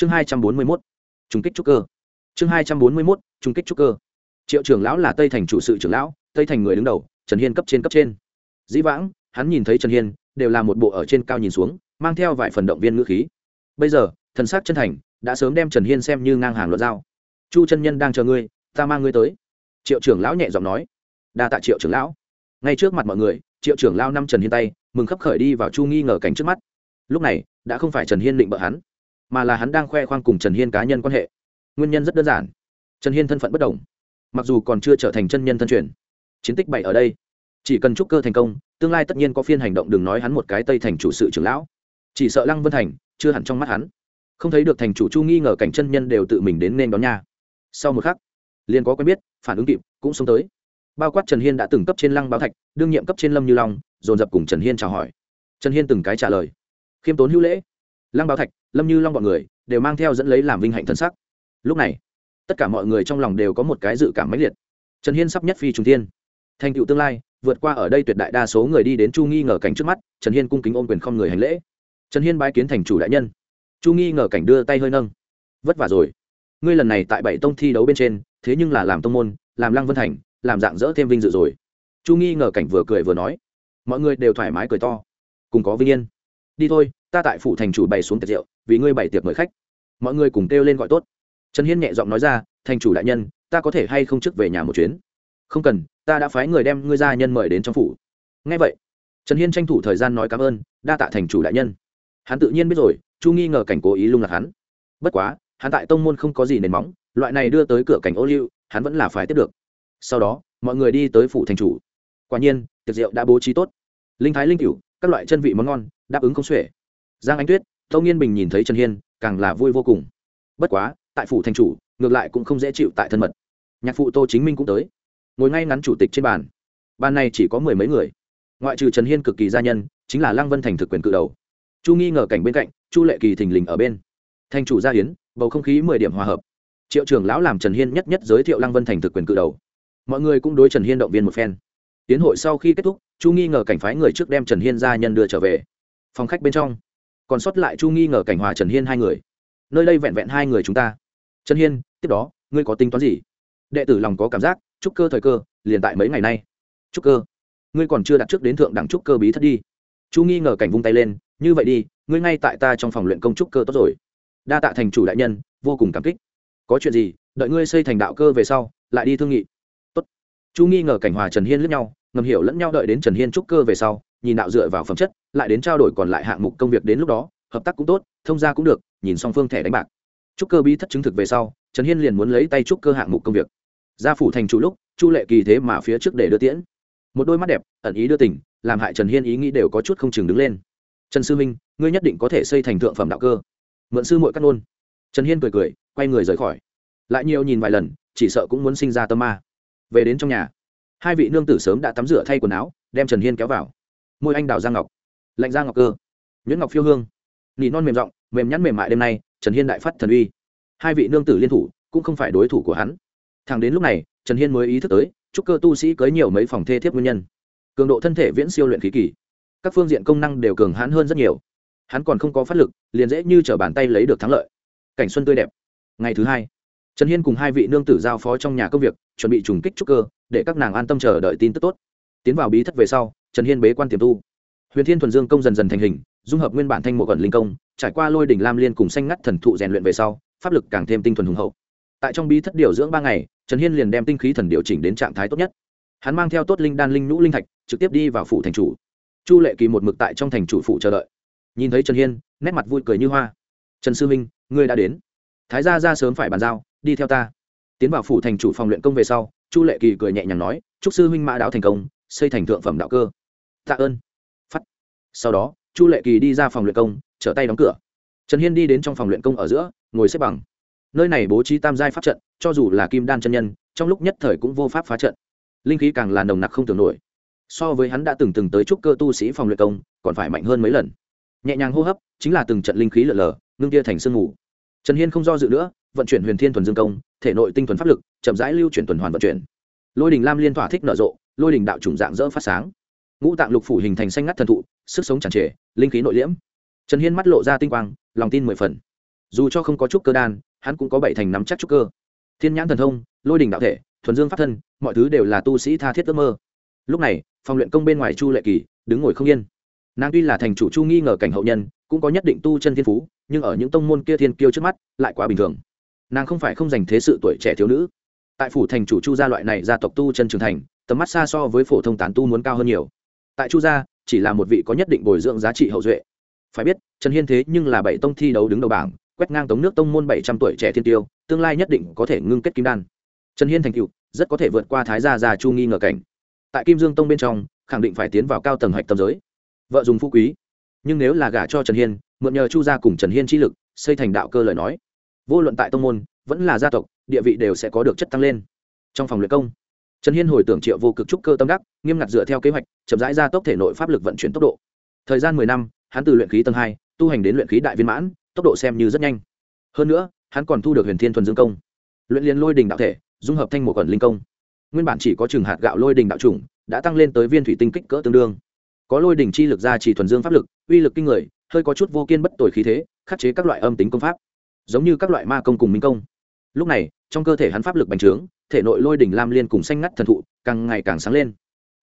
chương hai trăm bốn mươi mốt trung kích trúc cơ. Chương hai trăm bốn mươi mốt trung kích trúc cơ. Triệu trưởng lão là tây thành chủ sự trưởng lão, tây thành người đứng đầu, trần hiên cấp trên cấp trên. Dĩ vãng, hắn nhìn thấy trần hiên, đều là một bộ ở trên cao nhìn xuống, mang theo vài phần động viên ngữ khí. Bây giờ, thần sắc chân thành, đã sớm đem trần hiên xem như ngang hàng luận giao. Chu chân nhân đang chờ ngươi, ta mang ngươi tới. Triệu trưởng lão nhẹ giọng nói. Đa tạ triệu trưởng lão. Ngay trước mặt mọi người, triệu trưởng lao năm trần hiên tay, mừng khấp khởi đi vào chu nghi ngờ cảnh trước mắt. Lúc này, đã không phải trần hiên định bợ hắn mà là hắn đang khoe khoang cùng trần hiên cá nhân quan hệ. Nguyên nhân rất đơn giản. Trần hiên thân phận bất đồng. Mặc dù còn chưa trở thành chân nhân thân truyền, chiến tích bảy ở đây, chỉ cần trúc cơ thành công, tương lai tất nhiên có phiên hành động đừng nói hắn một cái tây thành chủ sự trưởng lão. Chỉ sợ lăng vân thành chưa hẳn trong mắt hắn. Không thấy được thành chủ chu nghi ngờ cảnh chân nhân đều tự mình đến nên đón nha. Sau một khắc, liền có quen biết, phản ứng kịp, cũng xông tới. Bao quát trần hiên đã từng cấp trên lăng báo thạch, đương nhiệm cấp trên lâm như long, dồn dập cùng trần hiên chào hỏi. Trần hiên từng cái trả lời. Khiêm tốn hữu lễ lăng báo thạch, lâm như long b ọ n người đều mang theo dẫn lấy làm vinh hạnh thân sắc. Lúc này, tất cả mọi người trong lòng đều có một cái dự cảm mãnh liệt. Trần hiên sắp nhất phi trung thiên. Thành tựu tương lai, vượt qua ở đây tuyệt đại đa số người đi đến chu nghi ngờ cảnh trước mắt, trần hiên cung kính ôm quyền không người hành lễ. Trần hiên bái kiến thành chủ đại nhân. Chu nghi ngờ cảnh đưa tay hơi nâng. Vất vả rồi. Ngươi lần này tại bảy tông thi đấu bên trên, thế nhưng là làm tông môn, làm lăng vân thành, làm dạng dỡ thêm vinh dự rồi. Chu nghi ngờ cảnh vừa cười vừa nói. Mọi người đều thoải mái cười to. Cùng có vinh yên đi thôi, ta tại phủ thành chủ bày xuống tiệc rượu, vì ngươi bày tiệc mời khách. Mọi người cùng kêu lên gọi tốt. Trần hiên nhẹ giọng nói ra, thành chủ đại nhân, ta có thể hay không trước về nhà một chuyến? Không cần, ta đã phái người đem ngươi gia nhân mời đến trong phủ. Ngay vậy, trần hiên tranh thủ thời gian nói cảm ơn, đa tạ thành chủ đại nhân. Hắn tự nhiên biết rồi, chu nghi ngờ cảnh cố ý lung lạc hắn. Bất quá, hắn tại tông môn không có gì nền móng, loại này đưa tới cửa cảnh ô liu, hắn vẫn là phải tiếp được. Sau đó, mọi người đi tới phủ thành chủ. Quả nhiên, tiệc rượu đã bố trí tốt. Linh thái linh cửu, các loại chân vị món ngon đáp ứng không xuể. Giang ánh tuyết tâu nghiên bình nhìn thấy trần hiên, càng là vui vô cùng. Bất quá, tại phủ thành chủ, ngược lại cũng không dễ chịu tại thân mật. Nhạc phụ tô chính minh cũng tới. Ngồi ngay ngắn chủ tịch trên bàn. Bàn này chỉ có mười mấy người. Ngoại trừ trần hiên cực kỳ gia nhân, chính là lăng vân thành thực quyền cự đầu. Chu nghi ngờ cảnh bên cạnh, chu lệ kỳ thình lình ở bên. Thành chủ gia hiến, bầu không khí mười điểm hòa hợp. Triệu trưởng lão làm trần hiên nhất nhất giới thiệu lăng vân thành thực quyền cự đầu. Mọi người cũng đối trần hiên động viên một phen. Tiến hội sau khi kết thúc, chu nghi ngờ cảnh phái người trước đem trần hiên gia nhân đưa trở về phòng khách bên trong. Còn sót lại chu nghi ngờ cảnh hòa trần hiên hai người. Nơi đây vẹn vẹn hai người chúng ta. Trần hiên, tiếp đó, ngươi có tính toán gì? Đệ tử lòng có cảm giác, trúc cơ thời cơ, liền tại mấy ngày nay. Trúc cơ. Ngươi còn chưa đặt trước đến thượng đẳng trúc cơ bí thất đi. Chu nghi ngờ cảnh vung tay lên, như vậy đi, ngươi ngay tại ta trong phòng luyện công trúc cơ tốt rồi. Đa tạ thành chủ đại nhân, vô cùng cảm kích. Có chuyện gì, đợi ngươi xây thành đạo cơ về sau, lại đi thương nghị. Tốt. chu nghi ngờ cảnh hòa trần hiên lẫn nhau, ngầm hiểu lẫn nhau đợi đến trần hiên trúc cơ về sau nhìn đạo dựa vào phẩm chất, lại đến trao đổi còn lại hạng mục công việc đến lúc đó, hợp tác cũng tốt, thông gia cũng được, nhìn song phương thẻ đánh bạc. Trúc cơ bí thất chứng thực về sau, trần hiên liền muốn lấy tay trúc cơ hạng mục công việc. Gia phủ thành chủ lúc, chu lệ kỳ thế mà phía trước để đưa tiễn. Một đôi mắt đẹp, ẩn ý đưa tỉnh làm hại trần hiên ý nghĩ đều có chút không chừng đứng lên. Trần sư minh ngươi nhất định có thể xây thành thượng phẩm đạo cơ. Mượn sư mội cắt nôn trần hiên cười cười, quay người rời khỏi. Lại nhiều nhìn vài lần, chỉ sợ cũng muốn sinh ra tâm ma. Về đến trong nhà, hai vị nương tử sớm đã tắm rửa thay quần áo, đem trần hiên kéo vào môi anh đào giang ngọc, lạnh giang ngọc cơ, nhuyễn ngọc phiêu hương, nỉ non mềm r mềm nhắn mềm mại đêm nay, trần hiên đại phát thần uy. Hai vị nương tử liên thủ cũng không phải đối thủ của hắn. Thẳng đến lúc này, trần hiên mới ý thức tới, chúc cơ tu sĩ cưới nhiều mấy phòng thê thiếp nguyên nhân. Cường độ thân thể viễn siêu luyện khí kỳ, các phương diện công năng đều cường hãn hơn rất nhiều. Hắn còn không có phát lực, liền dễ như t r ở bàn tay lấy được thắng lợi. Cảnh xuân tươi đẹp. Ngày thứ hai, trần hiên cùng hai vị nương tử giao phó trong nhà công việc, chuẩn bị trùng kích trúc cơ, để các nàng an tâm chờ đợi tin tức tốt tiến vào bí thất về sau, trần hiên bế quan tiềm tu. Huyền thiên thuần dương công dần dần thành hình, dung hợp nguyên bản thanh một gần linh công, trải qua lôi đỉnh lam liên cùng xanh ngắt thần thụ rèn luyện về sau, pháp lực càng thêm tinh thuần hùng hậu. Tại trong bí thất điều dưỡng ba ngày, trần hiên liền đem tinh khí thần điều chỉnh đến trạng thái tốt nhất. Hắn mang theo tốt linh đan linh nhũ linh thạch, trực tiếp đi vào phủ thành chủ. Chu lệ kỳ một mực tại trong thành chủ phủ chờ đợi. Nhìn thấy trần hiên, nét mặt vui cười như hoa. Trần sư minh ngươi đã đến. Thái gia ra sớm phải bàn giao, đi theo ta. Tiến vào phủ thành chủ phòng luyện công về sau, chu lệ kỳ cười nhẹ nhàng nói, chúc sư huynh mã đáo thành công xây thành thượng phẩm đạo cơ. Tạ ơn. Phắt sau đó, chu lệ kỳ đi ra phòng luyện công, trở tay đóng cửa. Trần hiên đi đến trong phòng luyện công ở giữa, ngồi xếp bằng. Nơi này bố trí tam giai pháp trận, cho dù là kim đan chân nhân, trong lúc nhất thời cũng vô pháp phá trận. Linh khí càng là nồng nặc không tưởng nổi. So với hắn đã từng từng tới trúc cơ tu sĩ phòng luyện công, còn phải mạnh hơn mấy lần. Nhẹ nhàng hô hấp, chính là từng trận linh khí lở lở, ngưng tia thành sương ngủ. trần hiên không do dự nữa, vận chuyển huyền thiên thuần dương công, thể nội tinh thuần pháp lực, chậm rãi lưu chuyển tuần hoàn vận chuyển. Lôi đình lam liên thỏa thích nở rộ lôi đình đạo chủng dạng dỡ phát sáng. Ngũ tạng lục phủ hình thành xanh ngắt thần thụ, sức sống tràn trề, linh khí nội liễm. Trần hiên mắt lộ ra tinh quang, lòng tin mười phần. Dù cho không có trúc cơ đan, hắn cũng có bảy thành nắm chắc trúc cơ. Thiên nhãn thần thông, lôi đình đạo thể, thuần dương pháp thân, mọi thứ đều là tu sĩ tha thiết ước mơ. Lúc này, phòng luyện công bên ngoài chu lệ kỳ đứng ngồi không yên. Nàng tuy là thành chủ chu nghi ngờ cảnh hậu nhân, cũng có nhất định tu chân thiên phú, nhưng ở những tông môn kia thiên kiêu trước mắt, lại quá bình thường. Nàng không phải không dành thế sự tuổi trẻ thiếu nữ. Tại phủ thành chủ chu gia loại này gia tộc tu chân trưởng thành tầm mắt xa so với phổ thông tán tu muốn cao hơn nhiều. Tại chu gia, chỉ là một vị có nhất định bồi dưỡng giá trị hậu duệ. Phải biết, trần hiên thế nhưng là bảy tông thi đấu đứng đầu bảng, quét ngang tống nước tông môn bảy trăm tuổi trẻ thiên tiêu, tương lai nhất định có thể ngưng kết kim đan. Trần hiên thành cựu rất có thể vượt qua thái gia già chu nghi ngờ cảnh. Tại kim dương tông bên trong, khẳng định phải tiến vào cao tầng hạch tâm giới. Vợ dùng phú quý. Nhưng nếu là gả cho trần hiên, mượn nhờ chu gia cùng trần hiên chi lực, xây thành đạo cơ lời nói, vô luận tại tông môn, vẫn là gia tộc, địa vị đều sẽ có được chất tăng lên. Trong phòng luyện công trần hiên hồi tưởng triệu vô cực trúc cơ tâm đắc, nghiêm ngặt dựa theo kế hoạch, chậm rãi ra tốc thể nội pháp lực vận chuyển tốc độ. Thời gian mười năm, hắn từ luyện khí tầng hai, tu hành đến luyện khí đại viên mãn, tốc độ xem như rất nhanh. Hơn nữa, hắn còn thu được huyền thiên thuần dương công. Luyện liên lôi đình đạo thể, dung hợp thanh một quần linh công. Nguyên bản chỉ có chừng hạt gạo lôi đình đạo chủng, đã tăng lên tới viên thủy tinh kích cỡ tương đương. Có lôi đình chi lực ra chỉ thuần dương pháp lực, uy lực kinh người, hơi có chút vô kiên bất tồi khí thế, khắc chế các loại âm tính công pháp. Giống như các loại ma công cùng minh công. Lúc này, trong cơ thể hắn pháp lực bành trướng thể nội lôi đỉnh lam liên cùng xanh ngắt thần thụ càng ngày càng sáng lên.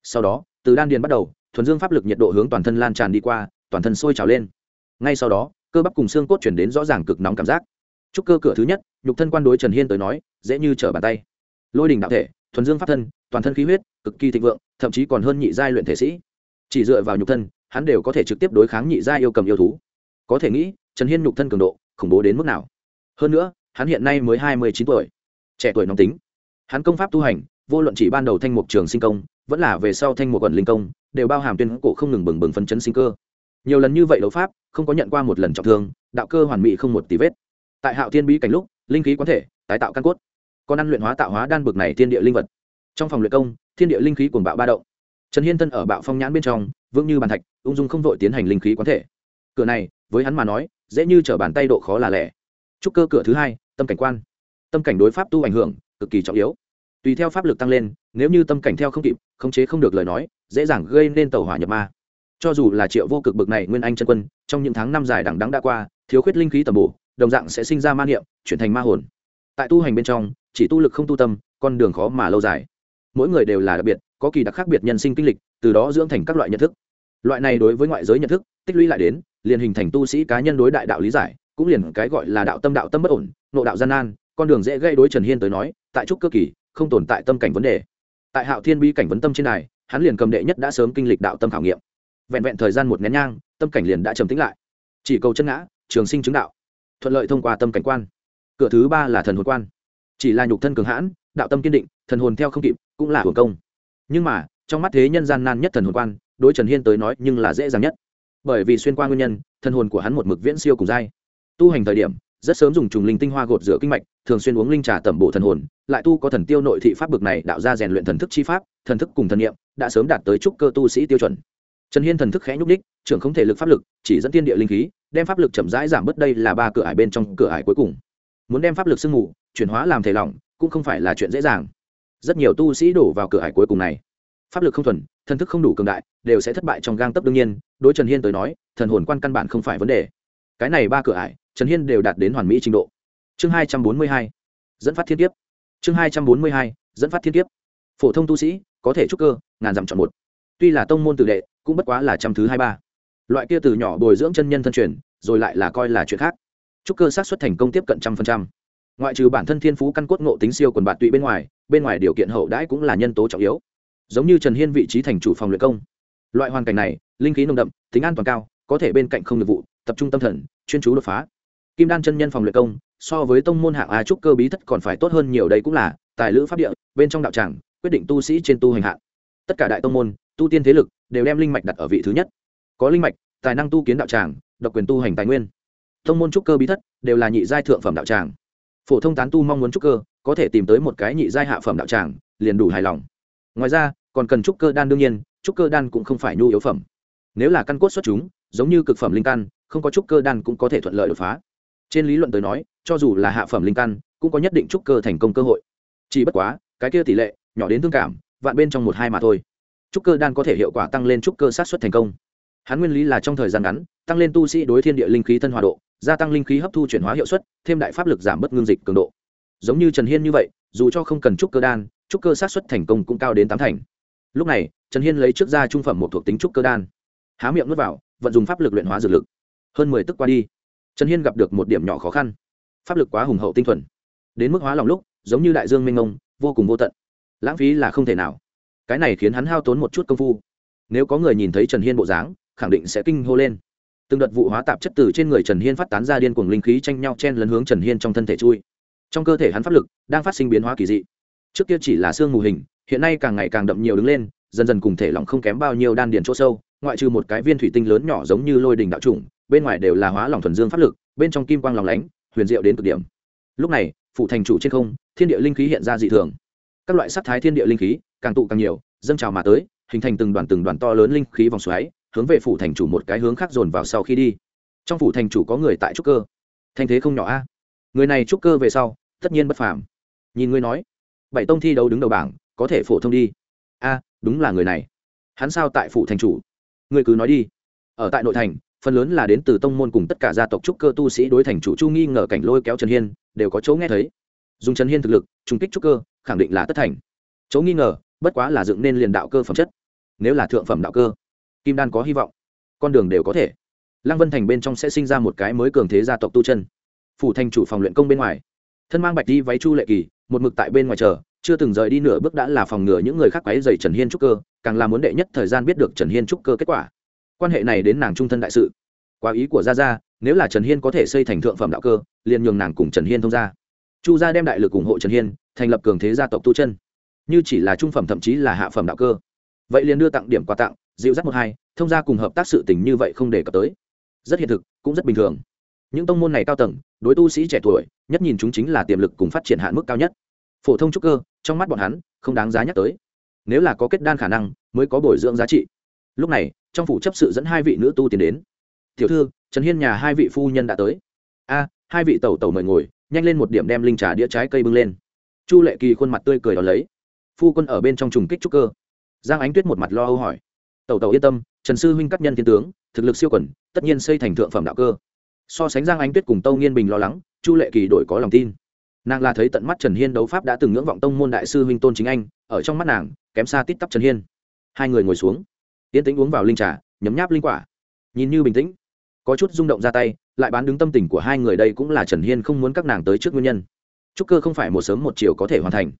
Sau đó, từ đan điền bắt đầu, thuần dương pháp lực nhiệt độ hướng toàn thân lan tràn đi qua, toàn thân sôi trào lên. Ngay sau đó, cơ bắp cùng xương cốt chuyển đến rõ ràng cực nóng cảm giác. Chúc cơ cửa thứ nhất, nhục thân quan đối trần hiên tới nói, dễ như trở bàn tay. Lôi đỉnh đạo thể, thuần dương pháp thân, toàn thân khí huyết, cực kỳ thịnh vượng, thậm chí còn hơn nhị giai luyện thể sĩ. Chỉ dựa vào nhục thân, hắn đều có thể trực tiếp đối kháng nhị giai yêu cầm yêu thú. Có thể nghĩ, trần hiên nhục thân cường độ, khủng bố đến mức nào. Hơn nữa, hắn hiện nay mới hai mươi chín tuổi. Trẻ tuổi nóng tính hắn công pháp tu hành, vô luận chỉ ban đầu thanh mục trường sinh công, vẫn là về sau thanh mục quần linh công, đều bao hàm tuyên cổ không ngừng bừng bừng phấn chấn sinh cơ. Nhiều lần như vậy đấu pháp, không có nhận qua một lần trọng thương, đạo cơ hoàn mỹ không một tí vết. Tại hạo thiên bí cảnh lúc, linh khí quán thể, tái tạo căn cốt. Còn ăn luyện hóa tạo hóa đan bực này thiên địa linh vật. Trong phòng luyện công, thiên địa linh khí cuồng bạo ba động. Trần hiên thân ở bạo phong nhãn bên trong, vững như bàn thạch, ung dung không vội tiến hành linh khí quán thể. Cửa này, với hắn mà nói, dễ như trở bàn tay độ khó là lẻ. Trúc cơ cửa thứ hai, tâm cảnh quan. Tâm cảnh đối pháp tu ảnh hưởng cực kỳ trọng yếu. Tùy theo pháp lực tăng lên, nếu như tâm cảnh theo không kịp, khống chế không được lời nói, dễ dàng gây nên tàu hỏa nhập ma. Cho dù là triệu vô cực bực này nguyên anh chân quân, trong những tháng năm dài đằng đắng đã qua, thiếu khuyết linh khí tầm bổ, đồng dạng sẽ sinh ra ma niệm, chuyển thành ma hồn. Tại tu hành bên trong, chỉ tu lực không tu tâm, con đường khó mà lâu dài. Mỗi người đều là đặc biệt, có kỳ đặc khác biệt nhân sinh kinh lịch, từ đó dưỡng thành các loại nhận thức. Loại này đối với ngoại giới nhận thức, tích lũy lại đến, liền hình thành tu sĩ cá nhân đối đại đạo lý giải, cũng liền cái gọi là đạo tâm đạo tâm bất ổn, nộ đạo gian nan con đường dễ gây đối trần hiên tới nói, tại trúc cơ kỳ, không tồn tại tâm cảnh vấn đề. Tại hạo thiên bi cảnh vấn tâm trên này, hắn liền cầm đệ nhất đã sớm kinh lịch đạo tâm khảo nghiệm. Vẹn vẹn thời gian một nén nhang, tâm cảnh liền đã trầm tĩnh lại. Chỉ cầu chân ngã, trường sinh chứng đạo. Thuận lợi thông qua tâm cảnh quan. Cửa thứ ba là thần hồn quan. Chỉ là nhục thân cường hãn, đạo tâm kiên định, thần hồn theo không kịp, cũng là hồn công. Nhưng mà, trong mắt thế nhân gian nan nhất thần hồn quan, đối trần hiên tới nói nhưng là dễ dàng nhất. Bởi vì xuyên qua nguyên nhân, thần hồn của hắn một mực viễn siêu cùng dai tu hành thời điểm rất sớm dùng trùng linh tinh hoa gột rửa kinh mạch, thường xuyên uống linh trà tẩm bổ thần hồn, lại tu có thần tiêu nội thị pháp bực này đạo ra rèn luyện thần thức chi pháp, thần thức cùng thần nghiệm đã sớm đạt tới trúc cơ tu sĩ tiêu chuẩn. Trần hiên thần thức khẽ nhúc đích trưởng không thể lực pháp lực, chỉ dẫn tiên địa linh khí, đem pháp lực chậm rãi giảm bớt đây là ba cửa ải bên trong cửa ải cuối cùng. Muốn đem pháp lực sương mù chuyển hóa làm thể lỏng, cũng không phải là chuyện dễ dàng. Rất nhiều tu sĩ đổ vào cửa ải cuối cùng này. Pháp lực không thuần, thần thức không đủ cường đại, đều sẽ thất bại trong gang tấp đương nhiên, đối trần hiên tới nói, thần hồn quan căn bản không phải vấn đề. Cái này ba cửa ải trần hiên đều đạt đến hoàn mỹ trình độ. Chương hai trăm bốn mươi hai, dẫn phát thiên kiếp. Chương hai trăm bốn mươi hai, dẫn phát thiên kiếp. Phổ thông tu sĩ, có thể trúc cơ, ngàn dặm chọn một. Tuy là tông môn tử đệ, cũng bất quá là trăm thứ hai ba. Loại kia từ nhỏ bồi dưỡng chân nhân thân truyền, rồi lại là coi là chuyện khác. Trúc cơ sát xuất thành công tiếp cận trăm phần trăm. Ngoại trừ bản thân thiên phú căn cốt ngộ tính siêu quần bạn tụy bên ngoài bên ngoài điều kiện hậu đãi cũng là nhân tố trọng yếu. Giống như trần hiên vị trí thành chủ phòng luyện công. Loại hoàn cảnh này, linh khí nồng đậm, tính an toàn cao, có thể bên cạnh không được vụ, tập trung tâm thần, chuyên chú đột phá kim đan chân nhân phòng luyện công, so với tông môn hạng a trúc cơ bí thất còn phải tốt hơn nhiều đây cũng là tài lữ pháp địa, bên trong đạo tràng, quyết định tu sĩ trên tu hành hạng tất cả đại tông môn, tu tiên thế lực đều đem linh mạch đặt ở vị thứ nhất. Có linh mạch, tài năng tu kiến đạo tràng, độc quyền tu hành tài nguyên. Tông môn trúc cơ bí thất đều là nhị giai thượng phẩm đạo tràng. Phổ thông tán tu mong muốn trúc cơ, có thể tìm tới một cái nhị giai hạ phẩm đạo tràng, liền đủ hài lòng. Ngoài ra, còn cần trúc cơ đan đương nhiên, trúc cơ đan cũng không phải nhu yếu phẩm. Nếu là căn cốt xuất chúng, giống như cực phẩm linh căn, không có trúc cơ đan cũng có thể thuận lợi đột phá trên lý luận tới nói, cho dù là hạ phẩm linh căn, cũng có nhất định trúc cơ thành công cơ hội. Chỉ bất quá, cái kia tỷ lệ, nhỏ đến thương cảm, vạn bên trong một hai mà thôi. Trúc cơ đan có thể hiệu quả tăng lên trúc cơ sát xuất thành công. Hắn nguyên lý là trong thời gian ngắn, tăng lên tu sĩ đối thiên địa linh khí thân hòa độ, gia tăng linh khí hấp thu chuyển hóa hiệu suất, thêm đại pháp lực giảm bớt ngưng dịch cường độ. Giống như trần hiên như vậy, dù cho không cần trúc cơ đan, trúc cơ sát xuất thành công cũng cao đến tám thành. Lúc này, trần hiên lấy trước ra trung phẩm một thuộc tính trúc cơ đan. Há miệng nuốt vào, vận dùng pháp lực luyện hóa dược lực. Hơn mười tức qua đi trần hiên gặp được một điểm nhỏ khó khăn. Pháp lực quá hùng hậu tinh thuần. Đến mức hóa lòng lúc, giống như đại dương mênh mông, vô cùng vô tận. Lãng phí là không thể nào. Cái này khiến hắn hao tốn một chút công phu. Nếu có người nhìn thấy trần hiên bộ dáng, khẳng định sẽ kinh hô lên. Từng đợt vụ hóa tạp chất từ trên người trần hiên phát tán ra điên cuồng linh khí tranh nhau chen lấn hướng trần hiên trong thân thể chui. Trong cơ thể hắn pháp lực đang phát sinh biến hóa kỳ dị. Trước kia chỉ là xương mù hình, hiện nay càng ngày càng đậm nhiều đứng lên, dần dần cùng thể lỏng không kém bao nhiêu đan điền chỗ sâu, ngoại trừ một cái viên thủy tinh lớn nhỏ giống như lôi đình đạo trùng bên ngoài đều là hóa lỏng thuần dương pháp lực, bên trong kim quang lòng lánh, huyền diệu đến cực điểm. Lúc này phụ thành chủ trên không, thiên địa linh khí hiện ra dị thường. Các loại sắc thái thiên địa linh khí, càng tụ càng nhiều, dâng trào mà tới, hình thành từng đoàn từng đoàn to lớn linh khí vòng xoáy, hướng về phủ thành chủ một cái hướng khác dồn vào sau khi đi. Trong phủ thành chủ có người tại trúc cơ. Thanh thế không nhỏ a. Người này trúc cơ về sau, tất nhiên bất phàm. Nhìn ngươi nói, bảy tông thi đấu đứng đầu bảng, có thể phổ thông đi. A, đúng là người này. Hắn sao tại phủ thành chủ? Ngươi cứ nói đi. Ở tại nội thành phần lớn là đến từ tông môn cùng tất cả gia tộc trúc cơ tu sĩ đối thành chủ chu nghi ngờ cảnh lôi kéo trần hiên, đều có chỗ nghe thấy. Dùng trần hiên thực lực trung kích trúc cơ, khẳng định là tất thành. Chỗ nghi ngờ, bất quá là dựng nên liền đạo cơ phẩm chất. Nếu là thượng phẩm đạo cơ, kim đan có hy vọng. Con đường đều có thể. Lăng vân thành bên trong sẽ sinh ra một cái mới cường thế gia tộc tu chân. Phủ thành chủ phòng luyện công bên ngoài. Thân mang bạch đi váy chu lệ kỳ, một mực tại bên ngoài chờ, chưa từng rời đi nửa bước đã là phòng ngừa những người khác quáy dày trần hiên trúc cơ, càng là muốn đệ nhất thời gian biết được trần hiên trúc cơ kết quả quan hệ này đến nàng trung thân đại sự. Quá ý của gia gia, nếu là trần hiên có thể xây thành thượng phẩm đạo cơ, liền nhường nàng cùng trần hiên thông gia. Chu gia đem đại lực ủng hộ trần hiên, thành lập cường thế gia tộc tu chân. Như chỉ là trung phẩm thậm chí là hạ phẩm đạo cơ. Vậy liền đưa tặng điểm quà tặng, dịu dắt một hai, thông gia cùng hợp tác sự tình như vậy không để cập tới. Rất hiện thực, cũng rất bình thường. Những tông môn này cao tầng, đối tu sĩ trẻ tuổi, nhất nhìn chúng chính là tiềm lực cùng phát triển hạn mức cao nhất. Phổ thông trúc cơ, trong mắt bọn hắn, không đáng giá nhắc tới. Nếu là có kết đan khả năng, mới có bồi dưỡng giá trị lúc này, trong phủ chấp sự dẫn hai vị nữ tu tiến đến. Tiểu thư, trần hiên nhà hai vị phu nhân đã tới. A, hai vị tẩu tẩu mời ngồi, nhanh lên một điểm đem linh trà đĩa trái cây bưng lên. Chu lệ kỳ khuôn mặt tươi cười đón lấy. Phu quân ở bên trong trùng kích trúc cơ. Giang ánh tuyết một mặt lo âu hỏi. Tẩu tẩu yên tâm, trần sư huynh các nhân thiên tướng, thực lực siêu quẩn tất nhiên xây thành thượng phẩm đạo cơ. So sánh giang ánh tuyết cùng tâu nghiên bình lo lắng, chu lệ kỳ đổi có lòng tin. Nàng là thấy tận mắt trần hiên đấu pháp đã từng ngưỡng vọng tông môn đại sư huynh tôn chính anh, ở trong mắt nàng, kém xa tít tắp trần hiên. Hai người ngồi xuống yên tĩnh uống vào linh trà, nhấm nháp linh quả. Nhìn như bình tĩnh. Có chút rung động ra tay, lại bán đứng tâm tình của hai người đây cũng là trần hiên không muốn các nàng tới trước nguyên nhân. Trúc cơ không phải một sớm một chiều có thể hoàn thành.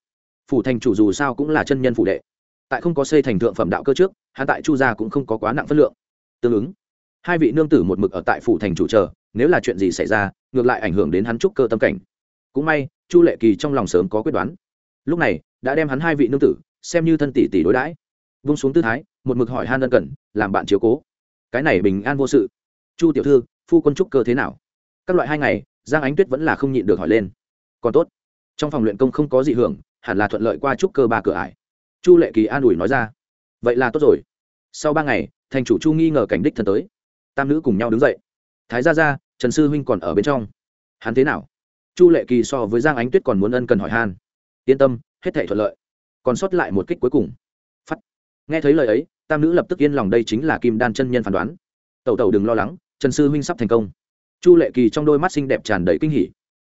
Phủ thành chủ dù sao cũng là chân nhân phủ đệ. Tại không có xây thành thượng phẩm đạo cơ trước hạ tại chu gia cũng không có quá nặng phân lượng. Tương ứng, hai vị nương tử một mực ở tại phủ thành chủ chờ, nếu là chuyện gì xảy ra, ngược lại ảnh hưởng đến hắn trúc cơ tâm cảnh. Cũng may, chu lệ kỳ trong lòng sớm có quyết đoán. Lúc này, đã đem hắn hai vị nương tử, xem như thân tỷ tỷ đối đãi. Vung xuống tư thái một mực hỏi han ân cần, làm bạn chiếu cố. Cái này bình an vô sự. Chu tiểu thư, phu quân trúc cơ thế nào? Các loại hai ngày, giang ánh tuyết vẫn là không nhịn được hỏi lên. Còn tốt. Trong phòng luyện công không có gì hưởng, hẳn là thuận lợi qua trúc cơ ba cửa ải. Chu lệ kỳ an ủi nói ra. Vậy là tốt rồi. Sau ba ngày, thành chủ chu nghi ngờ cảnh đích thân tới. Tam nữ cùng nhau đứng dậy. Thái gia gia, trần sư huynh còn ở bên trong. Hắn thế nào? Chu lệ kỳ so với giang ánh tuyết còn muốn ân cần hỏi han. Yên tâm, hết thể thuận lợi. Còn sót lại một kích cuối cùng. Phắt. Nghe thấy lời ấy tam nữ lập tức yên lòng đây chính là kim đan chân nhân phán đoán. Tẩu tẩu đừng lo lắng, trần sư huynh sắp thành công. Chu lệ kỳ trong đôi mắt xinh đẹp tràn đầy kinh hỉ.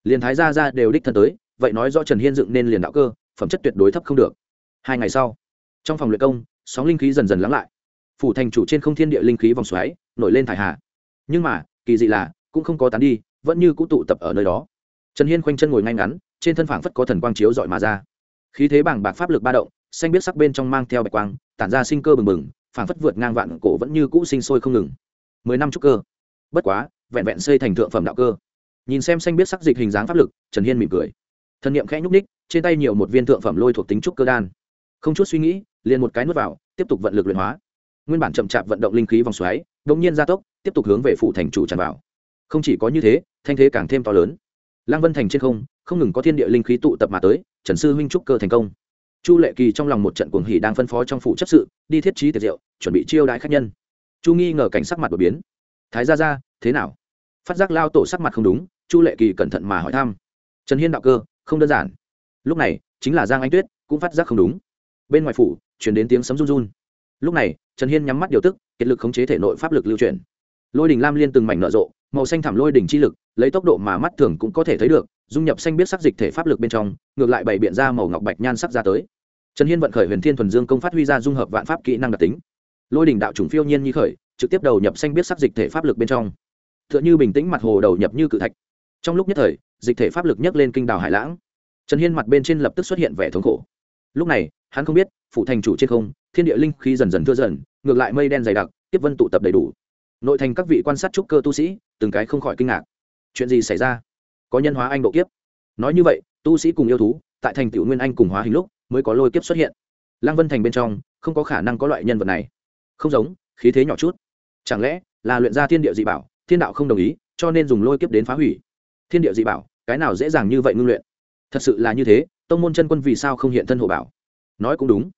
Liền thái gia ra đều đích thân tới, vậy nói do trần hiên dựng nên liền đạo cơ, phẩm chất tuyệt đối thấp không được. Hai ngày sau, trong phòng luyện công, sóng linh khí dần dần lắng lại. Phủ thành chủ trên không thiên địa linh khí vòng xoáy, nổi lên thải hà. Nhưng mà, kỳ dị là, cũng không có tán đi, vẫn như cũ tụ tập ở nơi đó. Trần hiên khoanh chân ngồi ngay ngắn, trên thân phảng phất có thần quang chiếu dọi mà ra. Khí thế bảng bạc pháp lực ba động xanh biết sắc bên trong mang theo bạch quang, tản ra sinh cơ bừng bừng, phảng phất vượt ngang vạn cổ vẫn như cũ sinh sôi không ngừng. Mười năm trúc cơ. Bất quá, vẹn vẹn xây thành thượng phẩm đạo cơ. Nhìn xem xanh biết sắc dịch hình dáng pháp lực, trần hiên mỉm cười. Thần niệm khẽ nhúc ních trên tay nhiều một viên thượng phẩm lôi thuộc tính trúc cơ đan. Không chút suy nghĩ, liền một cái nuốt vào, tiếp tục vận lực luyện hóa. Nguyên bản chậm chạp vận động linh khí vòng xoáy đ ỗ n g nhiên gia tốc, tiếp tục hướng về phủ thành chủ tràn vào. Không chỉ có như thế, thanh thế càng thêm to lớn. Lăng vân thành trên không không ngừng có thiên địa linh khí tụ tập mà tới, trần sư huynh trúc cơ thành công chu lệ kỳ trong lòng một trận cuồng hỉ đang phân phó trong phủ chấp sự, đi thiết trí tiệc rượu, chuẩn bị chiêu đãi khách nhân. Chu nghi ngờ cảnh sắc mặt đột biến. Thái ra ra thế nào? Phát giác lao tổ sắc mặt không đúng, chu lệ kỳ cẩn thận mà hỏi thăm. Trần hiên đạo cơ, không đơn giản. Lúc này, chính là giang anh tuyết, cũng phát giác không đúng. Bên ngoài phủ chuyển đến tiếng sấm run run. Lúc này, trần hiên nhắm mắt điều tức, kiệt lực khống chế thể nội pháp lực lưu chuyển. Lôi đình lam liên từng mảnh nở rộ, màu xanh thảm lôi đỉnh chi lực, lấy tốc độ mà mắt thường cũng có thể thấy được, dung nhập xanh biết sắc dịch thể pháp lực bên trong, ngược lại bày biện ra màu ngọc bạch nhan sắc ra tới trần hiên vận khởi huyền thiên thuần dương công phát huy ra dung hợp vạn pháp kỹ năng đặc tính. Lôi đỉnh đạo chủng phiêu nhiên nhi khởi, trực tiếp đầu nhập xanh biết sắc dịch thể pháp lực bên trong. T h ư ợ n h ư bình tĩnh mặt hồ đầu nhập như cự thạch. Trong lúc nhất thời, dịch thể pháp lực nhấc lên kinh đào hải lãng. Trần hiên mặt bên trên lập tức xuất hiện vẻ thống khổ. Lúc này, hắn không biết phụ thành chủ trên không, thiên địa linh khi dần dần thưa dần, ngược lại mây đen dày đặc, tiếp vân tụ tập đầy đủ. Nội thành các vị quan sát trúc cơ tu sĩ, từng cái không khỏi kinh ngạc. Chuyện gì xảy ra? Có nhân hóa anh độ kiếp. Nói như vậy, tu sĩ cùng yêu thú tại thành tựu nguyên anh cùng hóa hình lúc mới có lôi kiếp xuất hiện. Lăng vân thành bên trong, không có khả năng có loại nhân vật này. Không giống, khí thế nhỏ chút. Chẳng lẽ là luyện ra thiên địa dị bảo, thiên đạo không đồng ý, cho nên dùng lôi kiếp đến phá hủy? Thiên địa dị bảo, cái nào dễ dàng như vậy ngưng luyện? Thật sự là như thế, tông môn chân quân vì sao không hiện thân hộ bảo? Nói cũng đúng.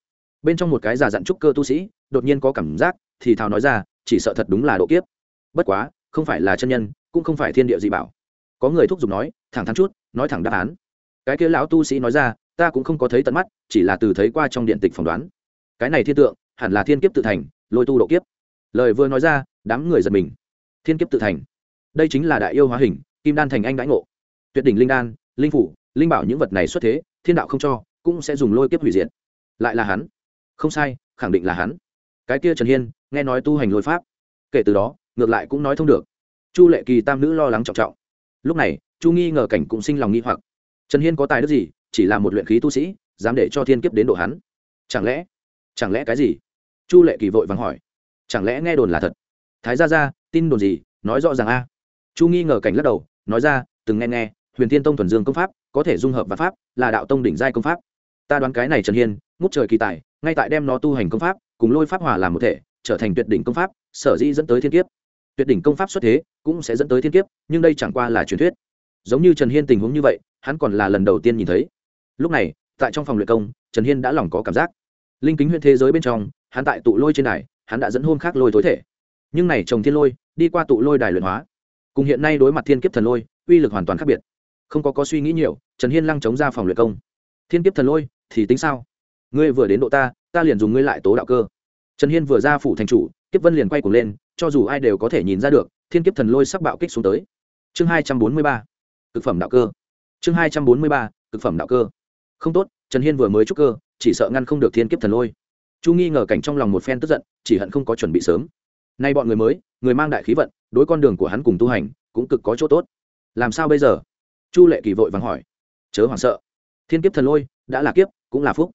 Bên trong một cái giả dặn trúc cơ tu sĩ, đột nhiên có cảm giác, thì thào nói ra, chỉ sợ thật đúng là độ kiếp. Bất quá, không phải là chân nhân, cũng không phải thiên địa dị bảo. Có người thúc giục nói, thẳng thắn chút, nói thẳng đáp án cái kia lão tu sĩ nói ra, ta cũng không có thấy tận mắt, chỉ là từ thấy qua trong điện tịch phỏng đoán. Cái này thiên tượng, hẳn là thiên kiếp tự thành, lôi tu độ kiếp. Lời vừa nói ra, đám người giật mình. Thiên kiếp tự thành. Đây chính là đại yêu hóa hình, kim đan thành anh đãi ngộ. Tuyệt đỉnh linh đan, linh phủ, linh bảo những vật này xuất thế, thiên đạo không cho, cũng sẽ dùng lôi kiếp hủy diệt. Lại là hắn. Không sai, khẳng định là hắn. Cái kia trần hiên, nghe nói tu hành lôi pháp. Kể từ đó, ngược lại cũng nói thông được. Chu lệ kỳ tam nữ lo lắng trọng trọng. Lúc này, chu nghi ngờ cảnh cũng sinh lòng nghi hoặc trần hiên có tài đức gì, chỉ là một luyện khí tu sĩ, dám để cho thiên kiếp đến độ hắn? Chẳng lẽ chẳng lẽ cái gì? Chu lệ kỳ vội vắng hỏi. Chẳng lẽ nghe đồn là thật? Thái ra ra tin đồn gì? Nói rõ ràng a. Chu nghi ngờ cảnh lắc đầu, nói ra, từng nghe nghe, huyền thiên tông thuần dương công pháp, có thể dung hợp và pháp, là đạo tông đỉnh giai công pháp. Ta đoán cái này trần hiên, ngút trời kỳ tài, ngay tại đem nó tu hành công pháp, cùng lôi pháp hòa làm một thể, trở thành tuyệt đỉnh công pháp, sở dĩ dẫn tới thiên kiếp. Tuyệt đỉnh công pháp xuất thế, cũng sẽ dẫn tới thiên kiếp, nhưng đây chẳng qua là truyền thuyết giống như trần hiên tình huống như vậy, hắn còn là lần đầu tiên nhìn thấy. Lúc này, tại trong phòng luyện công, trần hiên đã lòng có cảm giác. Linh kính huyện thế giới bên trong, hắn tại tụ lôi trên đài, hắn đã dẫn hôn khác lôi tối thể. Nhưng này trồng thiên lôi, đi qua tụ lôi đài luyện hóa. Cùng hiện nay đối mặt thiên kiếp thần lôi, uy lực hoàn toàn khác biệt. Không có có suy nghĩ nhiều, trần hiên lăng chống ra phòng luyện công. Thiên kiếp thần lôi, thì tính sao? Ngươi vừa đến độ ta ta liền dùng ngươi lại tố đạo cơ. Trần hiên vừa ra phủ thành chủ, kiếp vân liền quay cuồng lên, cho dù ai đều có thể nhìn ra được, thiên kiếp thần lôi sắc bạo kích xuống tới. Chương hai trăm bốn mươi ba cực phẩm đạo cơ. Chương hai trăm bốn mươi ba, cực phẩm đạo cơ. Không tốt, trần hiên vừa mới trúc cơ, chỉ sợ ngăn không được thiên kiếp thần lôi. Chu nghi ngờ cảnh trong lòng một phen tức giận, chỉ hận không có chuẩn bị sớm. Nay bọn người mới, người mang đại khí vận, đối con đường của hắn cùng tu hành, cũng cực có chỗ tốt. Làm sao bây giờ? Chu lệ kỳ vội vàng hỏi. Chớ hoảng sợ. Thiên kiếp thần lôi, đã là kiếp, cũng là phúc.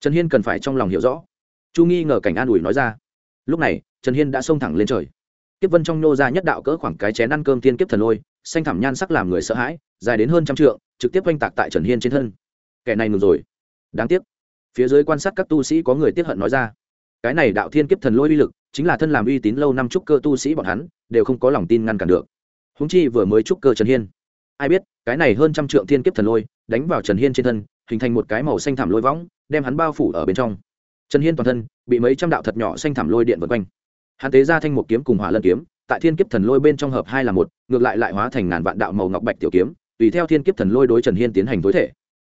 Trần hiên cần phải trong lòng hiểu rõ. Chu nghi ngờ cảnh an ủi nói ra. Lúc này, trần hiên đã xông thẳng lên trời. Kiếp vân trong nô ra nhất đạo cỡ khoảng cái chén ăn cơm thiên kiếp thần lôi xanh thẳm nhan sắc làm người sợ hãi, dài đến hơn trăm trượng, trực tiếp oanh tạc tại trần hiên trên thân. Kẻ này ngừng rồi. Đáng tiếc. Phía dưới quan sát các tu sĩ có người tiếp hận nói ra. Cái này đạo thiên kiếp thần lôi uy lực, chính là thân làm uy tín lâu năm trúc cơ tu sĩ bọn hắn, đều không có lòng tin ngăn cản được. Húng chi vừa mới trúc cơ trần hiên. Ai biết, cái này hơn trăm trượng thiên kiếp thần lôi, đánh vào trần hiên trên thân, hình thành một cái màu xanh thảm lôi võng, đem hắn bao phủ ở bên trong. Trần hiên toàn thân, bị mấy trăm đạo thật nhỏ xanh thảm lôi điện vượt quanh. Hắn tế ra thanh một kiếm cùng hỏa lân kiếm tại thiên kiếp thần lôi bên trong hợp hai là một, ngược lại lại hóa thành ngàn vạn đạo màu ngọc bạch tiểu kiếm, tùy theo thiên kiếp thần lôi đối trần hiên tiến hành tối thể.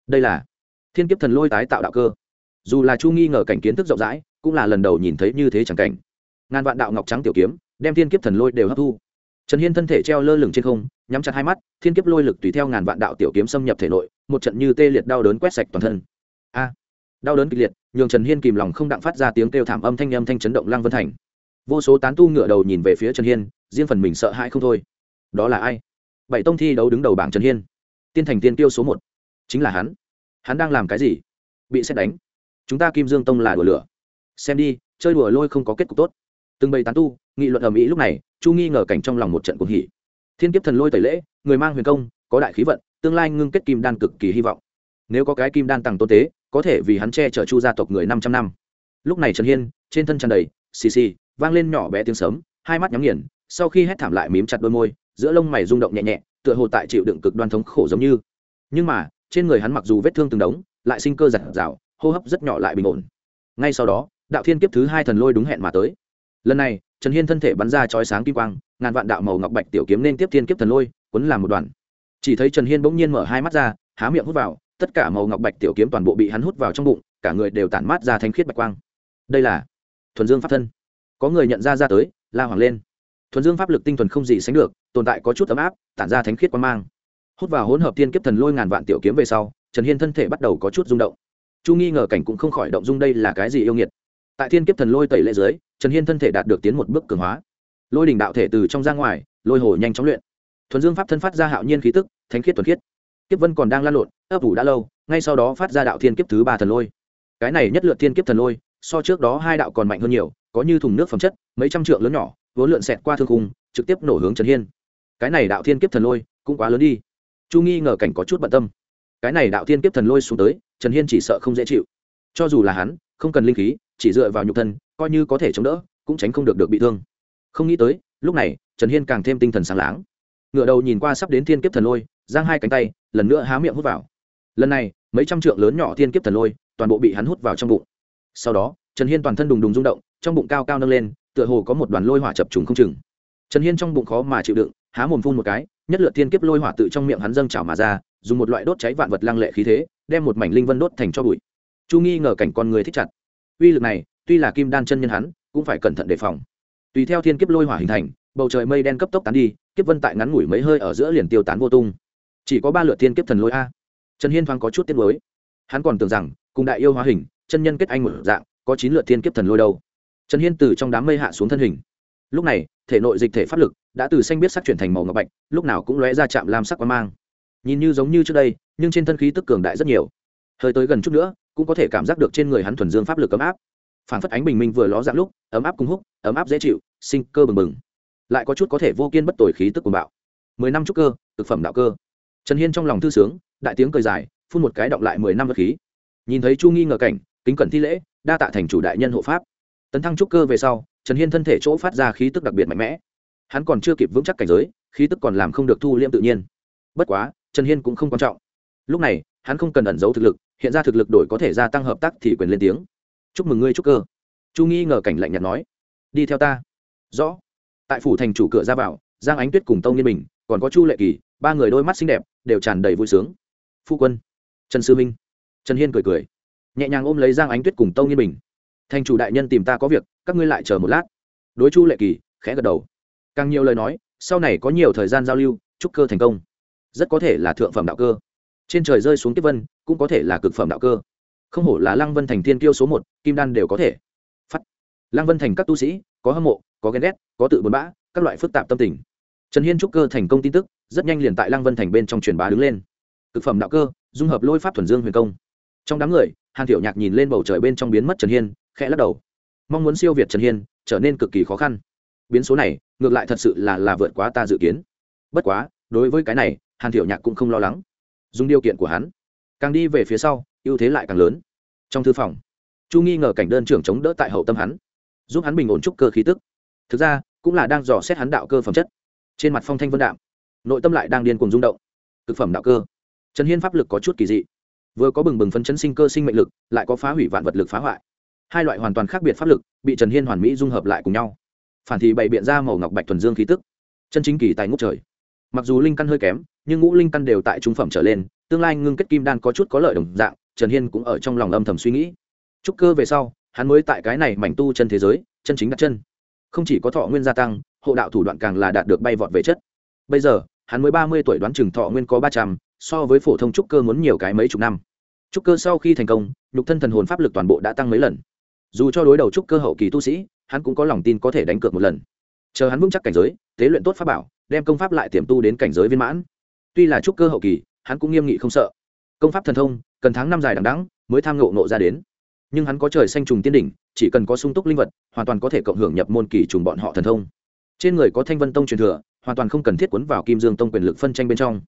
Đây là thiên kiếp thần lôi tái tạo đạo cơ. Dù là chu nghi ngờ cảnh kiến thức rộng rãi, cũng là lần đầu nhìn thấy như thế chẳng cảnh. Ngàn vạn đạo ngọc trắng tiểu kiếm, đem thiên kiếp thần lôi đều hấp thu. Trần hiên thân thể treo lơ lửng trên không, nhắm chặt hai mắt, thiên kiếp lôi lực tùy theo ngàn vạn đạo tiểu kiếm xâm nhập thể nội, một trận như tê liệt đau đớn quét sạch toàn thân. A! Đau đớn kịch liệt, nhường trần hiên kìm lòng không đặng phát ra tiếng kêu thảm âm thanh âm thanh chấn động lăng vân thành vô số tán tu ngựa đầu nhìn về phía trần hiên, riêng phần mình sợ hãi không thôi. Đó là ai? Bảy tông thi đấu đứng đầu bảng trần hiên. Tiên thành tiên tiêu số một. Chính là hắn. Hắn đang làm cái gì? Bị xét đánh. Chúng ta kim dương tông là đùa lửa. Xem đi, chơi đùa lôi không có kết cục tốt. Từng bầy tán tu, nghị luận ở mỹ lúc này, chu nghi ngờ cảnh trong lòng một trận cuồng hỉ. Thiên kiếp thần lôi tẩy lễ, người mang huyền công, có đại khí vận, tương lai ngưng kết kim đan cực kỳ hy vọng. Nếu có cái kim đan tặng tôn tế, có thể vì hắn che chở chu gia tộc người năm trăm năm. Lúc này trần hiên, trên thân tràn đầy xì xì vang lên nhỏ bé tiếng sấm, hai mắt nhắm nghiền sau khi hét thảm lại mím chặt đôi môi giữa lông mày rung động nhẹ nhẹ tựa hồ tại chịu đựng cực đoan thống khổ giống như. Nhưng mà trên người hắn mặc dù vết thương từng đống lại sinh cơ giặt rào hô hấp rất nhỏ lại bình ổn. Ngay sau đó đạo thiên kiếp thứ hai thần lôi đúng hẹn mà tới. Lần này trần hiên thân thể bắn ra chói sáng kim quang ngàn vạn đạo màu ngọc bạch tiểu kiếm nên tiếp thiên kiếp thần lôi quấn làm một đoàn. Chỉ thấy trần hiên bỗng nhiên mở hai mắt ra há miệng hút vào tất cả màu ngọc bạch tiểu kiếm toàn bộ bị hắn hút vào trong bụng cả người đều tản mát ra thanh khiết bạch quang. Đây là thuần dương pháp thân có người nhận ra ra tới, la hoàng lên. Thuần dương pháp lực tinh thuần không gì sánh được, tồn tại có chút ấm áp, tản ra thánh khiết quan mang. Hút vào hỗn hợp tiên kiếp thần lôi ngàn vạn tiểu kiếm về sau, trần hiên thân thể bắt đầu có chút rung động. Chu nghi ngờ cảnh cũng không khỏi động dung đây là cái gì yêu nghiệt. Tại thiên kiếp thần lôi tẩy lệ dưới, trần hiên thân thể đạt được tiến một bước cường hóa. Lôi đỉnh đạo thể từ trong ra ngoài, lôi hồ nhanh chóng luyện. Thuần dương pháp thân phát ra hạo nhiên khí tức, thánh khiết thuần khiết. Kiếp vân còn đang lan lộn, ấp ủ đã lâu, ngay sau đó phát ra đạo thiên kiếp thứ ba thần lôi. Cái này nhất lượt thiên kiếp thần lôi, so trước đó hai đạo còn mạnh hơn nhiều có như thùng nước phẩm chất, mấy trăm trượng lớn nhỏ, vốn lượn xẹt qua thương khung, trực tiếp nổ hướng trần hiên. Cái này đạo thiên kiếp thần lôi, cũng quá lớn đi. Chu nghi ngờ cảnh có chút bận tâm. Cái này đạo thiên kiếp thần lôi xuống tới, trần hiên chỉ sợ không dễ chịu. Cho dù là hắn, không cần linh khí, chỉ dựa vào nhục thân, coi như có thể chống đỡ, cũng tránh không được được bị thương. Không nghĩ tới, lúc này, trần hiên càng thêm tinh thần sáng láng. Ngựa đầu nhìn qua sắp đến thiên kiếp thần lôi, giang hai cánh tay, lần nữa há miệng hút vào. Lần này, mấy trăm trượng lớn nhỏ thiên kiếp thần lôi, toàn bộ bị hắn hút vào trong bụng. Sau đó, trần hiên toàn thân đùng đùng rung động trong bụng cao cao nâng lên, tựa hồ có một đoàn lôi hỏa chập trùng không chừng. Trần hiên trong bụng khó mà chịu đựng, há mồm phun một cái, nhất lượt thiên kiếp lôi hỏa tự trong miệng hắn dâng trào mà ra, dùng một loại đốt cháy vạn vật lăng lệ khí thế, đem một mảnh linh vân đốt thành cho bụi. Chu nghi ngờ cảnh con người thích chặt. Uy lực này, tuy là kim đan chân nhân hắn, cũng phải cẩn thận đề phòng. Tùy theo thiên kiếp lôi hỏa hình thành, bầu trời mây đen cấp tốc tán đi, kiếp vân tại ngắn ngủi mấy hơi ở giữa liền tiêu tán vô tung. Chỉ có ba lượt thiên kiếp thần lôi a. Trần hiên thoáng có chút tiết mới hắn còn tưởng rằng, cùng đại yêu hóa hình, chân nhân kết anh một dạng, có chín lượt thiên kiếp thần lôi đâu trần hiên từ trong đám mây hạ xuống thân hình. Lúc này, thể nội dịch thể pháp lực đã từ xanh biết sắc chuyển thành màu ngọc bạch, lúc nào cũng lóe ra chạm lam sắc qua mang. Nhìn như giống như trước đây, nhưng trên thân khí tức cường đại rất nhiều. Hơi tới gần chút nữa, cũng có thể cảm giác được trên người hắn thuần dương pháp lực ấm áp. Phản phất ánh bình minh vừa ló dạng lúc, ấm áp cung húc, ấm áp dễ chịu, sinh cơ bừng bừng. Lại có chút có thể vô kiên bất tội khí tức cuồng bạo. Mười năm trúc cơ thực phẩm đạo cơ. Trần hiên trong lòng thư sướng, đại tiếng cười dài, phun một cái động lại mười năm vật khí. Nhìn thấy chu nghi ngờ cảnh, kính cẩn thi lễ, đa tạ thành chủ đại nhân hộ pháp tấn thăng trúc cơ về sau, trần hiên thân thể chỗ phát ra khí tức đặc biệt mạnh mẽ. Hắn còn chưa kịp vững chắc cảnh giới, khí tức còn làm không được thu liêm tự nhiên. Bất quá, trần hiên cũng không quan trọng. Lúc này, hắn không cần ẩn giấu thực lực, hiện ra thực lực đổi có thể gia tăng hợp tác thì quyền lên tiếng. Chúc mừng ngươi, trúc cơ. Chu nghi ngờ cảnh lạnh nhạt nói. Đi theo ta. Rõ. Tại phủ thành chủ cửa ra vào, giang ánh tuyết cùng tông nghiên bình, còn có chu lệ kỳ, ba người đôi mắt xinh đẹp, đều tràn đầy vui sướng. Phu quân. Trần sư minh. Trần hiên cười cười. Nhẹ nhàng ôm lấy giang ánh tuyết cùng tông nghiên bình thành chủ đại nhân tìm ta có việc, các ngươi lại chờ một lát. Đối chu lệ kỳ, khẽ gật đầu. Càng nhiều lời nói, sau này có nhiều thời gian giao lưu, chúc cơ thành công. Rất có thể là thượng phẩm đạo cơ. Trên trời rơi xuống tiếp vân, cũng có thể là cực phẩm đạo cơ. Không hổ là lăng vân thành thiên kiêu số một, kim đan đều có thể. Phát. Lăng vân thành các tu sĩ, có hâm mộ, có ghen ghét, có tự buồn bã, các loại phức tạp tâm tình. Trần hiên trúc cơ thành công tin tức, rất nhanh liền tại lăng vân thành bên trong truyền bá đứng lên. Cực phẩm đạo cơ, dung hợp lôi pháp thuần dương huyền công. Trong đám người, hàn tiểu nhạc nhìn lên bầu trời bên trong biến mất trần hiên khẽ lắc đầu. Mong muốn siêu việt trần hiên, trở nên cực kỳ khó khăn. Biến số này, ngược lại thật sự là là vượt quá ta dự kiến. Bất quá, đối với cái này, hàn thiểu nhạc cũng không lo lắng. Dùng điều kiện của hắn, càng đi về phía sau, ưu thế lại càng lớn. Trong thư phòng, chu nghi ngờ cảnh đơn trưởng chống đỡ tại hậu tâm hắn, giúp hắn bình ổn trúc cơ khí tức. Thực ra, cũng là đang dò xét hắn đạo cơ phẩm chất. Trên mặt phong thanh vân đạm, nội tâm lại đang điên cùng rung động. Thực phẩm đạo cơ. Trần hiên pháp lực có chút kỳ dị. Vừa có bừng bừng phấn chấn sinh cơ sinh mệnh lực, lại có phá hủy vạn vật lực phá hoại hai loại hoàn toàn khác biệt pháp lực, bị trần hiên hoàn mỹ dung hợp lại cùng nhau. Phản thì bày biện ra màu ngọc bạch thuần dương khí tức. Chân chính kỳ tại ngũ trời. Mặc dù linh căn hơi kém, nhưng ngũ linh căn đều tại trung phẩm trở lên, tương lai ngưng kết kim đan có chút có lợi đồng dạng, trần hiên cũng ở trong lòng âm thầm suy nghĩ. Trúc cơ về sau, hắn mới tại cái này mảnh tu chân thế giới, chân chính đặt chân. Không chỉ có thọ nguyên gia tăng, hộ đạo thủ đoạn càng là đạt được bay vọt về chất. Bây giờ, hắn mới ba mươi tuổi đoán chừng thọ nguyên có ba trăm, so với phổ thông trúc cơ muốn nhiều cái mấy chục năm. Trúc cơ sau khi thành công, nhục thân thần hồn pháp lực toàn bộ đã tăng mấy lần dù cho đối đầu trúc cơ hậu kỳ tu sĩ, hắn cũng có lòng tin có thể đánh cược một lần. Chờ hắn vững chắc cảnh giới, tế luyện tốt pháp bảo, đem công pháp lại tiềm tu đến cảnh giới viên mãn. Tuy là trúc cơ hậu kỳ, hắn cũng nghiêm nghị không sợ. Công pháp thần thông, cần tháng năm dài đằng đẵng mới tham ngộ nộ ra đến. Nhưng hắn có trời xanh trùng tiên đỉnh, chỉ cần có sung túc linh vật, hoàn toàn có thể cộng hưởng nhập môn kỳ trùng bọn họ thần thông. Trên người có thanh vân tông truyền thừa, hoàn toàn không cần thiết cuốn vào kim dương tông quyền lực phân tranh bên trong.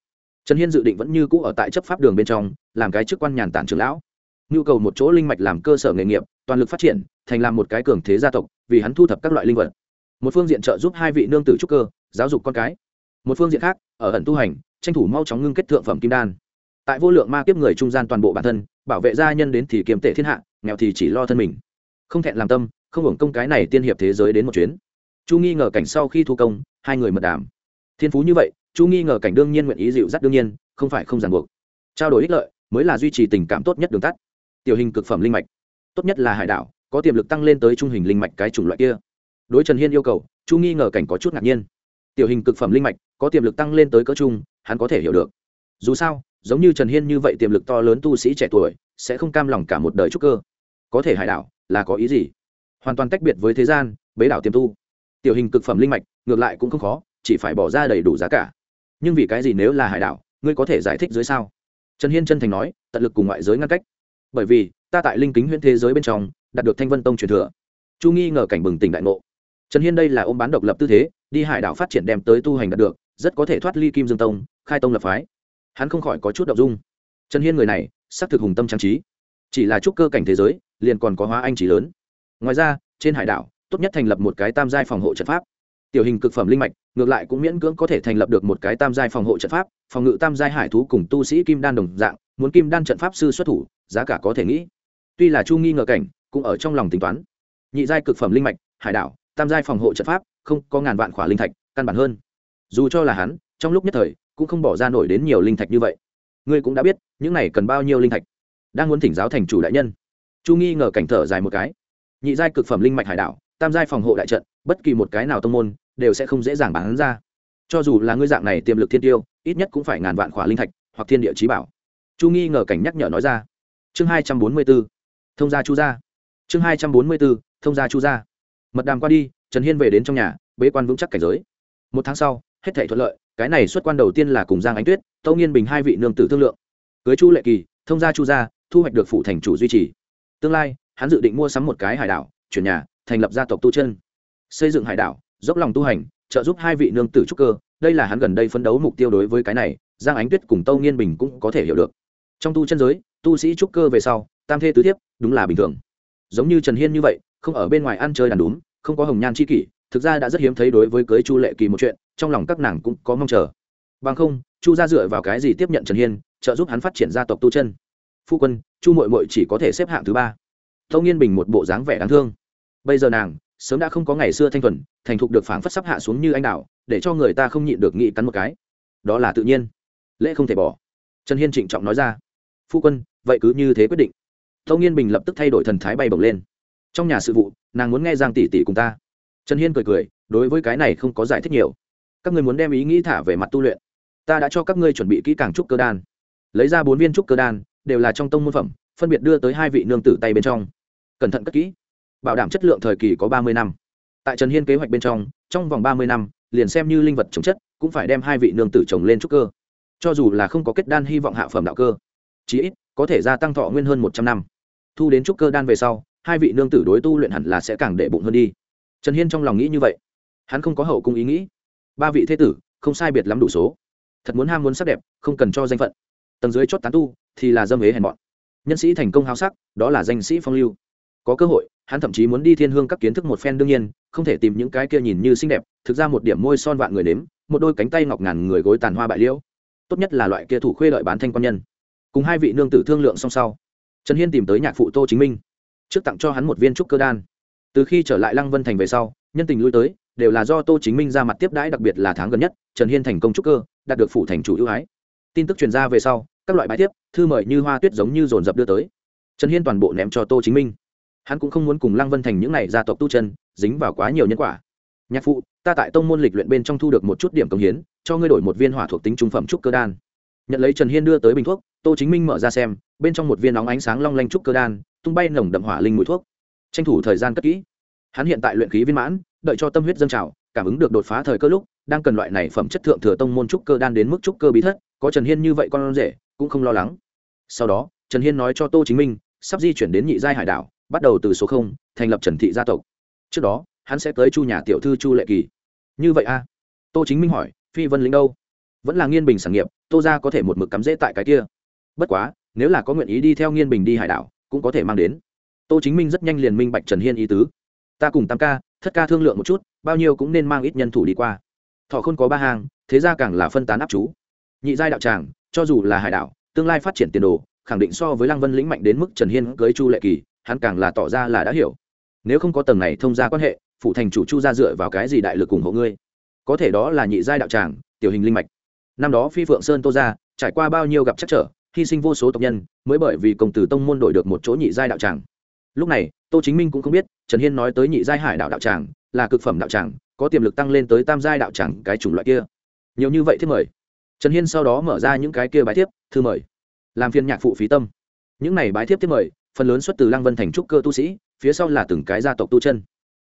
Trần hiên dự định vẫn như cũ ở tại chấp pháp đường bên trong, làm cái chức quan nhàn tản trưởng lão nhu cầu một chỗ linh mạch làm cơ sở nghề nghiệp, toàn lực phát triển, thành làm một cái cường thế gia tộc, vì hắn thu thập các loại linh vật. Một phương diện trợ giúp hai vị nương tử trúc cơ, giáo dục con cái. Một phương diện khác, ở ẩn tu hành, tranh thủ mau chóng ngưng kết thượng phẩm kim đan. Tại vô lượng ma kiếp người trung gian toàn bộ bản thân, bảo vệ gia nhân đến thì kiềm tệ thiên hạ, nghèo thì chỉ lo thân mình. Không thẹn làm tâm, không hưởng công cái này tiên hiệp thế giới đến một chuyến. Chu nghi ngờ cảnh sau khi thu công, hai người mật đàm. Thiên phú như vậy, chu nghi ngờ cảnh đương nhiên nguyện ý dịu dắt đương nhiên, không phải không ràng buộc. Trao đổi ích lợi, mới là duy trì tình cảm tốt nhất đường tắt tiểu hình cực phẩm linh mạch. Tốt nhất là hải đảo, có tiềm lực tăng lên tới trung hình linh mạch cái chủng loại kia. Đối trần hiên yêu cầu, chu nghi ngờ cảnh có chút ngạc nhiên. Tiểu hình cực phẩm linh mạch, có tiềm lực tăng lên tới cỡ chung hắn có thể hiểu được. Dù sao, giống như trần hiên như vậy tiềm lực to lớn tu sĩ trẻ tuổi, sẽ không cam lòng cả một đời trúc cơ. Có thể hải đảo, là có ý gì? Hoàn toàn tách biệt với thế gian, bế đảo tiềm tu. Tiểu hình cực phẩm linh mạch, ngược lại cũng không khó, chỉ phải bỏ ra đầy đủ giá cả. Nhưng vì cái gì nếu là hải đảo, ngươi có thể giải thích dưới sao? Trần hiên chân thành nói, tận lực cùng ngoại giới ngăn cách bởi vì ta tại linh kính huyễn thế giới bên trong đạt được thanh vân tông truyền thừa. Chu nghi ngờ cảnh bừng tỉnh đại ngộ. Trần hiên đây là ôm bán độc lập tư thế, đi hải đảo phát triển đem tới tu hành đạt được, rất có thể thoát ly kim dương tông, khai tông lập phái. Hắn không khỏi có chút đậu dung. Trần hiên người này, xác thực hùng tâm trang trí. Chỉ là chút cơ cảnh thế giới, liền còn có hóa anh trí lớn. Ngoài ra, trên hải đảo, tốt nhất thành lập một cái tam giai phòng hộ trận pháp. Tiểu hình cực phẩm linh mạch ngược lại cũng miễn cưỡng có thể thành lập được một cái tam giai phòng hộ trận pháp, phòng ngự tam giai hải thú cùng tu sĩ kim đan đồng dạng, muốn kim đan trận pháp sư xuất thủ, giá cả có thể nghĩ. Tuy là chu nghi ngờ cảnh, cũng ở trong lòng tính toán. Nhị giai cực phẩm linh mạch, hải đảo, tam giai phòng hộ trận pháp, không, có ngàn vạn khỏa linh thạch, căn bản hơn. Dù cho là hắn, trong lúc nhất thời, cũng không bỏ ra nổi đến nhiều linh thạch như vậy. Ngươi cũng đã biết, những này cần bao nhiêu linh thạch? Đang muốn thỉnh giáo thành chủ đại nhân. Chu nghi ngờ cảnh thở dài một cái. Nhị giai cực phẩm linh mạch hải đảo, tam giai phòng hộ đại trận, bất kỳ một cái nào tông môn đều sẽ không dễ dàng bán ra. Cho dù là ngươi dạng này tiềm lực thiên tiêu, ít nhất cũng phải ngàn vạn khỏa linh thạch hoặc thiên địa trí bảo. Chu nghi ngờ cảnh nhắc nhở nói ra. Chương hai trăm bốn mươi b ố thông gia chu gia. Chương hai trăm bốn mươi b ố thông gia chu gia. Mật đàm qua đi, trần hiên về đến trong nhà, bế quan vững chắc cảnh giới. Một tháng sau, hết thể thuận lợi, cái này xuất quan đầu tiên là cùng giang ánh tuyết, tâu nghiên bình hai vị nương tử thương lượng. Cưới chu lệ kỳ, thông gia chu gia, thu hoạch được phụ thành chủ duy trì. Tương lai, hắn dự định mua sắm một cái hải đảo, chuyển nhà, thành lập gia tộc tu chân. Xây dựng hải đảo dốc lòng tu hành, trợ giúp hai vị nương tử trúc cơ, đây là hắn gần đây phấn đấu mục tiêu đối với cái này, giang ánh tuyết cùng tâu nghiên bình cũng có thể hiểu được. Trong tu chân giới, tu sĩ trúc cơ về sau, tam thê tứ thiếp, đúng là bình thường. Giống như trần hiên như vậy, không ở bên ngoài ăn chơi đàn đúng không có hồng nhan c h i kỷ, thực ra đã rất hiếm thấy đối với cưới chu lệ kỳ một chuyện, trong lòng các nàng cũng có mong chờ. Bằng không, chu ra dựa vào cái gì tiếp nhận trần hiên, trợ giúp hắn phát triển gia tộc tu chân? Phu quân, chu mội mội chỉ có thể xếp hạng thứ ba. Tâu nghiên bình một bộ dáng vẻ đáng thương. Bây giờ nàng sớm đã không có ngày xưa thanh thuần, thành thục được phảng phất sắp hạ xuống như anh đào, để cho người ta không nhịn được nghĩ cắn một cái. Đó là tự nhiên. Lễ không thể bỏ. Trần hiên trịnh trọng nói ra. Phu quân, vậy cứ như thế quyết định. Tâu nghiên bình lập tức thay đổi thần thái bay bổng lên. Trong nhà sự vụ, nàng muốn nghe giang tỷ tỷ cùng ta. Trần hiên cười cười, đối với cái này không có giải thích nhiều. Các người muốn đem ý nghĩ thả về mặt tu luyện. Ta đã cho các ngươi chuẩn bị kỹ càng trúc cơ đan. Lấy ra bốn viên trúc cơ đan, đều là trong tông môn phẩm, phân biệt đưa tới hai vị nương tử tay bên trong. Cẩn thận cất kỹ bảo đảm chất lượng thời kỳ có ba mươi năm. Tại trần hiên kế hoạch bên trong trong vòng ba mươi năm, liền xem như linh vật trồng chất, cũng phải đem hai vị nương tử trồng lên trúc cơ. Cho dù là không có kết đan hy vọng hạ phẩm đạo cơ, chí ít có thể gia tăng thọ nguyên hơn một trăm năm. Thu đến trúc cơ đan về sau, hai vị nương tử đối tu luyện hẳn là sẽ càng đệ bụng hơn đi. Trần hiên trong lòng nghĩ như vậy. Hắn không có hậu cung ý nghĩ. Ba vị thế tử, không sai biệt lắm đủ số. Thật muốn ham muốn sắc đẹp, không cần cho danh phận. Tầng dưới chót tán tu, thì là dâm ế hèn bọn nhân sĩ thành công hào sắc, đó là danh sĩ phong lưu. Có cơ hội hắn thậm chí muốn đi thiên hương các kiến thức một phen đương nhiên, không thể tìm những cái kia nhìn như xinh đẹp, thực ra một điểm môi son vạn người nếm, một đôi cánh tay ngọc ngàn người gối tàn hoa bại liễu. Tốt nhất là loại kia thủ khuê lợi bán thanh quan nhân. Cùng hai vị nương tử thương lượng song sau, trần hiên tìm tới nhạc phụ tô chính minh, trước tặng cho hắn một viên trúc cơ đan. Từ khi trở lại lăng vân thành về sau, nhân tình lui tới, đều là do tô chính minh ra mặt tiếp đãi, đặc biệt là tháng gần nhất, trần hiên thành công trúc cơ, đạt được phủ thành chủ ưu ái. Tin tức truyền ra về sau, các loại bài tiếp, thư mời như hoa tuyết giống như dồn dập đưa tới. Trần hiên toàn bộ ném cho tô chính minh hắn cũng không muốn cùng lăng vân thành những n à y gia tộc tu chân, dính vào quá nhiều nhân quả. Nhạc phụ, ta tại tông môn lịch luyện bên trong thu được một chút điểm công hiến, cho ngươi đổi một viên hỏa thuộc tính trung phẩm trúc cơ đan. Nhận lấy trần hiên đưa tới bình thuốc, tô chính minh mở ra xem, bên trong một viên nóng ánh sáng long lanh trúc cơ đan, tung bay nồng đậm hỏa linh mũi thuốc. Tranh thủ thời gian cất kỹ. Hắn hiện tại luyện khí viên mãn, đợi cho tâm huyết dâng trào, cảm ứng được đột phá thời cơ lúc, đang cần loại này phẩm chất thượng thừa tông môn trúc cơ đan đến mức trúc cơ bí thất, có trần hiên như vậy con rể, cũng không lo lắng. Sau đó, trần hiên nói cho tô chính minh, sắp di chuyển đến nhị giai hải đảo bắt đầu từ số không, thành lập trần thị gia tộc. Trước đó, hắn sẽ tới chu nhà tiểu thư chu lệ kỳ. Như vậy a à? tô chính minh hỏi, phi vân lĩnh đâu? Vẫn là nghiên bình sản nghiệp, tô ra có thể một mực cắm rễ tại cái kia. Bất quá, nếu là có nguyện ý đi theo nghiên bình đi hải đảo, cũng có thể mang đến. Tô chính minh rất nhanh liền minh bạch trần hiên ý tứ. Ta cùng tam ca, thất ca thương lượng một chút, bao nhiêu cũng nên mang ít nhân thủ đi qua. Thọ không có ba hàng thế ra càng là phân tán áp chú. Nhị giai đạo tràng, cho dù là hải đảo, tương lai phát triển tiền đồ, khẳng định so với lăng vân lĩnh mạnh đến mức trần hiên cưới chu lệ kỳ hắn càng là tỏ ra là đã hiểu. Nếu không có tầng này thông ra quan hệ phụ thành chủ chu ra dựa vào cái gì đại lực ủng hộ ngươi? Có thể đó là nhị giai đạo tràng, tiểu hình linh mạch. Năm đó phi phượng sơn tô ra, trải qua bao nhiêu gặp chắc trở, hy sinh vô số tộc nhân, mới bởi vì công tử tông môn đổi được một chỗ nhị giai đạo tràng. Lúc này, tô chính minh cũng không biết, trần hiên nói tới nhị giai hải đạo đạo tràng, là cực phẩm đạo tràng, có tiềm lực tăng lên tới tam giai đạo tràng cái chủng loại kia. Nhiều như vậy thiết mời. Trần hiên sau đó mở ra những cái kia bái thiếp, thư mời. Làm phiên nhạc phụ phí tâm. Những này bái thiếp thiết mời phần lớn xuất từ lăng vân thành trúc cơ tu sĩ, phía sau là từng cái gia tộc tu chân.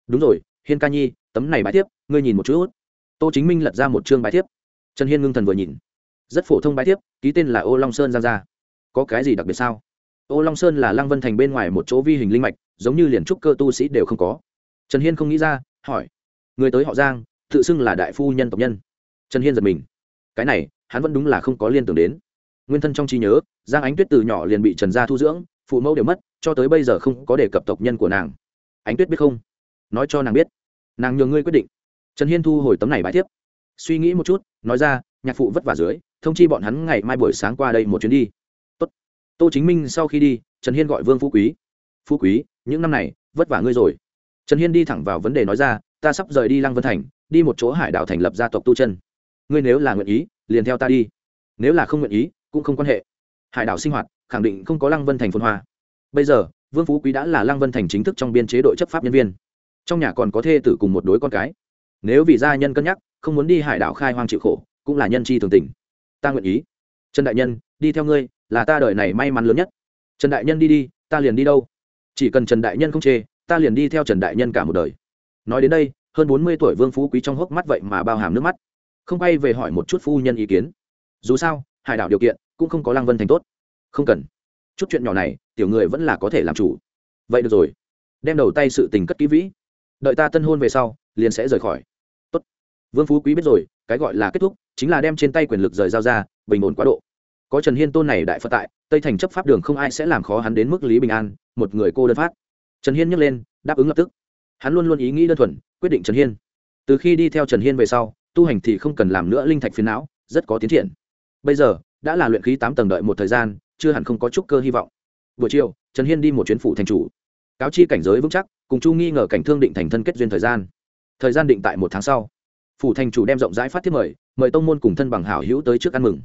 Đúng rồi, hiên ca nhi, tấm này bái thiếp, ngươi nhìn một chút. Tô chính minh lật ra một chương bái thiếp. Trần hiên ngưng thần vừa nhìn. Rất phổ thông bái thiếp, ký tên là ô long sơn giang gia. Có cái gì đặc biệt sao? Ô long sơn là lăng vân thành bên ngoài một chỗ vi hình linh mạch, giống như liền trúc cơ tu sĩ đều không có. Trần hiên không nghĩ ra, hỏi. Người tới họ giang, tự xưng là đại phu nhân tộc nhân. Trần hiên giật mình. Cái này, hắn vẫn đúng là không có liên tưởng đến. Nguyên thân trong trí nhớ, giang ánh tuyết từ nhỏ liền bị trần gia thu dưỡng phụ mẫu đều mất cho tới bây giờ không có đề cập tộc nhân của nàng. Ánh tuyết biết không? Nói cho nàng biết. Nàng nhường ngươi quyết định. Trần hiên thu hồi tấm này bãi thiếp, suy nghĩ một chút nói ra nhạc phụ vất vả dưới thông chi bọn hắn ngày mai buổi sáng qua đây một chuyến đi. Tốt. tô chính minh sau khi đi trần hiên gọi vương phú quý. Phú quý những năm này vất vả ngươi rồi. Trần hiên đi thẳng vào vấn đề nói ra ta sắp rời đi lăng vân thành đi một chỗ hải đảo thành lập gia tộc tu chân. Ngươi nếu là nguyện ý liền theo ta đi. Nếu là không nguyện ý cũng không quan hệ. Hải đảo sinh hoạt khẳng định không có lăng vân thành phân hoa. Bây giờ, vương phú quý đã là lăng vân thành chính thức trong biên chế đội chấp pháp nhân viên. Trong nhà còn có thê tử cùng một đối con cái. Nếu vì gia nhân cân nhắc, không muốn đi hải đảo khai hoang chịu khổ, cũng là nhân chi thường tình. Ta nguyện ý. Trần đại nhân, đi theo ngươi, là ta đời này may mắn lớn nhất. Trần đại nhân đi đi, ta liền đi đâu? Chỉ cần trần đại nhân không chê, ta liền đi theo trần đại nhân cả một đời. Nói đến đây, hơn bốn mươi tuổi vương phú quý trong hốc mắt vậy mà bao hàm nước mắt. Không bay về hỏi một chút phu nhân ý kiến. Dù sao, hải đảo điều kiện cũng không có lăng vân thành tốt không cần. Chút chuyện nhỏ này, tiểu người vẫn là có thể làm chủ. Vậy được rồi. Đem đầu tay sự tình cất kỹ vĩ. Đợi ta tân hôn về sau, liền sẽ rời khỏi. Tốt. vương phú quý biết rồi, cái gọi là kết thúc, chính là đem trên tay quyền lực rời giao ra, bình ổn quá độ. Có trần hiên tôn này đại phật tại, tây thành chấp pháp đường không ai sẽ làm khó hắn đến mức lý bình an, một người cô đơn phát. Trần hiên nhấc lên, đáp ứng lập tức. Hắn luôn luôn ý nghĩ đơn thuần, quyết định trần hiên. Từ khi đi theo trần hiên về sau, tu hành thì không cần làm nữa linh thạch phiến não, rất có tiến triển. Bây giờ, đã là luyện khí tám tầng đợi một thời gian chưa hẳn không có chút cơ hy vọng. Buổi chiều, trần hiên đi một chuyến phủ thành chủ. Cáo chi cảnh giới vững chắc, cùng chu nghi ngờ cảnh thương định thành thân kết duyên thời gian. Thời gian định tại một tháng sau. Phủ thành chủ đem rộng rãi phát thiết mời mời tông môn cùng thân bằng hảo hữu tới trước ăn mừng.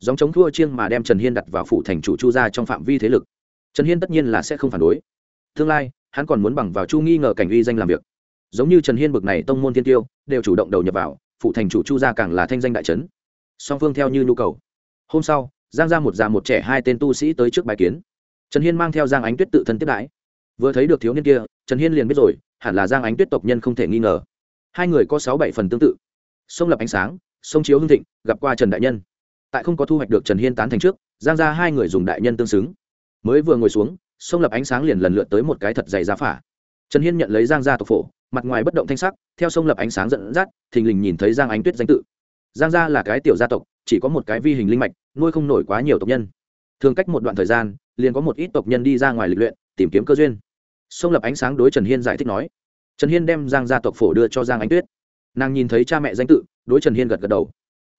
Dòng chống thua chiêng mà đem trần hiên đặt vào phủ thành chủ chu ra trong phạm vi thế lực. Trần hiên tất nhiên là sẽ không phản đối. Tương lai, hắn còn muốn bằng vào chu nghi ngờ cảnh uy danh làm việc. Giống như trần hiên bực này tông môn thiên tiêu, đều chủ động đầu nhập vào phụ thành chủ chu gia càng là thanh danh đại trấn song phương theo như nhu cầu. Hôm sau giang ra một già một trẻ hai tên tu sĩ tới trước bài kiến. Trần hiên mang theo giang ánh tuyết tự thân tiếp đãi. Vừa thấy được thiếu niên kia, trần hiên liền biết rồi, hẳn là giang ánh tuyết tộc nhân không thể nghi ngờ. Hai người có sáu bảy phần tương tự. Sông lập ánh sáng, sông chiếu hương thịnh, gặp qua trần đại nhân. Tại không có thu hoạch được trần hiên tán thành trước, giang ra hai người dùng đại nhân tương xứng. Mới vừa ngồi xuống, sông lập ánh sáng liền lần lượt tới một cái thật dày giá phả. Trần hiên nhận lấy giang gia tộc phổ, mặt ngoài bất động thanh sắc, theo sông lập ánh sáng dẫn dắt, thình lình nhìn thấy giang ánh tuyết danh tự. Giang gia là cái tiểu gia tộc, chỉ có một cái vi hình linh mạch nuôi không nổi quá nhiều tộc nhân. Thường cách một đoạn thời gian, liền có một ít tộc nhân đi ra ngoài lịch luyện, tìm kiếm cơ duyên. Sông lập ánh sáng đối trần hiên giải thích nói. Trần hiên đem giang gia tộc phổ đưa cho giang ánh tuyết. Nàng nhìn thấy cha mẹ danh tự, đối trần hiên gật gật đầu.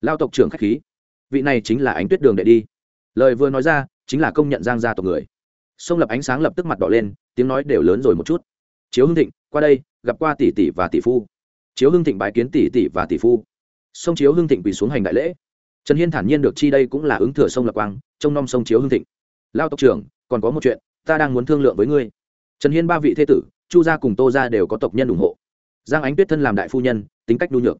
Lao tộc trưởng k h á c h khí. Vị này chính là ánh tuyết đường đệ đi. Lời vừa nói ra, chính là công nhận giang gia tộc người. Sông lập ánh sáng lập tức mặt đỏ lên, tiếng nói đều lớn rồi một chút. Chiếu hưng thịnh, qua đây, gặp qua tỷ tỷ và tỷ phu. Chiếu hưng thịnh bái kiến tỷ tỷ và tỷ phu. Sông chiếu hưng thịnh quỳ xuống hành đại lễ trần hiên thản nhiên được chi đây cũng là ứng thừa sông lập quang, trông nom sông chiếu hưng thịnh. Lao tộc trưởng, còn có một chuyện, ta đang muốn thương lượng với ngươi. Trần hiên ba vị thế tử, chu gia cùng tô gia đều có tộc nhân ủng hộ. Giang ánh tuyết thân làm đại phu nhân, tính cách nhu nhược.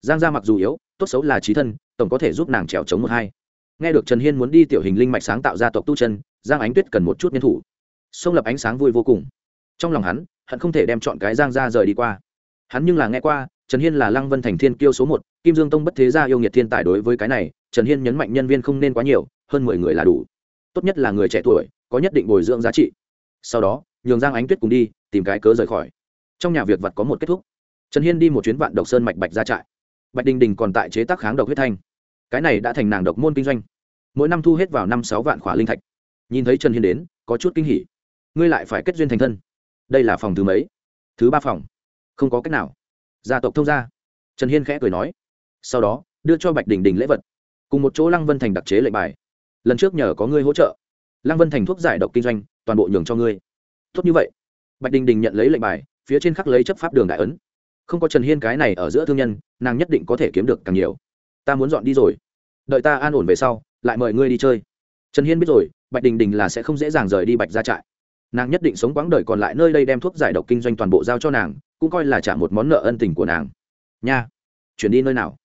Giang gia mặc dù yếu, tốt xấu là trí thân, tổng có thể giúp nàng trèo chống một hai. Nghe được trần hiên muốn đi tiểu hình linh mạch sáng tạo ra tộc tu chân, giang ánh tuyết cần một chút nhân thủ. Sông lập ánh sáng vui vô cùng. Trong lòng hắn hận không thể đem chọn cái giang ra rời đi qua. Hắn nhưng là nghe qua, trần hiên là lăng vân thành thiên kiêu số một kim dương tông bất thế gia yêu nghiệt thiên tài đối với cái này, trần hiên nhấn mạnh nhân viên không nên quá nhiều, hơn mười người là đủ. Tốt nhất là người trẻ tuổi, có nhất định bồi dưỡng giá trị. Sau đó, nhường giang ánh tuyết cùng đi, tìm cái cớ rời khỏi. Trong nhà việc vật có một kết thúc. Trần hiên đi một chuyến vạn độc sơn mạch bạch ra trại. Bạch đình đình còn tại chế tác kháng độc huyết thanh. Cái này đã thành nàng độc môn kinh doanh. Mỗi năm thu hết vào năm sáu vạn khỏa linh thạch. Nhìn thấy trần hiên đến, có chút kinh hỉ. Ngươi lại phải kết duyên thành thân. Đây là phòng thứ mấy? Thứ ba phòng. Không có cách nào. Gia tộc thông gia. Trần hiên khẽ cười nói sau đó, đưa cho bạch đình đình lễ vật. Cùng một chỗ lăng vân thành đặc chế lệnh bài. Lần trước nhờ có ngươi hỗ trợ. Lăng vân thành thuốc giải độc kinh doanh, toàn bộ nhường cho ngươi. Tốt như vậy. Bạch đình đình nhận lấy lệnh bài, phía trên khắc lấy chấp pháp đường đại ấn. Không có trần hiên cái này ở giữa thương nhân, nàng nhất định có thể kiếm được càng nhiều. Ta muốn dọn đi rồi. Đợi ta an ổn về sau, lại mời ngươi đi chơi. Trần hiên biết rồi, bạch đình đình là sẽ không dễ dàng rời đi bạch ra trại. Nàng nhất định sống quãng đời còn lại nơi đây đem thuốc giải độc kinh doanh toàn bộ giao cho nàng, cũng coi là trả một món nợ ân tình của nàng. Nha, chuyển đi nơi nào?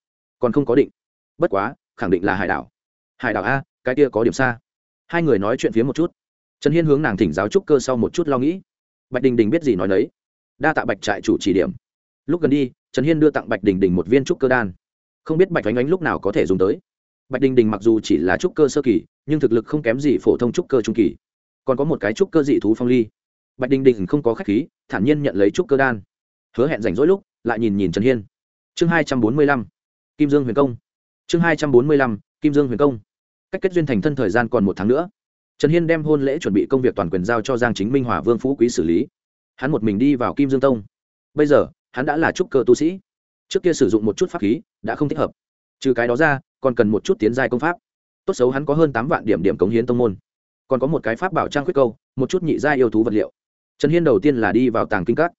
Còn không có định. Bất quá, khẳng định là hải đảo. Hải đảo a, cái kia có điểm xa. Hai người nói chuyện phía một chút. Trần hiên hướng nàng thỉnh giáo trúc cơ sau một chút lo nghĩ. Bạch đình đình biết gì nói đấy đa tạ bạch trại chủ chỉ điểm. Lúc gần đi, trần hiên đưa tặng bạch đình đình một viên trúc cơ đan. Không biết bạch oánh oánh lúc nào có thể dùng tới. Bạch đình đình mặc dù chỉ là trúc cơ sơ kỳ, nhưng thực lực không kém gì phổ thông trúc cơ trung kỳ. Còn có một cái trúc cơ dị thú phong ly. Bạch đình đình không có k h á c h khí, thản nhiên nhận lấy trúc cơ đan. Hứa hẹn rảnh rỗi lúc, lại nhìn nhìn trần hiên. Chương hai trăm bốn mươi lăm kim dương huyền công. Chương hai trăm bốn mươi lăm, kim dương huyền công. Cách kết duyên thành thân thời gian còn một tháng nữa. Trần hiên đem hôn lễ chuẩn bị công việc toàn quyền giao cho giang chính minh hòa vương phú quý xử lý. Hắn một mình đi vào kim dương tông. Bây giờ, hắn đã là trúc cơ tu sĩ. Trước kia sử dụng một chút pháp khí, đã không thích hợp. Trừ cái đó ra, còn cần một chút tiến giai công pháp. Tốt xấu hắn có hơn tám vạn điểm điểm cống hiến tông môn. Còn có một cái pháp bảo trang khuyết câu, một chút nhị gia yêu thú vật liệu. Trần hiên đầu tiên là đi vào tàng kinh các.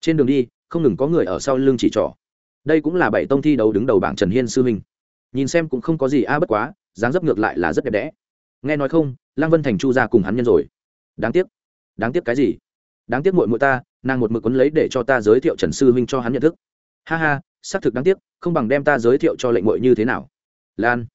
Trên đường đi, không ngừng có người ở sau lưng chỉ trỏ đây cũng là bảy tông thi đấu đứng đầu bảng trần hiên sư huynh. Nhìn xem cũng không có gì a bất quá, dáng dấp ngược lại là rất đẹp đẽ. Nghe nói không, lăng vân thành chu ra cùng hắn nhân rồi. Đáng tiếc. Đáng tiếc cái gì? Đáng tiếc muội muội ta, nàng một mực quấn lấy để cho ta giới thiệu trần sư huynh cho hắn nhận thức. Ha ha, xác thực đáng tiếc, không bằng đem ta giới thiệu cho lệnh muội như thế nào. Lan.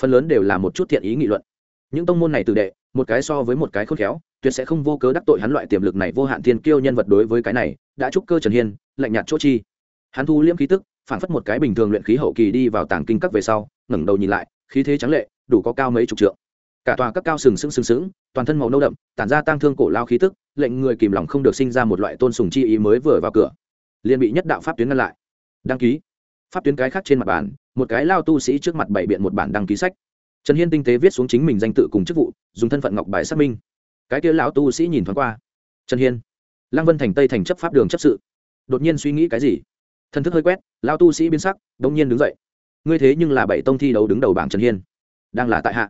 Phần lớn đều là một chút thiện ý nghị luận. Những tông môn này từ đệ, một cái so với một cái khôn khéo, tuyệt sẽ không vô cớ đắc tội hắn loại tiềm lực này vô hạn thiên kiêu nhân vật đối với cái này, đã chúc cơ trần hiên, lạnh nhạt chỗ chi. Hắn thu liễm khí tức phản phất một cái bình thường luyện khí hậu kỳ đi vào tàng kinh các về sau, ngẩng đầu nhìn lại, khí thế trắng lệ, đủ có cao mấy chục trượng. Cả tòa các cao sừng sững sừng sững, toàn thân màu nâu đậm, tản ra tăng thương cổ lao khí tức, lệnh người kìm lòng không được sinh ra một loại tôn sùng chi ý mới vừa vào cửa. Liền bị nhất đạo pháp tuyến ngăn lại. Đăng ký. Pháp tuyến cái khác trên mặt bàn, một cái lao tu sĩ trước mặt bảy biện một bản đăng ký sách. Trần hiên tinh tế viết xuống chính mình danh tự cùng chức vụ, dùng thân phận ngọc bài xác minh. Cái kia lão tu sĩ nhìn thoáng qua. Trần hiên. Lăng vân thành tây thành chấp pháp đường chấp sự. Đột nhiên suy nghĩ cái gì? Thần thức hơi quét lao tu sĩ biến sắc đ ỗ n g nhiên đứng dậy. Ngươi thế nhưng là bảy tông thi đấu đứng đầu bảng trần hiên. Đang là tại hạ.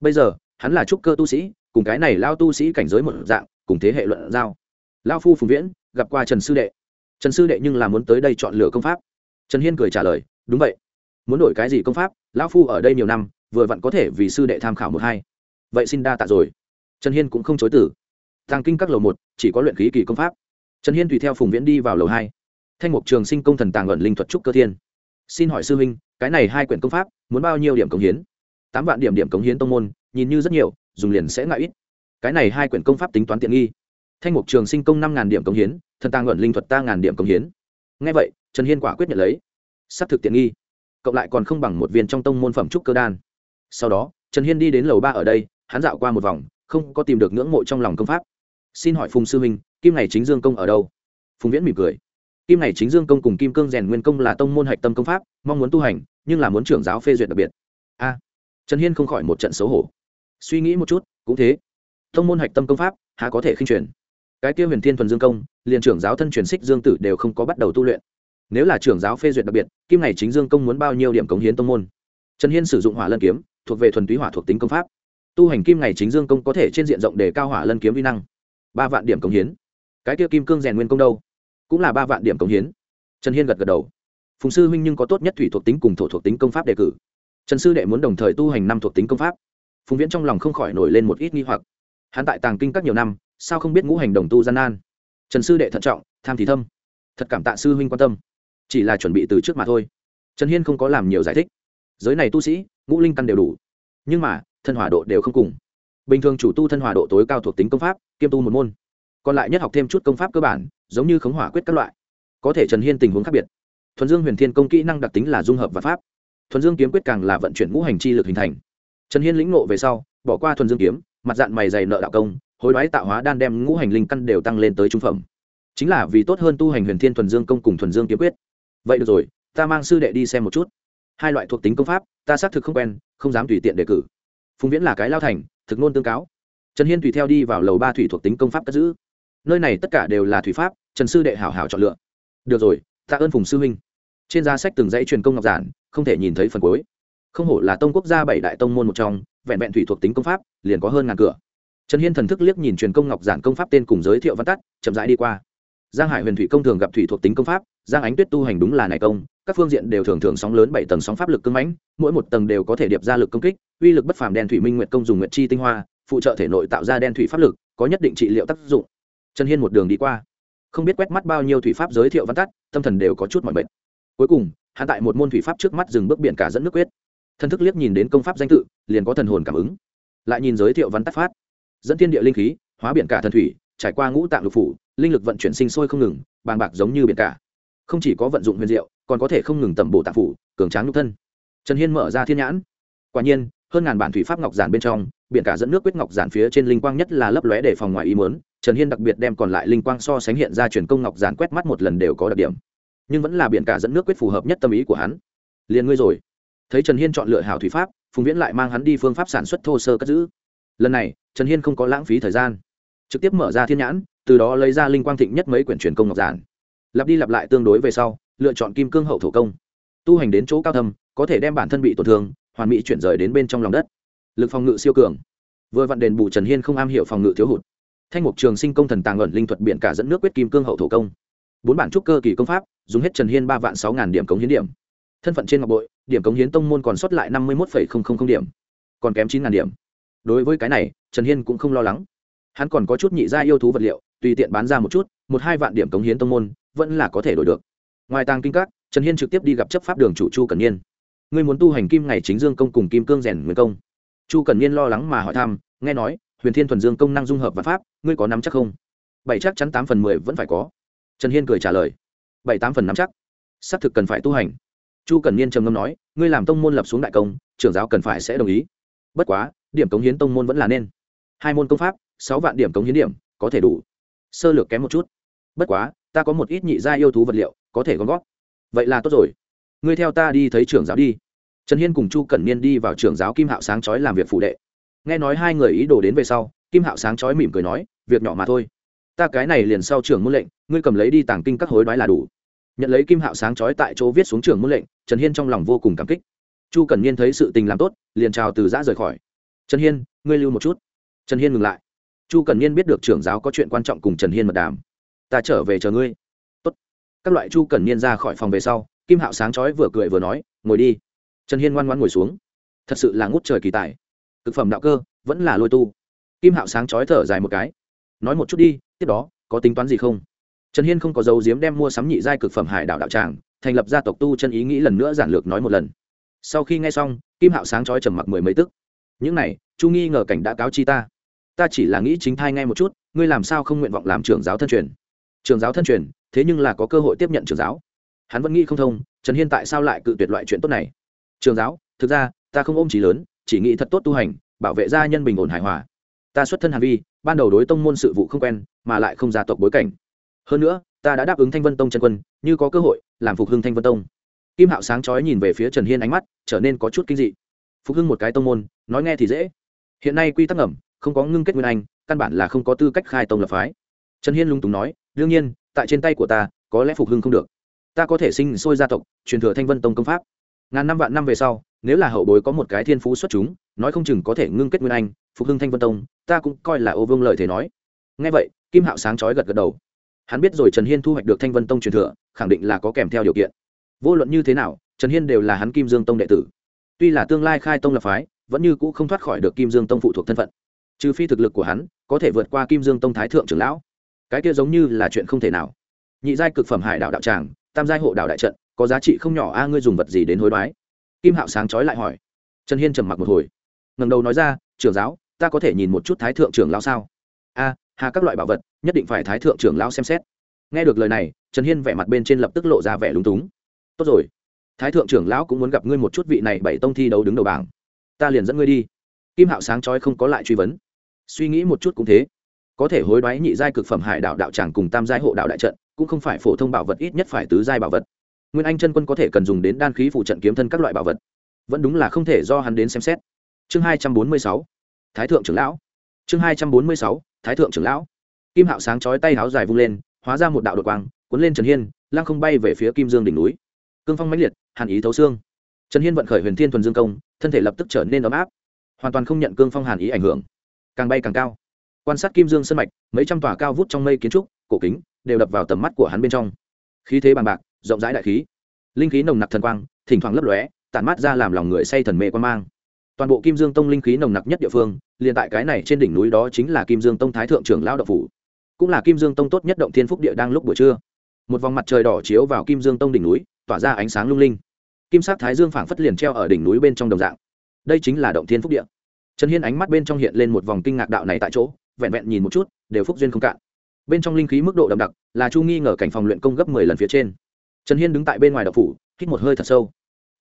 Bây giờ, hắn là trúc cơ tu sĩ, cùng cái này lao tu sĩ cảnh giới một dạng, cùng thế hệ luận giao. Lao phu phùng viễn, gặp qua trần sư đệ. Trần sư đệ nhưng là muốn tới đây chọn lựa công pháp. Trần hiên cười trả lời, đúng vậy. Muốn đổi cái gì công pháp, lão phu ở đây nhiều năm, vừa vặn có thể vì sư đệ tham khảo một hai. Vậy xin đa tạ rồi. Trần hiên cũng không chối tử tàng kinh các lầu một, chỉ có luyện khí kỳ công pháp. Trần hiên tùy theo phùng viễn đi vào lầu hai thanh mục trường sinh công thần tàng ẩn linh thuật trúc cơ thiên. Xin hỏi sư huynh, cái này hai quyển công pháp, muốn bao nhiêu điểm cống hiến? Tám vạn điểm điểm cống hiến tông môn, nhìn như rất nhiều, dùng liền sẽ ngại ít. Cái này hai quyển công pháp tính toán tiện nghi. Thanh mục trường sinh công năm ngàn điểm cống hiến, thần tàng ẩn linh thuật ta ngàn điểm cống hiến. Ngay vậy, trần hiên quả quyết nhận lấy. S c thực tiện nghi. Cộng lại còn không bằng một viên trong tông môn phẩm trúc cơ đan. Sau đó, trần hiên đi đến lầu ba ở đây, hắn dạo qua một vòng, không có tìm được ngưỡng mộ trong lòng công pháp. Xin hỏi phùng sư huynh, kim này chính dương công ở đâu? Phùng viễn mỉm cười kim này chính dương công cùng kim cương rèn nguyên công là tông môn hạch tâm công pháp, mong muốn tu hành, nhưng là muốn trưởng giáo phê duyệt đặc biệt. A. Trần hiên không khỏi một trận xấu hổ. Suy nghĩ một chút, cũng thế. Tông môn hạch tâm công pháp, há có thể khinh truyền? Cái kia huyền thiên thuần dương công, liền trưởng giáo thân truyền xích dương tử đều không có bắt đầu tu luyện. Nếu là trưởng giáo phê duyệt đặc biệt, kim này chính dương công muốn bao nhiêu điểm cống hiến tông môn? Trần hiên sử dụng hỏa lân kiếm, thuộc về thuần túy hỏa thuộc tính công pháp. Tu hành kim này chính dương công có thể trên diện rộng để cao hỏa lân kiếm vi năng. Ba vạn điểm cống hiến. Cái kia kim cương rèn nguyên công đâu? Cũng là ba vạn điểm cống hiến. Trần hiên gật gật đầu. Phùng sư huynh nhưng có tốt nhất thủy thuộc tính cùng thổ thuộc tính công pháp đề cử. Trần sư đệ muốn đồng thời tu hành năm thuộc tính công pháp. Phùng viễn trong lòng không khỏi nổi lên một ít nghi hoặc. Hắn tại tàng kinh các nhiều năm, sao không biết ngũ hành đồng tu gian nan? Trần sư đệ thận trọng, tham thì thâm. Thật cảm tạ sư huynh quan tâm. Chỉ là chuẩn bị từ trước mà thôi. Trần hiên không có làm nhiều giải thích. Giới này tu sĩ, ngũ linh căn đều đủ. Nhưng mà, thân hỏa độ đều không cùng. Bình thường chủ tu thân hỏa độ tối cao thuộc tính công pháp, kiêm tu một môn còn lại nhất học thêm chút công pháp cơ bản, giống như khống hỏa quyết các loại. Có thể trần hiên tình huống khác biệt. Thuần dương huyền thiên công kỹ năng đặc tính là dung hợp và pháp. Thuần dương kiếm quyết càng là vận chuyển ngũ hành chi lực hình thành. Trần hiên lĩnh nộ về sau, bỏ qua thuần dương kiếm, mặt dạng mày dày nợ đạo công, hối đoái tạo hóa đan đem ngũ hành linh căn đều tăng lên tới trung phẩm. Chính là vì tốt hơn tu hành huyền thiên thuần dương công cùng thuần dương kiếm quyết. Vậy được rồi, ta mang sư đệ đi xem một chút. Hai loại thuộc tính công pháp, ta xác thực không quen, không dám tùy tiện đề cử. Phùng viễn là cái lao thành, thực nôn tương cáo. Trần hiên tùy theo đi vào lầu ba thủy thuộc tính công pháp cất giữ nơi này tất cả đều là thủy pháp, trần sư đệ hảo hảo chọn lựa. Được rồi, tạ ơn phùng sư huynh. Trên giá sách từng dãy truyền công ngọc giản, không thể nhìn thấy phần cuối. Không hổ là tông quốc gia bảy đại tông môn một trong, vẹn vẹn thủy thuộc tính công pháp, liền có hơn ngàn cửa. Trần hiên thần thức liếc nhìn truyền công ngọc giản công pháp tên cùng giới thiệu văn tắt, chậm rãi đi qua. Giang hải huyền thủy công thường gặp thủy thuộc tính công pháp, giang ánh tuyết tu hành đúng là này công, các phương diện đều thường thường sóng lớn bảy tầng sóng pháp lực cưng mãnh, mỗi một tầng đều có thể điệp ra lực công kích, uy lực bất phàm đen thủy minh nguyệt công dùng nguyệt chi tinh hoa, phụ trợ thể nội tạo ra đen thủy pháp lực, có nhất định trị liệu tác dụng trần hiên một đường đi qua, không biết quét mắt bao nhiêu thủy pháp giới thiệu văn tắt, tâm thần đều có chút mọi bệnh cuối cùng, hắn tại một môn thủy pháp trước mắt dừng bước biển cả dẫn nước quyết. Thân thức liếc nhìn đến công pháp danh tự, liền có thần hồn cảm ứng. Lại nhìn giới thiệu văn tắt phát. Dẫn thiên địa linh khí, hóa biển cả thần thủy, trải qua ngũ tạng lục phủ, linh lực vận chuyển sinh sôi không ngừng, bàng bạc giống như biển cả. Không chỉ có vận dụng huyền diệu, còn có thể không ngừng tẩm bổ tạng phủ, cường tráng nhục thân. Trần hiên mở ra thiên nhãn. Quả nhiên, hơn ngàn bản thủy pháp ngọc giản bên trong, biển cả dẫn nước quyết ngọc giản phía trên linh quang nhất là lấp lóe để phòng ngoài ý muốn trần hiên đặc biệt đem còn lại linh quang so sánh hiện ra truyền công ngọc giản quét mắt một lần đều có đặc điểm. Nhưng vẫn là biển cả dẫn nước quyết phù hợp nhất tâm ý của hắn. Liền ngươi rồi. Thấy trần hiên chọn lựa hảo thủy pháp, phùng viễn lại mang hắn đi phương pháp sản xuất thô sơ cất giữ. Lần này, trần hiên không có lãng phí thời gian. Trực tiếp mở ra thiên nhãn, từ đó lấy ra linh quang thịnh nhất mấy quyển truyền công ngọc giản. Lặp đi lặp lại tương đối về sau, lựa chọn kim cương hậu thổ công. Tu hành đến chỗ cao thâm, có thể đem bản thân bị tổn thương, hoàn mỹ chuyển rời đến bên trong lòng đất. Lực phòng ngự siêu cường. Vừa vặn đền bù trần hiên không am hiểu phòng ngự thiếu hụt thanh mục trường sinh công thần tàng ẩn linh thuật biện cả dẫn nước quyết kim cương hậu thổ công. Bốn bản trúc cơ kỳ công pháp, dùng hết trần hiên ba vạn sáu ngàn điểm cống hiến điểm. Thân phận trên ngọc bội, điểm cống hiến tông môn còn sót lại năm mươi một điểm. Còn kém chín ngàn điểm. Đối với cái này, trần hiên cũng không lo lắng. Hắn còn có chút nhị gia yêu thú vật liệu, tùy tiện bán ra một chút, một hai vạn điểm cống hiến tông môn, vẫn là có thể đổi được. Ngoài tàng kinh các, trần hiên trực tiếp đi gặp chấp pháp đường chủ chu cần niên. Ngươi muốn tu hành kim ngày chính dương công cùng kim cương rèn nguyên công. Chu cần niên lo lắng mà hỏi thăm, nghe nói huyền thiên thuần dương công năng dung hợp và pháp, ngươi có nắm chắc không? Bảy chắc chắn tám phần mười vẫn phải có. Trần hiên cười trả lời. Bảy tám phần nắm chắc. Xác thực cần phải tu hành. Chu cần niên trầm ngâm nói, ngươi làm tông môn lập xuống đại công, trưởng giáo cần phải sẽ đồng ý. Bất quá, điểm cống hiến tông môn vẫn là nên. Hai môn công pháp, sáu vạn điểm cống hiến điểm, có thể đủ. Sơ lược kém một chút. Bất quá, ta có một ít nhị gia yêu thú vật liệu, có thể gom góp. Vậy là tốt rồi. Ngươi theo ta đi thấy trưởng giáo đi. Trần hiên cùng chu cẩn niên đi vào trưởng giáo kim hạo sáng chói làm việc phụ đệ nghe nói hai người ý đồ đến về sau, kim hạo sáng chói mỉm cười nói, việc nhỏ mà thôi. Ta cái này liền sau trưởng môn lệnh, ngươi cầm lấy đi tàng kinh các hối đoái là đủ. Nhận lấy kim hạo sáng chói tại chỗ viết xuống trưởng môn lệnh, trần hiên trong lòng vô cùng cảm kích. Chu Cần niên thấy sự tình làm tốt, liền chào từ giã rời khỏi. Trần hiên, ngươi lưu một chút. Trần hiên ngừng lại. Chu Cần niên biết được trưởng giáo có chuyện quan trọng cùng trần hiên mật đàm. Ta trở về chờ ngươi. Tốt. các loại chu Cần niên ra khỏi phòng về sau, kim hạo sáng chói vừa cười vừa nói, ngồi đi. Trần hiên ngoan ngoan ngồi xuống. Thật sự là ngút trời kỳ tài thực phẩm đạo cơ vẫn là lôi tu. Kim hạo sáng chói thở dài một cái. Nói một chút đi, tiếp đó, có tính toán gì không? Trần hiên không có dấu diếm đem mua sắm nhị giai cực phẩm hải đạo đạo tràng, thành lập gia tộc tu chân ý nghĩ lần nữa giản lược nói một lần. Sau khi nghe xong, kim hạo sáng chói trầm mặc mười mấy tức. Những này, chu nghi ngờ cảnh đã cáo chi ta. Ta chỉ là nghĩ chính thai ngay một chút, ngươi làm sao không nguyện vọng làm trưởng giáo thân truyền? Trường giáo thân truyền, thế nhưng là có cơ hội tiếp nhận trường giáo. Hắn vẫn nghĩ không thông, trần hiên tại sao lại cự tuyệt loại chuyện tốt này? Trường giáo, thực ra, ta không ôm trí lớn chỉ nghĩ thật tốt tu hành, bảo vệ gia nhân bình ổn hài hòa. Ta xuất thân hàn vi, ban đầu đối tông môn sự vụ không quen, mà lại không gia tộc bối cảnh. Hơn nữa, ta đã đáp ứng thanh vân tông chân quân, như có cơ hội, làm phục hưng thanh vân tông. Kim hạo sáng chói nhìn về phía trần hiên ánh mắt, trở nên có chút kinh dị. Phục hưng một cái tông môn, nói nghe thì dễ. Hiện nay quy tắc ẩm không có ngưng kết nguyên anh, căn bản là không có tư cách khai tông lập phái. Trần hiên lung túng nói, đương nhiên, tại trên tay của ta, có lẽ phục hưng không được. Ta có thể sinh sôi gia tộc, truyền thừa thanh vân tông công pháp. Ngàn năm vạn năm về sau nếu là hậu bối có một cái thiên phú xuất chúng, nói không chừng có thể ngưng kết nguyên anh, phục hưng thanh vân tông, ta cũng coi là ô vương lợi thế nói. Ngay vậy, kim hạo sáng chói gật gật đầu. Hắn biết rồi trần hiên thu hoạch được thanh vân tông truyền thừa, khẳng định là có kèm theo điều kiện. Vô luận như thế nào, trần hiên đều là hắn kim dương tông đệ tử. Tuy là tương lai khai tông lập phái, vẫn như cũ không thoát khỏi được kim dương tông phụ thuộc thân phận. Trừ phi thực lực của hắn có thể vượt qua kim dương tông thái thượng trưởng lão. Cái kia giống như là chuyện không thể nào. Nhị giai cực phẩm hải đạo đạo tràng, tam giai hộ đạo đại trận, có giá trị không nhỏ a, ngươi dùng vật gì đến hối đoái? Kim hạo sáng trói lại hỏi. Trần hiên trầm mặc một hồi. Ngầm đầu nói ra, trưởng giáo, ta có thể nhìn một chút thái thượng trưởng lão sao? A, hà các loại bảo vật, nhất định phải thái thượng trưởng lão xem xét. Nghe được lời này, trần hiên vẻ mặt bên trên lập tức lộ ra vẻ lúng túng. Tốt rồi, thái thượng trưởng lão cũng muốn gặp ngươi một chút vị này bảy tông thi đấu đứng đầu bảng. Ta liền dẫn ngươi đi. Kim hạo sáng trói không có lại truy vấn. Suy nghĩ một chút cũng thế. Có thể hối đoái nhị giai cực phẩm hải đạo đạo tràng cùng tam giai hộ đạo đại trận, cũng không phải phổ thông bảo vật, ít nhất phải tứ giai bảo vật nguyên anh chân quân có thể cần dùng đến đan khí phụ trận kiếm thân các loại bảo vật. Vẫn đúng là không thể do hắn đến xem xét. Chương hai trăm bốn mươi sáu, thái thượng trưởng lão. Chương hai trăm bốn mươi sáu, thái thượng trưởng lão. Kim hạo sáng chói tay háo dài vung lên, hóa ra một đạo đột quang, cuốn lên trần hiên, lăng không bay về phía kim dương đỉnh núi. Cương phong mãnh liệt, hàn ý thấu xương. Trần hiên vận khởi huyền thiên thuần dương công, thân thể lập tức trở nên ấm áp. Hoàn toàn không nhận cương phong hàn ý ảnh hưởng. Càng bay càng cao. Quan sát kim dương sân mạch, mấy trăm tòa cao vút trong mây kiến trúc, cổ kính, đều đập vào tầm mắt của hắn bên trong. Khí thế bằng bạc rộng rãi đại khí. Linh khí nồng nặc thần quang, thỉnh thoảng lấp lóe, tản mát ra làm lòng người say thần mê quan mang. Toàn bộ kim dương tông linh khí nồng nặc nhất địa phương, liền tại cái này trên đỉnh núi đó chính là kim dương tông thái thượng trưởng lao động phủ. Cũng là kim dương tông tốt nhất động thiên phúc địa đang lúc buổi trưa. Một vòng mặt trời đỏ chiếu vào kim dương tông đỉnh núi, tỏa ra ánh sáng lung linh. Kim sắc thái dương phảng phất liền treo ở đỉnh núi bên trong đồng dạng. Đây chính là động thiên phúc địa. Trần hiên ánh mắt bên trong hiện lên một vòng kinh ngạc đạo này tại chỗ, vẹn vẹn nhìn một chút, đều phúc duyên không cạn. Bên trong linh khí mức độ đậm đặc, là chu nghi ngờ cảnh phòng luyện công gấp mười lần phía trên trần hiên đứng tại bên ngoài đậu phủ, hít một hơi thật sâu.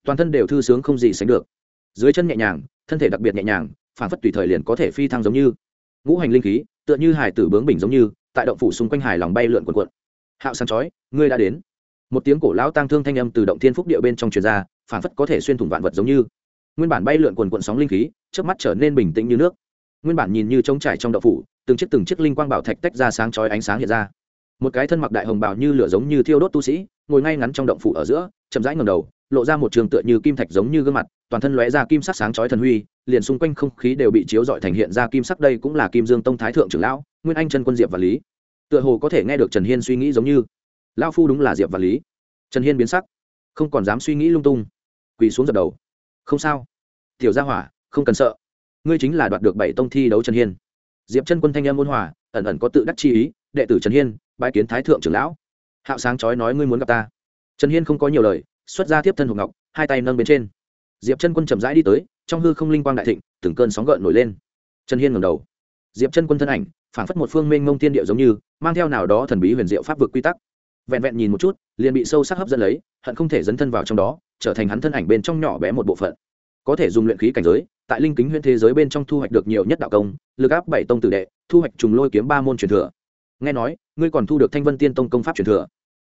Toàn thân đều thư sướng không gì sánh được. Dưới chân nhẹ nhàng, thân thể đặc biệt nhẹ nhàng, phản phất tùy thời liền có thể phi thăng giống như. Ngũ hành linh khí, tựa như hải tử bướng bình giống như, tại động phủ xung quanh hải lòng bay lượn quần quận hạo sáng chói ngươi đã đến. Một tiếng cổ lão tang thương thanh âm từ động thiên phúc địa bên trong truyền ra, phản phất có thể xuyên thủng vạn vật giống như. Nguyên bản bay lượn quần quận sóng linh khí trước mắt trở nên bình tĩnh như nước. Nguyên bản nhìn như trống trải trong động phủ, từng chiếc từng chiếc linh quang bảo thạch tách ra sáng chói ánh sáng hiện ra. Một cái thân mặc đại hồng bào như lửa giống như thiêu đốt tu sĩ ngồi ngay ngắn trong động phủ ở giữa, chậm rãi ngầm đầu, lộ ra một trường tựa như kim thạch giống như gương mặt, toàn thân lóe ra kim sắc sáng chói thần huy, liền xung quanh không khí đều bị chiếu dọi thành hiện ra kim sắc đây cũng là kim dương tông thái thượng trưởng lão, nguyên anh chân quân diệp và lý. Tựa hồ có thể nghe được trần hiên suy nghĩ giống như, lão phu đúng là diệp và lý. Trần hiên biến sắc, không còn dám suy nghĩ lung tung, quỳ xuống dập đầu. Không sao. Tiểu gia hỏa, không cần sợ. Ngươi chính là đoạt được bảy tông thi đấu trần hiên. Diệp chân quân thanh em ôn hòa, ẩn ẩn có tự đắc chi ý, đệ tử trần hiên bãi kiến thái thượng trưởng lão hạo sáng chói nói ngươi muốn gặp ta. Trần hiên không có nhiều lời, xuất ra tiếp thân hộp ngọc, hai tay nâng bên trên. Diệp chân quân chậm rãi đi tới, trong hư không linh quang đại thịnh, từng cơn sóng gợn nổi lên. Trần hiên ngầm đầu. Diệp chân quân thân ảnh phản phất một phương mênh mông tiên điệu giống như, mang theo nào đó thần bí huyền diệu pháp vực quy tắc. Vẹn vẹn nhìn một chút, liền bị sâu sắc hấp dẫn lấy, hận không thể dấn thân vào trong đó, trở thành hắn thân ảnh bên trong nhỏ bé một bộ phận. Có thể dùng luyện khí cảnh giới, tại linh kính huyễn thế giới bên trong thu hoạch được nhiều nhất đạo công, lực áp bảy tông tử đệ, thu hoạch trùng lôi kiếm ba môn truyền thừa nghe nói, ngươi còn thu được thanh vân tiên tông công pháp truyền thừa.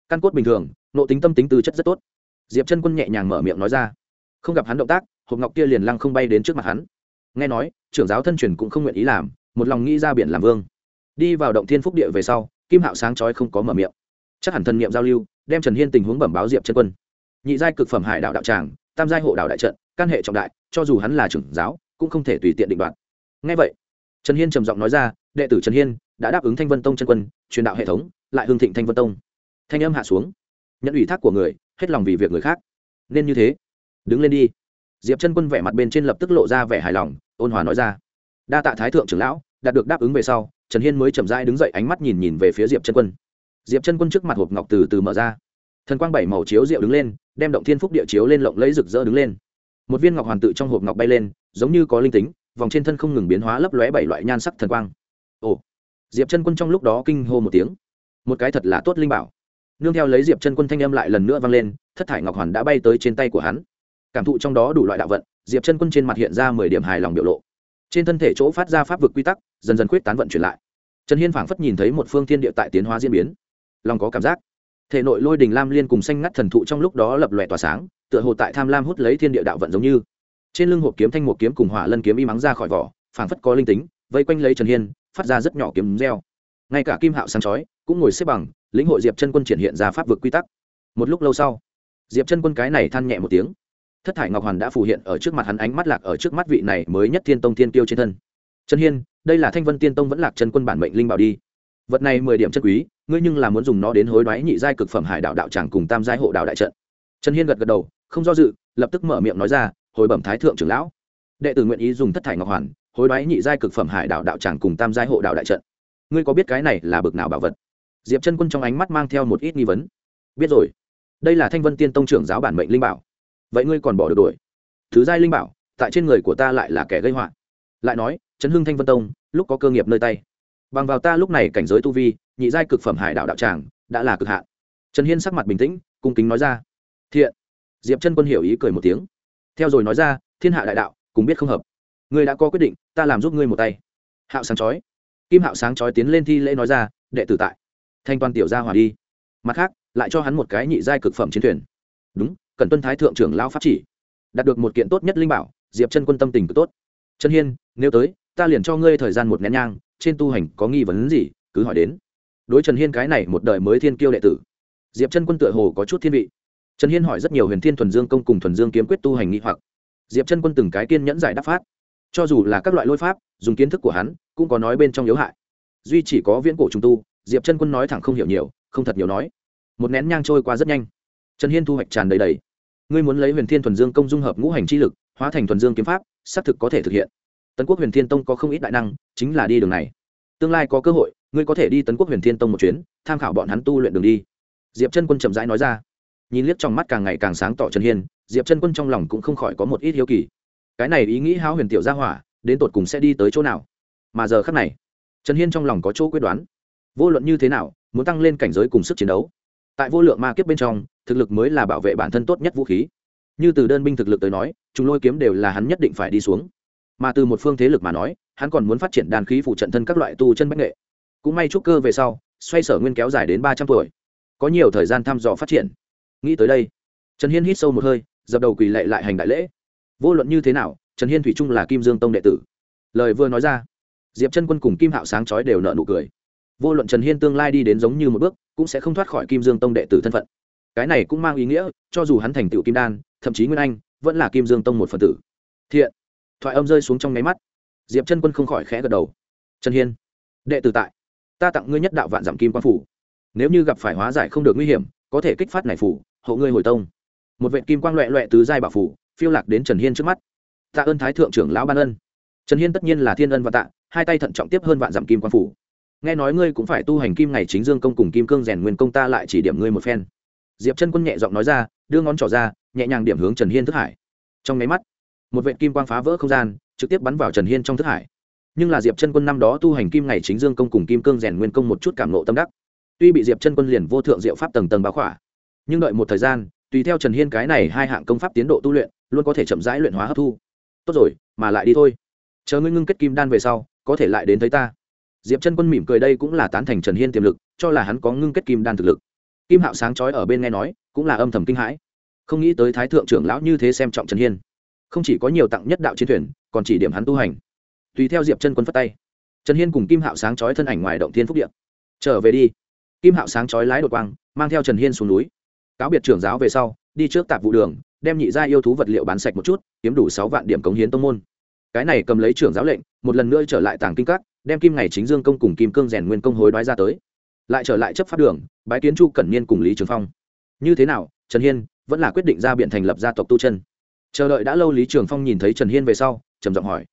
Căn cốt bình thường nộ tính tâm tính tư chất rất tốt. Diệp chân quân nhẹ nhàng mở miệng nói ra. Không gặp hắn động tác, hộp ngọc kia liền lăng không bay đến trước mặt hắn. Nghe nói, trưởng giáo thân truyền cũng không nguyện ý làm, một lòng nghĩ ra biển làm vương. Đi vào động thiên phúc địa về sau, kim hạo sáng chói không có mở miệng. Chắc hẳn thần niệm giao lưu, đem trần hiên tình huống bẩm báo diệp chân quân. Nhị giai cực phẩm hải đạo đạo tràng, tam giai hộ đạo đại trận căn hệ trọng đại, cho dù hắn là trưởng giáo, cũng không thể tùy tiện định đoạt. Ngay vậy, trần hiên trầm giọng nói ra, đệ tử trần hiên đã đáp ứng thanh vân tông chân quân, truyền đạo hệ thống, lại hương thịnh thanh vân tông. Thanh âm hạ xuống. Nhận ủy thác của người, hết lòng vì việc người khác. Nên như thế. Đứng lên đi. Diệp chân quân vẻ mặt bên trên lập tức lộ ra vẻ hài lòng, ôn hòa nói ra. Đa tạ thái thượng trưởng lão, đạt được đáp ứng về sau, trần hiên mới chậm rãi đứng dậy ánh mắt nhìn nhìn về phía diệp chân quân. Diệp chân quân trước mặt hộp ngọc từ từ mở ra. Thần quang bảy màu chiếu rượu đứng lên, đem động thiên phúc địa chiếu lên lộng lấy rực rỡ đứng lên. Một viên ngọc hoàn tự trong hộp ngọc bay lên, giống như có linh tính, vòng trên thân không ngừng biến hóa lấp lóe bảy loại nhan sắc thần quang. Ồ diệp chân quân trong lúc đó kinh hô một tiếng. Một cái thật là tốt linh bảo. Nương theo lấy diệp chân quân thanh âm lại lần nữa vang lên, thất thải ngọc hoàn đã bay tới trên tay của hắn. Cảm thụ trong đó đủ loại đạo vận, diệp chân quân trên mặt hiện ra mười điểm hài lòng biểu lộ. Trên thân thể chỗ phát ra pháp vực quy tắc, dần dần khuyết tán vận chuyển lại. Trần hiên phảng phất nhìn thấy một phương thiên địa tại tiến hóa diễn biến. Lòng có cảm giác. Thể nội lôi đình lam liên cùng xanh ngắt thần thụ trong lúc đó lập lòe tỏa sáng, tựa hồ tại tham lam hút lấy thiên địa đạo vận giống như. Trên lưng hộp kiếm thanh một kiếm cùng hỏa lân kiếm y mắng ra khỏi vỏ, phảng phất có linh tính, vây quanh lấy trần hiên phát ra rất nhỏ kiếm reo. Ngay cả kim hạo sáng chói cũng ngồi xếp bằng, lĩnh hội diệp chân quân triển hiện ra pháp vực quy tắc. Một lúc lâu sau, diệp chân quân cái này than nhẹ một tiếng. Thất thải ngọc hoàn đã phù hiện ở trước mặt hắn, ánh mắt lạc ở trước mắt vị này mới nhất thiên tông thiên tiêu trên thân. Trần hiên, đây là thanh vân tiên tông vẫn lạc chân quân bản mệnh linh bảo đi. Vật này mười điểm chân quý, ngươi nhưng là muốn dùng nó đến hối đoái nhị giai cực phẩm hải đạo đạo tràng cùng tam giai hộ đạo đại trận. Trần hiên gật gật đầu, không do dự, lập tức mở miệng nói ra, hồi bẩm thái thượng trưởng lão. Đệ tử nguyện ý dùng thất thải ngọc hoàn hối đoái nhị giai cực phẩm hải đạo đạo tràng cùng tam giai hộ đạo đại trận. Ngươi có biết cái này là bực nào bảo vật? Diệp chân quân trong ánh mắt mang theo một ít nghi vấn. Biết rồi. Đây là thanh vân tiên tông trưởng giáo bản mệnh linh bảo. Vậy ngươi còn bỏ được đuổi? Thứ giai linh bảo, tại trên người của ta lại là kẻ gây họa. Lại nói, chấn hưng thanh vân tông, lúc có cơ nghiệp nơi tay. Bằng vào ta lúc này cảnh giới tu vi, nhị giai cực phẩm hải đạo đạo tràng đã là cực hạn. Trần hiên sắc mặt bình tĩnh, cung kính nói ra. Thiện. Diệp chân quân hiểu ý cười một tiếng. Theo rồi nói ra, thiên hạ đại đạo, cùng biết không hợp ngươi đã có quyết định, ta làm giúp ngươi một tay. Hạo sáng chói. Kim hạo sáng chói tiến lên thi lễ nói ra, đệ tử tại. Thanh toàn tiểu gia hòa đi. Mặt khác, lại cho hắn một cái nhị giai cực phẩm chiến thuyền. Đúng cần tuân thái thượng trưởng lao pháp chỉ. Đạt được một kiện tốt nhất linh bảo, diệp chân quân tâm tình cực tốt. Trần hiên, nếu tới, ta liền cho ngươi thời gian một nén nhang, trên tu hành có nghi vấn gì, cứ hỏi đến. Đối trần hiên cái này một đời mới thiên kiêu đệ tử. Diệp chân quân tựa hồ có chút thiên vị. Trần hiên hỏi rất nhiều huyền thiên thuần dương công cùng thuần dương kiếm quyết tu hành nghi hoặc. Diệp chân quân từng cái kiên nhẫn giải đáp phát cho dù là các loại lôi pháp, dùng kiến thức của hắn, cũng có nói bên trong yếu hại. Duy chỉ có viễn cổ trung tu, diệp chân quân nói thẳng không hiểu nhiều, không thật nhiều nói. Một nén nhang trôi qua rất nhanh. Trần hiên thu hoạch tràn đầy đầy. Ngươi muốn lấy huyền thiên thuần dương công dung hợp ngũ hành chi lực, hóa thành thuần dương kiếm pháp, xác thực có thể thực hiện. Tấn quốc huyền thiên tông có không ít đại năng, chính là đi đường này. Tương lai có cơ hội, ngươi có thể đi tấn quốc huyền thiên tông một chuyến, tham khảo bọn hắn tu luyện đường đi. Diệp chân quân chậm rãi nói ra. Nhìn liếc trong mắt càng ngày càng sáng tỏ trần hiên, diệp chân quân trong lòng cũng không khỏi có một ít hiếu kỳ cái này ý nghĩ háo huyền tiểu gia hỏa, đến tột cùng sẽ đi tới chỗ nào? Mà giờ khắc này, trần hiên trong lòng có chỗ quyết đoán. Vô luận như thế nào, muốn tăng lên cảnh giới cùng sức chiến đấu, tại vô lượng ma kiếp bên trong, thực lực mới là bảo vệ bản thân tốt nhất vũ khí. Như từ đơn binh thực lực tới nói, chúng lôi kiếm đều là hắn nhất định phải đi xuống. Mà từ một phương thế lực mà nói, hắn còn muốn phát triển đàn khí phụ trận thân các loại tu chân bách nghệ. Cũng may trúc cơ về sau, xoay sở nguyên kéo dài đến ba trăm tuổi, có nhiều thời gian thăm dò phát triển. Nghĩ tới đây, trần hiên hít sâu một hơi, dập đầu quỳ lệ lại hành đại lễ vô luận như thế nào, trần hiên thủy trung là kim dương tông đệ tử. Lời vừa nói ra, diệp chân quân cùng kim hạo sáng chói đều nợ nụ cười. Vô luận trần hiên tương lai đi đến giống như một bước, cũng sẽ không thoát khỏi kim dương tông đệ tử thân phận. Cái này cũng mang ý nghĩa, cho dù hắn thành tựu kim đan, thậm chí nguyên anh, vẫn là kim dương tông một phần tử. Thiện. Thoại âm rơi xuống trong nháy mắt. Diệp chân quân không khỏi khẽ gật đầu. Trần hiên, đệ tử tại. Ta tặng ngươi nhất đạo vạn giảm kim quan phủ. Nếu như gặp phải hóa giải không được nguy hiểm, có thể kích phát này phủ hậu ngươi hồi tông. Một vệ kim quang loẹ loẹ tứ giai bảo phủ phiêu lạc đến trần hiên trước mắt. Tạ ơn thái thượng trưởng lão ban ân. Trần hiên tất nhiên là thiên ân và tạ, hai tay thận trọng tiếp hơn vạn dặm kim quan phủ. Nghe nói ngươi cũng phải tu hành kim ngày chính dương công cùng kim cương rèn nguyên công ta lại chỉ điểm ngươi một phen. Diệp chân quân nhẹ giọng nói ra, đưa ngón trỏ ra, nhẹ nhàng điểm hướng trần hiên thức hải. Trong máy mắt, một vệ kim quang phá vỡ không gian, trực tiếp bắn vào trần hiên trong thức hải. Nhưng là diệp chân quân năm đó tu hành kim ngày chính dương công cùng kim cương rèn nguyên công một chút cảm nộ tâm đắc. Tuy bị diệp chân quân liền vô thượng diệu pháp tầng tầng báo khỏa, nhưng đợi một thời gian, tùy theo trần hiên cái này hai hạng công pháp tiến độ tu luyện luôn có thể chậm rãi luyện hóa hấp thu. Tốt rồi, mà lại đi thôi. Chờ ngươi ngưng kết kim đan về sau, có thể lại đến thấy ta. Diệp chân quân mỉm cười đây cũng là tán thành trần hiên tiềm lực, cho là hắn có ngưng kết kim đan thực lực. Kim hạo sáng trói ở bên nghe nói, cũng là âm thầm kinh hãi. Không nghĩ tới thái thượng trưởng lão như thế xem trọng trần hiên. Không chỉ có nhiều tặng nhất đạo chiến thuyền, còn chỉ điểm hắn tu hành. Tùy theo diệp chân quân phất tay, trần hiên cùng kim hạo sáng trói thân ảnh ngoài động thiên phúc điện trở về đi. Kim hạo sáng trói lái đột quang, mang theo trần hiên xuống núi. Cáo biệt trưởng giáo về sau, đi trước tạp vụ đường đem nhị gia yêu thú vật liệu bán sạch một chút, kiếm đủ sáu vạn điểm cống hiến tông môn. Cái này cầm lấy trưởng giáo lệnh, một lần nữa trở lại tàng kinh các, đem kim ngày chính dương công cùng kim cương rèn nguyên công hối đoái ra tới. Lại trở lại chấp pháp đường, bái kiến chu cẩn niên cùng lý trường phong. Như thế nào, trần hiên, vẫn là quyết định ra biện thành lập gia tộc tu chân. Chờ đợi đã lâu lý trường phong nhìn thấy trần hiên về sau, trầm giọng hỏi.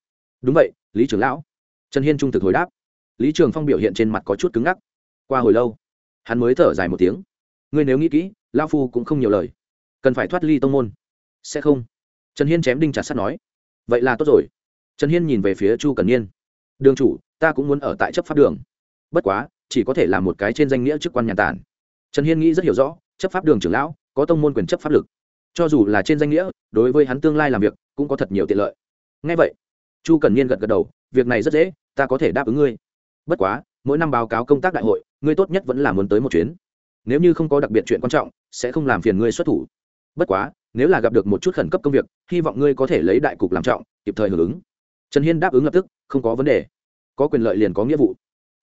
Đúng vậy, lý trưởng lão. Trần hiên trung thực hồi đáp. Lý trường phong biểu hiện trên mặt có chút cứng ngắc. Qua hồi lâu, hắn mới thở dài một tiếng. Ngươi nếu nghĩ kỹ lao phu cũng không nhiều lời. Cần phải thoát ly tông môn sẽ không. Trần hiên chém đinh chặt sắt nói. Vậy là tốt rồi. Trần hiên nhìn về phía chu cần niên. Đường chủ, ta cũng muốn ở tại chấp pháp đường. Bất quá, chỉ có thể là một cái trên danh nghĩa chức quan nhà tản. Trần hiên nghĩ rất hiểu rõ, chấp pháp đường trưởng lão, có tông môn quyền chấp pháp lực. Cho dù là trên danh nghĩa, đối với hắn tương lai làm việc, cũng có thật nhiều tiện lợi. Ngay vậy, chu cần niên gật gật đầu, việc này rất dễ, ta có thể đáp ứng ngươi. Bất quá, mỗi năm báo cáo công tác đại hội, ngươi tốt nhất vẫn là muốn tới một chuyến. Nếu như không có đặc biệt chuyện quan trọng, sẽ không làm phiền ngươi xuất thủ bất quá, nếu là gặp được một chút khẩn cấp công việc, hy vọng ngươi có thể lấy đại cục làm trọng, kịp thời hưởng ứng. Trần hiên đáp ứng lập tức, không có vấn đề. Có quyền lợi liền có nghĩa vụ.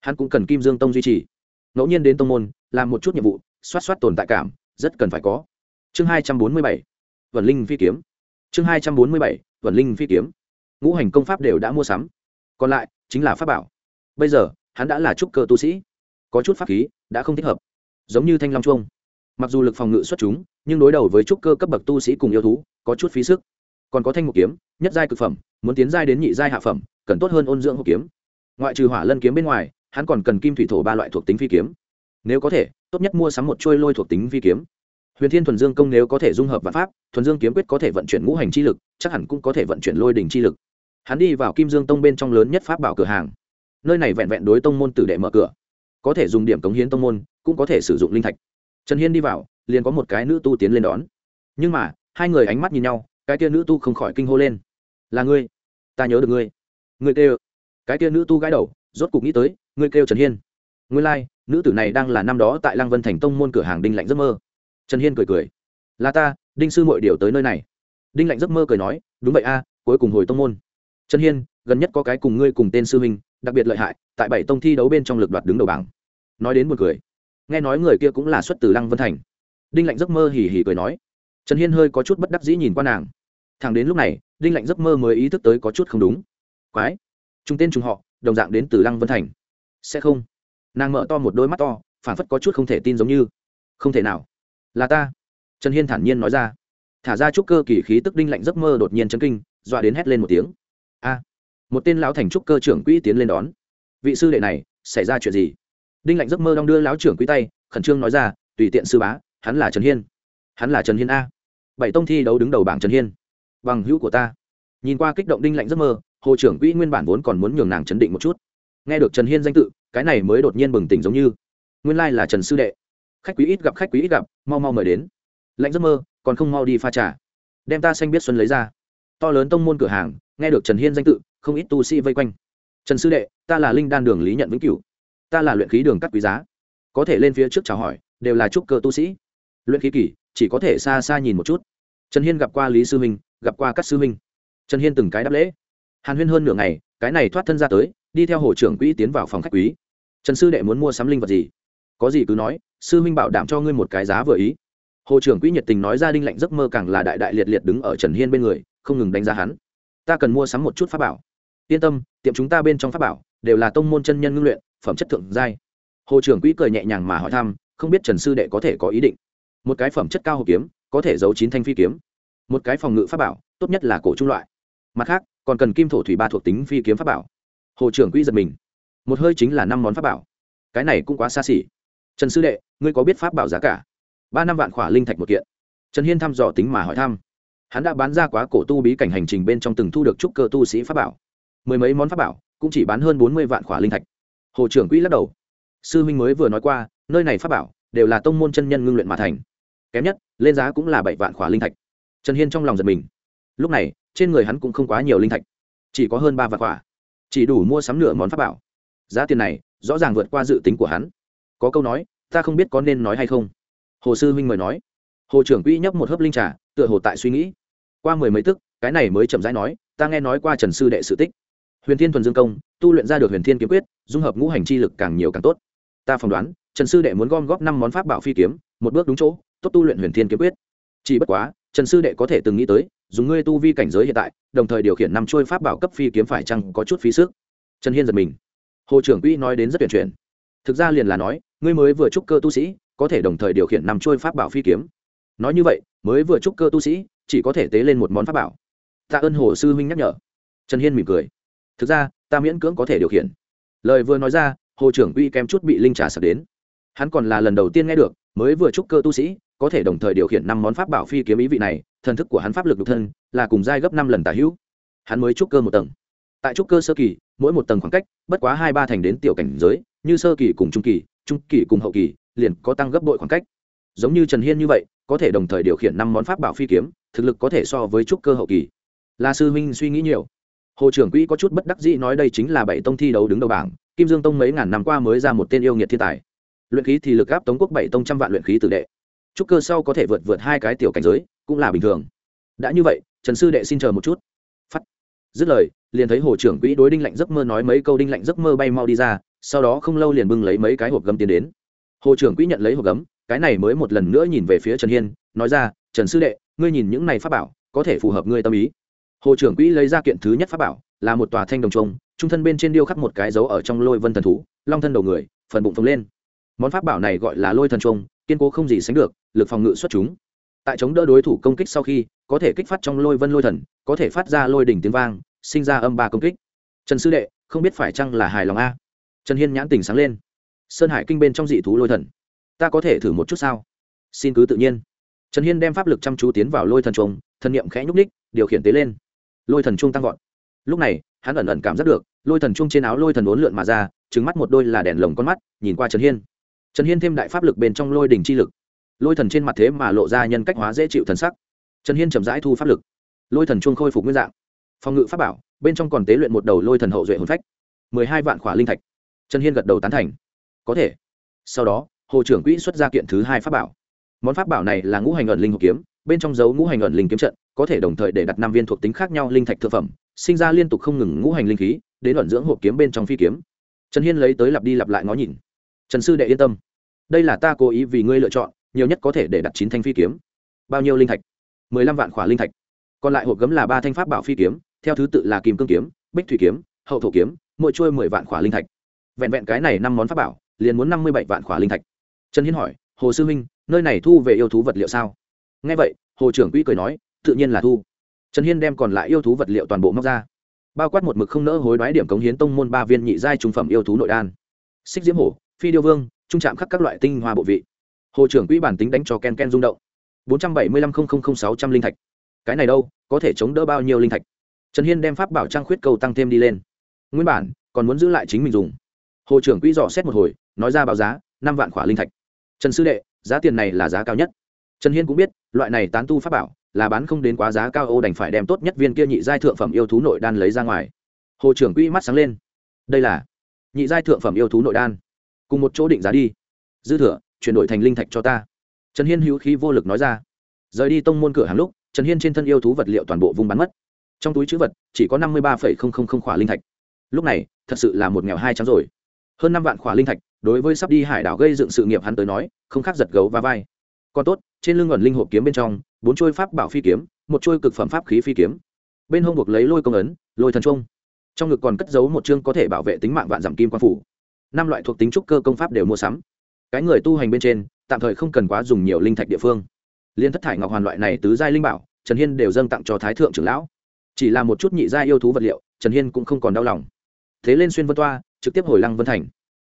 Hắn cũng cần kim dương tông duy trì. Ngẫu nhiên đến tông môn, làm một chút nhiệm vụ xoát xoát tồn tại cảm, rất cần phải có. Chương hai trăm bốn mươi bảy vần linh phi kiếm. Chương hai trăm bốn mươi bảy vần linh phi kiếm. Ngũ hành công pháp đều đã mua sắm. Còn lại, chính là pháp bảo. Bây giờ, hắn đã là trúc cơ tu sĩ. Có chút pháp khí, đã không thích hợp. Giống như thanh long chuông. Mặc dù lực phòng ngự xuất chúng nhưng đối đầu với trúc cơ cấp bậc tu sĩ cùng yêu thú, có chút phí sức. Còn có thanh mục kiếm, nhất giai cực phẩm, muốn tiến giai đến nhị giai hạ phẩm, cần tốt hơn ôn dưỡng hộ kiếm. Ngoại trừ hỏa lân kiếm bên ngoài, hắn còn cần kim thủy thổ ba loại thuộc tính phi kiếm. Nếu có thể, tốt nhất mua sắm một trôi lôi thuộc tính phi kiếm. Huyền thiên thuần dương công nếu có thể dung hợp vạn pháp, thuần dương kiếm quyết có thể vận chuyển ngũ hành chi lực, chắc hẳn cũng có thể vận chuyển lôi đỉnh chi lực. Hắn đi vào kim dương tông bên trong lớn nhất pháp bảo cửa hàng. Nơi này vẹn vẹn đối tông môn tử đệ mở cửa. Có thể dùng điểm cống hiến tông môn, cũng có thể sử dụng linh thạch. Trần hiên đi vào liền có một cái nữ tu tiến lên đón. Nhưng mà hai người ánh mắt nhìn nhau cái kia nữ tu không khỏi kinh hô lên. Là ngươi. Ta nhớ được ngươi. Ngươi kêu. Cái kia nữ tu gãi đầu rốt cục nghĩ tới ngươi kêu trần hiên. Ngươi lai、like, nữ tử này đang là năm đó tại lăng vân thành tông môn cửa hàng đinh lạnh giấc mơ. Trần hiên cười cười. Là ta đinh sư mọi điều tới nơi này. Đinh lạnh giấc mơ cười nói đúng vậy a cuối cùng hồi tông môn. Trần hiên gần nhất có cái cùng ngươi cùng tên sư huynh đặc biệt lợi hại tại bảy tông thi đấu bên trong lực đoạt đứng đầu bảng. Nói đến một cười. Nghe nói người kia cũng là xuất từ lăng vân thành đinh lạnh giấc mơ hỉ hỉ cười nói. Trần hiên hơi có chút bất đắc dĩ nhìn qua nàng. Thẳng đến lúc này, đinh lạnh giấc mơ mới ý thức tới có chút không đúng. Quái. Chúng tên chúng họ, đồng dạng đến từ lăng vân thành. Sẽ không. Nàng mở to một đôi mắt to, phản phất có chút không thể tin giống như. Không thể nào. Là ta. Trần hiên thản nhiên nói ra. Thả ra chút cơ kỳ khí tức đinh lạnh giấc mơ đột nhiên chấn kinh, dọa đến hét lên một tiếng. A. Một tên lão thành trúc cơ trưởng quỹ tiến lên đón. Vị sư đệ này, xảy ra chuyện gì? Đinh lạnh giấc mơ đong đưa lão trưởng quỹ tay, khẩn trương nói ra, tùy tiện sư bá hắn là trần hiên hắn là trần hiên a bảy tông thi đấu đứng đầu bảng trần hiên bằng hữu của ta nhìn qua kích động đinh lạnh giấc mơ hồ trưởng quỹ nguyên bản vốn còn muốn nhường nàng chấn định một chút nghe được trần hiên danh tự cái này mới đột nhiên bừng tỉnh giống như nguyên lai là trần sư đệ khách quý ít gặp khách quý ít gặp mau mau mời đến lạnh giấc mơ còn không mau đi pha trà đem ta xanh biết xuân lấy ra to lớn tông môn cửa hàng nghe được trần hiên danh tự không ít tu sĩ vây quanh trần sư đệ ta là linh đan đường lý nhận vĩnh cửu ta là luyện khí đường cắt quý giá có thể lên phía trước chào hỏi đều là trúc cơ tu sĩ luyện khí kỷ chỉ có thể xa xa nhìn một chút. Trần hiên gặp qua lý sư minh, gặp qua các sư minh. Trần hiên từng cái đáp lễ. Hàn huyên hơn nửa ngày, cái này thoát thân ra tới, đi theo hồ trưởng quỹ tiến vào phòng khách quý. Trần sư đệ muốn mua sắm linh vật gì? Có gì cứ nói, sư minh bảo đảm cho ngươi một cái giá vừa ý. Hồ trưởng quỹ nhiệt tình nói ra đinh lạnh giấc mơ càng là đại đại liệt liệt đứng ở trần hiên bên người, không ngừng đánh giá hắn. Ta cần mua sắm một chút pháp bảo. Yên tâm, tiệm chúng ta bên trong pháp bảo đều là tông môn chân nhân ngưng luyện, phẩm chất thượng giai. Hồ trưởng quỹ cười nhẹ nhàng mà hỏi thăm, không biết trần sư đệ có thể có ý định một cái phẩm chất cao hộp kiếm, có thể giấu chín thanh phi kiếm. Một cái phòng ngự pháp bảo, tốt nhất là cổ trung loại. Mặt khác, còn cần kim thổ thủy ba thuộc tính phi kiếm pháp bảo. Hồ trưởng quỹ giật mình. Một hơi chính là năm món pháp bảo. Cái này cũng quá xa xỉ. Trần sư đệ, ngươi có biết pháp bảo giá cả? Ba năm vạn khỏa linh thạch một kiện. Trần hiên thăm dò tính mà hỏi thăm. Hắn đã bán ra quá cổ tu bí cảnh hành trình bên trong từng thu được trúc cơ tu sĩ pháp bảo. Mười mấy món pháp bảo, cũng chỉ bán hơn bốn mươi vạn khỏa linh thạch. Hồ trưởng quỹ lắc đầu. Sư minh mới vừa nói qua, nơi này pháp bảo, đều là tông môn chân nhân ngưng luyện mà thành kém nhất, lên giá cũng là bảy vạn khỏa linh thạch. Trần hiên trong lòng giật mình. Lúc này, trên người hắn cũng không quá nhiều linh thạch, chỉ có hơn ba vạn khỏa. Chỉ đủ mua sắm nửa món pháp bảo. Giá tiền này, rõ ràng vượt qua dự tính của hắn. Có câu nói, ta không biết có nên nói hay không. Hồ sư huynh mời nói. Hồ trưởng quỹ nhấp một hớp linh trà, tựa hồ tại suy nghĩ. Qua mười mấy tức, cái này mới chậm rãi nói, ta nghe nói qua trần sư đệ sự tích. Huyền thiên thuần dương công, tu luyện ra được huyền thiên kiếm quyết, dung hợp ngũ hành chi lực càng nhiều càng tốt. Ta phỏng đoán, trần sư đệ muốn gom góp năm món pháp bảo phi kiếm, một bước đúng chỗ tốt tu luyện huyền thiên kiếm quyết. Chỉ bất quá, trần sư đệ có thể từng nghĩ tới, dùng ngươi tu vi cảnh giới hiện tại, đồng thời điều khiển năm trôi pháp bảo cấp phi kiếm phải chăng có chút phí sức. Trần hiên giật mình. Hồ trưởng quỹ nói đến rất tuyển chuyển. Thực ra liền là nói, ngươi mới vừa trúc cơ tu sĩ, có thể đồng thời điều khiển năm trôi pháp bảo phi kiếm. Nói như vậy, mới vừa trúc cơ tu sĩ, chỉ có thể tế lên một món pháp bảo. Tạ ơn hồ sư huynh nhắc nhở. Trần hiên mỉm cười. Thực ra, ta miễn cưỡng có thể điều khiển. Lời vừa nói ra, hồ trưởng uy kém chút bị linh trà sập đến. Hắn còn là lần đầu tiên nghe được mới vừa trúc cơ tu sĩ, có thể đồng thời điều khiển năm món pháp bảo phi kiếm ý vị này, thần thức của hắn pháp lực độc thân, là cùng giai gấp năm lần tả hữu. Hắn mới trúc cơ một tầng. Tại trúc cơ sơ kỳ, mỗi một tầng khoảng cách, bất quá hai ba thành đến tiểu cảnh giới, như sơ kỳ cùng trung kỳ trung kỳ cùng hậu kỳ, liền có tăng gấp bội khoảng cách. Giống như trần hiên như vậy, có thể đồng thời điều khiển năm món pháp bảo phi kiếm, thực lực có thể so với trúc cơ hậu kỳ. La sư huynh suy nghĩ nhiều. Hồ trưởng quỹ có chút bất đắc dĩ nói đây chính là bảy tông thi đấu đứng đầu bảng, kim dương tông mấy ngàn năm qua mới ra một tên yêu nghiệt thiên tài luyện khí thì lực áp tống quốc bảy tông trăm vạn luyện khí tử đệ. Trúc cơ sau có thể vượt vượt hai cái tiểu cảnh giới, cũng là bình thường. Đã như vậy, trần sư đệ xin chờ một chút. Phắt. Dứt lời, liền thấy hồ trưởng quỹ đối đinh lạnh giấc mơ nói mấy câu đinh lạnh giấc mơ bay mau đi ra, sau đó không lâu liền bưng lấy mấy cái hộp gấm tiến đến. Hồ trưởng quỹ nhận lấy hộp gấm, cái này mới một lần nữa nhìn về phía trần hiên, nói ra, trần sư đệ, ngươi nhìn những này pháp bảo, có thể phù hợp ngươi tâm ý. Hồ trưởng quỹ lấy ra kiện thứ nhất pháp bảo, là một tòa thanh đồng trông trung thân bên trên điêu khắc một cái dấu ở trong lôi vân thần thú, long thân đầu người, phần bụng phồng lên món pháp bảo này gọi là lôi thần trung kiên cố không gì sánh được, lực phòng ngự xuất chúng. Tại chống đỡ đối thủ công kích sau khi, có thể kích phát trong lôi vân lôi thần, có thể phát ra lôi đỉnh tiếng vang, sinh ra âm ba công kích. Trần sư đệ, không biết phải chăng là hài lòng a? Trần hiên nhãn tỉnh sáng lên. Sơn hải kinh bên trong dị thú lôi thần. Ta có thể thử một chút sao? Xin cứ tự nhiên. Trần hiên đem pháp lực chăm chú tiến vào lôi thần trùng thần niệm khẽ nhúc ních điều khiển tế lên. Lôi thần trung tăng vọt. Lúc này, hắn ẩn ẩn cảm giác được, lôi thần trung trên áo lôi thần uốn lượn mà ra trứng mắt một đôi là đèn lồng con mắt, nhìn qua trần hiên trần hiên thêm đại pháp lực bên trong lôi đỉnh chi lực. Lôi thần trên mặt thế mà lộ ra nhân cách hóa dễ chịu thần sắc. Trần hiên chậm rãi thu pháp lực. Lôi thần chuông khôi phục nguyên dạng. Phòng ngự pháp bảo, bên trong còn tế luyện một đầu lôi thần hậu duệ hồn phách. Mười hai vạn khỏa linh thạch. Trần hiên gật đầu tán thành. Có thể. Sau đó, hồ trưởng quỹ xuất ra kiện thứ hai pháp bảo. Món pháp bảo này là ngũ hành ẩn linh hộp kiếm, bên trong dấu ngũ hành ẩn linh kiếm trận, có thể đồng thời để đặt năm viên thuộc tính khác nhau linh thạch thực phẩm, sinh ra liên tục không ngừng ngũ hành linh khí, đến ẩn dưỡng hộp kiếm bên trong phi kiếm. Trần hiên lấy tới lặp đi lặp lại ngó nhìn. Trần sư đệ yên tâm đây là ta cố ý vì ngươi lựa chọn, nhiều nhất có thể để đặt chín thanh phi kiếm. Bao nhiêu linh thạch? mười lăm vạn khỏa linh thạch. Còn lại hộp gấm là ba thanh pháp bảo phi kiếm, theo thứ tự là kim cương kiếm, bích thủy kiếm, hậu thổ kiếm, mỗi chuôi mười vạn khỏa linh thạch. Vẹn vẹn cái này năm món pháp bảo, liền muốn năm mươi bảy vạn khỏa linh thạch. Trần hiên hỏi, hồ sư huynh, nơi này thu về yêu thú vật liệu sao? Nghe vậy, hồ trưởng quỹ cười nói, tự nhiên là thu. Trần hiên đem còn lại yêu thú vật liệu toàn bộ móc ra, bao quát một mực không nỡ hối đoái điểm cống hiến tông môn ba viên nhị giai trung phẩm yêu thú nội đan. Xích diễm hổ, phi điêu vương trung chạm khắc các loại tinh hoa bộ vị. Hồ trưởng quỹ bản tính đánh cho ken ken rung động. bốn trăm bảy mươi lăm sáu trăm linh thạch. Cái này đâu, có thể chống đỡ bao nhiêu linh thạch? Trần hiên đem pháp bảo trang khuyết cầu tăng thêm đi lên. Nguyên bản, còn muốn giữ lại chính mình dùng. Hồ trưởng quỹ dò xét một hồi, nói ra báo giá, năm vạn khỏa linh thạch. Trần sư đệ, giá tiền này là giá cao nhất. Trần hiên cũng biết, loại này tán tu pháp bảo, là bán không đến quá giá cao, ô đành phải đem tốt nhất viên kia nhị giai thượng phẩm yêu thú nội đan lấy ra ngoài. Hồ trưởng quỹ mắt sáng lên. Đây là nhị giai thượng phẩm yêu thú nội đan cùng một chỗ định giá đi. Dư thừa, chuyển đổi thành linh thạch cho ta. Trần hiên hữu khí vô lực nói ra. Rời đi tông môn cửa hàng lúc, trần hiên trên thân yêu thú vật liệu toàn bộ vùng bắn mất. Trong túi chữ vật, chỉ có năm mươi ba khỏa linh thạch. Lúc này, thật sự là một nghèo hai trắng rồi. Hơn năm vạn khỏa linh thạch, đối với sắp đi hải đảo gây dựng sự nghiệp hắn tới nói, không khác giật gấu và vai. Còn tốt, trên lưng ẩn linh hộp kiếm bên trong, bốn trôi pháp bảo phi kiếm, một trôi cực phẩm pháp khí phi kiếm. Bên hông buộc lấy lôi công ấn, lôi thần trung trong ngực còn cất giấu một chương có thể bảo vệ tính mạng vạn giảm kim quan phủ năm loại thuộc tính trúc cơ công pháp đều mua sắm. Cái người tu hành bên trên, tạm thời không cần quá dùng nhiều linh thạch địa phương. Liên thất thải ngọc hoàn loại này tứ giai linh bảo, trần hiên đều dâng tặng cho thái thượng trưởng lão. Chỉ là một chút nhị giai yêu thú vật liệu, trần hiên cũng không còn đau lòng. Thế lên xuyên vân toa, trực tiếp hồi lăng vân thành.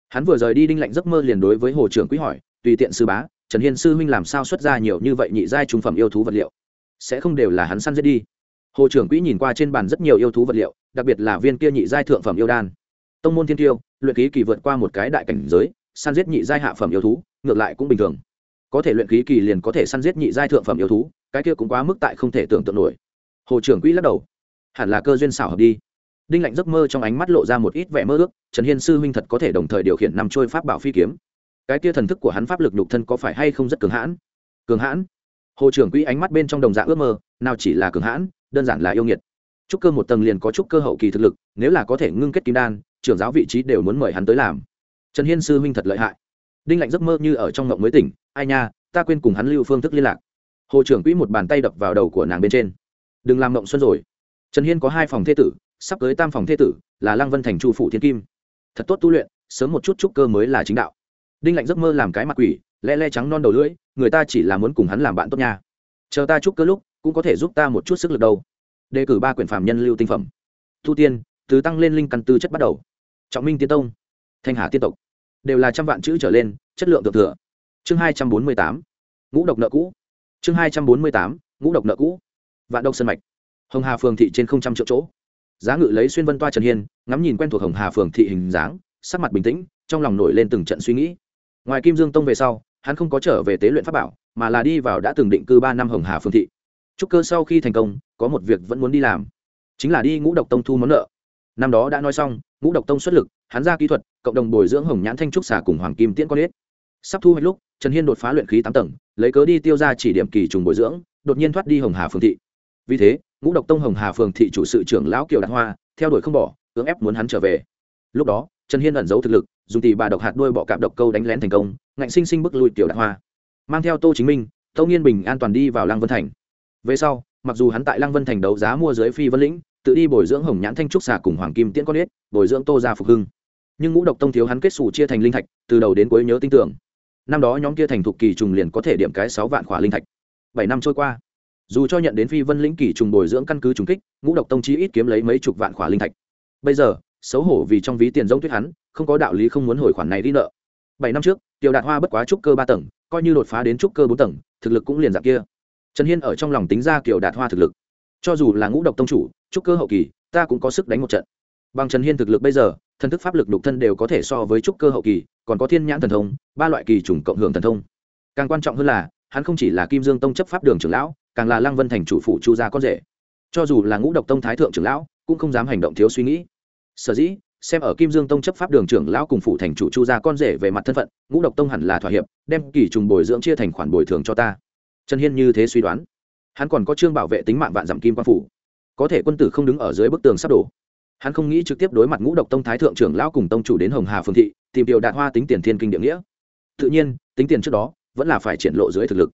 Hắn vừa rời đi đinh lạnh giấc mơ liền đối với hồ trưởng quý hỏi, tùy tiện sư bá, trần hiên sư huynh làm sao xuất ra nhiều như vậy nhị giai trung phẩm yêu thú vật liệu? Sẽ không đều là hắn săn giết đi. Hồ trưởng quỹ nhìn qua trên bàn rất nhiều yêu thú vật liệu, đặc biệt là viên kia nhị giai thượng phẩm yêu đan. Tông môn thiên tiêu luyện khí kỳ vượt qua một cái đại cảnh giới, săn giết nhị giai hạ phẩm yêu thú, ngược lại cũng bình thường. Có thể luyện khí kỳ liền có thể săn giết nhị giai thượng phẩm yêu thú, cái kia cũng quá mức tại không thể tưởng tượng nổi. Hồ trưởng quỹ lắc đầu. Hẳn là cơ duyên xảo hợp đi. Đinh lạnh giấc mơ trong ánh mắt lộ ra một ít vẻ mơ ước, trần hiên sư huynh thật có thể đồng thời điều khiển năm trôi pháp bảo phi kiếm. Cái kia thần thức của hắn pháp lực nhục thân có phải hay không rất cường hãn? Cường hãn? Hồ trưởng quỹ ánh mắt bên trong đồng dạng ước mơ, nào chỉ là cường hãn, đơn giản là yêu nghiệt trúc cơ một tầng liền có trúc cơ hậu kỳ thực lực, nếu là có thể ngưng kết kim đan, trưởng giáo vị trí đều muốn mời hắn tới làm. Trần hiên sư huynh thật lợi hại. Đinh lạnh giấc mơ như ở trong ngộng mới tỉnh, ai nha, ta quên cùng hắn lưu phương thức liên lạc. Hồ trưởng quỹ một bàn tay đập vào đầu của nàng bên trên. Đừng làm ngộng xuân rồi. Trần hiên có hai phòng thê tử, sắp tới tam phòng thê tử là lăng vân thành chu phủ thiên kim. Thật tốt tu luyện, sớm một chút trúc cơ mới là chính đạo. Đinh lạnh giấc mơ làm cái mặt quỷ, le le trắng non đầu lưỡi, người ta chỉ là muốn cùng hắn làm bạn tốt nha. Chờ ta trúc cơ lúc, cũng có thể giúp ta một chút sức lực đâu đề cử ba quyển phạm nhân lưu tinh phẩm. Thu tiên, từ tăng lên linh căn tư chất bắt đầu. Trọng minh tiên tông, thanh hà tiên tộc, đều là trăm vạn chữ trở lên, chất lượng thượng thừa. Chương hai trăm bốn mươi tám, ngũ độc nợ cũ. Chương hai trăm bốn mươi tám, ngũ độc nợ cũ. Vạn độc sân mạch. Hồng hà phường thị trên không trăm triệu chỗ. Giá ngự lấy xuyên vân toa trần hiên, ngắm nhìn quen thuộc hồng hà phường thị hình dáng, sắc mặt bình tĩnh, trong lòng nổi lên từng trận suy nghĩ. Ngoài kim dương tông về sau, hắn không có trở về tế luyện pháp bảo, mà là đi vào đã từng định cư ba năm hồng hà phường thị trúc cơ sau khi thành công, có một việc vẫn muốn đi làm. Chính là đi ngũ độc tông thu món nợ. Năm đó đã nói xong, ngũ độc tông xuất lực, hắn ra kỹ thuật, cộng đồng bồi dưỡng hồng nhãn thanh trúc xà cùng hoàng kim tiễn con ếch. Sắp thu hoạch lúc, trần hiên đột phá luyện khí tám tầng, lấy cớ đi tiêu ra chỉ điểm kỳ trùng bồi dưỡng, đột nhiên thoát đi hồng hà phường thị. Vì thế, ngũ độc tông hồng hà phường thị chủ sự trưởng lão kiều đạt hoa, theo đuổi không bỏ, cưỡng ép muốn hắn trở về. Lúc đó, trần hiên ẩn giấu thực lực, dùng tỷ bà độc hạt đuôi bọ cạp độc câu đánh lén thành công, ngạnh sinh sinh bức lui tiểu đạt hoa. Mang theo tô chính minh tâu nghiên bình an toàn đi vào lăng vân thành về sau, mặc dù hắn tại lăng vân thành đấu giá mua dưới phi vân lĩnh, tự đi bồi dưỡng hồng nhãn thanh trúc xà cùng hoàng kim tiễn con ếch bồi dưỡng tô gia phục hưng. Nhưng ngũ độc tông thiếu hắn kết xù chia thành linh thạch, từ đầu đến cuối nhớ tin tưởng. Năm đó nhóm kia thành thục kỳ trùng liền có thể điểm cái sáu vạn khỏa linh thạch. Bảy năm trôi qua, dù cho nhận đến phi vân lĩnh kỳ trùng bồi dưỡng căn cứ trùng kích, ngũ độc tông chí ít kiếm lấy mấy chục vạn khỏa linh thạch. Bây giờ, xấu hổ vì trong ví tiền giống tuyết hắn, không có đạo lý không muốn hồi khoản này đi nợ. Bảy năm trước tiểu đạt hoa bất quá trúc cơ ba tầng, coi như đột phá đến trúc cơ bốn tầng, thực lực cũng liền dạng kia trần hiên ở trong lòng tính ra kiểu đạt hoa thực lực. Cho dù là ngũ độc tông chủ, trúc cơ hậu kỳ, ta cũng có sức đánh một trận. Bằng trần hiên thực lực bây giờ, thần thức pháp lực đục thân đều có thể so với trúc cơ hậu kỳ, còn có thiên nhãn thần thông, ba loại kỳ trùng cộng hưởng thần thông. Càng quan trọng hơn là, hắn không chỉ là kim dương tông chấp pháp đường trưởng lão, càng là lăng vân thành chủ phụ chu gia con rể. Cho dù là ngũ độc tông thái thượng trưởng lão, cũng không dám hành động thiếu suy nghĩ. Sở dĩ, xem ở kim dương tông chấp pháp đường trưởng lão cùng phụ thành chủ chu gia con rể về mặt thân phận, ngũ độc tông hẳn là thỏa hiệp, đem kỳ trùng bồi dưỡng chia thành khoản bồi thường cho ta trần hiên như thế suy đoán. Hắn còn có chương bảo vệ tính mạng vạn dặm kim quan phủ. Có thể quân tử không đứng ở dưới bức tường sắp đổ. Hắn không nghĩ trực tiếp đối mặt ngũ độc tông thái thượng trưởng lão cùng tông chủ đến hồng hà phương thị, tìm điều đạt hoa tính tiền thiên kinh địa nghĩa. Tự nhiên, tính tiền trước đó vẫn là phải triển lộ dưới thực lực.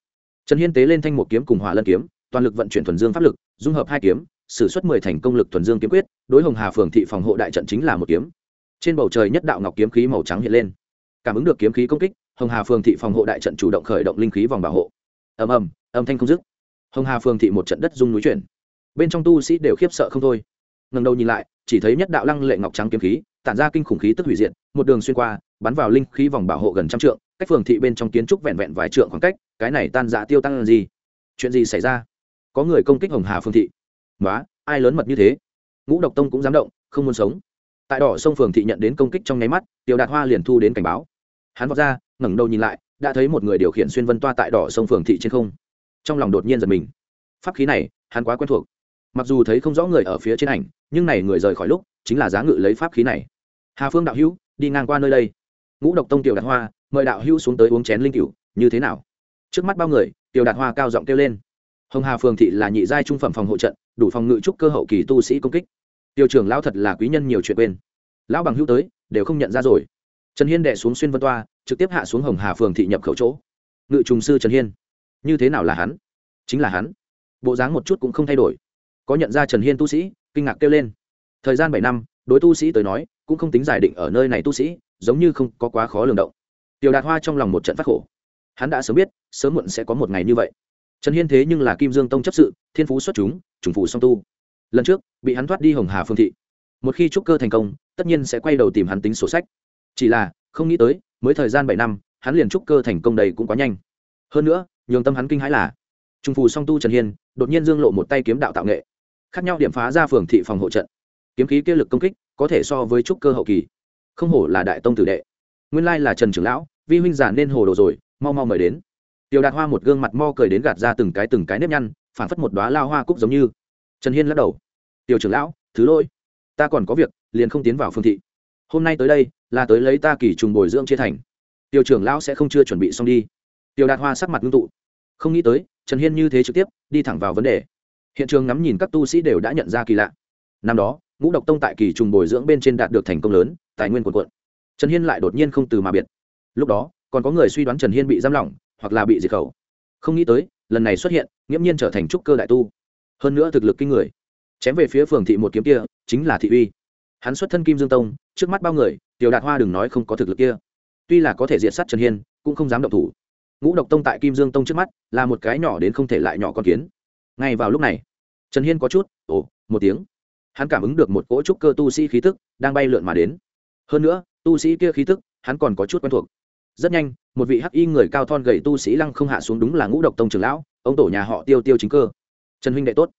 Trần hiên tế lên thanh một kiếm cùng hỏa lân kiếm, toàn lực vận chuyển thuần dương pháp lực, dung hợp hai kiếm s ử suất mười thành công lực thuần dương kiếm quyết, đối hồng hà phường thị phòng hộ đại trận chính là một kiếm. Trên bầu trời nhất đạo ngọc kiếm khí màu trắng hiện lên. Cảm ứng được kiếm khí công kích, hồng hà phường thị phòng hộ đại trận chủ động khởi động linh khí vòng bảo hộ ầm ầm, âm thanh không dứt. Hồng hà phường thị một trận đất rung núi chuyển. Bên trong tu sĩ đều khiếp sợ không thôi. Ngần đầu nhìn lại, chỉ thấy nhất đạo lăng lệ ngọc trắng kiếm khí, tản ra kinh khủng khí tức hủy diệt, một đường xuyên qua, bắn vào linh khí vòng bảo hộ gần trăm trượng, cách phường thị bên trong kiến trúc vẹn vẹn vài trượng khoảng cách, cái này tan dạ tiêu tăng gì? Chuyện gì xảy ra? Có người công kích hồng hà phương thị. Nói ai lớn mật như thế? Ngũ độc tông cũng dám động, không muốn sống. Tại đỏ sông phường thị nhận đến công kích trong nháy mắt tiểu đạt hoa liền thu đến cảnh báo. Hắn vọt ra, ngẩng đầu nhìn lại đã thấy một người điều khiển xuyên vân toa tại đỏ sông phường thị trên không. Trong lòng đột nhiên giật mình. Pháp khí này, hắn quá quen thuộc. Mặc dù thấy không rõ người ở phía trên ảnh, nhưng này người rời khỏi lúc, chính là giá ngự lấy pháp khí này. Hà phương đạo hữu, đi ngang qua nơi đây. Ngũ độc tông tiểu đạt hoa, mời đạo hữu xuống tới uống chén linh cựu như thế nào? Trước mắt bao người, tiểu đạt hoa cao giọng kêu lên. Hồng hà phường thị là nhị giai trung phẩm phòng hộ trận, đủ phòng ngự trúc cơ hậu kỳ tu sĩ công kích. Tiêu trưởng lão thật là quý nhân nhiều chuyện quên. Lão bằng hữu tới, đều không nhận ra rồi trần hiên đệ xuống xuyên vân toa, trực tiếp hạ xuống hồng hà phường thị nhập khẩu chỗ. Ngự trùng sư trần hiên. Như thế nào là hắn? Chính là hắn. Bộ dáng một chút cũng không thay đổi. Có nhận ra trần hiên tu sĩ, kinh ngạc kêu lên. Thời gian bảy năm, đối tu sĩ tới nói, cũng không tính giải định ở nơi này tu sĩ, giống như không có quá khó lường động. Tiểu đạt hoa trong lòng một trận phát khổ. Hắn đã sớm biết, sớm muộn sẽ có một ngày như vậy. Trần hiên thế nhưng là kim dương tông chấp sự, thiên phú xuất chúng, trùng Phủ song tu. Lần trước, bị hắn thoát đi hồng hà phương thị. Một khi trúc cơ thành công, tất nhiên sẽ quay đầu tìm hắn tính sổ sách chỉ là, không nghĩ tới, mới thời gian bảy năm, hắn liền trúc cơ thành công đầy cũng quá nhanh. Hơn nữa, nhường tâm hắn kinh hãi là, trung phù song tu trần hiên, đột nhiên dương lộ một tay kiếm đạo tạo nghệ, khác nhau điểm phá ra phường thị phòng hộ trận. Kiếm khí kia lực công kích, có thể so với trúc cơ hậu kỳ. Không hổ là đại tông tử đệ. Nguyên lai là trần trưởng lão, vi huynh giả nên hồ đồ rồi, mau mau mời đến. Tiểu đạt hoa một gương mặt mo cười đến gạt ra từng cái từng cái nếp nhăn phản phất một đoá lao hoa cúc giống như. Trần hiên lắc đầu. Tiểu trưởng lão, thứ lỗi. Ta còn có việc, liền không tiến vào phương thị hôm nay tới đây, là tới lấy ta kỳ trùng bồi dưỡng chia thành. Tiểu trưởng lão sẽ không chưa chuẩn bị xong đi. Tiểu đạt hoa sắc mặt ngưng tụ. Không nghĩ tới, trần hiên như thế trực tiếp, đi thẳng vào vấn đề. Hiện trường ngắm nhìn các tu sĩ đều đã nhận ra kỳ lạ. Năm đó, ngũ độc tông tại kỳ trùng bồi dưỡng bên trên đạt được thành công lớn, tài nguyên quần quận trần hiên lại đột nhiên không từ mà biệt. Lúc đó, còn có người suy đoán trần hiên bị giam lỏng, hoặc là bị diệt khẩu. Không nghĩ tới, lần này xuất hiện, nghiễm nhiên trở thành trúc cơ đại tu. Hơn nữa thực lực kinh người. Chém về phía phường thị một kiếm kia, chính là thị uy hắn xuất thân kim dương tông, trước mắt bao người, tiểu đạt hoa đừng nói không có thực lực kia. Tuy là có thể diện sát trần hiên, cũng không dám động thủ. Ngũ độc tông tại kim dương tông trước mắt là một cái nhỏ đến không thể lại nhỏ con kiến. Ngay vào lúc này, trần hiên có chút, ồ, một tiếng. Hắn cảm ứng được một cỗ trúc cơ tu sĩ khí tức đang bay lượn mà đến. Hơn nữa, tu sĩ kia khí tức, hắn còn có chút quen thuộc. Rất nhanh, một vị hắc y người cao thon gầy tu sĩ lăng không hạ xuống đúng là ngũ độc tông trưởng lão, ông tổ nhà họ tiêu tiêu chính cơ. Trần huynh đệ tốt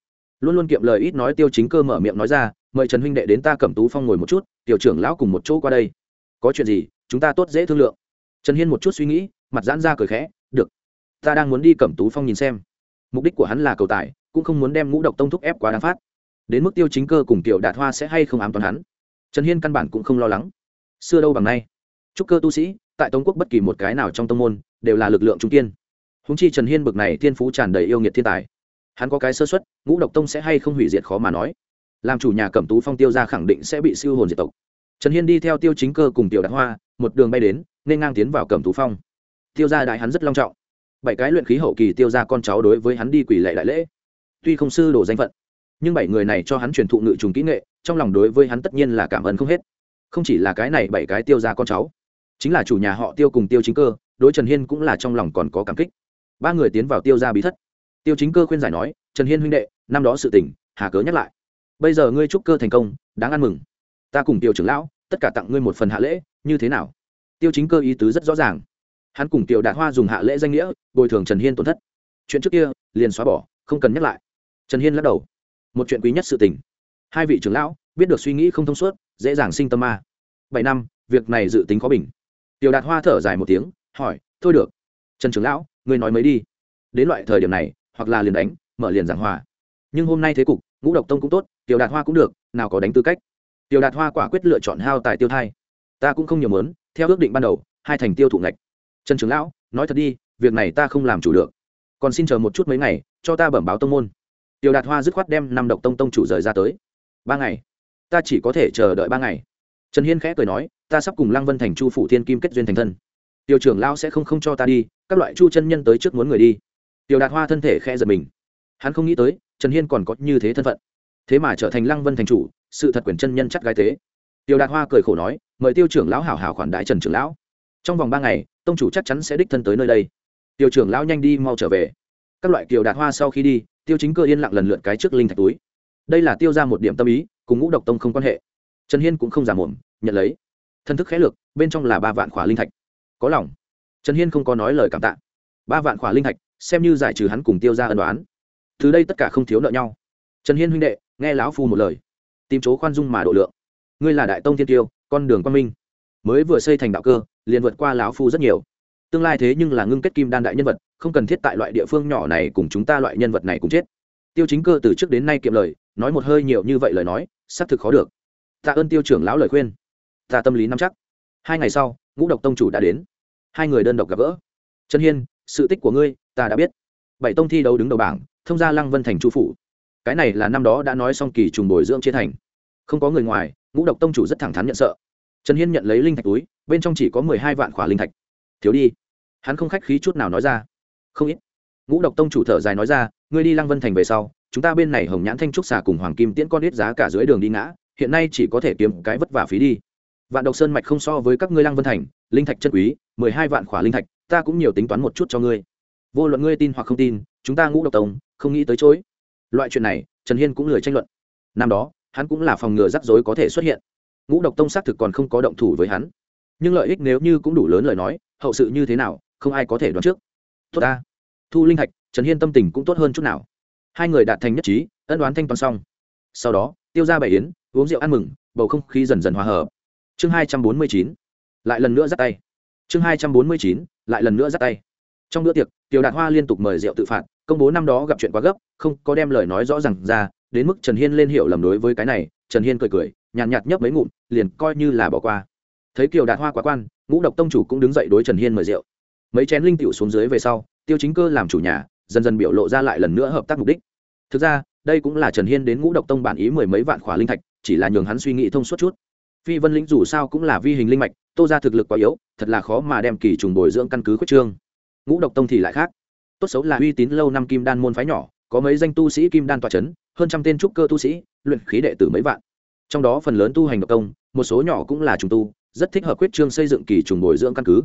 luôn luôn kiệm lời ít nói tiêu chính cơ mở miệng nói ra, mời trần huynh đệ đến ta cẩm tú phong ngồi một chút, tiểu trưởng lão cùng một chỗ qua đây. Có chuyện gì, chúng ta tốt dễ thương lượng. Trần hiên một chút suy nghĩ, mặt giãn ra cười khẽ, được, ta đang muốn đi cẩm tú phong nhìn xem. Mục đích của hắn là cầu tài, cũng không muốn đem ngũ độc tông thúc ép quá đáng phát. Đến mức tiêu chính cơ cùng tiểu đạt hoa sẽ hay không ám toàn hắn? Trần hiên căn bản cũng không lo lắng. Xưa đâu bằng nay. Trúc cơ tu sĩ, tại tống quốc bất kỳ một cái nào trong tông môn, đều là lực lượng trung kiên. Húng chi trần hiên bực này thiên phú tràn đầy yêu nghiệt thiên tài hắn có cái sơ xuất ngũ độc tông sẽ hay không hủy diệt khó mà nói. Làm chủ nhà cẩm tú phong tiêu ra khẳng định sẽ bị siêu hồn diệt tộc. Trần hiên đi theo tiêu chính cơ cùng tiểu đạt hoa, một đường bay đến, nên ngang tiến vào cẩm tú phong. Tiêu ra đại hắn rất long trọng. Bảy cái luyện khí hậu kỳ tiêu ra con cháu đối với hắn đi quỷ lệ đại lễ. Tuy không sư đồ danh phận, nhưng bảy người này cho hắn truyền thụ ngự trùng kỹ nghệ, trong lòng đối với hắn tất nhiên là cảm ơn không hết. Không chỉ là cái này bảy cái tiêu ra con cháu, chính là chủ nhà họ tiêu cùng tiêu chính cơ, đối trần hiên cũng là trong lòng còn có cảm kích. Ba người tiến vào tiêu ra bí thất tiêu chính cơ khuyên giải nói trần hiên huynh đệ năm đó sự tình, hà cớ nhắc lại. Bây giờ ngươi trúc cơ thành công đáng ăn mừng. Ta cùng tiêu trưởng lão tất cả tặng ngươi một phần hạ lễ như thế nào? Tiêu chính cơ ý tứ rất rõ ràng. Hắn cùng tiểu đạt hoa dùng hạ lễ danh nghĩa bồi thường trần hiên tổn thất. Chuyện trước kia liền xóa bỏ không cần nhắc lại. Trần hiên lắc đầu. Một chuyện quý nhất sự tình. Hai vị trưởng lão biết được suy nghĩ không thông suốt dễ dàng sinh tâm ma. Bảy năm việc này dự tính có bình. Tiểu đạt hoa thở dài một tiếng hỏi thôi được. Trần trưởng lão ngươi nói mấy đi. Đến loại thời điểm này hoặc là liền đánh, mở liền giảng hòa. Nhưng hôm nay thế cục, ngũ độc tông cũng tốt, tiểu đạt hoa cũng được, nào có đánh tư cách. Tiểu đạt hoa quả quyết lựa chọn hao tài tiêu thai. Ta cũng không nhiều mớn theo ước định ban đầu, hai thành tiêu thụ ngạch. Trần trưởng lão, nói thật đi, việc này ta không làm chủ được. Còn xin chờ một chút mấy ngày, cho ta bẩm báo tông môn. Tiểu đạt hoa dứt khoát đem năm độc tông tông chủ rời ra tới. Ba ngày. Ta chỉ có thể chờ đợi ba ngày. Trần hiên khẽ cười nói, ta sắp cùng lăng vân thành chu phủ thiên kim kết duyên thành thân. Tiểu trưởng lão sẽ không không cho ta đi, các loại chu chân nhân tới trước muốn người đi tiểu đạt hoa thân thể khẽ giật mình. Hắn không nghĩ tới, trần hiên còn có như thế thân phận. Thế mà trở thành lăng vân thành chủ, sự thật quyền chân nhân chắc gái thế tiểu đạt hoa cười khổ nói, mời tiêu trưởng lão hảo hảo khoản đại trần trưởng lão. Trong vòng ba ngày, tông chủ chắc chắn sẽ đích thân tới nơi đây. Tiêu trưởng lão nhanh đi mau trở về. Các loại kiều đạt hoa sau khi đi, tiêu chính cơ yên lặng lần lượt cái trước linh thạch túi. Đây là tiêu ra một điểm tâm ý, cùng ngũ độc tông không quan hệ. Trần hiên cũng không giả mồm, nhận lấy. Thân thức khẽ lược, bên trong là ba vạn khỏa linh thạch. Có lòng. Trần hiên không có nói lời cảm tạ. Ba vạn khỏa linh thạch xem như giải trừ hắn cùng tiêu ra ân đoán từ đây tất cả không thiếu nợ nhau. Trần hiên huynh đệ, nghe lão phu một lời. Tìm chỗ khoan dung mà độ lượng. Ngươi là đại tông thiên tiêu, con đường quan minh. Mới vừa xây thành đạo cơ, liền vượt qua lão phu rất nhiều. Tương lai thế nhưng là ngưng kết kim đan đại nhân vật, không cần thiết tại loại địa phương nhỏ này cùng chúng ta loại nhân vật này cũng chết. Tiêu chính cơ từ trước đến nay kiệm lời, nói một hơi nhiều như vậy lời nói, xác thực khó được. Tạ ơn tiêu trưởng lão lời khuyên. Ta tâm lý nắm chắc. Hai ngày sau, ngũ độc tông chủ đã đến. Hai người đơn độc gặp gỡ. Trần hiên, sự tích của ngươi ta đã biết. Bảy tông thi đấu đứng đầu bảng, thông gia lăng vân thành chu phủ. Cái này là năm đó đã nói xong kỳ trùng bồi dưỡng chia thành. Không có người ngoài, ngũ độc tông chủ rất thẳng thắn nhận sợ. Trần hiên nhận lấy linh thạch túi, bên trong chỉ có mười hai vạn khỏa linh thạch. Thiếu đi. Hắn không khách khí chút nào nói ra. Không ít. Ngũ độc tông chủ thở dài nói ra, ngươi đi lăng vân thành về sau, chúng ta bên này hồng nhãn thanh trúc xà cùng hoàng kim tiễn con ít giá cả dưới đường đi ngã, hiện nay chỉ có thể kiếm cái vất vả phí đi. Vạn độc sơn mạch không so với các ngươi lăng vân thành, linh thạch chân quý, mười hai vạn khỏa linh thạch, ta cũng nhiều tính toán một chút cho ngươi vô luận ngươi tin hoặc không tin, chúng ta ngũ độc tông, không nghĩ tới chối. Loại chuyện này, trần hiên cũng lười tranh luận. Năm đó, hắn cũng là phòng ngừa rắc rối có thể xuất hiện. Ngũ độc tông xác thực còn không có động thủ với hắn. Nhưng lợi ích nếu như cũng đủ lớn lời nói, hậu sự như thế nào, không ai có thể đoán trước. Tốt ta. Thu linh thạch trần hiên tâm tình cũng tốt hơn chút nào. Hai người đạt thành nhất trí, ân đoán thanh toán xong. Sau đó, tiêu ra bảy yến, uống rượu ăn mừng, bầu không khí dần dần hòa hợp. Chương hai trăm bốn mươi chín, lại lần nữa dắt tay. Chương hai trăm bốn mươi chín, lại lần nữa dắt tay trong bữa tiệc tiểu đạt hoa liên tục mời rượu tự phạt công bố năm đó gặp chuyện quá gấp không có đem lời nói rõ r à n g ra đến mức trần hiên lên hiểu lầm đối với cái này trần hiên cười cười nhàn nhạt, nhạt nhấp mấy ngụm liền coi như là bỏ qua. Thấy kiều đạt hoa quá quan ngũ độc tông chủ cũng đứng dậy đối trần hiên mời rượu. Mấy chén linh tiểu xuống dưới về sau tiêu chính cơ làm chủ nhà dần dần biểu lộ ra lại lần nữa hợp tác mục đích. Thực ra đây cũng là trần hiên đến ngũ độc tông bản ý mười mấy vạn khỏa linh thạch chỉ là nhường hắn suy nghĩ thông suốt chút. Phi vân lĩnh dù sao cũng là vi hình linh mạch tô ra thực lực quá yếu thật là khó mà đem kỳ trùng bồi dưỡng căn cứ khuyết trương ngũ độc tông thì lại khác. Tốt xấu là uy tín lâu năm kim đan môn phái nhỏ, có mấy danh tu sĩ kim đan tọa c h ấ n hơn trăm tên trúc cơ tu sĩ, luyện khí đệ tử mấy vạn. Trong đó phần lớn tu hành độc công một số nhỏ cũng là trùng tu, rất thích hợp quyết trương xây dựng kỳ trùng bồi dưỡng căn cứ.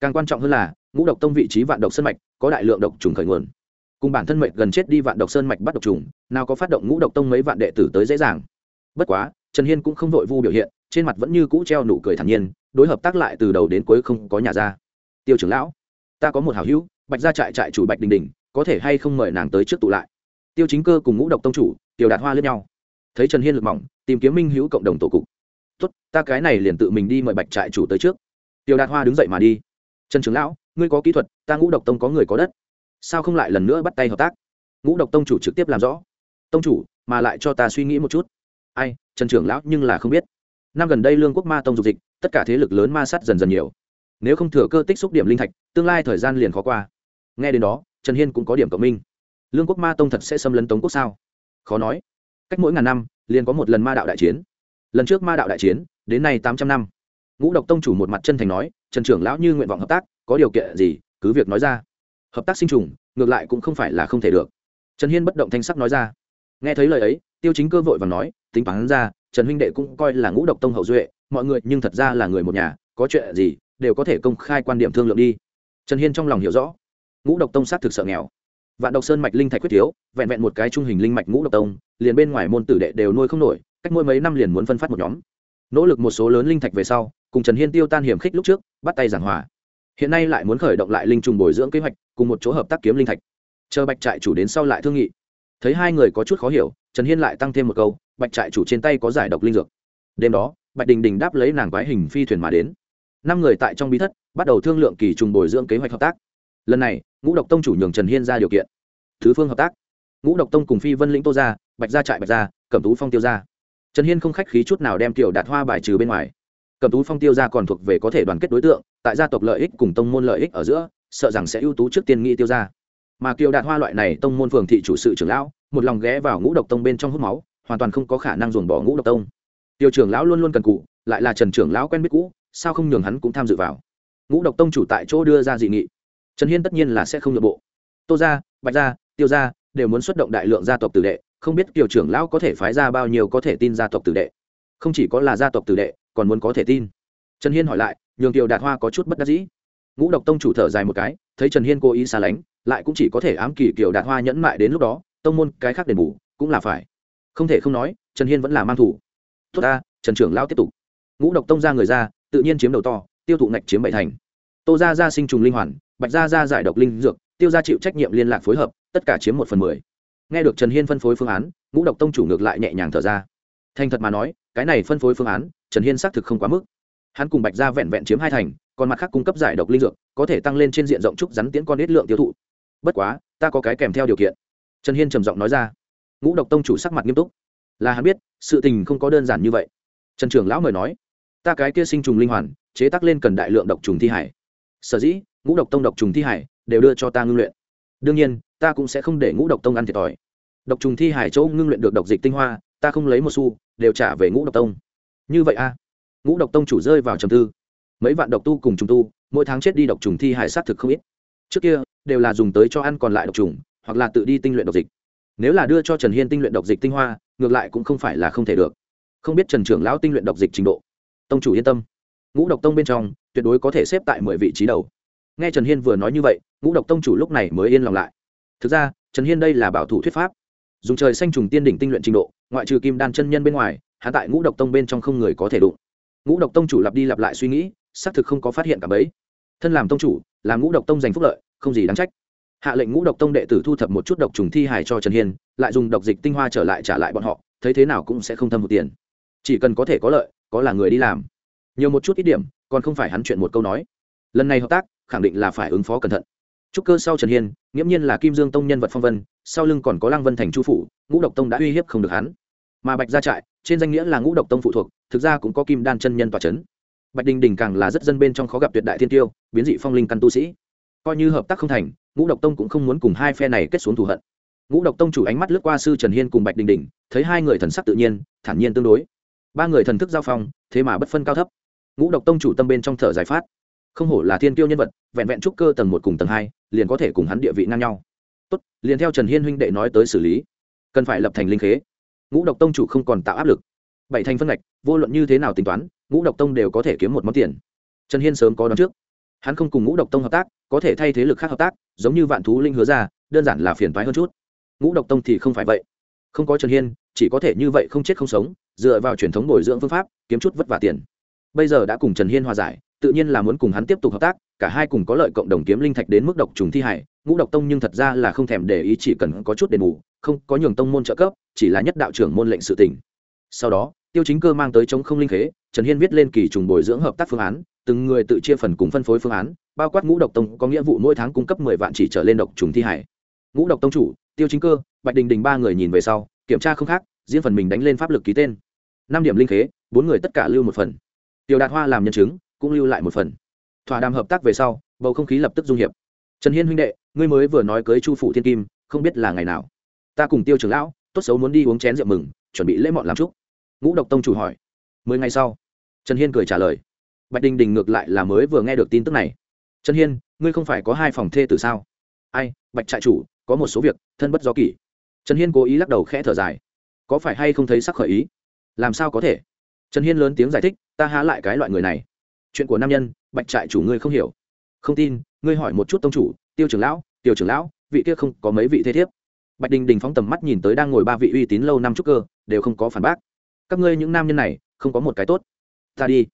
Càng quan trọng hơn là, ngũ độc tông vị trí vạn độc sơn mạch, có đại lượng độc trùng khởi nguồn. Cùng bản thân mệnh gần chết đi vạn độc sơn mạch bắt độc trùng, nào có phát động ngũ độc tông mấy vạn đệ tử tới dễ dàng. Bất quá, trần hiên cũng không vội vu biểu hiện, trên mặt vẫn như cũ treo nụ cười thản nhiên, đối hợp tác lại từ đầu đến cuối không có nhà ra. Tiêu trưởng lão ta có một hảo hữu, bạch gia trại trại chủ bạch đình đình, có thể hay không mời nàng tới trước tụ lại. Tiêu chính cơ cùng ngũ độc tông chủ, tiểu đạt hoa lẫn nhau. Thấy trần hiên lực mỏng, tìm kiếm minh hữu cộng đồng tổ cục. Tốt, ta cái này liền tự mình đi mời bạch trại chủ tới trước. Tiểu đạt hoa đứng dậy mà đi. Trần trưởng lão, ngươi có kỹ thuật, ta ngũ độc tông có người có đất. Sao không lại lần nữa bắt tay hợp tác? Ngũ độc tông chủ trực tiếp làm rõ. Tông chủ, mà lại cho ta suy nghĩ một chút. Ai, trần trưởng lão nhưng là không biết. Năm gần đây lương quốc ma tông dục dịch, tất cả thế lực lớn ma sát dần dần nhiều nếu không thừa cơ tích xúc điểm linh thạch, tương lai thời gian liền khó qua. Nghe đến đó, trần hiên cũng có điểm cộng minh. Lương quốc ma tông thật sẽ xâm lấn tống quốc sao? Khó nói. Cách mỗi ngàn năm, liền có một lần ma đạo đại chiến. Lần trước ma đạo đại chiến, đến nay tám trăm năm. Ngũ độc tông chủ một mặt chân thành nói, trần trưởng lão như nguyện vọng hợp tác, có điều kiện gì, cứ việc nói ra. Hợp tác sinh trùng, ngược lại cũng không phải là không thể được. Trần hiên bất động thanh sắc nói ra. Nghe thấy lời ấy, tiêu chính cơ vội và nói, tính toán ra, trần huynh đệ cũng coi là ngũ độc tông hậu duệ, mọi người nhưng thật ra là người một nhà, có chuyện gì đều có thể công khai quan điểm thương lượng đi. Trần hiên trong lòng hiểu rõ. Ngũ độc tông sát thực sợ nghèo. Vạn độc sơn mạch linh thạch quyết thiếu, vẹn vẹn một cái trung hình linh mạch ngũ độc tông, liền bên ngoài môn tử đệ đều nuôi không nổi, cách mỗi mấy năm liền muốn phân phát một nhóm. Nỗ lực một số lớn linh thạch về sau, cùng trần hiên tiêu tan hiểm khích lúc trước, bắt tay giảng hòa. Hiện nay lại muốn khởi động lại linh trùng bồi dưỡng kế hoạch, cùng một chỗ hợp tác kiếm linh thạch. Chờ bạch trại chủ đến sau lại thương nghị. Thấy hai người có chút khó hiểu, trần hiên lại tăng thêm một câu, bạch trại chủ trên tay có giải độc linh dược. Đêm đó, bạch đình đình đáp lấy nàng quái hình phi thuyền mà đến năm người tại trong bí thất bắt đầu thương lượng kỳ trùng bồi dưỡng kế hoạch hợp tác. Lần này, ngũ độc tông chủ nhường trần hiên ra điều kiện. Thứ phương hợp tác. Ngũ độc tông cùng phi vân lĩnh tô ra, bạch gia trại bạch gia, cẩm tú phong tiêu ra. Trần hiên không khách khí chút nào đem kiểu đạt hoa bài trừ bên ngoài. Cẩm tú phong tiêu ra còn thuộc về có thể đoàn kết đối tượng, tại gia tộc lợi ích cùng tông môn lợi ích ở giữa, sợ rằng sẽ ưu tú trước tiên nghĩ tiêu ra. Mà kiều đạt hoa loại này tông môn phường thị chủ sự trưởng lão, một lòng ghé vào ngũ độc tông bên trong hút máu, hoàn toàn không có khả năng dồn bỏ ngũ độc tông. Tiêu trưởng lão luôn luôn cần cụ, lại là trần trưởng lão quen biết cũ sao không nhường hắn cũng tham dự vào? Ngũ độc tông chủ tại chỗ đưa ra dị nghị. Trần hiên tất nhiên là sẽ không nội bộ. Tô gia, bạch gia, tiêu gia đều muốn xuất động đại lượng gia tộc tử đệ, không biết kiều trưởng lão có thể phái ra bao nhiêu có thể tin gia tộc tử đệ. Không chỉ có là gia tộc tử đệ, còn muốn có thể tin. Trần hiên hỏi lại, nhường kiều đạt hoa có chút bất đắc dĩ. Ngũ độc tông chủ thở dài một cái, thấy trần hiên cố ý xa lánh, lại cũng chỉ có thể ám kỳ kiều đạt hoa nhẫn mại đến lúc đó, tông môn cái khác đền bù cũng là phải. Không thể không nói, trần hiên vẫn là mang thủ. Tốt ta, trần trưởng lão tiếp tục. Ngũ độc tông ra người ra tự nhiên chiếm đầu to, tiêu thụ ngạch chiếm bảy thành. Tô ra ra sinh trùng linh hoàn, bạch ra ra giải độc linh dược, tiêu ra chịu trách nhiệm liên lạc phối hợp, tất cả chiếm một phần mười. Nghe được trần hiên phân phối phương án, ngũ độc tông chủ ngược lại nhẹ nhàng thở ra. Thành thật mà nói, cái này phân phối phương án, trần hiên xác thực không quá mức. Hắn cùng bạch ra vẹn vẹn chiếm hai thành, còn mặt khác cung cấp giải độc linh dược, có thể tăng lên trên diện rộng trúc rắn tiễn con ít lượng tiêu thụ. Bất quá, ta có cái kèm theo điều kiện. Trần hiên trầm giọng nói ra. Ngũ độc tông chủ sắc mặt nghiêm túc. Là hắn biết, sự tình không có đơn giản như vậy. Trần trưởng lão mời nói ta cái kia sinh trùng linh hoàn, chế tác lên cần đại lượng độc trùng thi hải. Sở dĩ, ngũ độc tông độc trùng thi hải đều đưa cho ta ngưng luyện. Đương nhiên, ta cũng sẽ không để ngũ độc tông ăn thiệt thòi. Độc trùng thi hải chỗ ngưng luyện được độc dịch tinh hoa, ta không lấy một xu, đều trả về ngũ độc tông. Như vậy a. Ngũ độc tông chủ rơi vào trầm tư. Mấy vạn độc tu cùng trùng tu, mỗi tháng chết đi độc trùng thi hải sát thực không ít. Trước kia, đều là dùng tới cho ăn còn lại độc trùng, hoặc là tự đi tinh luyện độc dịch. Nếu là đưa cho trần hiên tinh luyện độc dịch tinh hoa, ngược lại cũng không phải là không thể được. Không biết trần trưởng lão tinh luyện độc dịch trình độ tông chủ yên tâm. Ngũ độc tông bên trong, tuyệt đối có thể xếp tại mười vị trí đầu. Nghe trần hiên vừa nói như vậy, ngũ độc tông chủ lúc này mới yên lòng lại. Thực ra, trần hiên đây là bảo thủ thuyết pháp. Dùng trời xanh trùng tiên đỉnh tinh luyện trình độ, ngoại trừ kim đan chân nhân bên ngoài hạ tại ngũ độc tông bên trong không người có thể đụng. Ngũ độc tông chủ lặp đi lặp lại suy nghĩ, xác thực không có phát hiện cả bấy. Thân làm tông chủ, làm ngũ độc tông giành phúc lợi, không gì đáng trách. Hạ lệnh ngũ độc tông đệ tử thu thập một chút độc trùng thi hài cho trần hiên, lại dùng độc dịch tinh hoa trở lại trả lại bọn họ, thấy thế nào cũng sẽ không thâm một tiền. Chỉ cần có thể có lợi có là người đi làm. Nhiều một chút ít điểm, còn không phải hắn chuyện một câu nói. Lần này hợp tác, khẳng định là phải ứng phó cẩn thận. Trúc cơ sau trần hiên, nghiễm nhiên là kim dương tông nhân vật phong vân, sau lưng còn có lăng vân thành chu phủ, ngũ độc tông đã uy hiếp không được hắn. Mà bạch gia trại, trên danh nghĩa là ngũ độc tông phụ thuộc, thực ra cũng có kim đan chân nhân tòa c h ấ n bạch đình đình càng là rất dân bên trong khó gặp tuyệt đại thiên tiêu, biến dị phong linh căn tu sĩ. Coi như hợp tác không thành, ngũ độc tông cũng không muốn cùng hai phe này kết xuống thù hận. Ngũ độc tông chủ ánh mắt lướt qua sư trần hiên cùng bạch đình đình, thấy hai người thần sắc tự nhiên, thản nhiên tương đối ba người thần thức giao phong, thế mà bất phân cao thấp. Ngũ độc tông chủ tâm bên trong thở giải phát. Không hổ là thiên tiêu nhân vật, vẹn vẹn trúc cơ tầng một cùng tầng hai, liền có thể cùng hắn địa vị ngang nhau. Tốt, liền theo trần hiên huynh đệ nói tới xử lý. Cần phải lập thành linh khế. Ngũ độc tông chủ không còn tạo áp lực. Bảy thành phân ngạch, vô luận như thế nào tính toán, ngũ độc tông đều có thể kiếm một món tiền. Trần hiên sớm có đón trước. Hắn không cùng ngũ độc tông hợp tác, có thể thay thế lực khác hợp tác, giống như vạn thú linh hứa ra, đơn giản là phiền toái hơn chút. Ngũ độc tông thì không phải vậy không có trần hiên, chỉ có thể như vậy không chết không sống, dựa vào truyền thống bồi dưỡng phương pháp, kiếm chút vất vả tiền. Bây giờ đã cùng trần hiên hòa giải, tự nhiên là muốn cùng hắn tiếp tục hợp tác, cả hai cùng có lợi cộng đồng kiếm linh thạch đến mức độc trùng thi hải, ngũ độc tông nhưng thật ra là không thèm để ý, chỉ cần có chút đền bù, không có nhường tông môn trợ cấp, chỉ là nhất đạo trưởng môn lệnh sự tỉnh sau đó, tiêu chính cơ mang tới chống không linh khế, trần hiên viết lên kỳ trùng bồi dưỡng hợp tác phương án, từng người tự chia phần cùng phân phối phương án, bao quát ngũ độc tông có nghĩa vụ mỗi tháng cung cấp mười vạn chỉ trở lên độc trùng thi hải. Ngũ độc tông chủ tiêu chính cơ, bạch đình đình ba người nhìn về sau, kiểm tra không khác riêng phần mình đánh lên pháp lực ký tên. Năm điểm linh khế, bốn người tất cả lưu một phần. Tiểu đạt hoa làm nhân chứng, cũng lưu lại một phần. Thỏa đàm hợp tác về sau, bầu không khí lập tức dung hiệp. Trần hiên huynh đệ, ngươi mới vừa nói cưới chu phủ thiên kim, không biết là ngày nào. Ta cùng tiêu trưởng lão, tốt xấu muốn đi uống chén rượu mừng, chuẩn bị lễ mọn làm chúc. Ngũ độc tông chủ hỏi. Mười ngày sau, trần hiên cười trả lời. Bạch đình đình ngược lại là mới vừa nghe được tin tức này. Trần hiên, ngươi không phải có hai phòng thê từ sao? Ai, bạch trại chủ có một số việc, thân bất do kỷ. Trần hiên cố ý lắc đầu khẽ thở dài. Có phải hay không thấy sắc khởi ý? Làm sao có thể? Trần hiên lớn tiếng giải thích, ta há lại cái loại người này. Chuyện của nam nhân, bạch trại chủ ngươi không hiểu. Không tin, ngươi hỏi một chút tông chủ, tiêu trưởng lão tiêu trưởng lão, vị kia không có mấy vị thế thiếp. Bạch đình đình phóng tầm mắt nhìn tới đang ngồi ba vị uy tín lâu năm trúc cơ, đều không có phản bác. Các ngươi những nam nhân này, không có một cái tốt. Ta đi.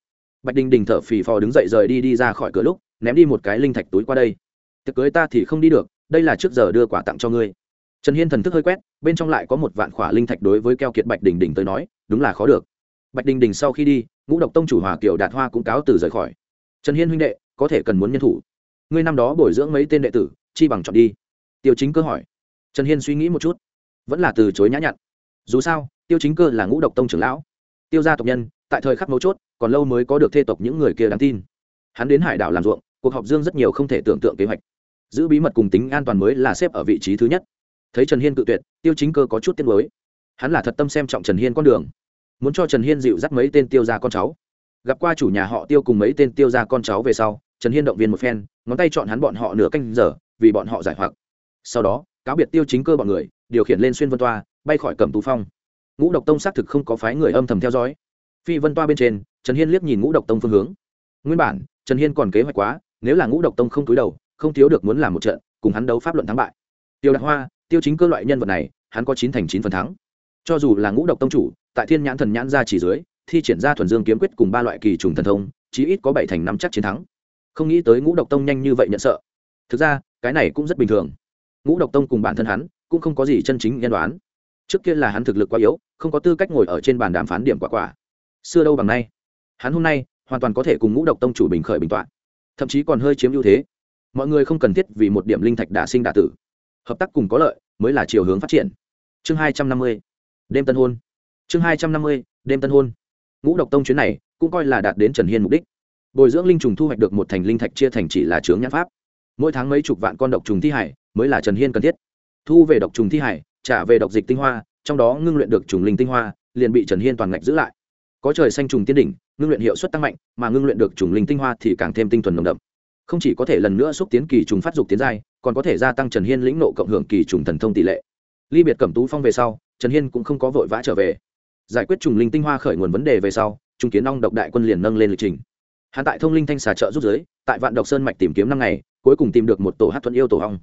Bạch đình đình thở phì phò đứng dậy rời đi đi ra khỏi cửa lúc, ném đi một cái linh thạch túi qua đây. Tiệc cưới ta thì không đi được đây là trước giờ đưa quả tặng cho ngươi. Trần hiên thần thức hơi quét, bên trong lại có một vạn khỏa linh thạch đối với keo kiệt bạch đình đình tới nói, đúng là khó được. Bạch đình đình sau khi đi, ngũ độc tông chủ hòa kiều đạt hoa cũng cáo từ rời khỏi. Trần hiên huynh đệ, có thể cần muốn nhân thủ. Ngươi năm đó bồi dưỡng mấy tên đệ tử, chi bằng chọn đi. Tiêu chính cơ hỏi. Trần hiên suy nghĩ một chút. Vẫn là từ chối nhã nhặn. Dù sao, tiêu chính cơ là ngũ độc tông trưởng lão. Tiêu gia tộc nhân, tại thời khắc mấu chốt, còn lâu mới có được thê tộc những người kia đáng tin. Hắn đến hải đảo làm ruộng, cuộc họp dương rất nhiều không thể tưởng tượng kế hoạch giữ bí mật cùng tính an toàn mới là xếp ở vị trí thứ nhất. Thấy trần hiên cự tuyệt, tiêu chính cơ có chút tiết mới hắn là thật tâm xem trọng trần hiên con đường. Muốn cho trần hiên dịu dắt mấy tên tiêu ra con cháu. Gặp qua chủ nhà họ tiêu cùng mấy tên tiêu ra con cháu về sau, trần hiên động viên một phen, ngón tay chọn hắn bọn họ nửa canh giờ, vì bọn họ giải hoặc. Sau đó, cáo biệt tiêu chính cơ bọn người, điều khiển lên xuyên vân toa, bay khỏi cầm tú phong. Ngũ độc tông xác thực không có phái người âm thầm theo dõi. Phi vân toa bên trên, trần hiên liếc nhìn ngũ độc tông phương hướng. Nguyên bản, trần hiên còn kế hoạch quá, nếu là ngũ độc tông không túi đầu không thiếu được muốn làm một trận, cùng hắn đấu pháp luận thắng bại. Tiêu đạt hoa, tiêu chính cơ loại nhân vật này, hắn có chín thành chín phần thắng. Cho dù là ngũ độc tông chủ, tại thiên nhãn thần nhãn ra chỉ dưới, thi triển ra thuần dương kiếm quyết cùng ba loại kỳ trùng thần thông, chí ít có bảy thành năm chắc chiến thắng. Không nghĩ tới ngũ độc tông nhanh như vậy nhận sợ. Thực ra, cái này cũng rất bình thường. Ngũ độc tông cùng bản thân hắn, cũng không có gì chân chính nhân đoán. Trước kia là hắn thực lực quá yếu, không có tư cách ngồi ở trên bàn đàm phán điểm quả quả. Xưa đâu bằng nay, hắn hôm nay hoàn toàn có thể cùng ngũ độc tông chủ bình khởi bình t thậm chí còn hơi chiếm ưu thế mọi người không cần thiết vì một điểm linh thạch đả sinh đả tử. Hợp tác cùng có lợi, mới là chiều hướng phát triển. Chương hai trăm năm mươi, đêm tân hôn. Chương hai trăm năm mươi, đêm tân hôn. Ngũ độc tông chuyến này cũng coi là đạt đến trần hiên mục đích. Bồi dưỡng linh trùng thu hoạch được một thành linh thạch chia thành chỉ là chướng nhãn pháp. Mỗi tháng mấy chục vạn con độc trùng thi hải mới là trần hiên cần thiết. Thu về độc trùng thi hải, trả về độc dịch tinh hoa, trong đó ngưng luyện được trùng linh tinh hoa, liền bị trần hiên toàn ngạch giữ lại. Có trời xanh trùng tiên đỉnh, ngưng luyện hiệu suất tăng mạnh, mà ngưng luyện được trùng linh tinh hoa thì càng thêm tinh thuần nồng đậm không chỉ có thể lần nữa xúc tiến kỳ trùng phát dục tiến giai, còn có thể gia tăng trần hiên lĩnh nộ cộng hưởng kỳ trùng thần thông tỷ lệ. Ly biệt cẩm tú phong về sau, trần hiên cũng không có vội vã trở về. Giải quyết trùng linh tinh hoa khởi nguồn vấn đề về sau, trung kiến ong độc đại quân liền nâng lên lịch trình. Hắn tại thông linh thanh xà trợ rút giới tại vạn độc sơn mạch tìm kiếm năm ngày, cuối cùng tìm được một tổ hát thuận yêu tổ ong.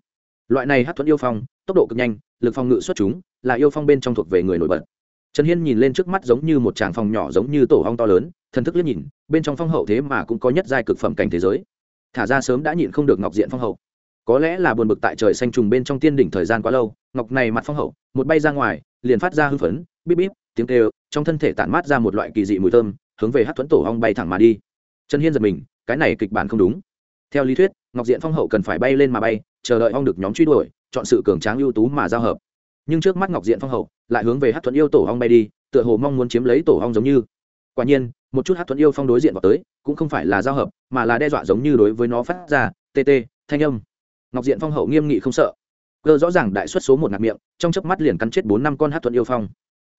Loại này hát thuận yêu phong, tốc độ cực nhanh, lực phong ngự xuất chúng, là yêu phong bên trong thuộc về người nổi bật. Trần hiên nhìn lên trước mắt giống như một tràng phòng nhỏ giống như tổ ong to lớn, thần thức liếc nhìn, bên trong phong hậu thế mà cũng có nhất giai cực phẩm cảnh thế giới thả ra sớm đã nhịn không được ngọc diện phong hậu. Có lẽ là buồn bực tại trời xanh trùng bên trong tiên đỉnh thời gian quá lâu, ngọc này mặt phong hậu, một bay ra ngoài, liền phát ra hư phấn, bíp bíp, tiếng kêu, trong thân thể tản mát ra một loại kỳ dị mùi thơm, hướng về hát thuẫn tổ ong bay thẳng mà đi. Trần hiên giật mình, cái này kịch bản không đúng. Theo lý thuyết, ngọc diện phong hậu cần phải bay lên mà bay, chờ đợi ong được nhóm truy đuổi, chọn sự cường tráng ưu tú mà giao hợp. Nhưng trước mắt ngọc diện phong hậu lại hướng về hát thuẫn yêu tổ ong bay đi, tựa hồ mong muốn chiếm lấy tổ ong giống như. Quả nhiên một chút hát thuẫn yêu phong đối diện vào tới, cũng không phải là giao hợp, mà là đe dọa giống như đối với nó phát ra tt thanh âm. Ngọc diện phong hậu nghiêm nghị không sợ. Cơ rõ ràng đại xuất số một ngạc miệng, trong chớp mắt liền cắn chết bốn năm con hát thuẫn yêu phong.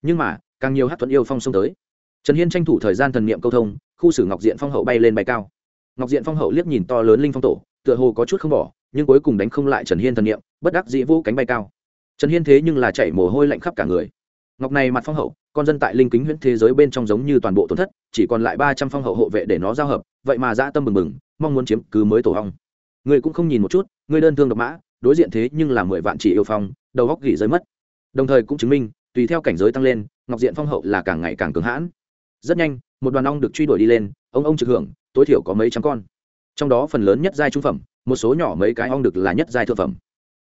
Nhưng mà, càng nhiều hát thuẫn yêu phong xông tới. Trần hiên tranh thủ thời gian thần niệm câu thông, khu xử ngọc diện phong hậu bay lên bay cao. Ngọc diện phong hậu liếc nhìn to lớn linh phong tổ, tựa hồ có chút không bỏ, nhưng cuối cùng đánh không lại trần hiên thần niệm, bất đắc dĩ vũ cánh bay cao. Trần hiên thế nhưng là chạy mồ hôi lạnh khắp cả người ngọc này mặt phong hậu, con dân tại linh kính huyễn thế giới bên trong giống như toàn bộ tổn thất, chỉ còn lại ba trăm phong hậu hộ vệ để nó giao hợp, vậy mà dã tâm mừng mừng mong muốn chiếm cứ mới tổ hong người cũng không nhìn một chút, người đơn thương độc mã, đối diện thế nhưng là mười vạn chỉ yêu phong, đầu góc gỉ rơi mất. Đồng thời cũng chứng minh, tùy theo cảnh giới tăng lên, ngọc diện phong hậu là càng ngày càng cứng hãn. Rất nhanh, một đoàn ong được truy đuổi đi lên, ông ông trực hưởng, tối thiểu có mấy trăm con. Trong đó phần lớn nhất giai trung phẩm, một số nhỏ mấy cái ong được là nhất giai thượng phẩm.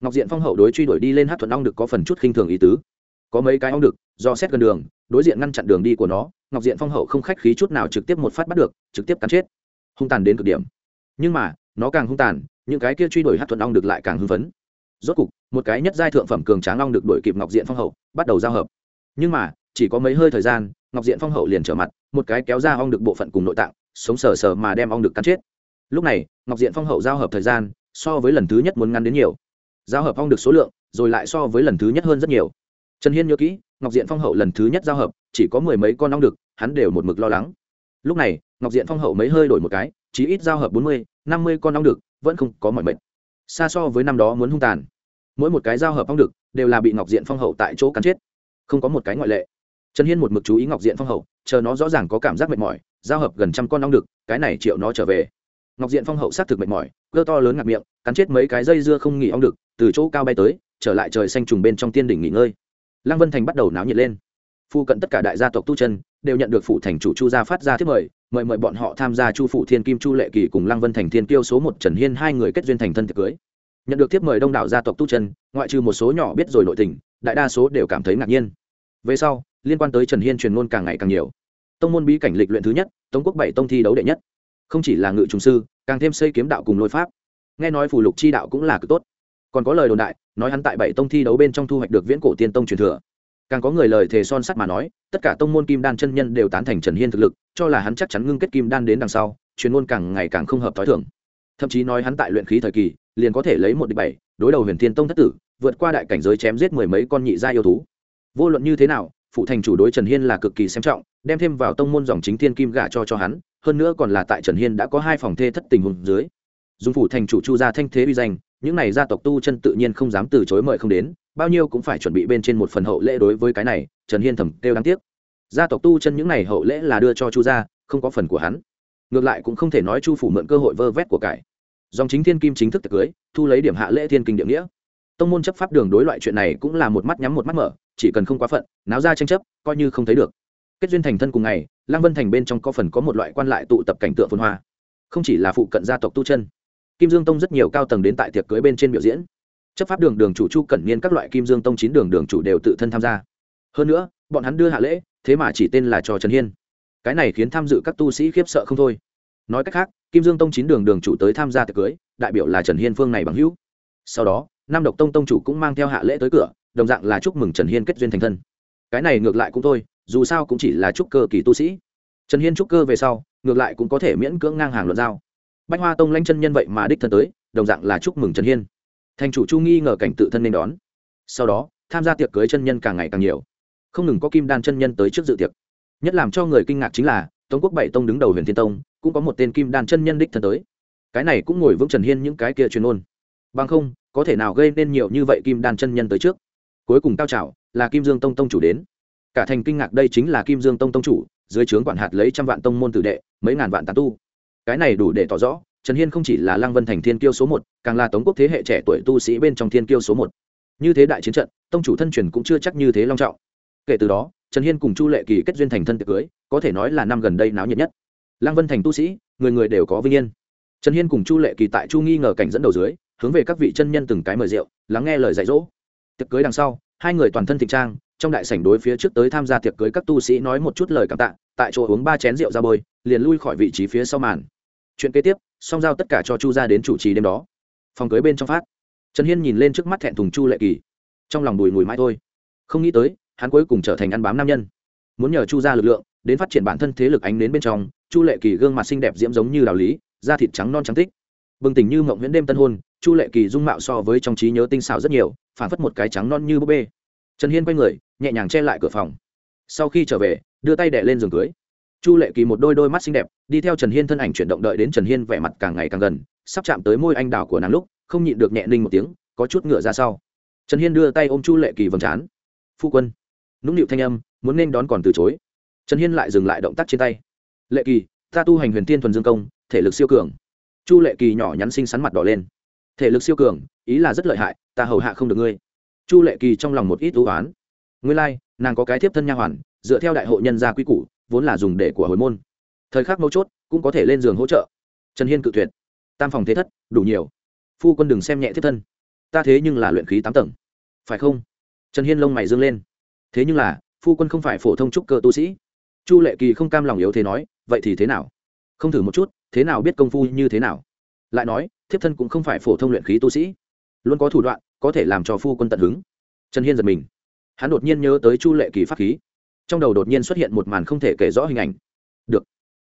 Ngọc diện phong hậu đối truy đuổi đi lên hát thuận ong được có phần chút khinh thường ý tứ có mấy cái ong đực, do xét gần đường, đối diện ngăn chặn đường đi của nó, ngọc diện phong hậu không khách khí chút nào trực tiếp một phát bắt được, trực tiếp cắn chết. Hung tàn đến cực điểm. Nhưng mà, nó càng hung tàn, những cái kia truy đuổi hát thuận ong được lại càng hưng phấn. Rốt cục, một cái nhất giai thượng phẩm cường tráng ong được đuổi kịp ngọc diện phong hậu, bắt đầu giao hợp. Nhưng mà, chỉ có mấy hơi thời gian, ngọc diện phong hậu liền trở mặt, một cái kéo ra ong được bộ phận cùng nội tạng, sống sờ sờ mà đem ong được cắn chết. Lúc này, ngọc diện phong hậu giao hợp thời gian, so với lần thứ nhất muốn ngăn đến nhiều. Giao hợp ong được số lượng, rồi lại so với lần thứ nhất hơn rất nhiều trần hiên nhớ kỹ, ngọc diện phong hậu lần thứ nhất giao hợp, chỉ có mười mấy con ong được, hắn đều một mực lo lắng. Lúc này, ngọc diện phong hậu mấy hơi đổi một cái, chỉ ít giao hợp bốn mươi, năm mươi con ong được, vẫn không có mọi mệnh. Xa so với năm đó muốn hung tàn. Mỗi một cái giao hợp ong được, đều là bị ngọc diện phong hậu tại chỗ cắn chết. Không có một cái ngoại lệ. Trần hiên một mực chú ý ngọc diện phong hậu, chờ nó rõ ràng có cảm giác mệt mỏi, giao hợp gần trăm con ong được, cái này triệu nó trở về. Ngọc diện phong hậu xác thực mệt mỏi, cơ to lớn ngạc miệng, cắn chết mấy cái dây dưa không nghỉ ong được, từ chỗ cao bay tới, trở lại trời xanh trùng bên trong tiên đỉnh nghỉ ngơi lăng vân thành bắt đầu náo nhiệt lên. Phu cận tất cả đại gia tộc tu chân đều nhận được phụ thành chủ chu gia phát ra thiết mời mời mời bọn họ tham gia chu phụ thiên kim chu lệ kỳ cùng lăng vân thành thiên kiêu số một trần hiên hai người kết duyên thành thân tiệc cưới. Nhận được tiếp mời đông đảo gia tộc tu chân, ngoại trừ một số nhỏ biết rồi nội tình, đại đa số đều cảm thấy ngạc nhiên. Về sau, liên quan tới trần hiên truyền ngôn càng ngày càng nhiều. Tông môn bí cảnh lịch luyện thứ nhất, tống quốc bảy tông thi đấu đệ nhất. Không chỉ là ngự trùng sư, càng thêm xây kiếm đạo cùng lôi pháp. Nghe nói phù lục chi đạo cũng là cực tốt còn có lời đồn đại, nói hắn tại bảy tông thi đấu bên trong thu hoạch được viễn cổ tiên tông truyền thừa. Càng có người lời thề son sắt mà nói, tất cả tông môn kim đan chân nhân đều tán thành trần hiên thực lực, cho là hắn chắc chắn ngưng kết kim đan đến đằng sau, truyền môn càng ngày càng không hợp t h o i thưởng thậm chí nói hắn tại luyện khí thời kỳ, liền có thể lấy một địch bảy, đối đầu huyền thiên tông thất tử, vượt qua đại cảnh giới chém giết mười mấy con nhị gia yêu thú. Vô luận như thế nào, phụ thành chủ đối trần hiên là cực kỳ xem trọng, đem thêm vào tông môn dòng chính thiên kim gả cho cho hắn, hơn nữa còn là tại trần hiên đã có hai phòng thê thất tình hùng dưới. Dùng phủ thành chủ chu gia thanh thế uy danh những này gia tộc tu chân tự nhiên không dám từ chối mời không đến, bao nhiêu cũng phải chuẩn bị bên trên một phần hậu lễ đối với cái này, trần hiên thầm kêu đáng tiếc. Gia tộc tu chân những này hậu lễ là đưa cho chu gia, không có phần của hắn. Ngược lại cũng không thể nói chu phủ mượn cơ hội vơ vét của cải. Dòng chính thiên kim chính thức tiệc cưới, thu lấy điểm hạ lễ thiên kinh địa nghĩa. Tông môn chấp pháp đường đối loại chuyện này cũng là một mắt nhắm một mắt mở, chỉ cần không quá phận, náo ra tranh chấp, coi như không thấy được. Kết duyên thành thân cùng ngày, lăng vân thành bên trong có phần có một loại quan lại tụ tập cảnh tượng phồn hoa. Không chỉ là phụ cận gia tộc tu chân kim dương tông rất nhiều cao tầng đến tại tiệc cưới bên trên biểu diễn. Chấp pháp đường đường chủ chu cẩn niên các loại kim dương tông chín đường đường chủ đều tự thân tham gia. Hơn nữa, bọn hắn đưa hạ lễ, thế mà chỉ tên là trò trần hiên. Cái này khiến tham dự các tu sĩ khiếp sợ không thôi. Nói cách khác, kim dương tông chín đường đường chủ tới tham gia tiệc cưới, đại biểu là trần hiên phương này bằng hữu. Sau đó nam độc tông tông chủ cũng mang theo hạ lễ tới cửa, đồng dạng là chúc mừng trần hiên kết duyên thành thân. Cái này ngược lại cũng thôi, dù sao cũng chỉ là trúc cơ kỳ tu sĩ. Trần hiên trúc cơ về sau, ngược lại cũng có thể miễn cưỡng ngang hàng luận giao bách hoa tông lanh chân nhân vậy mà đích thân tới, đồng dạng là chúc mừng trần hiên. Thành chủ chu nghi ngờ cảnh tự thân nên đón. Sau đó, tham gia tiệc cưới chân nhân càng ngày càng nhiều. Không ngừng có kim đan chân nhân tới trước dự tiệc. Nhất làm cho người kinh ngạc chính là, tống quốc bảy tông đứng đầu huyền thiên tông, cũng có một tên kim đan chân nhân đích thân tới. Cái này cũng ngồi vững trần hiên những cái kia chuyên ôn bằng không, có thể nào gây nên nhiều như vậy kim đan chân nhân tới trước? Cuối cùng cao trào là kim dương tông tông chủ đến. Cả thành kinh ngạc đây chính là kim dương tông tông chủ, dưới trướng quản hạt lấy trăm vạn tông môn tử đệ, mấy ngàn vạn tán tu cái này đủ để tỏ rõ, trần hiên không chỉ là lăng vân thành thiên kiêu số một, càng là tống quốc thế hệ trẻ tuổi tu sĩ bên trong thiên kiêu số một. Như thế đại chiến trận, tông chủ thân truyền cũng chưa chắc như thế long trọng. Kể từ đó, trần hiên cùng chu lệ kỳ kết duyên thành thân tiệc cưới, có thể nói là năm gần đây náo nhiệt nhất. Lăng vân thành tu sĩ, người người đều có vinh yên. Trần hiên cùng chu lệ kỳ tại chu nghi ngờ cảnh dẫn đầu dưới, hướng về các vị chân nhân từng cái mời rượu, lắng nghe lời dạy dỗ. Tiệc cưới đằng sau, hai người toàn thân thịnh trang, trong đại sảnh đối phía trước tới tham gia tiệc cưới các tu sĩ nói một chút lời cảm tạ, tại chỗ uống ba chén rượu ra bôi, liền lui khỏi vị trí phía sau màn chuyện kế tiếp, song giao tất cả cho chu ra đến chủ trì đêm đó. Phòng cưới bên trong phát. Trần hiên nhìn lên trước mắt thẹn thùng chu lệ kỳ. Trong lòng bùi ngùi mãi thôi. Không nghĩ tới, hắn cuối cùng trở thành ăn bám nam nhân. Muốn nhờ chu ra lực lượng, đến phát triển bản thân thế lực ánh đến bên trong, chu lệ kỳ gương mặt xinh đẹp diễm giống như đào lý, da thịt trắng non trắng tích bừng tỉnh như mộng nguyễn đêm tân hôn, chu lệ kỳ dung mạo so với trong trí nhớ tinh xảo rất nhiều, phản phất một cái trắng non như búp bê. Trần hiên quay người, nhẹ nhàng che lại cửa phòng. Sau khi trở về, đưa tay đẻ lên giường cưới chu lệ kỳ một đôi đôi mắt xinh đẹp đi theo trần hiên thân ảnh chuyển động đợi đến trần hiên vẻ mặt càng ngày càng gần sắp chạm tới môi anh đào của nàng lúc không nhịn được nhẹ ninh một tiếng có chút ngựa ra sau. Trần hiên đưa tay ôm chu lệ kỳ vầng trán. Phu quân. Nũng nịu thanh âm muốn nên đón còn từ chối. Trần hiên lại dừng lại động tác trên tay. Lệ kỳ ta tu hành huyền tiên thuần dương công thể lực siêu cường. Chu lệ kỳ nhỏ nhắn xinh xắn mặt đỏ lên. Thể lực siêu cường ý là rất lợi hại ta hầu hạ không được ngươi. Chu lệ kỳ trong lòng một ít ưu oán. Ngươi lai、like, nàng có cái thiếp thân nha hoàn dựa theo đại hội nhân gia quy củ vốn là dùng để của hồi môn. Thời khắc mấu chốt cũng có thể lên giường hỗ trợ. Trần hiên cự tuyệt. Tam phòng thế thất, đủ nhiều. Phu quân đừng xem nhẹ thiết thân. Ta thế nhưng là luyện khí tám tầng. Phải không? Trần hiên lông mày dương lên. Thế nhưng là, phu quân không phải phổ thông trúc cơ tu sĩ. Chu lệ kỳ không cam lòng yếu thế nói, vậy thì thế nào? Không thử một chút, thế nào biết công phu như thế nào? Lại nói, thiếp thân cũng không phải phổ thông luyện khí tu sĩ. Luôn có thủ đoạn, có thể làm cho phu quân tận hứng. Trần hiên giật mình. Hắn đột nhiên nhớ tới chu lệ kỳ pháp khí trong đầu đột nhiên xuất hiện một màn không thể kể rõ hình ảnh. Được.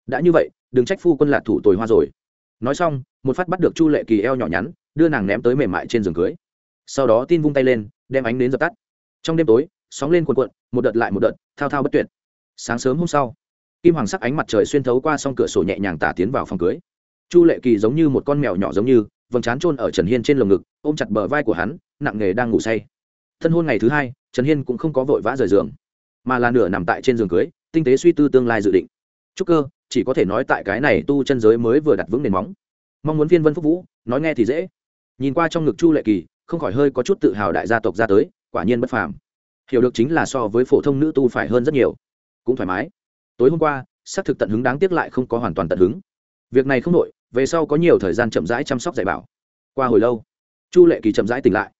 Đã như vậy, đừng trách phu quân lạc thủ tồi hoa rồi. Nói xong, một phát bắt được chu lệ kỳ eo nhỏ nhắn, đưa nàng ném tới mềm mại trên giường cưới. Sau đó tin vung tay lên, đem ánh đến dập tắt. Trong đêm tối, sóng lên cuộn cuộn, một đợt lại một đợt, thao thao bất tuyệt. Sáng sớm hôm sau, kim hoàng sắc ánh mặt trời xuyên thấu qua s cửa sổ nhẹ nhàng tả tiến vào phòng cưới. Chu lệ kỳ giống như một con mèo nhỏ giống như, vầng trán trôn ở trần hiên trên lồng ngực, ôm chặt bờ vai của hắn, nặng nghề đang ngủ say. Thân hôn ngày thứ hai, trần hiên cũng không có vội vã rời giường mà là nửa nằm tại trên giường cưới, tinh tế suy tư tương lai dự định. Trúc cơ, chỉ có thể nói tại cái này tu chân giới mới vừa đặt vững nền móng. Mong muốn viên vân phúc vũ, nói nghe thì dễ. Nhìn qua trong ngực chu lệ kỳ, không khỏi hơi có chút tự hào đại gia tộc ra tới, quả nhiên bất phàm. Hiểu được chính là so với phổ thông nữ tu phải hơn rất nhiều. Cũng thoải mái. Tối hôm qua, xác thực tận hứng đáng tiếc lại không có hoàn toàn tận hứng. Việc này không nội về sau có nhiều thời gian chậm rãi chăm sóc dạy bảo. Qua hồi lâu, chu lệ kỳ chậm rãi tỉnh lại.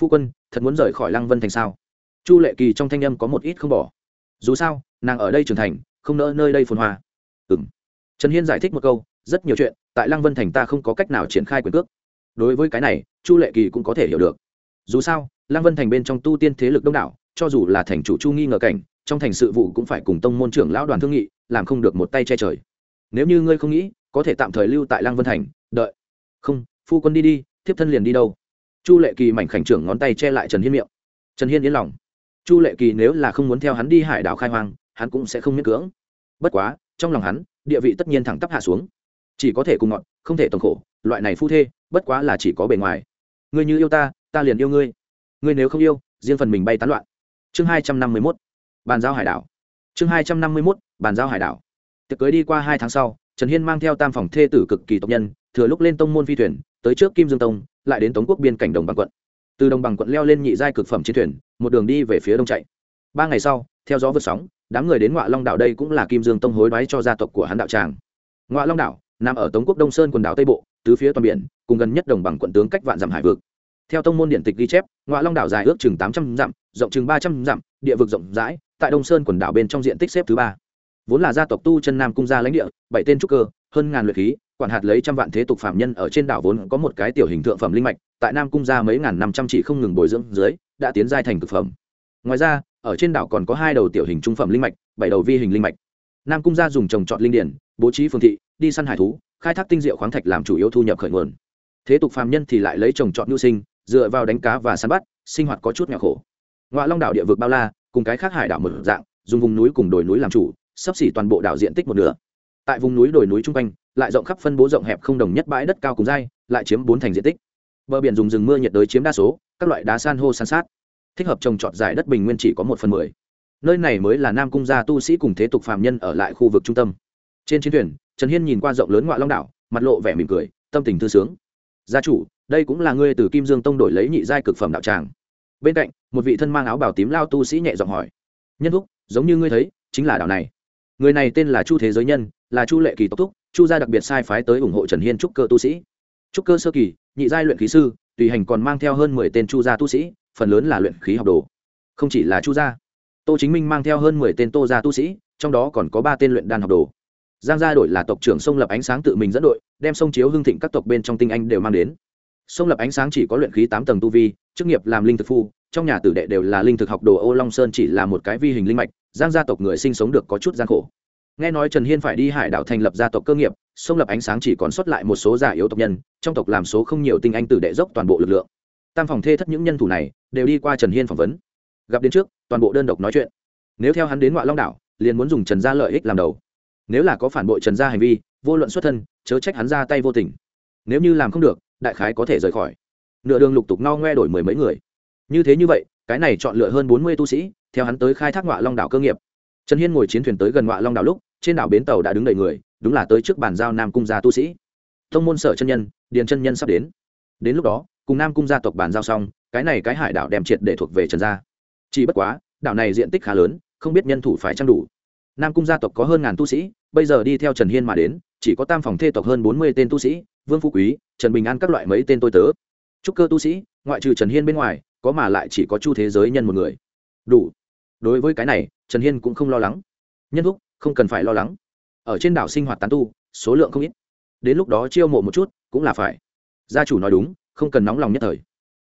Phu quân, thật muốn rời khỏi lăng vân thành sao? Chu lệ kỳ trong thanh âm có một ít không bỏ. Dù sao, nàng ở đây trưởng thành, không nỡ nơi đây phồn hoa. Ừ m trần hiên giải thích một câu, rất nhiều chuyện, tại lăng vân thành ta không có cách nào triển khai quyền cước. Đối với cái này, chu lệ kỳ cũng có thể hiểu được. Dù sao, lăng vân thành bên trong tu tiên thế lực đông đảo, cho dù là thành chủ chu nghi ngờ cảnh, trong thành sự vụ cũng phải cùng tông môn trưởng lão đoàn thương nghị, làm không được một tay che trời. Nếu như ngươi không nghĩ, có thể tạm thời lưu tại lăng vân thành, đợi. Không, phu quân đi đi, thiếp thân liền đi đâu? Chu lệ kỳ mảnh khảnh trưởng ngón tay che lại trần hiên miệng. Trần hiên yên lòng chu lệ kỳ nếu là không muốn theo hắn đi hải đảo khai hoang, hắn cũng sẽ không miễn cưỡng. Bất quá, trong lòng hắn, địa vị tất nhiên thẳng tắp hạ xuống. Chỉ có thể cùng ngọn, không thể tổng khổ, loại này phu thê, bất quá là chỉ có bề ngoài. Ngươi như yêu ta ta liền yêu ngươi. Ngươi nếu không yêu, riêng phần mình bay tán loạn. Chương hai trăm năm mươi mốt, bàn giao hải đảo. Chương hai trăm năm mươi mốt, bàn giao hải đảo. Tiệc cưới đi qua hai tháng sau, trần hiên mang theo tam phòng thê tử cực kỳ tộc nhân, thừa lúc lên tông môn phi thuyền, tới trước kim dương tông, lại đến tống quốc biên cảnh đồng bằng quận từ đồng bằng quận leo lên nhị giai cực phẩm chiến thuyền, một đường đi về phía đông chạy. Ba ngày sau, theo gió vượt sóng, đám người đến ngọa long đảo đây cũng là kim dương tông hối đoái cho gia tộc của hắn đạo tràng. Ngọa long đảo nằm ở tống quốc đông sơn quần đảo tây bộ, tứ phía toàn biển, cùng gần nhất đồng bằng quận tướng cách vạn dặm hải vực. Theo tông môn điện tịch ghi chép ngọa long đảo dài ước chừng tám trăm dặm, rộng chừng ba trăm dặm, địa vực rộng rãi, tại đông sơn quần đảo bên trong diện tích xếp thứ ba. Vốn là gia tộc tu chân nam cung gia lãnh địa, bảy tên trúc cơ, hơn ngàn luyện khí quản hạt lấy trăm vạn thế tục phạm nhân ở trên đảo vốn có một cái tiểu hình thượng phẩm linh mạch, tại nam cung gia mấy ngàn năm trăm chỉ không ngừng bồi dưỡng dưới, đã tiến giai thành thực phẩm. Ngoài ra, ở trên đảo còn có hai đầu tiểu hình trung phẩm linh mạch, bảy đầu vi hình linh mạch. Nam cung gia dùng trồng trọt linh điển, bố trí phương thị, đi săn hải thú, khai thác tinh diệu khoáng thạch làm chủ yếu thu nhập khởi nguồn. Thế tục phàm nhân thì lại lấy trồng trọt nhu sinh, dựa vào đánh cá và săn bắt, sinh hoạt có chút nhỏ khổ. Ngoại long đảo địa vực bao la, cùng cái khác hải đảo một dạng, dùng vùng núi cùng đồi núi làm chủ sắp xỉ toàn bộ đảo diện tích một nửa tại vùng núi đồi núi chung quanh, lại rộng khắp phân bố rộng hẹp không đồng nhất bãi đất cao cùng dai, lại chiếm bốn thành diện tích. Bờ biển dùng rừng mưa nhiệt đới chiếm đa số, các loại đá san hô san sát. Thích hợp trồng trọt dài đất bình nguyên chỉ có một phần mười. Nơi này mới là nam cung gia tu sĩ cùng thế tục phạm nhân ở lại khu vực trung tâm. Trên chiến thuyền, trần hiên nhìn qua rộng lớn ngoại long đảo, mặt lộ vẻ mỉm cười, tâm tình thư sướng. Gia chủ, đây cũng là ngươi từ kim dương tông đổi lấy nhị giai cực phẩm đạo tràng. Bên cạnh, một vị thân mang áo bào tím lao tu sĩ nhẹ giọng hỏi. Nhân thúc, giống như ngươi thấy, chính là đảo này. Người này tên là chu thế giới nhân là chu lệ kỳ tốc thúc, chu gia đặc biệt sai phái tới ủng hộ trần hiên trúc cơ tu sĩ. Trúc cơ sơ kỳ, nhị giai luyện khí sư, tùy hành còn mang theo hơn mười tên chu gia tu sĩ, phần lớn là luyện khí học đồ. Không chỉ là chu gia, tô chính minh mang theo hơn mười tên tô gia tu sĩ, trong đó còn có ba tên luyện đan học đồ. Giang gia đội là tộc trưởng sông lập ánh sáng tự mình dẫn đội, đem sông chiếu hưng thịnh các tộc bên trong tinh anh đều mang đến. Sông lập ánh sáng chỉ có luyện khí tám tầng tu vi, chức nghiệp làm linh thực phu, trong nhà tử đệ đều là linh thực học đồ ô long sơn chỉ là một cái vi hình linh mạch, giang gia tộc người sinh sống được có chút gian khổ nghe nói trần hiên phải đi hải đảo thành lập gia tộc cơ nghiệp sông lập ánh sáng chỉ còn xuất lại một số giả yếu tộc nhân, trong tộc làm số không nhiều tinh anh tử đệ dốc toàn bộ lực lượng. Tam phòng thê thất những nhân thủ này đều đi qua trần hiên phỏng vấn. Gặp đến trước, toàn bộ đơn độc nói chuyện. Nếu theo hắn đến ngoại long đảo, liền muốn dùng trần gia lợi ích làm đầu. Nếu là có phản bội trần gia hành vi, vô luận xuất thân, chớ trách hắn ra tay vô tình. Nếu như làm không được, đại khái có thể rời khỏi. Nửa đường lục tục no ngoe đổi mười mấy người. Như thế như vậy, cái này chọn lựa hơn bốn mươi tu sĩ, theo hắn tới khai thác ngoại long đảo cơ nghiệp trần hiên ngồi chiến thuyền tới gần ngoại long đảo lúc, trên đảo bến tàu đã đứng đầy người, đúng là tới trước bàn giao nam cung gia tu sĩ. Thông môn sở chân nhân, điền chân nhân sắp đến. Đến lúc đó, cùng nam cung gia tộc bàn giao xong, cái này cái hải đảo đem triệt để thuộc về trần gia. Chỉ bất quá, đảo này diện tích khá lớn, không biết nhân thủ phải trang đủ. Nam cung gia tộc có hơn ngàn tu sĩ, bây giờ đi theo trần hiên mà đến, chỉ có tam phòng thê tộc hơn bốn mươi tên tu sĩ, vương phú quý, trần bình an các loại mấy tên tôi tớ. Trúc cơ tu sĩ, ngoại trừ trần hiên bên ngoài, có mà lại chỉ có chu thế giới nhân một người. Đủ đối với cái này, trần hiên cũng không lo lắng. Nhân thúc, không cần phải lo lắng. Ở trên đảo sinh hoạt tán tu, số lượng không ít. Đến lúc đó chiêu mộ một chút, cũng là phải. Gia chủ nói đúng, không cần nóng lòng nhất thời.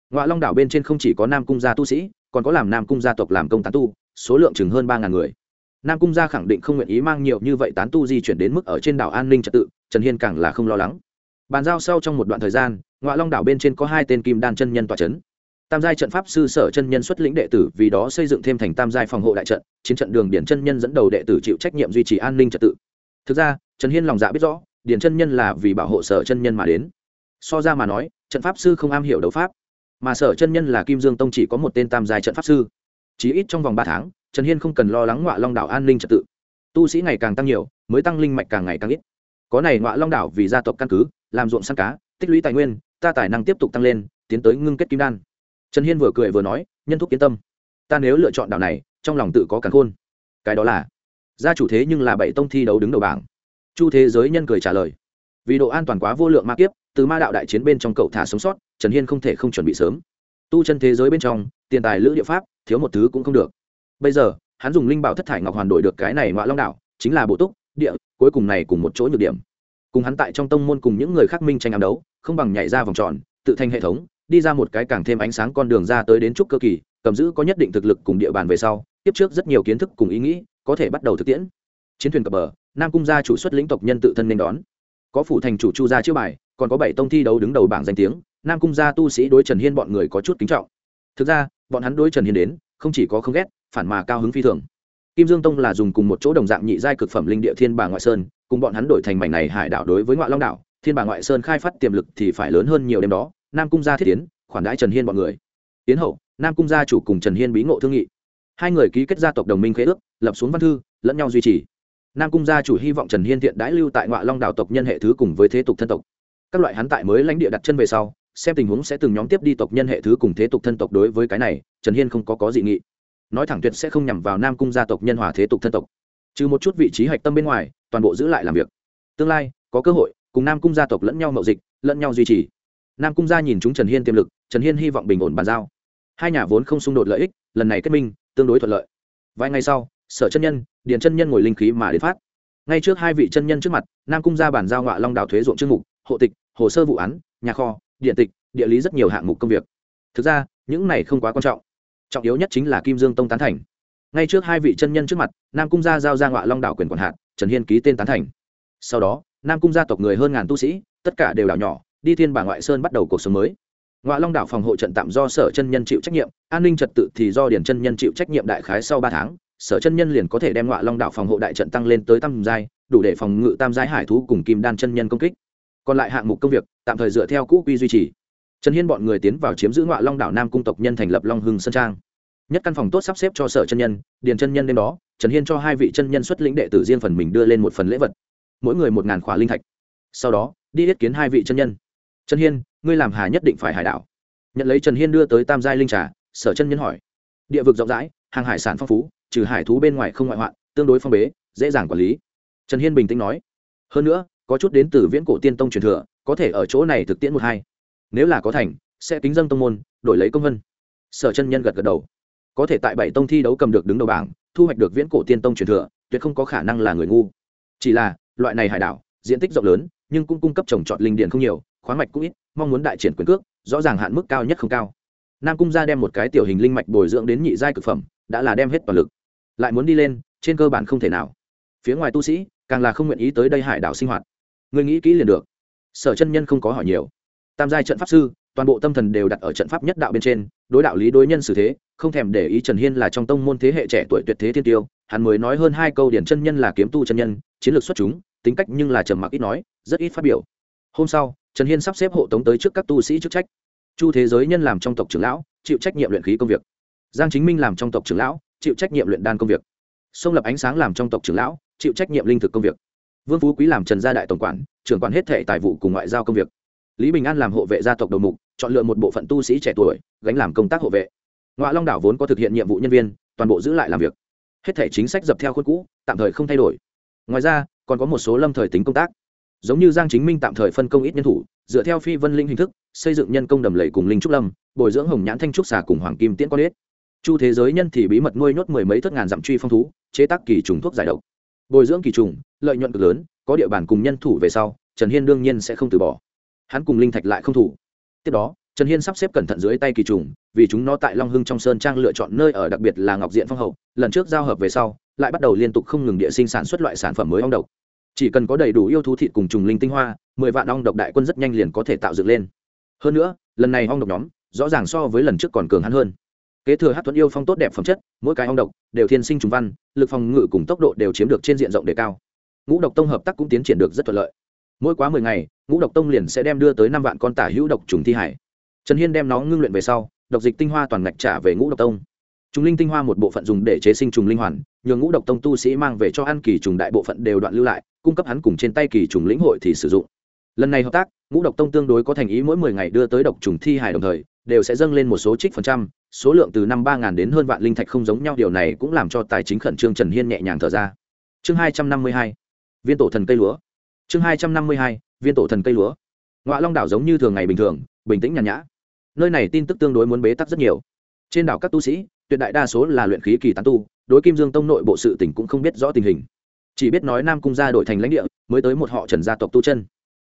Ngoại long đảo bên trên không chỉ có nam cung gia tu sĩ, còn có làm nam cung gia tộc làm công tán tu, số lượng chừng hơn ba ngàn người. Nam cung gia khẳng định không nguyện ý mang nhiều như vậy tán tu di chuyển đến mức ở trên đảo an ninh trật tự, trần hiên càng là không lo lắng. Bàn giao sau trong một đoạn thời gian ngoại long đảo bên trên có hai tên kim đan chân nhân tòa c h ấ n tam giai trận pháp sư sở chân nhân xuất lĩnh đệ tử, vì đó xây dựng thêm thành tam giai phòng hộ đại trận, chiến trận đường điển chân nhân dẫn đầu đệ tử chịu trách nhiệm duy trì an ninh trật tự. Thực ra, trần hiên lòng dạ biết rõ, điển chân nhân là vì bảo hộ sở chân nhân mà đến. So ra mà nói, trận pháp sư không am hiểu đấu pháp, mà sở chân nhân là kim dương tông chỉ có một tên tam giai trận pháp sư. Chỉ ít trong vòng ba tháng, trần hiên không cần lo lắng ngoại long đảo an ninh trật tự. Tu sĩ ngày càng tăng nhiều, mới tăng linh mạch càng ngày càng ít. Có này ngoại long đảo vì gia tộc căn cứ, làm ruộng săn cá, tích lũy tài nguyên, ta tài năng tiếp tục tăng lên, tiến tới ngưng kết kim đan trần hiên vừa cười vừa nói, nhân thúc kiến tâm. Ta nếu lựa chọn đảo này, trong lòng tự có càn khôn. Cái đó là? Gia chủ thế nhưng là bảy tông thi đấu đứng đầu bảng. Chu thế giới nhân cười trả lời. Vì độ an toàn quá vô lượng ma kiếp, từ ma đạo đại chiến bên trong cậu thả sống sót, trần hiên không thể không chuẩn bị sớm. Tu chân thế giới bên trong, tiền tài lữ địa pháp, thiếu một thứ cũng không được. Bây giờ, hắn dùng linh bảo thất thải ngọc hoàn đổi được cái này ngoại long đảo chính là bộ túc, địa, cuối cùng này cùng một chỗ nhược điểm. Cùng hắn tại trong tông môn cùng những người khác minh tranh ám đấu, không bằng nhảy ra vòng tròn, tự thành hệ thống đi ra một cái càng thêm ánh sáng con đường ra tới đến trúc cơ kỳ, cầm giữ có nhất định thực lực cùng địa bàn về sau, tiếp trước rất nhiều kiến thức cùng ý nghĩ có thể bắt đầu thực tiễn. Chiến thuyền cập bờ, nam cung gia chủ xuất lĩnh tộc nhân tự thân nên đón. Có phủ thành chủ chu gia chiêu bài, còn có bảy tông thi đấu đứng đầu bảng danh tiếng, nam cung gia tu sĩ đối trần hiên bọn người có chút kính trọng. Thực ra, bọn hắn đối trần hiên đến, không chỉ có không ghét, phản mà cao hứng phi thường. Kim dương tông là dùng cùng một chỗ đồng dạng nhị giai cực phẩm linh địa thiên bà ngoại sơn, cùng bọn hắn đổi thành mảnh này hải đảo đối với ngoại long đảo, thiên bà ngoại sơn khai phát tiềm lực thì phải lớn hơn nhiều đêm đó nam cung gia thiết tiến khoản đãi trần hiên bọn người. Tiến hậu, nam cung gia chủ cùng trần hiên bí ngộ thương nghị. Hai người ký kết gia tộc đồng minh khế ước, lập xuống văn thư, lẫn nhau duy trì. Nam cung gia chủ hy vọng trần hiên thiện đãi lưu tại ngoại long đảo tộc nhân hệ thứ cùng với thế tục thân tộc. Các loại hắn tại mới lãnh địa đặt chân về sau, xem tình huống sẽ từng nhóm tiếp đi tộc nhân hệ thứ cùng thế tục thân tộc đối với cái này, trần hiên không có có dị nghị. Nói thẳng tuyệt sẽ không nhằm vào nam cung gia tộc nhân hòa thế tục thân tộc. Trừ một chút vị trí hạch tâm bên ngoài, toàn bộ giữ lại làm việc. Tương lai, có cơ hội, cùng nam cung gia tộc lẫn nhau mậu dịch, lẫn nhau duy trì nam cung gia nhìn chúng trần hiên tiềm lực, trần hiên hy vọng bình ổn bàn giao. Hai nhà vốn không xung đột lợi ích, lần này kết minh, tương đối thuận lợi. Vài ngày sau, sở chân nhân, điền chân nhân ngồi linh khí mà đến phát. Ngay trước hai vị chân nhân trước mặt, nam cung ra bàn giao ngọa long đào thuế ruộng chương mục, hộ tịch, hồ sơ vụ án, nhà kho, điện tịch, địa lý rất nhiều hạng mục công việc. Thực ra, những này không quá quan trọng. Trọng yếu nhất chính là kim dương tông tán thành. Ngay trước hai vị chân nhân trước mặt, nam cung gia giao ra ngọa long đảo quyền quản hạt, trần hiên ký tên tán thành. Sau đó, nam cung gia tộc người hơn ngàn tu sĩ, tất cả đều đảo nhỏ đi thiên bà ngoại sơn bắt đầu cuộc sống mới. Ngoại long đảo phòng hộ trận tạm do sở chân nhân chịu trách nhiệm, an ninh trật tự thì do điển chân nhân chịu trách nhiệm đại khái sau ba tháng, sở chân nhân liền có thể đem ngoại long đảo phòng hộ đại trận tăng lên tới tam giai, đủ để phòng ngự tam giai hải thú cùng kim đan chân nhân công kích. Còn lại hạng mục công việc, tạm thời dựa theo cũ quy duy trì. Trần hiên bọn người tiến vào chiếm giữ ngoại long đảo nam cung tộc nhân thành lập long hưng sơn trang. Nhất căn phòng tốt sắp xếp cho sở chân nhân, điền chân nhân đêm đó, trần hiên cho hai vị chân nhân xuất lĩnh đệ tử riêng phần mình đưa lên một phần lễ vật. Mỗi người một ngàn khỏa linh thạch. Sau đó, đi yết kiến hai vị chân nhân trần hiên, ngươi làm hà nhất định phải hải đảo. Nhận lấy trần hiên đưa tới tam giai linh trà, sở chân nhân hỏi. Địa vực rộng rãi, hàng hải sản phong phú, trừ hải thú bên ngoài không ngoại hoạn, tương đối phong bế, dễ dàng quản lý. Trần hiên bình tĩnh nói. Hơn nữa, có chút đến từ viễn cổ tiên tông truyền thừa, có thể ở chỗ này thực tiễn một hai. Nếu là có thành, sẽ kính dân tông môn, đổi lấy công vân. Sở chân nhân gật gật đầu. Có thể tại bảy tông thi đấu cầm được đứng đầu bảng, thu hoạch được viễn cổ tiên tông truyền thừa, tuyệt không có khả năng là người ngu. Chỉ là, loại này hải đảo, diện tích rộng lớn, nhưng cũng cung cấp trồng trọt linh điền không nhiều khoáng mạch cũng ít, mong muốn đại triển quyền cước, rõ ràng hạn mức cao nhất không cao. Nam cung ra đem một cái tiểu hình linh mạch bồi dưỡng đến nhị giai cực phẩm, đã là đem hết toàn lực. Lại muốn đi lên, trên cơ bản không thể nào. Phía ngoài tu sĩ, càng là không nguyện ý tới đây hải đảo sinh hoạt. Người nghĩ kỹ liền được. Sở chân nhân không có hỏi nhiều. Tam giai trận pháp sư, toàn bộ tâm thần đều đặt ở trận pháp nhất đạo bên trên, đối đạo lý đối nhân xử thế, không thèm để ý trần hiên là trong tông môn thế hệ trẻ tuổi tuyệt thế thiên tiêu, hắn mới nói hơn hai câu điển chân nhân là kiếm tu chân nhân, chiến lược xuất chúng, tính cách nhưng là trầm mặc ít nói, rất ít phát biểu. Hôm sau trần hiên sắp xếp hộ tống tới trước các tu sĩ chức trách. Chu thế giới nhân làm trong tộc trưởng lão, chịu trách nhiệm luyện khí công việc. Giang chính minh làm trong tộc trưởng lão, chịu trách nhiệm luyện đan công việc. Sông lập ánh sáng làm trong tộc trưởng lão, chịu trách nhiệm linh thực công việc. Vương phú quý làm trần gia đại tổng quản, trưởng quản hết thệ tài vụ cùng ngoại giao công việc. Lý bình an làm hộ vệ gia tộc đầu mục, chọn lựa một bộ phận tu sĩ trẻ tuổi, gánh làm công tác hộ vệ. Ngoại long đảo vốn có thực hiện nhiệm vụ nhân viên, toàn bộ giữ lại làm việc. Hết thể chính sách dập theo khuôn cũ, tạm thời không thay đổi. Ngoài ra, còn có một số lâm thời tính công tác giống như giang chính minh tạm thời phân công ít nhân thủ, dựa theo phi vân linh hình thức, xây dựng nhân công đầm lầy cùng linh trúc lâm, bồi dưỡng hồng nhãn thanh trúc xà cùng hoàng kim tiễn con ếch. Chu thế giới nhân thì bí mật nuôi nhốt mười mấy thất ngàn dặm truy phong thú, chế tác kỳ trùng thuốc giải độc. Bồi dưỡng kỳ trùng, lợi nhuận cực lớn, có địa bàn cùng nhân thủ về sau, trần hiên đương nhiên sẽ không từ bỏ. Hắn cùng linh thạch lại không thủ. Tiếp đó, trần hiên sắp xếp cẩn thận dưới tay kỳ trùng, vì chúng nó tại long hưng trong sơn trang lựa chọn nơi ở đặc biệt là ngọc diện phong hậu. Lần trước giao hợp về sau, lại bắt đầu liên tục không ngừng địa sinh sản xuất loại sản phẩm mới ong độc chỉ cần có đầy đủ yêu thú thịt cùng trùng linh tinh hoa, mười vạn ong độc đại quân rất nhanh liền có thể tạo dựng lên. Hơn nữa, lần này ong độc nhóm, rõ ràng so với lần trước còn cường hắn hơn. Kế thừa hát thuẫn yêu phong tốt đẹp phẩm chất, mỗi cái ong độc đều thiên sinh trùng văn, lực phòng ngự cùng tốc độ đều chiếm được trên diện rộng đề cao. Ngũ độc tông hợp tác cũng tiến triển được rất thuận lợi. Mỗi quá mười ngày, ngũ độc tông liền sẽ đem đưa tới năm vạn con tả hữu độc trùng thi hải. Trần hiên đem nó ngưng luyện về sau, độc dịch tinh hoa toàn ngạch trả về ngũ độc tông trùng linh tinh hoa một bộ phận dùng để chế sinh trùng linh hoàn, nhường ngũ độc tông tu sĩ mang về cho ăn kỳ trùng đại bộ phận đều đoạn lưu lại, cung cấp hắn cùng trên tay kỳ trùng lĩnh hội thì sử dụng. Lần này hợp tác, ngũ độc tông tương đối có thành ý mỗi mười ngày đưa tới độc trùng thi hài đồng thời, đều sẽ dâng lên một số trích phần trăm, số lượng từ năm ba ngàn đến hơn vạn linh thạch không giống nhau, điều này cũng làm cho tài chính khẩn trương trần hiên nhẹ nhàng thở ra. Chương hai trăm năm mươi hai, viên tổ thần cây lúa. Chương hai trăm năm mươi hai, viên tổ thần cây lúa. Ngoại long đảo giống như thường ngày bình thường, bình tĩnh nhàn nhã. Nơi này tin tức tương đối muốn bế tắc rất nhiều. Trên đảo các tu sĩ tuyệt đại đa số là luyện khí kỳ tán tu, đối kim dương tông nội bộ sự tỉnh cũng không biết rõ tình hình. Chỉ biết nói nam cung gia đổi thành lãnh địa, mới tới một họ trần gia tộc tu chân.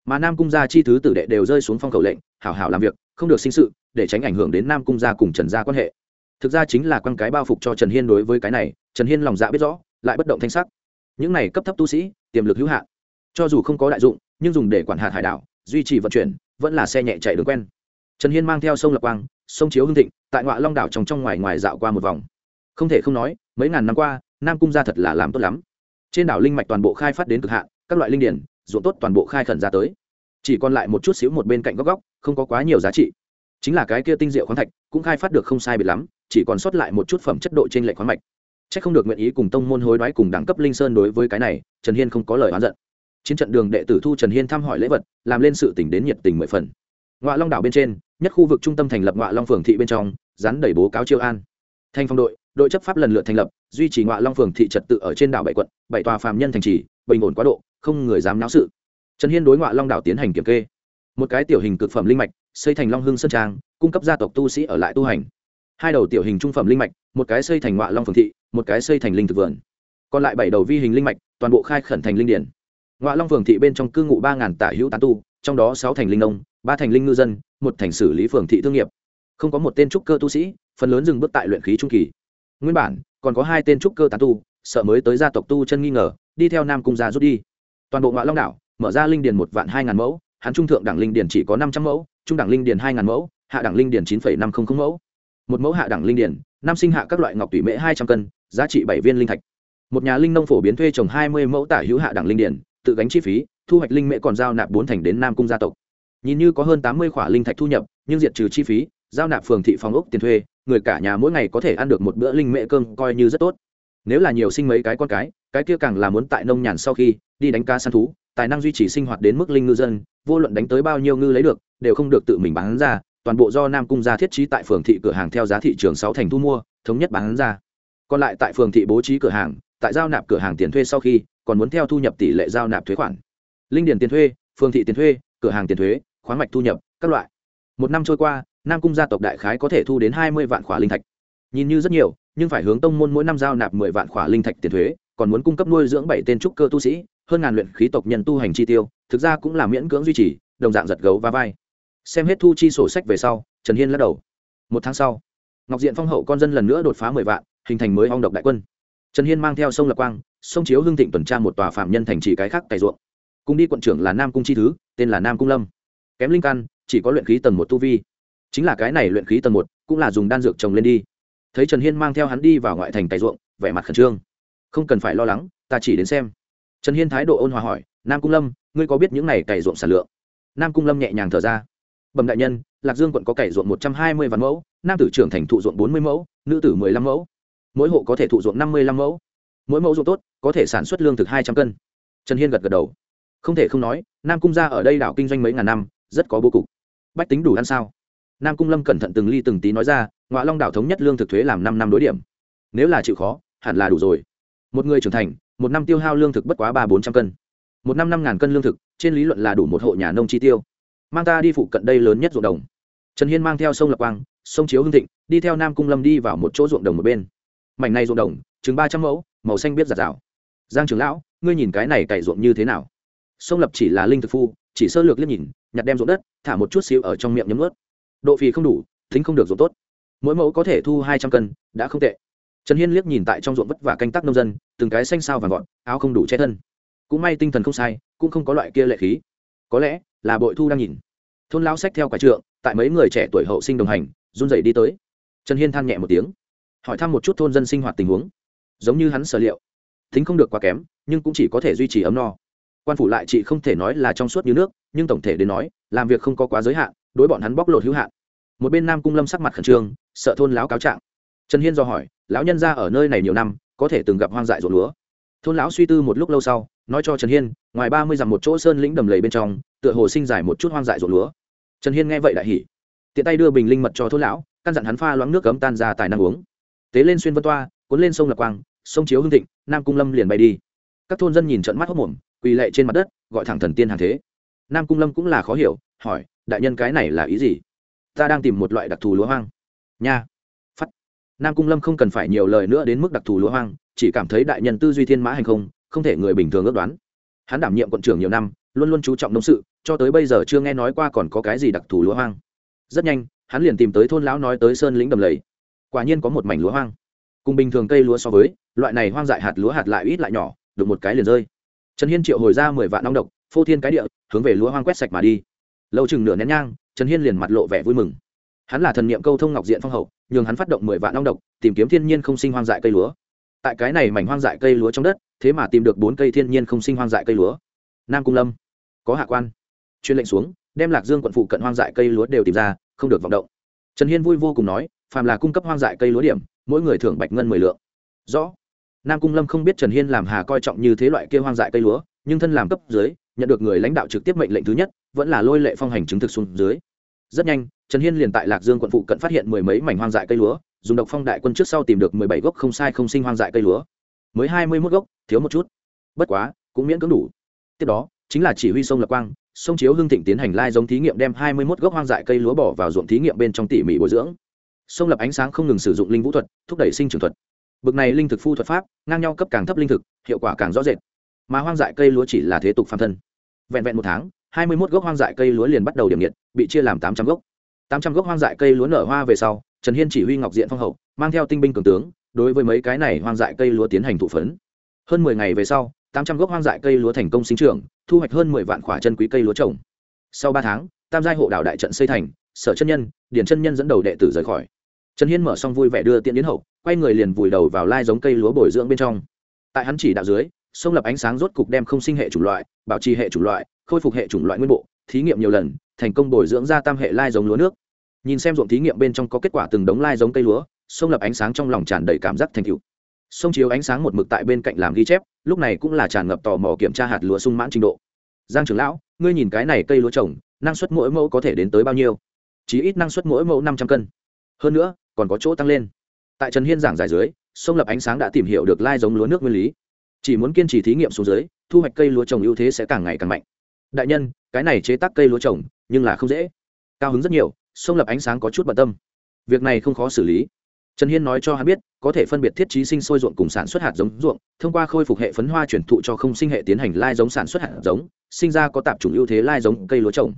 Mà nam cung gia chi thứ tử đệ đều rơi xuống phong khẩu lệnh, hảo hảo làm việc, không được sinh sự, để tránh ảnh hưởng đến nam cung gia cùng trần gia quan hệ. Thực ra chính là quan cái bao phục cho trần hiên đối với cái này, trần hiên lòng dạ biết rõ, lại bất động thanh sắc. Những này cấp thấp tu sĩ, tiềm lực hữu hạn. Cho dù không có đại dụng, nhưng dùng để quản hạt hải đảo, duy trì vận chuyển, vẫn là xe nhẹ chạy đường quen trần hiên mang theo sông lập quang, sông chiếu hưng thịnh, tại ngoại long đảo trong trong ngoài ngoài dạo qua một vòng. Không thể không nói, mấy ngàn năm qua, nam cung gia thật là làm tốt lắm. Trên đảo linh mạch toàn bộ khai phát đến cực hạn, các loại linh điển, ruộng tốt toàn bộ khai khẩn ra tới. Chỉ còn lại một chút xíu một bên cạnh góc góc, không có quá nhiều giá trị. Chính là cái kia tinh diệu khoáng thạch, cũng khai phát được không sai biệt lắm, chỉ còn sót lại một chút phẩm chất độ trên lệ khoáng mạch. C h ắ c không được nguyện ý cùng tông môn hối đoái cùng đẳng cấp linh sơn đối với cái này, trần hiên không có lời oán giận. Chiến trận đường đệ tử thu trần hiên thăm hỏi lễ vật, làm lên sự tỉnh đến nhiệt tình mười phần. Ngoại long đảo bên trên nhất khu vực trung tâm thành lập ngoại long phường thị bên trong rắn đẩy bố cáo chiêu an. Thanh phong đội đội chấp pháp lần lượt thành lập, duy trì ngoại long phường thị trật tự ở trên đảo bảy quận, bảy tòa phàm nhân thành trì, bình ổn quá độ, không người dám náo sự. Trần hiên đối ngoại long đảo tiến hành kiểm kê. Một cái tiểu hình cực phẩm linh mạch, xây thành long hưng sơn trang, cung cấp gia tộc tu sĩ ở lại tu hành. Hai đầu tiểu hình trung phẩm linh mạch, một cái xây thành ngoại long phường thị, một cái xây thành linh thực vườn. Còn lại bảy đầu vi hình linh mạch, toàn bộ khai khẩn thành linh điển. Ngoại long phường thị bên trong cư ngụ ba ngàn tả hữu tán tu, trong đó sáu thành linh nông, ba thành linh ngư dân một thành xử lý phường thị thương nghiệp. Không có một tên trúc cơ tu sĩ, phần lớn dừng bước tại luyện khí trung kỳ. Nguyên bản, còn có hai tên trúc cơ tán tu, sợ mới tới gia tộc tu chân nghi ngờ, đi theo nam cung gia rút đi. Toàn bộ ngoại long đảo, mở ra linh điền một vạn hai ngàn mẫu, hắn trung thượng đẳng linh điền chỉ có năm trăm mẫu, trung đẳng linh điền hai ngàn mẫu, hạ đẳng linh điền chín năm trăm linh mẫu. Một mẫu hạ đẳng linh điền, năm sinh hạ các loại ngọc tủy mễ hai trăm cân, giá trị bảy viên linh thạch. Một nhà linh nông phổ biến thuê trồng hai mươi mẫu tả hữu hạ đẳng linh điền, tự gánh chi phí, thu hoạch linh mễ còn giao nạp bốn thành đến nam cung gia tộc nhìn như có hơn tám mươi khỏa linh thạch thu nhập, nhưng diệt trừ chi phí, giao nạp phường thị phòng ốc tiền thuê, người cả nhà mỗi ngày có thể ăn được một bữa linh mễ cơm coi như rất tốt. Nếu là nhiều sinh mấy cái con cái cái kia càng là muốn tại nông nhàn sau khi đi đánh cá săn thú, tài năng duy trì sinh hoạt đến mức linh ngư dân, vô luận đánh tới bao nhiêu ngư lấy được, đều không được tự mình bán ra, toàn bộ do nam cung gia thiết trí tại phường thị cửa hàng theo giá thị trường sáu thành thu mua, thống nhất bán ra. Còn lại tại phường thị bố trí cửa hàng, tại giao nạp cửa hàng tiền thuê sau khi, còn muốn theo thu nhập tỷ lệ giao nạp thuế khoản. Linh điền tiền thuê, phường thị tiền thuê, cửa hàng tiền thuế khoáng mạch thu nhập, các loại. Một năm trôi qua, nam cung gia tộc đại khái có thể thu đến hai mươi vạn khỏa linh thạch. Nhìn như rất nhiều, nhưng phải hướng tông môn mỗi năm giao nạp mười vạn khỏa linh thạch tiền thuế, còn muốn cung cấp nuôi dưỡng bảy tên trúc cơ tu sĩ, hơn ngàn luyện khí tộc nhân tu hành chi tiêu, thực ra cũng là miễn cưỡng duy trì, đồng dạng giật gấu và vai. Xem hết thu chi sổ sách về sau, trần hiên lắc đầu. Một tháng sau, ngọc diện phong hậu con dân lần nữa đột phá mười vạn, hình thành mới ong độc đại quân. Trần hiên mang theo sông lập quang, sông chiếu hương thịnh tuần tra một tòa phạm nhân thành trì cái khác cày ruộng. Cùng đi quận trưởng là nam cung chi thứ, tên là nam cung lâm kém linh căn, chỉ có luyện khí tầng một tu vi. Chính là cái này luyện khí tầng một cũng là dùng đan dược trồng lên đi. Thấy trần hiên mang theo hắn đi vào ngoại thành cày ruộng, vẻ mặt khẩn trương. Không cần phải lo lắng, ta chỉ đến xem. Trần hiên thái độ ôn hòa hỏi, nam cung lâm, ngươi có biết những này cày ruộng sản lượng? Nam cung lâm nhẹ nhàng thở ra. Bẩm đại nhân, lạc dương quận có cày ruộng một trăm hai mươi vạn mẫu, nam tử trưởng thành thụ ruộng bốn mươi mẫu, nữ tử mười lăm mẫu. Mỗi hộ có thể thụ ruộng năm mươi lăm mẫu. Mỗi mẫu ruộng tốt, có thể sản xuất lương thực hai trăm cân. Trần hiên gật gật đầu. Không thể không nói, nam cung gia ở đây đảo kinh doanh mấy ngàn năm rất có bố cục. Bách tính đủ ăn sao? Nam cung lâm cẩn thận từng ly từng tí nói ra ngoại long đảo thống nhất lương thực thuế làm năm năm đối điểm. Nếu là chịu khó, hẳn là đủ rồi. Một người trưởng thành, một năm tiêu hao lương thực bất quá ba bốn trăm cân. Một năm năm ngàn cân lương thực, trên lý luận là đủ một hộ nhà nông chi tiêu. Mang ta đi phụ cận đây lớn nhất ruộng đồng. Trần hiên mang theo sông lập quang, sông chiếu hương thịnh, đi theo nam cung lâm đi vào một chỗ ruộng đồng một bên. Mảnh này ruộng đồng, chừng ba trăm mẫu, màu xanh biết giặt rào. Giang trưởng lão, ngươi nhìn cái này cày ruộng như thế nào? Sông lập chỉ là linh thực phu chỉ sơ lược liếc nhìn, nhặt đem ruộng đất, thả một chút xíu ở trong miệng nhấm ướt độ phì không đủ, thính không được ruộng tốt. Mỗi mẫu có thể thu hai trăm cân, đã không tệ. Trần hiên liếc nhìn tại trong ruộng vất vả canh tác nông dân, từng cái xanh sao và gọn, áo không đủ che thân. Cũng may tinh thần không sai, cũng không có loại kia lệ khí. Có lẽ là bội thu đang nhìn. Thôn lao sách theo quả trượng, tại mấy người trẻ tuổi hậu sinh đồng hành, run rẩy đi tới. Trần hiên than nhẹ một tiếng, hỏi thăm một chút thôn dân sinh hoạt tình huống. Giống như hắn sở liệu, thính không được quá kém, nhưng cũng chỉ có thể duy trì ấm no quan phủ lại chị không thể nói là trong suốt như nước, nhưng tổng thể đến nói, làm việc không có quá giới hạn, đối bọn hắn bóc lột hữu hạn. Một bên nam cung lâm sắc mặt khẩn trương, sợ thôn lão cáo trạng. Trần hiên do hỏi, lão nhân ra ở nơi này nhiều năm, có thể từng gặp hoang dại ruộng lúa? Thôn lão suy tư một lúc lâu sau, nói cho trần hiên, ngoài ba mươi dặm một chỗ sơn lĩnh đầm lầy bên trong, tựa hồ sinh dài một chút hoang dại ruộng lúa. Trần hiên nghe vậy đại hỉ. Tiện tay đưa bình linh mật cho thôn lão, căn dặn hắn pha loãng nước cấm tan ra tài năng uống. Tế lên xuyên vân toa, cuốn lên sông lập quang, sông chiếu hương thịnh, nam cung lâm liền bay đi. Các thôn dân nhìn trận mắt hốc mồm quỳ lệ trên mặt đất, gọi thẳng thần tiên hàng thế. Nam cung lâm cũng là khó hiểu, hỏi, đại nhân cái này là ý gì? Ta đang tìm một loại đặc thù lúa hoang. Nha. Phắt. Nam cung lâm không cần phải nhiều lời nữa đến mức đặc thù lúa hoang, chỉ cảm thấy đại nhân tư duy thiên mã hành không không thể người bình thường ước đoán. Hắn đảm nhiệm quận trưởng nhiều năm, luôn luôn chú trọng nông sự, cho tới bây giờ chưa nghe nói qua còn có cái gì đặc thù lúa hoang. Rất nhanh, hắn liền tìm tới thôn lão nói tới sơn lĩnh đầm lầy. Quả nhiên có một mảnh lúa hoang. Cùng bình thường cây lúa so với, loại này hoang dại hạt lúa hạt lại ít lại nhỏ được một cái liền rơi trần hiên triệu hồi ra mười vạn nong độc, phô thiên cái địa, hướng về lúa hoang quét sạch mà đi. Lâu chừng nửa nén nhang, trần hiên liền mặt lộ vẻ vui mừng. Hắn là thần niệm câu thông ngọc diện phong hậu, nhường hắn phát động mười vạn nong độc, tìm kiếm thiên nhiên không sinh hoang dại cây lúa. Tại cái này mảnh hoang dại cây lúa trong đất, thế mà tìm được bốn cây thiên nhiên không sinh hoang dại cây lúa. Nam cung lâm, có hạ quan. Chuyên lệnh xuống, đem lạc dương quận phụ cận hoang dại cây lúa đều tìm ra, không được vọng động. Trần hiên vui vô cùng nói, phàm là cung cấp hoang dại cây lúa điểm, mỗi người thưởng bạch ngân mười lượng. Rõ nam cung lâm không biết trần hiên làm hà coi trọng như thế loại kia hoang dại cây lúa, nhưng thân làm cấp dưới, nhận được người lãnh đạo trực tiếp mệnh lệnh thứ nhất, vẫn là lôi lệ phong hành chứng thực xuống dưới. Rất nhanh, trần hiên liền tại lạc dương quận phụ cận phát hiện mười mấy mảnh hoang dại cây lúa, dùng độc phong đại quân trước sau tìm được mười bảy gốc không sai không sinh hoang dại cây lúa. Mới hai mươi mốt gốc, thiếu một chút. Bất quá, cũng miễn cưỡng đủ. Tiếp đó, chính là chỉ huy sông lập quang, sông chiếu hưng thịnh tiến hành lai giống thí nghiệm đem hai mươi mốt gốc hoang dại cây lúa bỏ vào ruộng thí nghiệm bên trong tỉ mỉ bồi dưỡng. Sông lập ánh sáng không ngừng sử dụng linh vũ thuật, thúc đẩy sinh trưởng thuật bực này linh thực phu thuật pháp, ngang nhau cấp càng thấp linh thực, hiệu quả càng rõ rệt. Mà hoang dại cây lúa chỉ là thế tục phạm thân. Vẹn vẹn một tháng, hai mươi mốt gốc hoang dại cây lúa liền bắt đầu điểm nhiệt, bị chia làm tám trăm gốc. Tám trăm gốc hoang dại cây lúa nở hoa về sau, trần hiên chỉ huy ngọc diện phong hậu, mang theo tinh binh cường tướng, đối với mấy cái này hoang dại cây lúa tiến hành thụ phấn. Hơn mười ngày về sau, tám trăm gốc hoang dại cây lúa thành công sinh trưởng, thu hoạch hơn mười vạn quả chân quý cây lúa trồng. Sau ba tháng, tam giai hộ đạo đại trận xây thành, sở chân nhân điển chân nhân dẫn đầu đệ tử rời khỏi. Trần hiên mở xong vui vẻ đưa tiện đến hậu quay người liền vùi đầu vào lai giống cây lúa bồi dưỡng bên trong. Tại hắn chỉ đạo dưới, sông lập ánh sáng rốt cục đem không sinh hệ chủng loại, bảo trì hệ chủng loại, khôi phục hệ chủng loại nguyên bộ, thí nghiệm nhiều lần, thành công bồi dưỡng ra tam hệ lai giống lúa nước. Nhìn xem ruộng thí nghiệm bên trong có kết quả từng đống lai giống cây lúa, sông lập ánh sáng trong lòng tràn đầy cảm giác thành cựu sông chiếu ánh sáng một mực tại bên cạnh làm ghi chép, lúc này cũng là tràn ngập tò mò kiểm tra hạt lúa sung mãn trình độ. Giang trưởng lão, ngươi nhìn cái này cây lúa trồng, năng suất mỗi mẫu có thể đến tới bao nhiêu? Chỉ ít năng suất mỗi mẫu năm trăm cân. Hơn nữa, còn có chỗ tăng lên tại trần hiên giảng giải dưới, sông lập ánh sáng đã tìm hiểu được lai giống lúa nước nguyên lý. Chỉ muốn kiên trì thí nghiệm xuống dưới, thu hoạch cây lúa trồng ưu thế sẽ càng ngày càng mạnh. Đại nhân, cái này chế tác cây lúa trồng, nhưng là không dễ. Cao hứng rất nhiều, sông lập ánh sáng có chút bận tâm. Việc này không khó xử lý. Trần hiên nói cho hắn biết, có thể phân biệt thiết trí sinh sôi ruộng cùng sản xuất hạt giống ruộng, thông qua khôi phục hệ phấn hoa chuyển thụ cho không sinh hệ tiến hành lai giống sản xuất hạt giống, sinh ra có tạp chủng ưu thế lai giống cây lúa trồng.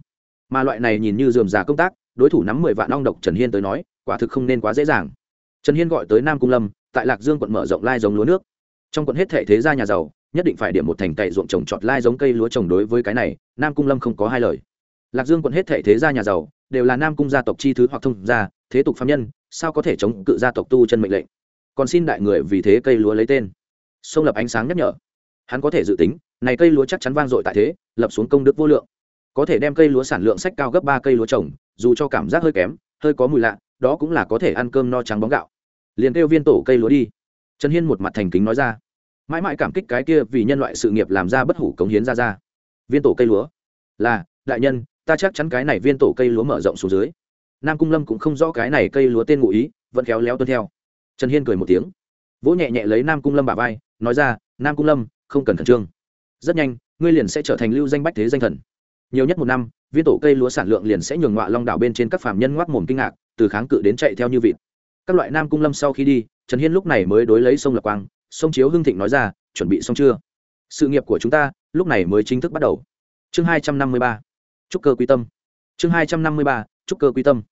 Mà loại này nhìn như dườm già công tác, đối thủ nắm mười vạn ong độc trần hiên tới nói, quả thực không nên quá dễ dàng trần hiên gọi tới nam cung lâm, tại lạc dương quận mở rộng lai giống lúa nước. Trong quận hết thể thế gia nhà giàu, nhất định phải điểm một thành cậy ruộng trồng trọt lai giống cây lúa trồng đối với cái này, nam cung lâm không có hai lời. Lạc dương quận hết thể thế gia nhà giàu, đều là nam cung gia tộc chi thứ hoặc thông gia, thế tục phạm nhân, sao có thể chống cự gia tộc tu chân mệnh lệnh? Còn xin đại người vì thế cây lúa lấy tên. Sông lập ánh sáng nhắc nhở. Hắn có thể dự tính, này cây lúa chắc chắn vang dội tại thế, lập xuống công đức vô lượng. Có thể đem cây lúa sản lượng sách cao gấp ba cây lúa trồng, dù cho cảm giác hơi kém, hơi có mùi lạ, đó cũng là có thể ăn cơm no trắng bóng gạo liền kêu viên tổ cây lúa đi. Trần hiên một mặt thành kính nói ra. Mãi mãi cảm kích cái kia vì nhân loại sự nghiệp làm ra bất hủ cống hiến ra ra. Viên tổ cây lúa. Là, đại nhân, ta chắc chắn cái này viên tổ cây lúa mở rộng xuống dưới. Nam cung lâm cũng không rõ cái này cây lúa tên ngụ ý, vẫn khéo léo tuân theo. Trần hiên cười một tiếng. Vỗ nhẹ nhẹ lấy nam cung lâm bà vai, nói ra, nam cung lâm, không cần khẩn trương. Rất nhanh, ngươi liền sẽ trở thành lưu danh bách thế danh thần. Nhiều nhất một năm, viên tổ cây lúa sản lượng liền sẽ nhường ngọa long đảo bên trên các phạm nhân ngoác mồm kinh ngạc, từ kháng cự đến chạy theo như vịt các loại nam cung lâm sau khi đi, trần hiên lúc này mới đối lấy sông lập quang, sông chiếu hưng thịnh nói ra, chuẩn bị xong chưa? Sự nghiệp của chúng ta, lúc này mới chính thức bắt đầu. Chương hai trăm năm mươi ba trúc cơ quy tâm. Chương hai trăm năm mươi ba trúc cơ quy tâm.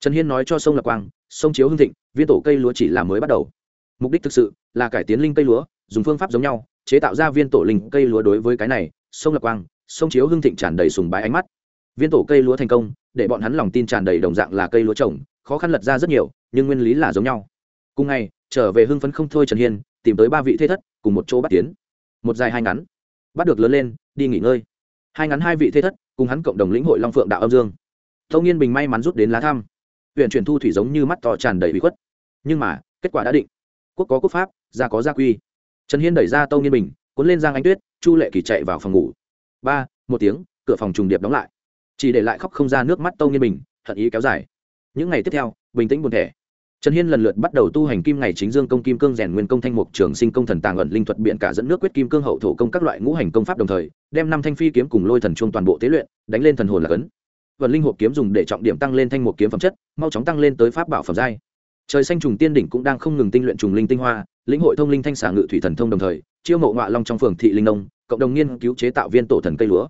Trần hiên nói cho sông lập quang, sông chiếu hưng thịnh, viên tổ cây lúa chỉ là mới bắt đầu. Mục đích thực sự là cải tiến linh cây lúa, dùng phương pháp giống nhau, chế tạo ra viên tổ linh cây lúa đối với cái này, sông lập quang, sông chiếu hưng thịnh tràn đầy sùng bái ánh mắt. Viên tổ cây lúa thành công, để bọn hắn lòng tin tràn đầy đồng dạng là cây lúa trồng, khó khăn lật ra rất nhiều nhưng nguyên lý là giống nhau. Cùng ngày, trở về hưng phấn không thôi trần hiên, tìm tới ba vị thế thất, cùng một chỗ bắt tiến một dài hai ngắn. Bắt được lớn lên, đi nghỉ ngơi. Hai ngắn hai vị thế thất, cùng hắn cộng đồng lĩnh hội long phượng đạo âm dương. Tâu nghiên bình may mắn rút đến lá thăm. Huyện chuyển thu thủy giống như mắt to tràn đầy bị khuất. Nhưng mà, kết quả đã định. Quốc có quốc pháp, gia có gia quy. Trần hiên đẩy ra tâu nghiên bình, cuốn lên giang ánh tuyết, chu lệ kỳ chạy vào phòng ngủ. Ba, một tiếng, cửa phòng trùng điệp đóng lại. Chỉ để lại khóc không ra nước mắt tâu nghiên bình, hận ý kéo dài. Những ngày tiếp theo, bình tĩnh buồn thẻ trần hiên lần lượt bắt đầu tu hành kim ngày chính dương công kim cương rèn nguyên công thanh mục trường sinh công thần tàng ẩn linh thuật biện cả dẫn nước quyết kim cương hậu thổ công các loại ngũ hành công pháp đồng thời, đem năm thanh phi kiếm cùng lôi thần chuông toàn bộ tế luyện, đánh lên thần hồn là cấn. Vận linh hộp kiếm dùng để trọng điểm tăng lên thanh mục kiếm phẩm chất, mau chóng tăng lên tới pháp bảo phẩm giai. Trời xanh trùng tiên đỉnh cũng đang không ngừng tinh luyện trùng linh tinh hoa, lĩnh hội thông linh thanh xả ngự thủy thần thông đồng thời, chiêu mộ ngọa long trong phường thị linh nông, cộng đồng nghiên cứu chế tạo viên tổ thần cây lúa.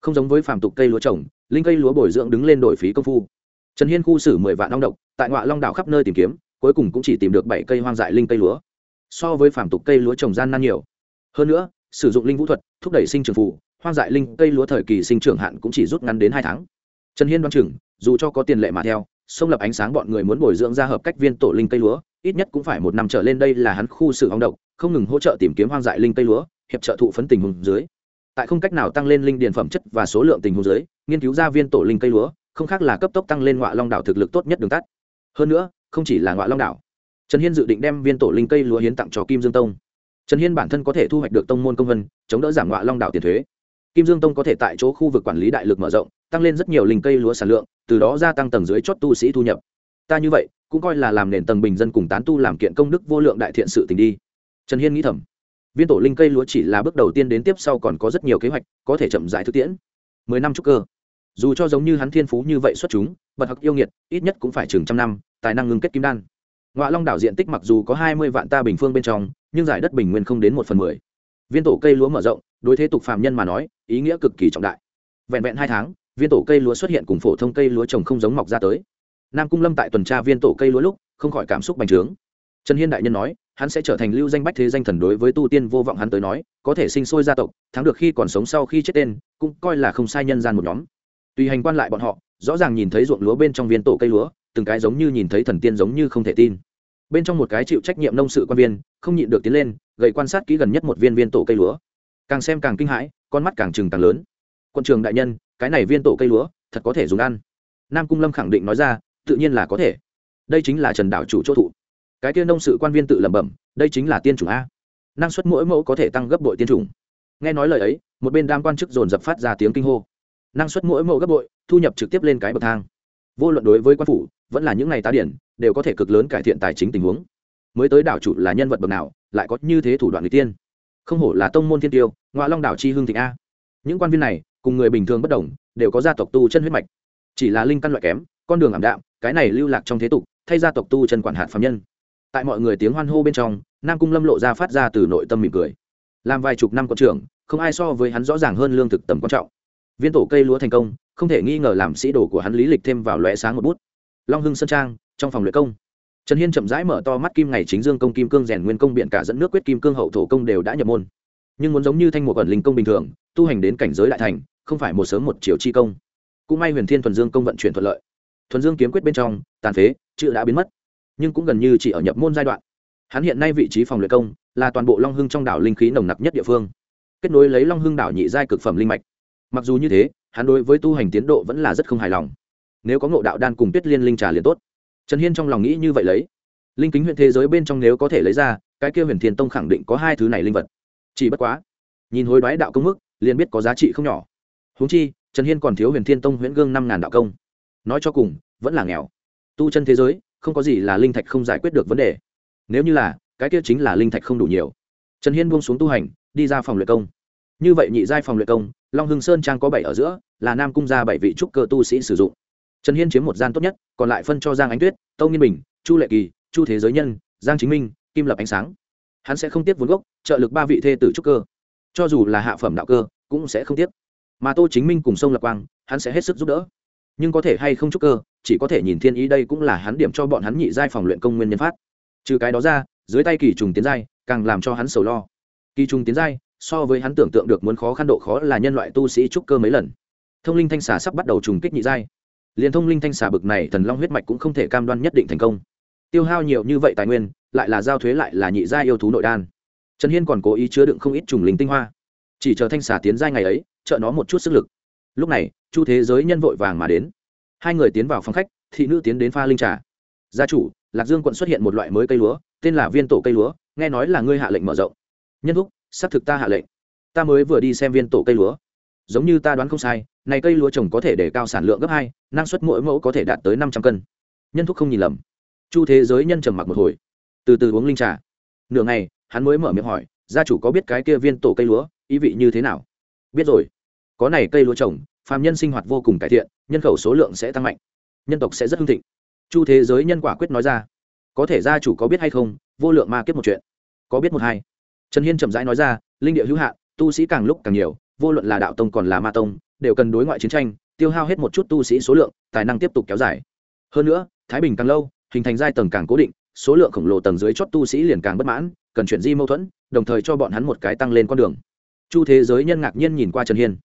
Không giống với phàm tục cây lúa trồng, linh cây lúa bồi dưỡng đứng lên đổi phí công phu. Trần hiên khu xử mười vạn ong độc tại ngọa long đảo khắp nơi tìm kiếm, cuối cùng cũng chỉ tìm được bảy cây hoang dại linh cây lúa. So với phàm tục cây lúa trồng gian nan nhiều. Hơn nữa, sử dụng linh vũ thuật, thúc đẩy sinh trưởng phù, hoang dại linh cây lúa thời kỳ sinh trưởng hạn cũng chỉ rút ngắn đến hai tháng. Trần hiên đoán chừng, dù cho có tiền lệ mà theo, sông lập ánh sáng bọn người muốn bồi dưỡng ra hợp cách viên tổ linh cây lúa, ít nhất cũng phải một năm trở lên đây là hắn khu xử hóng động không ngừng hỗ trợ tìm kiếm hoang dại linh cây lúa, hiệp trợ thụ phấn tình hùng dưới. Tại không cách nào tăng lên linh điền phẩm chất và số lượng tình hùng dưới, nghiên cứu ra viên tổ linh cây lúa, không khác là cấp tốc tăng lên ngọa long đảo thực lực tốt nhất đường tắt hơn nữa, không chỉ là ngoại long đảo, trần hiên dự định đem viên tổ linh cây lúa hiến tặng cho kim dương tông. Trần hiên bản thân có thể thu hoạch được tông môn công vân, chống đỡ giảm ngoại long đảo tiền thuế. Kim dương tông có thể tại chỗ khu vực quản lý đại lực mở rộng, tăng lên rất nhiều linh cây lúa sản lượng, từ đó gia tăng tầng dưới chót tu sĩ thu nhập. Ta như vậy, cũng coi là làm nền tầng bình dân cùng tán tu làm kiện công đức vô lượng đại thiện sự tình đi. Trần hiên nghĩ thầm, viên tổ linh cây lúa chỉ là bước đầu tiên đến tiếp sau còn có rất nhiều kế hoạch, có thể chậm rãi thực tiễn. Mười năm trúc cơ dù cho giống như hắn thiên phú như vậy xuất chúng bật hặc yêu nghiệt, ít nhất cũng phải chừng trăm năm, tài năng ngưng kết kim đan. Ngoại long đảo diện tích mặc dù có hai mươi vạn ta bình phương bên trong, nhưng giải đất bình nguyên không đến một phần mười. Viên tổ cây lúa mở rộng, đối thế tục phạm nhân mà nói, ý nghĩa cực kỳ trọng đại. Vẹn vẹn hai tháng, viên tổ cây lúa xuất hiện cùng phổ thông cây lúa trồng không giống mọc ra tới. Nam cung lâm tại tuần tra viên tổ cây lúa lúc, không khỏi cảm xúc bành trướng. Trần hiên đại nhân nói, hắn sẽ trở thành lưu danh bách thế danh thần đối với tu tiên vô vọng hắn tới nói, có thể sinh sôi gia tộc, thắng được khi còn sống sau khi chết tên, cũng coi là không sai nhân gian một nhóm tùy hành quan lại bọn họ, rõ ràng nhìn thấy ruộng lúa bên trong viên tổ cây lúa, từng cái giống như nhìn thấy thần tiên giống như không thể tin. Bên trong một cái chịu trách nhiệm nông sự quan viên, không nhịn được tiến lên gậy quan sát kỹ gần nhất một viên viên tổ cây lúa. Càng xem càng kinh hãi, con mắt càng trừng càng lớn. Quân trường đại nhân, cái này viên tổ cây lúa, thật có thể dùng ăn. Nam cung lâm khẳng định nói ra, tự nhiên là có thể. Đây chính là trần đảo chủ chỗ thụ. Cái kia nông sự quan viên tự lẩm bẩm, đây chính là tiên chủng a. Năng suất mỗi mẫu có thể tăng gấp bội tiên chủng. Nghe nói lời ấy, một bên đam quan chức dồn dập phát ra tiếng kinh hô năng suất mỗi mẫu gấp bội, thu nhập trực tiếp lên cái bậc thang. Vô luận đối với quan phủ, vẫn là những ngày tá điển, đều có thể cực lớn cải thiện tài chính tình huống. Mới tới đảo chủ là nhân vật bậc nào, lại có như thế thủ đoạn người tiên. Không hổ là tông môn thiên tiêu ngoại long đảo chi hương thịnh a. Những quan viên này, cùng người bình thường bất đồng, đều có gia tộc tu chân huyết mạch. Chỉ là linh căn loại kém, con đường ảm đạm, cái này lưu lạc trong thế tục, thay gia tộc tu chân quản hạt phạm nhân. Tại mọi người tiếng hoan hô bên trong, nam cung lâm lộ ra phát ra từ nội tâm mỉm cười. Làm vài chục năm con trưởng, không ai so với hắn rõ ràng hơn lương thực tầm quan trọng viên tổ cây lúa thành công, không thể nghi ngờ làm sĩ đồ của hắn lý lịch thêm vào lóe sáng một bút. Long hưng sơn trang, trong phòng luyện công. Trần hiên chậm rãi mở to mắt kim ngày chính dương công kim cương rèn nguyên công biện cả dẫn nước quyết kim cương hậu thổ công đều đã nhập môn. Nhưng muốn giống như thanh một ẩn linh công bình thường, tu hành đến cảnh giới đại thành, không phải một sớm một chiều chi công. Cũng may huyền thiên thuần dương công vận chuyển thuận lợi. Thuần dương kiếm quyết bên trong, tàn phế, chữ đã biến mất. Nhưng cũng gần như chỉ ở nhập môn giai đoạn. Hắn hiện nay vị trí phòng luyện công là toàn bộ long hưng trong đảo linh khí nồng nặc nhất địa phương. Kết nối lấy long hưng đảo nhị giai cực phẩm linh mạch mặc dù như thế, hắn đối với tu hành tiến độ vẫn là rất không hài lòng. Nếu có ngộ đạo đan cùng tuyết liên linh trà liền tốt. Trần hiên trong lòng nghĩ như vậy lấy. Linh kính huyện thế giới bên trong nếu có thể lấy ra, cái kia huyền thiên tông khẳng định có hai thứ này linh vật. Chỉ bất quá, nhìn hối đoái đạo công mức, liền biết có giá trị không nhỏ. Húng chi, trần hiên còn thiếu huyền thiên tông huyễn gương năm ngàn đạo công. Nói cho cùng, vẫn là nghèo. Tu chân thế giới, không có gì là linh thạch không giải quyết được vấn đề. Nếu như là, cái kia chính là linh thạch không đủ nhiều. Trần hiên buông xuống tu hành, đi ra phòng luyện công. Như vậy nhị giai phòng luyện công long hưng sơn trang có bảy ở giữa, là nam cung ra bảy vị trúc cơ tu sĩ sử dụng. Trần hiên chiếm một gian tốt nhất, còn lại phân cho giang ánh tuyết, tâu nghiên bình, chu lệ kỳ, chu thế giới nhân, giang chính minh, kim lập ánh sáng. Hắn sẽ không tiếp vốn gốc, trợ lực ba vị thê tử trúc cơ. Cho dù là hạ phẩm đạo cơ, cũng sẽ không tiếp. Mà tô chính minh cùng sông lập quang, hắn sẽ hết sức giúp đỡ. Nhưng có thể hay không trúc cơ, chỉ có thể nhìn thiên ý đây cũng là hắn điểm cho bọn hắn nhị giai phòng luyện công nguyên nhân phát. Trừ cái đó ra, dưới tay kỳ trùng tiến giai, càng làm cho hắn sầu lo. Kỳ trùng tiến giai so với hắn tưởng tượng được muốn khó khăn độ khó là nhân loại tu sĩ trúc cơ mấy lần. Thông linh thanh xà sắp bắt đầu trùng kích nhị giai. Liền thông linh thanh xà bực này thần long huyết mạch cũng không thể cam đoan nhất định thành công. Tiêu hao nhiều như vậy tài nguyên, lại là giao thuế lại là nhị giai yêu thú nội đan. Trần hiên còn cố ý chứa đựng không ít trùng linh tinh hoa. Chỉ chờ thanh xà tiến giai ngày ấy, trợ nó một chút sức lực. Lúc này, chu thế giới nhân vội vàng mà đến. Hai người tiến vào phòng khách, thị nữ tiến đến pha linh trà. Gia chủ, lạc dương quận xuất hiện một loại mới cây lúa, tên là viên tổ cây lúa, nghe nói là ngươi hạ lệnh mở rộng. Nhân thúc xác thực ta hạ lệnh. Ta mới vừa đi xem viên tổ cây lúa. Giống như ta đoán không sai, này cây lúa trồng có thể để cao sản lượng gấp hai, năng suất mỗi mẫu có thể đạt tới năm trăm cân. Nhân thúc không nhìn lầm. Chu thế giới nhân trầm mặc một hồi. Từ từ uống linh trà. Nửa ngày, hắn mới mở miệng hỏi, gia chủ có biết cái kia viên tổ cây lúa, ý vị như thế nào? Biết rồi. Có này cây lúa trồng, phàm nhân sinh hoạt vô cùng cải thiện, nhân khẩu số lượng sẽ tăng mạnh. Nhân tộc sẽ rất hưng thịnh. Chu thế giới nhân quả quyết nói ra. Có thể gia chủ có biết hay không, vô lượng ma kiếp một chuyện. Có biết một hai trần hiên chậm rãi nói ra, linh địa hữu hạn, tu sĩ càng lúc càng nhiều, vô luận là đạo tông còn là ma tông, đều cần đối ngoại chiến tranh, tiêu hao hết một chút tu sĩ số lượng, tài năng tiếp tục kéo dài. Hơn nữa, thái bình càng lâu, hình thành giai tầng càng cố định, số lượng khổng lồ tầng dưới chót tu sĩ liền càng bất mãn, cần chuyển di mâu thuẫn, đồng thời cho bọn hắn một cái tăng lên con đường. Chu thế giới nhân ngạc nhiên nhìn qua trần hiên.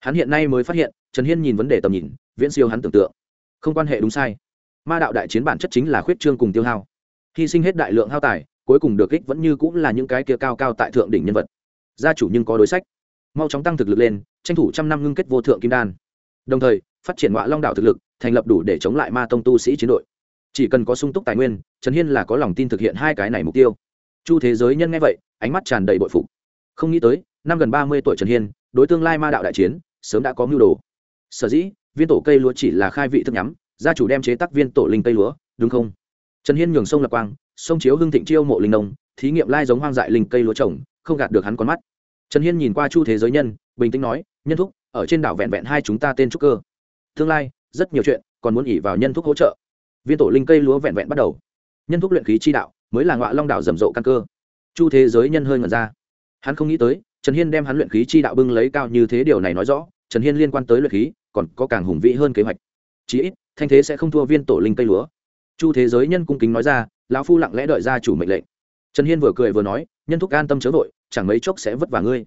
Hắn hiện nay mới phát hiện, trần hiên nhìn vấn đề tầm nhìn, viễn siêu hắn tưởng tượng. Không quan hệ đúng sai. Ma đạo đại chiến bản chất chính là khuyết trương cùng tiêu hao. Hy sinh hết đại lượng hao tài cuối cùng được kích vẫn như cũng là những cái kia cao cao tại thượng đỉnh nhân vật. Gia chủ nhưng có đối sách. Mau chóng tăng thực lực lên, tranh thủ trăm năm ngưng kết vô thượng kim đan. Đồng thời, phát triển ngoại long đạo thực lực, thành lập đủ để chống lại ma tông tu sĩ chiến đội. Chỉ cần có sung túc tài nguyên, trần hiên là có lòng tin thực hiện hai cái này mục tiêu. Chu thế giới nhân nghe vậy, ánh mắt tràn đầy bội phục. Không nghĩ tới, năm gần ba mươi tuổi trần hiên, đối tương lai ma đạo đại chiến, sớm đã có mưu đồ. Sở dĩ, viên tổ cây lúa chỉ là khai vị thức nhắm, gia chủ đem chế tác viên tổ linh cây lúa, đúng không? Trần hiên nhường sông lập quang, sông chiếu hưng thịnh chiêu mộ linh nông, thí nghiệm lai giống hoang dại linh cây lúa trồng, không gạt được hắn con mắt. Trần hiên nhìn qua chu thế giới nhân, bình tĩnh nói, nhân thúc, ở trên đảo vẹn vẹn hai chúng ta tên trúc cơ. Tương lai, rất nhiều chuyện, còn muốn ỉ vào nhân thúc hỗ trợ. Viên tổ linh cây lúa vẹn vẹn bắt đầu. Nhân thúc luyện khí chi đạo, mới là ngọa long đảo rầm rộ căn cơ. Chu thế giới nhân hơi ngẩn ra. Hắn không nghĩ tới, trần hiên đem hắn luyện khí chi đạo bưng lấy cao như thế điều này nói rõ, trần hiên liên quan tới luyện khí, còn có càng hùng vĩ hơn kế hoạch. Chí ít, thanh thế sẽ không thua viên tổ linh cây lúa chu thế giới nhân cung kính nói ra, lão phu lặng lẽ đợi ra chủ mệnh lệnh. Trần hiên vừa cười vừa nói, nhân thúc an tâm chớ vội, chẳng mấy chốc sẽ vất vả ngươi.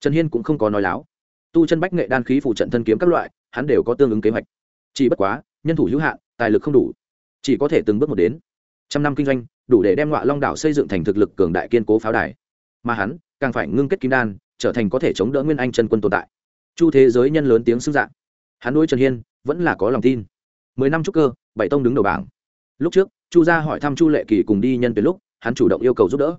Trần hiên cũng không có nói láo. Tu chân bách nghệ đan khí phụ trận thân kiếm các loại, hắn đều có tương ứng kế hoạch. Chỉ bất quá, nhân thủ hữu hạn, tài lực không đủ. Chỉ có thể từng bước một đến. Trăm năm kinh doanh, đủ để đem ngọa long đảo xây dựng thành thực lực cường đại kiên cố pháo đài. Mà hắn, càng phải ngưng kết kim đan, trở thành có thể chống đỡ nguyên anh chân quân tồn tại. Chu thế giới nhân lớn tiếng xưng dạng. Hắn nuôi trần hiên, vẫn là có lòng tin. Mười năm trúc cơ, bảy tông đứng đầu bảng lúc trước, chu gia hỏi thăm chu lệ kỳ cùng đi nhân tuyến lúc, hắn chủ động yêu cầu giúp đỡ.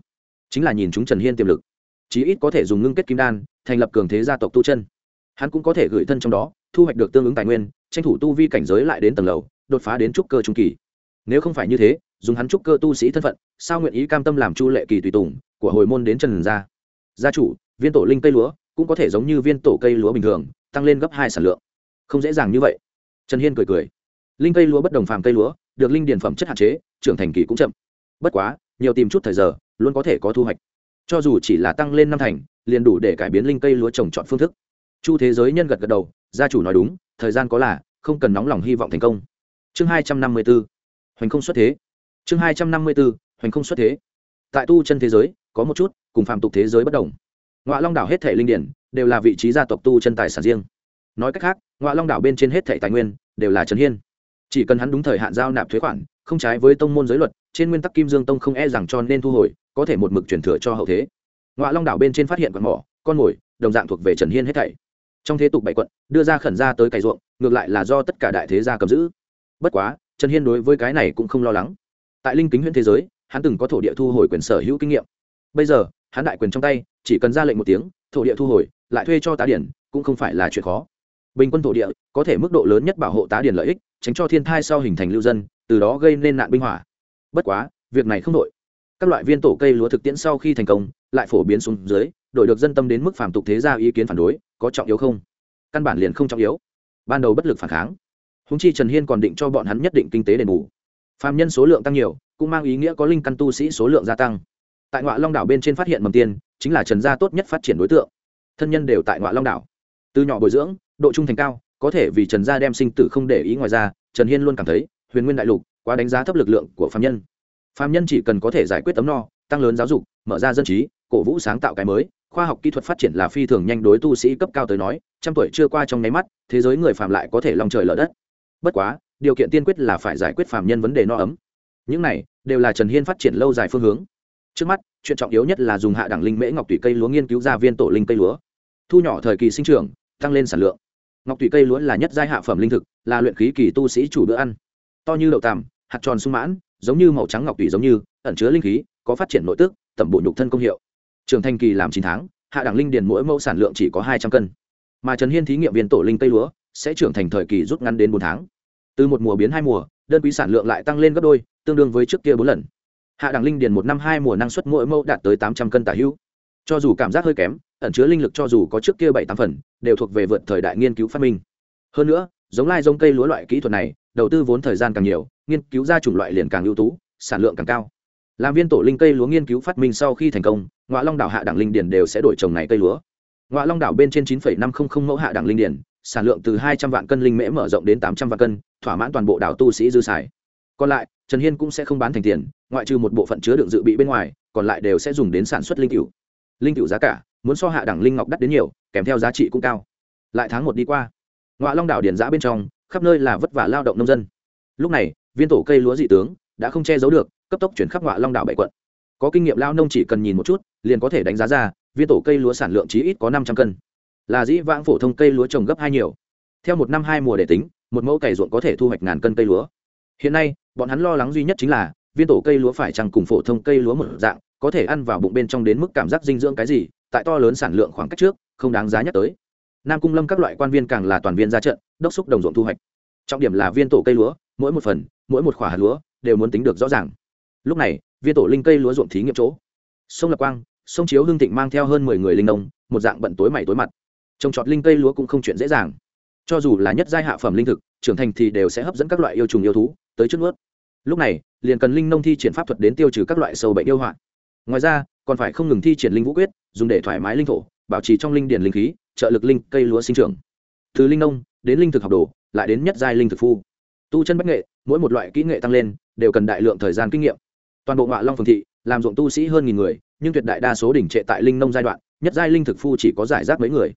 Chính là nhìn chúng trần hiên tiềm lực. Chí ít có thể dùng ngưng kết kim đan, thành lập cường thế gia tộc tu chân. Hắn cũng có thể gửi thân trong đó, thu hoạch được tương ứng tài nguyên, tranh thủ tu vi cảnh giới lại đến tầng lầu, đột phá đến trúc cơ trung kỳ. Nếu không phải như thế, dùng hắn trúc cơ tu sĩ thân phận, sao nguyện ý cam tâm làm chu lệ kỳ tùy tùng, của hồi môn đến trần gia? Gia chủ, viên tổ linh cây lúa, cũng có thể giống như viên tổ cây lúa bình thường, tăng lên gấp hai sản lượng. Không dễ dàng như vậy. Trần hiên cười cười. Linh cây lúa bất đồng phàm cây lúa được linh điển phẩm chất hạn chế, trưởng thành kỳ cũng chậm. Bất quá, nhiều tìm chút thời giờ, luôn có thể có thu hoạch. Cho dù chỉ là tăng lên năm thành, liền đủ để cải biến linh cây lúa trồng chọn phương thức. Chu thế giới nhân gật gật đầu, gia chủ nói đúng, thời gian có là, không cần nóng lòng hy vọng thành công. Chương hai trăm năm mươi b ố hoành không xuất thế. Chương hai trăm năm mươi b ố hoành không xuất thế. Tại tu chân thế giới, có một chút, cùng phạm tục thế giới bất đồng. Ngoại long đảo hết thể linh điển, đều là vị trí gia tộc tu chân tài sản riêng. Nói cách khác ngoại long đảo bên trên hết thể tài nguyên, đều là trần hiên chỉ cần hắn đúng thời hạn giao nạp thuế khoản, không trái với tông môn giới luật, trên nguyên tắc kim dương tông không e rằng cho nên thu hồi, có thể một mực chuyển thừa cho hậu thế. Ngoại long đảo bên trên phát hiện quạt mỏ, con mồi, đồng dạng thuộc về trần hiên hết thảy. Trong thế tục bảy quận, đưa ra khẩn ra tới cày ruộng, ngược lại là do tất cả đại thế gia cầm giữ. Bất quá, trần hiên đối với cái này cũng không lo lắng. Tại linh kính huyện thế giới, hắn từng có thổ địa thu hồi quyền sở hữu kinh nghiệm. Bây giờ, hắn đại quyền trong tay, chỉ cần ra lệnh một tiếng, thổ địa thu hồi, lại thuê cho tá điển, cũng không phải là chuyện khó bình quân thổ địa có thể mức độ lớn nhất bảo hộ tá điển lợi ích, tránh cho thiên thai sau hình thành lưu dân, từ đó gây nên nạn binh hỏa. Bất quá, việc này không đội các loại viên tổ cây lúa thực tiễn sau khi thành công, lại phổ biến xuống dưới, đổi được dân tâm đến mức phàm tục thế gia ý kiến phản đối, có trọng yếu không? Căn bản liền không trọng yếu. Ban đầu bất lực phản kháng. Húng chi trần hiên còn định cho bọn hắn nhất định kinh tế đền bù. Phàm nhân số lượng tăng nhiều, cũng mang ý nghĩa có linh căn tu sĩ số lượng gia tăng. Tại ngoại long đảo bên trên phát hiện mầm tiên, chính là trần gia tốt nhất phát triển đối tượng. Thân nhân đều tại ngoại long đảo từ nhỏ bồi dưỡng, độ trung thành cao, có thể vì trần gia đem sinh tử không để ý ngoài ra, trần hiên luôn cảm thấy, huyền nguyên đại lục quá đánh giá thấp lực lượng của phạm nhân. Phạm nhân chỉ cần có thể giải quyết tấm no, tăng lớn giáo dục, mở ra dân trí, cổ vũ sáng tạo cái mới, khoa học kỹ thuật phát triển là phi thường nhanh đối tu sĩ cấp cao tới nói, trăm tuổi chưa qua trong nháy mắt, thế giới người phạm lại có thể lòng trời lở đất. Bất quá, điều kiện tiên quyết là phải giải quyết phạm nhân vấn đề no ấm. Những này đều là trần hiên phát triển lâu dài phương hướng. Trước mắt, chuyện trọng yếu nhất là dùng hạ đẳng linh mễ ngọc tùy cây lúa nghiên cứu ra viên tổ linh cây lúa. Thu nhỏ thời kỳ sinh trưởng tăng lên sản lượng. Ngọc tùy cây lúa là nhất giai hạ phẩm linh thực, là luyện khí kỳ tu sĩ chủ bữa ăn. To như đậu tằm, hạt tròn sung mãn, giống như màu trắng ngọc tùy giống như, ẩn chứa linh khí, có phát triển nội tức, tẩm bộ nhục thân công hiệu. Trường thanh kỳ làm chín tháng, hạ đẳng linh điền mỗi mẫu sản lượng chỉ có hai trăm cân. Mà trần hiên thí nghiệm viên tổ linh cây lúa, sẽ trưởng thành thời kỳ rút ngắn đến bốn tháng. Từ một mùa biến hai mùa, đơn quý sản lượng lại tăng lên gấp đôi, tương đương với trước kia bốn lần. Hạ đẳng linh điền một năm hai mùa năng suất mỗi mẫu đạt tới tám trăm cân tả hữu. Cho dù cảm giác hơi kém, ẩn chứa linh lực cho dù có trước kia bảy tám phần đều thuộc về vượt thời đại nghiên cứu phát minh. Hơn nữa, giống lai giống cây lúa loại kỹ thuật này, đầu tư vốn thời gian càng nhiều, nghiên cứu ra chủng loại liền càng ưu tú, sản lượng càng cao. Làm viên tổ linh cây lúa nghiên cứu phát minh sau khi thành công ngoại long đảo hạ đẳng linh điển đều sẽ đổi trồng này cây lúa. Ngoại long đảo bên trên chín năm trăm linh mẫu hạ đẳng linh điển sản lượng từ hai trăm vạn cân linh mễ mở rộng đến tám trăm vạn cân, thỏa mãn toàn bộ đảo tu sĩ dư xài. Còn lại, trần hiên cũng sẽ không bán thành tiền, ngoại trừ một bộ phận chứa đựng dự bị bên ngoài, còn lại đều sẽ dùng đến sản xuất linh cựu linh cựu giá cả muốn so hạ đẳng linh ngọc đắt đến nhiều, kèm theo giá trị cũng cao. Lại tháng một đi qua ngoại long đảo điền giã bên trong, khắp nơi là vất vả lao động nông dân. Lúc này, viên tổ cây lúa dị tướng đã không che giấu được, cấp tốc chuyển khắp ngoại long đảo bảy quận. Có kinh nghiệm lao nông chỉ cần nhìn một chút, liền có thể đánh giá ra, viên tổ cây lúa sản lượng chí ít có năm trăm cân. Là dĩ vãng phổ thông cây lúa trồng gấp hai nhiều. Theo một năm hai mùa để tính, một mẫu cày ruộng có thể thu hoạch ngàn cân cây lúa. Hiện nay, bọn hắn lo lắng duy nhất chính là, viên tổ cây lúa phải chăng cùng phổ thông cây lúa một dạng, có thể ăn vào bụng bên trong đến mức cảm giác dinh dưỡng cái gì tại to lớn sản lượng khoảng cách trước, không đáng giá nhắc tới. Nam cung lâm các loại quan viên càng là toàn viên ra trận, đốc xúc đồng ruộng thu hoạch. Trọng điểm là viên tổ cây lúa, mỗi một phần, mỗi một khỏa hạt lúa đều muốn tính được rõ ràng. Lúc này, viên tổ linh cây lúa ruộng thí nghiệm chỗ. Sông lập quang, sông chiếu hương thịnh mang theo hơn mười người linh nông, một dạng bận tối mày tối mặt. Trồng trọt linh cây lúa cũng không chuyện dễ dàng. Cho dù là nhất giai hạ phẩm linh thực, trưởng thành thì đều sẽ hấp dẫn các loại yêu trùng yêu thú, tới trước nuốt. Lúc này, liền cần linh nông thi triển pháp thuật đến tiêu trừ các loại sâu bệnh yêu hoạn. Ngoài ra, còn phải không ngừng thi triển linh vũ quyết dùng để thoải mái linh thổ, bảo trì trong linh điển linh khí, trợ lực linh cây lúa sinh trưởng. Từ linh nông đến linh thực học đồ, lại đến nhất giai linh thực phu. Tu chân bách nghệ, mỗi một loại kỹ nghệ tăng lên, đều cần đại lượng thời gian kinh nghiệm. Toàn bộ ngọa long phường thị, làm ruộng tu sĩ hơn nghìn người, nhưng tuyệt đại đa số đỉnh trệ tại linh nông giai đoạn, nhất giai linh thực phu chỉ có giải rác mấy người.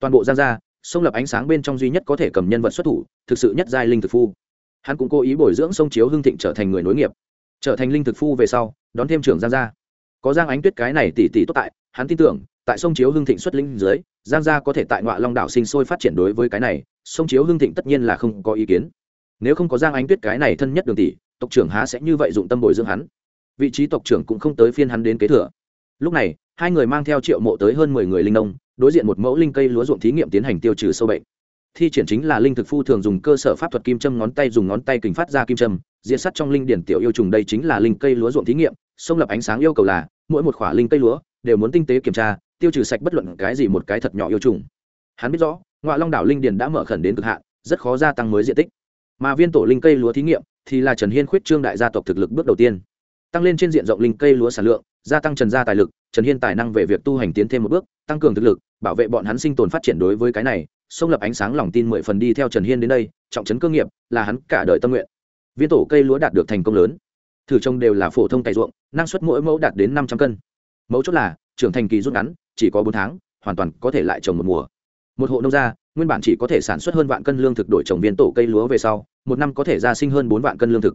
Toàn bộ giang gia, sông lập ánh sáng bên trong duy nhất có thể cầm nhân vật xuất thủ, thực sự nhất giai linh thực phu. Hắn cũng cố ý bồi dưỡng sông chiếu hưng thịnh trở thành người nối nghiệp. Trở thành linh thực phu về sau, đón thêm trưởng giang gia có giang ánh tuyết cái này tỷ tỷ tốt tại, hắn tin tưởng, tại sông chiếu hưng thịnh xuất linh dưới, giang gia có thể tại ngoại long đảo sinh sôi phát triển đối với cái này, sông chiếu hưng thịnh tất nhiên là không có ý kiến. Nếu không có giang ánh tuyết cái này thân nhất đường tỷ, tộc trưởng há sẽ như vậy dụng tâm bồi dưỡng hắn. Vị trí tộc trưởng cũng không tới phiên hắn đến kế thừa. Lúc này, hai người mang theo triệu mộ tới hơn mười người linh nông, đối diện một mẫu linh cây lúa ruộng thí nghiệm tiến hành tiêu trừ sâu bệnh. Thi triển chính là linh thực phu thường dùng cơ sở pháp thuật kim châm ngón tay dùng ngón tay kình phát ra kim châm Diệt sắt trong linh điển tiểu yêu trùng đây chính là linh cây lúa ruộng thí nghiệm, sông lập ánh sáng yêu cầu là, mỗi một khỏa linh cây lúa đều muốn tinh tế kiểm tra, tiêu trừ sạch bất luận cái gì một cái thật nhỏ yêu trùng. Hắn biết rõ ngoại long đảo linh điển đã mở khẩn đến cực hạn, rất khó gia tăng mới diện tích. Mà viên tổ linh cây lúa thí nghiệm thì là trần hiên khuyết trương đại gia tộc thực lực bước đầu tiên. Tăng lên trên diện rộng linh cây lúa sản lượng, gia tăng trần gia tài lực, trần hiên tài năng về việc tu hành tiến thêm một bước, tăng cường thực lực, bảo vệ bọn hắn sinh tồn phát triển đối với cái này, sông lập ánh sáng lòng tin mười phần đi theo trần hiên đến đây, trọng trấn cơ nghiệp là hắn cả đời tâm nguyện viên tổ cây lúa đạt được thành công lớn. Thử trông đều là phổ thông cày ruộng, năng suất mỗi mẫu đạt đến năm trăm cân. Mẫu chốt là, trưởng thành kỳ rút ngắn, chỉ có bốn tháng, hoàn toàn có thể lại trồng một mùa. Một hộ nông gia, nguyên bản chỉ có thể sản xuất hơn vạn cân lương thực đổi trồng viên tổ cây lúa về sau, một năm có thể ra sinh hơn bốn vạn cân lương thực.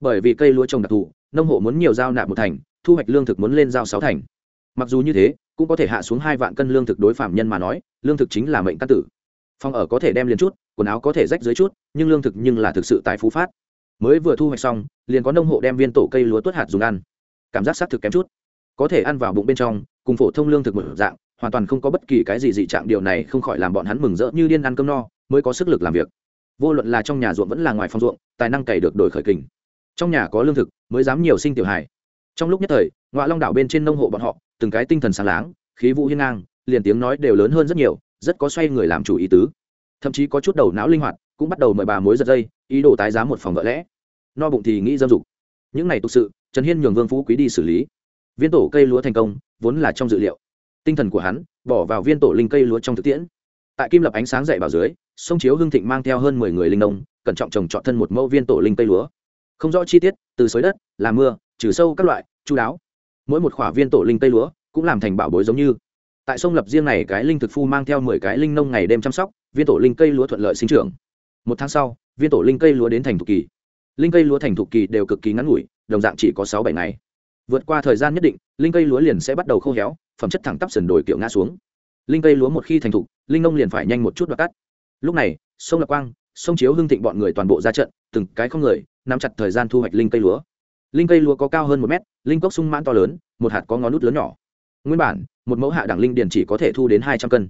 Bởi vì cây lúa trồng đặc thù, nông hộ muốn nhiều giao nạp một thành, thu hoạch lương thực muốn lên giao sáu thành. Mặc dù như thế, cũng có thể hạ xuống hai vạn cân lương thực đối phạm nhân mà nói, lương thực chính là mệnh căn tử. Phòng ở có thể đem liền chút, quần áo có thể rách dưới chút, nhưng lương thực nhưng là thực sự tài phú phát mới vừa thu hoạch xong, liền có nông hộ đem viên tổ cây lúa tuất hạt dùng ăn. Cảm giác xác thực kém chút. Có thể ăn vào bụng bên trong, cùng phổ thông lương thực một dạng, hoàn toàn không có bất kỳ cái gì dị trạng, điều này không khỏi làm bọn hắn mừng rỡ như điên ăn cơm no, mới có sức lực làm việc. Vô luận là trong nhà ruộng vẫn là ngoài phòng ruộng, tài năng cày được đổi khởi kình. Trong nhà có lương thực, mới dám nhiều sinh tiểu hài. Trong lúc nhất thời ngoại long đảo bên trên nông hộ bọn họ, từng cái tinh thần sáng láng, khí vũ hiên ngang, liền tiếng nói đều lớn hơn rất nhiều, rất có xoay người làm chủ ý tứ. Thậm chí có chút đầu não linh hoạt cũng bắt đầu mời bà mối giật dây, ý đồ tái giá một phòng vợ lẽ. No bụng thì nghĩ dâm dục. Những này thực sự, trần hiên nhường vương phú quý đi xử lý. Viên tổ cây lúa thành công, vốn là trong dự liệu. Tinh thần của hắn, bỏ vào viên tổ linh cây lúa trong thực tiễn. Tại kim lập ánh sáng dậy vào dưới, sông chiếu hưng thịnh mang theo hơn mười người linh nông, cẩn trọng trồng trọt thân một mẫu viên tổ linh cây lúa. Không rõ chi tiết, từ xới đất làm mưa, trừ sâu các loại, chú đáo. Mỗi một khỏa viên tổ linh cây lúa cũng làm thành bảo bối giống như. Tại sông lập riêng này, cái linh thực phu mang theo mười cái linh nông ngày đêm chăm sóc, viên tổ linh cây lúa thuận lợi sinh trưởng một tháng sau, viên tổ linh cây lúa đến thành thục kỳ. Linh cây lúa thành thục kỳ đều cực kỳ ngắn ngủi, đồng dạng chỉ có sáu bảy ngày. Vượt qua thời gian nhất định, linh cây lúa liền sẽ bắt đầu khô héo, phẩm chất thẳng tắp sườn đồi kiểu ngã xuống. Linh cây lúa một khi thành thục, linh nông liền phải nhanh một chút và cắt lúc này, sông lập quang, sông chiếu hưng thịnh bọn người toàn bộ ra trận, từng cái không người, nắm chặt thời gian thu hoạch linh cây lúa. Linh cây lúa có cao hơn một mét, linh cốc sung mãn to lớn, một hạt có ngón nút lớn nhỏ. Nguyên bản, một mẫu hạ đẳng linh điền chỉ có thể thu đến hai trăm cân.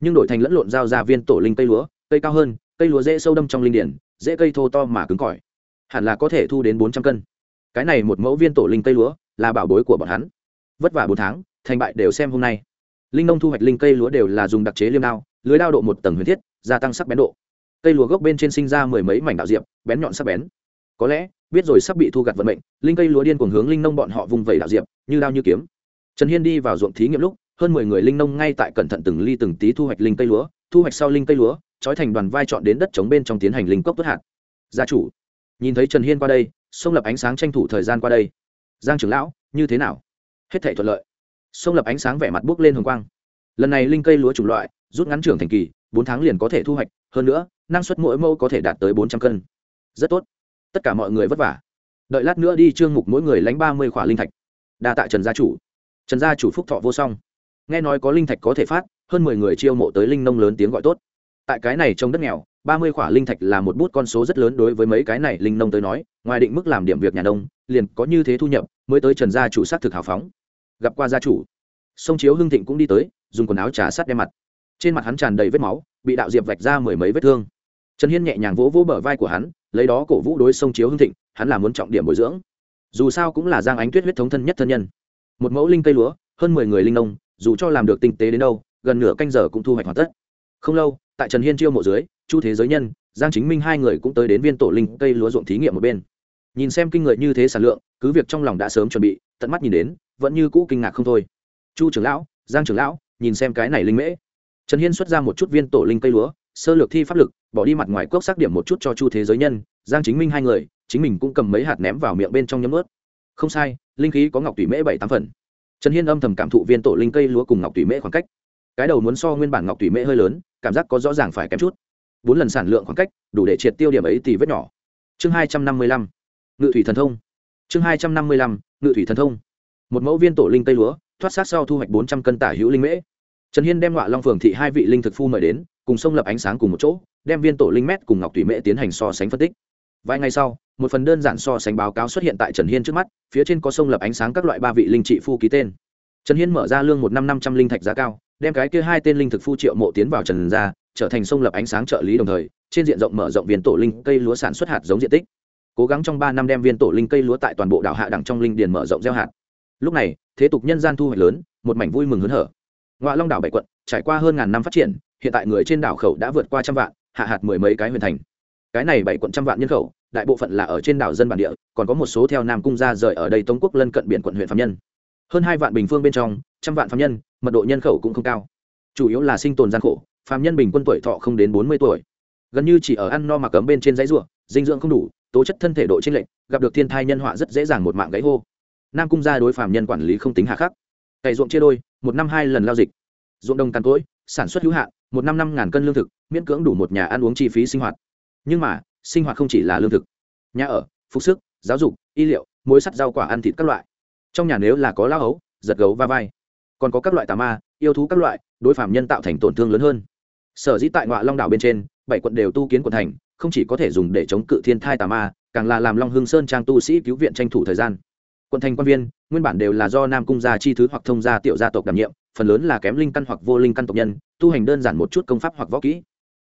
Nhưng đổi thành lẫn lộn giao ra viên tổ linh cây lúa cây cao hơn cây lúa dễ sâu đâm trong linh điển, dễ cây thô to mà cứng cỏi. Hẳn là có thể thu đến bốn trăm cân. Cái này một mẫu viên tổ linh cây lúa là bảo bối của bọn hắn. Vất vả bốn tháng thành bại đều xem hôm nay. Linh nông thu hoạch linh cây lúa đều là dùng đặc chế liêm đao lưới đao độ một tầng huyền thiết gia tăng sắc bén độ. Cây lúa gốc bên trên sinh ra mười mấy mảnh đạo diệp bén nhọn sắc bén. Có lẽ biết rồi sắp bị thu gặt vận mệnh linh cây lúa điên cuồng hướng linh nông bọn họ vùng vẩy đạo diệp như đao như kiếm. Trần hiên đi vào ruộng thí nghiệm lúc hơn mười người linh nông ngay tại cẩn thận từng ly từng tí thu hoạch linh cây lúa thu hoạch sau linh cây lúa trói thành đoàn vai chọn đến đất chống bên trong tiến hành linh cốc tuất hạt. Gia chủ, nhìn thấy trần hiên qua đây, sông lập ánh sáng tranh thủ thời gian qua đây. Giang trưởng lão, như thế nào? Hết thể thuận lợi. Sông lập ánh sáng vẻ mặt bước lên hồng quang. Lần này linh cây lúa chủng loại, rút ngắn trưởng thành kỳ, bốn tháng liền có thể thu hoạch, hơn nữa, năng suất mỗi mẫu có thể đạt tới bốn trăm cân. Rất tốt. Tất cả mọi người vất vả. Đợi lát nữa đi trương mục mỗi người lánh ba mươi khỏa linh thạch. Đa tạ trần gia chủ. Trần gia chủ phúc thọ vô song. Nghe nói có linh thạch có thể phát, hơn mười người chiêu mộ tới linh nông lớn tiếng gọi tốt tại cái này trong đất nghèo, ba mươi khỏa linh thạch là một bút con số rất lớn đối với mấy cái này linh nông tới nói, ngoài định mức làm điểm việc nhà nông, liền có như thế thu nhập, mới tới trần gia chủ s á t thực hào phóng. Gặp qua gia chủ. Sông chiếu hưng thịnh cũng đi tới, dùng quần áo trà sắt đem mặt. Trên mặt hắn tràn đầy vết máu, bị đạo diệp vạch ra mười mấy vết thương. Trần hiên nhẹ nhàng vỗ vỗ bờ vai của hắn, lấy đó cổ vũ đối sông chiếu hưng thịnh, hắn là muốn trọng điểm bồi dưỡng. Dù sao cũng là giang ánh tuyết huyết thống thân nhất thân nhân. Một mẫu linh cây lúa, hơn mười người linh nông, dù cho làm được tinh tế đến đâu, gần nửa canh giờ cũng thu hoạch hoàn tất. Không lâu tại trần hiên chiêu mộ dưới, chu thế giới nhân, giang chính minh hai người cũng tới đến viên tổ linh cây lúa ruộng thí nghiệm một bên. Nhìn xem kinh người như thế sản lượng, cứ việc trong lòng đã sớm chuẩn bị, tận mắt nhìn đến, vẫn như cũ kinh ngạc không thôi. Chu trưởng lão, giang trưởng lão, nhìn xem cái này linh mễ. Trần hiên xuất ra một chút viên tổ linh cây lúa, sơ lược thi pháp lực, bỏ đi mặt ngoài cốc xác điểm một chút cho chu thế giới nhân, giang chính minh hai người, chính mình cũng cầm mấy hạt ném vào miệng bên trong nhấm ướt. Không sai, linh khí có ngọc tùy mễ bảy tám phần. Trần hiên âm thầm cảm thụ viên tổ linh cây lúa cùng ngọc tùy mễ khoảng cách. Cái đầu muốn so nguyên bản ngọc tùy mễ hơi lớn cảm giác có rõ ràng phải kém chút. Bốn lần sản lượng khoảng cách, đủ để triệt tiêu điểm ấy thì vết nhỏ. Chương hai trăm năm mươi lăm, ngự thủy thần thông. Chương hai trăm năm mươi lăm, ngự thủy thần thông. Một mẫu viên tổ linh tây lúa, thoát sát sau thu hoạch bốn trăm cân tả hữu linh mễ. Trần hiên đem ngoại long phường thị hai vị linh thực phu mời đến, cùng sông lập ánh sáng cùng một chỗ, đem viên tổ linh mét cùng ngọc thủy mễ tiến hành so sánh phân tích. Vài ngày sau, một phần đơn giản so sánh báo cáo xuất hiện tại trần hiên trước mắt, phía trên có sông lập ánh sáng các loại ba vị linh trị phu ký tên. Trần hiên mở ra lương một năm năm trăm linh thạch giá cao đem cái kia hai tên linh thực phu triệu mộ tiến vào trần ra, trở thành sông lập ánh sáng trợ lý đồng thời, trên diện rộng mở rộng viên tổ linh cây lúa sản xuất hạt giống diện tích. Cố gắng trong ba năm đem viên tổ linh cây lúa tại toàn bộ đảo hạ đẳng trong linh điền mở rộng gieo hạt. Lúc này, thế tục nhân gian thu hoạch lớn, một mảnh vui mừng hớn hở. Ngoại long đảo bảy quận, trải qua hơn ngàn năm phát triển, hiện tại người trên đảo khẩu đã vượt qua trăm vạn, hạ hạt mười mấy cái huyền thành. Cái này bảy quận trăm vạn nhân khẩu, đại bộ phận là ở trên đảo dân bản địa, còn có một số theo nam cung ra rời ở đây tống quốc lân cận biển quận huyện phạm nhân. Hơn hai vạn bình phương bên trong, trăm vạn phạm nhân mật độ nhân khẩu cũng không cao. Chủ yếu là sinh tồn gian khổ phạm nhân bình quân tuổi thọ không đến bốn mươi tuổi. Gần như chỉ ở ăn no mà cấm bên trên dãy ruộng, dinh dưỡng không đủ, tố chất thân thể độ trên lệch, gặp được thiên thai nhân họa rất dễ dàng một mạng gãy hô. Nam cung gia đối phạm nhân quản lý không tính hạ khắc. Cày ruộng chia đôi, một năm hai lần lao dịch. Ruộng đồng càn cỗi, sản xuất hữu hạn, một năm năm ngàn cân lương thực, miễn cưỡng đủ một nhà ăn uống chi phí sinh hoạt. Nhưng mà, sinh hoạt không chỉ là lương thực. Nhà ở, phục sức, giáo dục, y liệu, muối sắt rau quả ăn thịt các loại. Trong nhà nếu là có lao ấu giật gấu va vai còn có các loại tà ma, yêu thú các loại, đối phạm nhân tạo thành tổn thương lớn hơn. Sở dĩ tại ngoại long đảo bên trên, bảy quận đều tu kiến quận thành, không chỉ có thể dùng để chống cự thiên thai tà ma, càng là làm long hương sơn trang tu sĩ cứu viện tranh thủ thời gian. Quận thành quan viên, nguyên bản đều là do nam cung gia chi thứ hoặc thông gia tiểu gia tộc đảm nhiệm, phần lớn là kém linh căn hoặc vô linh căn tộc nhân, tu hành đơn giản một chút công pháp hoặc võ kỹ.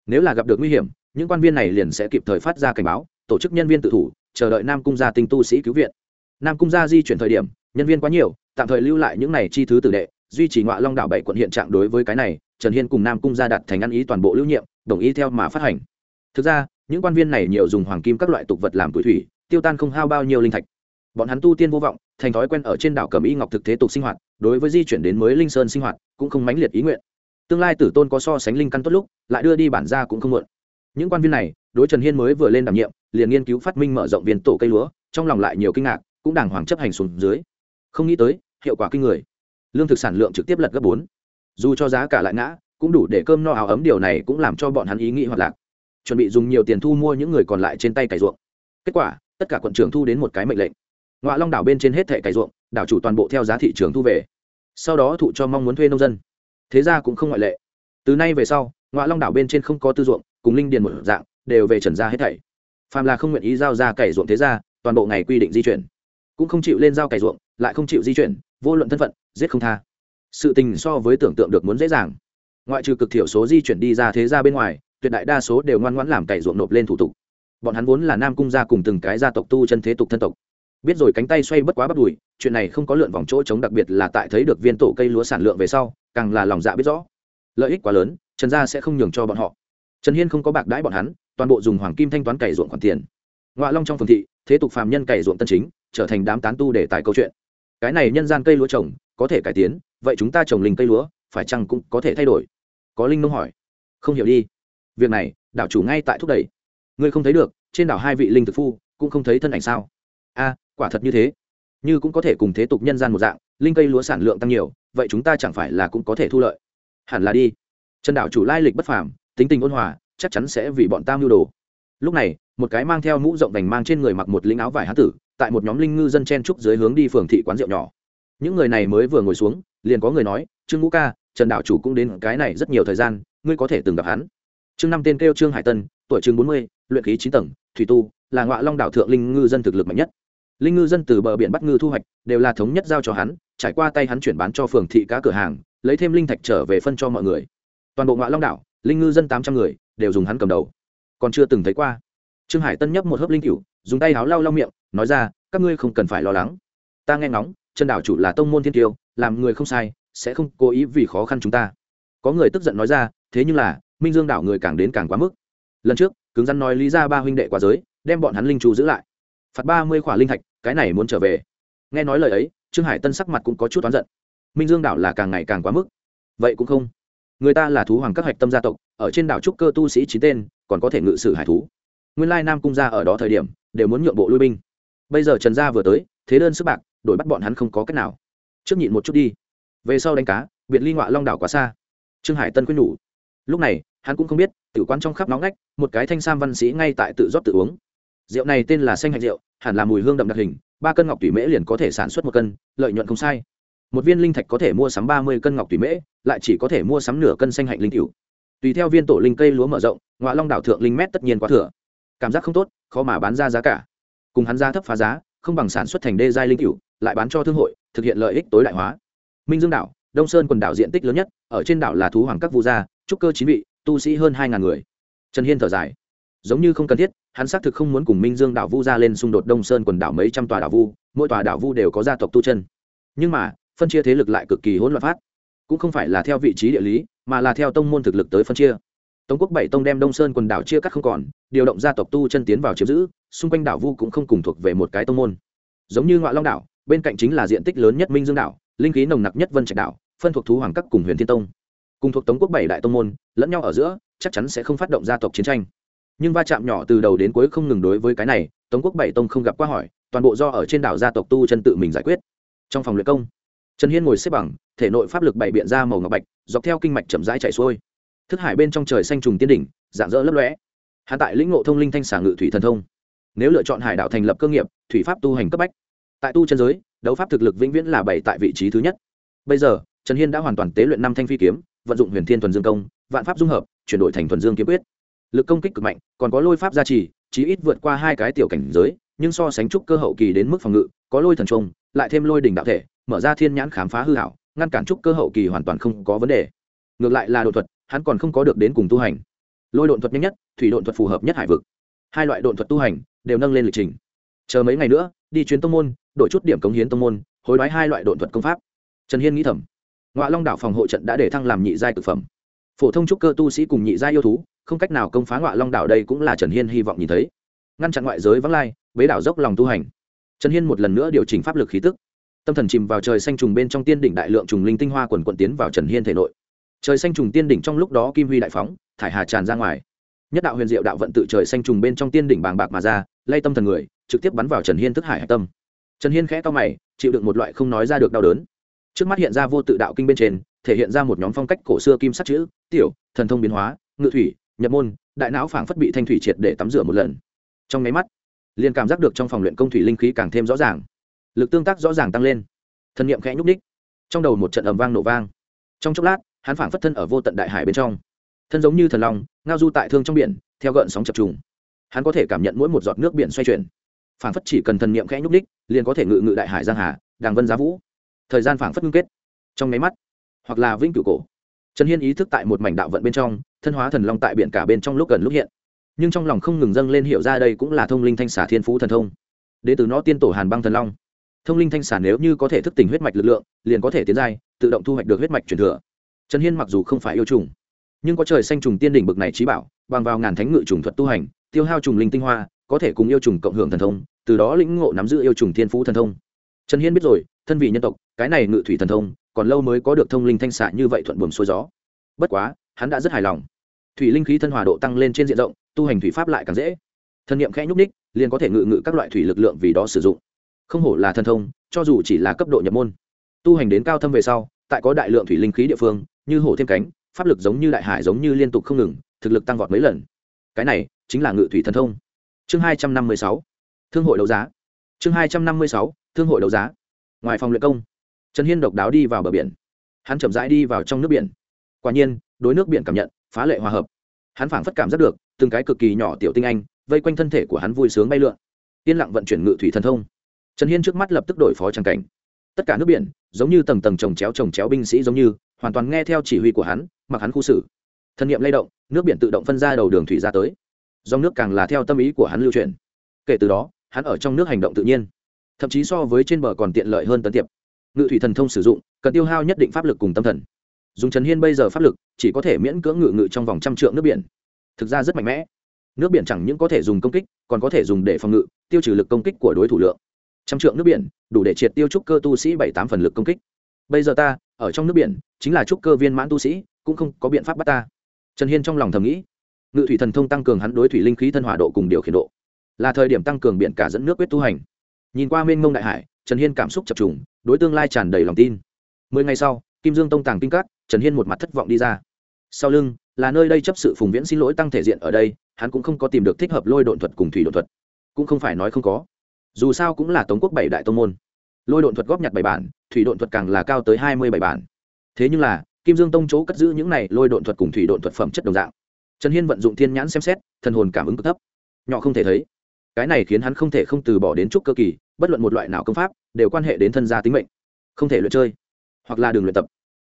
Nếu là gặp được nguy hiểm, những quan viên này liền sẽ kịp thời phát ra cảnh báo, tổ chức nhân viên tự thủ, chờ đợi nam cung gia tinh tu sĩ cứu viện. Nam cung gia di chuyển thời điểm, nhân viên quá nhiều, tạm thời lưu lại những này chi thứ tử đệ duy trì ngoại long đảo bảy quận hiện trạng đối với cái này, trần hiên cùng nam cung gia đặt thành ăn ý toàn bộ lưu nhiệm, đồng ý theo mà phát hành. Thực ra, những quan viên này nhiều dùng hoàng kim các loại tục vật làm tuổi thủy, tiêu tan không hao bao nhiêu linh thạch. Bọn hắn tu tiên vô vọng, thành thói quen ở trên đảo cẩm y ngọc thực thế tục sinh hoạt, đối với di chuyển đến mới linh sơn sinh hoạt, cũng không mãnh liệt ý nguyện. Tương lai tử tôn có so sánh linh căn tốt lúc, lại đưa đi bản ra cũng không muộn. Những quan viên này, đối trần hiên mới vừa lên đảm nhiệm, liền nghiên cứu phát minh mở rộng viên tổ cây lúa, trong lòng lại nhiều kinh ngạc, cũng đàng hoàng chấp hành xuống dưới. Không nghĩ tới, hiệu quả kinh người lương thực sản lượng trực tiếp lật gấp bốn. Dù cho giá cả lại ngã, cũng đủ để cơm no áo ấm điều này cũng làm cho bọn hắn ý nghĩ hoạt lạc. Chuẩn bị dùng nhiều tiền thu mua những người còn lại trên tay cày ruộng. Kết quả, tất cả quận trưởng thu đến một cái mệnh lệnh. Ngoạ long đảo bên trên hết thẻ cày ruộng, đảo chủ toàn bộ theo giá thị trường thu về. Sau đó thụ cho mong muốn thuê nông dân. Thế ra cũng không ngoại lệ. Từ nay về sau ngoạ long đảo bên trên không có tư ruộng, cùng linh điền một dạng, đều về trần ra hết thảy. Phàm là không nguyện ý giao ra cày ruộng thế ra, toàn bộ ngày quy định di chuyển cũng không chịu lên giao cày ruộng, lại không chịu di chuyển, vô luận thân phận, giết không tha. Sự tình so với tưởng tượng được muốn dễ dàng. Ngoại trừ cực thiểu số di chuyển đi ra thế ra bên ngoài, tuyệt đại đa số đều ngoan ngoãn làm cày ruộng nộp lên thủ tục. Bọn hắn vốn là nam cung gia cùng từng cái gia tộc tu chân thế tục thân tộc. Biết rồi cánh tay xoay bất quá bắt đùi, chuyện này không có lượn vòng chỗ chống đặc biệt là tại thấy được viên tổ cây lúa sản lượng về sau, càng là lòng dạ biết rõ. Lợi ích quá lớn, trần gia sẽ không nhường cho bọn họ. Trần hiên không có bạc đãi bọn hắn, toàn bộ dùng hoàng kim thanh toán cày ruộng khoản tiền. Ngoại long trong phường thị thế tục phàm nhân cày ruộng tân chính, trở thành đám tán tu để tài câu chuyện. Cái này nhân gian cây lúa trồng, có thể cải tiến, vậy chúng ta trồng linh cây lúa, phải chăng cũng có thể thay đổi? Có linh nông hỏi. Không hiểu đi. Việc này, đảo chủ ngay tại thúc đẩy. Ngươi không thấy được, trên đảo hai vị linh thực phu, cũng không thấy thân ảnh sao? A, quả thật như thế. Như cũng có thể cùng thế tục nhân gian một dạng, linh cây lúa sản lượng tăng nhiều, vậy chúng ta chẳng phải là cũng có thể thu lợi? Hẳn là đi. Trần đảo chủ lai lịch bất phàm, tính tình ôn hòa, chắc chắn sẽ vì bọn ta mưu đồ. Lúc này một cái mang theo mũ rộng vành mang trên người mặc một lính áo vải hán tử, tại một nhóm linh ngư dân chen trúc dưới hướng đi phường thị quán rượu nhỏ. Những người này mới vừa ngồi xuống, liền có người nói, trương ngũ ca, trần đạo chủ cũng đến cái này rất nhiều thời gian, ngươi có thể từng gặp hắn. Trương năm tên kêu trương hải tân, tuổi chừng bốn mươi, luyện khí chín tầng, thủy tu, là ngọa long đảo thượng linh ngư dân thực lực mạnh nhất. Linh ngư dân từ bờ biển bắt ngư thu hoạch, đều là thống nhất giao cho hắn, trải qua tay hắn chuyển bán cho phường thị cá cửa hàng, lấy thêm linh thạch trở về phân cho mọi người. Toàn bộ ngọa long đảo, linh ngư dân tám trăm người, đều dùng hắn cầm đầu. Còn chưa từng thấy qua trương hải tân nhấp một hớp linh cựu dùng tay háo lau lau miệng, nói ra, các ngươi không cần phải lo lắng. Ta nghe ngóng chân đảo chủ là tông môn thiên tiêu, làm người không sai, sẽ không cố ý vì khó khăn chúng ta. Có người tức giận nói ra, thế nhưng là, minh dương đảo người càng đến càng quá mức. Lần trước, cứng rắn nói lý ra ba huynh đệ quá giới, đem bọn hắn linh trù giữ lại. Phạt ba mươi khỏa linh thạch, cái này muốn trở về. Nghe nói lời ấy, trương hải tân sắc mặt cũng có chút oán giận. Minh dương đảo là càng ngày càng quá mức. Vậy cũng không. Người ta là thú hoàng các hạch tâm gia tộc, ở trên đảo trúc cơ tu sĩ chín tên, còn có thể ngự sử hải thú nguyên lai nam cung gia ở đó thời điểm, đều muốn nhượng bộ lui binh. Bây giờ trần gia vừa tới, thế đơn sức bạc, đổi bắt bọn hắn không có cách nào. Trước nhịn một chút đi. Về sau đánh cá, biệt ly ngoại long đảo quá xa. Trương hải tân quyết nhủ. Lúc này, hắn cũng không biết, tử quan trong khắp nóng ngách, một cái thanh sam văn sĩ ngay tại tự rót tự uống. Rượu này tên là xanh hạnh rượu, hẳn là mùi hương đậm đặc hình, ba cân ngọc tùy mễ liền có thể sản xuất một cân, lợi nhuận không sai. Một viên linh thạch có thể mua sắm ba mươi cân ngọc tùy mễ, lại chỉ có thể mua sắm nửa cân xanh hạnh linh cửu. Tùy theo viên tổ linh cây lúa mở rộng ngoại long đảo thượng linh mét tất nhiên quá thừa cảm giác không tốt, khó mà bán ra giá cả. Cùng hắn ra thấp phá giá, không bằng sản xuất thành đê giai linh cựu lại bán cho thương hội, thực hiện lợi ích tối đại hóa. Minh dương đảo, đông sơn quần đảo diện tích lớn nhất, ở trên đảo là thú hoàng các vu gia, trúc cơ chín vị, tu sĩ hơn hai ngàn người. Trần hiên thở dài. Giống như không cần thiết, hắn xác thực không muốn cùng minh dương đảo vu gia lên xung đột đông sơn quần đảo mấy trăm tòa đảo vu, mỗi tòa đảo vu đều có gia tộc tu chân. Nhưng mà, phân chia thế lực lại cực kỳ hỗn loạn phát. Cũng không phải là theo vị trí địa lý, mà là theo tông môn thực lực tới phân chia tống quốc bảy tông đem đông sơn quần đảo chia cắt không còn, điều động gia tộc tu chân tiến vào chiếm giữ, xung quanh đảo vu cũng không cùng thuộc về một cái tông môn. Giống như ngoại long đảo, bên cạnh chính là diện tích lớn nhất minh dương đảo, linh khí nồng nặc nhất vân trạch đảo, phân thuộc thú hoàng các cùng huyền thiên tông. Cùng thuộc tống quốc bảy đại tông môn, lẫn nhau ở giữa, chắc chắn sẽ không phát động gia tộc chiến tranh. Nhưng va chạm nhỏ từ đầu đến cuối không ngừng đối với cái này, tống quốc bảy tông không gặp qua hỏi, toàn bộ do ở trên đảo gia tộc tu chân tự mình giải quyết. Trong phòng luyện công, trần hiên ngồi xếp bằng, thể nội pháp lực bảy biện ra màu ngọc bạch, dọc theo kinh mạch chậm rãi chạy xuôi thức hải bên trong trời xanh trùng tiên đỉnh, dạng dỡ lấp lõe hạ tại lĩnh ngộ thông linh thanh xả ngự thủy thần thông. Nếu lựa chọn hải đạo thành lập cơ nghiệp, thủy pháp tu hành cấp bách. Tại tu chân giới, đấu pháp thực lực vĩnh viễn là bảy tại vị trí thứ nhất. Bây giờ, trần hiên đã hoàn toàn tế luyện năm thanh phi kiếm, vận dụng huyền thiên thuần dương công, vạn pháp dung hợp, chuyển đổi thành thuần dương kiếm quyết. Lực công kích cực mạnh, còn có lôi pháp gia trì, chí ít vượt qua hai cái tiểu cảnh giới, nhưng so sánh trúc cơ hậu kỳ đến mức phòng ngự, có lôi thần trung lại thêm lôi đỉnh đạo thể, mở ra thiên nhãn khám phá hư hảo ngăn cản trúc cơ hậu kỳ hoàn toàn không có vấn đề. Ngược lại là đột thuật hắn còn không có được đến cùng tu hành. Lôi độn thuật nhanh nhất, thủy độn thuật phù hợp nhất hải vực. Hai loại độn thuật tu hành đều nâng lên lịch trình. Chờ mấy ngày nữa, đi chuyến tông môn, đổi chút điểm cống hiến tông môn, hối đoái hai loại độn thuật công pháp. Trần hiên nghĩ thầm ngoại long đảo phòng hộ trận đã để thăng làm nhị giai thực phẩm. Phổ thông trúc cơ tu sĩ cùng nhị giai yêu thú, không cách nào công phá ngoại long đảo đây cũng là trần hiên hy vọng nhìn thấy. Ngăn chặn ngoại giới vắng lai, bế đảo dốc lòng tu hành. Trần hiên một lần nữa điều chỉnh pháp lực khí tức. Tâm thần chìm vào trời xanh trùng bên trong tiên đỉnh đại lượng trùng linh tinh hoa quần quận tiến vào trần hiên thể nội trời xanh trùng tiên đỉnh trong lúc đó kim huy đại phóng, thải hà tràn ra ngoài. Nhất đạo huyền diệu đạo vận tự trời xanh trùng bên trong tiên đỉnh bàng bạc mà ra, lay tâm thần người, trực tiếp bắn vào trần hiên thức hải hạch tâm. Trần hiên khẽ to mày, chịu đựng một loại không nói ra được đau đớn. Trước mắt hiện ra vô tự đạo kinh bên trên, thể hiện ra một nhóm phong cách cổ xưa kim sắc chữ, tiểu, thần thông biến hóa, ngự thủy, nhập môn, đại não phảng phất bị thanh thủy triệt để tắm rửa một lần. Trong máy mắt, liền cảm giác được trong phòng luyện công thủy linh khí càng thêm rõ ràng. Lực tương tác rõ ràng tăng lên. Thân nhiệm khẽ nhúc ních trong đầu một trận ầm vang nổ vang. Trong chốc lát hắn phảng phất thân ở vô tận đại hải bên trong. Thân giống như thần long, ngao du tại thương trong biển, theo gợn sóng chập trùng. Hắn có thể cảm nhận mỗi một giọt nước biển xoay chuyển. Phảng phất chỉ cần thần niệm khẽ nhúc ních liền có thể ngự ngự đại hải giang hà đàng vân giá vũ. Thời gian phảng phất ngưng kết. Trong máy mắt, hoặc là vĩnh cửu cổ. Trần hiên ý thức tại một mảnh đạo vận bên trong, thân hóa thần long tại biển cả bên trong lúc gần lúc hiện. Nhưng trong lòng không ngừng dâng lên hiểu ra đây cũng là thông linh thanh xả thiên phú thần thông. Đ ế từ nó tiên tổ hàn băng thần long. Thông linh thanh xả nếu như có thể thức tỉnh huyết mạch lực lượng, liền có thể tiến giai, tự động thu hoạch được huyết mạch truyền thừa trần hiên mặc dù không phải yêu trùng, nhưng có trời xanh trùng tiên đỉnh bực này trí bảo, bằng vào ngàn thánh ngự trùng thuật tu hành, tiêu hao trùng linh tinh hoa, có thể cùng yêu trùng cộng hưởng thần thông, từ đó lĩnh ngộ nắm giữ yêu trùng thiên phú thần thông. Trần hiên biết rồi, thân vị nhân tộc, cái này ngự thủy thần thông, còn lâu mới có được thông linh thanh xạ như vậy thuận buồm xuôi gió. Bất quá, hắn đã rất hài lòng. Thủy linh khí thân hòa độ tăng lên trên diện rộng, tu hành thủy pháp lại càng dễ. Thân niệm khẽ nhúc ních liền có thể ngự ngự các loại thủy lực lượng vì đó sử dụng. Không hổ là thần thông, cho dù chỉ là cấp độ nhập môn. Tu hành đến cao thâm về sau, tại có đại lượng thủy linh khí địa phương như hổ thêm cánh, pháp lực giống như đại hải giống như liên tục không ngừng, thực lực tăng vọt mấy lần. Cái này chính là ngự thủy thần thông. Chương hai trăm năm mươi sáu, thương hội đấu giá. Chương hai trăm năm mươi sáu, thương hội đấu giá. Ngoài phòng luyện công, trần hiên độc đáo đi vào bờ biển. Hắn chậm rãi đi vào trong nước biển. Quả nhiên, đối nước biển cảm nhận, phá lệ hòa hợp. Hắn phảng phất cảm giác được, từng cái cực kỳ nhỏ tiểu tinh anh, vây quanh thân thể của hắn vui sướng bay lượn. Yên lặng vận chuyển ngự thủy thần thông. Trần hiên trước mắt lập tức đổi phó trang cảnh tất cả nước biển, giống như tầng tầng trồng chéo trồng chéo binh sĩ giống như, hoàn toàn nghe theo chỉ huy của hắn, mặc hắn khu xử. Thân nhiệm lay động, nước biển tự động phân ra đầu đường thủy ra tới. Dòng nước càng là theo tâm ý của hắn lưu truyền kể từ đó, hắn ở trong nước hành động tự nhiên. Thậm chí so với trên bờ còn tiện lợi hơn tấn tiệp. Ngự thủy thần thông sử dụng, cần tiêu hao nhất định pháp lực cùng tâm thần. Dùng trần hiên bây giờ pháp lực, chỉ có thể miễn cưỡng ngự ngự trong vòng trăm trượng nước biển. Thực ra rất mạnh mẽ. Nước biển chẳng những có thể dùng công kích, còn có thể dùng để phòng ngự, tiêu trừ lực công kích của đối thủ lượng trăm trượng nước biển, đủ để triệt tiêu trúc cơ tu sĩ bảy tám phần lực công kích. Bây giờ ta, ở trong nước biển, chính là trúc cơ viên mãn tu sĩ, cũng không có biện pháp bắt ta. Trần hiên trong lòng thầm nghĩ. Ngự thủy thần thông tăng cường hắn đối thủy linh khí thân hỏa độ cùng điều khiển độ. Là thời điểm tăng cường biển cả dẫn nước quyết tu hành. Nhìn qua mênh mông đại hải, trần hiên cảm xúc chập trùng, đối tương lai tràn đầy lòng tin. Mười ngày sau, kim dương tông tàng kinh cát trần hiên một mặt thất vọng đi ra. Sau lưng, là nơi đây chấp sự phùng viễn xin lỗi tăng thể diện ở đây, hắn cũng không có tìm được thích hợp lôi độn thuật cùng thủy độn thuật. Cũng không phải nói không có dù sao cũng là tống quốc bảy đại tông môn. Lôi độn thuật góp nhặt bảy bản, thủy độn thuật càng là cao tới hai mươi bảy bản. Thế nhưng là, kim dương tông chỗ cất giữ những này lôi độn thuật cùng thủy độn thuật phẩm chất đồng dạng. Trần hiên vận dụng thiên nhãn xem xét, thần hồn cảm ứng cực thấp. Nhỏ không thể thấy. Cái này khiến hắn không thể không từ bỏ đến chút cơ kỳ, bất luận một loại nào công pháp, đều quan hệ đến thân gia tính mệnh. Không thể luyện chơi, hoặc là đường luyện tập.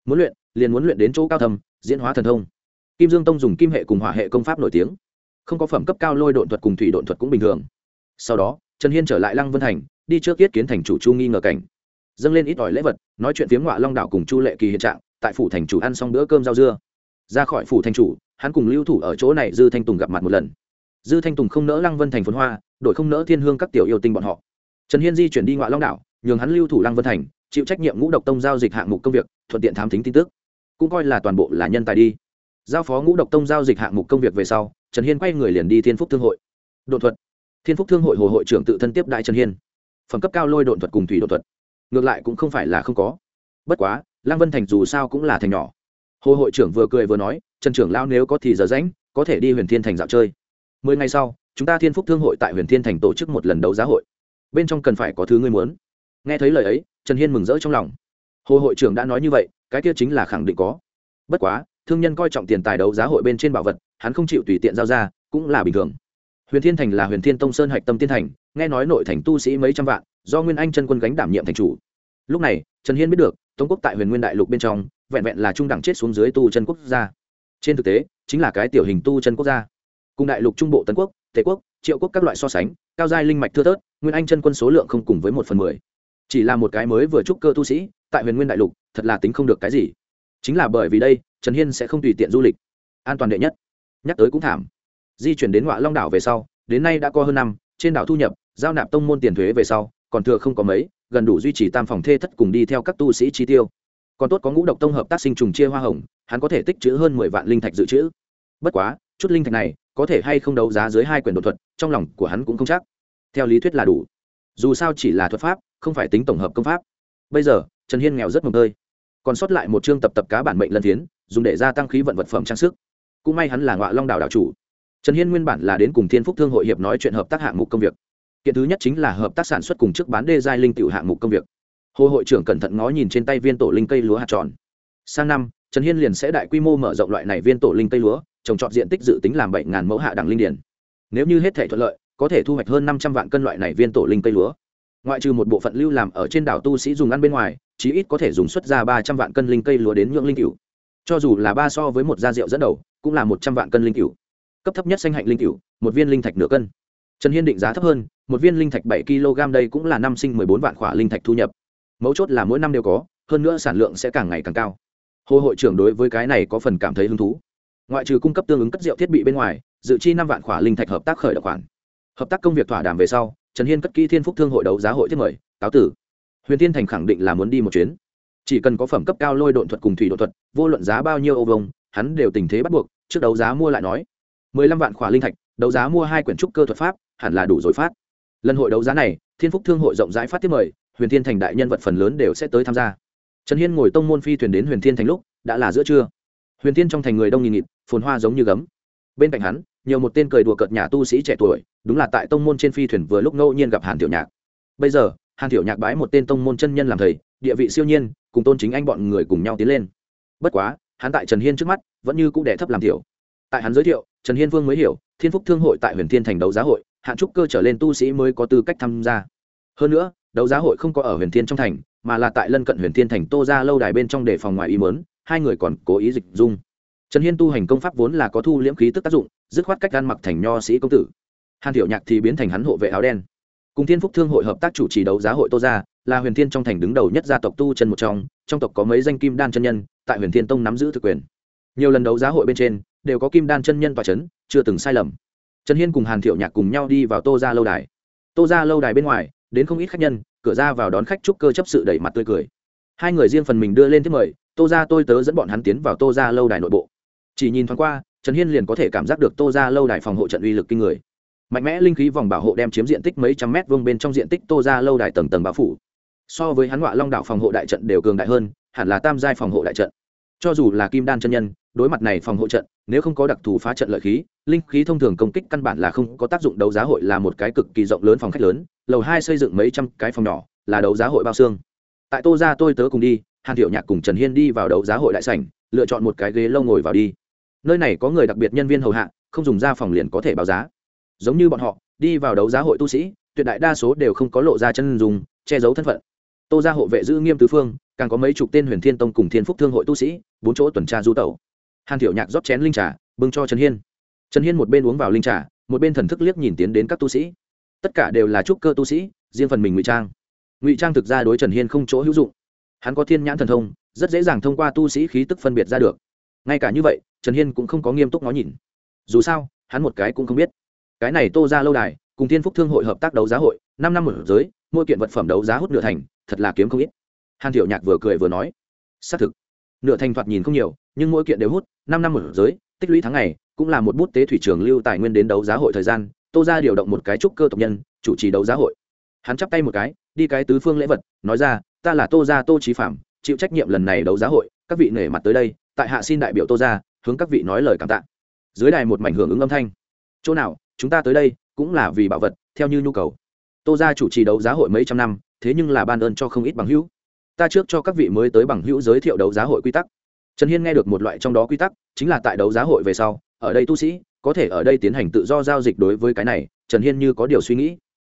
Muốn luyện, liền muốn luyện đến chỗ cao thầm diễn hóa thần thông. Kim dương tông dùng kim hệ cùng hỏa hệ công pháp nổi tiếng. Không có phẩm cấp cao lôi độn thuật cùng thủy độn thuật cũng bình thường. Sau đó trần hiên trở lại lăng vân thành, đi trước yết kiến thành chủ chu nghi ngờ cảnh. Dâng lên ít ỏi lễ vật, nói chuyện phiếm ngoại long đạo cùng chu lệ kỳ hiện trạng, tại phủ thành chủ ăn xong bữa cơm rau dưa. Ra khỏi phủ thành chủ, hắn cùng lưu thủ ở chỗ này dư thanh tùng gặp mặt một lần. Dư thanh tùng không nỡ lăng vân thành phồn hoa đội không nỡ thiên hương các tiểu yêu tinh bọn họ. Trần hiên di chuyển đi ngoại long đảo, nhường hắn lưu thủ lăng vân thành, chịu trách nhiệm ngũ độc tông giao dịch hạng mục công việc, thuận tiện thám tính tin tức. Cũng coi là toàn bộ là nhân tài đi. Giao phó ngũ độc tông giao dịch hạng mục công việc về sau, trần hiên quay người liền đi thiên phúc thương hội. Đột thuật thiên phúc thương hội hồ hội trưởng tự thân tiếp đại trần hiên. Phẩm cấp cao lôi độn thuật cùng thủy độn thuật. Ngược lại cũng không phải là không có. Bất quá, lăng vân thành dù sao cũng là thành nhỏ. Hồ hội trưởng vừa cười vừa nói, trần trưởng lao nếu có thì giờ rãnh có thể đi huyền thiên thành dạo chơi. Mười ngày sau, chúng ta thiên phúc thương hội tại huyền thiên thành tổ chức một lần đấu giá hội. Bên trong cần phải có thứ ngươi muốn. Nghe thấy lời ấy, trần hiên mừng rỡ trong lòng. Hồ hội trưởng đã nói như vậy, cái kia chính là khẳng định có. Bất quá, thương nhân coi trọng tiền tài đấu giá hội bên trên bảo vật, hắn không chịu tùy tiện giao ra, cũng là bình thường huyền thiên thành là huyền thiên tông sơn hạch tâm tiên thành, nghe nói nội thành tu sĩ mấy trăm vạn, do nguyên anh chân quân gánh đảm nhiệm thành chủ. Lúc này, trần hiên biết được, tống quốc tại huyền nguyên đại lục bên trong, vẹn vẹn là trung đẳng chết xuống dưới tu chân quốc gia. Trên thực tế, chính là cái tiểu hình tu chân quốc gia. Cùng đại lục trung bộ tấn quốc, tề quốc, triệu quốc các loại so sánh, cao giai linh mạch thưa thớt, nguyên anh chân quân số lượng không cùng với một phần mười. Chỉ là một cái mới vừa trúc cơ tu sĩ, tại huyền nguyên đại lục, thật là tính không được cái gì. Chính là bởi vì đây, trần hiên sẽ không tùy tiện du lịch. An toàn đệ nhất. Nhắc tới cũng thảm di chuyển đến ngoại long đảo về sau, đến nay đã có hơn năm, trên đảo thu nhập, giao nạp tông môn tiền thuế về sau, còn thừa không có mấy, gần đủ duy trì tam phòng thê thất cùng đi theo các tu sĩ chi tiêu. Còn tốt có ngũ độc tông hợp tác sinh trùng chia hoa hồng, hắn có thể tích chữ hơn mười vạn linh thạch dự trữ. Bất quá, chút linh thạch này, có thể hay không đấu giá dưới hai quyển đột thuật, trong lòng của hắn cũng không chắc. Theo lý thuyết là đủ. Dù sao chỉ là thuật pháp, không phải tính tổng hợp công pháp. Bây giờ, trần hiên nghèo rất mồm tơi. Còn sót lại một chương tập tập cá bản mệnh lân tiến dùng để gia tăng khí vận vật phẩm trang sức. Cũng may hắn là ngọa long đảo đảo chủ trần hiên nguyên bản là đến cùng thiên phúc thương hội hiệp nói chuyện hợp tác hạng mục công việc. Kiện thứ nhất chính là hợp tác sản xuất cùng trước bán đê giai linh tiểu hạng mục công việc. Hồ hội trưởng cẩn thận ngó nhìn trên tay viên tổ linh cây lúa hạt tròn. Sang năm, trần hiên liền sẽ đại quy mô mở rộng loại này viên tổ linh cây lúa, trồng trọt diện tích dự tính làm bảy mẫu hạ đẳng linh điển nếu như hết thể thuận lợi, có thể thu hoạch hơn năm trăm vạn cân loại này viên tổ linh cây lúa. Ngoại trừ một bộ phận lưu làm ở trên đảo tu sĩ dùng ăn bên ngoài, chí ít có thể dùng xuất ra ba trăm vạn cân linh cây lúa đến nhượng linh cửu. Cho dù là ba so với một gia rượu dẫn đầu, cũng là một trăm vạn cân linh cửu cấp thấp nhất xanh hạnh linh cựu một viên linh thạch nửa cân. Trần hiên định giá thấp hơn, một viên linh thạch bảy kg đây cũng là năm sinh mười bốn vạn khỏa linh thạch thu nhập. Mấu chốt là mỗi năm đều có, hơn nữa sản lượng sẽ càng ngày càng cao. Hồ hội trưởng đối với cái này có phần cảm thấy hứng thú. Ngoại trừ cung cấp tương ứng cất rượu thiết bị bên ngoài, dự chi năm vạn khỏa linh thạch hợp tác khởi động khoản. Hợp tác công việc thỏa đàm về sau, trần hiên cất kỹ thiên phúc thương hội đấu giá hội thiết mời, cáo tử. Huyền thiên thành khẳng định là muốn đi một chuyến. Chỉ cần có phẩm cấp cao lôi độn thuật cùng thủy độn thuật, vô luận giá bao nhiêu ô vông hắn đều tình thế bắt buộc, trước đấu giá mua lại nói mười lăm vạn khỏa linh thạch, đấu giá mua hai quyển trúc cơ thuật pháp, hẳn là đủ rồi phát. Lần hội đấu giá này, thiên phúc thương hội rộng rãi phát tiếp mời, huyền thiên thành đại nhân vật phần lớn đều sẽ tới tham gia. Trần hiên ngồi tông môn phi thuyền đến huyền thiên thành lúc, đã là giữa trưa. Huyền thiên trong thành người đông nghìn nghịt, phồn hoa giống như gấm. Bên cạnh hắn, nhiều một tên cười đùa cợt nhà tu sĩ trẻ tuổi, đúng là tại tông môn trên phi thuyền vừa lúc ngẫu nhiên gặp hàn tiểu nhạc. Bây giờ, hàn tiểu nhạc bái một tên tông môn chân nhân làm thầy, địa vị siêu nhiên, cùng tôn chính anh bọn người cùng nhau tiến lên. Bất quá, hắn tại trần hiên trước mắt, vẫn như cũ đẻ thấp làm tiểu tại hắn giới thiệu, trần hiên vương mới hiểu, thiên phúc thương hội tại huyền thiên thành đấu giá hội hạn trúc cơ trở lên tu sĩ mới có tư cách tham gia. Hơn nữa, đấu giá hội không có ở huyền thiên trong thành, mà là tại lân cận huyền thiên thành tô ra lâu đài bên trong để phòng ngoài ý mớn hai người còn cố ý dịch dung. Trần hiên tu hành công pháp vốn là có thu liễm khí tức tác dụng, dứt khoát cách gan mặc thành nho sĩ công tử. Hàn thiệu nhạc thì biến thành hắn hộ vệ áo đen. Cùng thiên phúc thương hội hợp tác chủ trì đấu giá hội tô gia, là huyền thiên trong thành đứng đầu nhất gia tộc tu chân một trong trong tộc có mấy danh kim đan chân nhân, tại huyền thiên tông nắm giữ thực quyền. Nhiều lần đấu giá hội bên trên đều có kim đan chân nhân tòa c h ấ n, chưa từng sai lầm. Trần hiên cùng hàn thiệu nhạc cùng nhau đi vào tô ra lâu đài. Tô ra lâu đài bên ngoài, đến không ít khách nhân, cửa ra vào đón khách trúc cơ chấp sự đẩy mặt tươi cười. Hai người riêng phần mình đưa lên thiết mời, tô ra tôi tớ dẫn bọn hắn tiến vào tô ra lâu đài nội bộ. Chỉ nhìn thoáng qua, trần hiên liền có thể cảm giác được tô ra lâu đài phòng hộ trận uy lực kinh người. Mạnh mẽ linh khí vòng bảo hộ đem chiếm diện tích mấy trăm mét vuông bên trong diện tích tô ra lâu đài tầng tầng bao phủ. So với hắn họa long đảo phòng hộ đại trận đều cường đại hơn, hẳn là tam giai phòng hộ đại trận cho dù là kim đan chân nhân, đối mặt này phòng hộ trận, nếu không có đặc thù phá trận lợi khí, linh khí thông thường công kích căn bản là không có tác dụng đấu giá hội là một cái cực kỳ rộng lớn phòng khách lớn, lầu hai xây dựng mấy trăm cái phòng nhỏ, là đấu giá hội bao xương. Tại tô ra tôi tớ cùng đi, hàn thiệu nhạc cùng trần hiên đi vào đấu giá hội đại sảnh, lựa chọn một cái ghế lâu ngồi vào đi. Nơi này có người đặc biệt nhân viên hầu hạ, không dùng ra phòng liền có thể báo giá. Giống như bọn họ, đi vào đấu giá hội tu sĩ, tuyệt đại đa số đều không có lộ ra chân dùng che giấu thân phận tô ra hộ vệ giữ nghiêm tứ phương, càng có mấy chục tên huyền thiên tông cùng thiên phúc thương hội tu sĩ, bốn chỗ tuần tra du tẩu. Hàn thiệu nhạc rót chén linh trà, bưng cho trần hiên. Trần hiên một bên uống vào linh trà, một bên thần thức liếc nhìn tiến đến các tu sĩ. Tất cả đều là trúc cơ tu sĩ, riêng phần mình ngụy trang. Ngụy trang thực ra đối trần hiên không chỗ hữu dụng. Hắn có thiên nhãn thần thông, rất dễ dàng thông qua tu sĩ khí tức phân biệt ra được. Ngay cả như vậy, trần hiên cũng không có nghiêm túc nói nhìn. Dù sao, hắn một cái cũng không biết. Cái này tô ra lâu đài, cùng thiên phúc thương hội hợp tác đấu giá hội, năm năm một giới mỗi kiện vật phẩm đấu giá hút nửa thành, thật là kiếm không ít. Hàn Tiểu nhạc vừa cười vừa nói, xác thực, nửa thành thoạt nhìn không nhiều, nhưng mỗi kiện đều hút, năm năm một giới, tích lũy tháng ngày, cũng là một bút tế thủy trường lưu tài nguyên đến đấu giá hội thời gian, tô ra điều động một cái trúc cơ tộc nhân, chủ trì đấu giá hội. Hắn chắp tay một cái, đi cái tứ phương lễ vật, nói ra, ta là tô gia tô trí phạm, chịu trách nhiệm lần này đấu giá hội, các vị nể mặt tới đây, tại hạ xin đại biểu tô gia, hướng các vị nói lời cảm tạ. Dưới đài một mảnh hưởng ứng âm thanh. Chỗ nào, chúng ta tới đây, cũng là vì bảo vật, theo như nhu cầu tô gia chủ trì đấu giá hội mấy trăm năm, thế nhưng là ban ơn cho không ít bằng hữu. Ta trước cho các vị mới tới bằng hữu giới thiệu đấu giá hội quy tắc. Trần hiên nghe được một loại trong đó quy tắc, chính là tại đấu giá hội về sau, ở đây tu sĩ, có thể ở đây tiến hành tự do giao dịch đối với cái này, trần hiên như có điều suy nghĩ.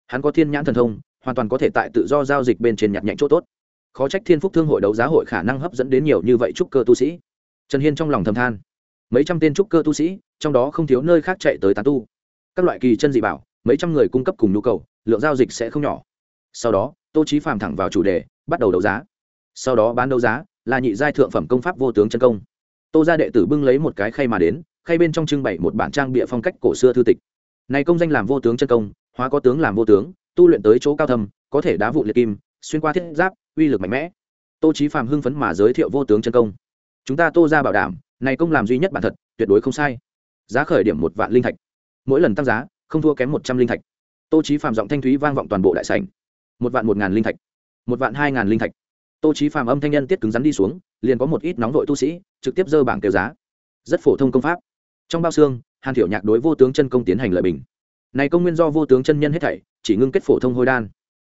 Hắn có thiên nhãn thần thông, hoàn toàn có thể tại tự do giao dịch bên trên nhặt nhạnh chỗ tốt. Khó trách thiên phúc thương hội đấu giá hội khả năng hấp dẫn đến nhiều như vậy trúc cơ tu sĩ. Trần hiên trong lòng thầm than. Mấy trăm tên trúc cơ tu sĩ, trong đó không thiếu nơi khác chạy tới tán tu. Các loại kỳ chân dị bảo, mấy trăm người cung cấp cùng nhu cầu lượng giao dịch sẽ không nhỏ. Sau đó, tô trí phàm thẳng vào chủ đề, bắt đầu đấu giá. Sau đó bán đấu giá, là nhị giai thượng phẩm công pháp vô tướng chân công. Tô gia đệ tử bưng lấy một cái khay mà đến, khay bên trong trưng bày một bản trang bịa phong cách cổ xưa thư tịch. Này công danh làm vô tướng chân công, hóa có tướng làm vô tướng, tu luyện tới chỗ cao thâm, có thể đá vụ liệt kim, xuyên qua thiết giáp, uy lực mạnh mẽ. Tô trí phàm hưng phấn mà giới thiệu vô tướng chân công. Chúng ta tô ra bảo đảm, này công làm duy nhất bản thật, tuyệt đối không sai. Giá khởi điểm một vạn linh thạch. Mỗi lần tăng giá, không thua kém một trăm linh thạch tô Chí phàm giọng thanh thúy vang vọng toàn bộ đại sảnh. Một vạn một ngàn linh thạch. Một vạn hai ngàn linh thạch. Tô Chí phàm âm thanh nhân tiết cứng rắn đi xuống, liền có một ít nóng vội tu sĩ, trực tiếp dơ bảng kêu giá. Rất phổ thông công pháp. Trong bao xương, hàn thiểu nhạc đối vô tướng chân công tiến hành lợi bình. Này công nguyên do vô tướng chân nhân hết thảy, chỉ ngưng kết phổ thông hôi đan.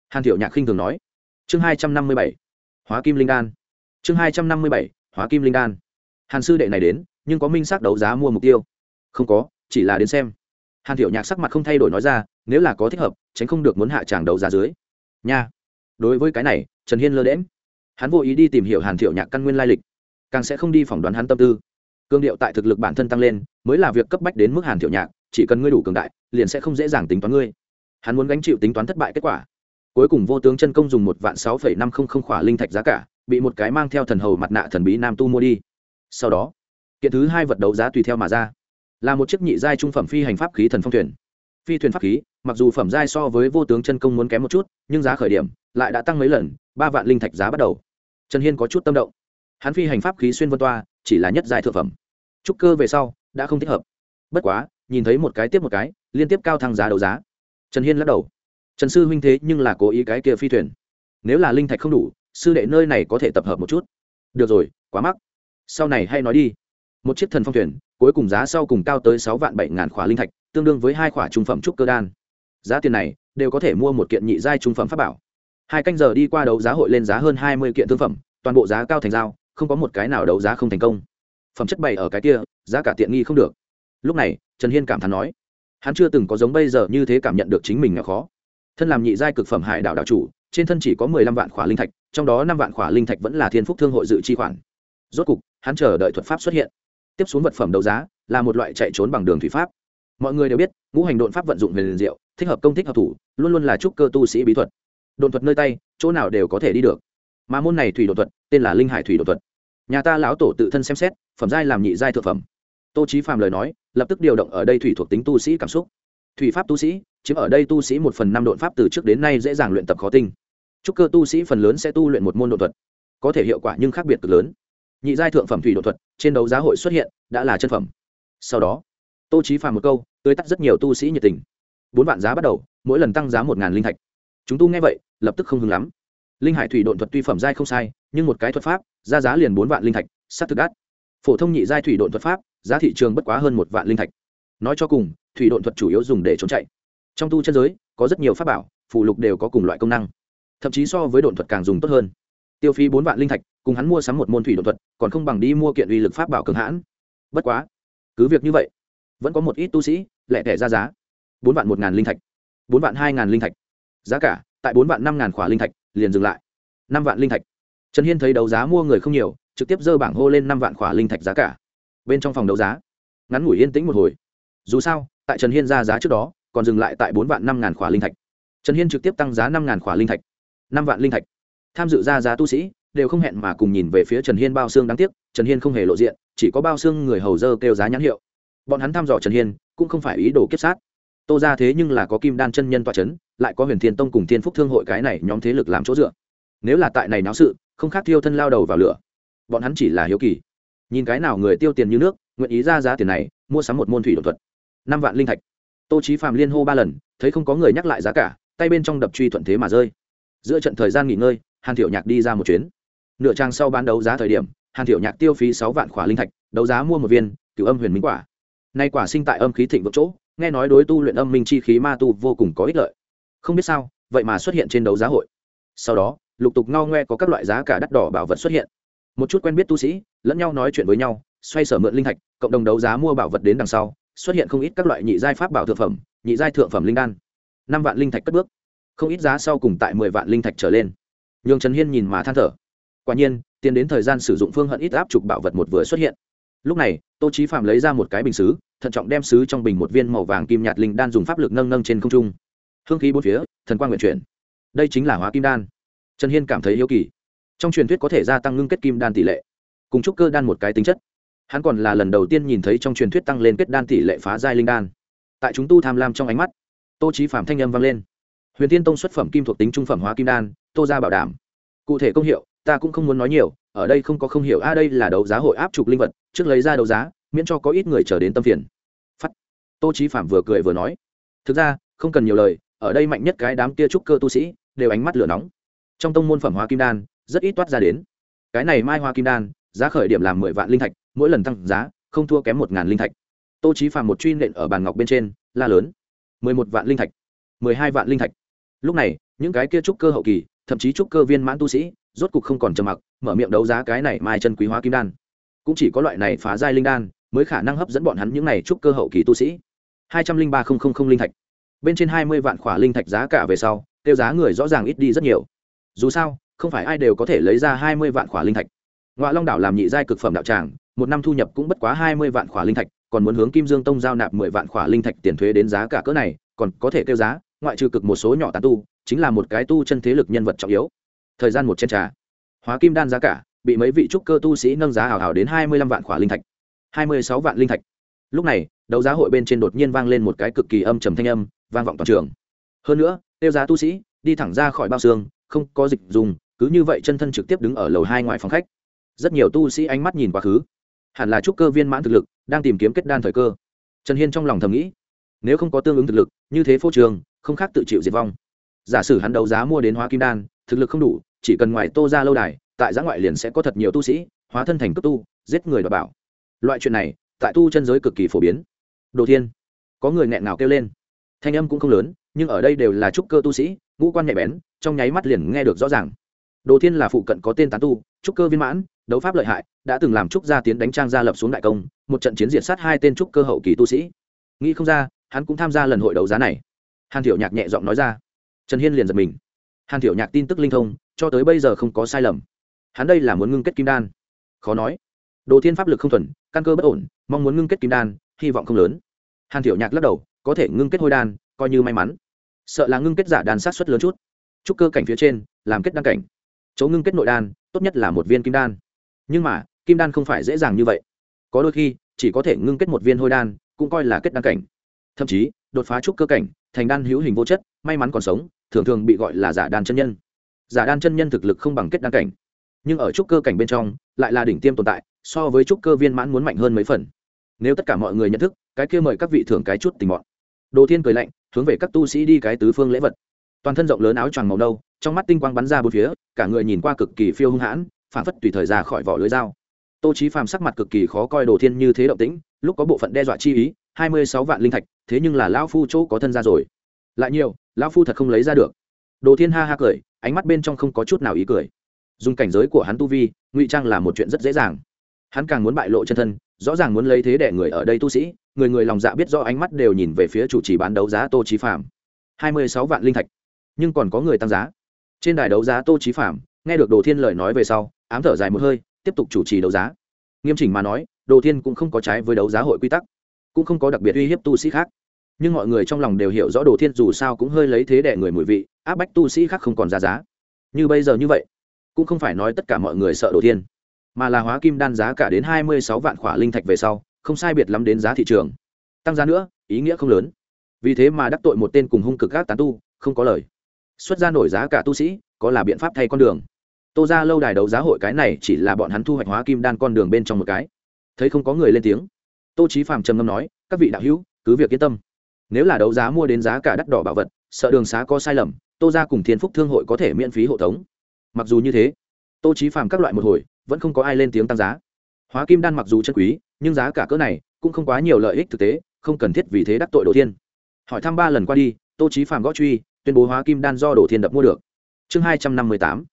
Hàn thiểu nhạc khinh thường nói. Chương hai trăm năm mươi bảy. Hóa kim linh đan. Chương hai trăm năm mươi bảy. Hóa kim linh đan. Hàn sư đệ này đến, nhưng có minh xác đấu giá mua mục tiêu. Không có, chỉ là đến xem. Hàn thiểu nhạc sắc mặt không thay đổi nói ra nếu là có thích hợp, tránh không được muốn hạ tràng đấu giá dưới. Nha. Đối với cái này, trần hiên lơ đễm hắn vô ý đi tìm hiểu hàn thiệu nhạc căn nguyên lai lịch, càng sẽ không đi phỏng đoán hắn tâm tư. Cương điệu tại thực lực bản thân tăng lên, mới là việc cấp bách đến mức hàn thiệu nhạc, chỉ cần ngươi đủ cường đại, liền sẽ không dễ dàng tính toán ngươi. Hắn muốn gánh chịu tính toán thất bại kết quả. Cuối cùng vô tướng chân công dùng một vạn sáu phẩy năm không không khỏa linh thạch giá cả, bị một cái mang theo thần hầu mặt nạ thần bí nam tu mua đi. Sau đó, kiện thứ hai vật đấu giá tùy theo mà ra. Là một chiếc nhị giai trung phẩm phi hành pháp khí thần phong thuyền. Phi thuyền pháp khí mặc dù phẩm giai so với vô tướng chân công muốn kém một chút, nhưng giá khởi điểm lại đã tăng mấy lần, ba vạn linh thạch giá bắt đầu. Trần hiên có chút tâm động. Hắn phi hành pháp khí xuyên vân toa, chỉ là nhất giai thượng phẩm. Trúc cơ về sau đã không thích hợp. Bất quá, nhìn thấy một cái tiếp một cái, liên tiếp cao thăng giá đấu giá. Trần hiên lắc đầu. Trần sư huynh thế nhưng là cố ý cái kia phi thuyền. Nếu là linh thạch không đủ, sư đệ nơi này có thể tập hợp một chút. Được rồi, quá mắc. Sau này hay nói đi. Một chiếc thần phong thuyền, cuối cùng giá sau cùng cao tới sáu vạn bảy ngàn khỏa linh thạch, tương đương với hai khỏa trung phẩm trúc cơ đan giá tiền này đều có thể mua một kiện nhị giai trung phẩm pháp bảo. Hai canh giờ đi qua đấu giá hội lên giá hơn hai mươi kiện thương phẩm, toàn bộ giá cao thành giao, không có một cái nào đấu giá không thành công. Phẩm chất bày ở cái kia, giá cả tiện nghi không được. Lúc này, trần hiên cảm thán nói, hắn chưa từng có giống bây giờ như thế cảm nhận được chính mình nghèo khó. Thân làm nhị giai cực phẩm hải đảo đạo chủ, trên thân chỉ có mười lăm vạn khỏa linh thạch, trong đó năm vạn khỏa linh thạch vẫn là thiên phúc thương hội dự chi khoản. Rốt cục, hắn chờ đợi thuật pháp xuất hiện. Tiếp xuống vật phẩm đấu giá là một loại chạy trốn bằng đường thủy pháp. Mọi người đều biết, ngũ hành đột pháp vận dụng về liền diệu thích hợp công thích hợp thủ, luôn luôn là trúc cơ tu sĩ bí thuật. Đồn thuật nơi tay, chỗ nào đều có thể đi được. Mà môn này thủy đột thuật, tên là linh hải thủy đột thuật. Nhà ta lão tổ tự thân xem xét, phẩm giai làm nhị giai thượng phẩm. Tô trí phàm lời nói, lập tức điều động ở đây thủy thuộc tính tu sĩ cảm xúc. Thủy pháp tu sĩ, chiếm ở đây tu sĩ một phần năm đột pháp từ trước đến nay dễ dàng luyện tập khó tinh. Trúc cơ tu sĩ phần lớn sẽ tu luyện một môn đột thuật. Có thể hiệu quả nhưng khác biệt cực lớn. Nhị giai thượng phẩm thủy đột thuật, trên đấu giá hội xuất hiện, đã là chân phẩm. Sau đó, tô trí phàm một câu, tươi tắt rất nhiều tu sĩ nhiệt tình bốn vạn giá bắt đầu, mỗi lần tăng giá một ngàn linh thạch. Chúng tu nghe vậy, lập tức không hứng lắm. Linh hải thủy độn thuật tuy phẩm giai không sai, nhưng một cái thuật pháp, ra giá liền bốn vạn linh thạch, sát thực đắt. Phổ thông nhị giai thủy độn thuật pháp, giá thị trường bất quá hơn một vạn linh thạch. Nói cho cùng, thủy độn thuật chủ yếu dùng để trốn chạy. Trong tu chân giới, có rất nhiều pháp bảo phụ lục đều có cùng loại công năng. Thậm chí so với độn thuật càng dùng tốt hơn. Tiêu phí bốn vạn linh thạch, cùng hắn mua sắm một môn thủy độn thuật, còn không bằng đi mua kiện uy lực pháp bảo cường hãn. Bất quá, cứ việc như vậy, vẫn có một ít tu sĩ, lẻ tẻ ra giá bốn vạn một ngàn linh thạch. Bốn vạn hai ngàn linh thạch. Giá cả, tại bốn vạn năm ngàn khỏa linh thạch, liền dừng lại. Năm vạn linh thạch. Trần hiên thấy đấu giá mua người không nhiều, trực tiếp dơ bảng hô lên năm vạn khỏa linh thạch giá cả. Bên trong phòng đấu giá, ngắn ngủi yên tĩnh một hồi. Dù sao, tại trần hiên ra giá trước đó, còn dừng lại tại bốn vạn năm ngàn khỏa linh thạch. Trần hiên trực tiếp tăng giá năm ngàn khỏa linh thạch. Năm vạn linh thạch. Tham dự ra giá tu sĩ, đều không hẹn mà cùng nhìn về phía trần hiên bao xương đáng tiếc, trần hiên không hề lộ diện, chỉ có bao xương người hầu dơ kêu giá nhãn hiệu. Bọn hắn thăm dò trần hiên, cũng không phải ý đồ kiếp sát tô ra thế nhưng là có kim đan chân nhân toa c h ấ n lại có huyền thiên tông cùng thiên phúc thương hội cái này nhóm thế lực làm chỗ dựa. Nếu là tại này náo sự, không khác tiêu thân lao đầu vào lửa. Bọn hắn chỉ là hiếu kỳ. Nhìn cái nào người tiêu tiền như nước, nguyện ý ra giá tiền này, mua sắm một môn thủy đột thuật. Năm vạn linh thạch. Tô trí phạm liên hô ba lần, thấy không có người nhắc lại giá cả, tay bên trong đập truy thuận thế mà rơi. Giữa trận thời gian nghỉ ngơi, hàn thiệu nhạc đi ra một chuyến. Nửa trang sau bán đấu giá thời điểm, hàn thiệu nhạc tiêu phí sáu vạn khỏa linh thạch, đấu giá mua một viên, cửu âm huyền minh quả. Nay quả sinh tại âm khí thịnh vượng chỗ nghe nói đối tu luyện âm minh chi khí ma tu vô cùng có ích lợi. Không biết sao, vậy mà xuất hiện trên đấu giá hội. Sau đó, lục tục ngao ngoe có các loại giá cả đắt đỏ bảo vật xuất hiện. Một chút quen biết tu sĩ, lẫn nhau nói chuyện với nhau, xoay sở mượn linh thạch, cộng đồng đấu giá mua bảo vật đến đằng sau, xuất hiện không ít các loại nhị giai pháp bảo thượng phẩm, nhị giai thượng phẩm linh đan. Năm vạn linh thạch cất bước. Không ít giá sau cùng tại mười vạn linh thạch trở lên. Nhường trần hiên nhìn mà than thở. Quả nhiên tiến đến thời gian sử dụng phương hận ít áp trục bảo vật một vừa xuất hiện. Lúc này, tô trí phạm lấy ra một cái bình xứ thận trọng đem sứ trong bình một viên màu vàng kim nhạt linh đan dùng pháp lực nâng nâng trên không trung. Hương khí bốn phía, thần quang nguyện chuyển. Đây chính là hóa kim đan. Trần hiên cảm thấy yêu kỳ. Trong truyền thuyết có thể gia tăng ngưng kết kim đan tỷ lệ. Cùng trúc cơ đan một cái tính chất. Hắn còn là lần đầu tiên nhìn thấy trong truyền thuyết tăng lên kết đan tỷ lệ phá giai linh đan. Tại chúng tu tham lam trong ánh mắt, tô trí phạm thanh âm vang lên. Huyền tiên tông xuất phẩm kim thuộc tính trung phẩm hóa kim đan, tô ra bảo đảm. Cụ thể công hiệu, ta cũng không muốn nói nhiều, ở đây không có không hiểu, a, đây là đấu giá hội áp trục linh vật, trước lấy ra đấu giá miễn cho có ít người trở đến tâm phiền. Phắt tô trí phạm vừa cười vừa nói, thực ra, không cần nhiều lời, ở đây mạnh nhất cái đám kia trúc cơ tu sĩ, đều ánh mắt lửa nóng. Trong tông môn phẩm hóa kim đan, rất ít toát ra đến. Cái này mai hoa kim đan, giá khởi điểm làm mười vạn linh thạch, mỗi lần tăng giá, không thua kém một ngàn linh thạch. Tô trí phạm một truy nện ở bàn ngọc bên trên, la lớn, mười một vạn linh thạch, mười hai vạn linh thạch. Lúc này, những cái kia trúc cơ hậu kỳ, thậm chí trúc cơ viên mãn tu sĩ, rốt cục không còn trầm mặc, mở miệng đấu giá cái này mai chân quý hóa kim đan. Cũng chỉ có loại này phá giai linh đan mới khả năng hấp dẫn bọn hắn những này chúc cơ hậu kỳ tu sĩ. hai trăm linh ba không linh thạch. Bên trên hai mươi vạn khỏa linh thạch giá cả về sau, tiêu giá người rõ ràng ít đi rất nhiều. Dù sao, không phải ai đều có thể lấy ra hai mươi vạn khỏa linh thạch. Ngoại long đảo làm nhị giai cực phẩm đạo tràng, một năm thu nhập cũng bất quá hai mươi vạn khỏa linh thạch, còn muốn hướng kim dương tông giao nạp mười vạn khỏa linh thạch tiền thuế đến giá cả cỡ này, còn có thể tiêu giá, ngoại trừ cực một số nhỏ tán tu, chính là một cái tu chân thế lực nhân vật trọng yếu. Thời gian một chén trà. Hóa kim đan giá cả, bị mấy vị trúc cơ tu sĩ nâng giá hào hào đến hai mươi lăm vạn khỏa linh thạch hai mươi sáu vạn linh thạch. Lúc này, đấu giá hội bên trên đột nhiên vang lên một cái cực kỳ âm trầm thanh âm, vang vọng toàn trường. Hơn nữa, tiêu giá tu sĩ đi thẳng ra khỏi bao xương, không có dịch dùng, cứ như vậy chân thân trực tiếp đứng ở lầu hai ngoài phòng khách. Rất nhiều tu sĩ ánh mắt nhìn quá khứ. Hẳn là trúc cơ viên mãn thực lực, đang tìm kiếm kết đan thời cơ. Trần hiên trong lòng thầm nghĩ, nếu không có tương ứng thực lực, như thế phố trường không khác tự chịu diệt vong. Giả sử hắn đấu giá mua đến hóa kim đan, thực lực không đủ, chỉ cần ngoài tô ra lâu đài, tại giã ngoại liền sẽ có thật nhiều tu sĩ, hóa thân thành cấp tu, giết người đ bảo loại chuyện này, tại tu chân giới cực kỳ phổ biến. Đồ thiên, có người nghẹn nào kêu lên. Thanh âm cũng không lớn, nhưng ở đây đều là trúc cơ tu sĩ, ngũ quan nhạy bén, trong nháy mắt liền nghe được rõ ràng. Đồ thiên là phụ cận có tên tán tu, trúc cơ viên mãn, đấu pháp lợi hại, đã từng làm trúc gia tiến đánh trang gia lập xuống đại công, một trận chiến diệt sát hai tên trúc cơ hậu kỳ tu sĩ. Nghĩ không ra, hắn cũng tham gia lần hội đấu giá này. Hàn thiểu nhạc nhẹ giọng nói ra. Trần hiên liền giật mình. Hàn thiểu nhạc tin tức linh thông, cho tới bây giờ không có sai lầm. Hắn đây là muốn ngưng kết kim đan. Khó nói đồ thiên pháp lực không thuần, căn cơ bất ổn, mong muốn ngưng kết kim đan, hy vọng không lớn. Hàn thiểu nhạc lắc đầu, có thể ngưng kết hôi đan, coi như may mắn. Sợ là ngưng kết giả đan sát xuất lớn chút. Trúc cơ cảnh phía trên, làm kết đan cảnh. Chỗ ngưng kết nội đan, tốt nhất là một viên kim đan. Nhưng mà, kim đan không phải dễ dàng như vậy. Có đôi khi, chỉ có thể ngưng kết một viên hôi đan, cũng coi là kết đan cảnh. Thậm chí, đột phá trúc cơ cảnh, thành đan hữu hình vô chất, may mắn còn sống, thường thường bị gọi là giả đan chân nhân. Giả đan chân nhân thực lực không bằng kết đan cảnh nhưng ở trúc cơ cảnh bên trong, lại là đỉnh tiêm tồn tại, so với trúc cơ viên mãn muốn mạnh hơn mấy phần. Nếu tất cả mọi người nhận thức, cái kia mời các vị thưởng cái chút tình mọn. Đồ thiên cười lạnh, hướng về các tu sĩ đi cái tứ phương lễ vật. Toàn thân rộng lớn áo choàng màu nâu, trong mắt tinh quang bắn ra bốn phía, cả người nhìn qua cực kỳ phiêu hung hãn phản phất tùy thời ra khỏi vỏ lưới dao. Tô trí phàm sắc mặt cực kỳ khó coi, đồ thiên như thế động tĩnh, lúc có bộ phận đe dọa chi ý, hai mươi sáu vạn linh thạch, thế nhưng là lão phu chỗ có thân ra rồi. Lại nhiều, lão phu thật không lấy ra được. Đồ thiên ha ha cười, ánh mắt bên trong không có chút nào ý cười dùng cảnh giới của hắn tu vi, ngụy trang là một chuyện rất dễ dàng. Hắn càng muốn bại lộ chân thân, rõ ràng muốn lấy thế để người ở đây tu sĩ, người người lòng dạ biết do ánh mắt đều nhìn về phía chủ trì bán đấu giá tô trí phạm hai mươi sáu vạn linh thạch. Nhưng còn có người tăng giá. Trên đài đấu giá tô trí phạm nghe được đồ thiên lời nói về sau, ám thở dài một hơi, tiếp tục chủ trì đấu giá. Nghiêm chỉnh mà nói, đồ thiên cũng không có trái với đấu giá hội quy tắc, cũng không có đặc biệt uy hiếp tu sĩ khác. Nhưng mọi người trong lòng đều hiểu rõ đồ thiên dù sao cũng hơi lấy thế đẻ người mùi vị, áp bách tu sĩ khác không còn ra giá. Như bây giờ như vậy cũng không phải nói tất cả mọi người sợ đồ thiên, mà là hóa kim đan giá cả đến hai mươi sáu vạn khỏa linh thạch về sau, không sai biệt lắm đến giá thị trường. Tăng giá nữa, ý nghĩa không lớn. Vì thế mà đắc tội một tên cùng hung cực các tán tu, không có lời. Xuất ra nổi giá cả tu sĩ, có là biện pháp thay con đường. Tô ra lâu đài đấu giá hội cái này chỉ là bọn hắn thu hoạch hóa kim đan con đường bên trong một cái. Thấy không có người lên tiếng, tô trí phàm trầm ngâm nói, các vị đạo hữu, cứ việc yên tâm. Nếu là đấu giá mua đến giá cả đắt đỏ bảo vật, sợ đường xá có sai lầm, tô ra cùng thiên phúc thương hội có thể miễn phí hộ tống mặc dù như thế, tô trí phàm các loại một hồi, vẫn không có ai lên tiếng tăng giá. Hóa kim đan mặc dù chân quý, nhưng giá cả cỡ này cũng không quá nhiều lợi ích thực tế, không cần thiết vì thế đắc tội đồ thiên. Hỏi thăm ba lần qua đi, tô trí phàm gõ truy, tuyên bố hóa kim đan do đồ thiên đập mua được. Chương hai trăm năm mươi tám.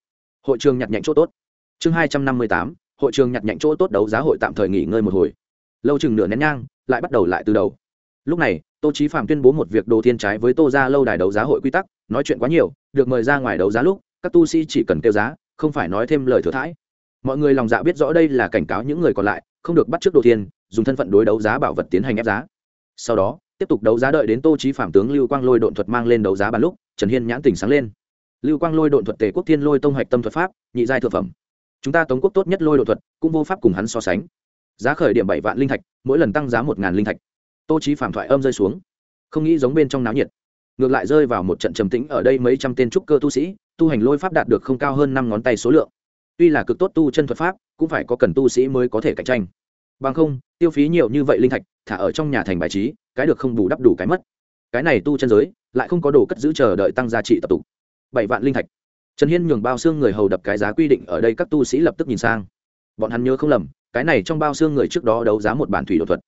Hội trường nhặt nhạnh chỗ tốt. Chương hai trăm năm mươi tám. Hội trường nhặt nhạnh chỗ tốt đấu giá hội tạm thời nghỉ ngơi một hồi. Lâu chừng nửa nén nhang, lại bắt đầu lại từ đầu. Lúc này, tô trí phạm tuyên bố một việc đồ thiên trái với tô ra lâu đài đấu giá hội quy tắc, nói chuyện quá nhiều, được mời ra ngoài đấu giá lúc các tu sĩ chỉ cần tiêu giá, không phải nói thêm lời thừa thãi. Mọi người lòng dạ biết rõ đây là cảnh cáo những người còn lại, không được bắt trước đồ thiên, dùng thân phận đối đấu giá bảo vật tiến hành ép giá. Sau đó, tiếp tục đấu giá đợi đến tô trí phạm tướng lưu quang lôi độn thuật mang lên đấu giá bàn lúc, trần hiên nhãn tỉnh sáng lên. Lưu quang lôi độn thuật tề quốc thiên lôi tông hoạch tâm thuật pháp, nhị giai thượng phẩm. Chúng ta tống quốc tốt nhất lôi độn thuật, cũng vô pháp cùng hắn so sánh. Giá khởi điểm bảy vạn linh thạch, mỗi lần tăng giá một ngàn linh thạch. Tô trí phạm thoại âm rơi xuống. Không nghĩ giống bên trong náo nhiệt. Ngược lại rơi vào một trận trầm tĩnh ở đây mấy trăm tên trúc cơ tu sĩ tu hành lôi pháp đạt được không cao hơn năm ngón tay số lượng. Tuy là cực tốt tu chân thuật pháp, cũng phải có cần tu sĩ mới có thể cạnh tranh. Bằng không, tiêu phí nhiều như vậy linh thạch, thả ở trong nhà thành bài trí, cái được không bù đắp đủ cái mất. Cái này tu chân giới, lại không có đồ cất giữ chờ đợi tăng giá trị tập tục. Bảy vạn linh thạch. Trần hiên nhường bao xương người hầu đập cái giá quy định ở đây các tu sĩ lập tức nhìn sang. Bọn hắn nhớ không lầm, cái này trong bao xương người trước đó đấu giá một bản thủy đột thuật.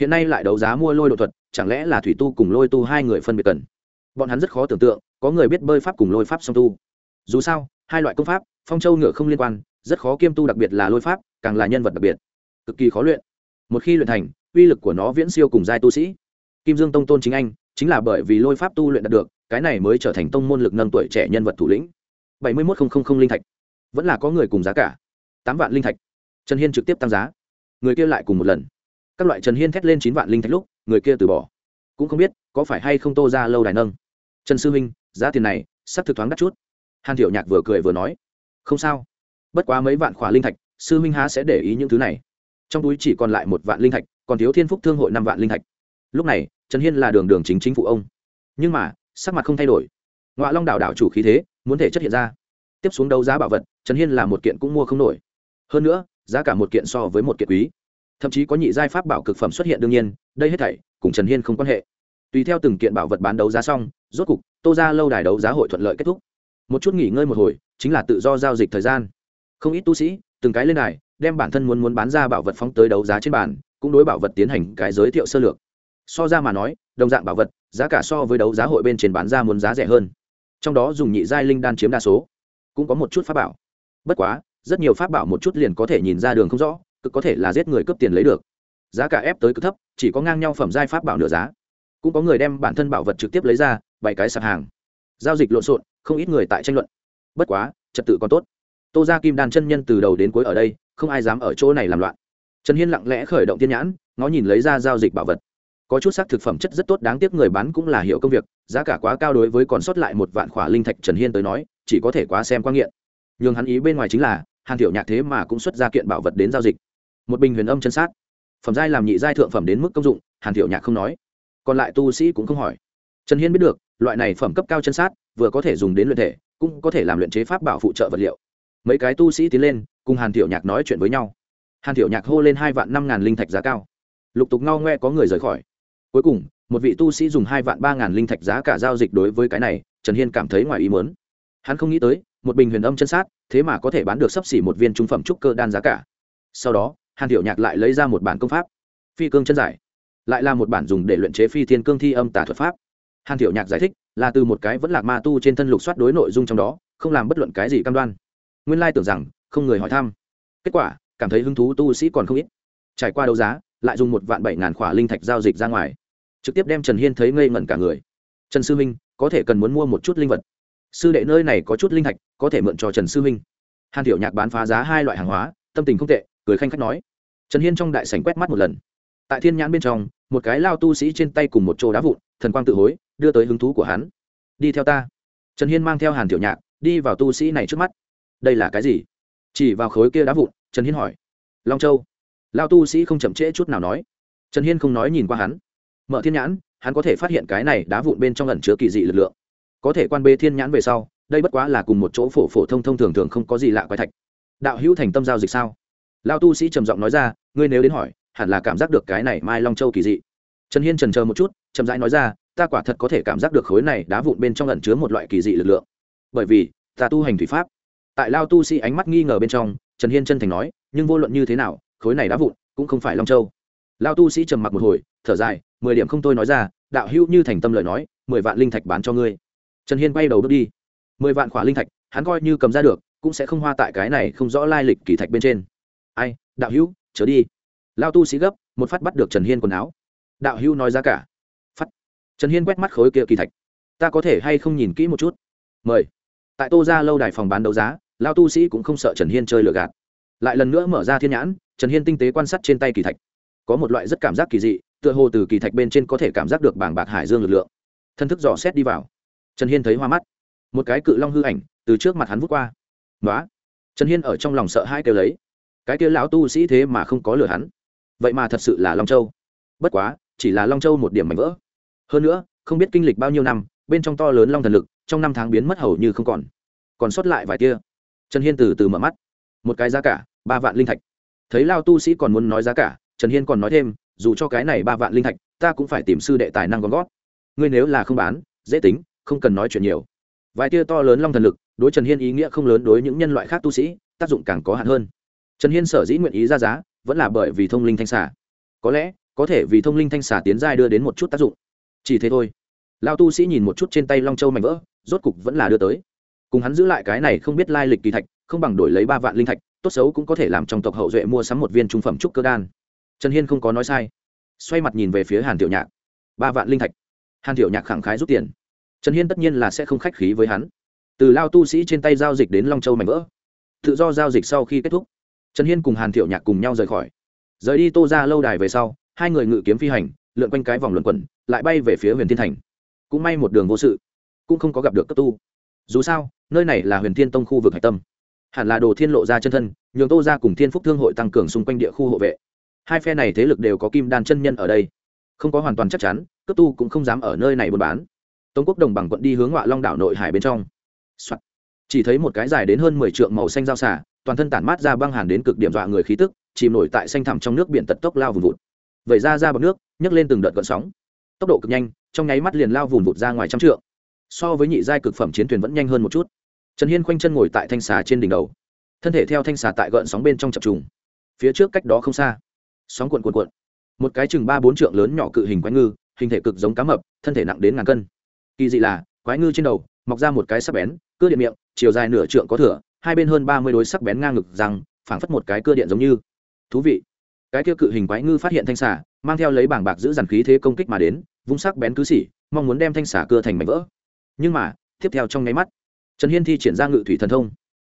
Hiện nay lại đấu giá mua lôi đột thuật, chẳng lẽ là thủy tu cùng lôi tu hai người phân biệt cần? Bọn hắn rất khó tưởng tượng, có người biết bơi pháp cùng lôi pháp song tu dù sao, hai loại công pháp, phong châu ngựa không liên quan, rất khó kiêm tu đặc biệt là lôi pháp, càng là nhân vật đặc biệt. Cực kỳ khó luyện. Một khi luyện thành, uy lực của nó viễn siêu cùng giai tu sĩ. Kim dương tông tôn chính anh, chính là bởi vì lôi pháp tu luyện đạt được, cái này mới trở thành tông môn lực nâng tuổi trẻ nhân vật thủ lĩnh. Bảy mươi một linh thạch. Vẫn là có người cùng giá cả. Tám vạn linh thạch. Trần hiên trực tiếp tăng giá. Người kia lại cùng một lần. Các loại trần hiên thét lên chín vạn linh thạch lúc, người kia từ bỏ. Cũng không biết, có phải hay không tô ra lâu đài nâng. Trần sư minh giá tiền này, sắp thực thoáng đắt chút hàn thiệu nhạc vừa cười vừa nói, không sao. Bất quá mấy vạn khỏa linh thạch, sư minh há sẽ để ý những thứ này. Trong túi chỉ còn lại một vạn linh thạch, còn thiếu thiên phúc thương hội năm vạn linh thạch. Lúc này, trần hiên là đường đường chính chính phụ ông. Nhưng mà, sắc mặt không thay đổi. Ngoại long đảo đảo chủ khí thế, muốn thể chất hiện ra. Tiếp xuống đấu giá bảo vật, trần hiên là một kiện cũng mua không nổi. Hơn nữa, giá cả một kiện so với một kiện quý. Thậm chí có nhị giai pháp bảo cực phẩm xuất hiện đương nhiên, đây hết thảy, cùng trần hiên không quan hệ. Tùy theo từng kiện bảo vật bán đấu giá xong, rốt cục, tô ra lâu đài đấu giá hội thuận lợi kết thúc một chút nghỉ ngơi một hồi, chính là tự do giao dịch thời gian. Không ít tu sĩ, từng cái lên đài, đem bản thân muốn muốn bán ra bảo vật phóng tới đấu giá trên bàn, cũng đối bảo vật tiến hành cái giới thiệu sơ lược. So ra mà nói, đồng dạng bảo vật, giá cả so với đấu giá hội bên trên bán ra muốn giá rẻ hơn. Trong đó dùng nhị giai linh đan chiếm đa số. Cũng có một chút pháp bảo. Bất quá, rất nhiều pháp bảo một chút liền có thể nhìn ra đường không rõ, cực có thể là giết người cướp tiền lấy được. Giá cả ép tới cực thấp, chỉ có ngang nhau phẩm giai pháp bảo nửa giá. Cũng có người đem bản thân bảo vật trực tiếp lấy ra bảy cái sạp hàng. Giao dịch lộn xộn không ít người tại tranh luận. Bất quá, trật tự còn tốt. Tô ra kim đan chân nhân từ đầu đến cuối ở đây, không ai dám ở chỗ này làm loạn. Trần hiên lặng lẽ khởi động tiên nhãn, ngó nhìn lấy ra giao dịch bảo vật. Có chút xác thực phẩm chất rất tốt, đáng tiếc người bán cũng là hiểu công việc, giá cả quá cao đối với còn sót lại một vạn khỏa linh thạch trần hiên tới nói, chỉ có thể quá xem quan nghiện. Nhưng hắn ý bên ngoài chính là, hàn tiểu nhạc thế mà cũng xuất ra kiện bảo vật đến giao dịch. Một bình huyền âm chân sát. Phẩm giai làm nhị giai thượng phẩm đến mức công dụng, hàn tiểu nhạc không nói. Còn lại tu sĩ cũng không hỏi trần hiên biết được, loại này phẩm cấp cao chân sát, vừa có thể dùng đến luyện thể, cũng có thể làm luyện chế pháp bảo phụ trợ vật liệu. Mấy cái tu sĩ tiến lên, cùng hàn tiểu nhạc nói chuyện với nhau. Hàn tiểu nhạc hô lên hai vạn năm ngàn linh thạch giá cao. Lục tục ngao ngoe có người rời khỏi. Cuối cùng, một vị tu sĩ dùng hai vạn ba ngàn linh thạch giá cả giao dịch đối với cái này, trần hiên cảm thấy ngoài ý mớn hắn không nghĩ tới, một bình huyền âm chân sát, thế mà có thể bán được sấp xỉ một viên trung phẩm trúc cơ đan giá cả. Sau đó, hàn tiểu nhạc lại lấy ra một bản công pháp, phi cương chân giải. Lại là một bản dùng để luyện chế phi thiên cương thi âm tả thuật pháp hàn tiểu nhạc giải thích, là từ một cái vẫn lạc ma tu trên thân lục soát đối nội dung trong đó, không làm bất luận cái gì cam đoan. Nguyên lai tưởng rằng, không người hỏi thăm. Kết quả, cảm thấy hứng thú tu sĩ còn không ít. Trải qua đấu giá, lại dùng một vạn bảy ngàn khỏa linh thạch giao dịch ra ngoài. Trực tiếp đem trần hiên thấy ngây ngẩn cả người. Trần sư minh, có thể cần muốn mua một chút linh vật? Sư đệ nơi này có chút linh thạch, có thể mượn cho trần sư minh. Hàn tiểu nhạc bán phá giá hai loại hàng hóa, tâm tình không tệ, cười khanh khách nói. Trần hiên trong đại sảnh quét mắt một lần. Tại thiên nhãn bên trong, một cái lao tu sĩ trên tay cùng một chỗ đá vụn thần quang tự hối, đưa tới hứng thú của hắn. Đi theo ta. Trần hiên mang theo hàn tiểu nhạc đi vào tu sĩ này trước mắt. Đây là cái gì? Chỉ vào khối kia đá vụn, trần hiên hỏi. Long châu. Lao tu sĩ không chậm trễ chút nào nói. Trần hiên không nói nhìn qua hắn. Mở thiên nhãn, hắn có thể phát hiện cái này đá vụn bên trong lần chứa kỳ dị lực lượng. Có thể quan bê thiên nhãn về sau, đây bất quá là cùng một chỗ phổ phổ thông thông thường thường không có gì lạ quái thạch. Đạo hữu thành tâm giao dịch sao? Lao tu sĩ trầm giọng nói ra, ngươi nếu đến hỏi, hẳn là cảm giác được cái này mai long châu kỳ dị. Trần hiên trần chờ một chút chậm rãi nói ra, ta quả thật có thể cảm giác được khối này đá vụn bên trong ẩn chứa một loại kỳ dị lực lượng. Bởi vì, ta tu hành thủy pháp. Tại lao tu sĩ ánh mắt nghi ngờ bên trong, trần hiên chân thành nói, nhưng vô luận như thế nào, khối này đá vụn cũng không phải long châu. Lao tu sĩ trầm mặc một hồi, thở dài, mười điểm không tôi nói ra, đạo hữu như thành tâm lời nói, mười vạn linh thạch bán cho ngươi. Trần hiên quay đầu bước đi. Mười vạn khỏa linh thạch, hắn coi như cầm ra được, cũng sẽ không hoa tại cái này không rõ lai lịch kỳ thạch bên trên. Ai, đạo hữu, chớ đi. Lao tu sĩ gấp, một phát bắt được trần hiên quần áo. Đạo hữu nói ra cả trần hiên quét mắt khối kia kỳ thạch. Ta có thể hay không nhìn kỹ một chút? Mời. Tại tô ra lâu đài phòng bán đấu giá lao tu sĩ cũng không sợ trần hiên chơi lừa gạt. Lại lần nữa mở ra thiên nhãn, trần hiên tinh tế quan sát trên tay kỳ thạch. Có một loại rất cảm giác kỳ dị, tựa hồ từ kỳ thạch bên trên có thể cảm giác được bảng bạc hải dương lực lượng. Thân thức dò xét đi vào. Trần hiên thấy hoa mắt. Một cái cự long hư ảnh từ trước mặt hắn vút qua. Nói trần hiên ở trong lòng sợ hai kêu lấy. Cái kia lão tu sĩ thế mà không có lừa hắn. Vậy mà thật sự là long châu. Bất quá, chỉ là long châu một điểm mảnh vỡ hơn nữa, không biết kinh lịch bao nhiêu năm, bên trong to lớn long thần lực, trong năm tháng biến mất hầu như không còn. Còn sót lại vài tia. Trần hiên từ từ mở mắt. Một cái giá cả, ba vạn linh thạch. Thấy lao tu sĩ còn muốn nói giá cả, trần hiên còn nói thêm, dù cho cái này ba vạn linh thạch, ta cũng phải tìm sư đệ tài năng gom gót ngươi nếu là không bán, dễ tính, không cần nói chuyện nhiều. Vài tia to lớn long thần lực, đối trần hiên ý nghĩa không lớn, đối những nhân loại khác tu sĩ, tác dụng càng có hạn hơn. Trần hiên sở dĩ nguyện ý ra giá, vẫn là bởi vì thông linh thanh xà. Có lẽ, có thể vì thông linh thanh xà tiến giai đưa đến một chút tác dụng chỉ thế thôi. Lao tu sĩ nhìn một chút trên tay long châu mảnh vỡ, rốt cục vẫn là đưa tới. Cùng hắn giữ lại cái này không biết lai lịch kỳ thạch, không bằng đổi lấy ba vạn linh thạch, tốt xấu cũng có thể làm trong tộc hậu duệ mua sắm một viên trung phẩm trúc cơ đan. Trần hiên không có nói sai. Xoay mặt nhìn về phía hàn tiểu nhạc. Ba vạn linh thạch. Hàn tiểu nhạc khẳng khái rút tiền. Trần hiên tất nhiên là sẽ không khách khí với hắn. Từ lao tu sĩ trên tay giao dịch đến long châu mảnh vỡ, tự do giao dịch sau khi kết thúc, trần hiên cùng hàn tiểu nhạc cùng nhau rời khỏi. Rời đi tô ra lâu đài về sau, hai người ngự kiếm phi hành lượn quanh cái vòng luẩn quẩn, lại bay về phía huyền thiên thành. Cũng may một đường vô sự, cũng không có gặp được cấp tu. Dù sao, nơi này là huyền thiên tông khu vực hạch tâm. Hẳn là đồ thiên lộ ra chân thân, nhường tô ra cùng thiên phúc thương hội tăng cường xung quanh địa khu hộ vệ. Hai phe này thế lực đều có kim đan chân nhân ở đây. Không có hoàn toàn chắc chắn, cấp tu cũng không dám ở nơi này buôn bán. Tống quốc đồng bằng quận đi hướng họa long đảo nội hải bên trong、Soạn. chỉ thấy một cái dài đến hơn mười trượng màu xanh dao xả toàn thân tản mát ra băng hàn đến cực điểm dọa người khí tức, chìm nổi tại xanh thẳm trong nước biển tật tốc lao vùng vụt. Vẩy ra ra bọc nước nhấc lên từng đợt gợn sóng. Tốc độ cực nhanh, trong nháy mắt liền lao vùn vụt ra ngoài trăm trượng. So với nhị giai cực phẩm chiến thuyền vẫn nhanh hơn một chút. Trần hiên khoanh chân ngồi tại thanh xà trên đỉnh đầu. Thân thể theo thanh xà tại gợn sóng bên trong chập trùng. Phía trước cách đó không xa. Sóng cuộn cuộn cuộn. Một cái chừng ba bốn trượng lớn nhỏ cự hình quái ngư, hình thể cực giống cá mập, thân thể nặng đến ngàn cân. Kỳ dị là, quái ngư trên đầu, mọc ra một cái sắc bén, cưa điện miệng, chiều dài nửa trượng có thửa hai bên hơn ba mươi đối sắc bén ngang ngực rằng phảng phất một cái cưa điện giống như. Thú vị cái kia cự hình quái ngư phát hiện thanh xà, mang theo lấy bảng bạc giữ dàn khí thế công kích mà đến, vung sắc bén cứ xỉ, mong muốn đem thanh xà cưa thành mảnh vỡ. Nhưng mà, tiếp theo trong nháy mắt, trần hiên thi triển ra ngự thủy thần thông.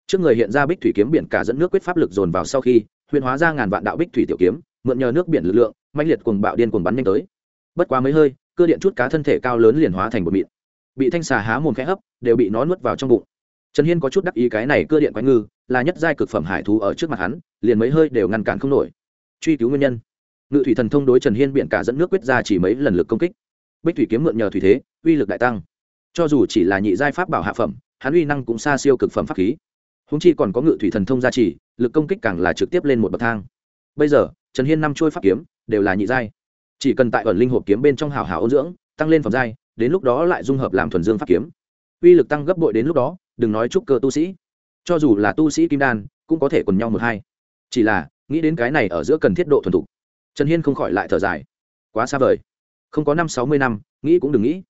Trước người hiện ra bích thủy kiếm biển cả dẫn nước quyết pháp lực dồn vào sau khi, huyền hóa ra ngàn vạn đạo bích thủy tiểu kiếm, mượn nhờ nước biển lực lượng mạnh liệt cuồng bạo điên cuồng bắn nhanh tới. Bất quá mấy hơi cơ điện chút cá thân thể cao lớn liền hóa thành một mịn. Bị thanh xà há mồm khẽ hấp, đều bị nó nuốt vào trong bụng. Trần hiên có chút đắc ý cái này cơ điện quái ngư, là nhất giai cực phẩm hải thú ở trước mặt hắn, liền mấy hơi đều ngăn cản không nổi truy cứu nguyên nhân. Ngự thủy thần thông đối trần hiên biện cả dẫn nước quyết ra chỉ mấy lần lực công kích. Bích thủy kiếm mượn nhờ thủy thế, uy lực đại tăng. Cho dù chỉ là nhị giai pháp bảo hạ phẩm, hắn uy năng cũng xa siêu cực phẩm pháp khí. Húng chi còn có ngự thủy thần thông gia trì, lực công kích càng là trực tiếp lên một bậc thang. Bây giờ, trần hiên năm trôi pháp kiếm đều là nhị giai. Chỉ cần tại ẩn linh hộp kiếm bên trong hào hào ôn dưỡng, tăng lên phẩm giai, đến lúc đó lại dung hợp làm thuần dương pháp kiếm. Uy lực tăng gấp bội đến lúc đó, đừng nói chúc cơ tu sĩ. Cho dù là tu sĩ kim đan, cũng có thể quần nhau một hai. Chỉ là nghĩ đến cái này ở giữa cần thiết độ thuần thục, trần hiên không khỏi lại thở dài. Quá xa vời. Không có năm sáu mươi năm, nghĩ cũng đừng nghĩ.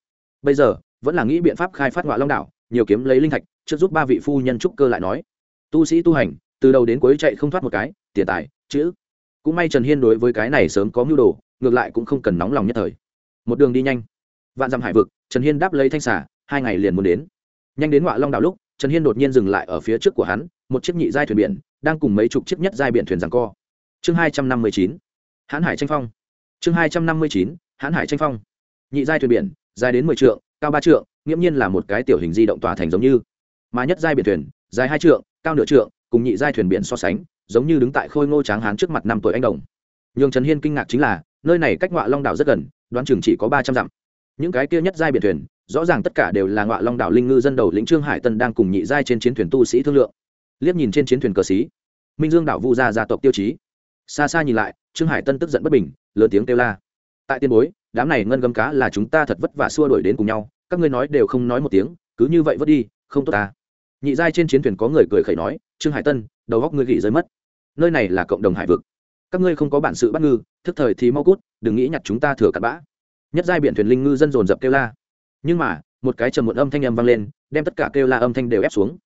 Bây giờ, vẫn là nghĩ biện pháp khai phát ngoại long đảo, nhiều kiếm lấy linh thạch, trước giúp ba vị phu nhân trúc cơ lại nói. Tu sĩ tu hành, từ đầu đến cuối chạy không thoát một cái, tiền tài, chữ. Cũng may trần hiên đối với cái này sớm có mưu đồ, ngược lại cũng không cần nóng lòng nhất thời. Một đường đi nhanh. Vạn dặm hải vực, trần hiên đáp lấy thanh xả hai ngày liền muốn đến. Nhanh đến ngoại long đảo lúc trần hiên đột nhiên dừng lại ở phía trước của hắn, một chiếc nhị giai thuyền biển, đang cùng mấy chục chiếc nhất giai biển thuyền rằng co. Chương hai trăm năm mươi chín, hãn hải tranh phong. Chương hai trăm năm mươi chín, hãn hải tranh phong. Nhị giai thuyền biển, dài đến mười trượng, cao ba trượng, nghiễm nhiên là một cái tiểu hình di động tòa thành giống như. Mà nhất giai biển thuyền, dài hai trượng, cao nửa trượng, cùng nhị giai thuyền biển so sánh, giống như đứng tại khôi ngô tráng hán trước mặt năm tuổi anh đồng. Nhường trần hiên kinh ngạc chính là, nơi này cách ngoại long đảo rất gần, đoán chừng chỉ có ba trăm dặm. Những cái kia nhất giai biển thuyền rõ ràng tất cả đều là ngọa long đảo linh ngư dân đầu lĩnh trương hải tân đang cùng nhị giai trên chiến thuyền tu sĩ thương lượng. Liếc nhìn trên chiến thuyền cờ xí, minh dương đảo vu gia gia tộc tiêu chí. Xa xa nhìn lại, trương hải tân tức giận bất bình, lớn tiếng kêu la. Tại tiên bối, đám này ngân gấm cá là chúng ta thật vất vả xua đuổi đến cùng nhau, các ngươi nói đều không nói một tiếng, cứ như vậy vớt đi, không tốt ta. Nhị giai trên chiến thuyền có người cười khẩy nói, trương hải tân, đầu góc ngươi gỉ rơi mất. Nơi này là cộng đồng hải vực. Các ngươi không có bản sự bắt ngư, thức thời thì mau cút, đừng nghĩ nhặt chúng ta thừa cặn bã. Nhất giai biển thuyền linh ngư dân dồn dập kêu la nhưng mà, một cái trầm một âm thanh âm vang lên, đem tất cả kêu la âm thanh đều ép xuống.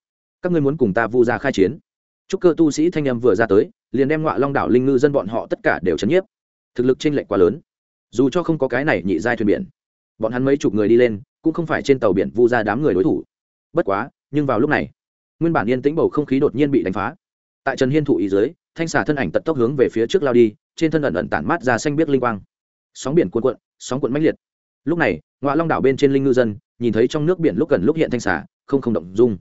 Các ngươi muốn cùng ta vu ra khai chiến. Chúc cơ tu sĩ thanh âm vừa ra tới, liền đem ngọa long đảo linh ngư dân bọn họ tất cả đều chấn nhiếp. Thực lực chênh lệch quá lớn. Dù cho không có cái này nhị giai thuyền biển, bọn hắn mấy chục người đi lên, cũng không phải trên tàu biển vu ra đám người đối thủ. Bất quá, nhưng vào lúc này, nguyên bản yên tĩnh bầu không khí đột nhiên bị đánh phá. Tại trần hiên thụ ý dưới, thanh xà thân ảnh tật tốc hướng về phía trước lao đi, trên thân ẩn ẩn tản mát ra xanh biết linh quang. Sóng biển cuộn cuộn, sóng cuộn mãnh liệt lúc này ngoại long đảo bên trên linh ngư dân, nhìn thấy trong nước biển lúc gần lúc hiện thanh xà, không không động dung.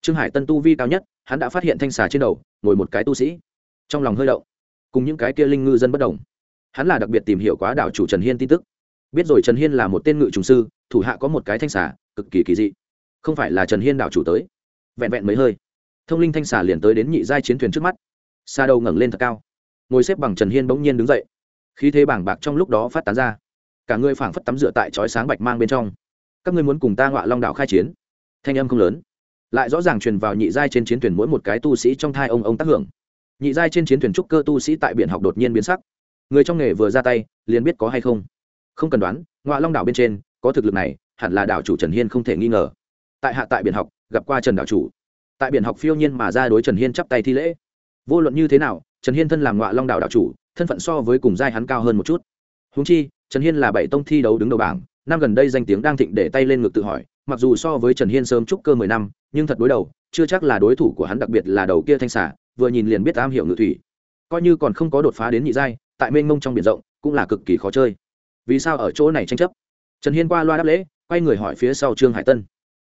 Trương hải tân tu vi cao nhất, hắn đã phát hiện thanh xà trên đầu, ngồi một cái tu sĩ. Trong lòng hơi đậu cùng những cái kia linh ngư dân bất đồng. Hắn là đặc biệt tìm hiểu quá đảo chủ trần hiên tin tức. Biết rồi trần hiên là một tên ngự trùng sư, thủ hạ có một cái thanh xà, cực kỳ kỳ dị. Không phải là trần hiên đảo chủ tới. Vẹn vẹn mấy hơi, thông linh thanh xà liền tới đến nhị giai chiến thuyền trước mắt. Xa đầu ngẩng lên thật cao, ngồi xếp bằng trần hiên bỗng nhiên đứng dậy. Khí thế bảng bạc trong lúc đó phát tán ra cả người phảng phất tắm rửa tại chói sáng bạch mang bên trong. Các ngươi muốn cùng ta ngọa long đảo khai chiến? Thanh âm không lớn. Lại rõ ràng truyền vào nhị giai trên chiến thuyền mỗi một cái tu sĩ trong thai ông ông tác hưởng. Nhị giai trên chiến thuyền trúc cơ tu sĩ tại biển học đột nhiên biến sắc. Người trong nghề vừa ra tay, liền biết có hay không. Không cần đoán, ngọa long đảo bên trên, có thực lực này, hẳn là đảo chủ trần hiên không thể nghi ngờ. Tại hạ tại biển học, gặp qua trần đảo chủ. Tại biển học phiêu nhiên mà ra đối trần hiên chắp tay thi lễ. Vô luận như thế nào, trần hiên thân làm ngọa long đảo đảo chủ, thân phận so với cùng giai hắn cao hơn một chút húng chi, trần hiên là bảy tông thi đấu đứng đầu bảng, năm gần đây danh tiếng đang thịnh để tay lên ngực tự hỏi, mặc dù so với trần hiên sớm chúc cơ mười năm, nhưng thật đối đầu, chưa chắc là đối thủ của hắn đặc biệt là đầu kia thanh xả vừa nhìn liền biết am hiểu ngự thủy. Coi như còn không có đột phá đến nhị giai, tại mênh mông trong biển rộng, cũng là cực kỳ khó chơi. Vì sao ở chỗ này tranh chấp? Trần hiên qua loa đáp lễ, quay người hỏi phía sau trương hải tân.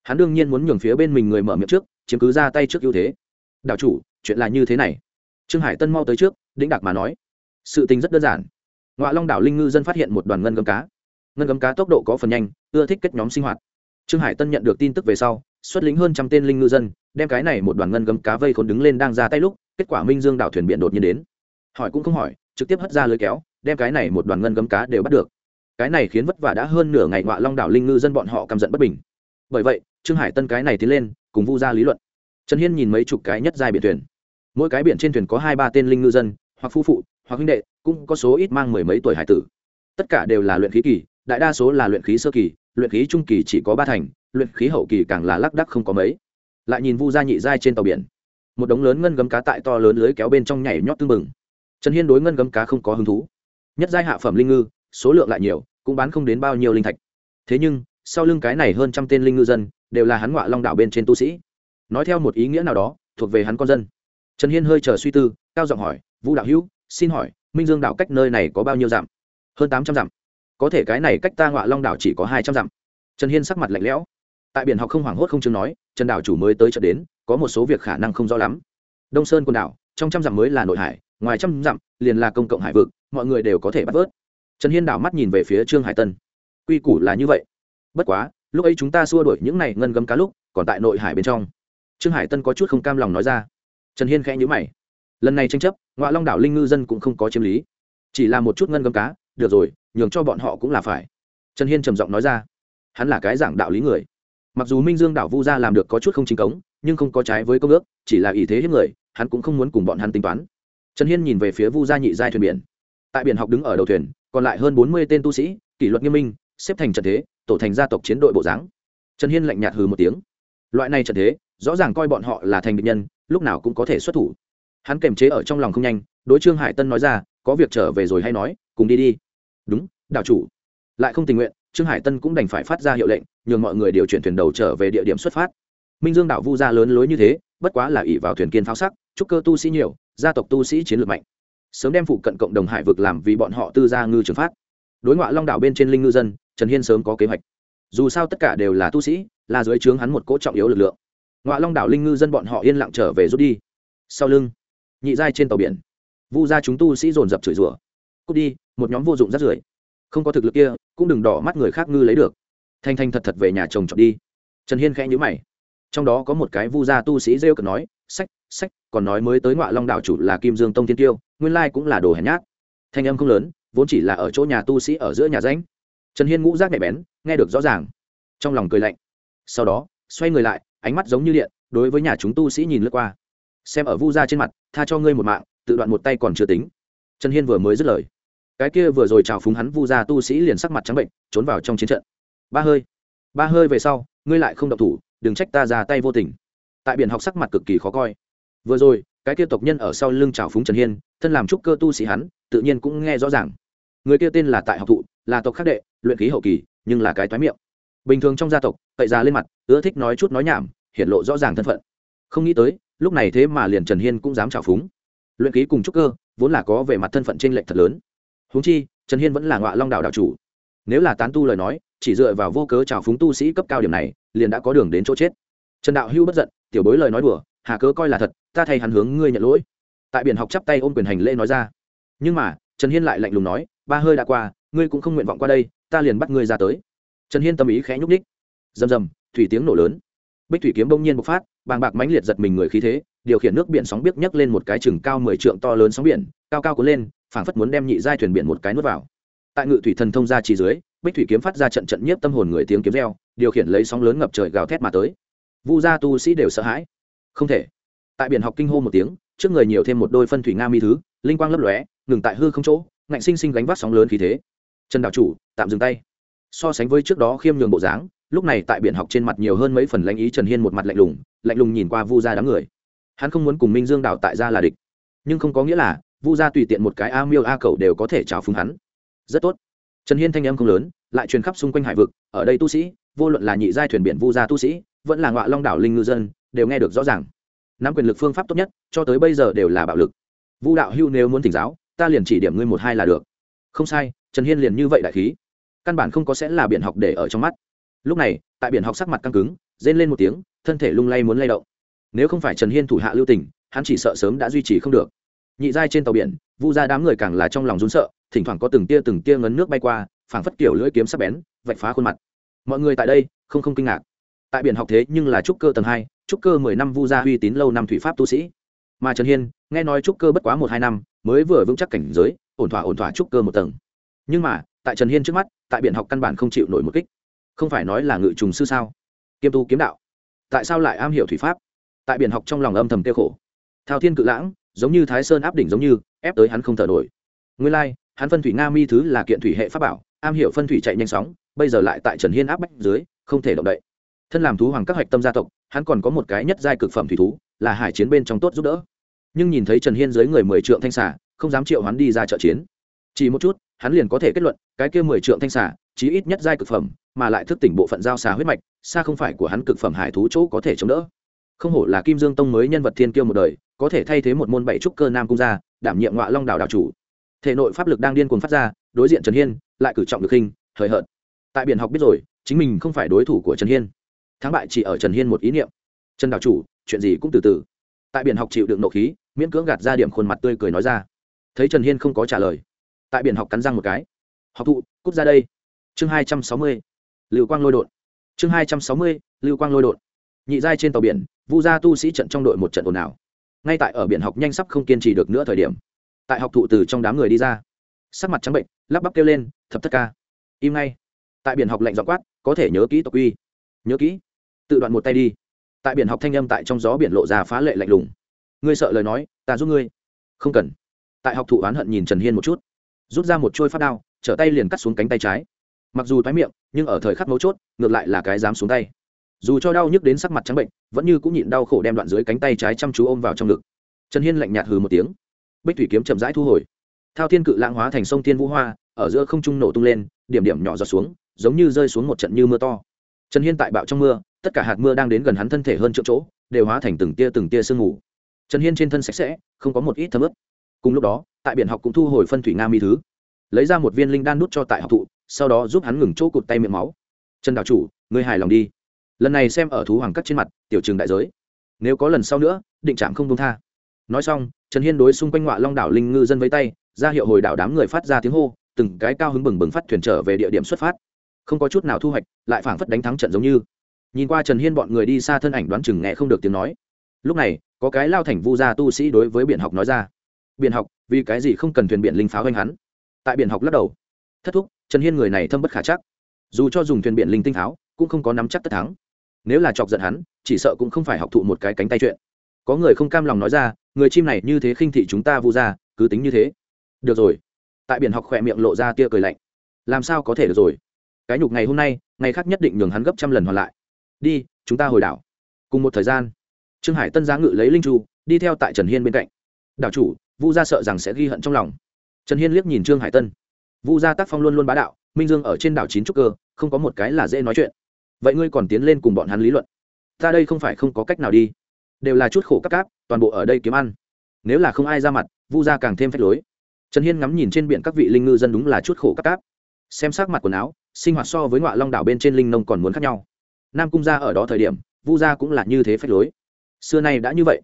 Hắn đương nhiên muốn nhường phía bên mình người mở miệng trước, chiếm cứ ra tay trước ưu thế. Đạo chủ, chuyện là như thế này. Trương hải tân mau tới trước, đĩnh đạc mà nói. Sự tình rất đơn giản ngoại long đảo linh ngư dân phát hiện một đoàn ngân gấm cá. Ngân gấm cá tốc độ có phần nhanh, ưa thích kết nhóm sinh hoạt. Trương hải tân nhận được tin tức về sau, xuất lính hơn trăm tên linh ngư dân, đem cái này một đoàn ngân gấm cá vây khốn đứng lên đang ra tay lúc, kết quả minh dương đảo thuyền biển đột nhiên đến. Hỏi cũng không hỏi, trực tiếp hất ra lưới kéo, đem cái này một đoàn ngân gấm cá đều bắt được. Cái này khiến vất vả đã hơn nửa ngày ngoại long đảo linh ngư dân bọn họ căm giận bất bình. Bởi vậy, trương hải tân cái này tiến lên, cùng vu ra lý luận. Trần hiên nhìn mấy chục cái nhất dài biển thuyền. Mỗi cái biển trên thuyền có hai ba tên linh ngư dân, hoặc phu phụ hoặc huynh đệ, cũng có số ít mang mười mấy tuổi hải tử. Tất cả đều là luyện khí kỳ, đại đa số là luyện khí sơ kỳ, luyện khí trung kỳ chỉ có ba thành, luyện khí hậu kỳ càng là lác đắc không có mấy. Lại nhìn vu gia nhị giai trên tàu biển, một đống lớn ngân gấm cá tại to lớn lưới kéo bên trong nhảy nhót tưng bừng. Trần hiên đối ngân gấm cá không có hứng thú. Nhất giai hạ phẩm linh ngư, số lượng lại nhiều, cũng bán không đến bao nhiêu linh thạch. Thế nhưng, sau lưng cái này hơn trăm tên linh ngư dân, đều là hắn ngoại long đảo bên trên tu sĩ. Nói theo một ý nghĩa nào đó, thuộc về hắn con dân. Trần hiên hơi chờ suy tư, cao giọng hỏi, vũ đạo hữu xin hỏi, minh dương đảo cách nơi này có bao nhiêu dặm? Hơn tám trăm dặm. Có thể cái này cách ta ngọa long đảo chỉ có hai trăm dặm. Trần hiên sắc mặt lạnh lẽo. Tại biển học không hoảng hốt không chứng nói, trần đảo chủ mới tới chợ đến, có một số việc khả năng không rõ lắm. Đông sơn quần đảo, trong trăm dặm mới là nội hải, ngoài trăm dặm, liền là công cộng hải vực, mọi người đều có thể bắt vớt. Trần hiên đảo mắt nhìn về phía trương hải tân. Quy củ là như vậy. Bất quá, lúc ấy chúng ta xua đuổi những này ngân gấm cá lúc, còn tại nội hải bên trong. Trương hải tân có chút không cam lòng nói ra. Trần hiên khẽ nhữ mày lần này tranh chấp ngoại long đảo linh ngư dân cũng không có chiếm lý. Chỉ là một chút ngân gấm cá, được rồi, nhường cho bọn họ cũng là phải. Trần hiên trầm giọng nói ra. Hắn là cái giảng đạo lý người. Mặc dù minh dương đảo vu gia làm được có chút không chính cống, nhưng không có trái với công ước, chỉ là ý thế hiếp người, hắn cũng không muốn cùng bọn hắn tính toán. Trần hiên nhìn về phía vu gia nhị giai thuyền biển. Tại biển học đứng ở đầu thuyền, còn lại hơn bốn mươi tên tu sĩ, kỷ luật nghiêm minh, xếp thành trận thế, tổ thành gia tộc chiến đội bộ dáng. Trần hiên lạnh nhạt hừ một tiếng. Loại này trận thế, rõ ràng coi bọn họ là thành địch nhân, lúc nào cũng có thể xuất thủ hắn kềm chế ở trong lòng không nhanh, đối trương hải tân nói ra, có việc trở về rồi hay nói, cùng đi đi. Đúng, đạo chủ. Lại không tình nguyện, trương hải tân cũng đành phải phát ra hiệu lệnh, nhường mọi người điều chuyển thuyền đầu trở về địa điểm xuất phát. Minh dương đảo vu gia lớn lối như thế, bất quá là ỷ vào thuyền kiên pháo sắc chúc cơ tu sĩ nhiều, gia tộc tu sĩ chiến lược mạnh. Sớm đem phụ cận cộng đồng hải vực làm vì bọn họ tư gia ngư trường phát. Đối ngoại long đảo bên trên linh ngư dân, trần hiên sớm có kế hoạch. Dù sao tất cả đều là tu sĩ, là dưới trướng hắn một cỗ trọng yếu lực lượng. Ngoại long đảo linh ngư dân bọn họ yên lặng trở về rút đi. Sau lưng nhị giai trên tàu biển. Vu gia chúng tu sĩ dồn dập chửi rủa. Cút đi, một nhóm vô dụng rắt rưởi. Không có thực lực kia, cũng đừng đỏ mắt người khác ngư lấy được. Thanh thanh thật thật về nhà chồng chọn đi. Trần hiên khẽ nhữ mày. Trong đó có một cái vu gia tu sĩ rêu cực nói, sách sách, còn nói mới tới ngoại long đạo chủ là kim dương tông thiên tiêu nguyên lai cũng là đồ hèn nhát. Thanh âm không lớn, vốn chỉ là ở chỗ nhà tu sĩ ở giữa nhà ránh trần hiên ngũ rác nhạy bén, nghe được rõ ràng. Trong lòng cười lạnh. Sau đó, xoay người lại, ánh mắt giống như điện, đối với nhà chúng tu sĩ nhìn lướt qua xem ở vu gia trên mặt, tha cho ngươi một mạng, tự đoạn một tay còn chưa tính. Trần hiên vừa mới dứt lời, cái kia vừa rồi chào phúng hắn vu gia tu sĩ liền sắc mặt trắng bệnh, trốn vào trong chiến trận. Ba hơi ba hơi về sau, ngươi lại không độc thủ, đừng trách ta ra tay vô tình. Tại biển học sắc mặt cực kỳ khó coi. Vừa rồi, cái kia tộc nhân ở sau lưng chào phúng trần hiên, thân làm trúc cơ tu sĩ hắn, tự nhiên cũng nghe rõ ràng. Người kia tên là tại học thụ, là tộc khắc đệ, luyện khí hậu kỳ, nhưng là cái toái miệng. Bình thường trong gia tộc, cậy ra lên mặt, ưa thích nói chút nói nhảm, hiện lộ rõ ràng thân phận không nghĩ tới, lúc này thế mà liền trần hiên cũng dám trào phúng. Luyện ký cùng trúc cơ, vốn là có về mặt thân phận t r ê n lệch thật lớn. Húng chi, trần hiên vẫn là ngọa long đảo đạo chủ. Nếu là tán tu lời nói, chỉ dựa vào vô cớ trào phúng tu sĩ cấp cao điểm này, liền đã có đường đến chỗ chết. Trần đạo hưu bất giận, tiểu bối lời nói đùa, hà cớ coi là thật, ta thay hắn hướng ngươi nhận lỗi. Tại biển học chắp tay ôm quyền hành lễ nói ra. Nhưng mà, trần hiên lại lạnh lùng nói, ba hơi đã qua, ngươi cũng không nguyện vọng qua đây, ta liền bắt ngươi ra tới. Trần hiên tâm ý khẽ nhúc ních rầm rầm, thủy tiếng nổ lớn bích thủy kiếm bỗng nhiên bộc phát, bàng bạc mãnh liệt giật mình người khí thế, điều khiển nước biển sóng biếc nhấc lên một cái chừng cao mười trượng to lớn sóng biển, cao cao cuốn lên, phảng phất muốn đem nhị giai thuyền biển một cái nuốt vào. Tại ngự thủy thần thông ra chỉ dưới, bích thủy kiếm phát ra trận trận nhiếp tâm hồn người tiếng kiếm reo, điều khiển lấy sóng lớn ngập trời gào thét mà tới. Vu gia tu sĩ đều sợ hãi. Không thể. Tại biển học kinh hô một tiếng, trước người nhiều thêm một đôi phân thủy nga mi thứ, linh quang lấp lóe, ngừng tại hư không chỗ, ngạnh sinh sinh gánh vác sóng lớn khí thế. Trần đạo chủ, tạm dừng tay. So sánh với trước đó khiêm nhường bộ dáng lúc này tại biển học trên mặt nhiều hơn mấy phần lãnh ý trần hiên một mặt lạnh lùng lạnh lùng nhìn qua vu gia đám người. Hắn không muốn cùng minh dương đào tại gia là địch. Nhưng không có nghĩa là vu gia tùy tiện một cái a miêu a cầu đều có thể trào phúng hắn. Rất tốt. Trần hiên thanh âm không lớn, lại truyền khắp xung quanh hải vực. Ở đây tu sĩ, vô luận là nhị giai thuyền biển vu gia tu sĩ, vẫn là ngọa long đảo linh ngư dân, đều nghe được rõ ràng. Nắm quyền lực phương pháp tốt nhất, cho tới bây giờ đều là bạo lực. Vu đạo hưu nếu muốn thỉnh giáo, ta liền chỉ điểm ngươi một hai là được. Không sai, trần hiên liền như vậy đại khí. Căn bản không có sẽ là biện học để ở trong mắt lúc này, tại biển học sắc mặt căng cứng, rên lên một tiếng, thân thể lung lay muốn lay động. Nếu không phải trần hiên thủ hạ lưu tình, hắn chỉ sợ sớm đã duy trì không được. Nhị giai trên tàu biển, vu ra đám người càng là trong lòng rún sợ, thỉnh thoảng có từng tia từng tia ngấn nước bay qua, phảng phất kiểu lưỡi kiếm sắc bén, vạch phá khuôn mặt. Mọi người tại đây, không không kinh ngạc. Tại biển học thế nhưng là trúc cơ tầng hai, trúc cơ mười năm vu gia uy tín lâu năm thủy pháp tu sĩ. Mà trần hiên, nghe nói trúc cơ bất quá một hai năm, mới vừa vững chắc cảnh giới, ổn thỏa ổn thỏa trúc cơ một tầng. Nhưng mà, tại trần hiên trước mắt, tại biển học căn bản không chịu nổi một kích không phải nói là ngự trùng sư sao? Kiêm tu kiếm đạo, tại sao lại am hiểu thủy pháp? Tại biển học trong lòng âm thầm tiêu khổ. Thao thiên cự lãng, giống như thái sơn áp đỉnh giống như, ép tới hắn không thở nổi. Nguyên lai, hắn phân thủy nga mi thứ là kiện thủy hệ pháp bảo, am hiểu phân thủy chạy nhanh sóng, bây giờ lại tại trần hiên áp bách dưới, không thể động đậy. Thân làm thú hoàng các hạch tâm gia tộc, hắn còn có một cái nhất giai cực phẩm thủy thú, là hải chiến bên trong tốt giúp đỡ. Nhưng nhìn thấy trần hiên dưới người mười trượng thanh xả không dám triệu hắn đi ra trợ chiến. Chỉ một chút hắn liền có thể kết luận cái kia mười trượng thanh xà, chí ít nhất giai cực phẩm mà lại thức tỉnh bộ phận giao xà huyết mạch xa không phải của hắn cực phẩm hải thú chỗ có thể chống đỡ. Không hổ là kim dương tông mới nhân vật thiên kiêu một đời có thể thay thế một môn bảy trúc cơ nam cung gia đảm nhiệm ngọa long đảo đảo chủ. Thể nội pháp lực đang điên cuồng phát ra đối diện trần hiên lại cử trọng được hình hời hợt. Tại biển học biết rồi chính mình không phải đối thủ của trần hiên. Thắng bại chỉ ở trần hiên một ý niệm. Trần đảo chủ chuyện gì cũng từ từ. Tại biển học chịu đựng nộ khí miễn cưỡng gạt ra điểm khuôn mặt tươi cười nói ra. Thấy trần hiên không có trả lời tại biển học cắn răng một cái. Học thụ, cút ra đây. Chương hai trăm sáu mươi, lưu quang lôi đột. Chương hai trăm sáu mươi, lưu quang lôi đột. Nhị giai trên tàu biển, vu gia tu sĩ trận trong đội một trận ồn ào. Ngay tại ở biển học nhanh sắp không kiên trì được nữa thời điểm, tại học thụ từ trong đám người đi ra. Sắc mặt trắng bệnh, lắp bắp kêu lên, thập thất ca, im ngay. Tại biển học lạnh dọ quát, có thể nhớ kỹ tộc uy. Nhớ kỹ. Tự đoạn một tay đi. Tại biển học thanh âm tại trong gió biển lộ ra phá lệ lạnh lùng. Ngươi sợ lời nói, ta giúp ngươi. Không cần. Tại học thụ oán hận nhìn trần hiên một chút rút ra một chuôi phát đao, trở tay liền cắt xuống cánh tay trái. Mặc dù thoái miệng, nhưng ở thời khắc mấu chốt, ngược lại là cái dám xuống tay. Dù cho đau nhức đến sắc mặt trắng bệnh, vẫn như cũng nhịn đau khổ đem đoạn dưới cánh tay trái chăm chú ôm vào trong ngực. Trần hiên lạnh nhạt hừ một tiếng. Bích thủy kiếm chậm rãi thu hồi. Thao thiên cự lãng hóa thành sông thiên vũ hoa, ở giữa không trung nổ tung lên, điểm điểm nhỏ giọt xuống, giống như rơi xuống một trận như mưa to. Trần hiên tại bạo trong mưa, tất cả hạt mưa đang đến gần hắn thân thể hơn triệu chỗ, đều hóa thành từng tia từng tia sương mù. Trần hiên trên thân sạch sẽ, không có một ít thấm ướp cùng lúc đó tại biển học cũng thu hồi phân thủy nga mi thứ. Lấy ra một viên linh đan nút cho tại học thụ, sau đó giúp hắn ngừng chỗ cụt tay miệng máu. Trần đạo chủ, ngươi hài lòng đi. Lần này xem ở thú hoàng cắt trên mặt, tiểu trường đại giới. Nếu có lần sau nữa, định trạm không đông tha. Nói xong, trần hiên đối xung quanh ngọa long đảo linh ngư dân với tay, ra hiệu hồi đảo đám người phát ra tiếng hô, từng cái cao hứng bừng bừng phát thuyền trở về địa điểm xuất phát. Không có chút nào thu hoạch, lại phảng phất đánh thắng trận giống như. Nhìn qua trần hiên bọn người đi xa thân ảnh đoán chừng nghe không được tiếng nói. Lúc này, có cái lao thành vu gia tu sĩ đối với biển học nói ra. Biển học vì cái gì không cần thuyền biển linh pháo hoành hắn? Tại biển học lắc đầu. Thất thúc, trần hiên người này thâm bất khả chắc. Dù cho dùng thuyền biển linh tinh pháo, cũng không có nắm chắc tất thắng. Nếu là chọc giận hắn, chỉ sợ cũng không phải học thụ một cái cánh tay chuyện. Có người không cam lòng nói ra, người chim này như thế khinh thị chúng ta vu ra cứ tính như thế. Được rồi. Tại biển học khỏe miệng lộ ra tia cười lạnh. Làm sao có thể được rồi? Cái nhục ngày hôm nay, ngày khác nhất định nhường hắn gấp trăm lần hoàn lại. Đi, chúng ta hồi đảo. Cùng một thời gian, trương hải tân giá ngự lấy linh chu đi theo tại trần hiên bên cạnh. Đảo chủ vu gia sợ rằng sẽ ghi hận trong lòng. Trần hiên liếc nhìn trương hải tân. Vu gia tác phong luôn luôn bá đạo, minh dương ở trên đảo chín trúc cơ, không có một cái là dễ nói chuyện. Vậy ngươi còn tiến lên cùng bọn hắn lý luận? Ta đây không phải không có cách nào đi. Đều là chút khổ các cáp, toàn bộ ở đây kiếm ăn. Nếu là không ai ra mặt, vu gia càng thêm phách lối. Trần hiên ngắm nhìn trên biển các vị linh ngư dân đúng là chút khổ các cáp. Xem sắc mặt quần áo, sinh hoạt so với ngoại long đảo bên trên linh nông còn muốn khác nhau. Nam cung gia ở đó thời điểm, vu gia cũng là như thế phách lối. Xưa nay đã như vậy.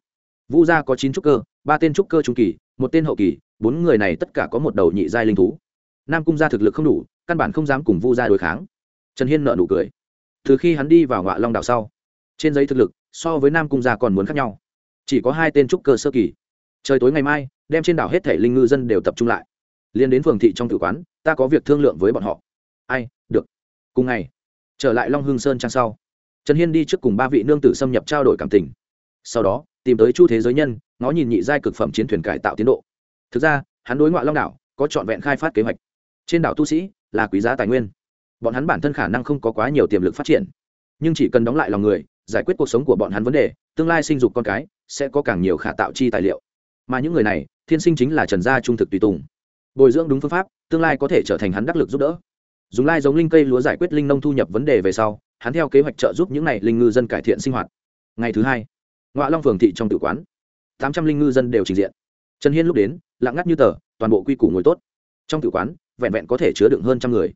Vu gia có chín trúc cơ ba tên trúc cơ trung kỳ, một tên hậu kỳ, bốn người này tất cả có một đầu nhị giai linh thú. Nam cung gia thực lực không đủ, căn bản không dám cùng vu gia đối kháng. Trần hiên nợ nụ cười. Từ khi hắn đi vào ngọa long đảo sau, trên giấy thực lực so với nam cung gia còn muốn khác nhau. Chỉ có hai tên trúc cơ sơ kỳ. Trời tối ngày mai, đem trên đảo hết thể linh ngư dân đều tập trung lại. Liên đến phường thị trong tử quán, ta có việc thương lượng với bọn họ. Ai, được. Cùng ngày, trở lại long hương sơn trang sau, trần hiên đi trước cùng ba vị nương tử xâm nhập trao đổi cảm tình. Sau đó, tìm tới chu thế giới nhân ngó nhìn nhị giai cực phẩm chiến thuyền cải tạo tiến độ. Thực ra, hắn đối ngoại long đảo có trọn vẹn khai phát kế hoạch. Trên đảo tu sĩ là quý giá tài nguyên. Bọn hắn bản thân khả năng không có quá nhiều tiềm lực phát triển, nhưng chỉ cần đóng lại lòng người, giải quyết cuộc sống của bọn hắn vấn đề, tương lai sinh dục con cái sẽ có càng nhiều khả tạo chi tài liệu. Mà những người này, thiên sinh chính là trần gia trung thực tùy tùng. Bồi dưỡng đúng phương pháp, tương lai có thể trở thành hắn đắc lực giúp đỡ. Dùng lai giống linh cây lúa giải quyết linh nông thu nhập vấn đề về sau, hắn theo kế hoạch trợ giúp những n à y linh ngư dân cải thiện sinh hoạt. Ngày thứ hai, ngoại long phường thị trong tự quán tám trăm linh ngư dân đều trình diện. Trần hiên lúc đến, lặng ngắt như tờ, toàn bộ quy củ ngồi tốt. Trong tự quán, vẹn vẹn có thể chứa đựng hơn trăm người.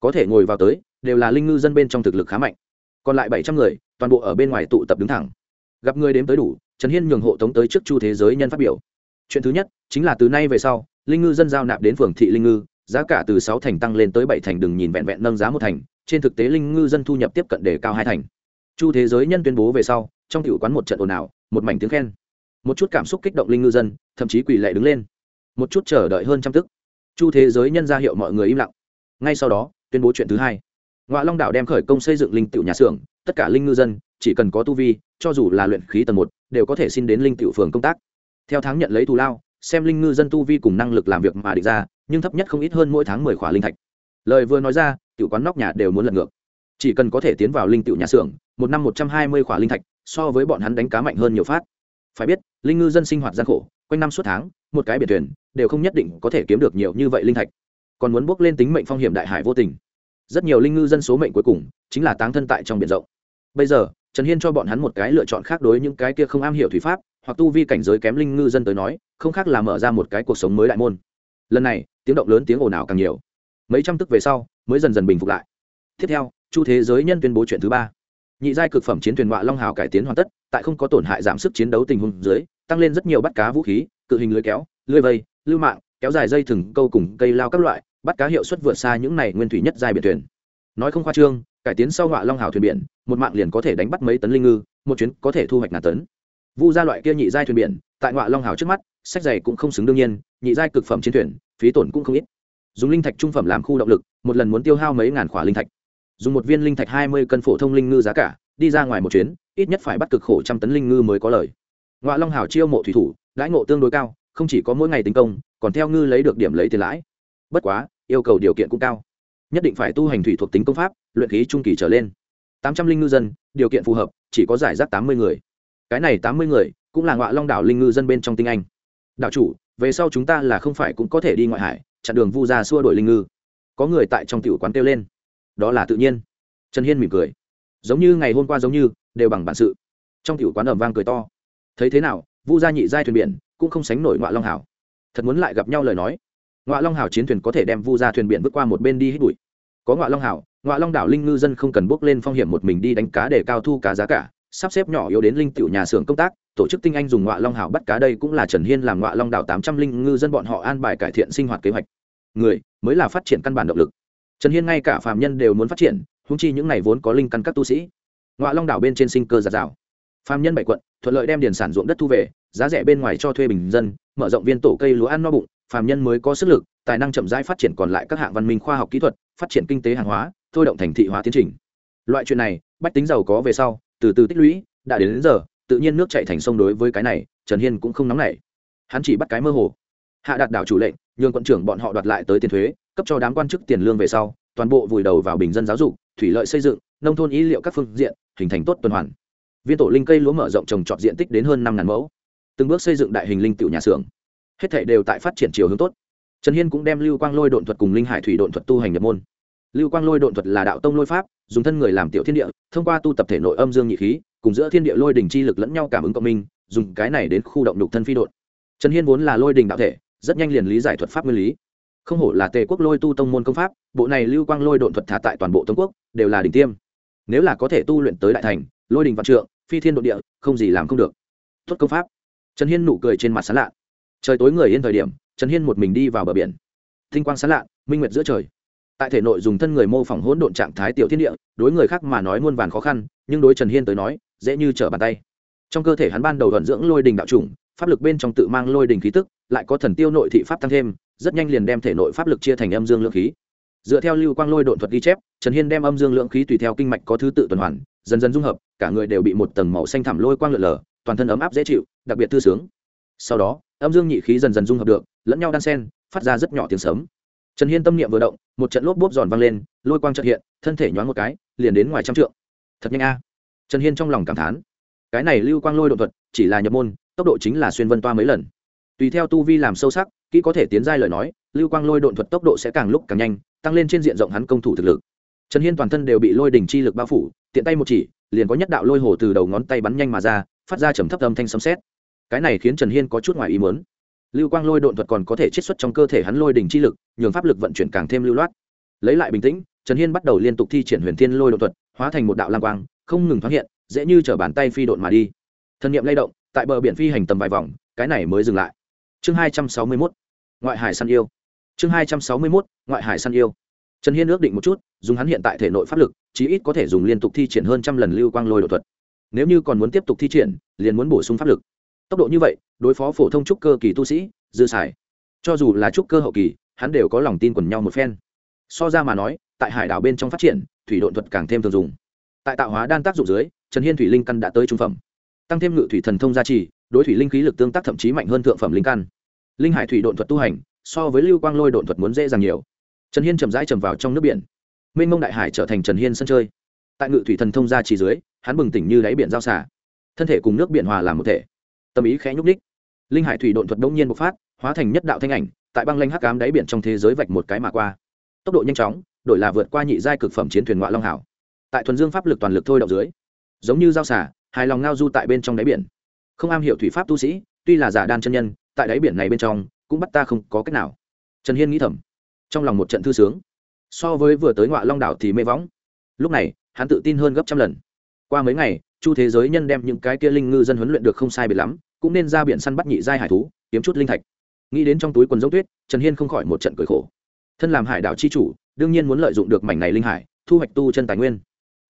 Có thể ngồi vào tới, đều là linh ngư dân bên trong thực lực khá mạnh. Còn lại bảy trăm người, toàn bộ ở bên ngoài tụ tập đứng thẳng. Gặp người đếm tới đủ, trần hiên nhường hộ tống tới trước chu thế giới nhân phát biểu. Chuyện thứ nhất, chính là từ nay về sau, linh ngư dân giao nạp đến phường thị linh ngư, giá cả từ sáu thành tăng lên tới bảy thành, đừng nhìn vẹn vẹn nâng giá một thành, trên thực tế linh ngư dân thu nhập tiếp cận đề cao hai thành. Chu thế giới nhân tuyên bố về sau, trong tiểu quán một trận ồn ào, một mảnh tiếng khen một chút cảm xúc kích động linh ngư dân, thậm chí quỳ lệ đứng lên. Một chút chờ đợi hơn trăm tức. Chu thế giới nhân ra hiệu mọi người im lặng. Ngay sau đó, tuyên bố chuyện thứ hai. Ngoại long đảo đem khởi công xây dựng linh tiểu nhà xưởng, tất cả linh ngư dân, chỉ cần có tu vi, cho dù là luyện khí tầng một, đều có thể xin đến linh tiểu phường công tác. Theo tháng nhận lấy thù lao, xem linh ngư dân tu vi cùng năng lực làm việc mà định ra, nhưng thấp nhất không ít hơn mỗi tháng mười khỏa linh thạch. Lời vừa nói ra, tiểu quán nóc nhà đều muốn lật ngược. Chỉ cần có thể tiến vào linh tiểu nhà xưởng, một năm một trăm hai mươi khỏa linh thạch, so với bọn hắn đánh cá mạnh hơn nhiều phát phải biết, linh ngư dân sinh hoạt gian khổ, quanh năm suốt tháng, một cái biển thuyền đều không nhất định có thể kiếm được nhiều như vậy linh thạch. Còn muốn bước lên tính mệnh phong hiểm đại hải vô tình. Rất nhiều linh ngư dân số mệnh cuối cùng chính là táng thân tại trong biển rộng. Bây giờ, trần hiên cho bọn hắn một cái lựa chọn khác đối những cái kia không am hiểu thủy pháp, hoặc tu vi cảnh giới kém linh ngư dân tới nói, không khác là mở ra một cái cuộc sống mới đại môn. Lần này, tiếng động lớn tiếng ồn ào càng nhiều. Mấy trăm tức về sau, mới dần dần bình phục lại. Tiếp theo, chu thế giới nhân tuyên bố chuyện thứ ba. Nhị giai cực phẩm chiến thuyền ngọa long hào cải tiến hoàn tất tại không có tổn hại giảm sức chiến đấu tình huống dưới, tăng lên rất nhiều bắt cá vũ khí, cự hình lưới kéo, lưới vây, lưu mạng, kéo dài dây thừng, câu cùng cây lao các loại, bắt cá hiệu suất vượt xa những này nguyên thủy nhất giai biển thuyền. Nói không khoa trương, cải tiến sau ngọa long hào thuyền biển, một mạng liền có thể đánh bắt mấy tấn linh ngư, một chuyến có thể thu hoạch ngàn tấn. Vu gia loại kia nhị giai thuyền biển, tại ngọa long hào trước mắt, sách dày cũng không xứng đương nhiên, nhị giai cực phẩm chiến thuyền, phí tổn cũng không ít. Dùng linh thạch trung phẩm làm khu động lực, một lần muốn tiêu hao mấy ngàn khỏa linh thạch. Dùng một viên linh thạch hai mươi cân phổ thông linh ngư giá cả đi ra ngoài một chuyến, ít nhất phải bắt cực khổ trăm tấn linh ngư mới có lời. Ngoại long hào chiêu mộ thủy thủ lãi ngộ tương đối cao, không chỉ có mỗi ngày tính công, còn theo ngư lấy được điểm lấy tiền lãi. Bất quá, yêu cầu điều kiện cũng cao. Nhất định phải tu hành thủy thuộc tính công pháp, luyện khí trung kỳ trở lên. Tám trăm linh ngư dân, điều kiện phù hợp, chỉ có giải rác tám mươi người. Cái này tám mươi người, cũng là ngoại long đảo linh ngư dân bên trong tinh anh. Đạo chủ, về sau chúng ta là không phải cũng có thể đi ngoại hải, chặn đường vu ra xua đổi linh ngư. Có người tại trong tiểu quán kêu lên. Đó là tự nhiên. Trần hiên mỉm cười giống như ngày hôm qua giống như, đều bằng bản sự. Trong tiểu quán ẩm vang cười to. Thấy thế nào, vu gia nhị giai thuyền biển cũng không sánh nổi ngoại long hảo. Thật muốn lại gặp nhau lời nói. Ngoại long hảo chiến thuyền có thể đem vu gia thuyền biển bước qua một bên đi hít bụi. Có ngoại long hảo ngoại long đảo linh ngư dân không cần bước lên phong hiểm một mình đi đánh cá để cao thu cá giá cả, sắp xếp nhỏ yếu đến linh tiểu nhà xưởng công tác, tổ chức tinh anh dùng ngoại long hảo bắt cá đây cũng là trần hiên làm ngoại long đảo tám trăm linh ngư dân bọn họ an bài cải thiện sinh hoạt kế hoạch. Người mới là phát triển căn bản động lực. Trần hiên ngay cả phạm nhân đều muốn phát triển húng chi những này vốn có linh căn các tu sĩ. Ngoại long đảo bên trên sinh cơ giạt rào. Phạm nhân bảy quận thuận lợi đem điền sản ruộng đất thu về giá rẻ bên ngoài cho thuê bình dân mở rộng viên tổ cây lúa ăn no bụng phạm nhân mới có sức lực tài năng chậm rãi phát triển còn lại các hạng văn minh khoa học kỹ thuật phát triển kinh tế hàng hóa thôi động thành thị hóa tiến trình. Loại chuyện này bách tính giàu có về sau từ từ tích lũy đã đến, đến giờ tự nhiên nước chạy thành sông đối với cái này trần hiên cũng không nóng nảy. Hắn chỉ bắt cái mơ hồ. Hạ đạt đảo chủ lệnh nhường quận trưởng bọn họ đoạt lại tới tiền thuế cấp cho đám quan chức tiền lương về sau toàn bộ vùi đầu vào bình dân giáo dục thủy lợi xây dựng, nông thôn ý liệu các phương diện, hình thành tốt tuần hoàn. Viên tổ linh cây lúa mở rộng trồng trọt diện tích đến hơn năm ngàn mẫu. Từng bước xây dựng đại hình linh tiểu nhà xưởng. Hết thể đều tại phát triển chiều hướng tốt. Trần hiên cũng đem lưu quang lôi độn thuật cùng linh hải thủy độn thuật tu hành nhập môn. Lưu quang lôi độn thuật là đạo tông lôi pháp, dùng thân người làm tiểu thiên địa, thông qua tu tập thể nội âm dương nhị khí, cùng giữa thiên địa lôi đình chi lực lẫn nhau cảm ứng cộng minh, dùng cái này đến khu động đục thân phi độn. Trần hiên vốn là lôi đình đạo thể, rất nhanh liền lý giải thuật pháp nguyên lý không hổ là tề quốc lôi tu tông môn công pháp, bộ này lưu quang lôi độn thuật thả tại toàn bộ tông quốc, đều là đỉnh tiêm. Nếu là có thể tu luyện tới đại thành, lôi đình vạn trượng, phi thiên độ địa, không gì làm không được. Tuất công pháp. Trần hiên nụ cười trên mặt sán lạ. Trời tối người yên thời điểm, trần hiên một mình đi vào bờ biển. Thinh quang sán lạ, minh nguyệt giữa trời. Tại thể nội dùng thân người mô phỏng hỗn độn trạng thái tiểu thiên địa, đối người khác mà nói muôn vàn khó khăn, nhưng đối trần hiên tới nói, dễ như trở bàn tay. Trong cơ thể hắn ban đầu thuận dưỡng lôi đình đạo chủng, pháp lực bên trong tự mang lôi đình khí tức, lại có thần tiêu nội thị pháp tăng thêm rất nhanh liền đem thể nội pháp lực chia thành âm dương lượng khí. Dựa theo lưu quang lôi độn thuật ghi chép, trần hiên đem âm dương lượng khí tùy theo kinh mạch có thứ tự tuần hoàn, dần dần dung hợp, cả người đều bị một tầng màu xanh thẳm lôi quang lượn lờ, toàn thân ấm áp dễ chịu, đặc biệt thư sướng. Sau đó, âm dương nhị khí dần dần dung hợp được, lẫn nhau đan sen, phát ra rất nhỏ tiếng sấm. Trần hiên tâm niệm vừa động, một trận lốp bốp giòn vang lên, lôi quang trợt hiện, thân thể nhoáng một cái, liền đến ngoài trăm trượng. Thật nhanh a. Trần hiên trong lòng cảm thán. Cái này lưu quang lôi đột thuật chỉ là nhập môn, tốc độ chính là xuyên vân toa mấy lần tùy theo tu vi làm sâu sắc, kỹ có thể tiến giai lời nói, lưu quang lôi độn thuật tốc độ sẽ càng lúc càng nhanh, tăng lên trên diện rộng hắn công thủ thực lực. Trần hiên toàn thân đều bị lôi đỉnh chi lực bao phủ, tiện tay một chỉ, liền có nhất đạo lôi hồ từ đầu ngón tay bắn nhanh mà ra, phát ra trầm thấp âm thanh sấm xét. cái này khiến trần hiên có chút ngoài ý muốn. Lưu quang lôi độn thuật còn có thể chiết xuất trong cơ thể hắn lôi đỉnh chi lực, nhường pháp lực vận chuyển càng thêm lưu loát. Lấy lại bình tĩnh, trần hiên bắt đầu liên tục thi triển huyền thiên lôi độn thuật, hóa thành một đạo lang quang, không ngừng thoáng hiện, dễ như chở bàn tay phi độn mà đi. Thân nhiệm lay động, tại bờ biển phi hành tầm vài vòng, cái này mới dừng lại chương hai trăm sáu mươi mốt, ngoại hải săn yêu. Chương hai trăm sáu mươi mốt, ngoại hải săn yêu. Trần hiên ước định một chút, dùng hắn hiện tại thể nội pháp lực, chí ít có thể dùng liên tục thi triển hơn trăm lần lưu quang lôi đột thuật. Nếu như còn muốn tiếp tục thi triển, liền muốn bổ sung pháp lực. Tốc độ như vậy, đối phó phổ thông trúc cơ kỳ tu sĩ, dư xài. Cho dù là trúc cơ hậu kỳ, hắn đều có lòng tin quần nhau một phen. So ra mà nói, tại hải đảo bên trong phát triển, thủy độn thuật càng thêm thường dùng. Tại tạo hóa đan tác dụng dưới, trần hiên thủy linh căn đã tới trung phẩm. Tăng thêm ngự thủy thần thông gia trì đối thủy linh khí lực tương tác thậm chí mạnh hơn thượng phẩm linh căn. Linh hải thủy độn thuật tu hành, so với lưu quang lôi độn thuật muốn dễ dàng nhiều. Trần hiên chầm rãi chầm vào trong nước biển. Mênh mông đại hải trở thành trần hiên sân chơi. Tại ngự thủy thần thông gia trì dưới, hắn bừng tỉnh như đáy biển giao xả thân thể cùng nước biển hòa làm một thể. Tâm ý khẽ nhúc ních linh hải thủy độn thuật đông nhiên bộc phát, hóa thành nhất đạo thanh ảnh, tại băng lanh hắc cám đáy biển trong thế giới vạch một cái mà qua. Tốc độ nhanh chóng, đổi là vượt qua nhị giai cực phẩm chiến thuyền ngoại long hảo. Tại thuần dương pháp lực toàn lực thôi động dưới, giống như dao xả hài lòng ngao du tại bên trong đáy biển không am hiểu thủy pháp tu sĩ, tuy là giả đan chân nhân, tại đáy biển này bên trong, cũng bắt ta không có cách nào. Trần hiên nghĩ thầm, trong lòng một trận thư sướng. So với vừa tới ngoại long đảo thì mê võng. Lúc này, hắn tự tin hơn gấp trăm lần. Qua mấy ngày, chu thế giới nhân đem những cái kia linh ngư dân huấn luyện được không sai biệt lắm, cũng nên ra biển săn bắt nhị giai hải thú, kiếm chút linh thạch. Nghĩ đến trong túi quần giống tuyết, trần hiên không khỏi một trận cười khổ. Thân làm hải đảo c h i chủ, đương nhiên muốn lợi dụng được mảnh này linh hải, thu hoạch tu chân tài nguyên,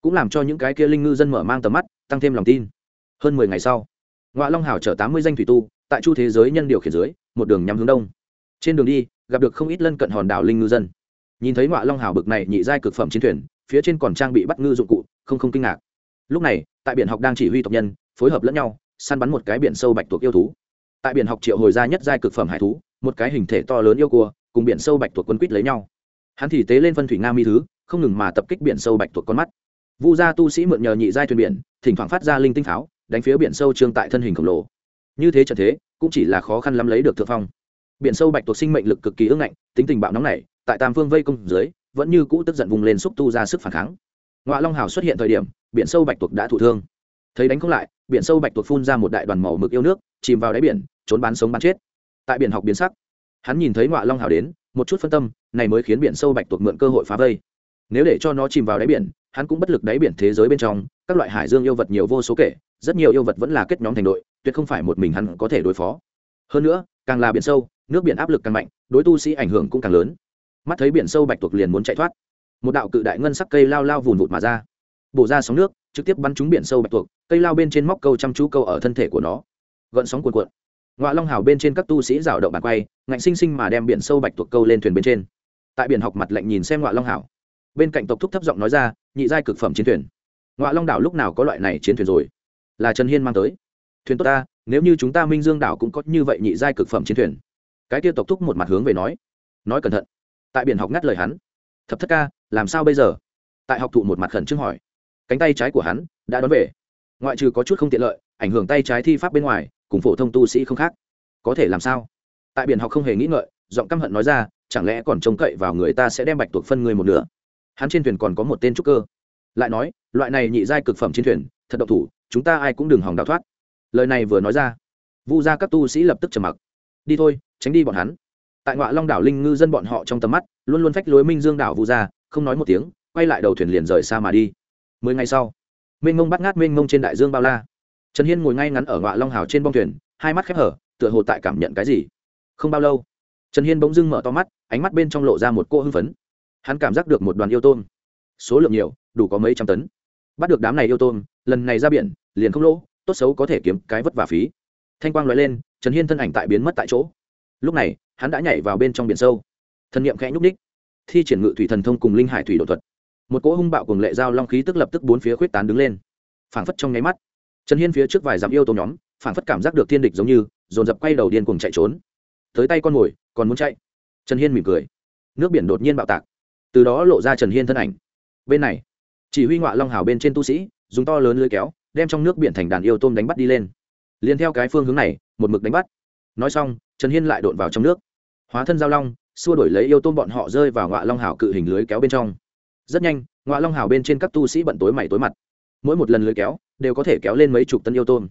cũng làm cho những cái kia linh ngư dân mở mang tầm mắt, tăng thêm lòng tin. Hơn mười ngày sau ngoại long hảo chở tám mươi danh thủy tu, tại chu thế giới nhân điều khiển dưới, một đường nhắm hướng đông. Trên đường đi, gặp được không ít lân cận hòn đảo linh ngư dân. Nhìn thấy ngoại long hảo bực này nhị giai cực phẩm chiến thuyền, phía trên còn trang bị bắt ngư dụng cụ, không không kinh ngạc. Lúc này, tại biển học đang chỉ huy tộc nhân, phối hợp lẫn nhau, săn bắn một cái biển sâu bạch tuộc yêu thú. Tại biển học triệu hồi ra nhất giai cực phẩm hải thú, một cái hình thể to lớn yêu cua, cùng biển sâu bạch tuộc quân quýt lấy nhau. Hắn thì tế lên phân thủy nga mi thứ, không ngừng mà tập kích biển sâu bạch tuộc con mắt. Vu gia tu sĩ mượn nhờ nhị giai thuyền biển, thỉnh thoảng phát ra linh tinh pháo đánh phía biển sâu trương tại thân hình khổng lồ. Như thế trận thế, cũng chỉ là khó khăn lắm lấy được thượng phong. Biển sâu bạch tuộc sinh mệnh lực cực kỳ ưng ngạnh, tính tình bạo nóng này, tại tam phương vây công dưới, vẫn như cũ tức giận vùng lên xúc tu ra sức phản kháng. Ngoạ long hào xuất hiện thời điểm, biển sâu bạch tuộc đã thụ thương. Thấy đánh không lại, biển sâu bạch tuộc phun ra một đại đoàn màu mực yêu nước, chìm vào đáy biển, trốn bán sống bán chết. Tại biển học biến sắc, hắn nhìn thấy ngoạ long hào đến, một chút phân tâm, này mới khiến biển sâu bạch tuộc mượn cơ hội phá vây. Nếu để cho nó chìm vào đáy biển hắn cũng bất lực đáy biển thế giới bên trong, các loại hải dương yêu vật nhiều vô số kể, rất nhiều yêu vật vẫn là kết nhóm thành đội, tuyệt không phải một mình hắn có thể đối phó. Hơn nữa, càng là biển sâu, nước biển áp lực càng mạnh, đối tu sĩ ảnh hưởng cũng càng lớn. Mắt thấy biển sâu bạch tuộc liền muốn chạy thoát. Một đạo cự đại ngân sắc cây lao lao vùn vụt mà ra. Bổ ra sóng nước, trực tiếp bắn trúng biển sâu bạch tuộc, cây lao bên trên móc câu chăm chú câu ở thân thể của nó. Gợn sóng cuồn cuộn. Ngọa long hào bên trên các tu sĩ rào động bàn quay, ngạnh sinh sinh mà đem biển sâu bạch tuộc câu lên thuyền bên trên. Tại biển học mặt lạnh nhìn xem Ngọa long hào bên cạnh tộc thúc thấp giọng nói ra, nhị giai cực phẩm chiến thuyền. Ngoại long đảo lúc nào có loại này chiến thuyền rồi? Là trần hiên mang tới. Thuyền tốt ta, nếu như chúng ta minh dương đảo cũng có như vậy nhị giai cực phẩm chiến thuyền. Cái kia tộc thúc một mặt hướng về nói. Nói cẩn thận. Tại biển học ngắt lời hắn. Thập thất ca, làm sao bây giờ? Tại học thụ một mặt khẩn trương hỏi. Cánh tay trái của hắn đã đón về. Ngoại trừ có chút không tiện lợi, ảnh hưởng tay trái thi pháp bên ngoài, cùng phổ thông tu sĩ không khác. Có thể làm sao? Tại biển học không hề nghĩ ngợi, giọng căm hận nói ra, chẳng lẽ còn trông cậy vào người ta sẽ đem bạch tuộc phân người một nửa? Hắn trên thuyền còn có một tên trúc cơ. Lại nói, loại này nhị giai cực phẩm trên thuyền, thật độc thủ, chúng ta ai cũng đừng hòng đào thoát. Lời này vừa nói ra, vu ra các tu sĩ lập tức trầm mặc. Đi thôi, tránh đi bọn hắn. Tại ngoại long đảo linh ngư dân bọn họ trong tầm mắt, luôn luôn phách lối minh dương đảo vu ra không nói một tiếng, quay lại đầu thuyền liền rời xa mà đi. Mười ngày sau, mênh mông bắt ngát mênh mông trên đại dương bao la. Trần hiên ngồi ngay ngắn ở ngoại long hào trên bong thuyền, hai mắt khép hở, tựa hồ tại cảm nhận cái gì. Không bao lâu, trần hiên bỗng dưng mở to mắt, ánh mắt bên trong lộ ra một cô hưng phấn hắn cảm giác được một đoàn yêu tôm. Số lượng nhiều, đủ có mấy trăm tấn. Bắt được đám này yêu tôm, lần này ra biển, liền không lỗ, tốt xấu có thể kiếm cái vất vả phí. Thanh quang nói lên, trần hiên thân ảnh tại biến mất tại chỗ. Lúc này, hắn đã nhảy vào bên trong biển sâu. Thân nhiệm khẽ nhúc ních thi triển ngự thủy thần thông cùng linh hải thủy đột thuật. Một cỗ hung bạo cùng lệ giao long khí tức lập tức bốn phía khuyết tán đứng lên. Phảng phất trong nháy mắt, trần hiên phía trước vài dặm yêu tôm nhóm, phảng phất cảm giác được thiên địch giống như, dồn dập quay đầu điên cùng chạy trốn. Tới tay con mồi, còn muốn chạy. Trần hiên mỉm cười. Nước biển đột nhiên bạo tạc từ đó lộ ra trần hiên thân ảnh. Bên này, chỉ huy ngoại long hào bên trên tu sĩ, dùng to lớn lưới kéo, đem trong nước biển thành đàn yêu tôm đánh bắt đi lên. Liền theo cái phương hướng này, một mực đánh bắt. Nói xong, trần hiên lại đột vào trong nước. Hóa thân giao long, xua đổi lấy yêu tôm bọn họ rơi vào ngoại long hào cự hình lưới kéo bên trong. Rất nhanh ngoại long hào bên trên các tu sĩ bận tối mày tối mặt. Mỗi một lần lưới kéo, đều có thể kéo lên mấy chục tân yêu tôm.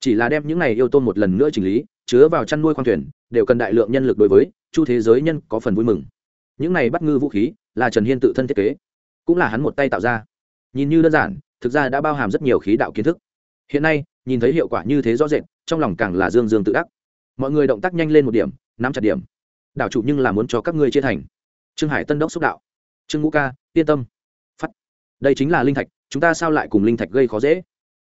Chỉ là đem những này yêu tôm một lần nữa chỉnh lý, chứa vào chăn nuôi khoang thuyền, đều cần đại lượng nhân lực đối với, chu thế giới nhân có phần vui mừng những này bắt ngư vũ khí là trần hiên tự thân thiết kế, cũng là hắn một tay tạo ra. Nhìn như đơn giản, thực ra đã bao hàm rất nhiều khí đạo kiến thức. Hiện nay, nhìn thấy hiệu quả như thế rõ rệt, trong lòng càng là dương dương tự đắc. Mọi người động tác nhanh lên một điểm, nắm chặt điểm. Đảo chủ nhưng là muốn cho các ngươi chia thành. Trương hải tân đốc xúc đạo. Trương ngũ ca, yên tâm. Phắt đây chính là linh thạch, chúng ta sao lại cùng linh thạch gây khó dễ?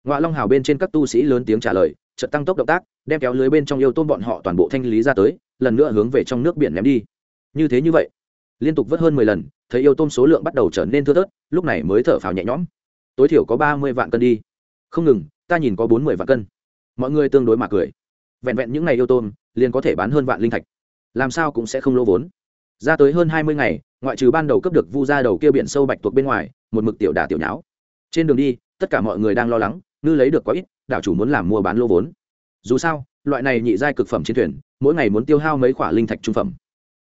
Ngoại long hào bên trên các tu sĩ lớn tiếng trả lời trận tăng tốc động tác, đem kéo lưới bên trong yêu tôm bọn họ toàn bộ thanh lý ra tới, lần nữa hướng về trong nước biển ném đi. Như thế như vậy liên tục vớt hơn mười lần, thấy yêu tôm số lượng bắt đầu trở nên thưa thớt, lúc này mới thở phào nhẹ nhõm. Tối thiểu có ba mươi vạn cân đi. Không ngừng, ta nhìn có bốn mươi vạn cân. Mọi người tương đối mà cười. Vẹn vẹn những ngày yêu tôm, liền có thể bán hơn vạn linh thạch. Làm sao cũng sẽ không lỗ vốn. Ra tới hơn hai mươi ngày, ngoại trừ ban đầu cấp được vu ra đầu kia biển sâu bạch tuộc bên ngoài, một mực tiểu đà tiểu nháo. Trên đường đi, tất cả mọi người đang lo lắng, ngư lấy được quá ít, đảo chủ muốn làm mua bán lô vốn. Dù sao, loại này nhị giai cực phẩm chiến thuyền, mỗi ngày muốn tiêu hao mấy khoả linh thạch trung phẩm.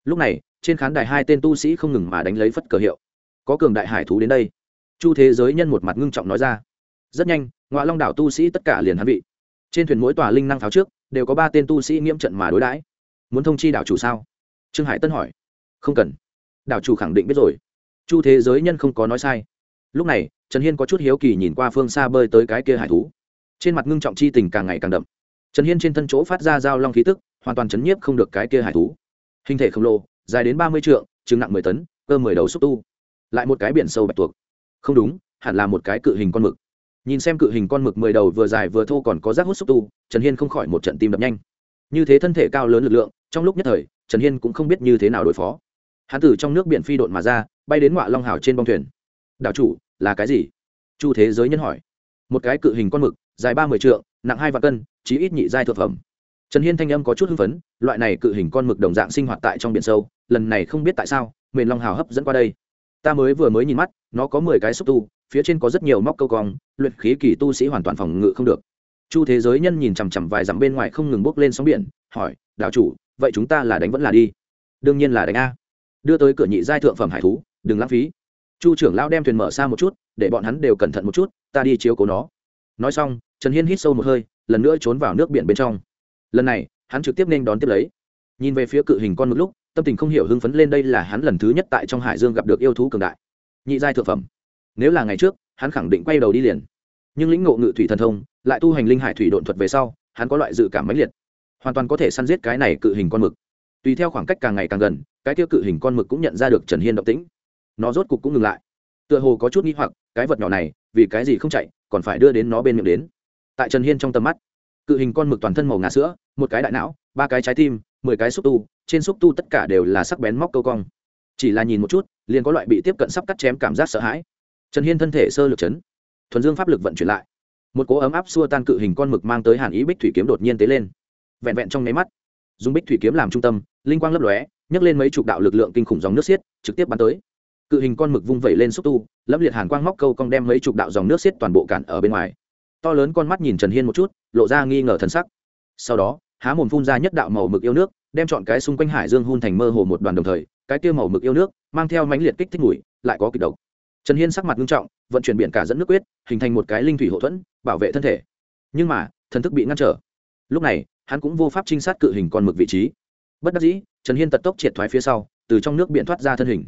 Lúc này trên khán đài hai tên tu sĩ không ngừng mà đánh lấy phất cờ hiệu. Có cường đại hải thú đến đây. Chu thế giới nhân một mặt ngưng trọng nói ra. Rất nhanh ngoại long đảo tu sĩ tất cả liền hắn vị. Trên thuyền mỗi tòa linh năng pháo trước, đều có ba tên tu sĩ nghiêm trận mà đối đãi. Muốn thông chi đảo chủ sao? Trương hải tân hỏi. Không cần. Đảo chủ khẳng định biết rồi. Chu thế giới nhân không có nói sai. Lúc này, trần hiên có chút hiếu kỳ nhìn qua phương xa bơi tới cái kia hải thú. Trên mặt ngưng trọng chi tình càng ngày càng đậm. Trần hiên trên thân chỗ phát ra dao long khí tức, hoàn toàn chấn nhiếp không được cái kia hải thú. Hình thể khổng lồ dài đến ba mươi trượng, chừng nặng mười tấn, cơ mười đầu xúc tu. Lại một cái biển sâu bạch tuộc. Không đúng, hẳn là một cái cự hình con mực. Nhìn xem cự hình con mực mười đầu vừa dài vừa thô còn có rác hút xúc tu, trần hiên không khỏi một trận tim đập nhanh. Như thế thân thể cao lớn lực lượng, trong lúc nhất thời, trần hiên cũng không biết như thế nào đối phó. Hắn từ trong nước biển phi độn mà ra, bay đến ngoại long hào trên bông thuyền. Đạo chủ, là cái gì? Chu thế giới nhân hỏi. Một cái cự hình con mực, dài ba mươi trượng, nặng hai vạn cân, chí ít nhị giai thực phẩm. Trần hiên thanh âm có chút hưng phấn, loại này cự hình con mực đồng dạng sinh hoạt tại trong biển sâu lần này không biết tại sao, mền long hào hấp dẫn qua đây. Ta mới vừa mới nhìn mắt, nó có mười cái xúc tu, phía trên có rất nhiều móc câu cong, luyện khí kỳ tu sĩ hoàn toàn phòng ngự không được. Chu thế giới nhân nhìn chằm chằm vài dặm bên ngoài không ngừng bốc lên sóng biển, hỏi đạo chủ, vậy chúng ta là đánh vẫn là đi? Đương nhiên là đánh a. Đưa tới cửa nhị giai thượng phẩm hải thú, đừng lãng phí. Chu trưởng lão đem thuyền mở xa một chút, để bọn hắn đều cẩn thận một chút, ta đi chiếu cố nó. Nói xong, trần hiên hít sâu một hơi, lần nữa trốn vào nước biển bên trong. Lần này, hắn trực tiếp nên đón tiếp lấy. Nhìn về phía cự hình con mực lúc tâm tình không hiểu hưng phấn lên đây là hắn lần thứ nhất tại trong hải dương gặp được yêu thú cường đại. Nhị giai thượng phẩm. Nếu là ngày trước, hắn khẳng định quay đầu đi liền. Nhưng lĩnh ngộ ngự thủy thần thông, lại tu hành linh hải thủy độn thuật về sau, hắn có loại dự cảm mãnh liệt. Hoàn toàn có thể săn giết cái này cự hình con mực. Tùy theo khoảng cách càng ngày càng gần, cái tiêu cự hình con mực cũng nhận ra được trần hiên động tĩnh. Nó rốt cục cũng ngừng lại. Tựa hồ có chút n g h i hoặc, cái vật nhỏ này, vì cái gì không chạy, còn phải đưa đến nó bên miệng đến. Tại trần hiên trong tầm mắt, cự hình con mực toàn thân màu ngà sữa, một cái đại não, ba cái trái tim, mười cái xúc tu trên xúc tu tất cả đều là sắc bén móc câu cong. Chỉ là nhìn một chút, liền có loại bị tiếp cận sắp cắt chém cảm giác sợ hãi. Trần hiên thân thể sơ lực chấn. Thuần dương pháp lực vận chuyển lại. Một cố ấm áp xua tan cự hình con mực mang tới hàn ý bích thủy kiếm đột nhiên tế lên. Vẹn vẹn trong nháy mắt, dùng bích thủy kiếm làm trung tâm, linh quang lấp lóe, nhấc lên mấy chục đạo lực lượng kinh khủng dòng nước xiết, trực tiếp bắn tới. Cự hình con mực vung vẩy lên xúc tu, lấp liệt hàn quang móc câu cong đem mấy chục đạo dòng nước xiết toàn bộ cản ở bên ngoài. To lớn con mắt nhìn trần hiên một chút, lộ ra nghi ngờ thần sắc. Sau đó, há mồm phun ra nhất đạo màu mực yêu nước đem chọn cái xung quanh hải dương hun thành mơ hồ một đoàn đồng thời, cái kia màu mực yêu nước, mang theo mãnh liệt kích thích mùi, lại có kịch độc. Trần hiên sắc mặt nghiêm trọng, vận chuyển biển cả dẫn nước quyết, hình thành một cái linh thủy hậu thuẫn, bảo vệ thân thể. Nhưng mà, thần thức bị ngăn trở. Lúc này, hắn cũng vô pháp trinh sát cự hình con mực vị trí. Bất đắc dĩ, trần hiên tật tốc triệt thoái phía sau, từ trong nước biển thoát ra thân hình.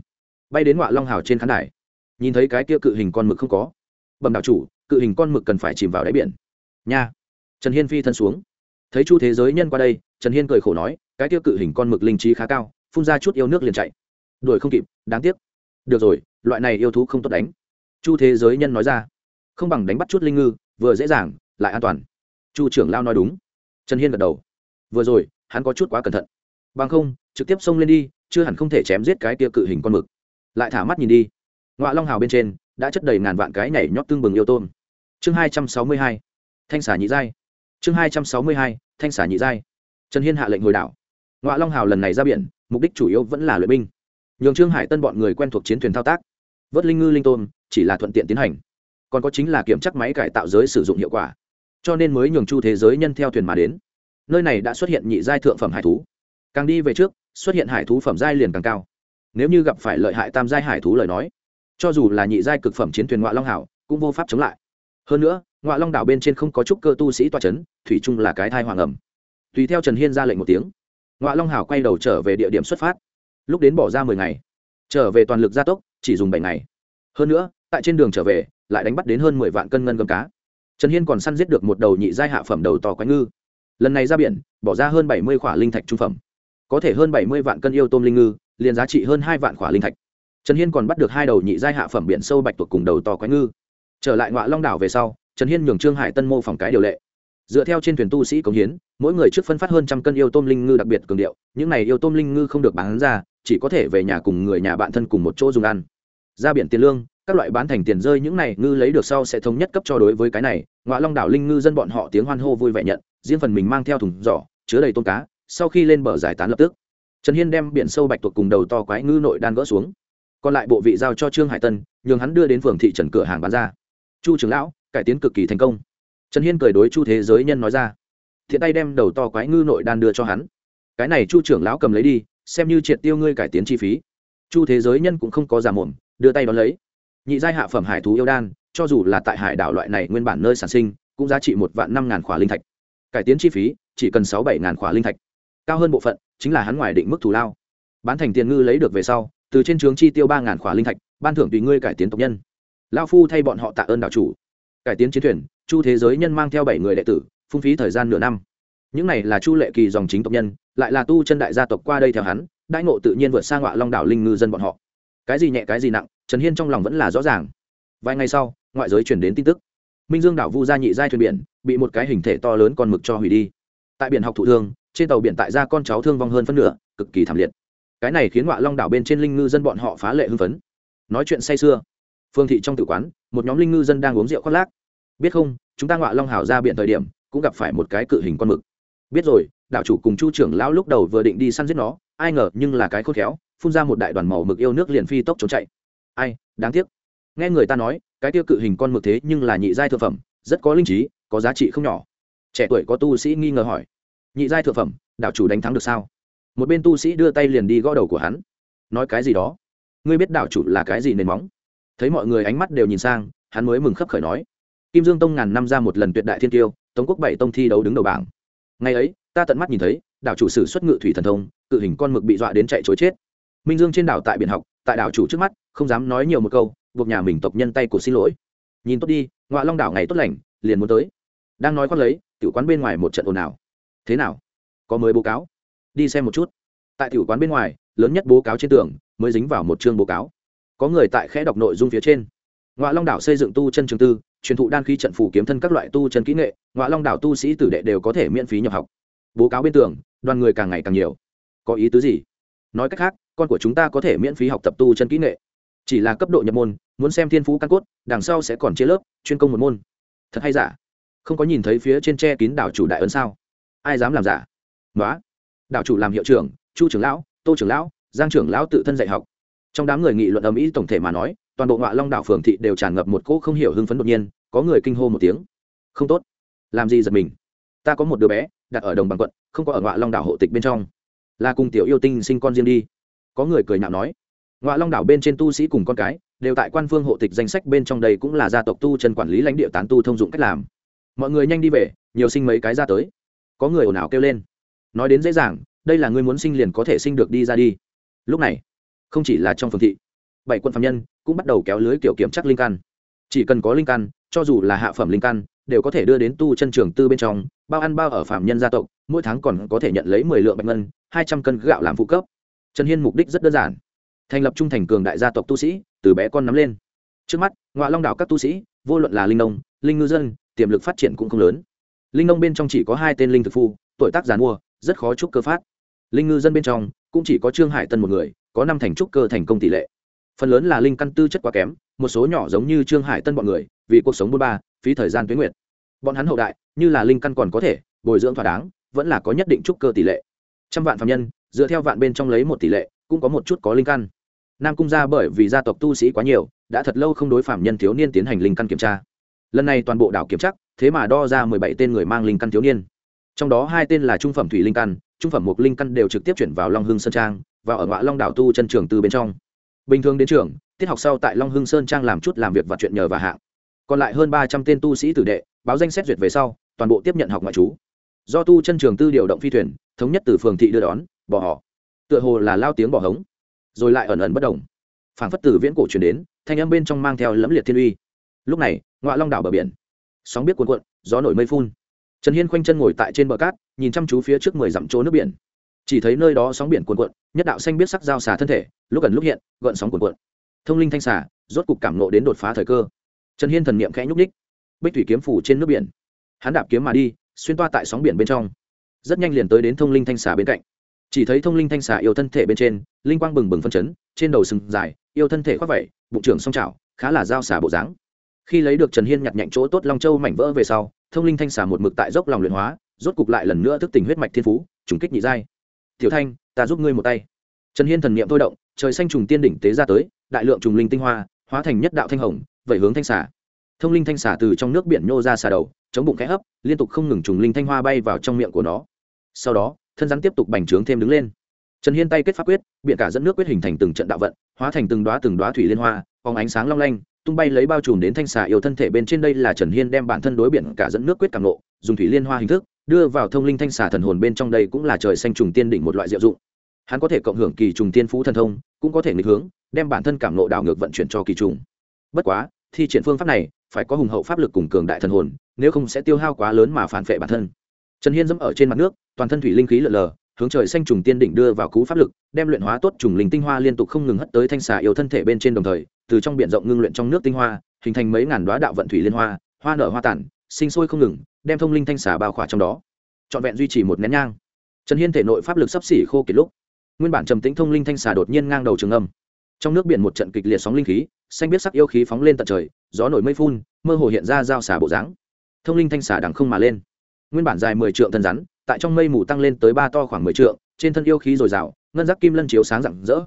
Bay đến ngoại long hào trên khán đài. Nhìn thấy cái kia cự hình con mực không có. Bẩm đạo chủ, cự hình con mực cần phải chìm vào đáy biển. Nha. Trần hiên phi thân xuống. Thấy chu thế giới nhân qua đây, trần hiên cười khổ nói cái tiêu cự hình con mực linh trí khá cao, phun ra chút yêu nước liền chạy. Đuổi không kịp, đáng tiếc. Được rồi, loại này yêu thú không tốt đánh. Chu thế giới nhân nói ra. Không bằng đánh bắt chút linh ngư, vừa dễ dàng, lại an toàn. Chu trưởng lao nói đúng. Trần hiên gật đầu. Vừa rồi, hắn có chút quá cẩn thận. Bằng không, trực tiếp xông lên đi, chưa hẳn không thể chém giết cái tia cự hình con mực. Lại thả mắt nhìn đi. Ngoạ long hào bên trên, đã chất đầy ngàn vạn cái nhảy nhót tương bừng yêu tôm. Chương hai trăm sáu mươi hai. Thanh xả nhị giai. Chương hai trăm sáu mươi hai. Thanh xả nhị giai. Trần hiên hạ lệnh hồi đảo. Ngọa long hào lần này ra biển, mục đích chủ yếu vẫn là luyện binh. Nhường trương hải tân bọn người quen thuộc chiến thuyền thao tác. Vớt linh ngư linh tôm, chỉ là thuận tiện tiến hành. Còn có chính là kiểm chắc máy cải tạo giới sử dụng hiệu quả. Cho nên mới nhường chu thế giới nhân theo thuyền mà đến. Nơi này đã xuất hiện nhị giai thượng phẩm hải thú. Càng đi về trước, xuất hiện hải thú phẩm giai liền càng cao. Nếu như gặp phải lợi hại tam giai hải thú lời nói, cho dù là nhị giai cực phẩm chiến thuyền ngoại long hảo cũng vô pháp chống lại. Hơn nữa, ngoại long đảo bên trên không có trúc cơ tu sĩ toa c h ấ n thủy chung là cái thai hoàng ẩm. Tùy theo trần hiên ra lệnh một tiếng Ngọa long Hào quay đầu trở về địa điểm xuất phát lúc đến bỏ ra mười ngày trở về toàn lực gia tốc chỉ dùng bảy ngày hơn nữa tại trên đường trở về lại đánh bắt đến hơn mười vạn cân ngân gầm cá trần hiên còn săn giết được một đầu nhị giai hạ phẩm đầu to quái ngư lần này ra biển bỏ ra hơn bảy mươi khỏa linh thạch trung phẩm có thể hơn bảy mươi vạn cân yêu tôm linh ngư liền giá trị hơn hai vạn khỏa linh thạch trần hiên còn bắt được hai đầu nhị giai hạ phẩm biển sâu bạch tuộc cùng đầu to quái ngư trở lại Ngọa long đảo về sau trần hiên nhường trương hải tân mô phỏng cái điều lệ dựa theo trên thuyền tu sĩ cống hiến, mỗi người trước phân phát hơn trăm cân yêu tôm linh ngư đặc biệt cường điệu, những này yêu tôm linh ngư không được bán ra, chỉ có thể về nhà cùng người nhà bạn thân cùng một chỗ dùng ăn. Ra biển tiền lương, các loại bán thành tiền rơi những này ngư lấy được sau sẽ thống nhất cấp cho đối với cái này. Ngoại long đảo linh ngư dân bọn họ tiếng hoan hô vui vẻ nhận, riêng phần mình mang theo thùng giỏ, chứa đầy tôm cá, sau khi lên bờ giải tán lập tức. Trần hiên đem biển sâu bạch tuộc cùng đầu to quái ngư nội đan gỡ xuống. Còn lại bộ vị giao cho trương hải tân, nhường hắn đưa đến phường thị trần cửa hàng bán ra. Chu trưởng lão, cải tiến cực kỳ thành công trần hiên cười đối chu thế giới nhân nói ra, thiện tay đem đầu to quái ngư nội đan đưa cho hắn. Cái này chu trưởng lão cầm lấy đi, xem như triệt tiêu ngươi cải tiến chi phí. Chu thế giới nhân cũng không có giả mồm, đưa tay đón lấy. Nhị giai hạ phẩm hải thú yêu đan, cho dù là tại hải đảo loại này nguyên bản nơi sản sinh, cũng giá trị một vạn năm ngàn khỏa linh thạch. Cải tiến chi phí, chỉ cần sáu bảy ngàn khỏa linh thạch. Cao hơn bộ phận, chính là hắn ngoài định mức thù lao. Bán thành tiền ngư lấy được về sau, từ trên trướng chi tiêu ba ngàn khỏa linh thạch, ban thưởng tùy ngươi cải tiến tộc nhân. Lao phu thay bọn họ tạ ơn đạo chủ. Cải tiến chiến thuyền chu thế giới nhân mang theo bảy người đệ tử, phung phí thời gian nửa năm. Những này là chu lệ kỳ dòng chính tộc nhân, lại là tu chân đại gia tộc qua đây theo hắn, đại ngộ tự nhiên vượt sang ngọa long đảo linh ngư dân bọn họ. Cái gì nhẹ, cái gì nặng, trần hiên trong lòng vẫn là rõ ràng. Vài ngày sau, ngoại giới chuyển đến tin tức. Minh dương đảo vu gia nhị giai thuyền biển, bị một cái hình thể to lớn con mực cho hủy đi. Tại biển học thụ thương, trên tàu biển tại gia con cháu thương vong hơn phân nửa, cực kỳ thảm liệt. Cái này khiến ngọa long đảo bên trên linh ngư dân bọn họ phá lệ hưng phấn. Nói chuyện say sưa. Phương thị trong tử quán, một nhóm linh ngư dân đang uống rượu khoác lác biết không, chúng ta ngọa long hào ra biển thời điểm, cũng gặp phải một cái cự hình con mực. Biết rồi, đạo chủ cùng chu trưởng lão lúc đầu vừa định đi săn giết nó, ai ngờ nhưng là cái khôn khéo, phun ra một đại đoàn màu mực yêu nước liền phi tốc trốn chạy. Ai, đáng tiếc. Nghe người ta nói, cái tiêu cự hình con mực thế nhưng là nhị giai thượng phẩm, rất có linh trí, có giá trị không nhỏ. Trẻ tuổi có tu sĩ nghi ngờ hỏi. Nhị giai thượng phẩm, đạo chủ đánh thắng được sao? Một bên tu sĩ đưa tay liền đi gõ đầu của hắn. Nói cái gì đó? Ngươi biết đạo chủ là cái gì nền móng? Thấy mọi người ánh mắt đều nhìn sang, hắn mới mừng khấp khởi nói kim dương tông ngàn năm ra một lần tuyệt đại thiên tiêu tống quốc bảy tông thi đấu đứng đầu bảng. Ngày ấy, ta tận mắt nhìn thấy, đảo chủ sử xuất ngự thủy thần thông, cự hình con mực bị dọa đến chạy chối chết. Minh dương trên đảo tại biển học, tại đảo chủ trước mắt, không dám nói nhiều một câu, buộc nhà mình tộc nhân tay của xin lỗi. Nhìn tốt đi, ngọa long đảo ngày tốt lành, liền muốn tới. Đang nói khoác lấy, tiểu quán bên ngoài một trận ồn ào. Thế nào? Có mới báo cáo? Đi xem một chút. Tại tiểu quán bên ngoài, lớn nhất báo cáo trên tường, mới dính vào một chương báo cáo. Có người tại khẽ đọc nội dung phía trên. Ngoại long đảo xây dựng tu chân trường tư truyền thụ đan khí trận phủ kiếm thân các loại tu chân kỹ nghệ ngoại long đảo tu sĩ tử đệ đều có thể miễn phí nhập học. Bố cáo bên tường, đoàn người càng ngày càng nhiều. Có ý tứ gì? Nói cách khác, con của chúng ta có thể miễn phí học tập tu chân kỹ nghệ. Chỉ là cấp độ nhập môn, muốn xem thiên phú căn cốt, đằng sau sẽ còn chia lớp, chuyên công một môn. Thật hay giả? Không có nhìn thấy phía trên tre kín đảo chủ đại ấn sao? Ai dám làm giả? Nói đảo chủ làm hiệu trưởng, chu trưởng lão, tô trưởng lão, giang trưởng lão tự thân dạy học. Trong đám người nghị luận ầm ĩ tổng thể mà nói toàn bộ ngoại long đảo phường thị đều tràn ngập một cỗ không hiểu hưng phấn đột nhiên, có người kinh hô một tiếng. Không tốt. Làm gì giật mình? Ta có một đứa bé, đặt ở đồng bằng quận, không có ở ngoại long đảo hộ tịch bên trong. Là cùng tiểu yêu tinh sinh con riêng đi. Có người cười nhạo nói ngoại long đảo bên trên tu sĩ cùng con cái, đều tại quan phương hộ tịch danh sách bên trong đây cũng là gia tộc tu chân quản lý lãnh địa tán tu thông dụng cách làm. Mọi người nhanh đi về, nhiều sinh mấy cái ra tới. Có người ồn ào kêu lên. Nói đến dễ dàng, đây là người muốn sinh liền có thể sinh được đi ra đi. Lúc này, không chỉ là trong phường thị bảy quân phạm nhân cũng bắt đầu kéo lưới kiểu kiểm chắc linh căn chỉ cần có linh căn cho dù là hạ phẩm linh căn đều có thể đưa đến tu chân trường tư bên trong, bao ăn bao ở phạm nhân gia tộc, mỗi tháng còn có thể nhận lấy mười lượng bạch ngân, hai trăm cân gạo làm phụ cấp. Trần hiên mục đích rất đơn giản. Thành lập trung thành cường đại gia tộc tu sĩ, từ bé con nắm lên. Trước mắt ngoại long đảo các tu sĩ, vô luận là linh nông, linh ngư dân, tiềm lực phát triển cũng không lớn. Linh nông bên trong chỉ có hai tên linh thực phu, tuổi tác giàn mua rất khó trúc cơ phát. Linh ngư dân bên trong cũng chỉ có trương hải tân một người, có năm thành trúc cơ thành công tỷ lệ phần lớn là linh căn tư chất quá kém, một số nhỏ giống như trương hải tân bọn người, vì cuộc sống bôn ba, phí thời gian tuyến nguyệt. Bọn hắn hậu đại, như là linh căn còn có thể, bồi dưỡng thỏa đáng, vẫn là có nhất định trúc cơ tỷ lệ. Trăm vạn phạm nhân, dựa theo vạn bên trong lấy một tỷ lệ, cũng có một chút có linh căn. Nam cung ra bởi vì gia tộc tu sĩ quá nhiều, đã thật lâu không đối phạm nhân thiếu niên tiến hành linh căn kiểm tra. Lần này toàn bộ đảo kiểm chắc thế mà đo ra mười bảy tên người mang linh căn thiếu niên. Trong đó hai tên là trung phẩm thủy linh căn, trung phẩm mục linh căn đều trực tiếp chuyển vào long hưng sơn trang, và ở ngõ long đảo tu chân trường từ bên trong bình thường đến trường, tiết học sau tại long hưng sơn trang làm chút làm việc và chuyện nhờ và hạng. Còn lại hơn ba trăm tên tu sĩ tử đệ, báo danh xét duyệt về sau, toàn bộ tiếp nhận học ngoại trú. Do tu chân trường tư điều động phi thuyền, thống nhất từ phường thị đưa đón, bỏ họ. Tựa hồ là lao tiếng bỏ hống. Rồi lại ẩn ẩn bất đồng phảng phất từ viễn cổ truyền đến, thanh âm bên trong mang theo lẫm liệt thiên uy. Lúc này ngoại long đảo bờ biển. Sóng biết cuồn cuộn, gió nổi mây phun. Trần hiên khoanh chân ngồi tại trên bờ cát, nhìn chăm chú phía trước mười dặm chỗ nước biển chỉ thấy nơi đó sóng biển cuồn cuộn, nhất đạo xanh biết sắc dao xà thân thể, lúc gần lúc hiện, gợn sóng cuồn cuộn. Thông linh thanh xà, rốt cục cảm nộ đến đột phá thời cơ. Trần hiên thần niệm khẽ nhúc ních bích thủy kiếm phủ trên nước biển. Hắn đạp kiếm mà đi, xuyên toa tại sóng biển bên trong. Rất nhanh liền tới đến thông linh thanh xà bên cạnh. Chỉ thấy thông linh thanh xà yêu thân thể bên trên, linh quang bừng bừng phân chấn, trên đầu sừng dài, yêu thân thể khoác vẩy, bụng trưởng song trào khá là dao xà bộ dáng. Khi lấy được trần hiên nhặt nhạnh chỗ tốt long châu mảnh vỡ về sau, thông linh thanh xà một mực tại dốc lòng luyện hóa, rốt cục lại lần nữa thức tỉnh huyết mạch thiên phú, trùng kích nhị giai tiểu thanh, ta giúp ngươi một tay. Trần hiên thần niệm thôi động, trời xanh trùng tiên đỉnh tế ra tới, đại lượng trùng linh tinh hoa, hóa thành nhất đạo thanh hồng, vẩy hướng thanh xả. thông linh thanh xả từ trong nước biển nhô ra xà đầu, chống bụng khẽ hấp, liên tục không ngừng trùng linh thanh hoa bay vào trong miệng của nó. Sau đó, thân rắn tiếp tục bành trướng thêm đứng lên. Trần hiên tay kết pháp quyết, biện cả dẫn nước quyết hình thành từng trận đạo vận, hóa thành từng đoá từng đoá thủy liên hoa, phóng ánh sáng long lanh, tung bay lấy bao trùm đến thanh xà yêu thân thể bên trên đây là trần hiên đem bản thân đối biển cả dẫn nước quyết càng nộ dùng thủy liên hoa hình thức đưa vào thông linh thanh xà thần hồn bên trong đây cũng là trời xanh trùng tiên đỉnh một loại diệu dụng. Hắn có thể cộng hưởng kỳ trùng tiên phú thần thông, cũng có thể nghịch hướng, đem bản thân cảm nộ đảo ngược vận chuyển cho kỳ trùng. Bất quá, thi triển phương pháp này, phải có hùng hậu pháp lực cùng cường đại thần hồn, nếu không sẽ tiêu hao quá lớn mà phản vệ bản thân. Trần hiên dẫm ở trên mặt nước, toàn thân thủy linh khí lợn lờ, hướng trời xanh trùng tiên đỉnh đưa vào cú pháp lực, đem luyện hóa tốt trùng linh tinh hoa liên tục không ngừng hất tới thanh xà yêu thân thể bên trên đồng thời, từ trong biển rộng ngưng luyện trong nước tinh hoa, hình thành mấy ngàn đoá đạo vận thủy liên hoa hoa nở hoa tản sinh sôi không ngừng, đem thông linh thanh xà bao khỏa trong đó. Trọn vẹn duy trì một nén nhang. Trần hiên thể nội pháp lực sắp xỉ khô kiệt lúc, nguyên bản trầm tĩnh thông linh thanh xà đột nhiên ngang đầu trường âm. Trong nước biển một trận kịch liệt sóng linh khí, xanh biết sắc yêu khí phóng lên tận trời, gió nổi mây phun, mơ hồ hiện ra dao xà bộ dáng. Thông linh thanh xà đằng không mà lên. Nguyên bản dài mười trượng thân rắn, tại trong mây mù tăng lên tới ba to khoảng mười trượng, trên thân yêu khí dồi dào, ngân giác kim lân chiếu sáng rạng rỡ.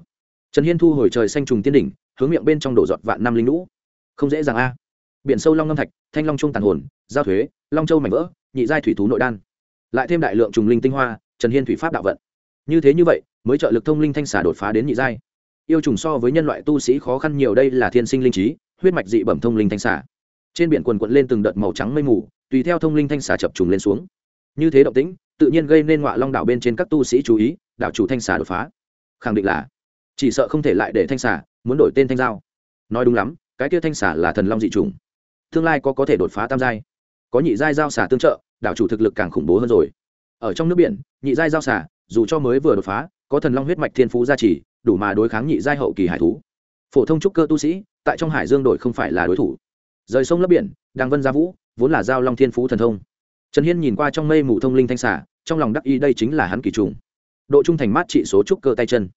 Trần hiên thu hồi trời xanh trùng tiên đỉnh, hướng miệng bên trong đổ giọt vạn năm linh lũ. Không dễ dàng a. Biển sâu long ngâm thạch, thanh long trung tàn hồn giao thuế, long châu mảnh vỡ, nhị giai thủy thú nội đan. Lại thêm đại lượng trùng linh tinh hoa, trần hiên thủy pháp đạo vận. Như thế như vậy, mới trợ lực thông linh thanh xả đột phá đến nhị giai. Yêu trùng so với nhân loại tu sĩ khó khăn nhiều đây là thiên sinh linh trí, huyết mạch dị bẩm thông linh thanh xả trên biển quần quận lên từng đợt màu trắng mây mù, tùy theo thông linh thanh xả chập trùng lên xuống. Như thế động tĩnh, tự nhiên gây nên ngọa long đảo bên trên các tu sĩ chú ý, đảo chủ thanh xả đột phá. Khẳng định là, chỉ sợ không thể lại để thanh xả muốn đổi tên thanh giao. Nói đúng lắm, cái kia thanh xả là thần long dị trùng. Tương lai có có thể đột phá tam giai có nhị giai giao xả tương trợ, đảo chủ thực lực càng khủng bố hơn rồi. Ở trong nước biển, nhị giai giao xả dù cho mới vừa đột phá, có thần long huyết mạch thiên phú gia trì, đủ mà đối kháng nhị giai hậu kỳ hải thú. Phổ thông trúc cơ tu sĩ, tại trong hải dương đổi không phải là đối thủ. Rời sông lấp biển đàng vân gia vũ, vốn là giao long thiên phú thần thông. Trần hiên nhìn qua trong mây mù thông linh thanh xả trong lòng đắc y đây chính là hắn kỳ trùng. Độ trung thành mát trị số trúc cơ tay chân.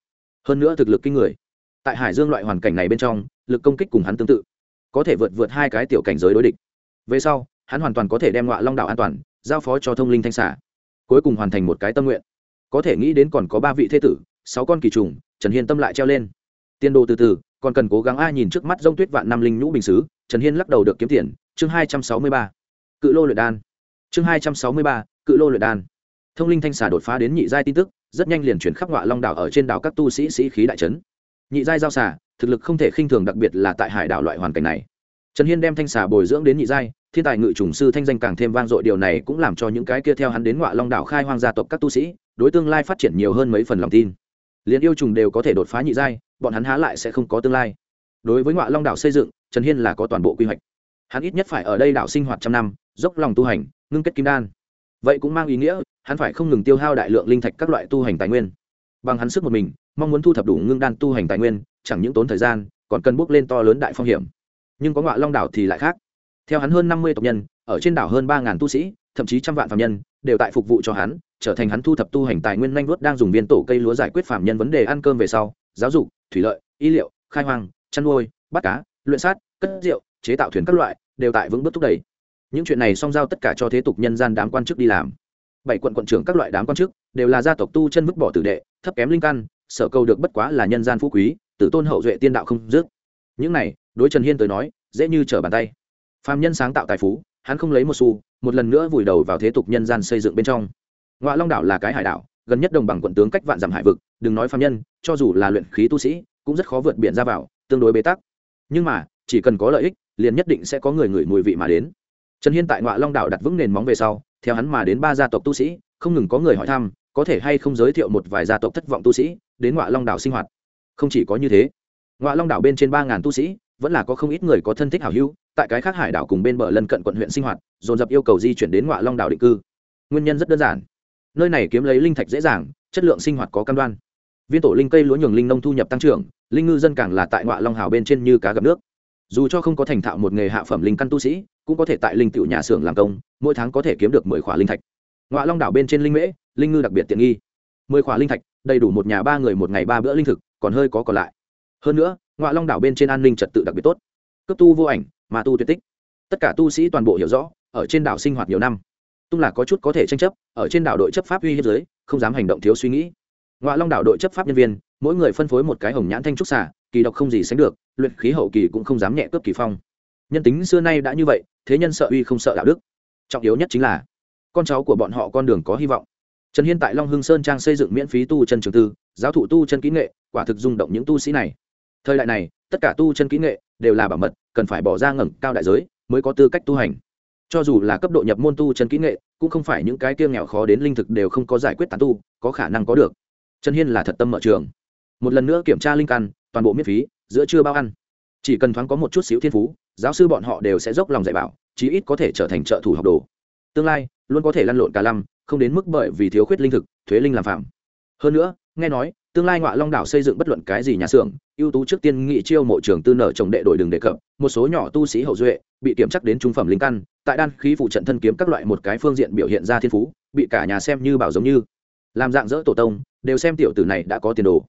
Hơn nữa thực lực kinh người. Tại hải dương loại hoàn cảnh này bên trong, lực công kích cùng hắn tương tự. Có thể vượt vượt hai cái tiểu cảnh giới đối địch. Về sau hắn hoàn toàn có thể đem ngọa long đạo an toàn, giao phó cho thông linh thanh xả cuối cùng hoàn thành một cái tâm nguyện. Có thể nghĩ đến còn có ba vị thế tử, sáu con kỳ trùng, trần hiên tâm lại treo lên. Tiên đồ từ từ, còn cần cố gắng ai nhìn trước mắt g tuyết vạn năm linh nhũ bình xứ, trần hiên lắc đầu được kiếm tiền. Chương hai trăm sáu mươi ba. Cự lô luyện đan. Chương hai trăm sáu mươi ba, cự lô luyện đan. Thông linh thanh xà đột phá đến nhị giai tin tức, rất nhanh liền chuyển khắp ngọa long đảo ở trên đảo các tu sĩ sĩ khí đại trấn. Nhị giai giao xà, thực lực không thể khinh thường đặc biệt là tại hải đảo loại hoàn cảnh này. Trần hiên đem thanh xà bồi dưỡng đến nhị giai thiên tài ngự trùng sư thanh danh càng thêm vang dội, điều này cũng làm cho những cái kia theo hắn đến ngọa long đảo khai hoang gia tộc các tu sĩ, đối tương lai phát triển nhiều hơn mấy phần lòng tin. Liền yêu trùng đều có thể đột phá nhị giai, bọn hắn há lại sẽ không có tương lai. Đối với ngọa long đảo xây dựng, trần hiên là có toàn bộ quy hoạch. Hắn ít nhất phải ở đây đảo sinh hoạt trăm năm, dốc lòng tu hành, ngưng kết kim đan. Vậy cũng mang ý nghĩa, hắn phải không ngừng tiêu hao đại lượng linh thạch các loại tu hành tài nguyên. Bằng hắn sức một mình, mong muốn thu thập đủ ngưng đan tu hành tài nguyên, chẳng những tốn thời gian, còn cần bước lên to lớn đại phong hiểm. Nhưng có ngọa long đảo thì lại khác theo hắn hơn năm mươi tộc nhân, ở trên đảo hơn ba ngàn tu sĩ, thậm chí trăm vạn phạm nhân, đều tại phục vụ cho hắn, trở thành hắn thu thập tu hành tài nguyên nhanh nuốt đang dùng viên tổ cây lúa giải quyết phạm nhân vấn đề ăn cơm về sau, giáo dục, thủy lợi, y liệu, khai hoang, chăn nuôi, bắt cá, luyện sát, cất rượu, chế tạo thuyền các loại, đều tại vững bước thúc đẩy. Những chuyện này song giao tất cả cho thế tục nhân gian đám quan chức đi làm. Bảy quận quận trưởng các loại đám quan chức đều là gia tộc tu chân vứt bỏ tử đệ, thấp kém linh căn, sở cầu được bất quá là nhân gian phú quý, tử tôn hậu duệ tiên đạo không dứt. Những này, đối trần hiên tới nói, dễ như trở bàn tay. Phàm nhân sáng tạo tài phú, hắn không lấy một xu, một lần nữa vùi đầu vào thế tục nhân gian xây dựng bên trong. Ngoại long đảo là cái hải đảo, gần nhất đồng bằng quận tướng cách vạn dặm hải vực, đừng nói phàm nhân, cho dù là luyện khí tu sĩ, cũng rất khó vượt biển ra vào, tương đối bế tắc. Nhưng mà, chỉ cần có lợi ích, liền nhất định sẽ có người ngửi mùi vị mà đến. Trần hiên tại ngoại long đảo đặt vững nền móng về sau, theo hắn mà đến ba gia tộc tu sĩ, không ngừng có người hỏi thăm, có thể hay không giới thiệu một vài gia tộc thất vọng tu sĩ, đến ngoại long đảo sinh hoạt. Không chỉ có như thế ngoại long đảo bên trên ba ngàn tu sĩ, vẫn là có không ít người có thân thích hảo hữu tại cái khác hải đảo cùng bên bờ lân cận quận huyện sinh hoạt, dồn dập yêu cầu di chuyển đến ngoại long đảo định cư. Nguyên nhân rất đơn giản. Nơi này kiếm lấy linh thạch dễ dàng, chất lượng sinh hoạt có cam đoan. Viên tổ linh cây lúa nhường linh nông thu nhập tăng trưởng, linh ngư dân càng là tại ngoại long hào bên trên như cá gặp nước. Dù cho không có thành thạo một nghề hạ phẩm linh căn tu sĩ, cũng có thể tại linh cựu nhà xưởng làm công, mỗi tháng có thể kiếm được mười khỏa linh thạch. Ngoại long đảo bên trên linh mễ, linh ngư đặc biệt tiện nghi. Mười khỏa linh thạch, đầy đủ một nhà ba người một ngày ba bữa linh thực, còn hơi có còn lại. Hơn nữa ngoại long đảo bên trên an ninh trật tự đặc biệt tốt. Cấp tu vô ảnh mà tu tuyệt tích. Tất cả tu sĩ toàn bộ hiểu rõ, ở trên đảo sinh hoạt nhiều năm, tung là có chút có thể tranh chấp, ở trên đảo đội chấp pháp uy hiếp giới, không dám hành động thiếu suy nghĩ. Ngoại long đảo đội chấp pháp nhân viên, mỗi người phân phối một cái hồng nhãn thanh trúc xả kỳ độc không gì sánh được, luyện khí hậu kỳ cũng không dám nhẹ cướp kỳ phong. Nhân tính xưa nay đã như vậy, thế nhân sợ uy không sợ đạo đức. Trọng yếu nhất chính là, con cháu của bọn họ con đường có hy vọng. Trần hiên tại long hưng sơn trang xây dựng miễn phí tu chân trường tư, giáo thụ tu chân kỹ nghệ, quả thực rung động những tu sĩ này. Thời đại này, tất cả tu chân kỹ nghệ đều là bảo mật, cần phải bỏ ra ngẩng cao đại giới mới có tư cách tu hành. Cho dù là cấp độ nhập môn tu chân kỹ nghệ, cũng không phải những cái kia nghèo khó đến linh thực đều không có giải quyết tán tu, có khả năng có được. Trần hiên là thật tâm mở trường. Một lần nữa kiểm tra linh căn, toàn bộ miễn phí, giữa chưa bao ăn. Chỉ cần thoáng có một chút xíu thiên phú, giáo sư bọn họ đều sẽ dốc lòng dạy bảo, chí ít có thể trở thành trợ thủ học đồ. Tương lai, luôn có thể lăn lộn cả năm, không đến mức bởi vì thiếu khuyết linh thực, thuế linh làm phạm. Hơn nữa, nghe nói tương lai ngọa long đảo xây dựng bất luận cái gì nhà xưởng, ưu tú trước tiên nghị chiêu mộ trường tư nở trồng đệ đổi đường đề cập, một số nhỏ tu sĩ hậu duệ, bị kiểm chắc đến trung phẩm linh căn, tại đan khí phụ trận thân kiếm các loại một cái phương diện biểu hiện ra thiên phú, bị cả nhà xem như bảo giống như. Làm dạng dỡ tổ tông, đều xem tiểu tử này đã có tiền đồ.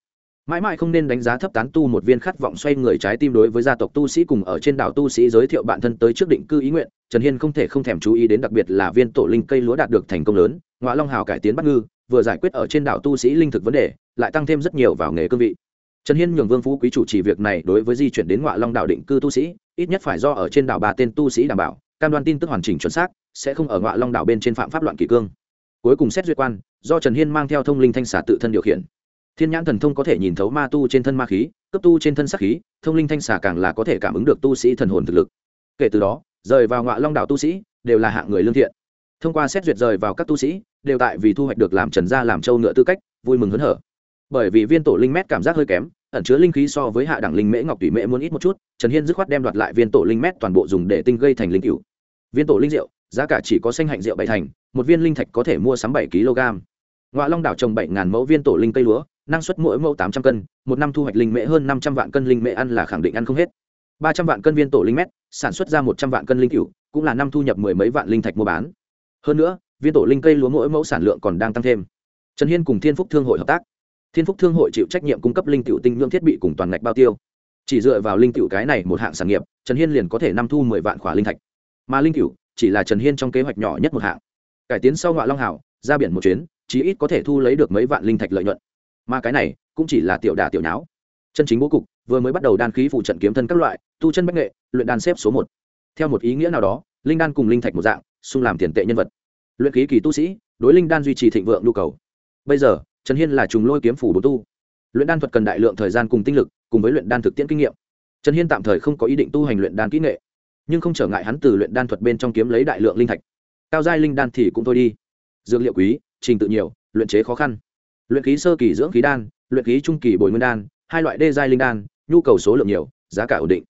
Mãi mãi không nên đánh giá thấp tán tu một viên khát vọng xoay người trái tim đối với gia tộc tu sĩ cùng ở trên đảo tu sĩ giới thiệu bản thân tới trước định cư ý nguyện, trần hiên không thể không thèm chú ý đến đặc biệt là viên tổ linh cây lúa đạt được thành công lớn ngoại long hào cải tiến bắt ngư, vừa giải quyết ở trên đảo tu sĩ linh thực vấn đề, lại tăng thêm rất nhiều vào nghề cương vị. Trần hiên nhường vương phú quý chủ trì việc này đối với di chuyển đến ngoại long đảo định cư tu sĩ, ít nhất phải do ở trên đảo ba tên tu sĩ đảm bảo, cam đoan tin tức hoàn chỉnh chuẩn xác, sẽ không ở ngoại long đảo bên trên phạm pháp loạn kỷ cương. Cuối cùng xét duyệt quan, do trần hiên mang theo thông linh thanh xà tự thân điều khiển. Thiên nhãn thần thông có thể nhìn thấu ma tu trên thân ma khí, cấp tu trên thân sắc khí, thông linh thanh xà càng là có thể cảm ứng được tu sĩ thần hồn thực lực. Kể từ đó, rời vào ngoại long đảo tu sĩ, đều là hạng người lương thiện. Thông qua xét duyệt rời vào các tu sĩ đều tại vì thu hoạch được làm trần gia làm châu ngựa tư cách, vui mừng hớn hở. Bởi vì viên tổ linh mét cảm giác hơi kém, ẩn chứa linh khí so với hạ đẳng linh mễ ngọc tùy mễ muốn ít một chút, trần hiên dứt khoát đem đoạt lại viên tổ linh mét toàn bộ dùng để tinh gây thành linh cựu viên tổ linh rượu, giá cả chỉ có xanh hạnh rượu bảy thành, một viên linh thạch có thể mua sắm bảy kg. Ngoại long đảo trồng bảy ngàn mẫu viên tổ linh cây lúa, năng suất mỗi mẫu tám trăm cân, một năm thu hoạch linh mễ hơn năm trăm vạn cân linh mễ ăn là khẳng định ăn không hết. Ba trăm vạn cân viên tổ linh mét, sản xuất ra một trăm vạn cân linh cựu cũng là năm thu nhập mười mấy vạn linh thạch mua bán. Hơn nữa viên tổ linh cây lúa mỗi mẫu sản lượng còn đang tăng thêm. Trần hiên cùng thiên phúc thương hội hợp tác. Thiên phúc thương hội chịu trách nhiệm cung cấp linh cựu tinh nhuộm thiết bị cùng toàn ngạch bao tiêu. Chỉ dựa vào linh cựu cái này một hạng sản nghiệp, trần hiên liền có thể năm thu mười vạn khỏa linh thạch. Mà linh cựu chỉ là trần hiên trong kế hoạch nhỏ nhất một hạng. Cải tiến sau ngoại long hảo, ra biển một chuyến, chí ít có thể thu lấy được mấy vạn linh thạch lợi nhuận. Mà cái này cũng chỉ là tiểu đà tiểu nháo. Chân chính bố cục, vừa mới bắt đầu đan khí phụ trận kiếm thân các loại, tu chân bách nghệ, luyện đan xếp số một. Theo một ý nghĩa nào đó, linh đan cùng linh thạch một dạng, xung làm tiền tệ nhân vật luyện khí kỳ tu sĩ, đối linh đan duy trì thịnh vượng nhu cầu. Bây giờ, trần hiên là trùng lôi kiếm phủ bốn tu. Luyện đan thuật cần đại lượng thời gian cùng tinh lực, cùng với luyện đan thực tiễn kinh nghiệm. Trần hiên tạm thời không có ý định tu hành luyện đan kỹ nghệ, nhưng không trở ngại hắn từ luyện đan thuật bên trong kiếm lấy đại lượng linh thạch. Cao giai linh đan thì cũng thôi đi. Dược liệu quý, trình tự nhiều, luyện chế khó khăn. Luyện khí sơ kỳ dưỡng khí đan, luyện khí trung kỳ bồi nguyên đan, hai loại đê giai linh đan, nhu cầu số lượng nhiều, giá cả ổn định.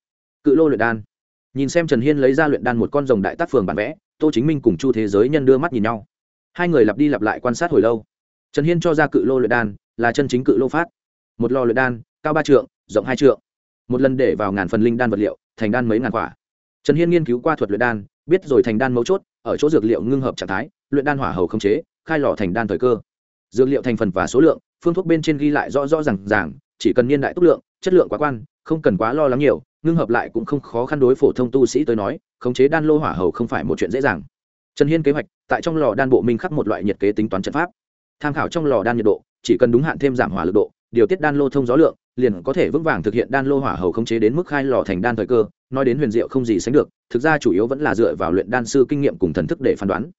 Cự lô luyện đan nhìn xem trần hiên lấy ra luyện đan một con rồng đại tác phường bản vẽ, tô chính minh cùng chu thế giới nhân đưa mắt nhìn nhau. Hai người lặp đi lặp lại quan sát hồi lâu. Trần hiên cho ra cự lô luyện đan, là chân chính cự lô phát. Một lò luyện đan, cao ba trượng, rộng hai trượng. Một lần để vào ngàn phần linh đan vật liệu, thành đan mấy ngàn quả. Trần hiên nghiên cứu qua thuật luyện đan, biết rồi thành đan mấu chốt, ở chỗ dược liệu ngưng hợp trạng thái, luyện đan hỏa hầu không chế, khai lò thành đan thời cơ. Dược liệu thành phần và số lượng, phương thuốc bên trên ghi lại rõ rõ r à n g ràng, chỉ cần niên đại tốc lượng, chất lượng quá quan, không cần quá lo lắng nhiều ngưng hợp lại cũng không khó khăn đối phổ thông tu sĩ tới nói, khống chế đan lô hỏa hầu không phải một chuyện dễ dàng. Trần hiên kế hoạch, tại trong lò đan bộ minh khắc một loại nhiệt kế tính toán trận pháp. Tham khảo trong lò đan nhiệt độ, chỉ cần đúng hạn thêm giảm hỏa lực độ, điều tiết đan lô thông gió lượng, liền có thể vững vàng thực hiện đan lô hỏa hầu khống chế đến mức khai lò thành đan thời cơ, nói đến huyền diệu không gì sánh được, thực ra chủ yếu vẫn là dựa vào luyện đan sư kinh nghiệm cùng thần thức để phán đoán.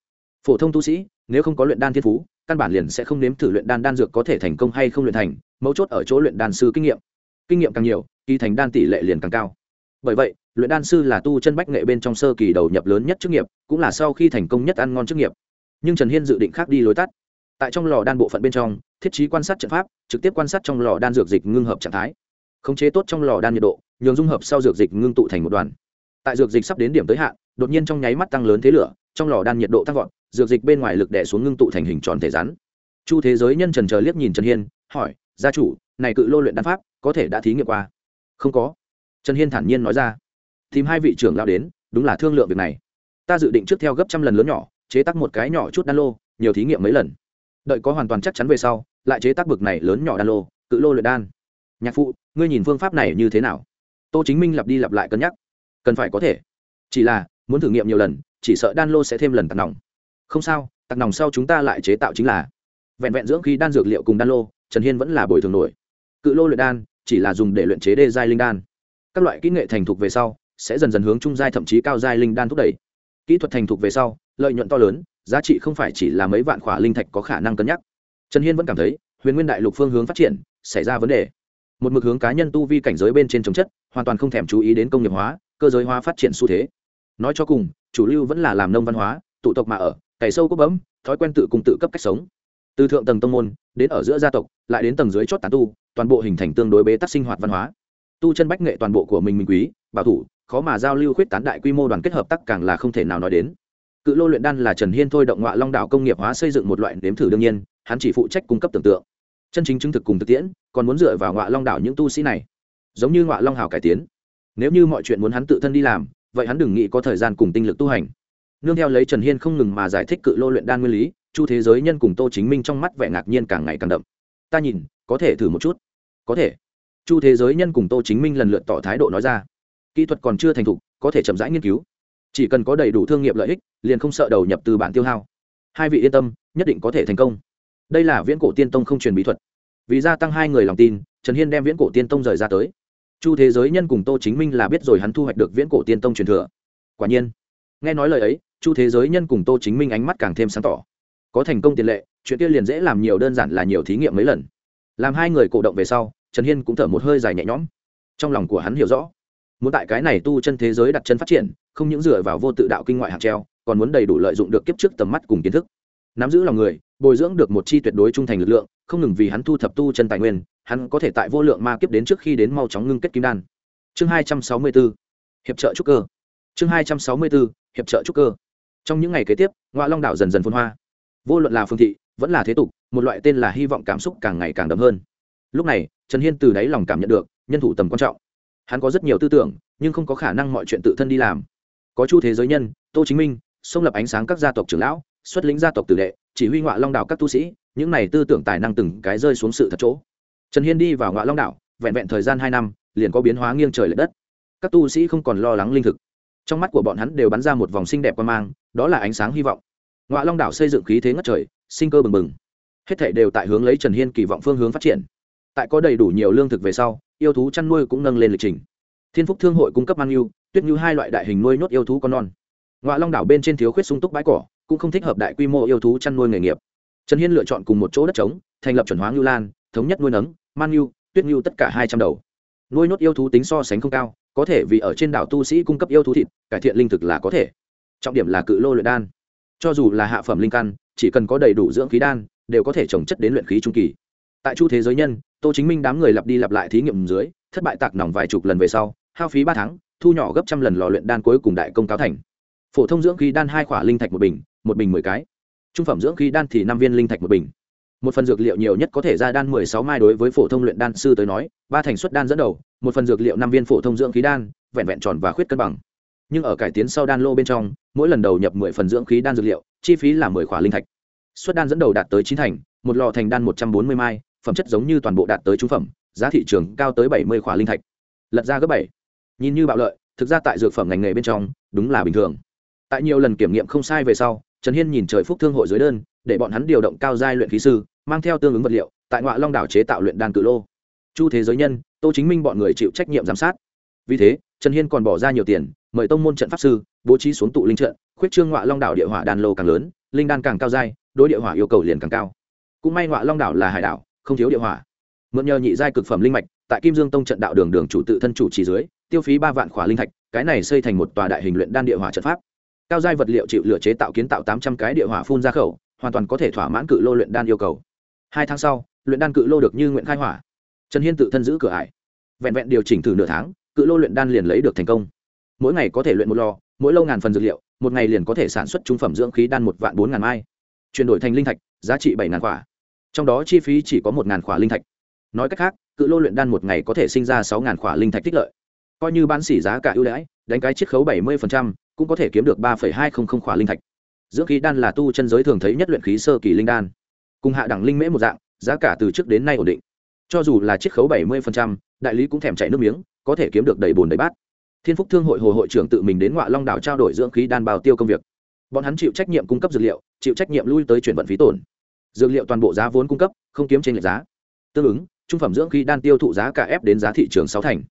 Phổ thông tu sĩ, nếu không có luyện đan thiên phú, căn bản liền sẽ không nếm thử luyện đan đan dược có thể thành công hay không luyện thành, mấu chốt ở chỗ luyện đan sư kinh nghiệm kinh nghiệm càng nhiều, kỳ thành đan tỷ lệ liền càng cao. Bởi vậy, luyện đan sư là tu chân bách nghệ bên trong sơ kỳ đầu nhập lớn nhất chức nghiệp, cũng là sau khi thành công nhất ăn ngon chức nghiệp. Nhưng trần hiên dự định khác đi lối tắt. Tại trong lò đan bộ phận bên trong, thiết trí quan sát trận pháp, trực tiếp quan sát trong lò đan dược dịch ngưng hợp trạng thái. Khống chế tốt trong lò đan nhiệt độ, nhường dung hợp sau dược dịch ngưng tụ thành một đoàn. Tại dược dịch sắp đến điểm tới hạn, đột nhiên trong nháy mắt tăng lớn thế lửa, trong lò đan nhiệt độ tăng vọt, dược dịch bên ngoài lực đè xuống ngưng tụ thành hình tròn thể rắn. Chu thế giới nhân trần chờ liếc nhìn trần hiên, hỏi, gia chủ, này cự lô luyện đan pháp có thể đã thí nghiệm qua. Không có. Trần hiên thản nhiên nói ra. Tìm hai vị trưởng lao đến, đúng là thương lượng việc này. Ta dự định trước theo gấp trăm lần lớn nhỏ, chế tác một cái nhỏ chút đan lô, nhiều thí nghiệm mấy lần. Đợi có hoàn toàn chắc chắn về sau, lại chế tác bực này lớn nhỏ đan lô cự lô luyện đan. Nhạc phụ, ngươi nhìn phương pháp này như thế nào? Tô chính minh lặp đi lặp lại cân nhắc. Cần phải có thể. Chỉ là, muốn thử nghiệm nhiều lần, chỉ sợ đan lô sẽ thêm lần tặc nòng. Không sao tặc nòng sau chúng ta lại chế tạo chính là. Vẹn vẹn dưỡng khi đan dược liệu cùng đan lô, trần hiên vẫn là bồi thường nổi. Cự lô luyện đan chỉ là dùng để luyện chế đê giai linh đan. Các loại kỹ nghệ thành thục về sau, sẽ dần dần hướng trung giai thậm chí cao giai linh đan thúc đẩy. Kỹ thuật thành thục về sau, lợi nhuận to lớn, giá trị không phải chỉ là mấy vạn khỏa linh thạch có khả năng cân nhắc. Trần hiên vẫn cảm thấy, huyền nguyên đại lục phương hướng phát triển, xảy ra vấn đề. Một mực hướng cá nhân tu vi cảnh giới bên trên chống chất, hoàn toàn không thèm chú ý đến công nghiệp hóa, cơ giới hóa phát triển xu thế. Nói cho cùng, chủ lưu vẫn là làm nông văn hóa, tụ tộc mà ở, cày sâu cốc bấm, thói quen tự cùng tự cấp cách sống. Từ thượng tầng tông môn đến ở giữa gia tộc, lại đến tầng dưới chót tán tu, toàn bộ hình thành tương đối bế tắc sinh hoạt văn hóa. Tu chân bách nghệ toàn bộ của mình mình quý, bảo thủ, khó mà giao lưu khuyết tán đại quy mô đoàn kết hợp tác càng là không thể nào nói đến. Cự lô luyện đan là trần hiên thôi động ngọa long đạo công nghiệp hóa xây dựng một loại nếm thử đương nhiên, hắn chỉ phụ trách cung cấp tưởng tượng. Chân chính chứng thực cùng thực tiễn, còn muốn dựa vào ngọa long đạo những tu sĩ này. Giống như ngọa long hào cải tiến. Nếu như mọi chuyện muốn hắn tự thân đi làm, vậy hắn đừng nghĩ có thời gian cùng tinh lực tu hành. Nương theo lấy trần hiên không ngừng mà giải thích cự lô luyện đan nguyên lý chu thế giới nhân cùng tô chính minh trong mắt vẻ ngạc nhiên càng ngày càng đậm. Ta nhìn, có thể thử một chút. Có thể. Chu thế giới nhân cùng tô chính minh lần lượt tỏ thái độ nói ra. Kỹ thuật còn chưa thành thục, có thể chậm rãi nghiên cứu. Chỉ cần có đầy đủ thương nghiệp lợi ích, liền không sợ đầu nhập từ bản tiêu hao. Hai vị yên tâm, nhất định có thể thành công. Đây là viễn cổ tiên tông không truyền bí thuật. Vì gia tăng hai người lòng tin, trần hiên đem viễn cổ tiên tông rời ra tới. Chu thế giới nhân cùng tô chính minh là biết rồi hắn thu hoạch được viễn cổ tiên tông truyền thừa. Quả nhiên, nghe nói lời ấy, chu thế giới nhân cùng tô chính minh ánh mắt càng thêm sáng tỏ có thành công tiền lệ, chuyện kia liền dễ làm nhiều đơn giản là nhiều thí nghiệm mấy lần. Làm hai người cổ động về sau, trần hiên cũng thở một hơi dài nhẹ nhõm. Trong lòng của hắn hiểu rõ, muốn tại cái này tu chân thế giới đặt chân phát triển, không những dựa vào vô tự đạo kinh ngoại hạt treo, còn muốn đầy đủ lợi dụng được kiếp trước tầm mắt cùng kiến thức. Nắm giữ lòng người, bồi dưỡng được một chi tuyệt đối trung thành lực lượng, không ngừng vì hắn thu thập tu chân tài nguyên, hắn có thể tại vô lượng ma kiếp đến trước khi đến mau chóng ngưng kết kim đan. Chương hai trăm sáu mươi b ố hiệp trợ trúc cơ. Chương hai trăm sáu mươi b ố hiệp trợ trúc cơ. Trong những ngày kế tiếp ngoại long đảo dần dần phun hoa vô luận là phương thị, vẫn là thế tục, một loại tên là hy vọng cảm xúc càng ngày càng đậm hơn. Lúc này, trần hiên từ đáy lòng cảm nhận được, nhân thủ tầm quan trọng. Hắn có rất nhiều tư tưởng, nhưng không có khả năng mọi chuyện tự thân đi làm. Có chu thế giới nhân, tô chính minh, xông lập ánh sáng các gia tộc trưởng lão, xuất lĩnh gia tộc tử đệ, chỉ huy ngoại long đảo các tu sĩ, những này tư tưởng tài năng từng cái rơi xuống sự thật chỗ. Trần hiên đi vào ngoại long đảo, vẹn vẹn thời gian hai năm, liền có biến hóa nghiêng trời l ệ đất. Các tu sĩ không còn lo lắng linh thực. Trong mắt của bọn hắn đều bắn ra một vòng xinh đẹp quan mang, đó là ánh sáng hy vọng ngoại long đảo xây dựng khí thế ngất trời, sinh cơ bừng bừng. Hết thảy đều tại hướng lấy trần hiên kỳ vọng phương hướng phát triển. Tại có đầy đủ nhiều lương thực về sau, yêu thú chăn nuôi cũng nâng lên lịch trình. Thiên phúc thương hội cung cấp mang yêu tuyết như hai loại đại hình nuôi nhốt yêu thú con non. Ngoại long đảo bên trên thiếu khuyết sung túc bãi cỏ, cũng không thích hợp đại quy mô yêu thú chăn nuôi nghề nghiệp. Trần hiên lựa chọn cùng một chỗ đất trống, thành lập chuẩn hóa ngưu lan, thống nhất nuôi nấng man ngưu tuyết ngưu tất cả hai trăm đầu. Nuôi nhốt yêu thú tính so sánh không cao, có thể vì ở trên đảo tu sĩ cung cấp yêu thú thịt, cải thiện linh thực là có thể. Trọng điểm là cự lô luyện đan cho dù là hạ phẩm linh căn, chỉ cần có đầy đủ dưỡng khí đan, đều có thể trồng chất đến luyện khí trung kỳ. Tại chu thế giới nhân, tô chính minh đám người lặp đi lặp lại thí nghiệm dưới, thất bại tạc nòng vài chục lần về sau, hao phí ba tháng, thu nhỏ gấp trăm lần lò luyện đan cuối cùng đại công cáo thành. Phổ thông dưỡng khí đan hai khỏa linh thạch một bình một bình mười cái. Trung phẩm dưỡng khí đan thì năm viên linh thạch một bình. Một phần dược liệu nhiều nhất có thể ra đan mười sáu mai đối với phổ thông luyện đan sư tới nói, ba thành suất đan dẫn đầu, một phần dược liệu năm viên phổ thông dưỡng khí đan, vẹn vẹn tròn và khuyết cân bằng nhưng ở cải tiến sau đan lô bên trong, mỗi lần đầu nhập mười phần dưỡng khí đan dược liệu, chi phí là mười khỏa linh thạch. Suất đan dẫn đầu đạt tới chín thành, một lò thành đan một trăm bốn mươi mai, phẩm chất giống như toàn bộ đạt tới trung phẩm, giá thị trường cao tới bảy mươi khỏa linh thạch. Lật ra gấp bảy. Nhìn như bạo lợi, thực ra tại dược phẩm ngành nghề bên trong, đúng là bình thường. Tại nhiều lần kiểm nghiệm không sai về sau, trần hiên nhìn trời phúc thương hội dưới đơn, để bọn hắn điều động cao giai luyện khí sư, mang theo tương ứng vật liệu, tại ngoại long đảo chế tạo luyện đan cự lô. Chu thế giới nhân, tô chính minh bọn người chịu trách nhiệm giám sát. Vì thế, trần hiên còn bỏ ra nhiều tiền mời tông môn trận pháp sư, bố trí xuống tụ linh trận, khuyết trương ngoại long đảo địa hỏa đàn lô càng lớn, linh đan càng cao giai đối địa hỏa yêu cầu liền càng cao. Cũng may ngoại long đảo là hải đảo, không thiếu địa hỏa. Mượn nhờ nhị giai cực phẩm linh mạch, tại kim dương tông trận đạo đường đường chủ tự thân chủ trì dưới, tiêu phí ba vạn khỏa linh thạch, cái này xây thành một tòa đại hình luyện đan địa hỏa trận pháp. Cao giai vật liệu chịu lửa chế tạo kiến tạo tám trăm cái địa hỏa phun ra khẩu, hoàn toàn có thể thỏa mãn cự lô luyện đan yêu cầu. Hai tháng sau, luyện đan cự lô được như nguyện khai hỏa. Trần hiên tự thân giữ cửa ải. Vẹn vẹn điều chỉnh thử nửa tháng, cự lô luyện đan liền lấy được thành công mỗi ngày có thể luyện một lò mỗi lâu ngàn phần dược liệu một ngày liền có thể sản xuất trung phẩm dưỡng khí đan một vạn bốn ngàn mai. Chuyển đổi thành linh thạch giá trị bảy ngàn quả, trong đó chi phí chỉ có một ngàn quả linh thạch. Nói cách khác cự lô luyện đan một ngày có thể sinh ra sáu ngàn quả linh thạch tích lợi. Coi như bán xỉ giá cả ưu đãi đánh cái chiết khấu bảy mươi cũng có thể kiếm được ba hai trăm linh quả linh thạch. Dưỡng khí đan là tu chân giới thường thấy nhất luyện khí sơ kỳ linh đan. Cùng hạ đẳng linh mễ một dạng giá cả từ trước đến nay ổn định. Cho dù là chiết khấu bảy mươi đại lý cũng thèm chạy nước miếng có thể kiếm được đầy bồn đầy bát thiên phúc thương hội hồ hội trưởng tự mình đến ngoại long đảo trao đổi dưỡng khí đan bào tiêu công việc. Bọn hắn chịu trách nhiệm cung cấp dược liệu, chịu trách nhiệm lui tới chuyển vận phí tổn. Dược liệu toàn bộ giá vốn cung cấp, không kiếm trên lệch giá. Tương ứng, trung phẩm dưỡng khí đan tiêu thụ giá cả ép đến giá thị trường sáu thành.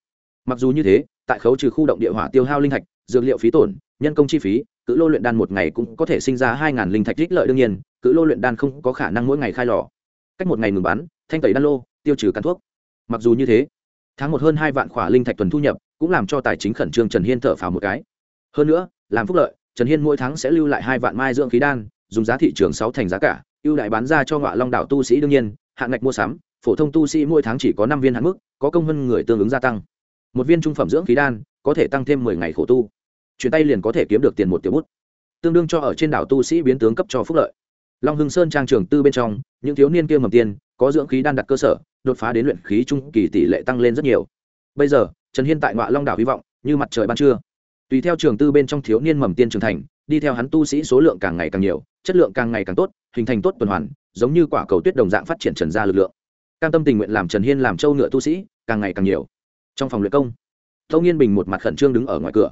Mặc dù như thế, tại khấu trừ khu động địa hỏa tiêu hao linh thạch, dược liệu phí tổn, nhân công chi phí, cự lô luyện đan một ngày cũng có thể sinh ra hai ngàn linh thạch rích lợi đương nhiên, cự lô luyện đan không có khả năng mỗi ngày khai lò. Cách một ngày ngừng bán thanh tẩy đan lô, tiêu trừ cắn thuốc. Mặc dù như thế, tháng một hơn hai vạn khỏa linh thạch tuần thu nhập cũng làm cho tài chính khẩn trương trần hiên thở phào một cái. Hơn nữa, làm phúc lợi, trần hiên mỗi tháng sẽ lưu lại hai vạn mai dưỡng khí đan, dùng giá thị trường sáu thành giá cả, ưu đại bán ra cho ngọa long đảo tu sĩ đương nhiên, hạn ngạch mua sắm, phổ thông tu sĩ mỗi tháng chỉ có năm viên hạn mức, có công hơn người tương ứng gia tăng. Một viên trung phẩm dưỡng khí đan, có thể tăng thêm mười ngày khổ tu. Chuyển tay liền có thể kiếm được tiền một tiểu bút. Tương đương cho ở trên đảo tu sĩ biến tướng cấp cho phúc lợi. Long hưng sơn trang trường tư bên trong, những thiếu niên kia mầm tiên có dưỡng khí đan đặt cơ sở, đột phá đến luyện khí trung kỳ tỷ lệ tăng lên rất nhiều. Bây giờ trần hiên tại ngoại long đảo hy vọng, như mặt trời ban trưa. Tùy theo trường tư bên trong thiếu niên mầm tiên trưởng thành, đi theo hắn tu sĩ số lượng càng ngày càng nhiều, chất lượng càng ngày càng tốt, hình thành tốt tuần hoàn, giống như quả cầu tuyết đồng dạng phát triển trần ra lực lượng. Cam tâm tình nguyện làm trần hiên làm châu ngựa tu sĩ, càng ngày càng nhiều. Trong phòng luyện công tâu nghiên bình một mặt khẩn trương đứng ở ngoài cửa.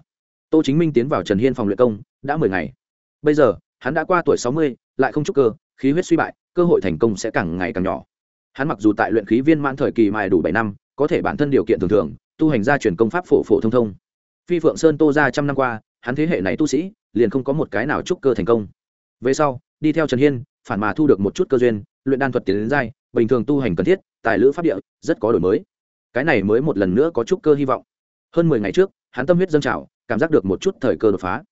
Tô chính minh tiến vào trần hiên phòng luyện công, đã mười ngày. Bây giờ, hắn đã qua tuổi sáu mươi, lại không trúc cơ, khí huyết suy bại, cơ hội thành công sẽ càng ngày càng nhỏ. Hắn mặc dù tại luyện khí viên mãn thời kỳ mài đủ bảy năm, có thể bản thân điều kiện thường thường tu hành gia truyền công pháp phổ phổ thông thông. Phi phượng sơn tô ra trăm năm qua, hắn thế hệ này tu sĩ, liền không có một cái nào trúc cơ thành công. Về sau, đi theo trần hiên, phản mà thu được một chút cơ duyên, luyện đan thuật tiến đến giai, bình thường tu hành cần thiết, tài lữ pháp địa, rất có đổi mới. Cái này mới một lần nữa có trúc cơ hy vọng. Hơn mười ngày trước, hắn tâm huyết dâng trào, cảm giác được một chút thời cơ đột phá.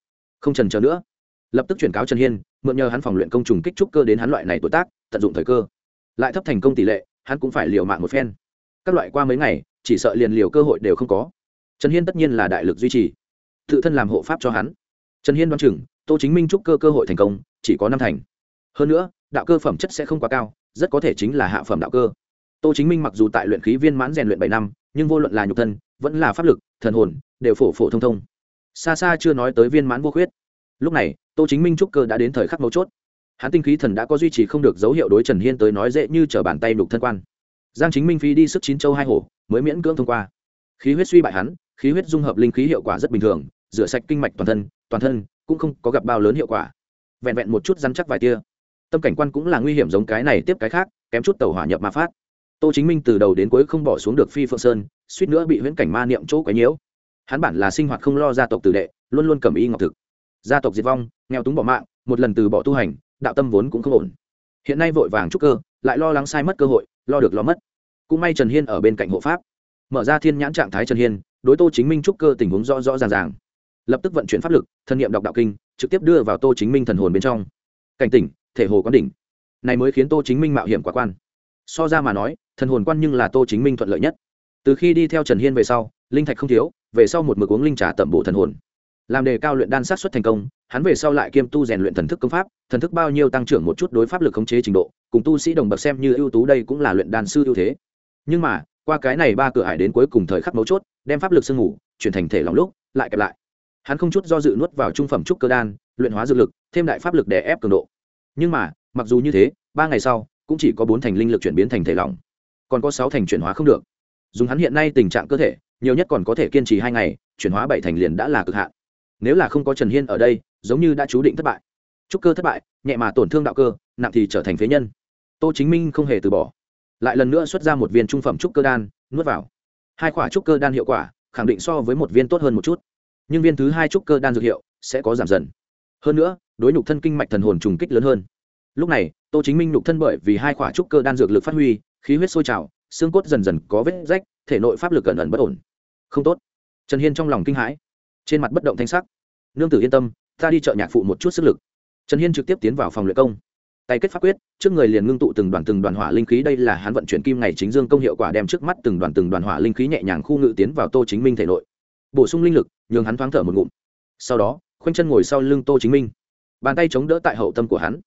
Không trần chờ nữa. Lập tức chuyển cáo trần hiên, mượn nhờ hắn phòng luyện công trùng kích trúc cơ đến hắn loại này tuổi tác, tận dụng thời cơ. Lại thấp thành công tỷ lệ, hắn cũng phải liều mạng một phen. Các loại qua mấy ngày chỉ sợ liền liều cơ hội đều không có. Trần hiên tất nhiên là đại lực duy trì. Tự thân làm hộ pháp cho hắn. Trần hiên đoán chừng, tô chính minh trúc cơ cơ hội thành công, chỉ có năm thành. Hơn nữa, đạo cơ phẩm chất sẽ không quá cao, rất có thể chính là hạ phẩm đạo cơ. Tô chính minh mặc dù tại luyện khí viên mãn rèn luyện bảy năm, nhưng vô luận là nhục thân, vẫn là pháp lực, thần hồn, đều phổ phổ thông thông. Xa xa chưa nói tới viên mãn vô khuyết. Lúc này, tô chính minh trúc cơ đã đến thời khắc mấu chốt. Hắn tinh khí thần đã có duy trì không được dấu hiệu đối trần hiên tới nói dễ như t bàn tay đục thân quan. Giang chính minh phi đi sức chín châu hai hổ mới miễn cưỡng thông qua. Khí huyết suy bại hắn, khí huyết dung hợp linh khí hiệu quả rất bình thường, rửa sạch kinh mạch toàn thân toàn thân cũng không có gặp bao lớn hiệu quả. Vẹn vẹn một chút dăn chắc vài tia. Tâm cảnh quan cũng là nguy hiểm giống cái này tiếp cái khác, kém chút tàu hỏa nhập ma phát. Tô chính minh từ đầu đến cuối không bỏ xuống được phi phượng sơn, suýt nữa bị huyễn cảnh ma niệm chỗ quấy nhiễu. Hắn bản là sinh hoạt không lo gia tộc tử đệ, luôn luôn cầm y ngọc thực. Gia tộc diệt vong, nghèo túng bỏ mạng, một lần từ bỏ tu hành, đạo tâm vốn cũng không ổn. Hiện nay vội vàng trúc cơ, lại lo lắng sai mất cơ hội, lo được lo mất cũng may trần hiên ở bên cạnh hộ pháp. Mở ra thiên nhãn trạng thái trần hiên, đối tô chính minh trúc cơ tình huống rõ rõ ràng ràng. Lập tức vận chuyển pháp lực, thân nhiệm đọc đạo kinh, trực tiếp đưa vào tô chính minh thần hồn bên trong. Cảnh tỉnh, thể hồ quán đỉnh. Này mới khiến tô chính minh mạo hiểm quả quan. So ra mà nói, thần hồn quan nhưng là tô chính minh thuận lợi nhất. Từ khi đi theo trần hiên về sau, linh thạch không thiếu, về sau một mực uống linh trà tẩm bổ thần hồn. Làm đề cao luyện đan sát xuất thành công, hắn về sau lại kiêm tu rèn luyện thần thức công pháp, thần thức bao nhiêu tăng trưởng một chút đối pháp lực khống chế trình độ, cùng tu sĩ đồng bậc xem như ưu tú đây cũng là luyện đan sư ưu thế nhưng mà, qua cái này ba cửa hải đến cuối cùng thời khắc mấu chốt, đem pháp lực sương ngủ chuyển thành thể lòng lúc, lại kẹp lại. Hắn không chút do dự nuốt vào trung phẩm trúc cơ đan, luyện hóa dược lực, thêm đại pháp lực để ép cường độ. Nhưng mà, mặc dù như thế, ba ngày sau, cũng chỉ có bốn thành linh lực chuyển biến thành thể lỏng còn có sáu thành chuyển hóa không được. Dùng hắn hiện nay tình trạng cơ thể, nhiều nhất còn có thể kiên trì hai ngày, chuyển hóa bảy thành liền đã là cực hạn. Nếu là không có trần hiên ở đây, giống như đã chú định thất bại. Trúc cơ thất bại, nhẹ mà tổn thương đạo cơ, nặng thì trở thành phế nhân. Tô chính minh không hề từ bỏ lại lần nữa xuất ra một viên trung phẩm trúc cơ đan, nuốt vào. Hai quả trúc cơ đan hiệu quả, khẳng định so với một viên tốt hơn một chút. Nhưng viên thứ hai trúc cơ đan dược hiệu sẽ có giảm dần. Hơn nữa, đối nhục thân kinh mạch thần hồn trùng kích lớn hơn. Lúc này, tô chính minh nhục thân bởi vì hai quả trúc cơ đan dược lực phát huy, khí huyết sôi trào, xương cốt dần dần có vết rách, thể nội pháp lực cẩn ẩn bất ổn. Không tốt. Trần hiên trong lòng kinh hãi. Trên mặt bất động thanh sắc. Nương tử yên tâm, ta đi chợ nhạc phụ một chút sức lực. Trần hiên trực tiếp tiến vào phòng luyện công tay kết pháp quyết, trước người liền ngưng tụ từng đoàn từng đoàn hỏa linh khí, đây là hắn vận chuyển kim ngày chính dương công hiệu quả đem trước mắt từng đoàn từng đoàn hỏa linh khí nhẹ nhàng khu ngự tiến vào tô chính minh thể nội. Bổ sung linh lực, nhường hắn thoáng thở một ngụm. Sau đó, khoanh chân ngồi sau lưng tô chính minh. Bàn tay chống đỡ tại hậu tâm của hắn.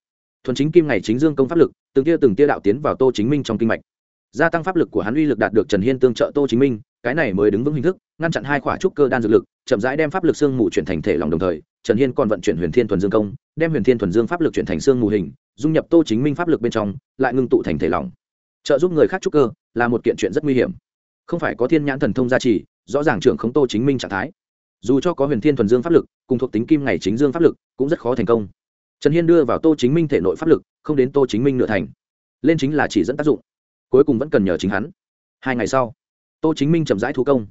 Thuần chính kim ngày chính dương công pháp lực, từng tia từng tia đạo tiến vào tô chính minh trong kinh mạch. Gia tăng pháp lực của hắn uy lực đạt được trần hiên tương trợ tô chính minh, cái này mới đứng vững hình thức, ngăn chặn hai khỏa trúc cơ đan dược lực, chậm rãi đem pháp lực xương mù chuyển thành thể lòng đồng thời trần hiên còn vận chuyển huyền thiên thuần dương công, đem huyền thiên thuần dương pháp lực chuyển thành xương mù hình, dung nhập tô chính minh pháp lực bên trong, lại ngưng tụ thành thể lỏng. trợ giúp người khác trúc cơ là một kiện chuyện rất nguy hiểm. Không phải có thiên nhãn thần thông gia trì, rõ ràng trưởng không tô chính minh trạng thái. Dù cho có huyền thiên thuần dương pháp lực, cùng thuộc tính kim ngày chính dương pháp lực, cũng rất khó thành công. Trần hiên đưa vào tô chính minh thể nội pháp lực, không đến tô chính minh nửa thành. Lên chính là chỉ dẫn tác dụng. Cuối cùng vẫn cần nhờ chính hắn. Hai ngày sau, tô chính minh chậm rãi thú công.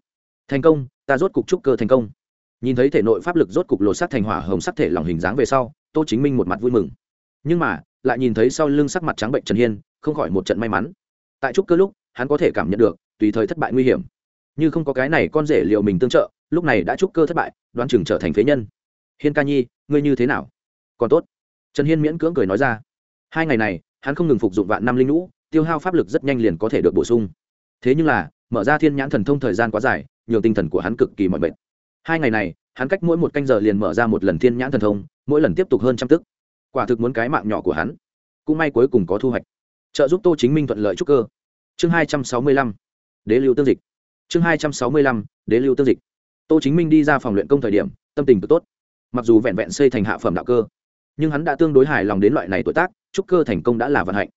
Thành công, ta rốt cục trúc cơ thành công nhìn thấy thể nội pháp lực rốt cục lột sắc thành hỏa hồng sắc thể lòng hình dáng về sau, tô chính minh một mặt vui mừng. Nhưng mà, lại nhìn thấy sau lưng sắc mặt trắng bệnh trần hiên, không khỏi một trận may mắn. Tại trúc cơ lúc, hắn có thể cảm nhận được, tùy thời thất bại nguy hiểm. Như không có cái này con rể liệu mình tương trợ, lúc này đã trúc cơ thất bại, đoán chừng trở thành phế nhân. Hiên ca nhi, ngươi như thế nào? Còn tốt. Trần hiên miễn cưỡng cười nói ra. Hai ngày này, hắn không ngừng phục dụng vạn năm linh lũ tiêu hao pháp lực rất nhanh liền có thể được bổ sung. Thế nhưng là, mở ra thiên nhãn thần thông thời gian quá dài nhiều tinh thần của hắn cực kỳ mọi mệt hai ngày này, hắn cách mỗi một canh giờ liền mở ra một lần thiên nhãn thần thông, mỗi lần tiếp tục hơn trăm tức. Quả thực muốn cái mạng nhỏ của hắn. Cũng may cuối cùng có thu hoạch. Trợ giúp tô chính minh thuận lợi trúc cơ. Chương hai trăm sáu mươi lăm. Đế lưu tương dịch. Chương hai trăm sáu mươi lăm. Đế lưu tương dịch. Tô chính minh đi ra phòng luyện công thời điểm, tâm tình cực tốt. Mặc dù vẹn vẹn xây thành hạ phẩm đạo cơ, nhưng hắn đã tương đối hài lòng đến loại này tuổi tác, trúc cơ thành công đã là vận hạnh.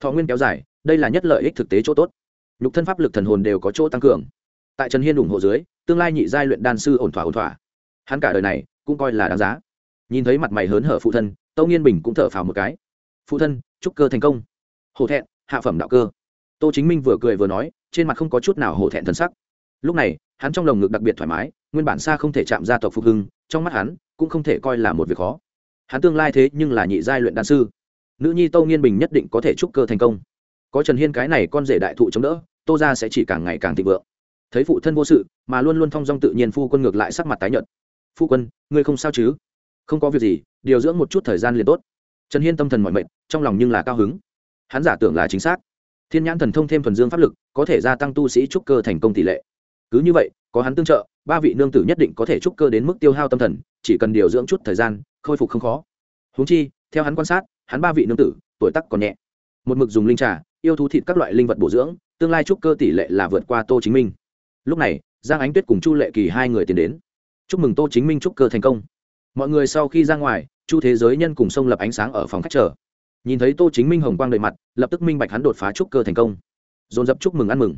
Thọ nguyên kéo dài, đây là nhất lợi ích thực tế chỗ tốt. Nhục thân pháp lực thần hồn đều có chỗ tăng cường. Tại trần hiên ủng hộ dưới tương lai nhị giai luyện đan sư ổn thỏa ổn thỏa. Hắn cả đời này cũng coi là đáng giá. Nhìn thấy mặt mày hớn hở phụ thân, tâu nghiên bình cũng thở phào một cái. Phụ thân, chúc cơ thành công. Hổ thẹn, hạ phẩm đạo cơ. Tô chính minh vừa cười vừa nói, trên mặt không có chút nào hổ thẹn thân sắc. Lúc này, hắn trong lồng ngực đặc biệt thoải mái, nguyên bản xa không thể chạm ra tộc phục hưng, trong mắt hắn cũng không thể coi là một việc khó. Hắn tương lai thế nhưng là nhị giai luyện đan sư. Nữ nhi tâu nghiên bình nhất định có thể chúc cơ thành công. Có trần hiên cái này con rể đại thụ chống đỡ, tô ra sẽ chỉ càng ngày càng thịnh vượng thấy phụ thân vô sự, mà luôn luôn thong dong tự nhiên phu quân ngược lại sắc mặt tái nhợt. Phu quân, ngươi không sao chứ? Không có việc gì, điều dưỡng một chút thời gian liền tốt. Trần hiên tâm thần mọi mệnh trong lòng nhưng là cao hứng. Hắn giả tưởng là chính xác. Thiên nhãn thần thông thêm thuần dương pháp lực, có thể gia tăng tu sĩ trúc cơ thành công tỷ lệ. Cứ như vậy, có hắn tương trợ, ba vị nương tử nhất định có thể trúc cơ đến mức tiêu hao tâm thần, chỉ cần điều dưỡng chút thời gian, khôi phục không khó. Húng chi, theo hắn quan sát, hắn ba vị nương tử, tuổi tắc còn nhẹ. Một mực dùng linh trà, yêu thú thịt các loại linh vật bổ dưỡng, tương lai trúc cơ tỷ lệ là vượt qua tô chính minh lúc này, giang ánh tuyết cùng chu lệ kỳ hai người tiến đến. Chúc mừng tô chính minh trúc cơ thành công. Mọi người sau khi ra ngoài, chu thế giới nhân cùng sông lập ánh sáng ở phòng khách chờ. Nhìn thấy tô chính minh hồng quang đầy mặt, lập tức minh bạch hắn đột phá trúc cơ thành công. Dồn dập chúc mừng ăn mừng.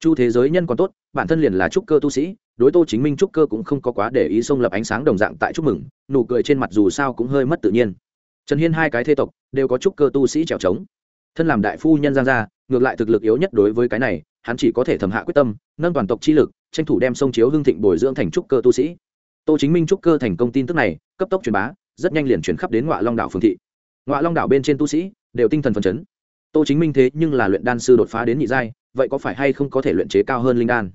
Chu thế giới nhân còn tốt, bản thân liền là trúc cơ tu sĩ, đối tô chính minh trúc cơ cũng không có quá để ý sông lập ánh sáng đồng dạng tại chúc mừng, nụ cười trên mặt dù sao cũng hơi mất tự nhiên. Trần hiên hai cái thê tộc đều có trúc cơ tu sĩ trèo trống. Thân làm đại phu nhân giang gia, ngược lại thực lực yếu nhất đối với cái này hắn chỉ có thể thầm hạ quyết tâm, nâng toàn tộc chi lực, tranh thủ đem sông chiếu hương thịnh bồi dưỡng thành trúc cơ tu sĩ. Tô chính minh trúc cơ thành công tin tức này, cấp tốc truyền bá, rất nhanh liền chuyển khắp đến ngoại long đảo phương thị. Ngoại long đảo bên trên tu sĩ đều tinh thần phấn chấn. Tô chính minh thế nhưng là luyện đan sư đột phá đến nhị giai, vậy có phải hay không có thể luyện chế cao hơn linh đan?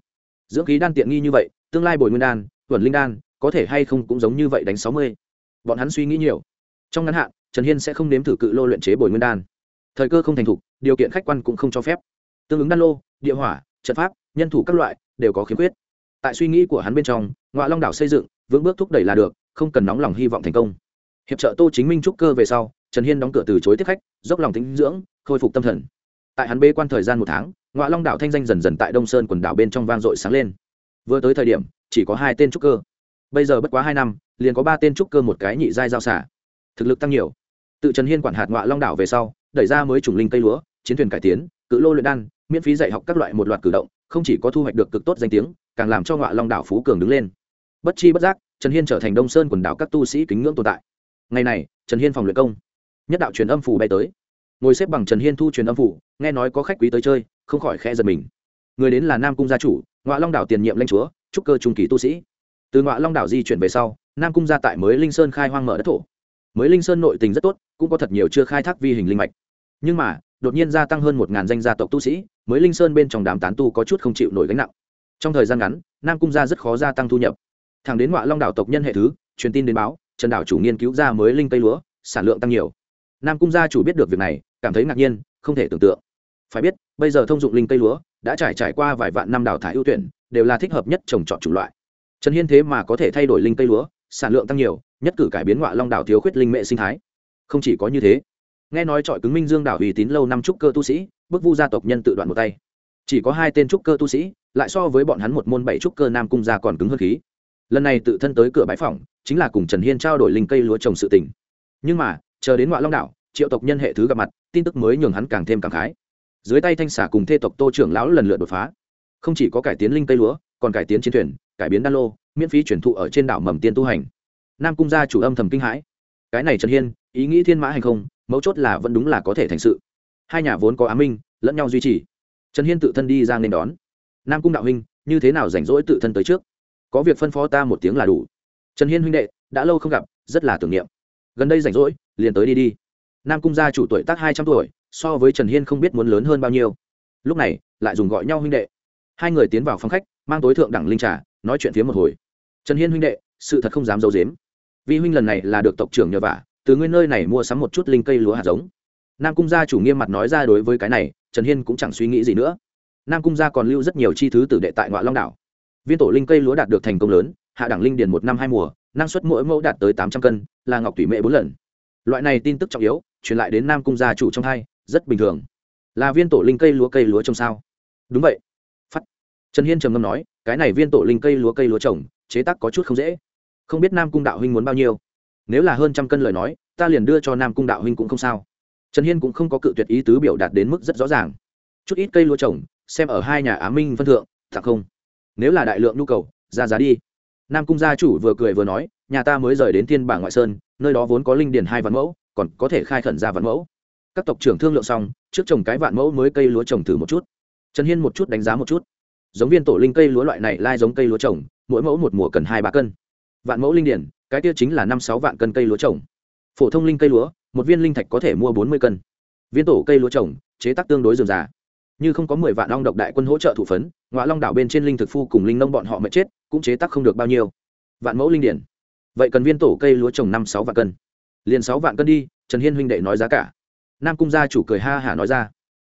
Dưỡng khí đan tiện nghi như vậy, tương lai bồi nguyên đan vẩn linh đan, có thể hay không cũng giống như vậy đánh sáu mươi. Bọn hắn suy nghĩ nhiều. Trong ngắn hạn, trần hiên sẽ không nếm thử cự lô luyện chế bồi nguyên đan. Thời cơ không thành thục, điều kiện khách quan cũng không cho phép tương ứng đan lô, địa hỏa, trận pháp, nhân thủ các loại đều có khiếm khuyết. Tại suy nghĩ của hắn bên trong ngoại long đảo xây dựng, vững bước thúc đẩy là được, không cần nóng lòng hy vọng thành công. Hiệp trợ tô chính minh trúc cơ về sau, trần hiên đóng cửa từ chối tiếp khách, dốc lòng tính dưỡng, khôi phục tâm thần. Tại hắn bê quan thời gian một tháng ngoại long đảo thanh danh dần dần tại đông sơn quần đảo bên trong vang dội sáng lên. Vừa tới thời điểm, chỉ có hai tên trúc cơ. Bây giờ bất quá hai năm, liền có ba tên trúc cơ một cái nhị giai giao xả. Thực lực tăng nhiều. Tự trần hiên quản hạt ngoại long đảo về sau, đẩy ra mới chủng linh cây lúa, chiến thuyền cải tiến, cự lô luyện đan miễn phí dạy học các loại một loạt cử động, không chỉ có thu hoạch được cực tốt danh tiếng, càng làm cho ngọa long đảo phú cường đứng lên. Bất chi bất giác, trần hiên trở thành đông sơn quần đảo các tu sĩ kính ngưỡng tồn tại. Ngày này, trần hiên phòng luyện công, nhất đạo truyền âm phủ bay tới. Ngồi xếp bằng trần hiên thu truyền âm phủ nghe nói có khách quý tới chơi, không khỏi khẽ giật mình. Người đến là nam cung gia chủ, ngọa long đảo tiền nhiệm lanh chúa trúc cơ trung kỳ tu sĩ. Từ ngọa long đảo di chuyển về sau, nam cung gia tại mới linh sơn khai hoang mở đất thổ. Mới linh sơn nội tình rất tốt, cũng có thật nhiều chưa khai thác vi hình linh mạch. Nhưng mà, đột nhiên gia tăng hơn một ngàn danh gia tộc tu sĩ mới linh sơn bên trong đám tán tu có chút không chịu nổi gánh nặng. Trong thời gian ngắn, nam cung gia rất khó gia tăng thu nhập. Thẳng đến ngoại long đảo tộc nhân hệ thứ, truyền tin đến báo, trần đảo chủ nghiên cứu ra mới linh tây lúa, sản lượng tăng nhiều. Nam cung gia chủ biết được việc này, cảm thấy ngạc nhiên, không thể tưởng tượng. Phải biết, bây giờ thông dụng linh tây lúa đã trải trải qua vài vạn năm đào thải ưu tuyển, đều là thích hợp nhất trồng trọt chủng loại. Trần hiên thế mà có thể thay đổi linh tây lúa, sản lượng tăng nhiều, nhất cử cải biến ngoại long đảo thiếu khuyết linh mệ sinh thái. Không chỉ có như thế, nghe nói trọi cứng minh dương đảo uy tín lâu năm trúc cơ tu sĩ bức vu gia tộc nhân tự đoạn một tay. Chỉ có hai tên trúc cơ tu sĩ, lại so với bọn hắn một môn bảy trúc cơ nam cung gia còn cứng hơn khí. Lần này tự thân tới cửa bãi phòng chính là cùng trần hiên trao đổi linh cây lúa trồng sự tỉnh nhưng mà, chờ đến ngoại long đảo, triệu tộc nhân hệ thứ gặp mặt, tin tức mới nhường hắn càng thêm cảm khái. Dưới tay thanh xả cùng thê tộc tô trưởng lão lần lượt đột phá. Không chỉ có cải tiến linh cây lúa, còn cải tiến chiến thuyền, cải biến đan lô, miễn phí chuyển thụ ở trên đảo mầm tiên tu hành. Nam cung gia chủ âm thầm kinh hãi. Cái này trần hiên, ý nghĩ thiên mã hành không, mấu chốt là vẫn đúng là có thể thành sự hai nhà vốn có á minh, lẫn nhau duy trì. Trần hiên tự thân đi ra nên đón. Nam cung đạo huynh, như thế nào rảnh rỗi tự thân tới trước? Có việc phân phó ta một tiếng là đủ. Trần hiên huynh đệ, đã lâu không gặp, rất là tưởng niệm. Gần đây rảnh rỗi, liền tới đi đi. Nam cung gia chủ tuổi tác hai trăm tuổi, so với trần hiên không biết muốn lớn hơn bao nhiêu. Lúc này, lại dùng gọi nhau huynh đệ. Hai người tiến vào phòng khách, mang tối thượng đẳng linh trà, nói chuyện phía một hồi. Trần hiên huynh đệ, sự thật không dám d i ấ u dếm vi huynh lần này là được tộc trưởng nhờ vả, từ nguyên nơi này mua sắm một chút linh cây lúa hạt giống nam cung gia chủ nghiêm mặt nói ra đối với cái này, trần hiên cũng chẳng suy nghĩ gì nữa. Nam cung gia còn lưu rất nhiều chi thứ tử đệ tại ngoại long đảo. Viên tổ linh cây lúa đạt được thành công lớn, hạ đẳng linh điền một năm hai mùa, năng suất mỗi mẫu đạt tới tám trăm cân, là ngọc thủy mệ bốn lần. Loại này tin tức trọng yếu, truyền lại đến nam cung gia chủ trong hai, rất bình thường. Là viên tổ linh cây lúa cây lúa trồng sao? Đúng vậy. Phát. Trần hiên trầm ngâm nói, cái này viên tổ linh cây lúa cây lúa trồng, chế tác có chút không dễ. Không biết nam cung đạo huynh muốn bao nhiêu. Nếu là hơn trăm cân lời nói, ta liền đưa cho nam cung đạo huynh cũng không sao trần hiên cũng không có cự tuyệt ý tứ biểu đạt đến mức rất rõ ràng. Chút ít cây lúa trồng, xem ở hai nhà á minh phân thượng thẳng không? Nếu là đại lượng nhu cầu, ra giá đi. Nam cung gia chủ vừa cười vừa nói, nhà ta mới rời đến thiên bảng ngoại sơn, nơi đó vốn có linh điền hai vạn mẫu, còn có thể khai khẩn ra vạn mẫu. Các tộc trưởng thương lượng xong, trước trồng cái vạn mẫu mới cây lúa trồng thử một chút. Trần hiên một chút đánh giá một chút. Giống viên tổ linh cây lúa loại này lai giống cây lúa trồng, mỗi mẫu một mùa cần hai ba cân. Vạn mẫu linh điển cái tiêu chính là năm sáu vạn cân cây lúa trồng phổ thông linh cây lúa, một viên linh thạch có thể mua bốn mươi cân. Viên tổ cây lúa trồng, chế tác tương đối dườm già. Như không có mười vạn long độc đại quân hỗ trợ thủ phấn ngoại long đảo bên trên linh thực phu cùng linh nông bọn họ mệt chết, cũng chế tác không được bao nhiêu. Vạn mẫu linh điển. Vậy cần viên tổ cây lúa trồng năm sáu vạn cân. Liền sáu vạn cân đi, trần hiên huynh đệ nói giá cả. Nam cung gia chủ cười ha hả nói ra.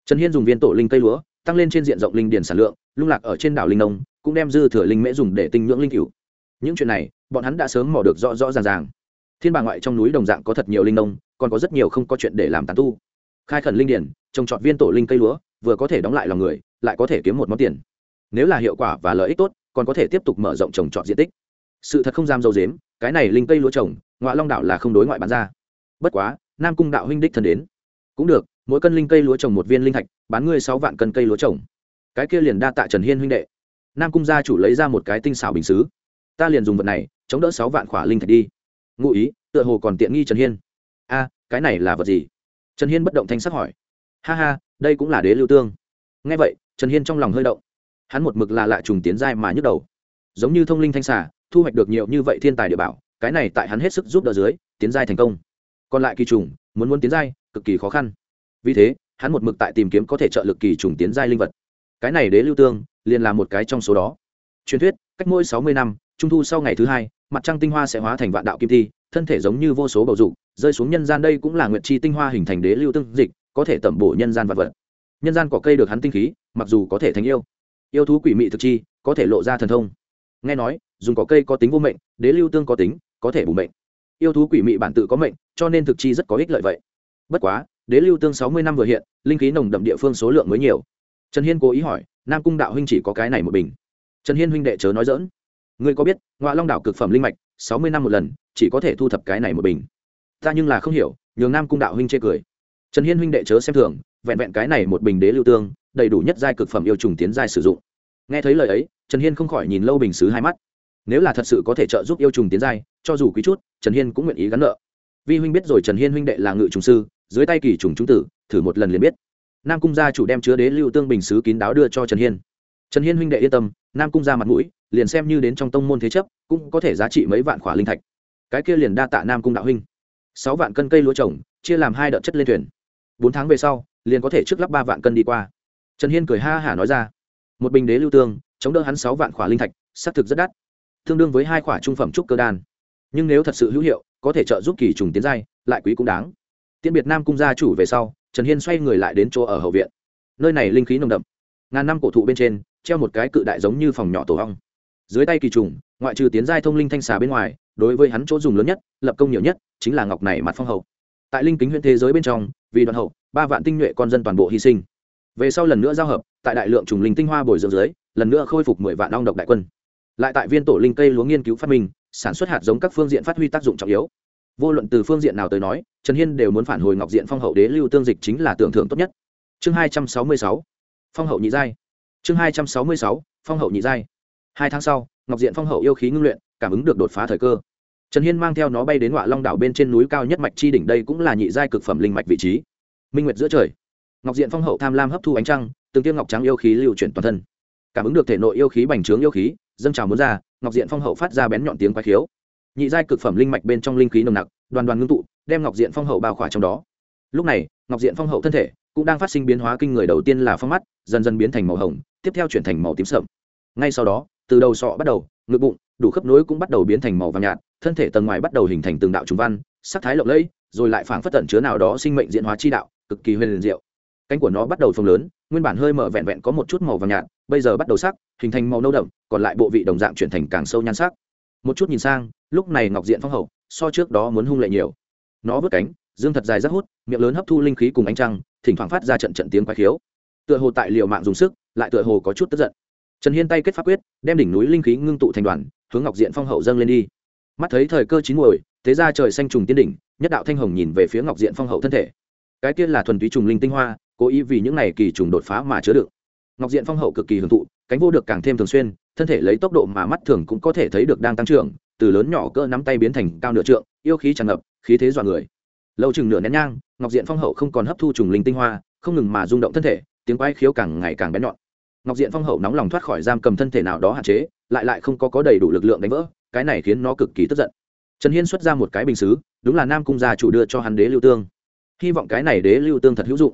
Trần hiên dùng viên tổ linh cây lúa, tăng lên trên diện rộng linh điển sản lượng, lung lạc ở trên đảo linh nông, cũng đem dư thừa linh mễ dùng để tinh nhưỡng linh cựu những chuyện này, bọn hắn đã sớm mò được rõ rõ ràng ràng thiên bà ngoại trong núi đồng dạng có thật nhiều linh nông, còn có rất nhiều không có chuyện để làm tán tu. Khai khẩn linh điển, trồng trọt viên tổ linh cây lúa, vừa có thể đóng lại lòng người, lại có thể kiếm một món tiền. Nếu là hiệu quả và lợi ích tốt, còn có thể tiếp tục mở rộng trồng trọt diện tích. Sự thật không dám dâu dếm, cái này linh cây lúa trồng ngoại long đạo là không đối ngoại bán ra. Bất quá, nam cung đạo huynh đích thân đến. Cũng được, mỗi cân linh cây lúa trồng một viên linh thạch, bán ngươi sáu vạn cân cây lúa trồng. Cái kia liền đa tạ trần hiên huynh đệ. Nam cung gia chủ lấy ra một cái tinh xảo bình xứ. Ta liền dùng vật này, chống đỡ sáu vạn khỏa linh thạch đi ngụ ý, tựa hồ còn tiện nghi trần hiên. A, cái này là vật gì? Trần hiên bất động thanh sắc hỏi. Ha ha, đây cũng là đế lưu tương. Ngay vậy, trần hiên trong lòng hơi động. Hắn một mực là lạ trùng tiến giai mà nhức đầu. Giống như thông linh thanh xà, thu hoạch được nhiều như vậy thiên tài địa bảo, cái này tại hắn hết sức giúp đỡ dưới, tiến giai thành công. Còn lại kỳ trùng, muốn muốn tiến giai, cực kỳ khó khăn. Vì thế, hắn một mực tại tìm kiếm có thể trợ lực kỳ trùng tiến giai linh vật. Cái này đế lưu tương, liền là một cái trong số đó. Truyền thuyết, cách mỗi sáu mươi năm, trung thu sau ngày thứ hai mặt trăng tinh hoa sẽ hóa thành vạn đạo kim thi, thân thể giống như vô số bầu dục, rơi xuống nhân gian đây cũng là nguyện chi tinh hoa hình thành đế lưu tương dịch, có thể tẩm bổ nhân gian vật vật. Nhân gian có cây được hắn tinh khí, mặc dù có thể thành yêu yêu thú quỷ mị thực chi, có thể lộ ra thần thông. Nghe nói, dùng cỏ cây có tính vô mệnh, đế lưu tương có tính, có thể bù mệnh. Yêu thú quỷ mị bản tự có mệnh, cho nên thực chi rất có ích lợi vậy. Bất quá, đế lưu tương sáu mươi năm vừa hiện, linh khí nồng đậm địa phương số lượng mới nhiều. Trần hiên cố ý hỏi, nam cung đạo huynh chỉ có cái này một bình. Trần hiên huynh đệ chớ nói dỡn ngươi có biết ngoại long đảo cực phẩm linh mạch, sáu mươi năm một lần, chỉ có thể thu thập cái này một bình. Ta nhưng là không hiểu, nhường nam cung đạo huynh chê cười. Trần hiên huynh đệ chớ xem thường, vẹn vẹn cái này một bình đế lưu tương, đầy đủ nhất giai cực phẩm yêu trùng tiến giai sử dụng. Nghe thấy lời ấy, trần hiên không khỏi nhìn lâu bình xứ hai mắt. Nếu là thật sự có thể trợ giúp yêu trùng tiến giai, cho dù quý chút, trần hiên cũng nguyện ý gắn nợ. Vi huynh biết rồi trần hiên huynh đệ là ngự trùng sư, dưới tay kỳ trùng trung tử, thử một lần liền biết. Nam cung gia chủ đem chứa đế lưu tương bình xứ kín đáo đưa cho trần hiên. Trần hiên huynh đệ yên tâm, nam cung ra mặt mũi liền xem như đến trong tông môn thế chấp, cũng có thể giá trị mấy vạn khỏa linh thạch. Cái kia liền đa tạ nam cung đạo huynh. Sáu vạn cân cây lúa trồng, chia làm hai đợt chất lên thuyền. Bốn tháng về sau, liền có thể trước lắp ba vạn cân đi qua. Trần hiên cười ha hả nói ra. Một bình đế lưu tương, chống đỡ hắn sáu vạn khỏa linh thạch, xác thực rất đắt. Tương đương với hai khỏa trung phẩm trúc cơ đan. Nhưng nếu thật sự hữu hiệu, có thể trợ giúp kỳ trùng tiến giai, lại quý cũng đáng. Tiễn biệt nam cung gia chủ về sau, trần hiên xoay người lại đến chỗ ở hậu viện. Nơi này linh khí nồng đậm. Ngàn năm cổ thụ bên trên, treo một cái cự đại giống như phòng nhỏ tổ hong dưới tay kỳ trùng, ngoại trừ tiến giai thông linh thanh xà bên ngoài, đối với hắn chỗ dùng lớn nhất, lập công nhiều nhất, chính là ngọc này mặt phong hậu. Tại linh kính huyện thế giới bên trong, vì đoàn hậu, ba vạn tinh nhuệ con dân toàn bộ hy sinh. Về sau lần nữa giao hợp, tại đại lượng trùng linh tinh hoa bồi dưỡng dưới, lần nữa khôi phục mười vạn ong độc đại quân. Lại tại viên tổ linh cây lúa nghiên cứu phát minh, sản xuất hạt giống các phương diện phát huy tác dụng trọng yếu. Vô luận từ phương diện nào tới nói, trần hiên đều muốn phản hồi ngọc diện phong hậu đế lưu tương dịch chính là tưởng thưởng tốt nhất. Chương hai trăm sáu mươi sáu, phong hậu nhị giai. Chương hai trăm sáu mươi sáu, phong hậu nhị giai hai tháng sau, ngọc diện phong hậu yêu khí ngưng luyện, cảm ứng được đột phá thời cơ. Trần hiên mang theo nó bay đến ngọa long đảo bên trên núi cao nhất mạch chi đỉnh đây cũng là nhị giai cực phẩm linh mạch vị trí. Minh nguyệt giữa trời, ngọc diện phong hậu tham lam hấp thu ánh trăng, từng tiêu ngọc trắng yêu khí lưu chuyển toàn thân. Cảm ứng được thể nội yêu khí bành trướng yêu khí, dâng trào muốn ra, ngọc diện phong hậu phát ra bén nhọn tiếng quái khiếu. Nhị giai cực phẩm linh mạch bên trong linh khí nồng nặc, đoàn đoàn ngưng tụ, đem ngọc diện phong hậu bao khỏa trong đó. Lúc này, ngọc diện phong hậu thân thể cũng đang phát sinh biến hóa kinh người đầu tiên là phong mắt, dần dần biến thành màu hồng, tiếp theo chuyển thành màu tím sậm. Ngay sau đó từ đầu sọ bắt đầu, ngực bụng, đủ khớp nối cũng bắt đầu biến thành màu vàng nhạt, thân thể tầng ngoài bắt đầu hình thành từng đạo trùng văn, sắc thái lộng lẫy, rồi lại phảng phất tận chứa nào đó sinh mệnh diễn hóa chi đạo, cực kỳ huyền liền diệu. Cánh của nó bắt đầu phồng lớn, nguyên bản hơi mở vẹn vẹn có một chút màu vàng nhạt, bây giờ bắt đầu sắc, hình thành màu nâu đậm, còn lại bộ vị đồng dạng chuyển thành càng sâu nhan sắc. Một chút nhìn sang, lúc này ngọc diện phong hậu, so trước đó muốn hung lệ nhiều. Nó vớt cánh, dương thật dài rất hút, miệng lớn hấp thu linh khí cùng ánh trăng, thỉnh thoảng phát ra trận trận tiếng quái khiếu. Tựa hồ tại liệu mạng dùng sức, lại tựa hồ có chút tức giận trần hiên tay kết pháp quyết, đem đỉnh núi linh khí ngưng tụ thành đoàn, hướng ngọc diện phong hậu dâng lên đi. Mắt thấy thời cơ chín muồi, thế ra trời xanh trùng tiên đỉnh, nhất đạo thanh hồng nhìn về phía ngọc diện phong hậu thân thể. Cái kia là thuần túy trùng linh tinh hoa, cố ý vì những này kỳ trùng đột phá mà chứa đựng. Ngọc diện phong hậu cực kỳ hưởng thụ, cánh vô được càng thêm thường xuyên, thân thể lấy tốc độ mà mắt thường cũng có thể thấy được đang tăng trưởng, từ lớn nhỏ cỡ nắm tay biến thành cao nửa trượng, yêu khí tràn ngập, khí thế dọa người. Lâu chừng nửa nén nhang, ngọc diện phong hậu không còn hấp thu trùng linh tinh hoa, không ngừng mà rung động thân thể, tiếng quay khiếu càng ngày càng bén nhọn ngọc diện phong hậu nóng lòng thoát khỏi giam cầm thân thể nào đó hạn chế, lại lại không có có đầy đủ lực lượng đánh vỡ, cái này khiến nó cực kỳ tức giận. Trần hiên xuất ra một cái bình xứ, đúng là nam cung gia chủ đưa cho hắn đế lưu tương. Hy vọng cái này đế lưu tương thật hữu dụng.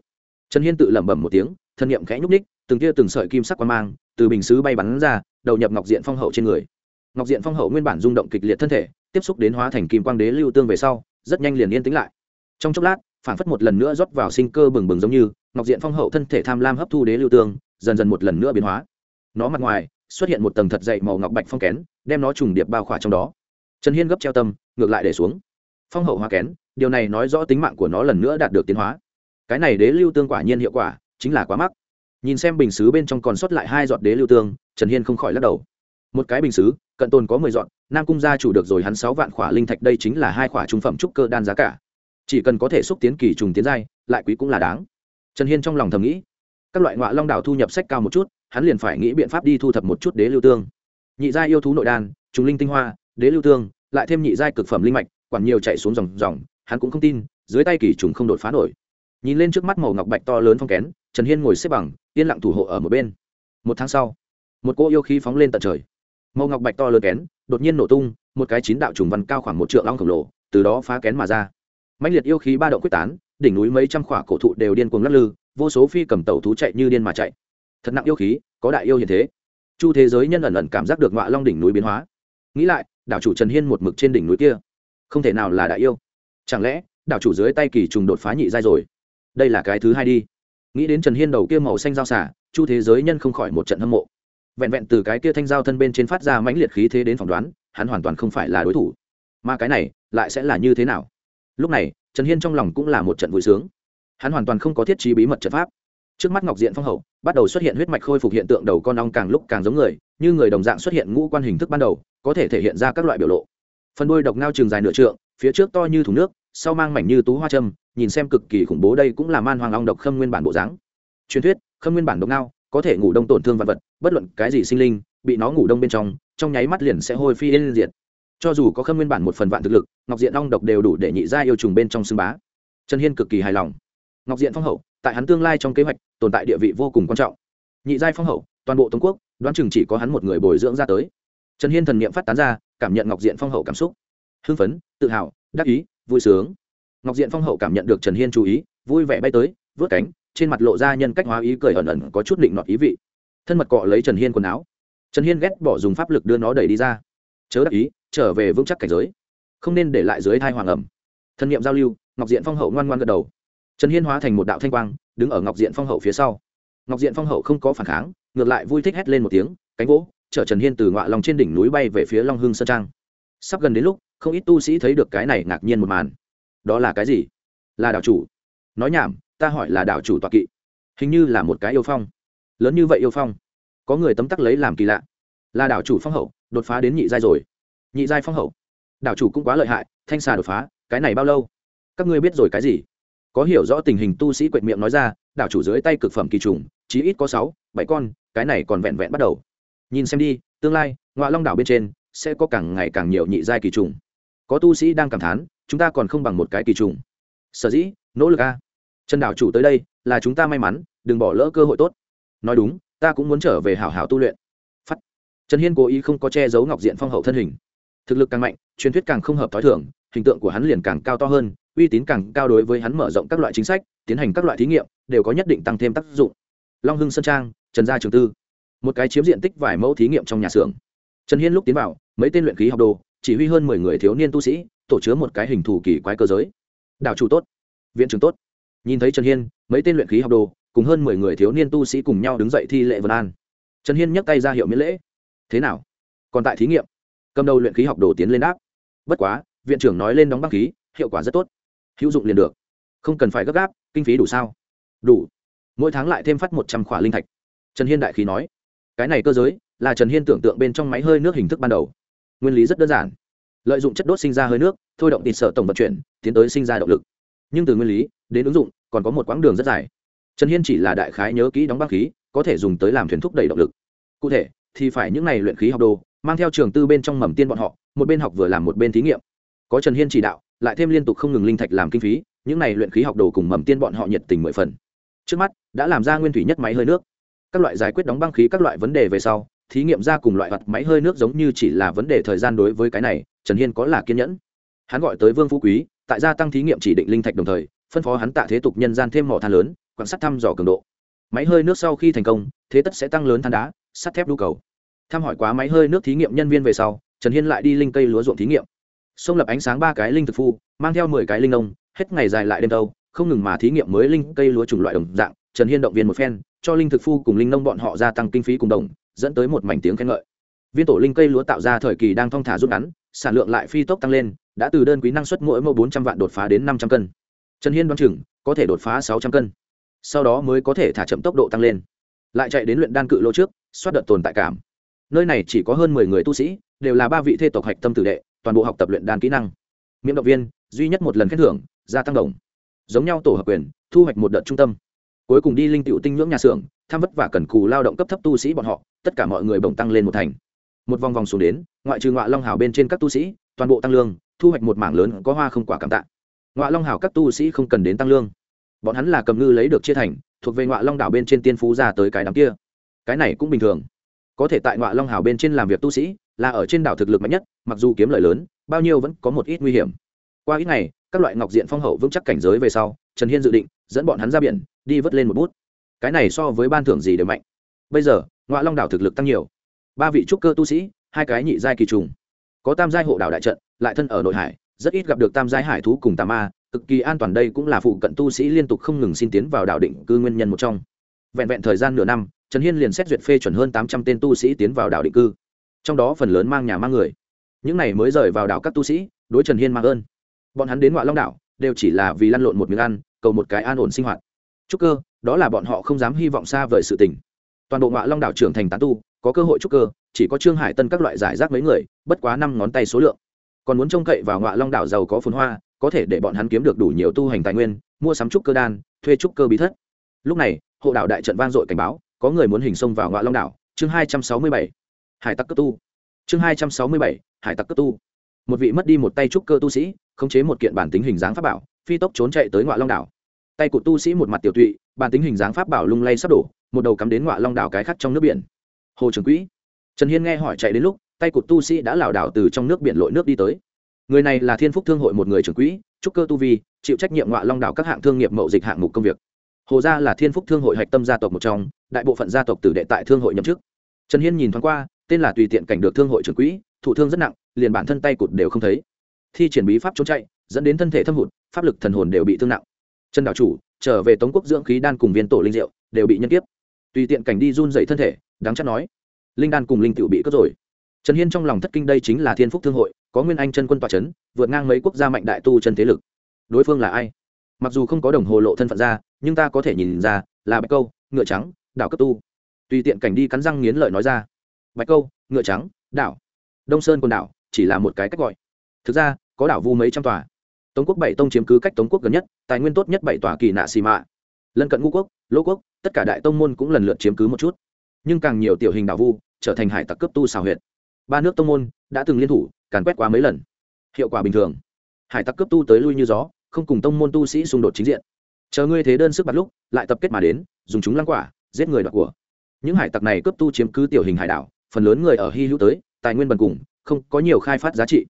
Trần hiên tự lẩm bẩm một tiếng, thân nhiệm khẽ nhúc ních từng tia từng sợi kim sắc quan mang, từ bình xứ bay bắn ra, đầu nhập ngọc diện phong hậu trên người. Ngọc diện phong hậu nguyên bản rung động kịch liệt thân thể, tiếp xúc đến hóa thành kim quang đế lưu tương về sau, rất nhanh liền yên tĩnh lại. Trong chốc lát phản phất một lần nữa rót vào sinh cơ bừng bừng giống như, ngọc diện phong hậu thân thể tham lam hấp thu đế lưu tương dần dần một lần nữa biến hóa. Nó mặt ngoài, xuất hiện một tầng thật dậy màu ngọc bạch phong kén, đem nó trùng điệp bao khỏa trong đó. Trần hiên gấp treo tâm, ngược lại để xuống. Phong hậu hoa kén, điều này nói rõ tính mạng của nó lần nữa đạt được tiến hóa. Cái này đế lưu tương quả nhiên hiệu quả, chính là quá mắc. Nhìn xem bình xứ bên trong còn sót lại hai giọt đế lưu tương, trần hiên không khỏi lắc đầu. Một cái bình xứ, cận tồn có mười dọn nam cung gia chủ được rồi hắn sáu vạn khỏa linh thạch, đây chính là hai khỏa trung phẩm trúc cơ đan giá cả. Chỉ cần có thể xúc tiến kỳ trùng tiến giai, lại quý cũng là đáng. Trần hiên trong lòng thầm nghĩ các loại ngọa long đảo thu nhập sách cao một chút, hắn liền phải nghĩ biện pháp đi thu thập một chút đế lưu tương. Nhị giai yêu thú nội đan, trùng linh tinh hoa, đế lưu tương, lại thêm nhị giai cực phẩm linh mạch, quản nhiều chạy xuống dòng dòng, hắn cũng không tin, dưới tay kỳ trùng không đột phá nổi. Nhìn lên trước mắt màu ngọc bạch to lớn phong kén, trần hiên ngồi xếp bằng, yên lặng thủ hộ ở một bên. Một tháng sau, một cô yêu khí phóng lên tận trời. Màu ngọc bạch to lớn kén, đột nhiên nổ tung, một cái chín đạo trùng văn cao khoảng một triệu long khổng lồ, từ đó phá kén mà ra. Mạnh liệt yêu khí ba động quyết tán, đỉnh núi mấy trăm khỏa cổ thụ đều điên cuồng lắc lư vô số phi cầm tẩu thú chạy như điên mà chạy. Thật nặng yêu khí, có đại yêu hiện thế. Chu thế giới nhân ẩn ẩn cảm giác được ngọa long đỉnh núi biến hóa. Nghĩ lại, đảo chủ trần hiên một mực trên đỉnh núi kia. Không thể nào là đại yêu. Chẳng lẽ, đảo chủ dưới tay kỳ trùng đột phá nhị giai rồi? Đây là cái thứ hai đi. Nghĩ đến trần hiên đầu kia màu xanh giao xả, chu thế giới nhân không khỏi một trận hâm mộ. Vẹn vẹn từ cái kia thanh giao thân bên trên phát ra mãnh liệt khí thế đến phỏng đoán, hắn hoàn toàn không phải là đối thủ. Mà cái này, lại sẽ là như thế nào? Lúc này, trần hiên trong lòng cũng là một trận vui sướng hắn hoàn toàn không có thiết trí bí mật trận pháp. Trước mắt ngọc diện phong hậu, bắt đầu xuất hiện huyết mạch khôi phục hiện tượng đầu con ong càng lúc càng giống người, như người đồng dạng xuất hiện ngũ quan hình thức ban đầu, có thể thể hiện ra các loại biểu lộ. Phần đuôi độc ngao trường dài nửa trượng, phía trước to như thùng nước, sau mang mảnh như tú hoa trâm nhìn xem cực kỳ khủng bố đây cũng là man hoàng ong độc khâm nguyên bản bộ dáng. Truyền thuyết, khâm nguyên bản độc ngao, có thể ngủ đông tổn thương vật vật, bất luận cái gì sinh linh, bị nó ngủ đông bên trong trong nháy mắt liền sẽ hôi phi yên diệt. Cho dù có khâm nguyên bản một phần vạn thực lực, ngọc diện ong độc đều đủ để nhị ra yêu trùng bên trong xương bá. Trần hiên cực kỳ hài lòng ngọc diện phong hậu, tại hắn tương lai trong kế hoạch, tồn tại địa vị vô cùng quan trọng. Nhị giai phong hậu, toàn bộ tống quốc, đoán chừng chỉ có hắn một người bồi dưỡng ra tới. Trần hiên thần n i ệ m phát tán ra, cảm nhận ngọc diện phong hậu cảm xúc. Hưng phấn, tự hào, đắc ý, vui sướng. Ngọc diện phong hậu cảm nhận được trần hiên chú ý, vui vẻ bay tới vớt cánh, trên mặt lộ ra nhân cách hóa ý cười ẩn ẩn có chút định nọt ý vị. Thân mật cọ lấy trần hiên quần áo. Trần hiên ghét bỏ dùng pháp lực đưa nó đẩy đi ra. Chớ đắc ý, trở về vững chắc cảnh giới. Không nên để lại dưới thai hoàng ẩm. Thân nhiệm giao lưu, ngọc diện phong hậu ngoan ngoan gật đầu trần hiên hóa thành một đạo thanh quang, đứng ở ngọc diện phong hậu phía sau. Ngọc diện phong hậu không có phản kháng, ngược lại vui thích hét lên một tiếng, cánh gỗ chở trần hiên từ ngọa lòng trên đỉnh núi bay về phía long hương sơn trang. Sắp gần đến lúc, không ít tu sĩ thấy được cái này ngạc nhiên một màn. Đó là cái gì? Là đảo chủ. Nói nhảm, ta hỏi là đảo chủ tọa kỵ. Hình như là một cái yêu phong. Lớn như vậy yêu phong. Có người tấm tắc lấy làm kỳ lạ. Là đảo chủ phong hậu, đột phá đến nhị giai rồi. Nhị giai phong hậu. Đảo chủ cũng quá lợi hại, thanh xà đột phá, cái này bao lâu? Các ngươi biết rồi cái gì? Có hiểu rõ tình hình tu sĩ quệt miệng nói ra, đảo chủ dưới tay cực phẩm kỳ trùng, chí ít có sáu, bảy con, cái này còn vẹn vẹn bắt đầu. Nhìn xem đi, tương lai ngoại long đảo bên trên sẽ có càng ngày càng nhiều nhị giai kỳ trùng. Có tu sĩ đang cảm thán, chúng ta còn không bằng một cái kỳ trùng. Sở dĩ, nỗ lực a. Trần đảo chủ tới đây, là chúng ta may mắn, đừng bỏ lỡ cơ hội tốt. Nói đúng, ta cũng muốn trở về hảo hảo tu luyện. Phát. Trần hiên cố ý không có che giấu ngọc diện phong hậu thân hình. Thực lực càng mạnh, truyền thuyết càng không hợp t h ó i thưởng hình tượng của hắn liền càng cao to hơn uy tín càng cao đối với hắn mở rộng các loại chính sách, tiến hành các loại thí nghiệm, đều có nhất định tăng thêm tác dụng. Long hưng sơn trang, trần gia trường tư. Một cái chiếm diện tích vài mẫu thí nghiệm trong nhà xưởng. Trần hiên lúc tiến vào, mấy tên luyện khí học đồ, chỉ huy hơn mười người thiếu niên tu sĩ, tổ chứa một cái hình thù kỳ quái cơ giới. Đảo chủ tốt. Viện trưởng tốt. Nhìn thấy trần hiên, mấy tên luyện khí học đồ, cùng hơn mười người thiếu niên tu sĩ cùng nhau đứng dậy thi lệ vân an. Trần hiên nhấc tay ra hiệu miễn lễ. Thế nào? Còn tại thí nghiệm? Cầm đầu luyện khí học đồ tiến lên đáp. Bất quá, viện trưởng nói lên đóng băng khí, hiệu quả rất tốt hữu dụng liền được. Không cần phải gấp gáp, kinh phí đủ sao? Đủ. Mỗi tháng lại thêm phát một trăm khỏa linh thạch. Trần hiên đại khí nói, cái này cơ giới là trần hiên tưởng tượng bên trong máy hơi nước hình thức ban đầu. Nguyên lý rất đơn giản. Lợi dụng chất đốt sinh ra hơi nước, thôi động tịt sở tổng vận chuyển, tiến tới sinh ra động lực. Nhưng từ nguyên lý đến ứng dụng, còn có một quãng đường rất dài. Trần hiên chỉ là đại khái nhớ kỹ đóng băng khí, có thể dùng tới làm thuyền thúc đẩy động lực. Cụ thể, thì phải những n à y luyện khí học đồ, mang theo trường tư bên trong mầm tiên bọn họ, một bên học vừa làm một bên thí nghiệm. Có trần hiên chỉ đạo lại thêm liên tục không ngừng linh thạch làm kinh phí, những n à y luyện khí học đồ cùng mầm tiên bọn họ nhiệt tình mười phần. Trước mắt, đã làm ra nguyên thủy nhất máy hơi nước. Các loại giải quyết đóng băng khí các loại vấn đề về sau, thí nghiệm ra cùng loại vật máy hơi nước giống như chỉ là vấn đề thời gian đối với cái này, trần hiên có là kiên nhẫn. Hắn gọi tới vương phú quý, tại gia tăng thí nghiệm chỉ định linh thạch đồng thời, phân phó hắn tạ thế tục nhân gian thêm mỏ than lớn, quan sát thăm dò cường độ. Máy hơi nước sau khi thành công, thế tất sẽ tăng lớn than đá, sắt thép nhu cầu. Thăm hỏi quá máy hơi nước thí nghiệm nhân viên về sau, trần hiên lại đi linh cây lúa ruộng thí nghiệm xông lập ánh sáng ba cái linh thực phu, mang theo mười cái linh nông hết ngày dài lại đêm đâu không ngừng mà thí nghiệm mới linh cây lúa chủng loại đồng dạng, trần hiên động viên một phen, cho linh thực phu cùng linh nông bọn họ gia tăng kinh phí cùng đồng, dẫn tới một mảnh tiếng khen ngợi. Viên tổ linh cây lúa tạo ra thời kỳ đang thong thả rút ngắn, sản lượng lại phi tốc tăng lên, đã từ đơn quý năng suất mỗi mẫu bốn trăm vạn đột phá đến năm trăm cân. Trần hiên đoán chừng, có thể đột phá sáu trăm cân. Sau đó mới có thể thả chậm tốc độ tăng lên. Lại chạy đến luyện đan cự lô trước, xoát đợt tồn tại cảm. Nơi này chỉ có hơn mười người tu sĩ, đều là ba vị thê tộc hạch tâm tử đệ toàn bộ học tập luyện đan kỹ năng. Miệng động viên, duy nhất một lần khen thưởng, gia tăng đồng. Giống nhau tổ hợp quyền, thu hoạch một đợt trung tâm. Cuối cùng đi linh tựu tinh nhưỡng nhà xưởng, tham vất vả cần cù lao động cấp thấp tu sĩ bọn họ, tất cả mọi người bổng tăng lên một thành. Một vòng vòng xuống đến, ngoại trừ ngoại long hào bên trên các tu sĩ, toàn bộ tăng lương, thu hoạch một mảng lớn, có hoa không quả cảm tạ. Ngoại long hào các tu sĩ không cần đến tăng lương. Bọn hắn là cầm ngư lấy được chia thành, thuộc về ngoại long đảo bên trên tiên phú ra tới cái đám kia. Cái này cũng bình thường có thể tại ngoại long hào bên trên làm việc tu sĩ, là ở trên đảo thực lực mạnh nhất, mặc dù kiếm lợi lớn, bao nhiêu vẫn có một ít nguy hiểm. Qua ít ngày, các loại ngọc diện phong hậu vững chắc cảnh giới về sau, trần hiên dự định dẫn bọn hắn ra biển, đi vớt lên một bút. Cái này so với ban thưởng gì đều mạnh. Bây giờ ngoại long đảo thực lực tăng nhiều. Ba vị trúc cơ tu sĩ, hai cái nhị giai kỳ trùng. Có tam giai hộ đảo đại trận, lại thân ở nội hải, rất ít gặp được tam giai hải thú cùng tà ma, cực kỳ an toàn đây cũng là phụ cận tu sĩ liên tục không ngừng xin tiến vào đảo định cư nguyên nhân một trong. Vẹn vẹn thời gian nửa năm trần hiên liền xét duyệt phê chuẩn hơn tám trăm tên tu sĩ tiến vào đảo định cư. Trong đó phần lớn mang nhà mang người. Những này mới rời vào đảo các tu sĩ, đối trần hiên mang ơn. Bọn hắn đến ngoại long đảo, đều chỉ là vì lăn lộn một miếng ăn, cầu một cái an ổn sinh hoạt. Trúc cơ, đó là bọn họ không dám hy vọng xa vời sự tình. Toàn bộ ngoại long đảo trưởng thành tán tu, có cơ hội trúc cơ, chỉ có trương hải tân các loại giải rác mấy người, bất quá năm ngón tay số lượng. Còn muốn trông cậy vào ngoại long đảo giàu có phồn hoa, có thể để bọn hắn kiếm được đủ nhiều tu hành tài nguyên, mua sắm trúc cơ đan, thuê trúc cơ bí thất. Lúc này, hộ đảo đại trận vang dội cảnh báo có người muốn hình xông vào ngọa long đảo, chương hai trăm sáu mươi bảy, hải tặc cấp tu. Chương hai trăm sáu mươi bảy, hải tặc cấp tu. Một vị mất đi một tay trúc cơ tu sĩ, khống chế một kiện bản tính hình dáng pháp bảo, phi tốc trốn chạy tới ngọa long đảo. Tay của tu sĩ một mặt tiểu tụy, bản tính hình dáng pháp bảo lung lay sắp đổ, một đầu cắm đến ngọa long đảo cái khắc trong nước biển. Hồ trường quỹ. Trần hiên nghe hỏi chạy đến lúc, tay của tu sĩ đã lảo đảo từ trong nước biển lội nước đi tới. Người này là thiên phúc thương hội một người trưởng quỹ, trúc cơ tu vi, chịu trách nhiệm ngọa long đảo các hạng thương nghiệp mậu dịch hạng mục công việc hồ gia là thiên phúc thương hội hạch tâm gia tộc một trong, đại bộ phận gia tộc tử đệ tại thương hội nhậm chức. Trần hiên nhìn thoáng qua, tên là tùy tiện cảnh được thương hội trưởng quỹ, thụ thương rất nặng, liền bản thân tay cụt đều không thấy. Thi triển bí pháp trốn chạy, dẫn đến thân thể thâm hụt, pháp lực thần hồn đều bị thương nặng. Trần Đạo chủ, trở về tống quốc dưỡng khí đan cùng viên tổ linh diệu, đều bị nhân kiếp. Tùy tiện cảnh đi run dậy thân thể, đáng chắc nói. Linh đan cùng linh tiểu bị cướp rồi. Trần hiên trong lòng thất kinh đây chính là thiên phúc thương hội, có nguyên anh chân quân tòa c h ấ n vượt ngang mấy quốc gia mạnh đại tu chân thế lực. Đối phương là ai? Mặc dù không có đồng hồ lộ thân phận ra nhưng ta có thể nhìn ra là bạch câu, ngựa trắng, đảo cấp tu. Tùy tiện cảnh đi cắn răng nghiến lợi nói ra. Bạch câu, ngựa trắng, đảo. Đông sơn quần đảo, chỉ là một cái cách gọi. Thực ra, có đảo vu mấy trăm tòa. Tống quốc bảy tông chiếm cứ cách tống quốc gần nhất, tài nguyên tốt nhất bảy tòa kỳ nạ xì mạ. Lân cận ngũ quốc, lỗ quốc, tất cả đại tông môn cũng lần lượt chiếm cứ một chút. Nhưng càng nhiều tiểu hình đảo vu, trở thành hải tặc cấp tu xào huyện ba nước tông môn đã từng liên thủ, càn quét qua mấy lần. Hiệu quả bình thường. Hải tặc cấp tu tới lui như gió, không cùng tông môn tu sĩ xung đột chính diện chờ ngươi thế đơn sức bắt lúc, lại tập kết mà đến, dùng chúng lăng quả, giết người đoạt của. Những hải tặc này cấp tu chiếm cứ tiểu hình hải đảo, phần lớn người ở hy hữu tới, tài nguyên bần cùng, không có nhiều khai phát giá trị.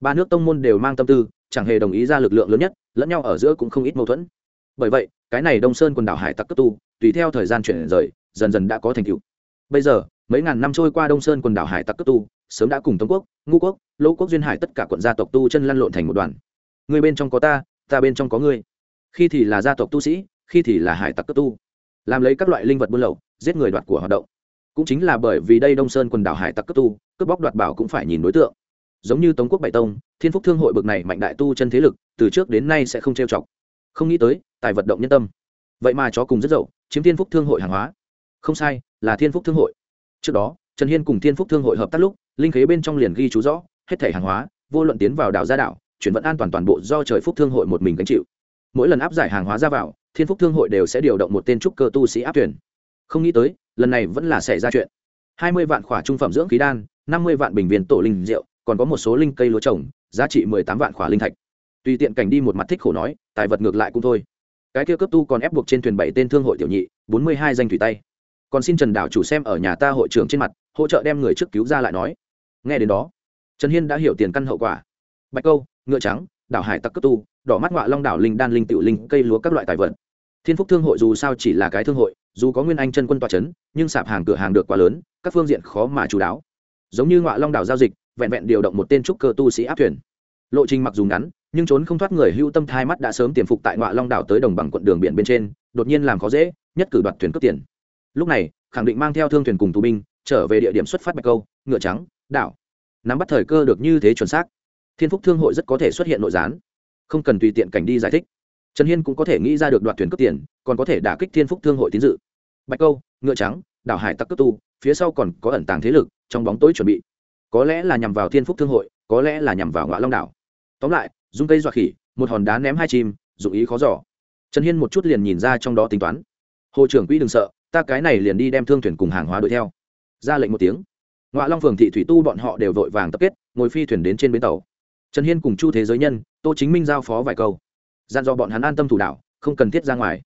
Ba nước tông môn đều mang tâm tư, chẳng hề đồng ý ra lực lượng lớn nhất, lẫn nhau ở giữa cũng không ít mâu thuẫn. Bởi vậy, cái này đông sơn quần đảo hải tặc cấp tu, tùy theo thời gian chuyển rời, dần dần đã có thành tựu. Bây giờ, mấy ngàn năm trôi qua đông sơn quần đảo hải tặc cấp tu, sớm đã cùng tống quốc, ngũ quốc, lỗ quốc duyên hải tất cả quận gia tộc tu chân lăn lộn thành một đoàn. Người bên trong có ta ta bên trong có ngươi khi thì là gia tộc tu sĩ, khi thì là hải tặc cấp tu. Làm lấy các loại linh vật buôn lậu, giết người đoạt của hoạt động. Cũng chính là bởi vì đây đông sơn quần đảo hải tặc cấp tu, cướp bóc đoạt bảo cũng phải nhìn đối tượng. Giống như tống quốc bảy tông, thiên phúc thương hội bực này mạnh đại tu chân thế lực, từ trước đến nay sẽ không trêu chọc. Không nghĩ tới, tài vận động nhân tâm. Vậy mà chó cùng rất dậu, chiếm thiên phúc thương hội hàng hóa. Không sai, là thiên phúc thương hội. Trước đó, trần hiên cùng thiên phúc thương hội hợp tác lúc, linh khế bên trong liền ghi chú rõ, hết thẻ hàng hóa, vô luận tiến vào đảo ra đảo, chuyển vận an toàn toàn bộ do trời phúc thương hội một mình gánh chịu mỗi lần áp giải hàng hóa ra vào, thiên phúc thương hội đều sẽ điều động một tên trúc cơ tu sĩ áp tuyển không nghĩ tới, lần này vẫn là xảy ra chuyện. Hai mươi vạn khỏa trung phẩm dưỡng khí đan, năm mươi vạn bình viên tổ linh rượu, còn có một số linh cây lúa trồng, giá trị mười tám vạn khỏa linh thạch. Tùy tiện cảnh đi một mặt thích khổ nói, tài vật ngược lại cũng thôi. Cái kia cấp tu còn ép buộc trên thuyền bảy tên thương hội tiểu nhị, bốn mươi hai danh thủy tay. Còn xin trần đảo chủ xem ở nhà ta hội trưởng trên mặt, hỗ trợ đem người trước cứu ra lại nói. Nghe đến đó, trần hiên đã hiểu tiền căn hậu quả. Bạch câu, ngựa trắng đảo hải tặc cấp tu, đỏ mắt ngoạ long đảo linh đan linh tiểu linh, cây lúa các loại tài vật. Thiên phúc thương hội dù sao chỉ là cái thương hội, dù có nguyên anh chân quân tòa c h ấ n nhưng sạp hàng cửa hàng được quá lớn, các phương diện khó mà chú đáo. Giống như ngoạ long đảo giao dịch, vẹn vẹn điều động một tên trúc cơ tu sĩ áp thuyền. Lộ trình mặc dù ngắn, nhưng trốn không thoát người hưu tâm thai mắt đã sớm tiềm phục tại ngoạ long đảo tới đồng bằng quận đường biển bên trên, đột nhiên làm khó dễ, nhất cử đoạt thuyền cướp tiền. Lúc này, khẳng định mang theo thương thuyền cùng tù binh, trở về địa điểm xuất phát bạch câu, ngựa trắng, đảo. Nắm bắt thời cơ được như thế chuẩn xác thiên phúc thương hội rất có thể xuất hiện nội gián. Không cần tùy tiện cảnh đi giải thích. Trần hiên cũng có thể nghĩ ra được đoạt thuyền cướp tiền, còn có thể đả kích thiên phúc thương hội tín dự. Bạch câu, ngựa trắng, đảo hải Tặc cướp tu phía sau còn có ẩn tàng thế lực, trong bóng tối chuẩn bị. Có lẽ là nhằm vào thiên phúc thương hội, có lẽ là nhằm vào ngõ long đảo. Tóm lại dung cây dọa khỉ, một hòn đá ném hai chim, dụng ý khó giỏ trần hiên một chút liền nhìn ra trong đó tính toán. Hồ trưởng quỹ đừng sợ, ta cái này liền đi đem thương thuyền cùng hàng hóa đuổi theo. Ra lệnh một tiếng. Ngoại long phường thị thủy tu bọn họ đều vội vàng tập kết, ngồi phi thuyền đến trên bến tàu trần hiên cùng chu thế giới nhân, tô chính minh giao phó vài câu. Dặn dò bọn hắn an tâm thủ đạo, không cần thiết ra ngoài.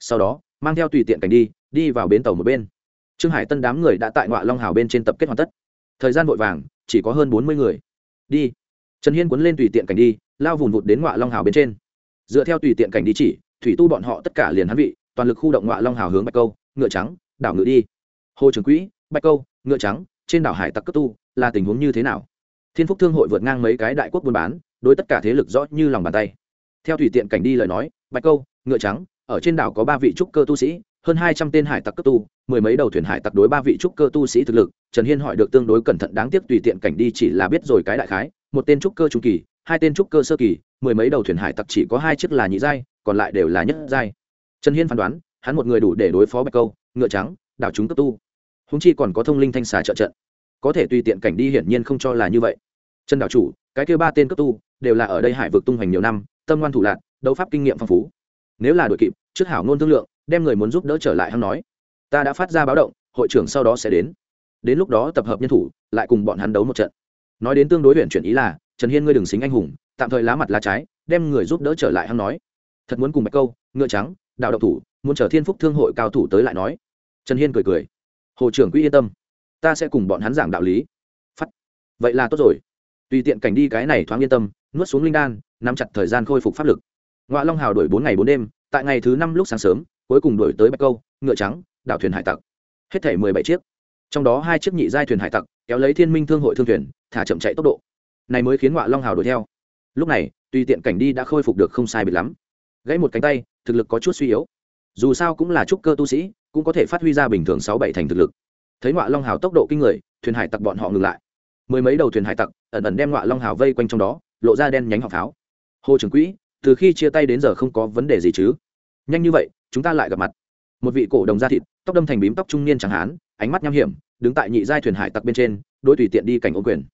Sau đó, mang theo tùy tiện cảnh đi đi vào bến tàu một bên. Trương hải tân đám người đã tại ngoại long hào bên trên tập kết hoàn tất. Thời gian vội vàng, chỉ có hơn bốn mươi người. Đi. Trần hiên cuốn lên tùy tiện cảnh đi, lao vùn vụt đến ngoại long hào bên trên. Dựa theo tùy tiện cảnh đi chỉ, thủy tu bọn họ tất cả liền hắn vị, toàn lực khu động ngoại long hào hướng bạch câu, ngựa trắng, đảo ngựa đi. Hồ trường quỹ, bạch câu, ngựa trắng, trên đảo hải tặc cấp tu, là tình huống như thế nào? Thiên phúc thương hội vượt ngang mấy cái đại quốc buôn bán, đối tất cả thế lực rõ như lòng bàn tay. Theo tùy tiện cảnh đi lời nói, bạch câu, ngựa trắng, ở trên đảo có ba vị trúc cơ tu sĩ, hơn hai trăm tên hải tặc cấp tu, mười mấy đầu thuyền hải tặc đối ba vị trúc cơ tu sĩ thực lực, trần hiên hỏi được tương đối cẩn thận đáng tiếc tùy tiện cảnh đi chỉ là biết rồi cái đại khái, một tên trúc cơ trung kỳ, hai tên trúc cơ sơ kỳ, mười mấy đầu thuyền hải tặc chỉ có hai chiếc là nhị giai, còn lại đều là nhất giai. Trần hiên phán đoán, hắn một người đủ để đối phó bạch câu, ngựa trắng, đảo chúng cấp tu. Húng chi còn có thông linh thanh xà trợ trận có thể tùy tiện cảnh đi hiển nhiên không cho là như vậy. Trần đảo chủ, cái kêu ba tên cấp tu, đều là ở đây hải vực tung hoành nhiều năm, tâm ngoan thủ lạc, đấu pháp kinh nghiệm phong phú. Nếu là đội kịp, trước hảo ngôn thương lượng, đem người muốn giúp đỡ trở lại hắn nói. Ta đã phát ra báo động, hội trưởng sau đó sẽ đến. Đến lúc đó tập hợp nhân thủ, lại cùng bọn hắn đấu một trận. Nói đến tương đối huyện chuyển ý là, trần hiên ngươi đừng xính anh hùng, tạm thời lá mặt lá trái, đem người giúp đỡ trở lại hắn nói. Thật muốn cùng bạch câu, ngựa trắng, đạo độc thủ, muốn chờ thiên phúc thương hội cao thủ tới lại nói. Trần hiên cười cười. Hồ trưởng quỹ yên tâm ta sẽ cùng bọn hắn giảng đạo lý. Phắt vậy là tốt rồi. Tùy tiện cảnh đi cái này thoáng yên tâm, nuốt xuống linh đan, nắm chặt thời gian khôi phục pháp lực. Ngoại long hào đổi bốn ngày bốn đêm, tại ngày thứ năm lúc sáng sớm, cuối cùng đổi tới bạch câu, ngựa trắng, đảo thuyền hải tặc. Hết thể mười bảy chiếc. Trong đó hai chiếc nhị giai thuyền hải tặc, kéo lấy thiên minh thương hội thương thuyền, thả chậm chạy tốc độ. Này mới khiến ngoại long hào đuổi theo. Lúc này, tùy tiện cảnh đi đã khôi phục được không sai biệt lắm. Gãy một cánh tay, thực lực có chút suy yếu. Dù sao cũng là trúc cơ tu sĩ, cũng có thể phát huy ra bình thường sáu bảy thành thực lực thấy ngọa long hào tốc độ kinh người, thuyền hải tặc bọn họ ngừng lại. Mười mấy đầu thuyền hải tặc ẩn ẩn đem ngọa long hào vây quanh trong đó, lộ ra đen nhánh họng pháo. Hồ trưởng quỹ, từ khi chia tay đến giờ không có vấn đề gì chứ? Nhanh như vậy, chúng ta lại gặp mặt. Một vị cổ đồng da thịt, tóc đâm thành bím tóc trung niên chẳng hán, ánh mắt nham hiểm, đứng tại nhị giai thuyền hải tặc bên trên đôi tùy tiện đi cảnh ô quyền.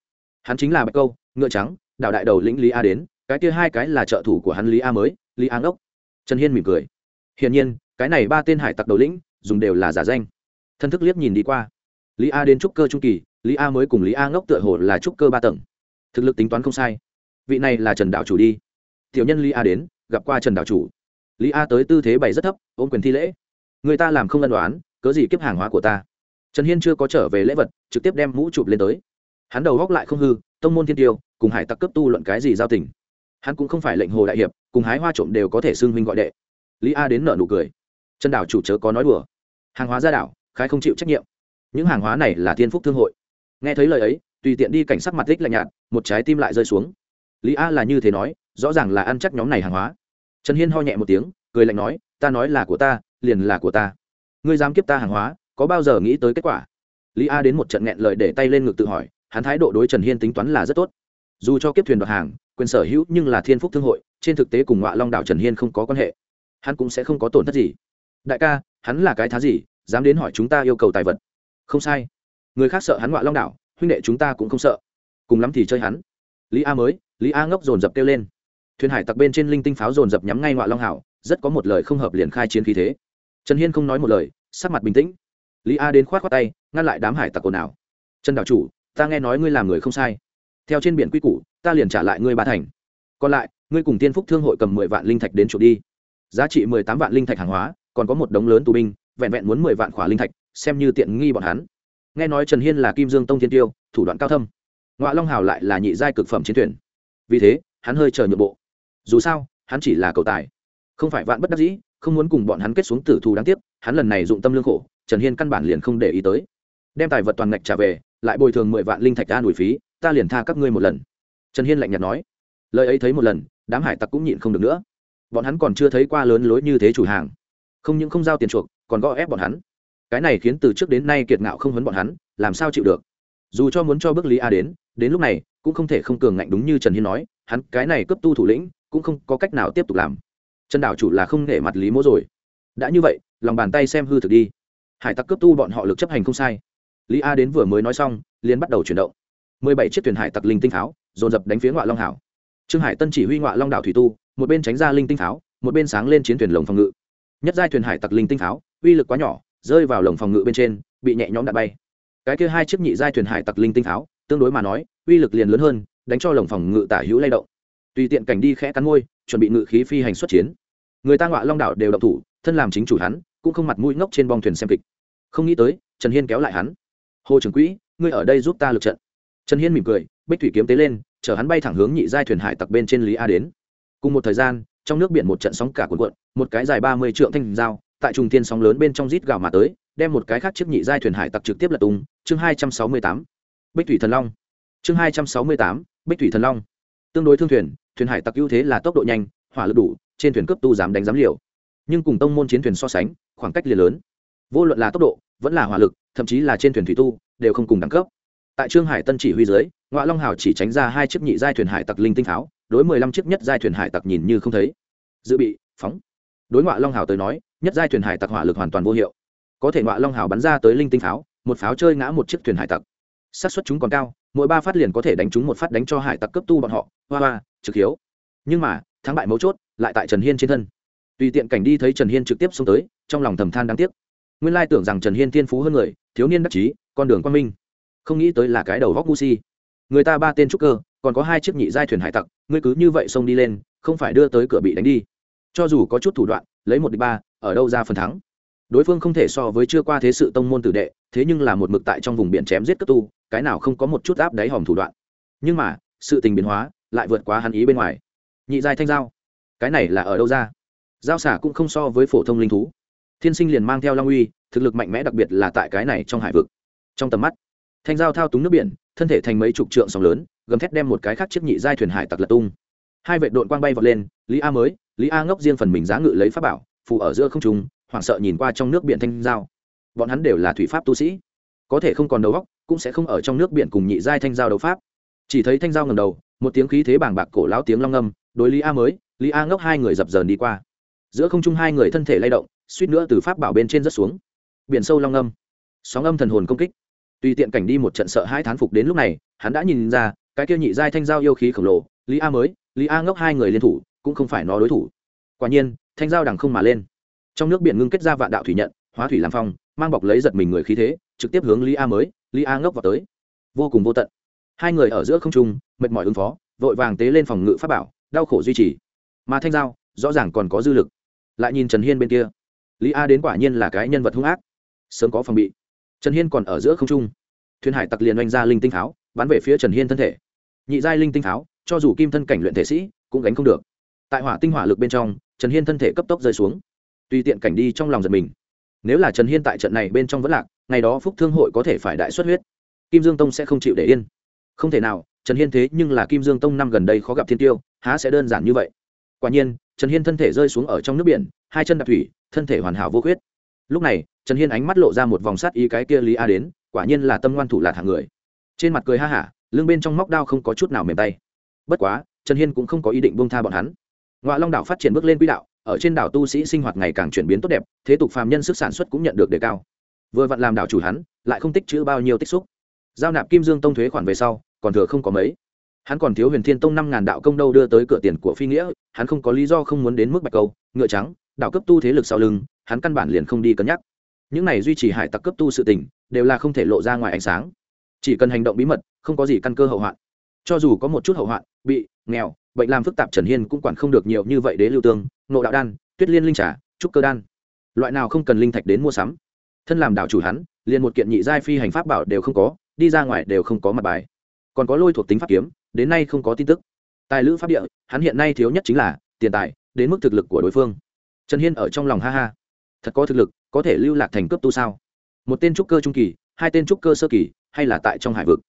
Hắn chính là bạch câu, ngựa trắng đạo đại đầu lĩnh lý a đến, cái kia hai cái là trợ thủ của hắn lý a mới, lý a ngốc. Trần hiên mỉm cười. Hiển nhiên, cái này ba tên hải tặc đầu lĩnh, dùng đều là giả danh. Thân thức liếc nhìn đi qua lý a đến trúc cơ trung kỳ, lý a mới cùng lý a ngốc tựa hồ là trúc cơ ba tầng. Thực lực tính toán không sai. Vị này là trần đạo chủ đi. Tiểu nhân lý a đến, gặp qua trần đạo chủ. Lý a tới tư thế bày rất thấp, ôm quyền thi lễ. Người ta làm không ân đoán cớ gì kiếp hàng hóa của ta? Trần hiên chưa có trở về lễ vật, trực tiếp đem mũ chụp lên tới. Hắn đầu góc lại không hư, tông môn thiên tiêu, cùng hải tặc cấp tu luận cái gì giao tình? Hắn cũng không phải lệnh hồ đại hiệp, cùng hái hoa trộm đều có thể xưng huynh gọi đệ. Lý a đến nợ nụ cười. Trần đảo chủ chớ có nói đùa. Hàng hóa ra đảo khai không chịu trách nhiệm những hàng hóa này là thiên phúc thương hội. Nghe thấy lời ấy, tùy tiện đi cảnh sắc mặt tích lạnh nhạt, một trái tim lại rơi xuống. Lý a là như thế nói, rõ ràng là ăn chắc nhóm này hàng hóa. Trần hiên ho nhẹ một tiếng, cười lạnh nói, ta nói là của ta, liền là của ta. Ngươi dám kiếp ta hàng hóa, có bao giờ nghĩ tới kết quả? Lý a đến một trận nghẹn lời để tay lên ngực tự hỏi, hắn thái độ đối trần hiên tính toán là rất tốt. Dù cho kiếp thuyền đoạt hàng, quyền sở hữu nhưng là thiên phúc thương hội, trên thực tế cùng ngọa long đảo trần hiên không có quan hệ. Hắn cũng sẽ không có tổn thất gì. Đại ca, hắn là cái thá gì, dám đến hỏi chúng ta yêu cầu tài vật? Không sai. Người khác sợ hắn ngoại long đảo, huynh đệ chúng ta cũng không sợ. Cùng lắm thì chơi hắn. Lý a mới, lý a ngốc dồn dập kêu lên. Thuyền hải tặc bên trên linh tinh pháo dồn dập nhắm ngay ngoại long hảo, rất có một lời không hợp liền khai chiến khí thế. Trần hiên không nói một lời, sắc mặt bình tĩnh. Lý a đến k h o á t khoác tay, ngăn lại đám hải tặc ồn ào. Trần đạo chủ, ta nghe nói ngươi làm người không sai. Theo trên biển quy củ, ta liền trả lại ngươi ba thành. Còn lại, ngươi cùng tiên phúc thương hội cầm mười vạn linh thạch đến chuộc đi. Giá trị mười tám vạn linh thạch hàng hóa, còn có một đống lớn tù binh, vẹn vẹn muốn mười vạn khỏa linh thạch xem như tiện nghi bọn hắn. Nghe nói trần hiên là kim dương tông thiên tiêu, thủ đoạn cao thâm. Ngoại long hào lại là nhị giai cực phẩm chiến thuyền vì thế, hắn hơi chờ nhượng bộ. Dù sao, hắn chỉ là cầu tài. Không phải vạn bất đắc dĩ, không muốn cùng bọn hắn kết xuống tử thù đáng tiếc, hắn lần này dụng tâm lương khổ, trần hiên căn bản liền không để ý tới. Đem tài vật toàn ngạch trả về, lại bồi thường mười vạn linh thạch ra đuổi phí, ta liền tha các ngươi một lần. Trần hiên lạnh nhạt nói. Lời ấy thấy một lần, đám hải tặc cũng nhịn không được nữa. Bọn hắn còn chưa thấy qua lớn lối như thế chủ hàng. Không những không giao tiền chuộc, còn gõ ép bọn hắn cái này khiến từ trước đến nay kiệt ngạo không hấn bọn hắn, làm sao chịu được? Dù cho muốn cho bước lý a đến đến lúc này, cũng không thể không cường ngạnh đúng như trần hiên nói, hắn cái này cấp tu thủ lĩnh, cũng không có cách nào tiếp tục làm. Trần đảo chủ là không nể mặt lý mỗ rồi. Đã như vậy, lòng bàn tay xem hư thực đi. Hải tặc cấp tu bọn họ lực chấp hành không sai. Lý a đến vừa mới nói xong, liền bắt đầu chuyển động. Mười bảy chiếc thuyền hải tặc linh tinh pháo, dồn dập đánh phía ngoại long hảo. Trương hải tân chỉ huy ngoại long đảo thủy tu, một bên tránh ra linh tinh pháo, một bên sáng lên chiến thuyền lồng phòng ngự. Nhất giai thuyền hải tặc linh tinh pháo, uy lực quá nhỏ rơi vào lồng phòng ngự bên trên bị nhẹ nhõm đạn bay. Cái kia hai chiếc nhị giai thuyền hải tặc linh tinh tháo, tương đối mà nói uy lực liền lớn hơn đánh cho lồng phòng ngự tả hữu lay động. Tùy tiện cảnh đi khẽ cắn môi chuẩn bị ngự khí phi hành xuất chiến. Người ta ngọa long đảo đều động thủ thân làm chính chủ hắn cũng không mặt mũi ngốc trên bong thuyền xem kịch. Không nghĩ tới trần hiên kéo lại hắn. Hồ trưởng quỹ ngươi ở đây giúp ta lực trận. Trần hiên mỉm cười bích thủy kiếm tế lên chở hắn bay thẳng hướng nhị giai thuyền hải tặc bên trên lý a đến. Cùng một thời gian trong nước biển một trận sóng cả cuộn cuộn một cái dài ba mươi trượng thanh dao tại trùng thiên sóng lớn bên trong rít gào mà tới, đem một cái khác chiếc nhị giai thuyền hải tặc trực tiếp lật tung. Chương hai trăm sáu mươi tám, bích thủy thần long. Chương hai trăm sáu mươi tám, bích thủy thần long. Tương đối thương thuyền thuyền hải tặc ưu thế là tốc độ nhanh, hỏa lực đủ, trên thuyền cướp tu dám đánh giám liều. Nhưng cùng tông môn chiến thuyền so sánh, khoảng cách liền lớn. Vô luận là tốc độ, vẫn là hỏa lực, thậm chí là trên thuyền thủy tu, đều không cùng đẳng cấp. Tại trương hải tân chỉ huy dưới ngoại long hào chỉ tránh ra hai chiếc nhị giai thuyền hải tặc linh tinh pháo, đối mười lăm chiếc nhất giai thuyền hải tặc nhìn như không thấy. Dự bị, phóng. Đối ngoại long hào tới nói nhất giai thuyền hải tặc hỏa lực hoàn toàn vô hiệu. Có thể ngọa long hào bắn ra tới linh tinh pháo, một pháo chơi ngã một chiếc thuyền hải tặc. Xác suất chúng còn cao, mỗi ba phát liền có thể đánh chúng một phát đánh cho hải tặc cấp tu bọn họ, hoa hoa, trực hiếu. Nhưng mà, thắng bại mấu chốt, lại tại trần hiên trên thân. Tùy tiện cảnh đi thấy trần hiên trực tiếp xông tới, trong lòng thầm than đáng tiếc. Nguyên lai tưởng rằng trần hiên tiên phú hơn người, thiếu niên đắc chí, con đường quang minh. Không nghĩ tới là cái đầu góc gu si. Người ta ba tên trúc cơ, còn có hai chiếc nhị giai thuyền hải tặc, ngươi cứ như vậy xông đi lên, không phải đưa tới cửa bị đánh đi. Cho dù có chút thủ đoạn, lấy một đi ba ở đâu ra phần thắng. Đối phương không thể so với chưa qua thế sự tông môn tử đệ, thế nhưng là một mực tại trong vùng biển chém giết cấp tu, cái nào không có một chút áp đáy hòm thủ đoạn. Nhưng mà, sự tình biến hóa lại vượt quá hắn ý bên ngoài. Nhị giai thanh giao, cái này là ở đâu ra? Giao xả cũng không so với phổ thông linh thú. Thiên sinh liền mang theo long uy, thực lực mạnh mẽ đặc biệt là tại cái này trong hải vực. Trong tầm mắt, thanh giao thao túng nước biển, thân thể thành mấy chục trượng sóng lớn, gầm thét đem một cái khác chiếc nhị giai thuyền hải tặc lật tung. Hai vệ đội quang bay vọt lên, lý a mới, lý a ngốc riêng phần mình giá ngự lấy pháp bảo phụ ở giữa không trung, hoảng sợ nhìn qua trong nước biển thanh giao. Bọn hắn đều là thủy pháp tu sĩ. Có thể không còn đầu góc cũng sẽ không ở trong nước biển cùng nhị giai thanh giao đấu pháp. Chỉ thấy thanh giao ngầm đầu, một tiếng khí thế bàng bạc cổ lão tiếng long ngâm, đối lý a mới, lý a ngốc hai người dập dờn đi qua. Giữa không trung hai người thân thể lay động, suýt nữa từ pháp bảo bên trên rất xuống. Biển sâu long ngâm. Sóng âm thần hồn công kích. Tùy tiện cảnh đi một trận sợ hai thán phục đến lúc này, hắn đã nhìn ra, cái kia nhị giai thanh giao yêu khí khổng lồ, lý a mới, lý a ngốc hai người liên thủ, cũng không phải nó đối thủ. Quả nhiên thanh giao đằng không mà lên. Trong nước biển ngưng kết ra vạn đạo thủy nhận, hóa thủy làm phong, mang bọc lấy giật mình người khí thế, trực tiếp hướng lý a mới lý a ngốc vào tới. Vô cùng vô tận. Hai người ở giữa không trung, mệt mỏi ứng phó, vội vàng tế lên phòng ngự pháp bảo, đau khổ duy trì. Mà thanh giao rõ ràng còn có dư lực. Lại nhìn trần hiên bên kia. Lý a đến quả nhiên là cái nhân vật hung ác. Sớm có phòng bị. Trần hiên còn ở giữa không trung. Thuyền hải tặc liền oanh ra linh tinh pháo, bắn về phía trần hiên thân thể. Nhị giai linh tinh pháo, cho dù kim thân cảnh luyện thể sĩ, cũng gánh không được tại hỏa tinh hỏa lực bên trong, trần hiên thân thể cấp tốc rơi xuống. Tùy tiện cảnh đi trong lòng giật mình, nếu là trần hiên tại trận này bên trong vẫn lạc, ngày đó phúc thương hội có thể phải đại xuất huyết. Kim dương tông sẽ không chịu để yên. Không thể nào, trần hiên thế nhưng là kim dương tông năm gần đây khó gặp thiên tiêu, há sẽ đơn giản như vậy. Quả nhiên, trần hiên thân thể rơi xuống ở trong nước biển, hai chân đạp thủy, thân thể hoàn hảo vô khuyết. Lúc này, trần hiên ánh mắt lộ ra một vòng sát ý cái kia lý a đến, quả nhiên là tâm ngoan thủ lạc hạng người. Trên mặt cười ha hả, lưng bên trong móc đao không có chút nào mềm tay. Bất quá, trần hiên cũng không có ý định buông tha bọn hắn ngoại long đảo phát triển bước lên quỹ đạo, ở trên đảo tu sĩ sinh hoạt ngày càng chuyển biến tốt đẹp, thế tục phàm nhân sức sản xuất cũng nhận được đề cao. Vừa vặn làm đảo chủ hắn, lại không tích chữ bao nhiêu tích xúc. Giao nạp kim dương tông thuế khoản về sau, còn thừa không có mấy. Hắn còn thiếu huyền thiên tông năm ngàn đạo công đâu đưa tới cửa tiền của phi nghĩa, hắn không có lý do không muốn đến mức bạch câu, ngựa trắng đạo cấp tu thế lực sau lưng, hắn căn bản liền không đi cân nhắc. Những này duy trì hải tặc cấp tu sự tình, đều là không thể lộ ra ngoài ánh sáng. Chỉ cần hành động bí mật, không có gì căn cơ hậu hoạn. Cho dù có một chút hậu hoạn, bị, nghèo bệnh làm phức tạp trần hiên cũng quản không được nhiều như vậy đế lưu tương nộ đạo đan, tuyết liên linh trà, trúc cơ đan. Loại nào không cần linh thạch đến mua sắm. Thân làm đạo chủ hắn, liền một kiện nhị giai phi hành pháp bảo đều không có, đi ra ngoài đều không có mặt bài. Còn có lôi thuộc tính pháp kiếm, đến nay không có tin tức. Tài lữ pháp địa, hắn hiện nay thiếu nhất chính là tiền tài, đến mức thực lực của đối phương. Trần hiên ở trong lòng ha ha. Thật có thực lực, có thể lưu lạc thành cướp tu sao? Một tên trúc cơ trung kỳ, hai tên trúc cơ sơ kỳ, hay là tại trong hải vực?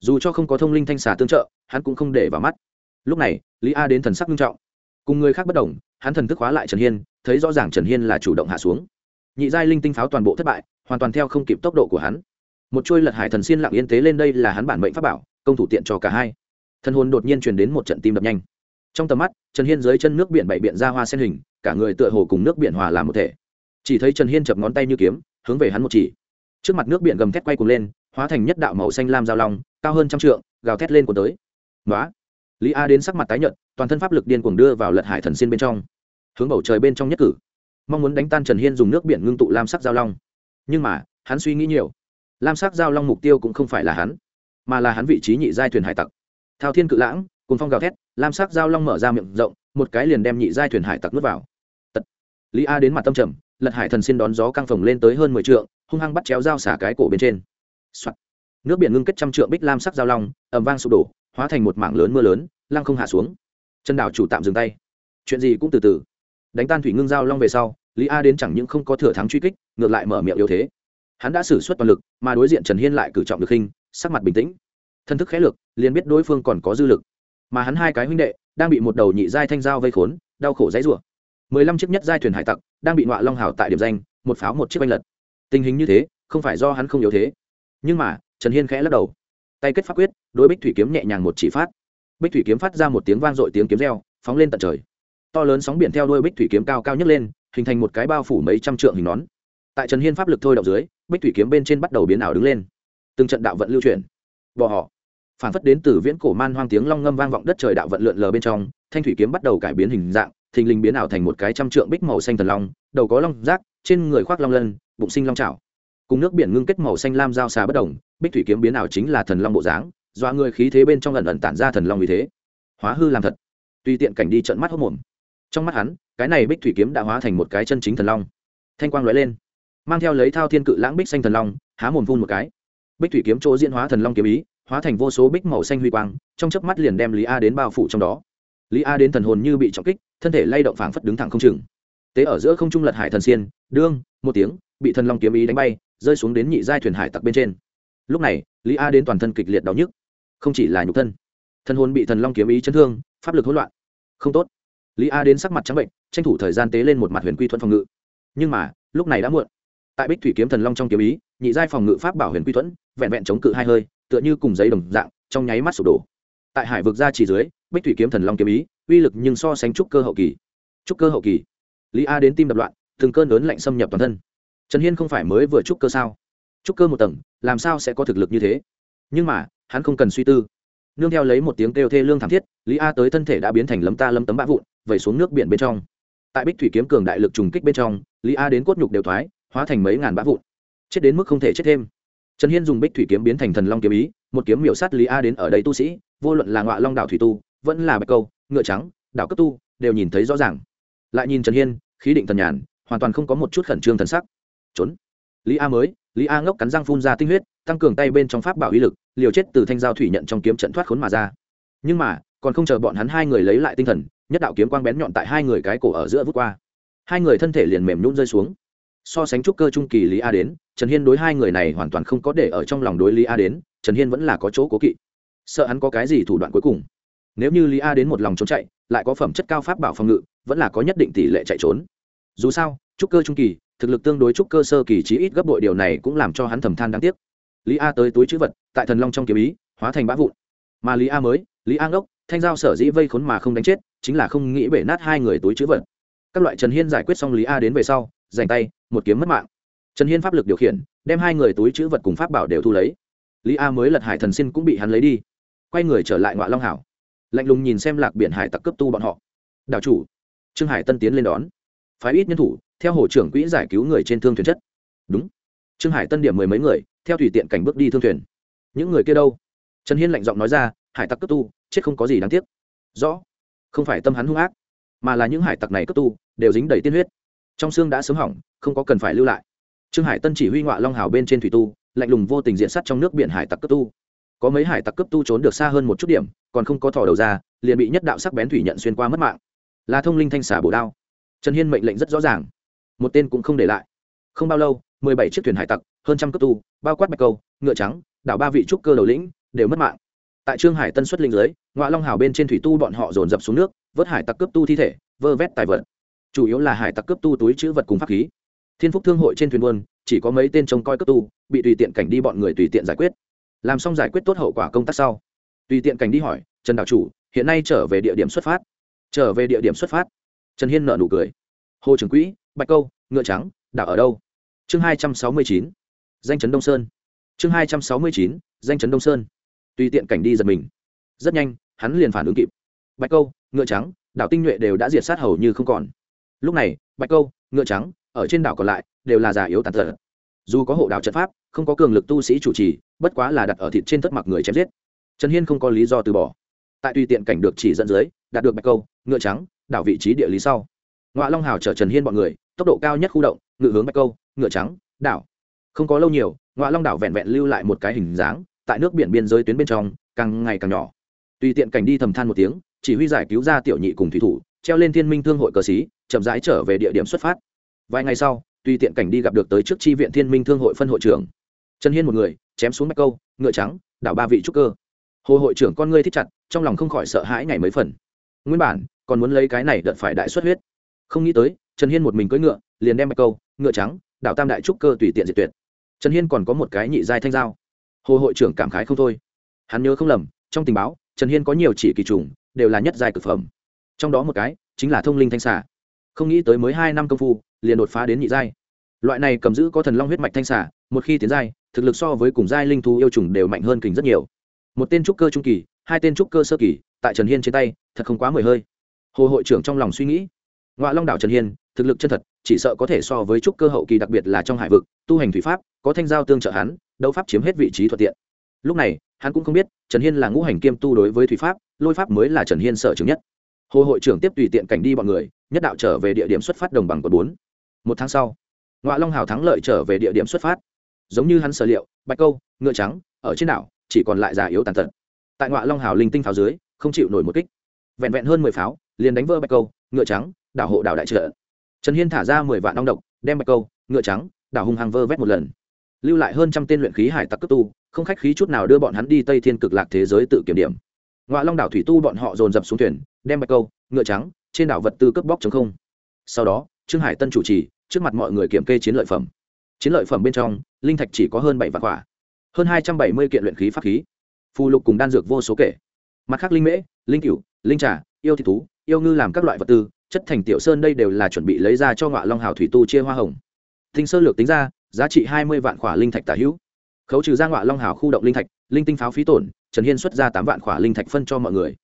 Dù cho không có thông linh thanh xà tương trợ, hắn cũng không để vào mắt. Lúc này lý a đến thần sắc nghiêm trọng. Cùng người khác bất đồng, hắn thần thức hóa lại trần hiên, thấy rõ ràng trần hiên là chủ động hạ xuống. Nhị giai linh tinh pháo toàn bộ thất bại, hoàn toàn theo không kịp tốc độ của hắn. Một trôi lật hải thần xiên lặng yên tế lên đây là hắn bản mệnh pháp bảo, công thủ tiện cho cả hai. Thân hồn đột nhiên truyền đến một trận tim đập nhanh. Trong tầm mắt, trần hiên dưới chân nước biển bảy biện ra hoa sen hình, cả người tựa hồ cùng nước biển hòa làm một thể. Chỉ thấy trần hiên chập ngón tay như kiếm, hướng về hắn một chỉ. Trước mặt nước biển gầm thét quay cuồng lên, hóa thành nhất đạo màu xanh lam giao long, cao hơn trăm trượng, gào thét lên của tới. Nói lý a đến sắc mặt tái nhợt, toàn thân pháp lực điên cuồng đưa vào lật hải thần xin bên trong. Hướng bầu trời bên trong nhất cử. Mong muốn đánh tan trần hiên dùng nước biển ngưng tụ lam sắc giao long. Nhưng mà, hắn suy nghĩ nhiều. Lam sắc giao long mục tiêu cũng không phải là hắn, mà là hắn vị trí nhị giai thuyền hải tặc. Thao thiên cự lãng cùng phong gào thét, lam sắc giao long mở ra miệng rộng, một cái liền đem nhị giai thuyền hải tặc nuốt vào. Tật. lý a đến mặt tâm trầm, lật hải thần xin đón gió căng phồng lên tới hơn mười t hung hăng bắt chéo dao xả cái cổ bên trên、Soạn. nước biển ngưng kết trăm trượng bích lam sắc giao long ẩm vang sụp đổ hóa thành một mảng lớn mưa lớn, lăng không hạ xuống. Chân đảo chủ tạm dừng tay. Chuyện gì cũng từ từ. Đánh tan thủy ngưng giao long về sau, lý a đến chẳng những không có thừa thắng truy kích, ngược lại mở miệng yếu thế. Hắn đã xử suất toàn lực, mà đối diện trần hiên lại cử trọng được khinh sắc mặt bình tĩnh. Thân thức khẽ lược liền biết đối phương còn có dư lực. Mà hắn hai cái huynh đệ, đang bị một đầu nhị giai thanh giao vây khốn, đau khổ dãy rủa. Mười lăm chiếc nhất giai thuyền hải tặc, đang bị nọa long hào tại điểm danh, một pháo một chiếc oanh lật. Tình hình như thế, không phải do hắn không yếu thế. Nhưng mà, trần hiên khẽ lắc đầu tay kết pháp quyết, đối bích thủy kiếm nhẹ nhàng một chỉ phát. Bích thủy kiếm phát ra một tiếng vang dội tiếng kiếm reo, phóng lên tận trời. To lớn sóng biển theo đuôi bích thủy kiếm cao cao nhất lên, hình thành một cái bao phủ mấy trăm trượng hình nón. Tại trần hiên pháp lực thôi động dưới, bích thủy kiếm bên trên bắt đầu biến ảo đứng lên. Từng trận đạo vận lưu chuyển. Bò họ. Phản phất đến từ viễn cổ man hoang tiếng long ngâm vang vọng đất trời đạo vận lượn lờ bên trong, thanh thủy kiếm bắt đầu cải biến hình dạng, thình lình biến ảo thành một cái trăm trượng bích màu xanh thần long, đầu có long rác, trên người khoác long lân, bụng sinh long trào cùng nước biển ngưng kết màu xanh lam giao xà bất đồng bích thủy kiếm biến ảo chính là thần long bộ dáng, dọa người khí thế bên trong lần ẩn tản ra thần long như thế. Hóa hư làm thật. Tùy tiện cảnh đi trận mắt hốc mồm. Trong mắt hắn, cái này bích thủy kiếm đã hóa thành một cái chân chính thần long. Thanh quang lóe lên, mang theo lấy thao thiên cự lãng bích xanh thần long, há mồm phun một cái. Bích thủy kiếm chỗ diễn hóa thần long kiếm ý, hóa thành vô số bích màu xanh huy quang, trong chớp mắt liền đem lý a đến bao phủ trong đó. Lý a đến thần hồn như bị trọng kích, thân thể lay động phảng phất đứng thẳng không chừng. Tế ở giữa không trung lật hải thần xiên, đương, một tiếng, bị thần long kiếm ý đánh bay, rơi xuống đến nhị giai thuyền hải tặc bên trên lúc này, lý a đến toàn thân kịch liệt đau nhức. Không chỉ là nhục thân thân hôn bị thần long kiếm ý chấn thương, pháp lực hỗn loạn. Không tốt. Lý a đến sắc mặt trắng bệnh, tranh thủ thời gian tế lên một mặt huyền quy thuẫn phòng ngự. Nhưng mà, lúc này đã muộn. Tại bích thủy kiếm thần long trong kiếm ý, nhị giai phòng ngự pháp bảo huyền quy thuẫn, vẹn vẹn chống cự hai hơi, tựa như cùng giấy đồng dạng, trong nháy mắt sụp đổ. Tại hải vực ra chỉ dưới, bích thủy kiếm thần long kiếm ý, uy lực nhưng so sánh trúc cơ hậu kỳ. Trúc cơ hậu kỳ. Lý a đến tim đập loạn, từng cơn lớn lạnh xâm nhập toàn thân. Trần hiên không phải mới vừa trúc cơ sao? Trúc cơ một tầng, làm sao sẽ có thực lực như thế? Nhưng mà, hắn không cần suy tư. Nương theo lấy một tiếng kêu thê lương thảm thiết, lý a tới thân thể đã biến thành lấm ta lấm tấm bã vụn, vẩy xuống nước biển bên trong. Tại bích thủy kiếm cường đại lực trùng kích bên trong, lý a đến cốt nhục đều thoái, hóa thành mấy ngàn bã vụn. Chết đến mức không thể chết thêm. Trần hiên dùng bích thủy kiếm biến thành thần long kiếm ý, một kiếm miểu sát lý a đến ở đây tu sĩ, vô luận là ngọa long đảo thủy tu, vẫn là bạch câu, ngựa trắng, đảo cấp tu, đều nhìn thấy rõ ràng. Lại nhìn trần hiên, khí định thần nhàn, hoàn toàn không có một chút khẩn trương thần sắc. Trốn. Lý a mới lý a ngốc cắn răng phun ra tinh huyết, tăng cường tay bên trong pháp bảo uy lực, liều chết từ thanh giao thủy nhận trong kiếm trận thoát khốn mà ra. Nhưng mà, còn không chờ bọn hắn hai người lấy lại tinh thần, nhất đạo kiếm quang bén nhọn tại hai người cái cổ ở giữa vút qua. Hai người thân thể liền mềm nhún rơi xuống. So sánh trúc cơ trung kỳ lý a đến, trần hiên đối hai người này hoàn toàn không có để ở trong lòng đối lý a đến, trần hiên vẫn là có chỗ cố kỵ. Sợ hắn có cái gì thủ đoạn cuối cùng. Nếu như lý a đến một lòng trốn chạy, lại có phẩm chất cao pháp bảo phòng ngự, vẫn là có nhất định tỷ lệ chạy trốn. Dù sao, trúc cơ trung kỳ thực lực tương đối trúc cơ sơ kỳ chí ít gấp bội điều này cũng làm cho hắn thầm than đáng tiếc. Lý a tới túi chữ vật, tại thần long trong kiếm ý, hóa thành bã vụn. Mà lý a mới, lý a ngốc, thanh giao sở dĩ vây khốn mà không đánh chết, chính là không nghĩ bể nát hai người túi chữ vật. Các loại trần hiên giải quyết xong lý a đến về sau dành tay, một kiếm mất mạng. Trần hiên pháp lực điều khiển, đem hai người túi chữ vật cùng pháp bảo đều thu lấy. Lý a mới lật hải thần xin cũng bị hắn lấy đi. Quay người trở lại ngoại long hảo. Lạnh lùng nhìn xem lạc biển hải tặc cấp tu bọn họ. Đảo chủ. Trương hải tân tiến lên đón phái ít nhân thủ, theo hồ trưởng quỹ giải cứu người trên thương thuyền chất. Đúng. Trương hải tân điểm mười mấy người, theo thủy tiện cảnh bước đi thương thuyền. Những người kia đâu? Trần hiên lạnh giọng nói ra, hải tặc cấp tu, chết không có gì đáng tiếc. Rõ. Không phải tâm hắn hung ác, mà là những hải tặc này cấp tu, đều dính đầy tiên huyết. Trong xương đã sớm hỏng, không có cần phải lưu lại. Trương hải tân chỉ huy ngọa long hào bên trên thủy tu, lạnh lùng vô tình diện sắt trong nước biển hải tặc cấp tu. Có mấy hải tặc cấp tu trốn được xa hơn một chút điểm, còn không có thò đầu ra, liền bị nhất đạo sắc bén thủy nhận xuyên qua mất mạng. Là thông linh thanh xả bổ đao trần hiên mệnh lệnh rất rõ ràng. Một tên cũng không để lại. Không bao lâu, mười bảy chiếc thuyền hải tặc, hơn trăm cấp tu, bao quát bạch câu, ngựa trắng, đảo ba vị trúc cơ đầu lĩnh, đều mất mạng. Tại trương hải tân xuất linh giới ngoại long hào bên trên thủy tu bọn họ dồn dập xuống nước, vớt hải tặc cướp tu thi thể, vơ vét tài vật. Chủ yếu là hải tặc cướp tu túi chữ vật cùng pháp khí. Thiên phúc thương hội trên thuyền buôn, chỉ có mấy tên trông coi cướp tu, bị tùy tiện cảnh đi bọn người tùy tiện giải quyết. Làm xong giải quyết tốt hậu quả công tác sau, tùy tiện cảnh đi hỏi, trần đạo chủ, hiện nay trở về địa điểm xuất phát. Trở về địa điểm xuất phát trần hiên nợ nụ cười. Hồ trưởng quỹ, bạch câu, ngựa trắng, đảo ở đâu? Chương hai trăm sáu mươi chín. Danh chấn đông sơn. Chương hai trăm sáu mươi chín, danh chấn đông sơn. Tùy tiện cảnh đi giật mình. Rất nhanh, hắn liền phản ứng kịp. Bạch câu, ngựa trắng, đảo tinh nhuệ đều đã diệt sát hầu như không còn. Lúc này, bạch câu, ngựa trắng, ở trên đảo còn lại, đều là già yếu tàn tật. Dù có hộ đảo trận pháp, không có cường lực tu sĩ chủ trì, bất quá là đặt ở thịt trên tất mặc người chém giết. Trần hiên không có lý do từ bỏ. Tại tùy tiện cảnh được chỉ dẫn dưới, đạt được bạch câu, ngựa trắng đảo vị trí địa lý sau. Ngoại long hào chở trần hiên bọn người, tốc độ cao nhất khu động ngựa hướng bạch câu, ngựa trắng, đảo. Không có lâu nhiều ngoại long đảo vẹn vẹn lưu lại một cái hình dáng, tại nước biển biên giới tuyến bên trong, càng ngày càng nhỏ. Tùy tiện cảnh đi thầm than một tiếng, chỉ huy giải cứu ra tiểu nhị cùng thủy thủ, treo lên thiên minh thương hội cờ xí, chậm rãi trở về địa điểm xuất phát. Vài ngày sau, tùy tiện cảnh đi gặp được tới trước tri viện thiên minh thương hội phân hội trưởng. Trần hiên một người, chém xuống bạch câu, ngựa trắng, đảo ba vị trúc cơ. Hồ hội trưởng con ngươi thích chặt, trong lòng không khỏi sợ hãi ngày mấy phần. Nguyên bản còn muốn lấy cái này đợt phải đại xuất huyết. Không nghĩ tới, trần hiên một mình cưỡi ngựa, liền đem bạch câu, ngựa trắng, đảo tam đại trúc cơ tùy tiện diệt tuyệt. Trần hiên còn có một cái nhị giai thanh giao hồ hội trưởng cảm khái không thôi. Hắn nhớ không lầm, trong tình báo, trần hiên có nhiều chỉ kỳ trùng, đều là nhất giai cực phẩm. Trong đó một cái, chính là thông linh thanh xà. Không nghĩ tới mới hai năm công phu, liền đột phá đến nhị giai. Loại này cầm giữ có thần long huyết mạch thanh xà, một khi tiến giai, thực lực so với cùng giai linh thú yêu trùng đều mạnh hơn kình rất nhiều. Một tên trúc cơ trung kỳ, hai tên trúc cơ sơ kỳ, tại trần hiên trên tay, thật không quá mười hơi hồ hội trưởng trong lòng suy nghĩ. Ngoại long đảo trần hiên, thực lực chân thật, chỉ sợ có thể so với trúc cơ hậu kỳ đặc biệt là trong hải vực, tu hành thủy pháp, có thanh giao tương trợ hắn, đấu pháp chiếm hết vị trí thuận tiện. Lúc này, hắn cũng không biết, trần hiên là ngũ hành kiêm tu đối với thủy pháp, lôi pháp mới là trần hiên sợ chứng nhất. Hồ hội trưởng tiếp tùy tiện cảnh đi bọn người, nhất đạo trở về địa điểm xuất phát đồng bằng quận bốn. Một tháng sau ngoại long hào thắng lợi trở về địa điểm xuất phát. Giống như hắn sở liệu, bạch câu, ngựa trắng, ở trên đảo, chỉ còn lại già yếu tàn tật. Tại ngoại long hào linh tinh pháo dưới, không chịu nổi một kích. Vẹn vẹn hơn mười pháo liền đánh vỡ bạch câu, ngựa trắng, đảo hộ đảo đại trợ. Trần hiên thả ra mười vạn long độc, đem bạch câu, ngựa trắng, đảo hung hàng vơ vét một lần. Lưu lại hơn trăm tên luyện khí hải tặc cấp tu, không khách khí chút nào đưa bọn hắn đi tây thiên cực lạc thế giới tự kiểm điểm. Ngoại long đảo thủy tu bọn họ dồn dập xuống thuyền, đem bạch câu, ngựa trắng, trên đảo vật tư cướp bóc chống không. Sau đó, trương hải tân chủ trì, trước mặt mọi người kiểm kê chiến lợi phẩm. Chiến lợi phẩm bên trong, linh thạch chỉ có hơn bảy vạn quả, hơn hai trăm bảy mươi kiện luyện khí pháp khí. Phù lục cùng đan dược vô số kể. Mặt khác linh mễ, linh cửu, linh trà, yêu thị thú yêu ngư làm các loại vật tư, chất thành tiểu sơn đây đều là chuẩn bị lấy ra cho ngọa long hào thủy tu chia hoa hồng. Thinh sơ lược tính ra, giá trị hai mươi vạn khỏa linh thạch tả hữu. Khấu trừ ra ngọa long hào khu động linh thạch, linh tinh pháo phí tổn, trần hiên xuất ra tám vạn khỏa linh thạch phân cho mọi người.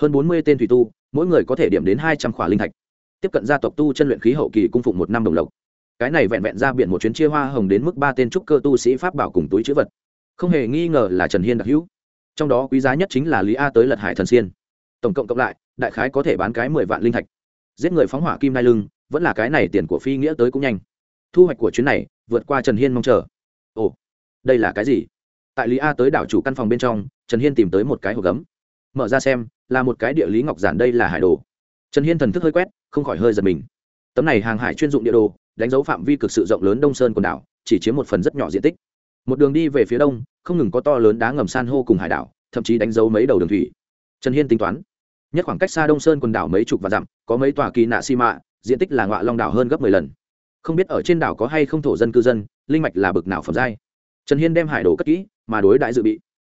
Hơn bốn mươi tên thủy tu, mỗi người có thể điểm đến hai trăm khỏa linh thạch. Tiếp cận gia tộc tu chân luyện khí hậu kỳ cung phụng một năm đồng lộc. Cái này vẹn vẹn ra biển một chuyến chia hoa hồng đến mức ba tên trúc cơ tu sĩ pháp bảo cùng túi chữ vật. Không hề nghi ngờ là trần hiên đặc hữu. Trong đó quý giá nhất chính là lý a tới lật hải thần xiên. Tổng cộng cộng lại đại khái có thể bán cái mười vạn linh thạch. Giết người phóng hỏa kim nai lưng, vẫn là cái này tiền của phi nghĩa tới cũng nhanh. Thu hoạch của chuyến này, vượt qua trần hiên mong chờ. Ồ, đây là cái gì? Tại lý a tới đảo chủ căn phòng bên trong, trần hiên tìm tới một cái hộp gấm. Mở ra xem, là một cái địa lý ngọc giản đây là hải đồ. Trần hiên thần thức hơi quét, không khỏi hơi giật mình. Tấm này hàng hải chuyên dụng địa đồ, đánh dấu phạm vi cực sự rộng lớn đông sơn quần đảo, chỉ chiếm một phần rất nhỏ diện tích. Một đường đi về phía đông, không ngừng có to lớn đá ngầm san hô cùng hải đảo, thậm chí đánh dấu mấy đầu đường thủy. Trần hiên tính toán nhất khoảng cách xa đông sơn quần đảo mấy chục và dặm, có mấy tòa kỳ nạ xi mạ, diện tích là ngọa long đảo hơn gấp mười lần. Không biết ở trên đảo có hay không thổ dân cư dân, linh mạch là bực nào phẩm giai. Trần hiên đem hải đồ cất kỹ, mà đối đại dự bị.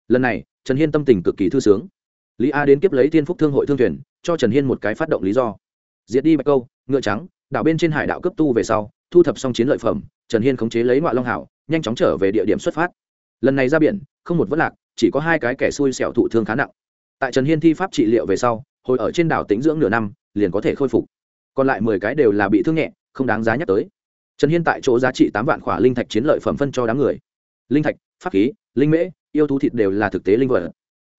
Lần này, trần hiên tâm tình cực kỳ thư sướng. Lý a đến kiếp lấy thiên phúc thương hội thương thuyền, cho trần hiên một cái phát động lý do. Diệt đi bạch câu, ngựa trắng, đảo bên trên hải đạo cấp tu về sau, thu thập xong chiến lợi phẩm, trần hiên khống chế lấy ngoại long hảo, nhanh chóng trở về địa điểm xuất phát. Lần này ra biển, không một vất lạc, chỉ có hai cái kẻ xui xẻo thụ thương khá nặng tại trần hiên thi pháp trị liệu về sau, hồi ở trên đảo tính dưỡng nửa năm, liền có thể khôi phục. Còn lại mười cái đều là bị thương nhẹ, không đáng giá nhắc tới. Trần hiên tại chỗ giá trị tám vạn khỏa linh thạch chiến lợi phẩm phân cho đám người. Linh thạch, pháp khí, linh mễ, yêu thú thịt đều là thực tế linh vật.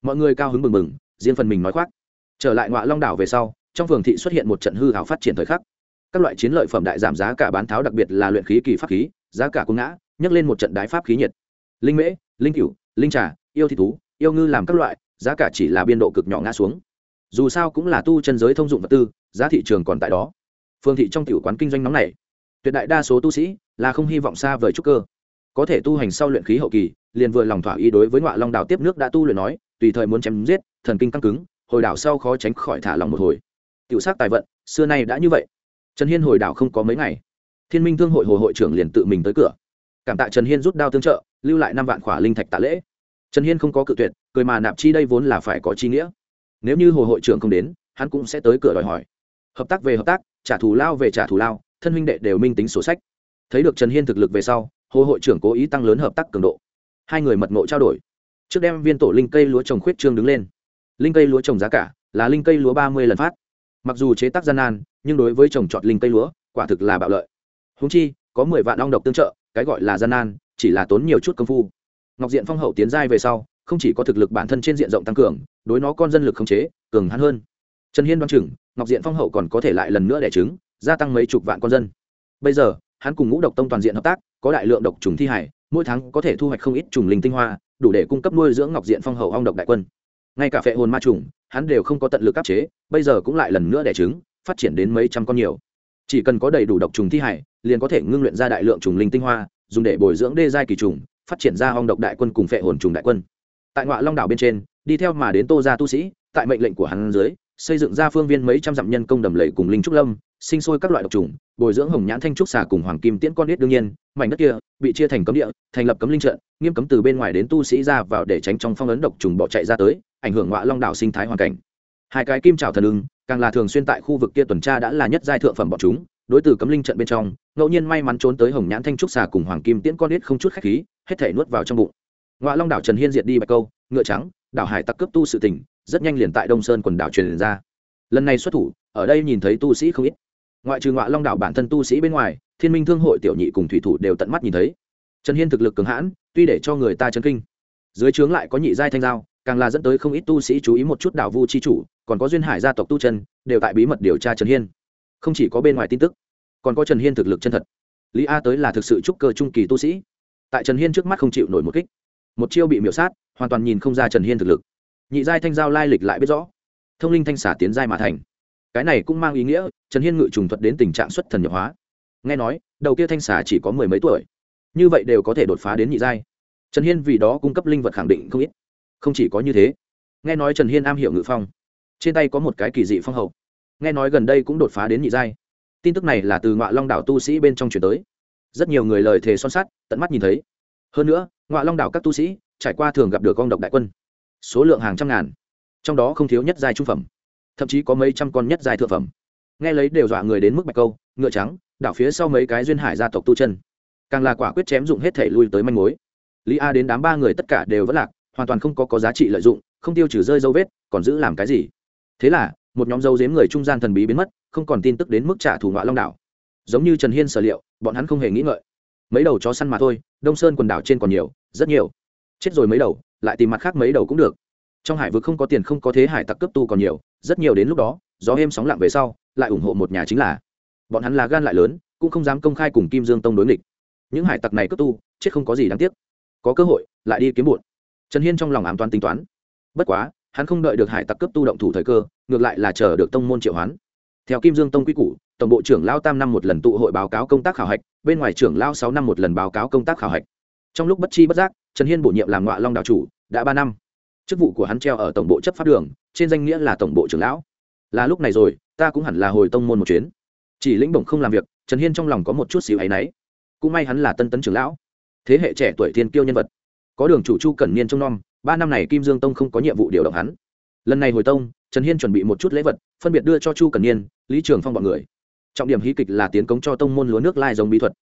Mọi người cao hứng mừng mừng riêng phần mình nói khoác. Trở lại ngoại long đảo về sau, trong phường thị xuất hiện một trận hư hào phát triển thời khắc. Các loại chiến lợi phẩm đại giảm giá cả bán tháo đặc biệt là luyện khí kỳ pháp khí, giá cả cũng ngã, nhấc lên một trận đái pháp khí nhiệt. Linh mễ, linh cửu, linh trà, yêu thị thú, yêu ngư làm các loại giá cả chỉ là biên độ cực nhỏ ngã xuống. Dù sao cũng là tu chân giới thông dụng vật tư, giá thị trường còn tại đó. Phương thị trong tiểu quán kinh doanh nóng này tuyệt đại đa số tu sĩ là không hy vọng xa vời trúc cơ. Có thể tu hành sau luyện khí hậu kỳ, liền vừa lòng thỏa ý đối với ngoại long đảo tiếp nước đã tu luyện nói, tùy thời muốn chém giết, thần kinh căng cứng, hồi đảo sau khó tránh khỏi thả lòng một hồi. Tiểu sắc tài vận, xưa nay đã như vậy. Trần hiên hồi đảo không có mấy ngày. Thiên minh thương hội hồ hội trưởng liền tự mình tới cửa. Cảm tạ trần hiên rút đao tương trợ, lưu lại năm vạn khỏa linh thạch tạ lễ trần hiên không có cự tuyệt, cười mà nạp chi đây vốn là phải có chi nghĩa. Nếu như hồ hội trưởng không đến, hắn cũng sẽ tới cửa đòi hỏi. Hợp tác về hợp tác, trả thù lao về trả thù lao, thân huynh đệ đều minh tính sổ sách. Thấy được trần hiên thực lực về sau, hồ hội trưởng cố ý tăng lớn hợp tác cường độ. Hai người mật ngộ trao đổi. Trước đem viên tổ linh cây lúa trồng khuyết trương đứng lên. Linh cây lúa trồng giá cả, là linh cây lúa ba mươi lần phát. Mặc dù chế tác gian nan, nhưng đối với trồng trọt linh cây lúa, quả thực là bạo lợi. Húng chi, có mười vạn ong độc tương trợ, cái gọi là gian nan, chỉ là tốn nhiều chút công phu ngọc diện phong hậu tiến giai về sau, không chỉ có thực lực bản thân trên diện rộng tăng cường, đối nó con dân lực khống chế, cường hắn hơn. Trần hiên đoan chừng, ngọc diện phong hậu còn có thể lại lần nữa đẻ trứng, gia tăng mấy chục vạn con dân. Bây giờ, hắn cùng ngũ độc tông toàn diện hợp tác, có đại lượng độc trùng thi hải, mỗi tháng có thể thu hoạch không ít trùng linh tinh hoa, đủ để cung cấp nuôi dưỡng ngọc diện phong hậu ong độc đại quân. Ngay cả phệ hồn ma trùng, hắn đều không có tận lực áp chế, bây giờ cũng lại lần nữa đẻ trứng, phát triển đến mấy trăm con nhiều. Chỉ cần có đầy đủ độc trùng thi hải, liền có thể ngưng luyện ra đại lượng trùng linh tinh hoa, dùng để bồi dưỡng đê giai kỳ trùng phát triển ra hong độc đại quân cùng phệ hồn trùng đại quân. Tại ngoại long đảo bên trên, đi theo mà đến tô gia tu sĩ, tại mệnh lệnh của hắn dưới, xây dựng ra phương viên mấy trăm dặm nhân công đầm lầy cùng linh trúc lâm, sinh sôi các loại độc trùng, bồi dưỡng hồng nhãn thanh trúc xà cùng hoàng kim tiễn con đít đương nhiên, mảnh đất kia bị chia thành cấm địa, thành lập cấm linh trận, nghiêm cấm từ bên ngoài đến tu sĩ ra vào để tránh trong phong ấn độc trùng bỏ chạy ra tới, ảnh hưởng ngoại long đảo sinh thái hoàn cảnh. Hai cái kim trào thần ưng, càng là thường xuyên tại khu vực kia tuần tra đã là nhất giai thượng phẩm bọn chúng đối từ cấm linh trận bên trong ngẫu nhiên may mắn trốn tới hồng nhãn thanh trúc xà cùng hoàng kim tiễn con ít không chút khách khí hết thể nuốt vào trong bụng. Ngoại long đảo trần hiên diệt đi bạch câu ngựa trắng đảo hải tặc cướp tu sự tỉnh, rất nhanh liền tại đông sơn quần đảo truyền ra. Lần này xuất thủ ở đây nhìn thấy tu sĩ không ít. Ngoại trừ ngoại long đảo bản thân tu sĩ bên ngoài thiên minh thương hội tiểu nhị cùng thủy thủ đều tận mắt nhìn thấy. Trần hiên thực lực cường hãn tuy để cho người ta chấn kinh dưới trướng lại có nhị giai thanh giao càng là dẫn tới không ít tu sĩ chú ý một chút đảo vu chi chủ còn có duyên hải gia tộc tu chân đều tại bí mật điều tra trần hiên không chỉ có bên ngoài tin tức, còn có trần hiên thực lực chân thật. Lý a tới là thực sự trúc cơ trung kỳ tu sĩ. Tại trần hiên trước mắt không chịu nổi một kích. Một chiêu bị miểu sát, hoàn toàn nhìn không ra trần hiên thực lực. Nhị giai thanh giao lai lịch lại biết rõ. Thông linh thanh xả tiến giai mà thành. Cái này cũng mang ý nghĩa, trần hiên ngự trùng thuật đến tình trạng xuất thần nhập hóa. Nghe nói, đầu kia thanh xả chỉ có mười mấy tuổi. Như vậy đều có thể đột phá đến nhị giai. Trần hiên vì đó cung cấp linh vật khẳng định không ít. Không chỉ có như thế. Nghe nói trần hiên am hiểu ngự phong. Trên tay có một cái kỳ dị phong hậu nghe nói gần đây cũng đột phá đến nhị giai. Tin tức này là từ ngọa long đảo tu sĩ bên trong chuyển tới. Rất nhiều người lời thề son sắt, tận mắt nhìn thấy. Hơn nữa, ngọa long đảo các tu sĩ trải qua thường gặp được con độc đại quân. Số lượng hàng trăm ngàn. Trong đó không thiếu nhất giai trung phẩm. Thậm chí có mấy trăm con nhất giai thượng phẩm. Nghe lấy đều dọa người đến mức bạch câu, ngựa trắng, đảo phía sau mấy cái duyên hải gia tộc tu chân. Càng là quả quyết chém dụng hết thể lui tới manh mối. Lý a đến đám ba người tất cả đều vẫn lạc, hoàn toàn không có có giá trị lợi dụng, không tiêu trừ rơi dấu vết, còn giữ làm cái gì? Thế là một nhóm dâu dếm người trung gian thần bí biến mất, không còn tin tức đến mức trả thù ngoại long đảo. Giống như trần hiên sở liệu, bọn hắn không hề nghĩ ngợi. Mấy đầu chó săn mà thôi, đông sơn quần đảo trên còn nhiều, rất nhiều. Chết rồi mấy đầu, lại tìm mặt khác mấy đầu cũng được. Trong hải vực không có tiền không có thế hải tặc cấp tu còn nhiều, rất nhiều đến lúc đó, gió êm sóng lặng về sau, lại ủng hộ một nhà chính là. Bọn hắn là gan lại lớn, cũng không dám công khai cùng kim dương tông đối nghịch. Những hải tặc này cấp tu, chết không có gì đáng tiếc. Có cơ hội, lại đi kiếm bụn trần hiên trong lòng ám toán tính toán. Bất quá hắn không đợi được hải tặc cấp tu động thủ thời cơ, ngược lại là chờ được tông môn triệu hoán. Theo kim dương tông quy củ, tổng bộ trưởng lao tam năm một lần tụ hội báo cáo công tác khảo hạch, bên ngoài trưởng lao sáu năm một lần báo cáo công tác khảo hạch. Trong lúc bất chi bất giác, trần hiên bổ nhiệm làm ngọa long đạo chủ, đã ba năm. Chức vụ của hắn treo ở tổng bộ chấp pháp đường, trên danh nghĩa là tổng bộ trưởng lão. Là lúc này rồi, ta cũng hẳn là hồi tông môn một chuyến. Chỉ lĩnh bổng không làm việc, trần hiên trong lòng có một chút xíu áy náy. Cũng may hắn là tân tấn trưởng lão. Thế hệ trẻ tuổi thiên kiêu nhân vật. Có đường chủ chu cẩn niên trong nom ba năm này kim dương tông không có nhiệm vụ điều động hắn. Lần này hồi tông, trần hiên chuẩn bị một chút lễ vật, phân biệt đưa cho chu cần niên, lý trường phong b ọ n người. Trọng điểm hí kịch là tiến cống cho tông môn lúa nước lai giống bí thuật.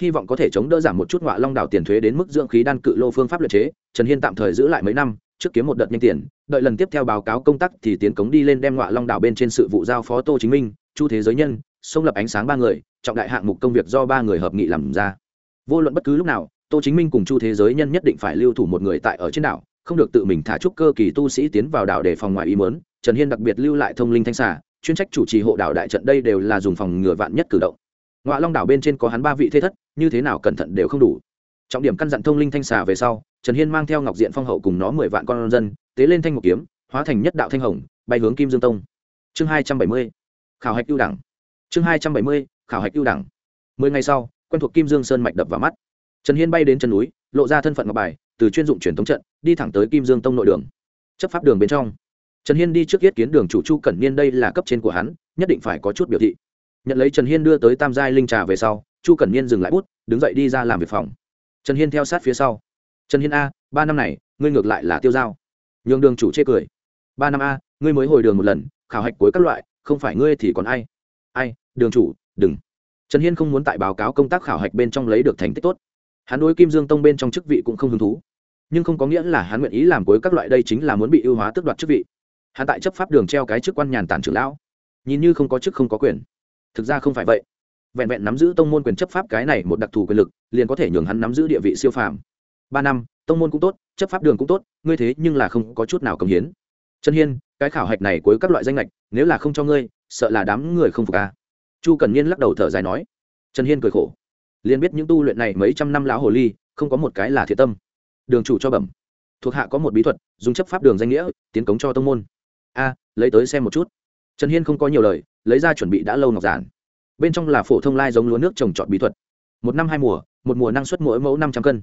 Hy vọng có thể chống đỡ giảm một chút ngọa long đảo tiền thuế đến mức dưỡng khí đan cự lô phương pháp luật chế, trần hiên tạm thời giữ lại mấy năm, trước kiếm một đợt nhanh tiền, đợi lần tiếp theo báo cáo công tác thì tiến cống đi lên đem ngọa long đảo bên trên sự vụ giao phó tô chính minh, chu thế giới nhân, xông lập ánh sáng ba người, trọng đại hạng mục công việc do ba người hợp nghị làm ra. Vô luận bất cứ lúc nào, tô chính minh cùng chu thế giới nhân nhất định phải lưu thủ một người tại ở trên đảo không được tự mình thả trúc cơ kỳ tu sĩ tiến vào đảo để phòng ngoài ý mớn trần hiên đặc biệt lưu lại thông linh thanh xà, chuyên trách chủ trì hộ đảo đại trận đây đều là dùng phòng ngừa vạn nhất cử động. Ngoại long đảo bên trên có hắn ba vị thế thất, như thế nào cẩn thận đều không đủ. Trọng điểm căn dặn thông linh thanh xà về sau, trần hiên mang theo ngọc diện phong hậu cùng nó mười vạn con dân, tế lên thanh một kiếm, hóa thành nhất đạo thanh hồng, bay hướng kim dương tông. Chương hai trăm bảy mươi, khảo hạch ưu đẳng. Chương hai trăm bảy mươi, khảo hạch ưu đẳng. Mười ngày sau, quen thuộc kim dương sơn mạch đập vào mắt. Trần hiên bay đến chân núi, lộ ra thân phận ngọc bài từ chuyên dụng truyền thống trận, đi thẳng tới kim dương tông nội đường. Chấp pháp đường bên trong. Trần hiên đi trước yết kiến đường chủ chu cẩn niên đây là cấp trên của hắn, nhất định phải có chút biểu thị. Nhận lấy trần hiên đưa tới tam giai linh trà về sau, chu cẩn niên dừng lại bút, đứng dậy đi ra làm việc phòng. Trần hiên theo sát phía sau. Trần hiên a, ba năm này, ngươi ngược lại là tiêu dao. Nhường đường chủ chê cười. Ba năm a, ngươi mới hồi đường một lần, khảo hạch cuối các loại, không phải ngươi thì còn ai? Ai, đường chủ, đừng. Trần hiên không muốn tại báo cáo công tác khảo hạch bên trong lấy được thành tích tốt hắn đối kim dương tông bên trong chức vị cũng không hứng thú. Nhưng không có nghĩa là hắn nguyện ý làm cuối các loại đây chính là muốn bị ưu hóa tước đoạt chức vị. Hắn tại chấp pháp đường treo cái chức quan nhàn tản trưởng lão. Nhìn như không có chức không có quyền. Thực ra không phải vậy. Vẹn vẹn nắm giữ tông môn quyền chấp pháp cái này một đặc thù quyền lực, liền có thể nhường hắn nắm giữ địa vị siêu phàm. Ba năm, tông môn cũng tốt, chấp pháp đường cũng tốt, ngươi thế nhưng là không có chút nào công hiến. Trần hiên, cái khảo hạch này cuối các loại danh lệch, nếu là không cho ngươi, sợ là đám người không phục ca chu cần niên lắc đầu thở dài nói. Trần hiên cười khổ liền biết những tu luyện này mấy trăm năm lão hồ ly, không có một cái là thiệt tâm. Đường chủ cho bẩm. Thuộc hạ có một bí thuật, dùng chấp pháp đường danh nghĩa, tiến cống cho tông môn. A, lấy tới xem một chút. Trần hiên không có nhiều lời, lấy ra chuẩn bị đã lâu ngọc giản. Bên trong là phổ thông lai giống lúa nước trồng trọt bí thuật. Một năm hai mùa, một mùa năng suất mỗi mẫu năm trăm cân.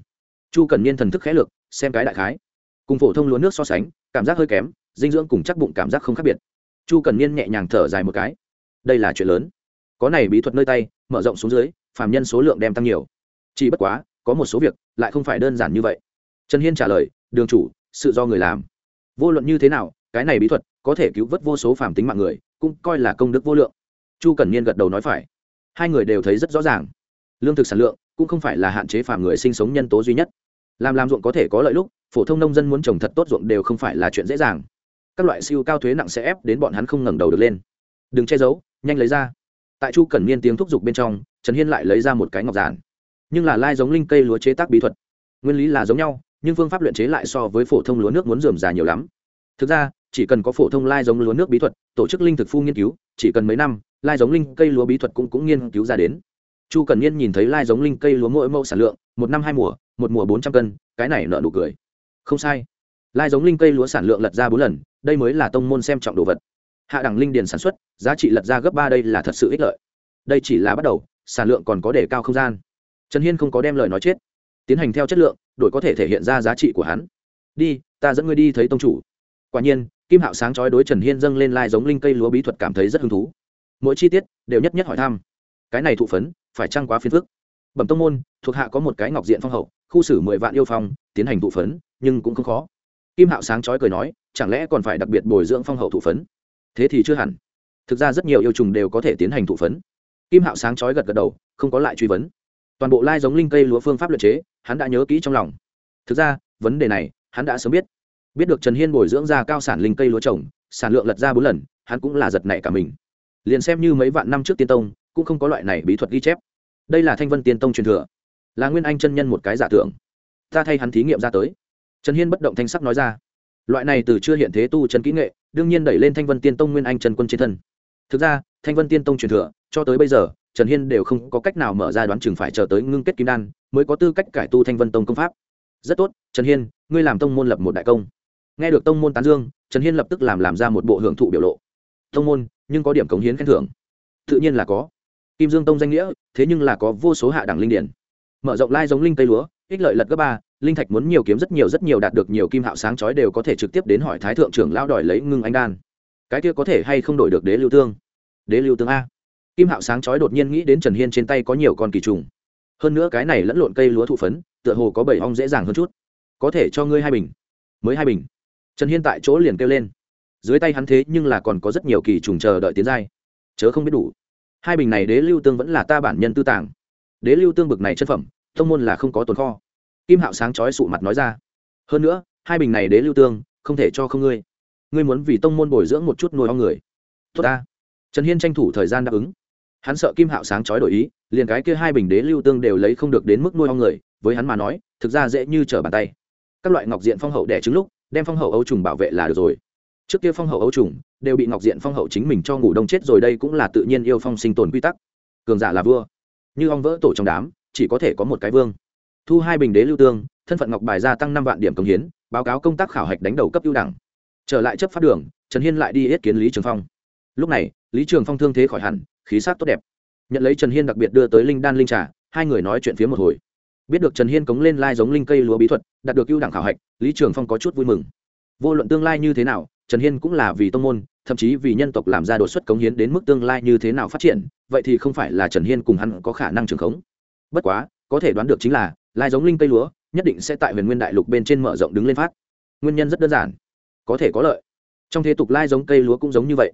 Chu cần niên thần thức khẽ lược, xem cái đại khái. Cùng phổ thông lúa nước so sánh, cảm giác hơi kém, dinh dưỡng cùng chắc bụng cảm giác không khác biệt. Chu cần niên nhẹ nhàng thở dài một cái. Đây là chuyện lớn. Có này bí thuật nơi tay, mở rộng xuống dưới phàm nhân số lượng đem tăng nhiều. Chỉ bất quá, có một số việc lại không phải đơn giản như vậy. Trần hiên trả lời, đường chủ, sự do người làm. Vô luận như thế nào, cái này bí thuật có thể cứu vớt vô số phàm tính mạng người, cũng coi là công đức vô lượng. Chu cẩn niên gật đầu nói phải. Hai người đều thấy rất rõ ràng. Lương thực sản lượng cũng không phải là hạn chế phàm người sinh sống nhân tố duy nhất. Làm làm ruộng có thể có lợi lúc, phổ thông nông dân muốn trồng thật tốt ruộng đều không phải là chuyện dễ dàng. Các loại siêu cao thuế nặng sẽ ép đến bọn hắn không ngẩng đầu được lên. Đừng che giấu, nhanh lấy ra. Tại chu cẩn niên tiếng thúc giục bên trong trần hiên lại lấy ra một cái ngọc giản. Nhưng là lai giống linh cây lúa chế tác bí thuật. Nguyên lý là giống nhau, nhưng phương pháp luyện chế lại so với phổ thông lúa nước muốn dườm già nhiều lắm. Thực ra, chỉ cần có phổ thông lai giống lúa nước bí thuật, tổ chức linh thực phu nghiên cứu, chỉ cần mấy năm, lai giống linh cây lúa bí thuật cũng cũng nghiên cứu ra đến. Chu cần nhiên nhìn thấy lai giống linh cây lúa mỗi mẫu sản lượng, một năm hai mùa, một mùa bốn trăm cân, cái này nợ nụ cười. Không sai. Lai giống linh cây lúa sản lượng lật ra bốn lần, đây mới là tông môn xem trọng đồ vật. Hạ đẳng linh điền sản xuất, giá trị lật ra gấp ba đây là thật sự ích lợi. Đây chỉ là bắt đầu sản lượng còn có đề cao không gian. Trần hiên không có đem lời nói chết. Tiến hành theo chất lượng đội có thể thể hiện ra giá trị của hắn. Đi, ta dẫn ngươi đi thấy tông chủ. Quả nhiên, kim hạo sáng chói đối trần hiên dâng lên lai giống linh cây lúa bí thuật cảm thấy rất hứng thú. Mỗi chi tiết đều nhất nhất hỏi thăm. Cái này thụ phấn, phải trăng quá phiền phức? Bẩm tông môn, thuộc hạ có một cái ngọc diện phong hậu, khu xử mười vạn yêu phong, tiến hành thụ phấn, nhưng cũng không khó. Kim hạo sáng chói cười nói, chẳng lẽ còn phải đặc biệt bồi dưỡng phong hậu thụ phấn? Thế thì chưa hẳn. Thực ra rất nhiều yêu trùng đều có thể tiến hành thụ phấn kim hạo sáng chói gật gật đầu, không có lại truy vấn. Toàn bộ lai giống linh cây lúa phương pháp luật chế, hắn đã nhớ kỹ trong lòng. Thực ra, vấn đề này, hắn đã sớm biết. Biết được trần hiên bồi dưỡng ra cao sản linh cây lúa trồng, sản lượng lật ra bốn lần, hắn cũng là giật nảy cả mình. Liền xem như mấy vạn năm trước tiên tông, cũng không có loại này bí thuật ghi chép. Đây là thanh vân tiên tông truyền thừa. Là nguyên anh chân nhân một cái giả tưởng. Ta thay hắn thí nghiệm ra tới. Trần hiên bất động thanh sắc nói ra. Loại này từ chưa hiện thế tu chân kỹ nghệ, đương nhiên đẩy lên thanh vân tiên tông nguyên anh trần quân trên thân. Thực ra, thanh vân tiên tông truyền thừa cho tới bây giờ, trần hiên đều không có cách nào mở ra đoán chừng phải chờ tới ngưng kết kim đan mới có tư cách cải tu thanh vân tông công pháp. Rất tốt, trần hiên, ngươi làm tông môn lập một đại công. Nghe được tông môn tán dương, trần hiên lập tức làm làm ra một bộ hưởng thụ biểu lộ. Tông môn, nhưng có điểm cống hiến khen thưởng. Tự nhiên là có. Kim dương tông danh nghĩa, thế nhưng là có vô số hạ đẳng linh điển. Mở rộng lai giống linh tây lúa, ích lợi lật gấp ba, linh thạch muốn nhiều kiếm rất nhiều rất nhiều đạt được nhiều kim hạo sáng chói đều có thể trực tiếp đến hỏi thái thượng trưởng lao đòi lấy ngưng anh đan. Cái kia có thể hay không đổi được đế lưu tương? Đế lưu tương a kim hạo sáng chói đột nhiên nghĩ đến trần hiên trên tay có nhiều con kỳ trùng. Hơn nữa cái này lẫn lộn cây lúa thụ phấn, tựa hồ có bảy ong dễ dàng hơn chút. Có thể cho ngươi hai bình. Mới hai bình. Trần hiên tại chỗ liền kêu lên. Dưới tay hắn thế nhưng là còn có rất nhiều kỳ trùng chờ đợi tiến giai. Chớ không biết đủ. Hai bình này đế lưu tương vẫn là ta bản nhân tư tàng. Đế lưu tương bực này chân phẩm thông môn là không có tồn kho. Kim hạo sáng chói sụ mặt nói ra. Hơn nữa, hai bình này đế lưu tương, không thể cho không ngươi. Ngươi muốn vì tông môn bồi dưỡng một chút nuôi ong người. Tốt ta. Trần hiên tranh thủ thời gian đáp ứng hắn sợ kim hạo sáng chói đổi ý, liền cái kia hai bình đế lưu tương đều lấy không được đến mức nuôi ho người, với hắn mà nói, thực ra dễ như trở bàn tay. Các loại ngọc diện phong hậu đẻ trứng lúc, đem phong hậu ấu trùng bảo vệ là được rồi. Trước kia phong hậu ấu trùng đều bị ngọc diện phong hậu chính mình cho ngủ đông chết rồi, đây cũng là tự nhiên yêu phong sinh tồn quy tắc. Cường giả là vua, như ong vỡ tổ trong đám, chỉ có thể có một cái vương. Thu hai bình đế lưu tương, thân phận ngọc bài gia tăng năm vạn điểm công hiến, báo cáo công tác khảo hạch đánh đầu cấp ưu đẳng. Trở lại chấp pháp đường, trần hiên lại đi yết kiến lý trường phong. Lúc này, lý trường phong thương thế khỏi hẳn khí sắc tốt đẹp. Nhận lấy trần hiên đặc biệt đưa tới linh đan linh trà, hai người nói chuyện phía một hồi. Biết được trần hiên cống lên lai giống linh cây lúa bí thuật, đạt được ưu đẳng khảo hạch, lý trường phong có chút vui mừng. Vô luận tương lai như thế nào, trần hiên cũng là vì tông môn, thậm chí vì nhân tộc làm ra đột xuất cống hiến đến mức tương lai như thế nào phát triển, vậy thì không phải là trần hiên cùng hắn có khả năng trường khống. Bất quá, có thể đoán được chính là, lai giống linh cây lúa nhất định sẽ tại huyền nguyên đại lục bên trên mở rộng đứng lên phát. Nguyên nhân rất đơn giản, có thể có lợi. Trong thế tục lai giống cây lúa cũng giống như vậy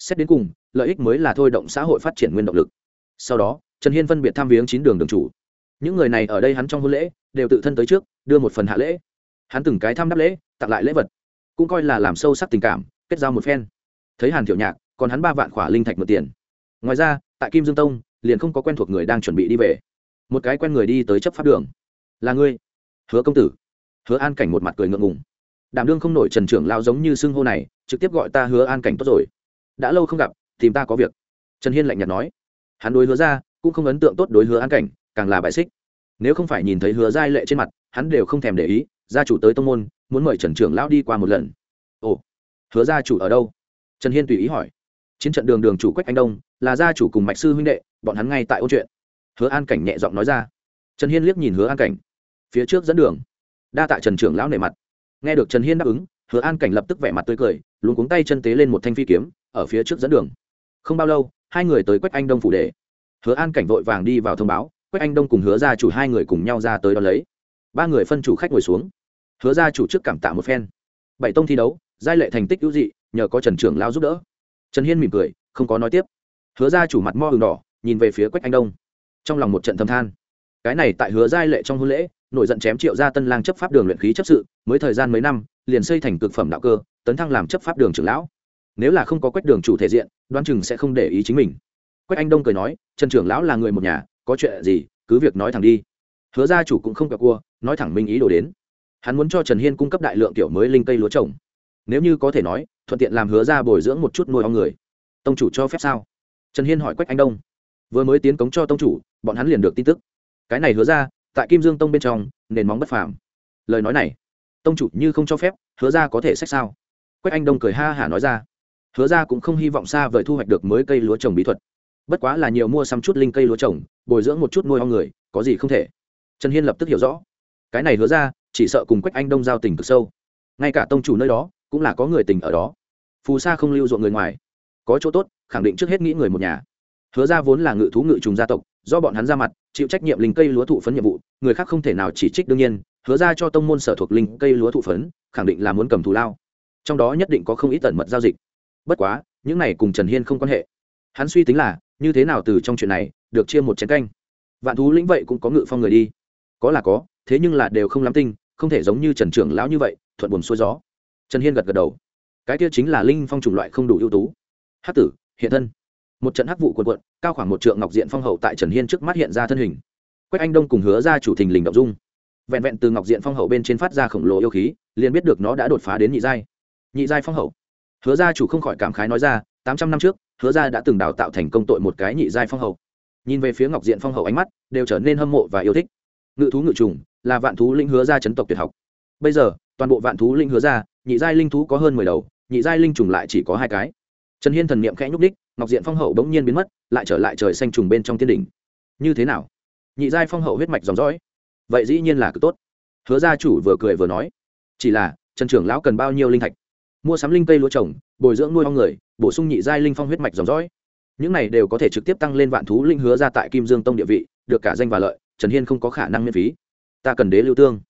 xét đến cùng, lợi ích mới là thôi động xã hội phát triển nguyên động lực. Sau đó, trần hiên phân biệt tham viếng chín đường đường chủ. Những người này ở đây hắn trong hôn lễ, đều tự thân tới trước, đưa một phần hạ lễ. Hắn từng cái thăm đáp lễ, tặng lại lễ vật, cũng coi là làm sâu sắc tình cảm, kết giao một phen. Thấy hàn thiệu nhạc, còn hắn ba vạn khỏa linh thạch mượn tiền. Ngoài ra, tại kim dương tông, liền không có quen thuộc người đang chuẩn bị đi về. Một cái quen người đi tới chấp pháp đường. Là ngươi, hứa công tử. Hứa an cảnh một mặt cười ngượng ngùng. Đảm đương không nổi trần trưởng lao giống như xưng hô này, trực tiếp gọi ta hứa an cảnh tốt rồi đã lâu không gặp, tìm ta có việc. Trần hiên lạnh nhạt nói. Hắn đối hứa ra, cũng không ấn tượng tốt đối hứa an cảnh, càng là bại xích. Nếu không phải nhìn thấy hứa giai lệ trên mặt, hắn đều không thèm để ý, gia chủ tới tông môn, muốn mời trần trưởng lão đi qua một lần. Ồ, hứa gia chủ ở đâu? Trần hiên tùy ý hỏi. Chiến trận đường đường chủ quách anh đông, là gia chủ cùng mạch sư huynh đệ, bọn hắn ngay tại ôn chuyện. Hứa an cảnh nhẹ giọng nói ra. Trần hiên liếc nhìn hứa an cảnh. Phía trước dẫn đường, đa tạ trần trưởng lão nể mặt. Nghe được trần hiên đáp ứng, hứa an cảnh lập tức vẻ mặt tươi cười luôn cuống tay chân tế lên một thanh phi kiếm ở phía trước dẫn đường. Không bao lâu, hai người tới quách anh đông phủ đề hứa an cảnh vội vàng đi vào thông báo, quách anh đông cùng hứa gia chủ hai người cùng nhau ra tới đón lấy. Ba người phân chủ khách ngồi xuống. Hứa gia chủ trước cảm tạ một phen. Bảy tông thi đấu, giai lệ thành tích hữu dị, nhờ có trần trưởng lao giúp đỡ. Trần hiên mỉm cười, không có nói tiếp. Hứa gia chủ mặt mo hừng đỏ, nhìn về phía quách anh đông. Trong lòng một trận thâm than. Cái này tại hứa giai lệ trong hôn lễ, nổi giận chém triệu gia tân lang chấp pháp đường luyện khí chấp sự, mới thời gian mấy năm, liền xây thành cực phẩm đạo cơ, tấn thăng làm chấp pháp đường trưởng lão nếu là không có quách đường chủ thể diện đoan chừng sẽ không để ý chính mình. Quách anh đông cười nói, trần trưởng lão là người một nhà, có chuyện gì, cứ việc nói thẳng đi. Hứa gia chủ cũng không kẹo cua, nói thẳng minh ý đồ đến. Hắn muốn cho trần hiên cung cấp đại lượng kiểu mới linh cây lúa trồng. Nếu như có thể nói, thuận tiện làm hứa ra bồi dưỡng một chút nuôi ong người. Tông chủ cho phép sao? Trần hiên hỏi quách anh đông. Vừa mới tiến cống cho tông chủ, bọn hắn liền được tin tức. Cái này hứa ra tại kim dương tông bên trong, nền móng bất phàm. Lời nói này, tông chủ như không cho phép, hứa ra có thể sách sao? Quách anh đông cười ha hả nói ra hứa ra cũng không hy vọng xa vời thu hoạch được mới cây lúa trồng bí thuật. Bất quá là nhiều mua xăm chút linh cây lúa trồng, bồi dưỡng một chút nuôi ho người, có gì không thể. Trần hiên lập tức hiểu rõ. Cái này hứa ra, chỉ sợ cùng quách anh đông giao tình cực sâu. Ngay cả tông chủ nơi đó, cũng là có người tình ở đó. Phù sa không lưu ruộng người ngoài. Có chỗ tốt, khẳng định trước hết nghĩ người một nhà. Hứa ra vốn là ngự thú ngự trùng gia tộc, do bọn hắn ra mặt, chịu trách nhiệm linh cây lúa thụ phấn nhiệm vụ, người khác không thể nào chỉ trích đương nhiên, hứa ra cho tông môn sở thuộc linh cây lúa thụ phấn, khẳng định là muốn cầm thù lao. Trong đó nhất định có không ít tẩn mật giao dịch bất quá, những này cùng trần hiên không quan hệ. Hắn suy tính là, như thế nào từ trong chuyện này được chia một chén canh? Vạn thú lĩnh vậy cũng có ngự phong người đi. Có là có, thế nhưng là đều không lắm tinh, không thể giống như trần trưởng lão như vậy, thuận buồn xuôi gió. Trần hiên gật gật đầu. Cái kia chính là linh phong chủng loại không đủ ưu tú. Hắc tử, hiện thân. Một trận hắc vụ quần quận cao khoảng một trượng ngọc diện phong hậu tại trần hiên trước mắt hiện ra thân hình. Quách anh đông cùng hứa ra chủ thình lình động dung. Vẹn vẹn từ ngọc diện phong hậu bên trên phát ra khổng lồ yêu khí, liền biết được nó đã đột phá đến nhị giai. Nhị giai phong hậu hứa gia chủ không khỏi cảm khái nói ra, tám trăm năm trước, hứa gia đã từng đào tạo thành công tội một cái nhị giai phong hậu nhìn về phía ngọc diện phong hậu ánh mắt, đều trở nên hâm mộ và yêu thích. Ngự thú ngự trùng, là vạn thú linh hứa gia chấn tộc tuyệt học. Bây giờ, toàn bộ vạn thú linh hứa gia, nhị giai linh thú có hơn mười đầu, nhị giai linh trùng lại chỉ có hai cái. Trần hiên thần niệm khẽ nhúc đích ngọc diện phong hậu bỗng nhiên biến mất, lại trở lại trời xanh trùng bên trong tiên đỉnh. Như thế nào? Nhị giai phong hậu huyết mạch dòng dõi. Vậy dĩ nhiên là cực tốt. Hứa gia chủ vừa cười vừa nói, chỉ là, trần trưởng lão cần bao nhiêu linh thạch? Mua sắm linh cây lúa trồng, bồi dưỡng nuôi ong người, bổ sung nhị giai linh phong huyết mạch dòng dõi. Những này đều có thể trực tiếp tăng lên vạn thú linh hứa ra tại kim dương tông địa vị, được cả danh và lợi, trần hiên không có khả năng miễn phí. Ta cần đế lưu tương.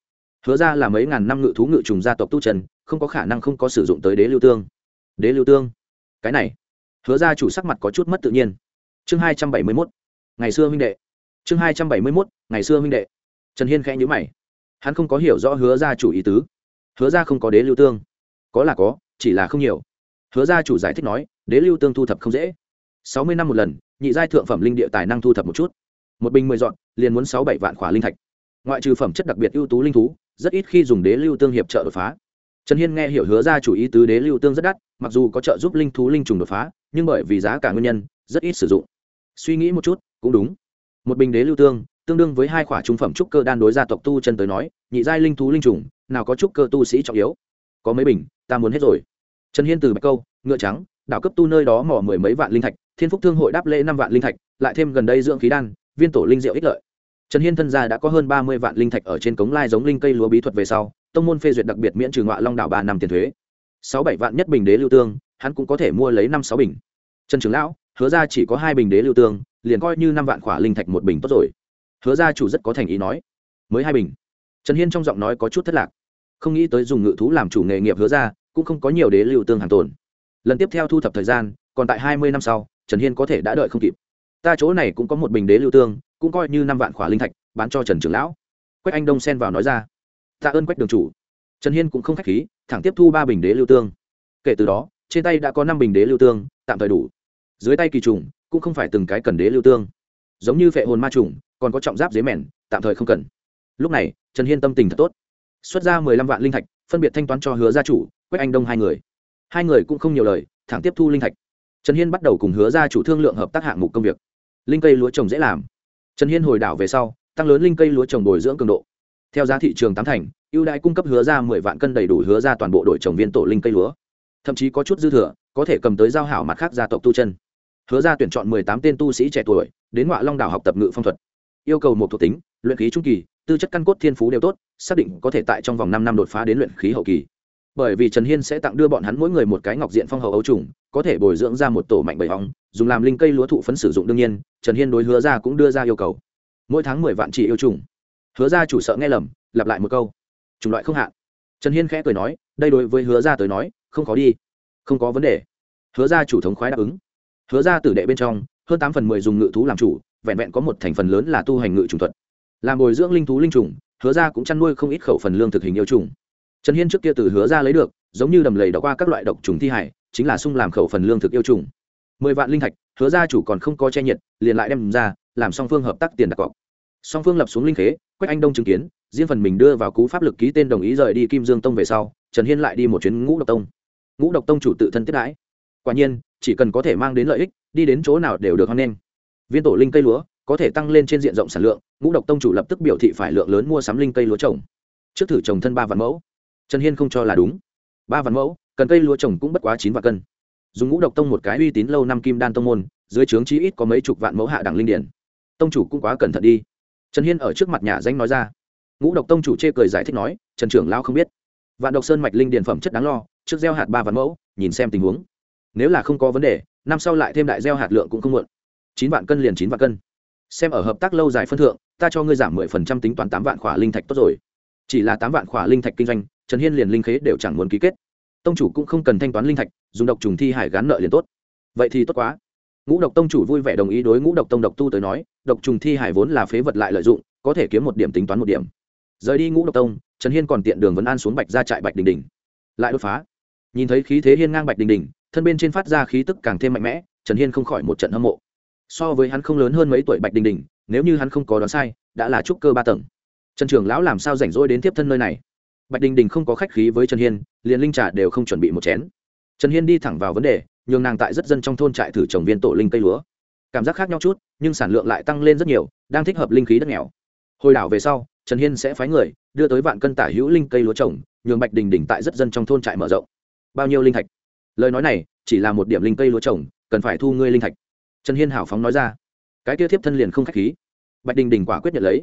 Hứa ra là mấy ngàn năm ngự thú ngự trùng gia tộc tu trần, không có khả năng không có sử dụng tới đế lưu tương. Đế lưu tương. Cái này. Hứa ra chủ sắc mặt có chút mất tự nhiên. Chương hai trăm bảy mươi mốt. Ngày xưa huynh đệ. Chương hai trăm bảy mươi mốt. Ngày xưa huynh đệ. Trần hiên khẽ nhữ mày. Hắn không có hiểu rõ hứa ra chủ ý tứ. Hứa ra không có đế lưu tương có là có, chỉ là không nhiều. Hứa gia chủ giải thích nói, đế lưu tương thu thập không dễ. Sáu mươi năm một lần, nhị giai thượng phẩm linh địa tài năng thu thập một chút. Một bình mười dọn, liền muốn sáu bảy vạn khỏa linh thạch. Ngoại trừ phẩm chất đặc biệt ưu tú linh thú, rất ít khi dùng đế lưu tương hiệp trợ đột phá. Trần hiên nghe hiểu hứa ra chủ ý tứ đế lưu tương rất đắt, mặc dù có trợ giúp linh thú linh trùng đột phá, nhưng bởi vì giá cả nguyên nhân, rất ít sử dụng. Suy nghĩ một chút, cũng đúng. Một bình đế lưu tương tương đương với hai khỏa trung phẩm trúc cơ đan đối gia tộc tu chân tới nói, nhị giai linh thú linh trùng, nào có trúc cơ tu sĩ trọng yếu. Có mấy bình ta muốn hết rồi. Trần hiên từ bạch câu, ngựa trắng, đảo cấp tu nơi đó mỏ mười mấy vạn linh thạch, thiên phúc thương hội đáp lễ năm vạn linh thạch, lại thêm gần đây dưỡng khí đan, viên tổ linh diệu ích lợi. Trần hiên thân gia đã có hơn ba mươi vạn linh thạch ở trên cống lai giống linh cây lúa bí thuật về sau, tông môn phê duyệt đặc biệt miễn trừ ngọa long đảo ba năm tiền thuế. Sáu bảy vạn nhất bình đế lưu tương, hắn cũng có thể mua lấy năm sáu bình. Trần trưởng lão, hứa ra chỉ có hai bình đế lưu tương, liền coi như năm vạn khỏa linh thạch một bình tốt rồi. Hứa ra chủ rất có thành ý nói. Mới hai bình. Trần hiên trong giọng nói có chút thất lạc. Không nghĩ tới dùng ngự thú làm chủ nghề nghiệp hứa ra cũng không có nhiều đế lưu tương hàng tồn. Lần tiếp theo thu thập thời gian, còn tại hai mươi năm sau, trần hiên có thể đã đợi không kịp. Ta chỗ này cũng có một bình đế lưu tương, cũng coi như năm vạn khỏa linh thạch, bán cho trần trưởng lão. Quách anh đông xen vào nói ra. Tạ ơn quách đường chủ. Trần hiên cũng không k h á c h khí, thẳng tiếp thu ba bình đế lưu tương. Kể từ đó, trên tay đã có năm bình đế lưu tương, tạm thời đủ. Dưới tay kỳ trùng, cũng không phải từng cái cần đế lưu tương. Giống như phệ hồn ma trùng, còn có trọng giáp dế mèn, tạm thời không cần. Lúc này, trần hiên tâm tình thật tốt. Xuất ra mười lăm vạn linh thạch, phân biệt thanh toán cho hứa gia chủ quách anh đông hai người. Hai người cũng không nhiều lời, thẳng tiếp thu linh thạch. Trần hiên bắt đầu cùng hứa gia chủ thương lượng hợp tác hạng mục công việc. Linh cây lúa trồng dễ làm. Trần hiên hồi đảo về sau, tăng lớn linh cây lúa trồng bồi dưỡng cường độ. Theo giá thị trường tám thành, ưu đãi cung cấp hứa ra mười vạn cân đầy đủ hứa ra toàn bộ đội trồng viên tổ linh cây lúa. Thậm chí có chút dư thừa, có thể cầm tới giao hảo mặt khác gia tộc tu chân. Hứa ra tuyển chọn mười tám tên tu sĩ trẻ tuổi, đến ngoại long đảo học tập ngự phong thuật. Yêu cầu một thuộc tính, luyện khí trung kỳ, tư chất căn cốt thiên phú đều tốt, xác định có thể tại trong vòng năm năm đột phá đến luyện khí hậu kỳ bởi vì trần hiên sẽ tặng đưa bọn hắn mỗi người một cái ngọc diện phong hậu ấu trùng, có thể bồi dưỡng ra một tổ mạnh bầy hóng, dùng làm linh cây lúa thụ phấn sử dụng đương nhiên, trần hiên đối hứa ra cũng đưa ra yêu cầu. Mỗi tháng mười vạn chỉ yêu trùng. Hứa ra chủ sợ nghe lầm, lặp lại một câu. Chủng loại không hạn. Trần hiên khẽ cười nói, đây đối với hứa ra tới nói, không khó đi. Không có vấn đề. Hứa ra chủ thống khoái đáp ứng. Hứa ra tử đệ bên trong, hơn tám phần mười dùng ngự thú làm chủ, vẹn vẹn có một thành phần lớn là tu hành ngự trùng thuật. Làm bồi dưỡng linh thú linh trùng, hứa ra cũng chăn nuôi không ít khẩu phần lương thực hình yêu trùng trần hiên trước kia từ hứa ra lấy được, giống như đầm lầy đọc qua các loại độc trùng thi hải, chính là sung làm khẩu phần lương thực yêu trùng. Mười vạn linh thạch, hứa ra chủ còn không có che nhiệt, liền lại đem ra, làm song phương hợp tác tiền đặt cọc. Song phương lập xuống linh khế, quách anh đông chứng kiến, riêng phần mình đưa vào cú pháp lực ký tên đồng ý rời đi kim dương tông về sau, trần hiên lại đi một chuyến ngũ độc tông. Ngũ độc tông chủ tự thân tiết đãi. Quả nhiên, chỉ cần có thể mang đến lợi ích, đi đến chỗ nào đều được hoan nghênh. Viên tổ linh cây lúa, có thể tăng lên trên diện rộng sản lượng, ngũ độc tông chủ lập tức biểu thị phải lượng lớn mua sắm linh cây lúa trồng. Trước thử trồng thân ba vạn mẫu trần hiên không cho là đúng. Ba vạn mẫu, cần cây lúa trồng cũng bất quá chín vạn cân. Dùng ngũ độc tông một cái uy tín lâu năm kim đan tông môn, dưới trướng chí ít có mấy chục vạn mẫu hạ đẳng linh điển. Tông chủ cũng quá cẩn thận đi. Trần hiên ở trước mặt nhà danh nói ra. Ngũ độc tông chủ chê cười giải thích nói, trần trưởng lao không biết. Vạn độc sơn mạch linh điển phẩm chất đáng lo, trước gieo hạt ba vạn mẫu, nhìn xem tình huống. Nếu là không có vấn đề, năm sau lại thêm đại gieo hạt lượng cũng không muộn. Chín vạn cân liền chín vạn cân. Xem ở hợp tác lâu dài phân thượng, ta cho ngươi giảm mười phần trăm tính toán tám vạn khỏa linh thạch tốt rồi. Chỉ là tám vạn khỏa linh thạch kinh doanh trần hiên liền linh khế đều chẳng muốn ký kết. Tông chủ cũng không cần thanh toán linh thạch, dùng độc trùng thi hải gán nợ liền tốt. Vậy thì tốt quá. Ngũ độc tông chủ vui vẻ đồng ý đối ngũ độc tông độc tu tới nói, độc trùng thi hải vốn là phế vật lại lợi dụng, có thể kiếm một điểm tính toán một điểm. Rời đi ngũ độc tông, trần hiên còn tiện đường vấn an xuống bạch ra trại bạch đình đình. Lại đột phá. Nhìn thấy khí thế hiên ngang bạch đình đình, thân bên trên phát ra khí tức càng thêm mạnh mẽ, trần hiên không khỏi một trận hâm mộ. So với hắn không lớn hơn mấy tuổi bạch đình đình, nếu như hắn không có đoán sai, đã là trúc cơ ba tầng. Trần trường lão làm sao rảnh rỗi đến tiếp thân nơi này? Bạch đình đình không có khách khí với trần hiên, liền linh trà đều không chuẩn bị một chén. Trần hiên đi thẳng vào vấn đề, nhường nàng tại rất dân trong thôn trại thử trồng viên tổ linh cây lúa. Cảm giác khác nhau chút, nhưng sản lượng lại tăng lên rất nhiều, đang thích hợp linh khí đất nghèo. Hồi đảo về sau, trần hiên sẽ phái người đưa tới vạn cân tả hữu linh cây lúa trồng, nhường bạch đình đình tại rất dân trong thôn trại mở rộng. Bao nhiêu linh thạch? Lời nói này, chỉ là một điểm linh cây lúa trồng, cần phải thu ngươi linh thạch. Trần hiên hảo phóng nói ra. Cái kia thiếp thân liền không k h á c h khí. Bạch đình đình quả quyết nhận lấy.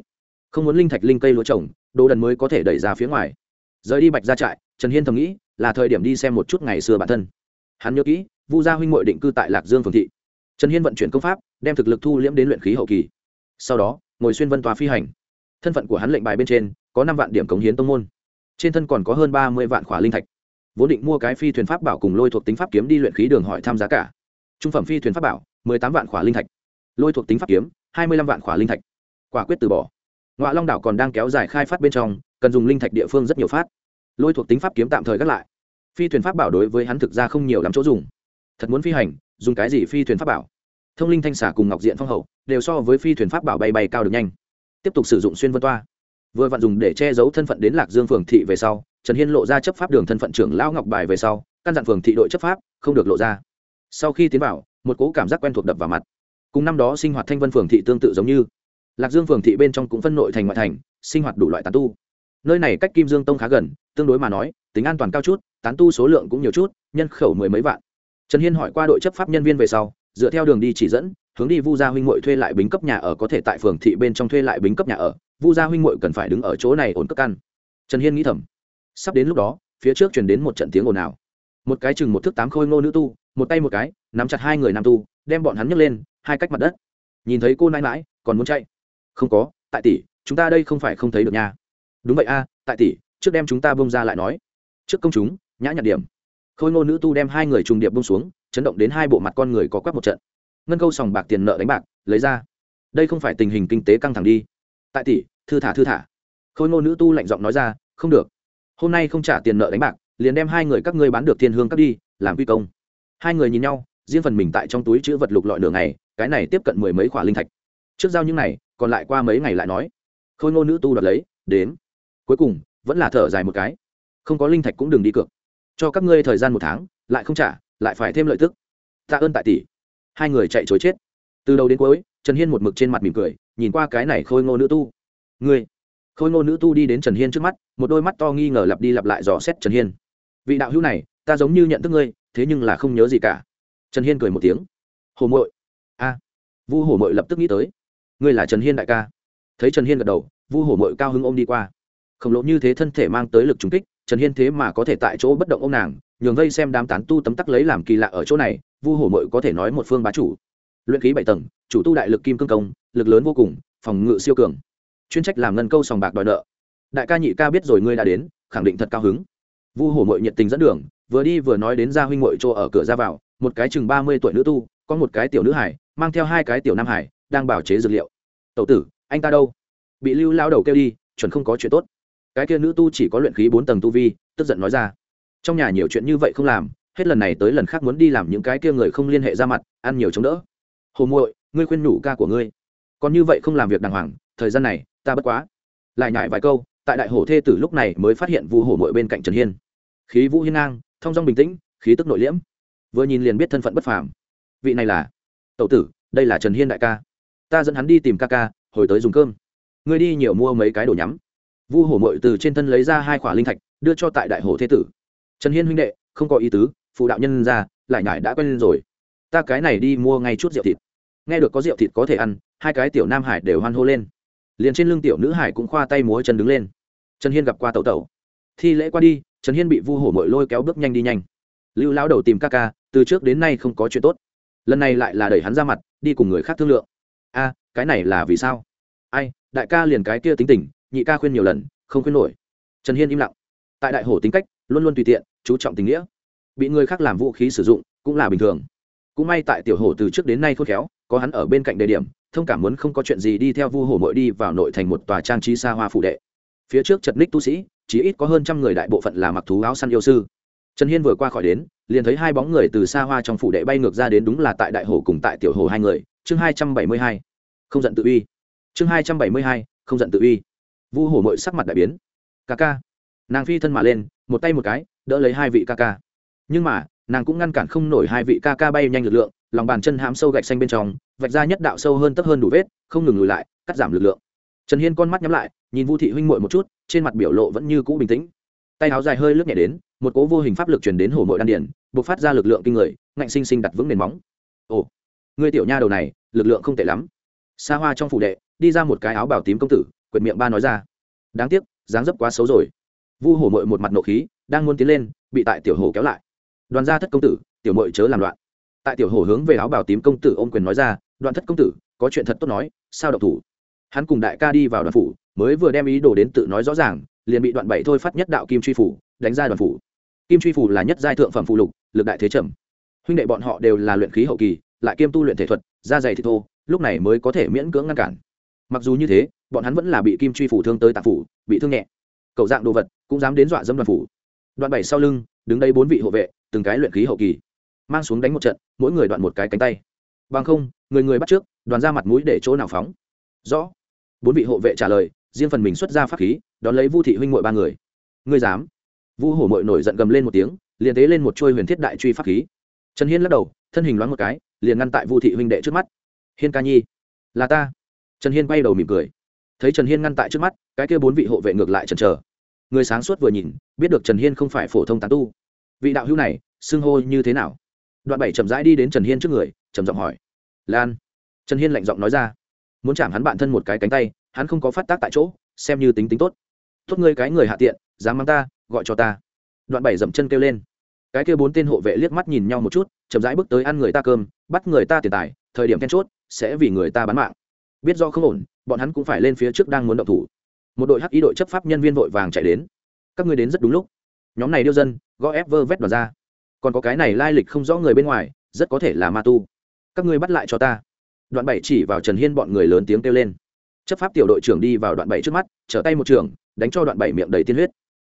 Không muốn linh thạch linh cây lúa trồng, đồ đần mới có thể đẩy ra phía ngoài rời đi bạch ra trại, trần hiên thầm nghĩ, là thời điểm đi xem một chút ngày xưa bản thân. Hắn nhớ kỹ, vu gia huynh m định cư tại lạc dương phường thị. Trần hiên vận chuyển công pháp, đem thực lực thu liễm đến luyện khí hậu kỳ. Sau đó, ngồi xuyên vân tòa phi hành. Thân phận của hắn lệnh bài bên trên, có năm vạn điểm cống hiến tông môn. Trên thân còn có hơn ba mươi vạn khỏa linh thạch. Vốn định mua cái phi thuyền pháp bảo cùng lôi thuộc tính pháp kiếm đi luyện khí đường hỏi tham giá cả. Trung phẩm phi thuyền pháp bảo, mười tám vạn khỏa linh thạch. Lôi thuộc tính pháp kiếm, hai mươi lăm vạn khỏa linh thạch. Quả quyết từ bỏ. Ngoại long đảo còn đang kéo dài khai phát bên trong cần dùng linh thạch địa phương rất nhiều phát. Lôi thuộc tính pháp kiếm tạm thời gác lại. Phi thuyền pháp bảo đối với hắn thực ra không nhiều lắm chỗ dùng. Thật muốn phi hành, dùng cái gì phi thuyền pháp bảo? Thông linh thanh xả cùng ngọc diện phong hậu, đều so với phi thuyền pháp bảo bay bay cao được nhanh. Tiếp tục sử dụng xuyên vân toa. Vừa vặn dùng để che giấu thân phận đến lạc dương phường thị về sau, trần hiên lộ ra chấp pháp đường thân phận trưởng lão ngọc bài về sau, căn dặn phường thị đội chấp pháp, không được lộ ra. Sau khi tiến vào, một cố cảm giác quen thuộc đập vào mặt. Cùng năm đó sinh hoạt thanh vân phường thị tương tự giống như. Lạc dương phường thị bên trong cũng phân nội thành ngoại thành, sinh hoạt đủ loại tàn tu nơi này cách kim dương tông khá gần, tương đối mà nói, tính an toàn cao chút, tán tu số lượng cũng nhiều chút, nhân khẩu mười mấy vạn. Trần hiên hỏi qua đội chấp pháp nhân viên về sau, dựa theo đường đi chỉ dẫn, hướng đi vu gia huynh hội thuê lại bính cấp nhà ở có thể tại phường thị bên trong thuê lại bính cấp nhà ở, vu gia huynh hội cần phải đứng ở chỗ này ổn cất căn. Trần hiên nghĩ thầm, sắp đến lúc đó, phía trước chuyển đến một trận tiếng ồn ào. Một cái chừng một thước tám khôi ngô nữ tu, một tay một cái, nắm chặt hai người nam tu, đem bọn hắn nhấc lên, hai cách mặt đất. Nhìn thấy cô nãi mãi còn muốn chạy. Không có, tại tỷ, chúng ta đây không phải không thấy được nha đúng vậy a, tại tỷ, trước đem chúng ta bông ra lại nói. Trước công chúng, nhã nhặt điểm. Khôi ngô nữ tu đem hai người trùng điệp bông xuống, chấn động đến hai bộ mặt con người có quắc một trận. Ngân câu sòng bạc tiền nợ đánh bạc, lấy ra. Đây không phải tình hình kinh tế căng thẳng đi. Tại tỷ, thư thả thư thả. Khôi ngô nữ tu lạnh giọng nói ra, không được. Hôm nay không trả tiền nợ đánh bạc, liền đem hai người các ngươi bán được thiên hương cắt đi, làm quy công. Hai người nhìn nhau, riêng phần mình tại trong túi chữ vật lục lọi nửa ngày, cái này tiếp cận mười mấy khoả linh thạch. Trước giao những này, còn lại qua mấy ngày lại nói. Khôi ngô nữ tu đoạt lấy, đến cuối cùng, vẫn là thở dài một cái. Không có linh thạch cũng đừng đi cược. Cho các ngươi thời gian một tháng, lại không trả, lại phải thêm lợi tức. Tạ ơn tại tỷ. Hai người chạy chối chết. Từ đầu đến cuối, trần hiên một mực trên mặt mỉm cười, nhìn qua cái này khôi ngô nữ tu. Ngươi, khôi ngô nữ tu đi đến trần hiên trước mắt, một đôi mắt to nghi ngờ lặp đi lặp lại dò xét trần hiên. Vị đạo hữu này, ta giống như nhận thức ngươi, thế nhưng là không nhớ gì cả. Trần hiên cười một tiếng. Hồ mội a. Vu hồ mội lập tức nghĩ tới. Ngươi là trần hiên đại ca. Thấy trần hiên gật đầu, vu hồ mội cao hưng ôm đi qua khổng lồ như thế thân thể mang tới lực trùng kích, trần hiên thế mà có thể tại chỗ bất động ông nàng, nhường vây xem đám tán tu tấm tắc lấy làm kỳ lạ ở chỗ này, vu hổ mội có thể nói một phương bá chủ. Luyện khí bảy tầng, chủ tu đại lực kim cương công, lực lớn vô cùng, phòng ngự siêu cường. Chuyên trách làm ngân câu sòng bạc đòi nợ. Đại ca nhị ca biết rồi ngươi đã đến, khẳng định thật cao hứng. Vu hổ mội nhiệt tình dẫn đường, vừa đi vừa nói đến gia huynh mội chỗ ở cửa ra vào, một cái chừng ba mươi tuổi nữ tu, có một cái tiểu nữ hải, mang theo hai cái tiểu nam hải, đang bảo chế dược liệu. Tậu tử, anh ta đâu? Bị lưu lao đầu kêu đi, chuẩn không có chuyện tốt cái kia nữ tu chỉ có luyện khí bốn tầng tu vi, tức giận nói ra. Trong nhà nhiều chuyện như vậy không làm, hết lần này tới lần khác muốn đi làm những cái kia người không liên hệ ra mặt, ăn nhiều chống đỡ. Hồ muội, ngươi khuyên nhủ ca của ngươi. Còn như vậy không làm việc đàng hoàng, thời gian này, ta bất quá. Lại nhại vài câu, tại đại hổ thê tử lúc này mới phát hiện vu hổ muội bên cạnh trần hiên. Khí vũ hiên ngang thong dong bình tĩnh, khí tức nội liễm. Vừa nhìn liền biết thân phận bất phàm. Vị này là tậu tử, đây là trần hiên đại ca. Ta dẫn hắn đi tìm ca ca, hồi tới dùng cơm. Ngươi đi nhiều mua mấy cái đồ nhắm vu hổ mội từ trên thân lấy ra hai khỏa linh thạch, đưa cho tại đại hổ thế tử. Trần hiên huynh đệ, không có ý tứ, phụ đạo nhân ra, lại nhải đã quen lên rồi. Ta cái này đi mua ngay chút rượu thịt. Nghe được có rượu thịt có thể ăn, hai cái tiểu nam hải đều hoan hô lên. Liền trên lưng tiểu nữ hải cũng khoa tay múa chân đứng lên. Trần hiên gặp qua tẩu tẩu. Thi lễ qua đi, trần hiên bị vu hổ mội lôi kéo bước nhanh đi nhanh. Lưu lão đầu tìm ca ca, từ trước đến nay không có chuyện tốt. Lần này lại là đẩy hắn ra mặt, đi cùng người khác thương lượng. A, cái này là vì sao? Ai, đại ca liền cái kia tính tình nhị ca khuyên nhiều lần, không khuyên nổi. Trần hiên im lặng. Tại đại hổ tính cách, luôn luôn tùy tiện, chú trọng tình nghĩa. Bị người khác làm vũ khí sử dụng, cũng là bình thường. Cũng may tại tiểu hổ từ trước đến nay khôn khéo, có hắn ở bên cạnh đề điểm, thông cảm muốn không có chuyện gì đi theo vu hổ mội đi vào nội thành một tòa trang trí xa hoa phụ đệ. Phía trước chật ních tu sĩ, chỉ ít có hơn trăm người đại bộ phận là mặc thú áo săn yêu sư. Trần hiên vừa qua khỏi đến, liền thấy hai bóng người từ xa hoa trong phủ đệ bay ngược ra đến đúng là tại đại hồ cùng tại tiểu hồ hai người. Chương hai trăm bảy mươi hai. Không giận tự uy. Chương hai trăm bảy mươi hai. Không giận tự uy vu hổ mội sắc mặt đại biến. Ca ca. Nàng phi thân mà lên, một tay một cái, đỡ lấy hai vị ca ca. Nhưng mà, nàng cũng ngăn cản không nổi hai vị ca ca bay nhanh lực lượng, lòng bàn chân hám sâu gạch xanh bên trong, vạch ra nhất đạo sâu hơn tấp hơn đủ vết, không ngừng lùi lại, cắt giảm lực lượng. Trần hiên con mắt nhắm lại, nhìn vu thị huynh mội một chút, trên mặt biểu lộ vẫn như cũ bình tĩnh. Tay áo dài hơi lướt nhẹ đến, một cố vô hình pháp lực truyền đến Hổ mội đan điển b ộ c phát ra lực lượng kinh người, ngạnh sinh sinh đặt vững nền móng. Ồ người tiểu nha đầu này, lực lượng không tệ lắm. Xa hoa trong phủ đệ, đi ra một cái áo bảo tím công tử quyệt miệng ba nói ra. Đáng tiếc, dáng dấp quá xấu rồi. Vu hổ mội một mặt nộ khí, đang muốn tiến lên, bị tại tiểu Hổ kéo lại. Đoàn gia thất công tử, tiểu mội chớ làm loạn. Tại tiểu Hổ hướng về áo bào tím công tử ôm quyền nói ra, đoàn thất công tử, có chuyện thật tốt nói, sao độc thủ? Hắn cùng đại ca đi vào đoàn phủ, mới vừa đem ý đồ đến tự nói rõ ràng, liền bị đoạn bảy thôi phát nhất đạo kim truy phủ, đánh ra đoàn phủ. Kim truy phủ là nhất giai thượng phẩm phụ lục, lực đại thế trầm. Huynh đệ bọn họ đều là luyện khí hậu kỳ, lại kiêm tu luyện thể thuật, da dày thì thô, lúc này mới có thể miễn cưỡng ngăn cản. Mặc dù như thế bọn hắn vẫn là bị kim truy phủ thương tới tạp phủ, bị thương nhẹ. Cậu dạng đồ vật cũng dám đến dọa dâm đoàn phủ. Đoạn bảy sau lưng, đứng đây bốn vị hộ vệ, từng cái luyện khí hậu kỳ. Mang xuống đánh một trận, mỗi người đoạn một cái cánh tay. Bằng không, người người bắt trước, đoàn ra mặt mũi để chỗ nào phóng. Rõ. Bốn vị hộ vệ trả lời, riêng phần mình xuất ra pháp khí, đón lấy vu thị huynh mội ba người. Ngươi dám? Vu hổ mội nổi giận gầm lên một tiếng, liền tế lên một trôi huyền thiết đại truy pháp khí. Trần hiên lắc đầu, thân hình loáng một cái, liền ngăn tại vu thị huynh đệ trước mắt. Hiên ca nhi, là ta. Trần hiên quay đầu mỉm cười thấy trần hiên ngăn tại trước mắt cái kia bốn vị hộ vệ ngược lại trần trờ người sáng suốt vừa nhìn biết được trần hiên không phải phổ thông tán tu vị đạo hữu này xưng hô như thế nào đoạn bảy chậm rãi đi đến trần hiên trước người trầm giọng hỏi lan trần hiên lạnh giọng nói ra muốn chạm hắn bạn thân một cái cánh tay hắn không có phát tác tại chỗ xem như tính tính tốt tốt ngươi cái người hạ tiện dám mang ta gọi cho ta đoạn bảy dậm chân kêu lên cái kia bốn tên hộ vệ liếc mắt nhìn nhau một chút chậm rãi bước tới ăn người ta cơm bắt người ta tiền tài thời điểm then chốt sẽ vì người ta bán mạng biết do không ổn bọn hắn cũng phải lên phía trước đang muốn động thủ. Một đội hắc ý đội chấp pháp nhân viên vội vàng chạy đến. Các ngươi đến rất đúng lúc. Nhóm này điêu dân, gõ ép vơ vét đoàn ra. Còn có cái này lai lịch không rõ người bên ngoài, rất có thể là ma tu. Các ngươi bắt lại cho ta. Đoạn bảy chỉ vào trần hiên bọn người lớn tiếng kêu lên. Chấp pháp tiểu đội trưởng đi vào đoạn bảy trước mắt, trở tay một trường, đánh cho đoạn bảy miệng đầy tiên huyết.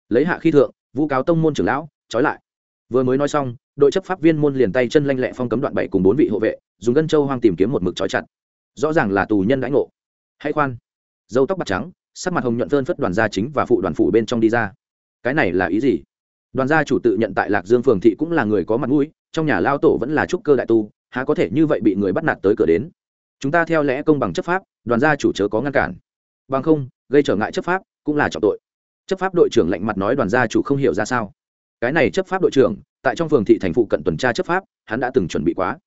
Lấy hạ khi thượng, vu cáo tông môn trưởng lão, trói lại. Vừa mới nói xong, đội chấp pháp viên môn liền tay chân lanh lẹ phong cấm đoạn bảy cùng bốn vị hộ vệ, dùng gân châu hoang tìm kiếm một mực trói chặt. Rõ ràng là tù nhân đãi ngộ hãy khoan. Dâu tóc bạc trắng, sắc mặt hồng nhuận phơn phất đoàn gia chính và phụ đoàn phụ bên trong đi ra. Cái này là ý gì? Đoàn gia chủ tự nhận tại lạc dương phường thị cũng là người có mặt mũi, trong nhà lao tổ vẫn là trúc cơ đại tu, há có thể như vậy bị người bắt nạt tới cửa đến? Chúng ta theo lẽ công bằng chấp pháp, đoàn gia chủ chớ có ngăn cản. Bằng không, gây trở ngại chấp pháp cũng là trọng tội. Chấp pháp đội trưởng lạnh mặt nói đoàn gia chủ không hiểu ra sao. Cái này chấp pháp đội trưởng, tại trong phường thị thành phụ cận tuần tra chấp pháp, hắn đã từng chuẩn bị quá.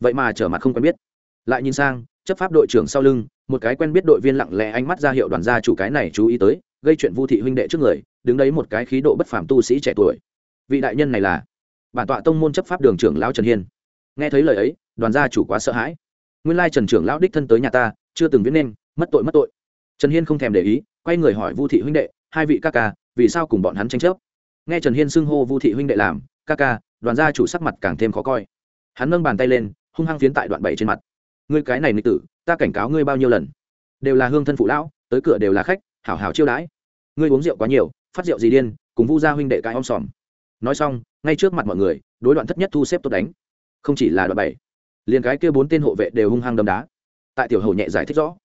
Vậy mà trở mặt không quen biết. Lại nhìn sang chấp pháp đội trưởng sau lưng, một cái quen biết đội viên lặng lẽ ánh mắt ra hiệu đoàn gia chủ cái này chú ý tới, gây chuyện vu thị huynh đệ trước người, đứng đấy một cái khí độ bất phàm tu sĩ trẻ tuổi. Vị đại nhân này là bản tọa tông môn chấp pháp đường trưởng lão trần hiên. Nghe thấy lời ấy, đoàn gia chủ quá sợ hãi. Nguyên lai trần trưởng lão đích thân tới nhà ta, chưa từng viết nên, mất tội mất tội. Trần hiên không thèm để ý, quay người hỏi vu thị huynh đệ, hai vị ca ca, vì sao cùng bọn hắn tranh chấp? Nghe trần hiên xưng hô vu thị huynh đệ làm, ca ca, đoàn gia chủ sắc mặt càng thêm khó coi. Hắn nâng bàn tay lên, hung hăng phiến tại đoạn bảy trên mặt ngươi cái này nghịch tử, ta cảnh cáo ngươi bao nhiêu lần? Đều là hương thân phụ lão, tới cửa đều là khách, hảo hảo chiêu đãi. Ngươi uống rượu quá nhiều, phát rượu gì điên, cùng vu gia huynh đệ cái om sòm. Nói xong, ngay trước mặt mọi người, đối đoạn thất nhất thu xếp tốt đánh. Không chỉ là đoạn bảy, liền cái kia bốn tên hộ vệ đều hung hăng đấm đá. Tại tiểu hầu nhẹ giải thích rõ.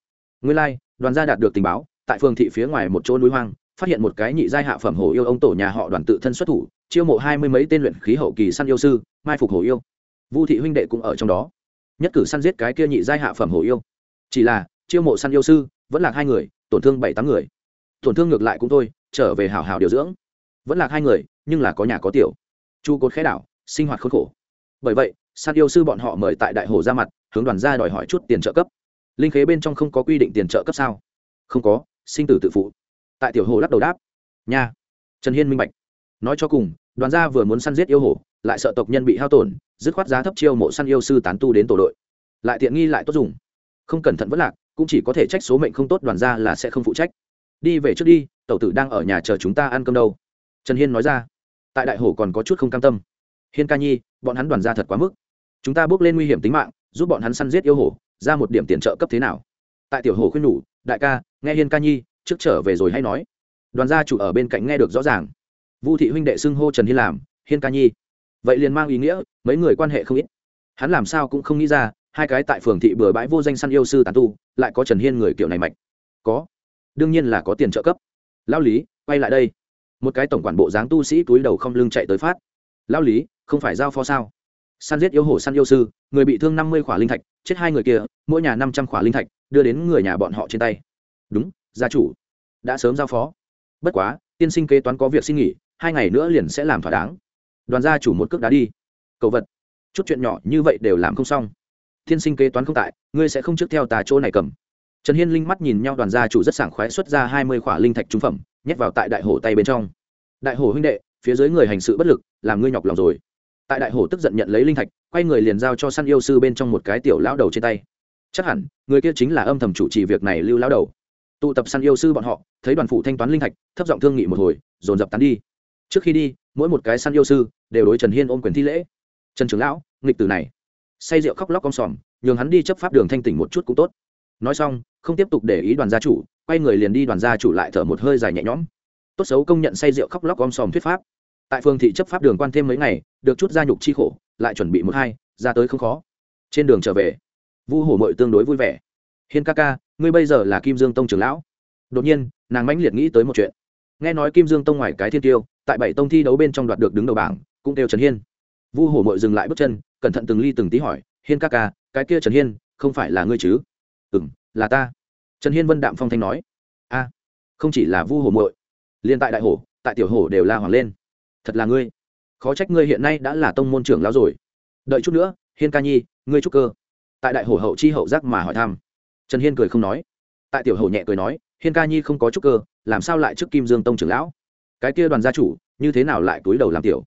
Nguyên lai, đoàn gia đạt được tình báo, tại phường thị phía ngoài một chỗ núi hoang, phát hiện một cái nhị giai hạ phẩm hổ yêu ông tổ nhà họ đoàn tự thân xuất thủ, chiêu mộ hai mươi mấy tên luyện khí hậu kỳ săn yêu sư, mai phục hổ yêu. Vu thị huynh đệ cũng ở trong đó nhất cử săn giết cái kia nhị giai hạ phẩm hổ yêu. Chỉ là, chiêu mộ săn yêu sư vẫn là hai người, tổn thương bảy tám người. Tổn thương ngược lại cũng thôi, trở về hảo hảo điều dưỡng. Vẫn là hai người, nhưng là có nhà có tiểu. Chu cột khẽ đảo, sinh hoạt khốn khổ. Bởi vậy, săn yêu sư bọn họ mời tại đại hồ ra mặt, hướng đoàn gia đòi hỏi chút tiền trợ cấp. Linh khế bên trong không có quy định tiền trợ cấp sao? Không có, sinh tử tự phụ. Tại tiểu hồ lắc đầu đáp. Nha. Trần hiên minh bạch. Nói cho cùng, đoàn gia vừa muốn săn giết yêu hồ lại sợ tộc nhân bị hao tổn, dứt khoát giá thấp chiêu mộ săn yêu sư tán tu đến tổ đội. Lại tiện nghi lại tốt dùng. Không cẩn thận vất lạc, cũng chỉ có thể trách số mệnh không tốt đoàn gia là sẽ không phụ trách. Đi về trước đi, tẩu tử đang ở nhà chờ chúng ta ăn cơm đâu. Trần hiên nói ra. Tại đại hồ còn có chút không cam tâm. Hiên ca nhi, bọn hắn đoàn gia thật quá mức. Chúng ta bước lên nguy hiểm tính mạng, giúp bọn hắn săn giết yêu hổ, ra một điểm tiền trợ cấp thế nào? Tại tiểu hồ khuyên nhủ, đại ca, nghe hiên ca nhi, trước trở về rồi hay nói. Đoàn gia chủ ở bên cạnh nghe được rõ ràng. Vu thị huynh đệ xưng hô trần hiên làm, hiên ca nhi vậy liền mang ý nghĩa, mấy người quan hệ không ít. Hắn làm sao cũng không nghĩ ra, hai cái tại phường thị bừa bãi vô danh săn yêu sư tàn tu, lại có trần hiên người kiểu này mạnh có. Đương nhiên là có tiền trợ cấp. Lao lý, quay lại đây. Một cái tổng quản bộ dáng tu sĩ túi đầu không lưng chạy tới phát. Lao lý, không phải giao phó sao? Săn giết yêu hổ săn yêu sư, người bị thương năm mươi khỏa linh thạch, chết hai người kia, mỗi nhà năm trăm khỏa linh thạch, đưa đến người nhà bọn họ trên tay. Đúng, gia chủ. Đã sớm giao phó. Bất quá, tiên sinh kế toán có việc xin nghỉ, hai ngày nữa liền sẽ làm thỏa đáng đoàn gia chủ một cước đá đi. Cầu vật, chút chuyện nhỏ như vậy đều làm không xong. Thiên sinh kế toán không tại, ngươi sẽ không trước theo tà chỗ này cầm. Trần hiên linh mắt nhìn nhau, đoàn gia chủ rất sảng khoái xuất ra hai mươi khỏa linh thạch trung phẩm, nhét vào tại đại hồ tay bên trong. Đại hồ huynh đệ, phía dưới người hành sự bất lực, làm ngươi nhọc lòng rồi. Tại đại hồ tức giận nhận lấy linh thạch, quay người liền giao cho săn yêu sư bên trong một cái tiểu lão đầu trên tay. Chắc hẳn, người kia chính là âm thầm chủ trì việc này lưu lão đầu. Tụ tập săn yêu sư bọn họ, thấy đoàn phụ thanh toán linh thạch, thấp giọng thương nghị một hồi, dồn dập tán đi trước khi đi, mỗi một cái săn yêu sư đều đối trần hiên ôm quyền thi lễ. Trần trưởng lão, nghịch tử này. Say rượu khóc lóc con sòm, nhường hắn đi chấp pháp đường thanh tỉnh một chút cũng tốt. Nói xong, không tiếp tục để ý đoàn gia chủ, quay người liền đi đoàn gia chủ lại thở một hơi dài nhẹ nhõm. Tốt xấu công nhận say rượu khóc lóc om sòm thuyết pháp. Tại phương thị chấp pháp đường quan thêm mấy ngày, được chút gia nhục chi khổ, lại chuẩn bị một hai, ra tới không khó. Trên đường trở về, vu hổ mội tương đối vui vẻ. Hiên ca ca, ngươi bây giờ là kim dương tông trưởng lão. Đột nhiên, nàng mãnh liệt nghĩ tới một chuyện. Nghe nói kim dương tông ngoài cái thiên tiêu tại bảy tông thi đấu bên trong đoạt được đứng đầu bảng, cũng kêu trần hiên. Vu hổ mội dừng lại bước chân, cẩn thận từng ly từng tí hỏi, hiên ca ca, cái kia trần hiên, không phải là ngươi chứ? Ừ m là ta. Trần hiên vân đạm phong thanh nói. A, không chỉ là vu hổ mội liên tại đại hổ, tại tiểu hổ đều la hoàng lên. Thật là ngươi. Khó trách ngươi hiện nay đã là tông môn trưởng lão rồi. Đợi chút nữa, hiên ca nhi, ngươi trúc cơ. Tại đại hổ hậu chi hậu giác mà hỏi thăm. Trần hiên cười không nói. Tại tiểu hổ nhẹ cười nói, hiên ca nhi không có trúc cơ, làm sao lại trước kim dương tông trưởng lão? Cái kia đoàn gia chủ, như thế nào lại túi đầu làm tiểu?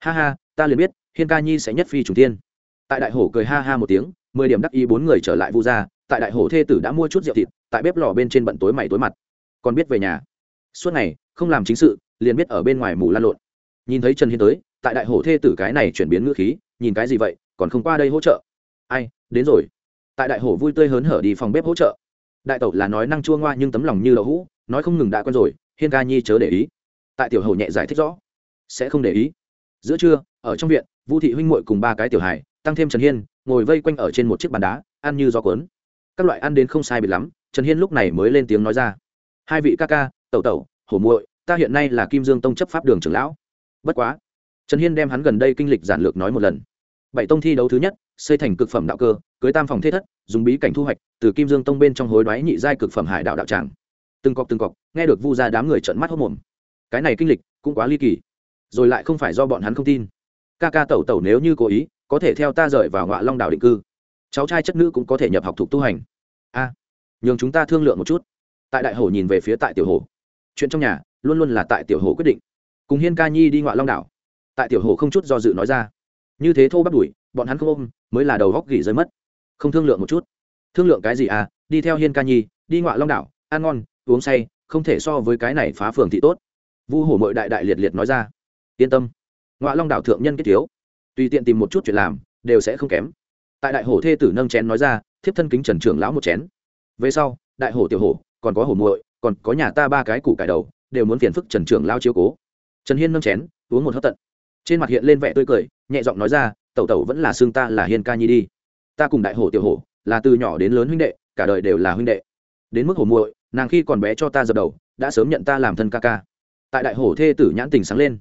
Ha ha, ta liền biết, hiên ca nhi sẽ nhất phi trùng tiên tại đại hổ cười ha ha một tiếng, mười điểm đắc ý bốn người trở lại vu gia, tại đại hổ thê tử đã mua chút rượu thịt, tại bếp lò bên trên bận tối mày tối mặt. Còn biết về nhà. Suốt ngày, không làm chính sự, liền biết ở bên ngoài mù lan lộn. Nhìn thấy trần hiên tới, tại đại hổ thê tử cái này chuyển biến ngữ khí, nhìn cái gì vậy, còn không qua đây hỗ trợ. Ai, đến rồi. Tại đại hổ vui tươi hớn hở đi phòng bếp hỗ trợ. Đại tẩu là nói năng chua ngoa nhưng tấm lòng như đậu hũ, nói không ngừng đã quen rồi, hiên ca nhi chớ để ý tại tiểu hầu nhẹ giải thích rõ. Sẽ không để ý. Giữa trưa, ở trong viện, vu thị huynh muội cùng ba cái tiểu hài, tăng thêm trần hiên, ngồi vây quanh ở trên một chiếc bàn đá, ăn như gió cuốn. Các loại ăn đến không sai biệt lắm, trần hiên lúc này mới lên tiếng nói ra. Hai vị ca ca, tẩu tẩu, hổ muội, ta hiện nay là kim dương tông chấp pháp đường trưởng lão. Bất quá, trần hiên đem hắn gần đây kinh lịch giản lược nói một lần. Bảy tông thi đấu thứ nhất, xây thành cực phẩm đạo cơ, cưới tam phòng thế thất, dùng bí cảnh thu hoạch, từ kim dương tông bên trong hối đoái nhị giai cực phẩm hải đạo đạo tràng. Từng cọc từng cọc, nghe được vu ra đám người trợn mắt hốc mồm cái này kinh lịch cũng quá ly kỳ. Rồi lại không phải do bọn hắn không tin. Ca ca tẩu tẩu nếu như cố ý, có thể theo ta rời vào ngọa long đảo định cư. Cháu trai chất nữ cũng có thể nhập học thuộc tu hành. A, nhường chúng ta thương lượng một chút. Tại đại hồ nhìn về phía tại tiểu hồ chuyện trong nhà luôn luôn là tại tiểu hồ quyết định. Cùng hiên ca nhi đi ngọa long đảo. Tại tiểu hồ không chút do dự nói ra. Như thế thô bắt đuổi, bọn hắn không ôm, mới là đầu góc gỉ rơi mất. Không thương lượng một chút. Thương lượng cái gì à? Đi theo hiên ca nhi, đi ngọa long đảo, ăn ngon, uống say, không thể so với cái này phá phường thị tốt vu hổ mội đại đại liệt liệt nói ra. Yên tâm. Ngoại long đảo thượng nhân kết thiếu. Tùy tiện tìm một chút chuyện làm, đều sẽ không kém. Tại đại hổ thê tử nâng chén nói ra, thiếp thân kính trần trưởng lão một chén. Về sau, đại hổ tiểu hổ, còn có hổ muội, còn có nhà ta ba cái củ cải đầu, đều muốn phiền phức trần trưởng lao chiếu cố. Trần hiên nâng chén, uống một hớp tận. Trên mặt hiện lên vẻ tươi cười, nhẹ giọng nói ra, tẩu tẩu vẫn là xương ta là hiên ca nhi đi. Ta cùng đại hổ tiểu hổ, là từ nhỏ đến lớn huynh đệ, cả đời đều là huynh đệ. Đến mức hổ muội, nàng khi còn bé cho ta dập đầu, đã sớm nhận ta làm thân ca ca tại đại hổ thê tử nhãn tình sáng lên.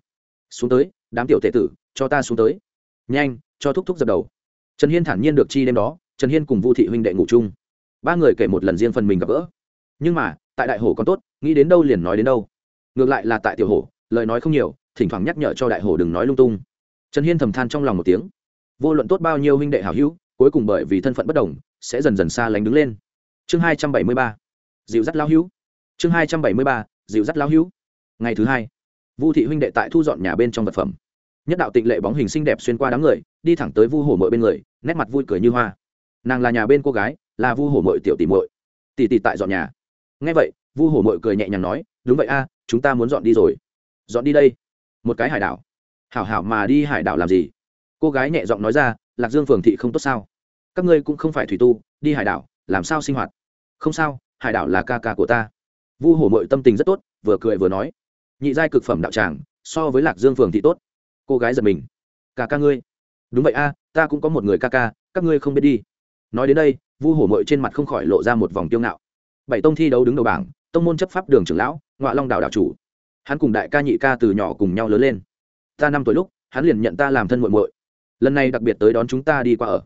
Xuống tới, đám tiểu tệ tử, cho ta xuống tới. Nhanh, cho thúc thúc dập đầu. Trần hiên thản nhiên được chi đêm đó, trần hiên cùng vu thị huynh đệ ngủ chung. Ba người kể một lần riêng phần mình gặp gỡ. Nhưng mà, tại đại hổ còn tốt, nghĩ đến đâu liền nói đến đâu. Ngược lại là tại tiểu hổ, lời nói không nhiều, thỉnh thoảng nhắc nhở cho đại hổ đừng nói lung tung. Trần hiên thầm than trong lòng một tiếng. Vô luận tốt bao nhiêu huynh đệ hảo hữu, cuối cùng bởi vì thân phận bất đồng, sẽ dần dần xa lánh đứng lên. Chương hai trăm bảy mươi ba. Dịu dắt lao hữu. Chương hai trăm bảy mươi ba. Dịu dắt lao hữu ngày thứ hai, vu thị huynh đệ tại thu dọn nhà bên trong vật phẩm. Nhất đạo tịnh lệ bóng hình xinh đẹp xuyên qua đám người, đi thẳng tới vu hổ mội bên người, nét mặt vui cười như hoa. Nàng là nhà bên cô gái, là vu hổ mội tiểu tỷ mội tỷ tỷ tại dọn nhà. Ngay vậy, vu hổ mội cười nhẹ nhàng nói, đúng vậy a, chúng ta muốn dọn đi rồi. Dọn đi đây. Một cái hải đảo. Hảo hảo mà đi hải đảo làm gì? Cô gái nhẹ giọng nói ra, lạc dương phường thị không tốt sao? Các ngươi cũng không phải thủy tu, đi hải đảo, làm sao sinh hoạt? Không sao, hải đảo là ca ca của ta. Vu hổ mội tâm tình rất tốt, vừa cười vừa nói nhị giai cực phẩm đạo tràng, so với lạc dương phường thì tốt. Cô gái giật mình. Ca ca ngươi. Đúng vậy a, ta cũng có một người ca ca, các ngươi không biết đi. Nói đến đây, vu hổ mội trên mặt không khỏi lộ ra một vòng kiêu ngạo. Bảy tông thi đấu đứng đầu bảng, tông môn chấp pháp đường trưởng lão ngoại long đảo đảo chủ. Hắn cùng đại ca nhị ca từ nhỏ cùng nhau lớn lên. Ta năm tuổi lúc, hắn liền nhận ta làm thân muội muội. Lần này đặc biệt tới đón chúng ta đi qua ở.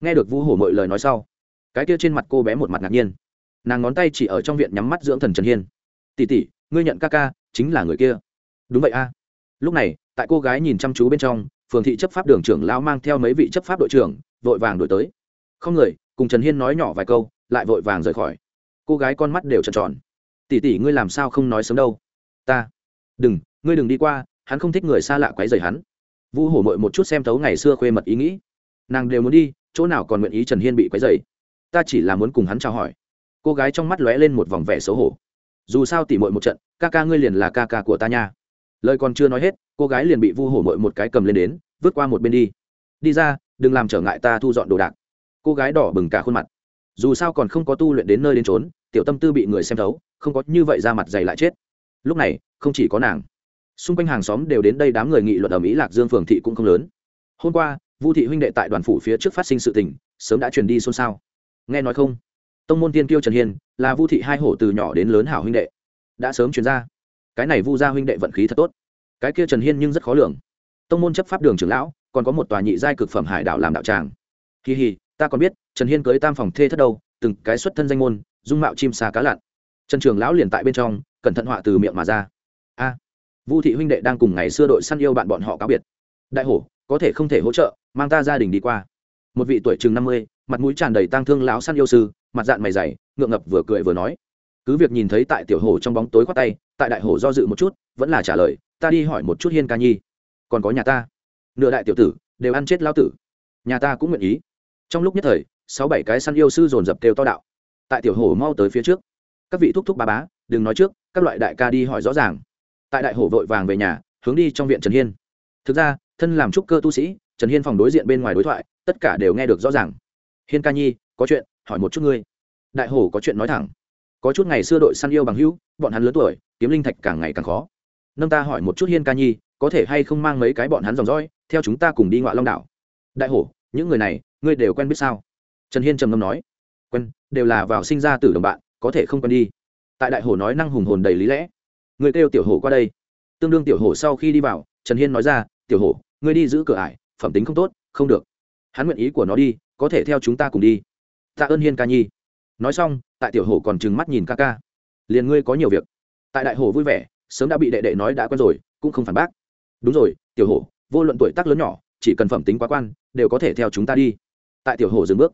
Nghe được vu hổ mội lời nói sau, cái kia trên mặt cô bé một mặt ngạc nhiên. Nàng ngón tay chỉ ở trong viện nhắm mắt dưỡng thần trần hiên. Tỉ tỉ ngươi nhận ca ca chính là người kia. Đúng vậy a. Lúc này, tại cô gái nhìn chăm chú bên trong, phường thị chấp pháp đường trưởng lão mang theo mấy vị chấp pháp đội trưởng, vội vàng đổi tới. Không người, cùng trần hiên nói nhỏ vài câu, lại vội vàng rời khỏi. Cô gái con mắt đều tròn tròn. Tỉ tỉ ngươi làm sao không nói sớm đâu? Ta. Đừng, ngươi đừng đi qua, hắn không thích người xa lạ quấy rầy hắn. Vu hổ mội một chút xem thấu ngày xưa khuê mật ý nghĩ. Nàng đều muốn đi, chỗ nào còn nguyện ý trần hiên bị quấy rầy? Ta chỉ là muốn cùng hắn chào hỏi. Cô gái trong mắt lóe lên một vòng vẻ xấu hổ dù sao tỉ mội một trận, ca ca ngươi liền là ca ca của ta nha. Lời còn chưa nói hết, cô gái liền bị vu hổ mội một cái cầm lên đến, vứt qua một bên đi. Đi ra, đừng làm trở ngại ta thu dọn đồ đạc. Cô gái đỏ bừng cả khuôn mặt. Dù sao còn không có tu luyện đến nơi đến trốn tiểu tâm tư bị người xem thấu, không có như vậy ra mặt dày lại chết. Lúc này, không chỉ có nàng, xung quanh hàng xóm đều đến đây đám người nghị luận ở mỹ lạc dương phường thị cũng không lớn. Hôm qua, vu thị huynh đệ tại đoàn phủ phía trước phát sinh sự tình, sớm đã truyền đi xôn xao. Nghe nói không? Tông môn tiên kiêu trần hiên là vu thị hai hổ từ nhỏ đến lớn hảo huynh đệ đã sớm truyền ra cái này vu gia huynh đệ vận khí thật tốt cái kia trần hiên nhưng rất khó lường tông môn chấp pháp đường trưởng lão còn có một tòa nhị giai cực phẩm hải đảo làm đạo tràng kỳ hì, ta còn biết trần hiên cưới tam phòng thê thất đâu từng cái xuất thân danh môn dung mạo chim xa cá lặn trần trường lão liền tại bên trong cẩn thận họa từ miệng mà ra a à, vu thị huynh đệ đang cùng ngày xưa đội săn yêu bạn bọn họ cáo biệt đại hổ có thể không thể hỗ trợ mang ta gia đình đi qua một vị tuổi chừng năm mươi mặt mũi tràn đầy tang thương lão săn yêu sư mặt dạng mày dày, ngượng ngập vừa cười vừa nói. Cứ việc nhìn thấy tại tiểu hồ trong bóng tối khoác tay, tại đại hồ do dự một chút, vẫn là trả lời, ta đi hỏi một chút hiên ca nhi. Còn có nhà ta. Nửa đại tiểu tử, đều ăn chết lao tử. Nhà ta cũng nguyện ý. Trong lúc nhất thời, sáu bảy cái săn yêu sư dồn dập kêu to đạo. Tại tiểu hồ mau tới phía trước, các vị thúc thúc ba bá, đừng nói trước, các loại đại ca đi hỏi rõ ràng. Tại đại hồ vội vàng về nhà, hướng đi trong viện trần hiên. Thực ra, thân làm trúc cơ tu sĩ, trần hiên phòng đối diện bên ngoài đối thoại, tất cả đều nghe được rõ ràng. Hiên ca nhi, có chuyện hỏi một chút ngươi. Đại hổ có chuyện nói thẳng. Có chút ngày xưa đội săn yêu bằng hữu, bọn hắn lớn tuổi, kiếm linh thạch càng ngày càng khó. Nâng ta hỏi một chút hiên ca nhi, có thể hay không mang mấy cái bọn hắn dòng dõi, theo chúng ta cùng đi ngoại long đảo? Đại hổ, những người này, ngươi đều quen biết sao? Trần hiên trầm ngâm nói. Quen, đều là vào sinh ra từ đồng bạn, có thể không quen đi. Tại đại hổ nói năng hùng hồn đầy lý lẽ. Người kêu tiểu hổ qua đây. Tương đương tiểu hổ sau khi đi vào, trần hiên nói ra, tiểu hổ, ngươi đi giữ cửa ải, phẩm tính không tốt, không được. Hắn nguyện ý của nó đi, có thể theo chúng ta cùng đi tạ ơn hiên ca nhi. Nói xong, tại tiểu hổ còn trừng mắt nhìn ca ca. Liền ngươi có nhiều việc. Tại đại hổ vui vẻ, sớm đã bị đệ đệ nói đã quen rồi, cũng không phản bác. Đúng rồi, tiểu hổ, vô luận tuổi tác lớn nhỏ, chỉ cần phẩm tính quá quan, đều có thể theo chúng ta đi. Tại tiểu hổ dừng bước.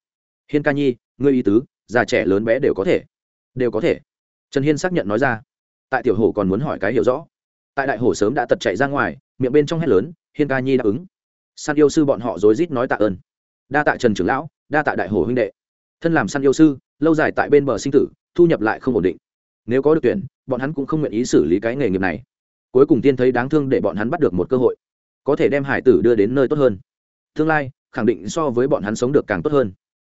Hiên ca nhi, ngươi y tứ, già trẻ lớn bé đều có thể. Đều có thể. Trần hiên xác nhận nói ra. Tại tiểu hổ còn muốn hỏi cái hiểu rõ. Tại đại hổ sớm đã tật chạy ra ngoài, miệng bên trong hét lớn, hiên ca nhi đáp ứng. San yêu sư bọn họ rối rít nói tạ ơn. Đa tạ trần trưởng lão, đa tạ đại hổ huynh đệ thân làm săn yêu sư, lâu dài tại bên bờ sinh tử, thu nhập lại không ổn định. Nếu có được tuyển, bọn hắn cũng không nguyện ý xử lý cái nghề nghiệp này. Cuối cùng tiên thấy đáng thương để bọn hắn bắt được một cơ hội. Có thể đem hải tử đưa đến nơi tốt hơn. Tương lai, khẳng định so với bọn hắn sống được càng tốt hơn.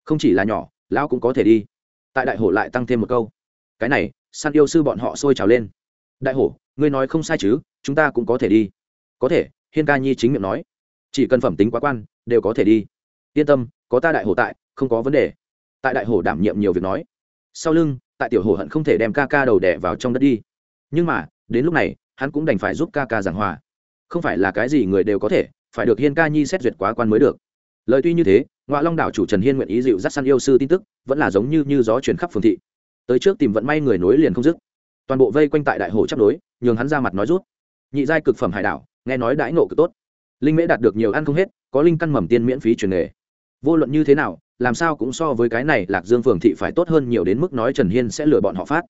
Không chỉ là nhỏ, lão cũng có thể đi. Tại đại hổ lại tăng thêm một câu. Cái này, săn yêu sư bọn họ sôi trào lên. Đại hổ, ngươi nói không sai chứ, chúng ta cũng có thể đi. Có thể, hiên ca nhi chính miệng nói. Chỉ cần phẩm tính quá quan, đều có thể đi. Yên tâm, có ta đại hổ tại, không có vấn đề tại đại hổ đảm nhiệm nhiều việc nói. Sau lưng, tại tiểu hổ hận không thể đem ca ca đầu đẻ vào trong đất đi. Nhưng mà, đến lúc này, hắn cũng đành phải giúp ca ca giảng hòa. Không phải là cái gì người đều có thể, phải được hiên ca nhi xét duyệt quá quan mới được. Lời tuy như thế ngoại long đảo chủ trần hiên nguyện ý dịu dắt săn yêu sư tin tức, vẫn là giống như như gió chuyển khắp phường thị. Tới trước tìm vận may người nối liền không dứt. Toàn bộ vây quanh tại đại hồ chấp đối, nhường hắn ra mặt nói rút. Nhị giai cực phẩm hải đảo, nghe nói đãi nộ cực tốt. Linh mễ đạt được nhiều ăn không hết, có linh căn mầm tiên miễn phí truyền nghề. Vô luận như thế nào làm sao cũng so với cái này lạc dương phường thị phải tốt hơn nhiều đến mức nói trần hiên sẽ lừa bọn họ phát.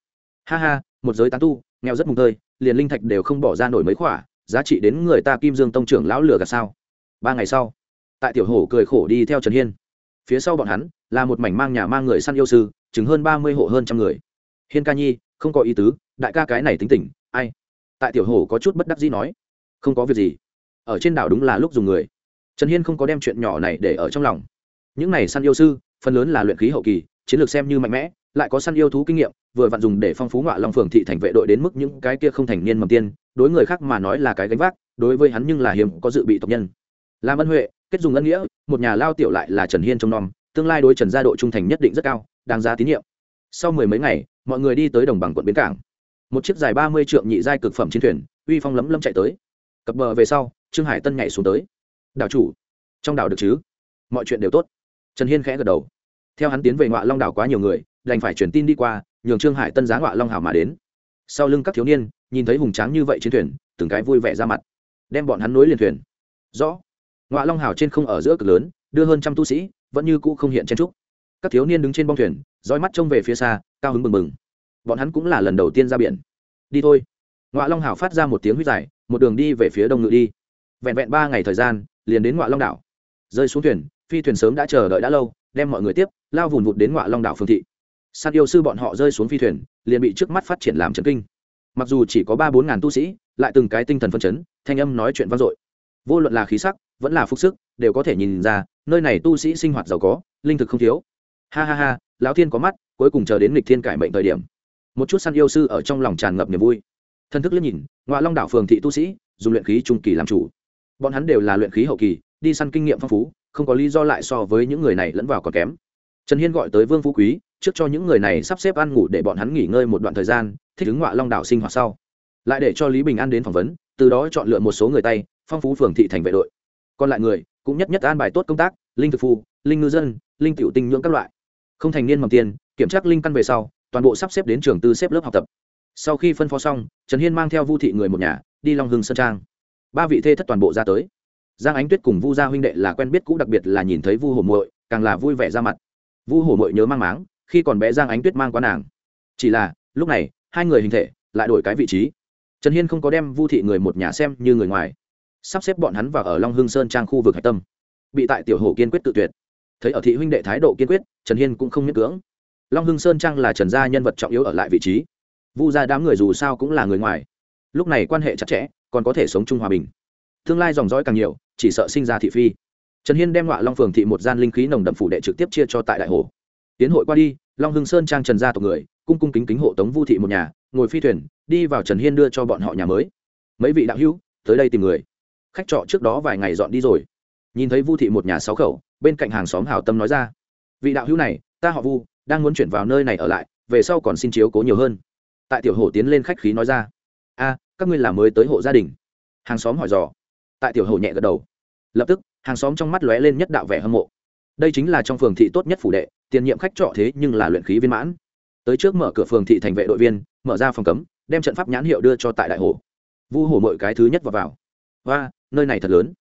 Ha ha, một giới tán tu, nghèo rất mùng tơi, liền linh thạch đều không bỏ ra nổi mấy khỏa, giá trị đến người ta kim dương tông trưởng lão lừa gạt sao? Ba ngày sau, tại tiểu hổ cười khổ đi theo trần hiên. Phía sau bọn hắn, là một mảnh mang nhà mang người săn yêu sư chứng hơn ba mươi hộ hơn trăm người. Hiên ca nhi, không có ý tứ, đại ca cái này tính tình, ai? Tại tiểu hổ có chút bất đắc dĩ nói. Không có việc gì. Ở trên đảo đúng là lúc dùng người. Trần hiên không có đem chuyện nhỏ này để ở trong lòng những này săn yêu sư, phần lớn là luyện khí hậu kỳ, chiến lược xem như mạnh mẽ, lại có săn yêu thú kinh nghiệm, vừa vặn dùng để phong phú ngọa long phường thị thành vệ đội đến mức những cái kia không thành niên mầm tiên, đối người khác mà nói là cái gánh vác, đối với hắn nhưng là hiếm có dự bị tộc nhân. Làm ân huệ, kết dùng ân nghĩa, một nhà lao tiểu lại là trần hiên trong nom, tương lai đối trần gia độ trung thành nhất định rất cao, đáng giá tín nhiệm. Sau mười mấy ngày, mọi người đi tới đồng bằng quận bến cảng. Một chiếc dài ba mươi trượng nhị giai cực phẩm chiến thuyền, uy phong lấm lấm chạy tới. Cập bờ về sau, trương hải tân nhảy xuống tới. Đảo chủ, trong đảo được chứ? Mọi chuyện đều tốt trần hiên khẽ gật đầu. Theo hắn tiến về ngoại long đảo quá nhiều người, đành phải truyền tin đi qua, nhường trương hải tân giá ngoại long hảo mà đến. Sau lưng các thiếu niên, nhìn thấy hùng tráng như vậy chiến thuyền, từng cái vui vẻ ra mặt. Đem bọn hắn nối liền thuyền. Rõ. Ngoại long hảo trên không ở giữa cực lớn, đưa hơn trăm tu sĩ, vẫn như cũ không hiện chen trúc. Các thiếu niên đứng trên bong thuyền, dõi mắt trông về phía xa, cao hứng bừng bừng. Bọn hắn cũng là lần đầu tiên ra biển. Đi thôi. Ngoại long hảo phát ra một tiếng huyết dài, một đường đi về phía đông ngự đi. Vẹn vẹn ba ngày thời gian, liền đến ngoại long đảo. Rơi xuống thuyền phi thuyền sớm đã chờ đợi đã lâu, đem mọi người tiếp, lao vùn vụt đến ngoại long đảo phương thị. San yêu sư bọn họ rơi xuống phi thuyền, liền bị trước mắt phát triển làm trấn kinh. Mặc dù chỉ có ba bốn ngàn tu sĩ, lại từng cái tinh thần phân chấn, thanh âm nói chuyện vang dội. Vô luận là khí sắc, vẫn là phúc sức, đều có thể nhìn ra, nơi này tu sĩ sinh hoạt giàu có, linh thực không thiếu. Ha ha ha, lão thiên có mắt, cuối cùng chờ đến lịch thiên cải mệnh thời điểm. Một chút săn yêu sư ở trong lòng tràn ngập niềm vui. Thân thức liếc nhìn ngoại long đảo phường thị tu sĩ, dùng luyện khí trung kỳ làm chủ. Bọn hắn đều là luyện khí hậu kỳ, đi săn kinh nghiệm phong phú không có lý do lại so với những người này lẫn vào còn kém. Trần hiên gọi tới vương phú quý, trước cho những người này sắp xếp ăn ngủ để bọn hắn nghỉ ngơi một đoạn thời gian, thích ứng ngoại long đảo sinh hoạt sau. Lại để cho lý bình an đến phỏng vấn, từ đó chọn lựa một số người tay, phong phú phường thị thành vệ đội. Còn lại người, cũng nhất nhất an bài tốt công tác, linh thực phu, linh ngư dân, linh tiểu tinh nhưỡng các loại. Không thành niên mầm tiền, kiểm tra linh căn về sau, toàn bộ sắp xếp đến trường tư xếp lớp học tập. Sau khi phân phó xong, trần hiên mang theo vu thị người một nhà, đi long hưng sơn trang. Ba vị thê thất toàn bộ ra tới giang ánh tuyết cùng vu gia huynh đệ là quen biết cũ, đặc biệt là nhìn thấy vu hồ muội, càng là vui vẻ ra mặt. Vu hồ muội nhớ mang máng, khi còn bé giang ánh tuyết mang qua nàng. Chỉ là, lúc này, hai người hình thể lại đổi cái vị trí. Trần hiên không có đem vu thị người một nhà xem như người ngoài. Sắp xếp bọn hắn vào ở long hưng sơn trang khu vực hạch tâm. Bị tại tiểu hồ kiên quyết tự tuyệt. Thấy ở thị huynh đệ thái độ kiên quyết, trần hiên cũng không miễn cưỡng. Long hưng sơn trang là trần gia nhân vật trọng yếu ở lại vị trí. Vu gia đám người dù sao cũng là người ngoài. Lúc này quan hệ chặt chẽ, còn có thể sống chung hòa bình. Tương lai dòng dõi càng nhiều chỉ sợ sinh ra thị phi. Trần hiên đem họa long phường thị một gian linh khí nồng đậm phủ đệ trực tiếp chia cho tại đại hồ. Tiến hội qua đi, long hưng sơn trang trần gia tộc người, cung cung kính kính hộ tống vu thị một nhà, ngồi phi thuyền, đi vào trần hiên đưa cho bọn họ nhà mới. Mấy vị đạo hữu, tới đây tìm người. Khách trọ trước đó vài ngày dọn đi rồi. Nhìn thấy vu thị một nhà sáu khẩu, bên cạnh hàng xóm hào tâm nói ra. Vị đạo hữu này, ta họ vu, đang muốn chuyển vào nơi này ở lại, về sau còn xin chiếu cố nhiều hơn. Tại tiểu hổ tiến lên khách khí nói ra. A, các ngươi là mới tới hộ gia đình. Hàng xóm hỏi dò tại tiểu hổ nhẹ gật đầu. Lập tức, hàng xóm trong mắt lóe lên nhất đạo vẻ hâm mộ. Đây chính là trong phường thị tốt nhất phủ đệ, tiền nhiệm khách trọ thế nhưng là luyện khí viên mãn. Tới trước mở cửa phường thị thành vệ đội viên, mở ra phòng cấm, đem trận pháp nhãn hiệu đưa cho tại đại hồ. Vu hồ mọi cái thứ nhất vào vào. Và nơi này thật lớn.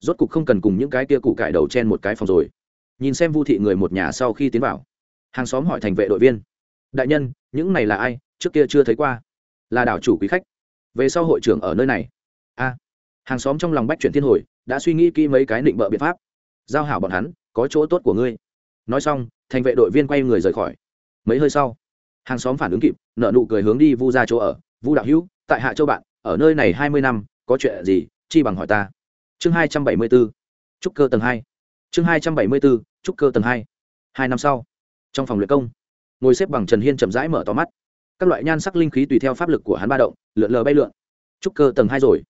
Rốt cục không cần cùng những cái kia cụ cải đầu chen một cái phòng rồi. Nhìn xem vu thị người một nhà sau khi tiến vào. Hàng xóm hỏi thành vệ đội viên. Đại nhân, những này là ai? Trước kia chưa thấy qua. Là đảo chủ quý khách. Về sau hội trưởng ở nơi này. A hàng xóm trong lòng bách chuyển thiên hồi, đã suy nghĩ kỹ mấy cái định bợ biện pháp. Giao hảo bọn hắn, có chỗ tốt của ngươi. Nói xong, thành vệ đội viên quay người rời khỏi. Mấy hơi sau, hàng xóm phản ứng kịp, nợ nụ cười hướng đi vu ra chỗ ở. Vu đạo hữu, tại hạ châu bạn, ở nơi này hai mươi năm, có chuyện gì, chi bằng hỏi ta. Chương hai trăm bảy mươi b ố trúc cơ tầng hai. Chương hai trăm bảy mươi b ố trúc cơ tầng hai. Hai năm sau, trong phòng luyện công, ngồi xếp bằng trần hiên chậm rãi mở tò mắt. Các loại nhan sắc linh khí tùy theo pháp lực của hắn ba động, lượn lờ bay lượn. Trúc cơ tầng hai rồi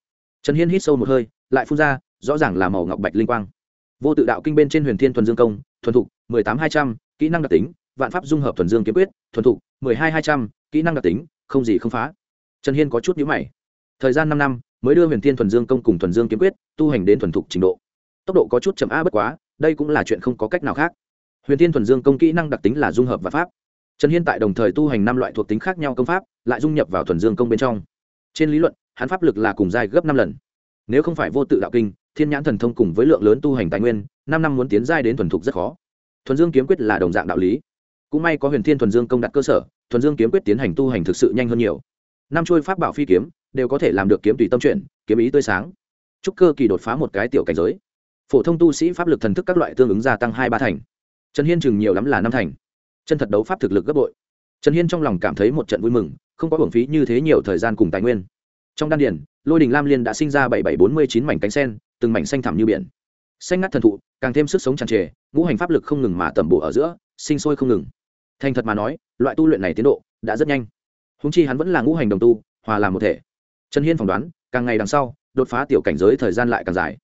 trần hiên hít sâu một hơi, lại phun ra, rõ ràng là màu ngọc bạch linh quang. Vô tự đạo kinh bên trên huyền thiên thuần dương công, thuần thục, mười tám hai trăm, kỹ năng đặc tính, vạn pháp dung hợp thuần dương kiếm quyết, thuần thục, mười hai hai trăm, kỹ năng đặc tính, không gì không phá. Trần hiên có chút nhữ mày. Thời gian năm năm, mới đưa huyền thiên thuần dương công cùng thuần dương kiếm quyết, tu hành đến thuần thục trình độ. Tốc độ có chút chậm a bất quá, đây cũng là chuyện không có cách nào khác. Huyền thiên thuần dương công kỹ năng đặc tính là dung hợp và pháp. Trần hiên tại đồng thời tu hành năm loại thuộc tính khác nhau công pháp, lại dung nhập vào thuần dương công bên trong. Trên lý luận hắn pháp lực là cùng dài gấp năm lần. Nếu không phải vô tự đạo kinh, thiên nhãn thần thông cùng với lượng lớn tu hành tài nguyên, năm năm muốn tiến giai đến thuần thục rất khó. Thuần dương kiếm quyết là đồng dạng đạo lý. Cũng may có huyền thiên thuần dương công đặt cơ sở, thuần dương kiếm quyết tiến hành tu hành thực sự nhanh hơn nhiều. Năm trôi pháp bảo phi kiếm, đều có thể làm được kiếm tùy tâm chuyển, kiếm ý tươi sáng. Trúc cơ kỳ đột phá một cái tiểu cảnh giới. Phổ thông tu sĩ pháp lực thần thức các loại tương ứng gia tăng hai ba thành. Trần hiên chừng nhiều lắm là năm thành. Chân thật đấu pháp thực lực gấp bội. Trần hiên trong lòng cảm thấy một trận vui mừng, không có hưởng phí như thế nhiều thời gian cùng tài nguyên trong đan điển lôi đình lam liên đã sinh ra bảy bảy bốn mươi chín mảnh cánh sen, từng mảnh xanh thẳm như biển. Xanh ngắt thần thụ, càng thêm sức sống tràn trề, ngũ hành pháp lực không ngừng mà tẩm bổ ở giữa, sinh sôi không ngừng. Thành thật mà nói, loại tu luyện này tiến độ đã rất nhanh. Húng chi hắn vẫn là ngũ hành đồng tu, hòa làm một thể. Trần hiên phỏng đoán, càng ngày đằng sau, đột phá tiểu cảnh giới thời gian lại càng dài.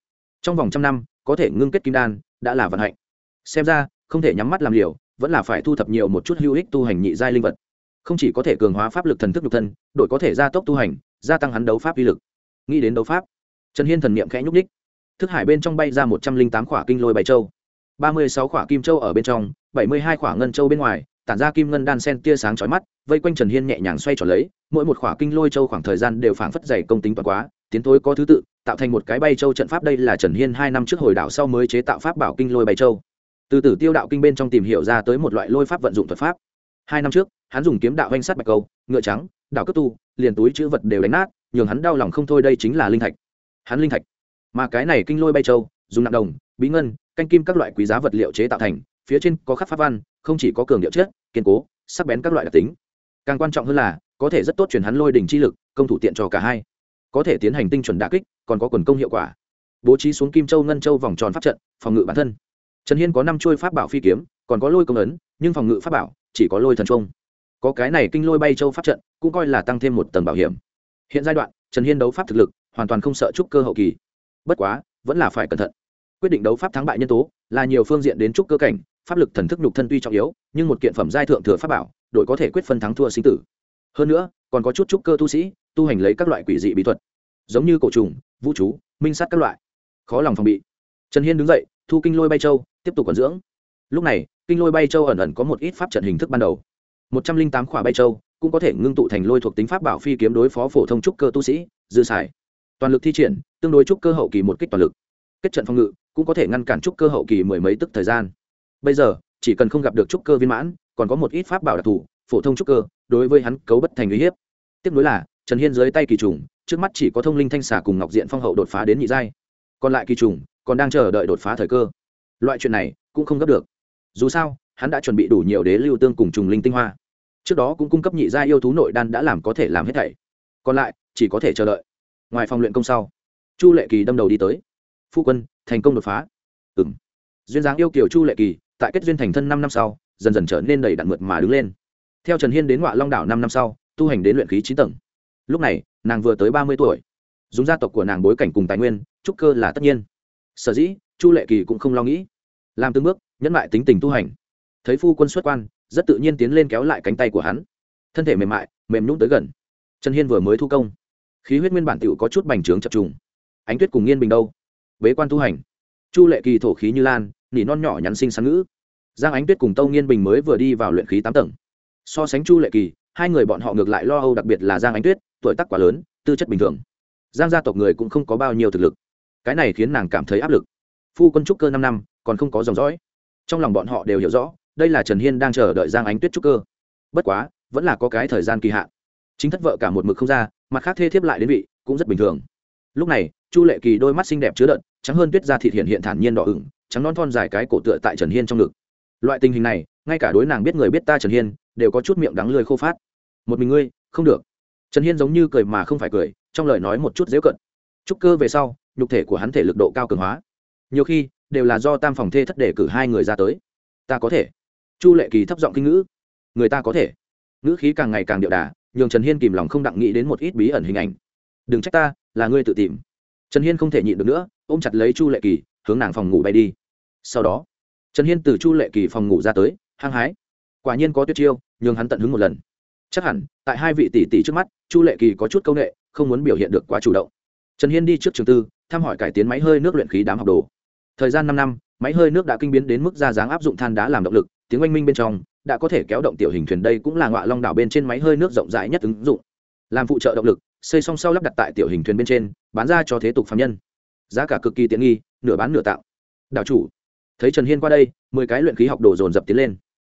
Trong vòng trăm năm, có thể ngưng kết kim đan, đã là vận hạnh. Xem ra, không thể nhắm mắt làm liều, vẫn là phải thu thập nhiều một chút hữu ích tu hành nhị giai linh vật. Không chỉ có thể cường hóa pháp lực thần thức nhục thân đội có thể gia tốc tu hành gia tăng hắn đấu pháp uy lực. Nghĩ đến đấu pháp, trần hiên thần niệm khẽ nhúc ních thức hải bên trong bay ra một trăm linh tám khỏa kinh lôi bảy châu, ba mươi sáu khỏa kim châu ở bên trong, bảy mươi hai khỏa ngân châu bên ngoài, tản ra kim ngân đan sen tia sáng chói mắt, vây quanh trần hiên nhẹ nhàng xoay tròn lấy, mỗi một khỏa kinh lôi châu khoảng thời gian đều phảng phất dày công tính toàn quá, tiến tối có thứ tự, tạo thành một cái bay châu trận pháp đây là trần hiên hai năm trước hồi đảo sau mới chế tạo pháp bảo kinh lôi bay châu. Từ tử tiêu đạo kinh bên trong tìm hiểu ra tới một loại lôi pháp vận dụng thuật pháp. Hai năm trước hắn dùng kiếm đạo hoành sát bạch câu, ngựa trắng, đảo cấp tu, liền túi chữ vật đều đánh nát, nhường hắn đau lòng không thôi, đây chính là linh thạch. Hắn linh thạch. Mà cái này kinh lôi bay châu, dùng nặng đồng, bí ngân, canh kim các loại quý giá vật liệu chế tạo thành, phía trên có khắc pháp văn, không chỉ có cường điệu chết kiên cố, sắc bén các loại đặc tính. Càng quan trọng hơn là, có thể rất tốt chuyển hắn lôi đỉnh chi lực, công thủ tiện cho cả hai. Có thể tiến hành tinh chuẩn đà kích, còn có quần công hiệu quả. Bố trí xuống kim châu ngân châu vòng tròn pháp trận, phòng ngự bản thân. Trần hiên có năm chuôi pháp bảo phi kiếm, còn có lôi công ấn, nhưng phòng ngự pháp bảo chỉ có lôi thần trung có cái này kinh lôi bay châu pháp trận, cũng coi là tăng thêm một tầng bảo hiểm. Hiện giai đoạn, trần hiên đấu pháp thực lực, hoàn toàn không sợ trúc cơ hậu kỳ. Bất quá, vẫn là phải cẩn thận. Quyết định đấu pháp thắng bại nhân tố, là nhiều phương diện đến trúc cơ cảnh, pháp lực thần thức nhục thân tuy trọng yếu, nhưng một kiện phẩm giai thượng thừa pháp bảo, đội có thể quyết phân thắng thua sinh tử. Hơn nữa, còn có chút trúc cơ tu sĩ, tu hành lấy các loại quỷ dị bí thuật. Giống như cổ trùng, vũ chú minh sát các loại. Khó lòng phòng bị. Trần hiên đứng dậy, thu kinh lôi bay châu, tiếp tục còn dưỡng. Lúc này, kinh lôi bay châu ẩn ẩn có một ít pháp trận hình thức ban đầu một trăm linh tám khỏa bay châu cũng có thể ngưng tụ thành lôi thuộc tính pháp bảo phi kiếm đối phó phổ thông trúc cơ tu sĩ, dư xài. Toàn lực thi triển, tương đối trúc cơ hậu kỳ một kích toàn lực. Kết trận phòng ngự cũng có thể ngăn cản trúc cơ hậu kỳ mười mấy tức thời gian. Bây giờ, chỉ cần không gặp được trúc cơ viên mãn, còn có một ít pháp bảo đặc thù, phổ thông trúc cơ, đối với hắn cấu bất thành uy hiếp. Tiếp nối là, trần hiên dưới tay kỳ trùng, trước mắt chỉ có thông linh thanh xà cùng ngọc diện phong hậu đột phá đến nhị giai. Còn lại kỳ trùng còn đang chờ đợi đột phá thời cơ. Loại chuyện này cũng không gấp được. Dù sao hắn đã chuẩn bị đủ nhiều đế lưu tương cùng trùng linh tinh hoa. Trước đó cũng cung cấp nhị gia yêu thú nội đan đã làm có thể làm hết thảy. Còn lại, chỉ có thể chờ đợi. Ngoài phòng luyện công sau, chu lệ kỳ đâm đầu đi tới. Phu quân, thành công đột phá. Ừng duyên dáng yêu kiều chu lệ kỳ, tại kết duyên thành thân năm năm sau, dần dần trở nên đầy đặn mượt mà đứng lên. Theo trần hiên đến ngoại long đảo năm năm sau, tu hành đến luyện khí chín tầng. Lúc này, nàng vừa tới ba mươi tuổi. Dùng gia tộc của nàng bối cảnh cùng tài nguyên, trúc cơ là tất nhiên. Sở dĩ, chu lệ kỳ cũng không lo nghĩ. Làm từng bước, nhẫn lại tính tình tu hành thấy phu quân xuất quan, rất tự nhiên tiến lên kéo lại cánh tay của hắn. Thân thể mềm mại, mềm nhũng tới gần. Trần hiên vừa mới thu công. Khí huyết nguyên bản tựu có chút bành trướng chập trùng. Ánh tuyết cùng nghiên bình đâu? Bế quan tu hành. Chu lệ kỳ thổ khí như lan, nỉ non nhỏ nhắn sinh sáng ngữ. Giang ánh tuyết cùng tâu nghiên bình mới vừa đi vào luyện khí tám tầng. So sánh chu lệ kỳ, hai người bọn họ ngược lại lo âu đặc biệt là giang ánh tuyết, tuổi tác quá lớn, tư chất bình thường. Giang gia tộc người cũng không có bao nhiêu thực lực. Cái này khiến nàng cảm thấy áp lực. Phu quân trúc cơ năm năm, còn không có dòng dõi. Trong lòng bọn họ đều hiểu rõ đây là trần hiên đang chờ đợi giang ánh tuyết trúc cơ. Bất quá, vẫn là có cái thời gian kỳ hạn. Chính thất vợ cả một mực không ra, mặt khác thê thiếp lại đến vị, cũng rất bình thường. Lúc này, chu lệ kỳ đôi mắt xinh đẹp chứa đợt trắng hơn tuyết ra thịt hiện hiện thản nhiên đỏ ửng, trắng non thon dài cái cổ tựa tại trần hiên trong ngực. Loại tình hình này, ngay cả đối nàng biết người biết ta trần hiên, đều có chút miệng đắng lười khô phát. Một mình ngươi, không được. Trần hiên giống như cười mà không phải cười, trong lời nói một chút dễu cận. Trúc cơ về sau, nhục thể của hắn thể lực độ cao cường hóa. Nhiều khi, đều là do tam phòng thê thất để cử hai người ra tới. Ta có thể chu lệ kỳ thấp giọng kinh ngữ. Người ta có thể. Ngữ khí càng ngày càng điệu đà, nhường trần hiên kìm lòng không đặng nghĩ đến một ít bí ẩn hình ảnh. Đừng trách ta, là ngươi tự tìm. Trần hiên không thể nhịn được nữa, ôm chặt lấy chu lệ kỳ, hướng nàng phòng ngủ bay đi. Sau đó, trần hiên từ chu lệ kỳ phòng ngủ ra tới, hăng hái. Quả nhiên có tuyết chiêu, nhường hắn tận hứng một lần. Chắc hẳn, tại hai vị tỷ tỷ trước mắt, chu lệ kỳ có chút c â u n ệ không muốn biểu hiện được quá chủ động. Trần hiên đi trước trường tư, thăm hỏi cải tiến máy hơi nước luyện khí đám học đồ. Thời gian năm năm, máy hơi nước đã kinh biến đến mức ra dáng áp dụng than đá làm động lực tiếng oanh minh bên trong, đã có thể kéo động tiểu hình thuyền đây cũng là ngọa long đảo bên trên máy hơi nước rộng rãi nhất ứng dụng. Làm phụ trợ động lực, xây song sau lắp đặt tại tiểu hình thuyền bên trên, bán ra cho thế tục phạm nhân. Giá cả cực kỳ tiện nghi, nửa bán nửa tạo. Đảo chủ, thấy trần hiên qua đây, mười cái luyện khí học đồ dồn dập tiến lên.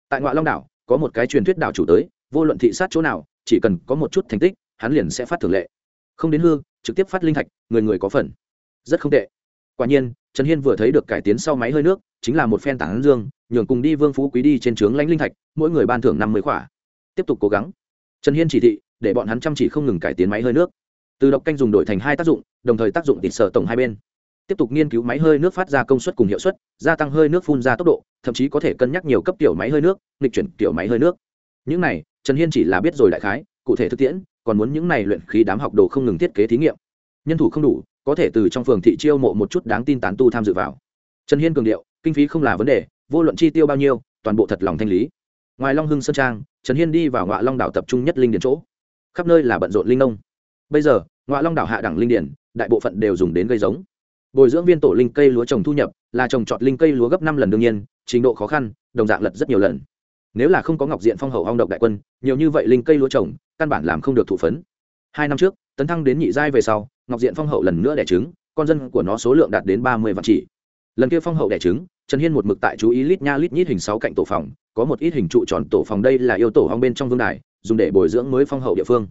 Tại ngoại long đảo, có một cái truyền thuyết đảo chủ tới, vô luận thị sát chỗ nào, chỉ cần có một chút thành tích, hắn liền sẽ phát thường lệ. Không đến hư, trực tiếp phát linh thạch, người người có phần. Rất không tệ. Quả nhiên trần hiên vừa thấy được cải tiến sau máy hơi nước, chính là một phen tảng dương, nhường cùng đi vương phú quý đi trên trướng lãnh linh thạch, mỗi người ban thưởng năm mươi khỏa. Tiếp tục cố gắng. Trần hiên chỉ thị, để bọn hắn chăm chỉ không ngừng cải tiến máy hơi nước. Từ độc canh dùng đổi thành hai tác dụng, đồng thời tác dụng tịt sở tổng hai bên. Tiếp tục nghiên cứu máy hơi nước phát ra công suất cùng hiệu suất, gia tăng hơi nước phun ra tốc độ, thậm chí có thể cân nhắc nhiều cấp tiểu máy hơi nước, nghịch chuyển tiểu máy hơi nước. Những này, trần hiên chỉ là biết rồi đại khái, cụ thể thực tiễn, còn muốn những này luyện khí đám học đồ không ngừng thiết kế thí nghiệm. Nhân thủ không đủ có thể từ trong phường thị chiêu mộ một chút đáng tin tán tu tham dự vào. Trần hiên cường điệu kinh phí không là vấn đề vô luận chi tiêu bao nhiêu toàn bộ thật lòng thanh lý. Ngoài long hưng sơn trang trần hiên đi vào ngọa long đảo tập trung nhất linh điền chỗ. Khắp nơi là bận rộn linh nông. Bây giờ Ngọa long đảo hạ đẳng linh điền, đại bộ phận đều dùng đến gây giống. Bồi dưỡng viên tổ linh cây lúa trồng thu nhập là trồng trọt linh cây lúa gấp năm lần đương nhiên trình độ khó khăn đồng dạng lật rất nhiều lần. Nếu là không có ngọc diện phong hậu hong độc đại quân nhiều như vậy linh cây lúa trồng căn bản làm không được thụ phấn. Hai năm trước tấn thăng đến nhị giai về sau ngọc diện phong hậu lần nữa đẻ trứng, con dân của nó số lượng đạt đến ba mươi vạn chỉ. Lần kia phong hậu đẻ trứng, trần hiên một mực tại chú ý lít nha lít nhít hình sáu cạnh tổ phòng, có một ít hình trụ tròn tổ phòng đây là yêu tổ ong bên trong vương đài, dùng để bồi dưỡng mới phong hậu địa phương.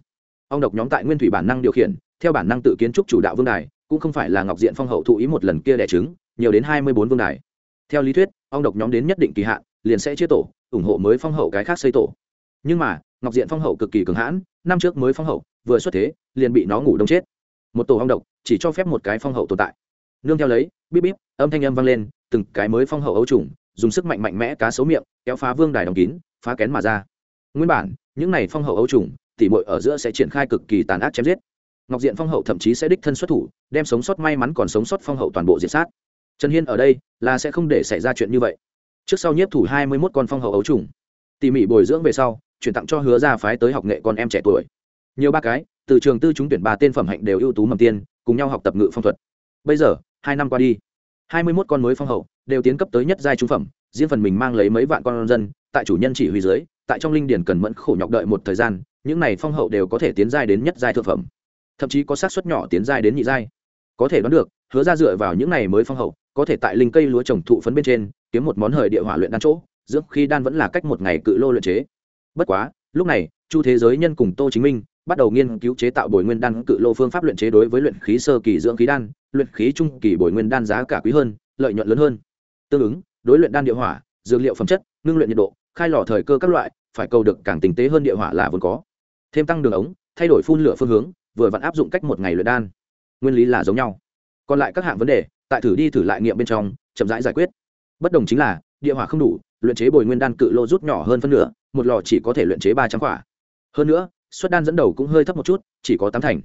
Ong độc nhóm tại nguyên thủy bản năng điều khiển, theo bản năng tự kiến trúc chủ đạo vương đài, cũng không phải là ngọc diện phong hậu thụ ý một lần kia đẻ trứng, nhiều đến hai mươi bốn vương đài. Theo lý thuyết, ong độc nhóm đến nhất định kỳ hạn, liền sẽ chia tổ, ủng hộ mới phong hậu cái khác xây tổ. Nhưng mà, ngọc diện phong hậu cực kỳ cường hãn, năm trước mới phong hậu, vừa xuất thế, liền bị nó ngủ đông chết một tổ hong độc, chỉ cho phép một cái phong hậu tồn tại. Nương theo lấy, bíp bíp, âm thanh âm vang lên, từng cái mới phong hậu ấu trùng, dùng sức mạnh mạnh mẽ cá sấu miệng, kéo phá vương đài đóng kín, phá kén mà ra. Nguyên bản, những này phong hậu ấu trùng, tỉ mội ở giữa sẽ triển khai cực kỳ tàn ác chém giết. Ngọc diện phong hậu thậm chí sẽ đích thân xuất thủ, đem sống sót may mắn còn sống sót phong hậu toàn bộ diệt sát. Trần hiên ở đây, là sẽ không để xảy ra chuyện như vậy. Trước sau nhiếp thủ hai mươi mốt con phong hậu ấu trùng. Tỉ mỉ bồi dưỡng về sau, chuyển tặng cho hứa ra phái tới học nghệ con em trẻ tuổi. Nhiều ba cái từ trường tư chúng tuyển ba tên phẩm hạnh đều ưu tú mầm tiên, cùng nhau học tập ngự phong thuật. Bây giờ, hai năm qua đi, hai mươi mốt con mới phong hậu đều tiến cấp tới nhất giai trung phẩm, riêng phần mình mang lấy mấy vạn con dân, tại chủ nhân chỉ huy dưới, tại trong linh điển cần mẫn khổ nhọc đợi một thời gian, những này phong hậu đều có thể tiến giai đến nhất giai thượng phẩm. Thậm chí có sát suất nhỏ tiến giai đến nhị giai. Có thể đoán được, hứa ra dựa vào những này mới phong hậu, có thể tại linh cây lúa trồng thụ phấn bên trên, kiếm một món hời địa hỏa luyện đan chỗ, dưỡng khi đan vẫn là cách một ngày cự lô luyện chế. Bất quá, lúc này, chu thế giới nhân cùng tô chính minh bắt đầu nghiên cứu chế tạo bồi nguyên đan cự lô phương pháp luyện chế đối với luyện khí sơ kỳ dưỡng khí đan, luyện khí trung kỳ bồi nguyên đan giá cả quý hơn, lợi nhuận lớn hơn. Tương ứng, đối luyện đan địa hỏa, dược liệu phẩm chất, ngưng luyện nhiệt độ, khai lò thời cơ các loại, phải cầu được càng tinh tế hơn địa hỏa là vốn có. Thêm tăng đường ống, thay đổi phun lửa phương hướng, vừa vặn áp dụng cách một ngày luyện đan. Nguyên lý là giống nhau. Còn lại các hạng vấn đề, tại thử đi thử lại nghiệm bên trong, chậm rãi giải quyết. Bất đồng chính là, địa hỏa không đủ, luyện chế bồi nguyên đan cự lô rút nhỏ hơn phân nửa, một lò chỉ có thể luyện chế ba trăm quả. Hơn nữa suất đan dẫn đầu cũng hơi thấp một chút, chỉ có tám thành.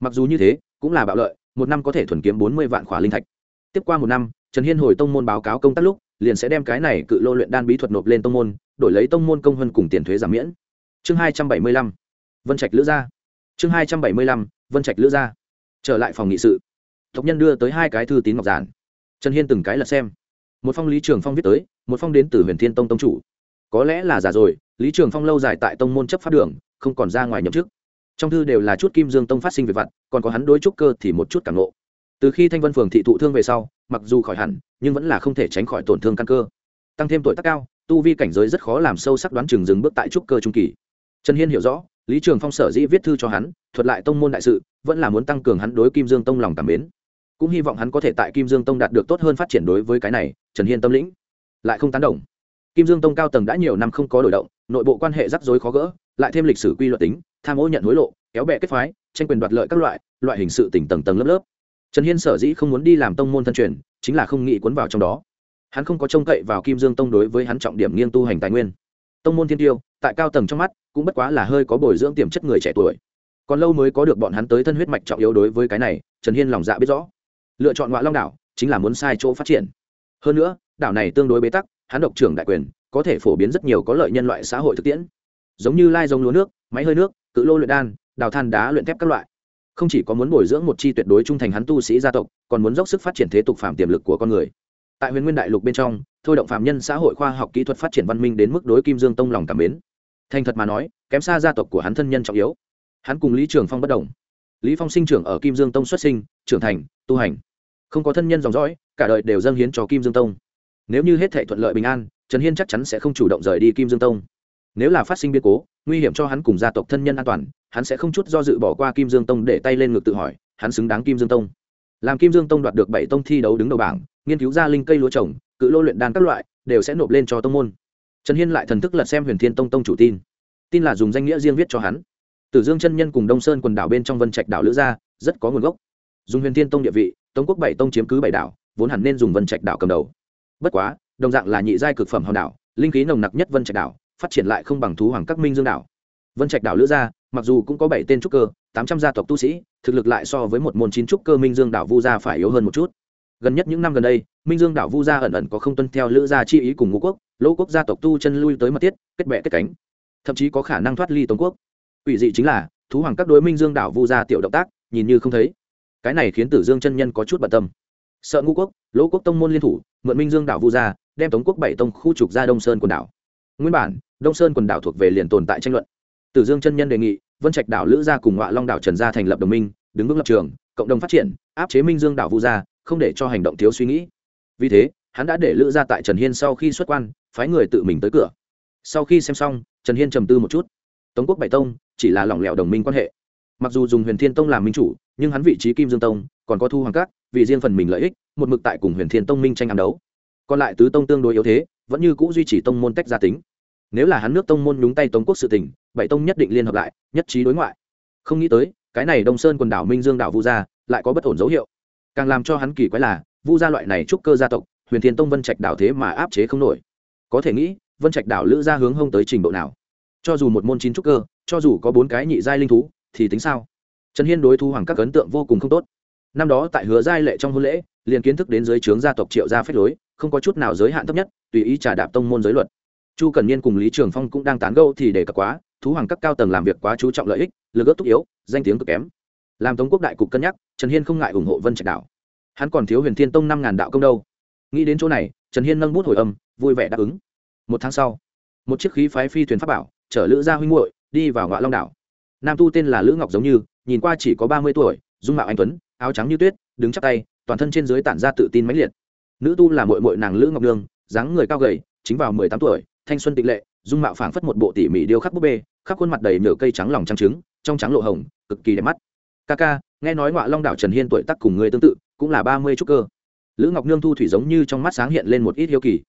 Mặc dù như thế, cũng là bạo lợi, một năm có thể thuần kiếm bốn mươi vạn khỏa linh thạch. Tiếp qua một năm, trần hiên hồi tông môn báo cáo công tác lúc, liền sẽ đem cái này cự lô luyện đan bí thuật nộp lên tông môn, đổi lấy tông môn công hơn cùng tiền thuế giảm miễn. Chương hai trăm bảy mươi lăm. Vân trạch lữ gia. Chương hai trăm bảy mươi lăm, vân trạch lữ gia. Trở lại phòng nghị sự. Tộc nhân đưa tới hai cái thư tín ngọc giản. Trần hiên từng cái lật xem. Một phong lý trường phong viết tới, một phong đến từ huyền thiên tông tông chủ. Có lẽ là giả rồi, lý trường phong lâu dài tại tông môn chấp pháp đường không còn ra ngoài nhậm chức. Trong thư đều là chút kim dương tông phát sinh về vặt, còn có hắn đối trúc cơ thì một chút cảm nộ từ khi thanh vân phường thị thụ thương về sau, mặc dù khỏi hẳn, nhưng vẫn là không thể tránh khỏi tổn thương căn cơ. Tăng thêm tuổi tác cao, tu vi cảnh giới rất khó làm sâu sắc đoán chừng dừng bước tại trúc cơ trung kỳ. Trần hiên hiểu rõ, lý trường phong sở dĩ viết thư cho hắn, thuật lại tông môn đại sự, vẫn là muốn tăng cường hắn đối kim dương tông lòng cảm mến. Cũng hy vọng hắn có thể tại kim dương tông đạt được tốt hơn phát triển đối với cái này, trần hiên tâm lĩnh. Lại không tán đồng. Kim dương tông cao tầng đã nhiều năm không có đổi động, nội bộ quan hệ rắc rối khó gỡ lại thêm lịch sử quy luật tính, tham ô nhận hối lộ, kéo bè kết phái, tranh quyền đoạt lợi các loại loại hình sự tỉnh tầng tầng lớp lớp. Trần hiên sở dĩ không muốn đi làm tông môn thân truyền, chính là không nghĩ cuốn vào trong đó. Hắn không có trông cậy vào kim dương tông đối với hắn trọng điểm nghiêng tu hành tài nguyên. Tông môn thiên tiêu, tại cao tầng trong mắt, cũng bất quá là hơi có bồi dưỡng tiềm chất người trẻ tuổi. Còn lâu mới có được bọn hắn tới thân huyết mạch trọng yếu đối với cái này, trần hiên lòng dạ biết rõ. Lựa chọn ngoại long đảo, chính là muốn sai chỗ phát triển. Hơn nữa, đảo này tương đối bế tắc, hắn độc trưởng đại quyền, có thể phổ biến rất nhiều có lợi nhân loại xã hội thực tiễn giống như lai giống lúa nước, máy hơi nước, cự lô luyện đan, đào than đá luyện thép các loại. Không chỉ có muốn bồi dưỡng một chi tuyệt đối trung thành hắn tu sĩ gia tộc, còn muốn dốc sức phát triển thế tục phạm tiềm lực của con người. Tại huyền nguyên đại lục bên trong, thôi động phạm nhân xã hội khoa học kỹ thuật phát triển văn minh đến mức đối kim dương tông lòng cảm mến. Thành thật mà nói, kém xa gia tộc của hắn thân nhân trọng yếu. Hắn cùng lý trường phong bất đồng. Lý phong sinh trưởng ở kim dương tông xuất sinh, trưởng thành, tu hành. Không có thân nhân dòng dõi, cả đời đều dâng hiến cho kim dương tông. Nếu như hết thệ thuận lợi bình an, trần hiên chắc chắn sẽ không chủ động rời đi kim dương tông nếu là phát sinh biến cố, nguy hiểm cho hắn cùng gia tộc thân nhân an toàn, hắn sẽ không chút do dự bỏ qua kim dương tông để tay lên ngực tự hỏi, hắn xứng đáng kim dương tông. Làm kim dương tông đoạt được bảy tông thi đấu đứng đầu bảng, nghiên cứu ra linh cây lúa trồng, cự lô luyện đan các loại, đều sẽ nộp lên cho tông môn. Trần hiên lại thần thức lật xem huyền thiên tông tông chủ tin. Tin là dùng danh nghĩa riêng viết cho hắn. Tử dương chân nhân cùng đông sơn quần đảo bên trong vân trạch đảo lữ gia, rất có nguồn gốc. Dùng huyền thiên tông địa vị, tống quốc bảy tông chiếm cứ bảy đảo, vốn hẳn nên dùng vân trạch đảo cầm đầu. Bất quá, đồng dạng là nhị giai cực phẩm hòn đảo, linh khí nồng nặc nhất vân trạch đảo phát triển lại không bằng thú hoàng các minh dương đảo. Vân trạch đảo lữ gia, mặc dù cũng có bảy tên trúc cơ, tám trăm gia tộc tu sĩ, thực lực lại so với một môn chín trúc cơ minh dương đảo vu gia phải yếu hơn một chút. Gần nhất những năm gần đây, minh dương đảo vu gia ẩn ẩn có không tuân theo lữ gia chi ý cùng ngũ quốc, lỗ quốc gia tộc tu chân lui tới mật tiết kết bệ kết cánh. Thậm chí có khả năng thoát ly tống quốc. Ủy dị chính là, thú hoàng các đối minh dương đảo vu gia tiểu động tác, nhìn như không thấy. Cái này khiến tử dương chân nhân có chút bận tâm. Sợ ngũ quốc, lỗ quốc tông môn liên thủ, mượn minh dương đảo vu gia, đem tống quốc bảy tông khu trục ra đông sơn quần đảo. Nguyên bản đông sơn quần đảo thuộc về liền tồn tại tranh luận tử dương chân nhân đề nghị vân trạch đảo lữ gia cùng ngọa long đảo trần gia thành lập đồng minh đứng vững lập trường cộng đồng phát triển áp chế minh dương đảo vu gia không để cho hành động thiếu suy nghĩ vì thế hắn đã để lữ gia tại trần hiên sau khi xuất quan phái người tự mình tới cửa sau khi xem xong trần hiên trầm tư một chút tống quốc bảy tông chỉ là lỏng lẻo đồng minh quan hệ mặc dù dùng huyền thiên tông làm minh chủ nhưng hắn vị trí kim dương tông còn có thu hoàng các vì riêng phần mình lợi ích một mực tại cùng huyền thiên tông minh tranh ám đấu còn lại tứ tông tương đối yếu thế vẫn như c ũ duy trì tông môn tách gia tính nếu là hắn nước tông môn nhúng tay tống quốc sự tình, bảy tông nhất định liên hợp lại nhất trí đối ngoại. Không nghĩ tới cái này đông sơn quần đảo minh dương đảo vu gia lại có bất ổn dấu hiệu. Càng làm cho hắn kỳ quái là vu gia loại này trúc cơ gia tộc huyền thiên tông vân trạch đảo thế mà áp chế không nổi. Có thể nghĩ vân trạch đảo lữ ra hướng hông tới trình độ nào? Cho dù một môn chín trúc cơ cho dù có bốn cái nhị giai linh thú thì tính sao? Trần hiên đối thu hoàng các ấn tượng vô cùng không tốt. Năm đó tại hứa giai lệ trong hôn lễ liền kiến thức đến giới trướng gia tộc triệu gia phép lối không có chút nào giới hạn thấp nhất tùy ý trả đạp tông môn giới luật chu cần niên cùng lý trường phong cũng đang tán gẫu thì để cập quá thú hoàng các cao tầng làm việc quá chú trọng lợi ích lực ước thúc yếu danh tiếng cực kém. Làm tống quốc đại cục cân nhắc trần hiên không ngại ủng hộ vân trạch Đạo, hắn còn thiếu huyền thiên tông năm ngàn đạo công đâu. Nghĩ đến chỗ này trần hiên nâng bút hồi âm vui vẻ đáp ứng. Một tháng sau một chiếc khí phái phi thuyền pháp bảo chở lữ gia huynh muội đi vào ngọa long đảo. Nam tu tên là lữ ngọc giống như nhìn qua chỉ có ba mươi tuổi dung mạo anh tuấn áo trắng như tuyết đứng chắc tay toàn thân trên dưới tản ra tự tin mãnh liệt. Nữ tu là mội mội nàng lữ ngọc nương dáng người cao gầy chính vào mười tám tuổi thanh xuân tịnh lệ, dung mạo phảng phất một bộ tỉ mỉ điêu khắc búp bê, khắp khuôn mặt đầy nửa cây trắng lòng trắng trứng, trong trắng lộ hồng, cực kỳ đẹp mắt. Ca ca, nghe nói ngọa long đảo trần hiên tuổi tắc cùng người tương tự, cũng là ba mươi trúc cơ. Lữ ngọc nương thu thủy giống như trong mắt sáng hiện lên một ít hiếu kỳ.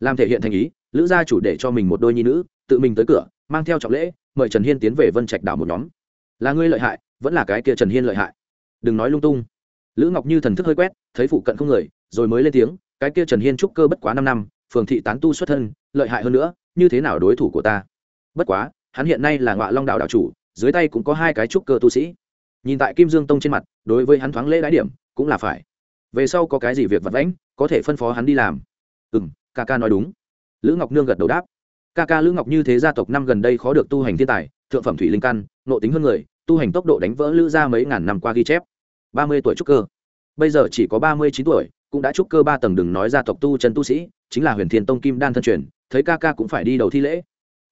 Làm thể hiện thành ý, lữ gia chủ để cho mình một đôi nhi nữ, tự mình tới cửa, mang theo trọng lễ, mời trần hiên tiến về vân trạch đảo một nhóm. Là ngươi lợi hại, vẫn là cái kia trần hiên lợi hại. Đừng nói lung tung. Lữ ngọc như thần thức hơi quét, thấy phụ cận không người, rồi mới lên tiếng, cái kia trần hiên trúc cơ bất quá năm năm phường thị tán tu xuất thân, lợi hại hơn nữa, như thế nào đối thủ của ta? Bất quá, hắn hiện nay là ngọa long đạo đạo chủ, dưới tay cũng có hai cái trúc cơ tu sĩ. Nhìn tại kim dương tông trên mặt, đối với hắn thoáng lễ đái điểm, cũng là phải. Về sau có cái gì việc vật lãnh có thể phân phó hắn đi làm. Ừ m ca ca nói đúng. Lữ ngọc nương gật đầu đáp. Ca ca lữ ngọc như thế gia tộc năm gần đây khó được tu hành thiên tài, thượng phẩm thủy linh căn nộ tính hơn người, tu hành tốc độ đánh vỡ lữ ra mấy ngàn năm qua ghi chép. Ba mươi tuổi trúc cơ. Bây giờ chỉ có ba mươi chín tuổi cũng đã chúc cơ ba tầng đừng nói ra tộc tu chân tu sĩ, chính là huyền thiên tông kim đan thân truyền, thấy ca ca cũng phải đi đầu thi lễ.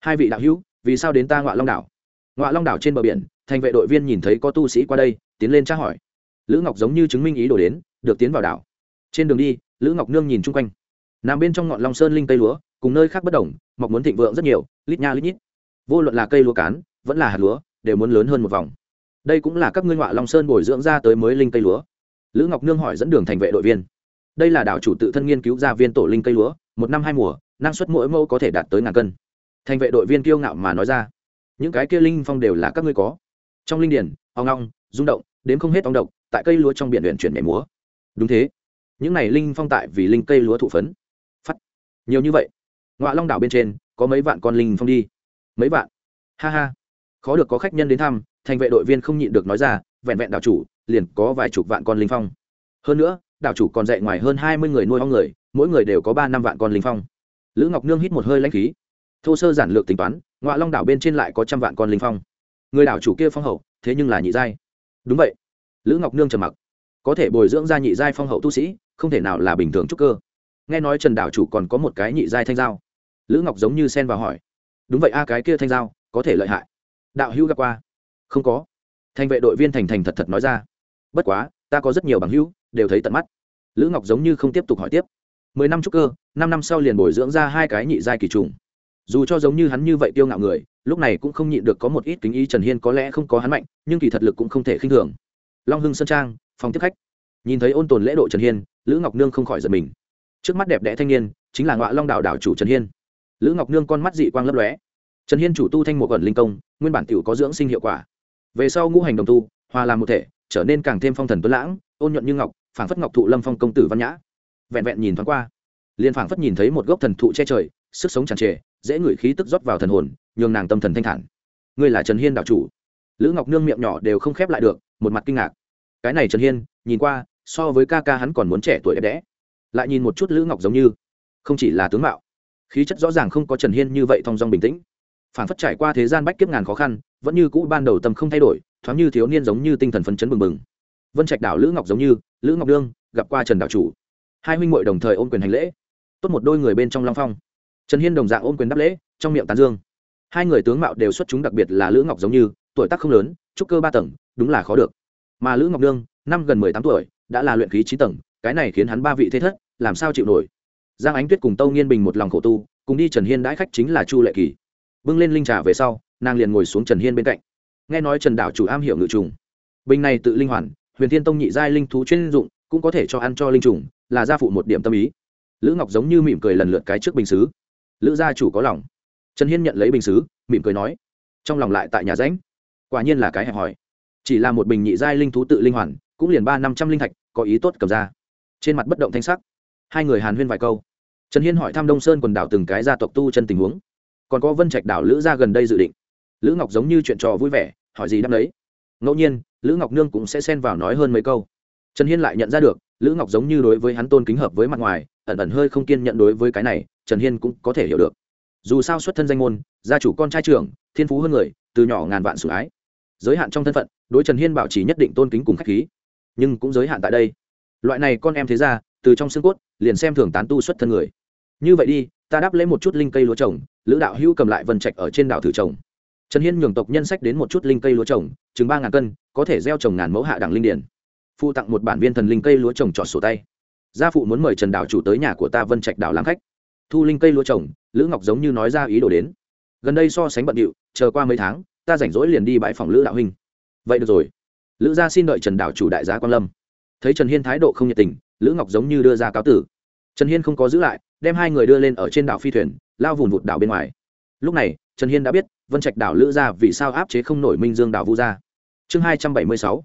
Hai vị đạo hữu, vì sao đến ta ngọa long đảo? Ngọa long đảo trên bờ biển, thành vệ đội viên nhìn thấy có tu sĩ qua đây, tiến lên tra hỏi. Lữ ngọc giống như chứng minh ý đồ đến, được tiến vào đảo. Trên đường đi, lữ ngọc nương nhìn chung quanh. Nằm bên trong ngọn long sơn linh tây lúa, cùng nơi khác bất đồng, mọc muốn thịnh vượng rất nhiều, lít nha lít nhít. Vô luận là cây lúa cán, vẫn là hạt lúa, đều muốn lớn hơn một vòng. Đây cũng là các ngươi ngọa long sơn bồi dưỡng ra tới mới linh cây lúa. Lữ ngọc nương hỏi dẫn đường thành vệ đội viên đây là đảo chủ tự thân nghiên cứu ra viên tổ linh cây lúa, một năm hai mùa, năng suất mỗi mẫu có thể đạt tới ngàn cân. Thành vệ đội viên kiêu ngạo mà nói ra, những cái kia linh phong đều là các ngươi có. Trong linh điển ong ong, rung động đến không hết ong độc, tại cây lúa trong biển luyện chuyển mẻ múa. Đúng thế, những này linh phong tại vì linh cây lúa thụ phấn. Phát. Nhiều như vậy. Ngoại long đảo bên trên, có mấy vạn con linh phong đi. Mấy vạn. Ha ha. Khó được có khách nhân đến thăm, thành vệ đội viên không nhịn được nói ra, vẹn vẹn đảo chủ, liền có vài chục vạn con linh phong. Hơn nữa đảo chủ còn dạy ngoài hơn hai mươi người nuôi ong người, mỗi người đều có ba năm vạn con linh phong. Lữ ngọc nương hít một hơi lãnh khí. Thô sơ giản lược tính toán, ngọa long đảo bên trên lại có trăm vạn con linh phong. Người đảo chủ kia phong hậu, thế nhưng là nhị giai. Đúng vậy. Lữ ngọc nương trầm mặc. Có thể bồi dưỡng ra nhị giai phong hậu tu sĩ, không thể nào là bình thường trúc cơ. Nghe nói trần đảo chủ còn có một cái nhị giai thanh giao. Lữ ngọc giống như sen vào hỏi. Đúng vậy a, cái kia thanh giao, có thể lợi hại. Đạo hữu gặp qua. Không có. Thanh vệ đội viên thành thành thật thật nói ra. Bất quá, ta có rất nhiều bằng hữu đều thấy tận mắt. Lữ ngọc giống như không tiếp tục hỏi tiếp. Mười năm trúc cơ, năm năm sau liền bồi dưỡng ra hai cái nhị giai kỳ trùng. Dù cho giống như hắn như vậy tiêu ngạo người, lúc này cũng không nhịn được có một ít kính ý trần hiên có lẽ không có hắn mạnh, nhưng kỳ thật lực cũng không thể khinh thường. Long hưng sơn trang, phòng tiếp khách. Nhìn thấy ôn tồn lễ độ trần hiên, lữ ngọc nương không khỏi giật mình. Trước mắt đẹp đẽ thanh niên, chính là ngọa long đạo đảo chủ trần hiên. Lữ ngọc nương con mắt dị quang lấp lóe. Trần hiên chủ tu thanh một ẩn linh công, nguyên bản t có dưỡng sinh hiệu quả. Về sau ngũ hành đồng tu, hòa làm một thể trở nên càng thêm phong thần tuấn lãng, ôn nhuận như ngọc, phảng phất ngọc thụ lâm phong công tử văn nhã. Vẹn vẹn nhìn thoáng qua, liền phảng phất nhìn thấy một gốc thần thụ che trời, sức sống tràn trề, dễ ngửi khí tức rót vào thần hồn, nhường nàng tâm thần thanh thản. Ngươi là trần hiên đạo chủ. Lữ ngọc nương miệng nhỏ đều không khép lại được, một mặt kinh ngạc. Cái này trần hiên, nhìn qua, so với ca ca hắn còn muốn trẻ tuổi đẹp đẽ. Lại nhìn một chút lữ ngọc giống như, không chỉ là tướng mạo, khí chất rõ ràng không có trần hiên như vậy thong dong bình tĩnh. Phản phất trải qua thế gian bách kiếp ngàn khó khăn, vẫn như cũ ban đầu tâm không thay đổi thoáng như thiếu niên giống như tinh thần phấn chấn bừng bừng. Vân trạch đảo lữ ngọc giống như, lữ ngọc đương, gặp qua trần đạo chủ. Hai huynh muội đồng thời ôm quyền hành lễ. Tốt một đôi người bên trong long phong. Trần hiên đồng dạng ôm quyền đáp lễ, trong miệng tán dương. Hai người tướng mạo đều xuất chúng đặc biệt là lữ ngọc giống như, tuổi tác không lớn, trúc cơ ba tầng, đúng là khó được. Mà lữ ngọc nương năm gần mười tám tuổi, đã là luyện khí chín tầng, cái này khiến hắn ba vị thế thất, làm sao chịu nổi? Giang ánh tuyết cùng tâu nghiên bình một lòng khổ tu, cùng đi trần hiên đãi khách chính là chu lệ kỳ. Bưng lên linh trà về sau, nàng liền ngồi xuống trần hiên bên cạnh nghe nói trần đảo chủ am hiểu ngự trùng. Bình này tự linh hoàn, huyền thiên tông nhị giai linh thú chuyên dụng, cũng có thể cho ăn cho linh trùng, là gia phụ một điểm tâm ý. Lữ ngọc giống như mỉm cười lần lượt cái trước bình xứ. Lữ gia chủ có lòng. Trần hiên nhận lấy bình xứ, mỉm cười nói, trong lòng lại tại nhà ránh quả nhiên là cái hẹp hòi. Chỉ là một bình nhị giai linh thú tự linh hoàn, cũng liền ba năm trăm linh thạch, có ý tốt cầm ra. Trên mặt bất động thanh sắc. Hai người hàn huyên vài câu. Trần hiên hỏi thăm đông sơn quần đảo từng cái gia tộc tu chân tình huống. Còn có vân trạch đảo lữ gia gần đây dự định. Lữ ngọc giống như chuyện trò vui vẻ hỏi gì đáp đấy ngẫu nhiên, lữ ngọc nương cũng sẽ xen vào nói hơn mấy câu. Trần hiên lại nhận ra được, lữ ngọc giống như đối với hắn tôn kính hợp với mặt ngoài, ẩn ẩn hơi không kiên nhận đối với cái này, trần hiên cũng có thể hiểu được. Dù sao xuất thân danh môn, gia chủ con trai trưởng, thiên phú hơn người, từ nhỏ ngàn vạn sủng ái. Giới hạn trong thân phận, đối trần hiên bảo trì nhất định tôn kính cùng k h á c h khí. Nhưng cũng giới hạn tại đây. Loại này con em thế ra từ trong xương cốt, liền xem thường tán tu xuất thân người. Như vậy đi, ta đáp lấy một chút linh cây lúa trồng, lữ đạo hữu cầm lại vân trạch ở trên đảo thử trồng trần hiên nhường tộc nhân sách đến một chút linh cây lúa trồng, chừng ba ngàn cân, có thể gieo trồng ngàn mẫu hạ đẳng linh điển. Phụ tặng một bản viên thần linh cây lúa trồng trọt sổ tay. Gia phụ muốn mời trần đảo chủ tới nhà của ta vân trạch đảo làm khách. Thu linh cây lúa trồng, lữ ngọc giống như nói ra ý đồ đến. Gần đây so sánh bận điệu, chờ qua mấy tháng, ta rảnh rỗi liền đi bãi phòng lữ đạo huynh. Vậy được rồi. Lữ gia xin đợi trần đảo chủ đại giá quan lâm. Thấy trần hiên thái độ không nhiệt tình, lữ ngọc giống như đưa ra cáo tử. Trần hiên không có giữ lại, đem hai người đưa lên ở trên đảo phi thuyền, lao vụn vụt đảo bên ngoài lúc này, trần hiên đã biết, vân trạch đảo lữ gia vì sao áp chế không nổi minh dương đảo vu gia. Chương hai trăm bảy mươi sáu,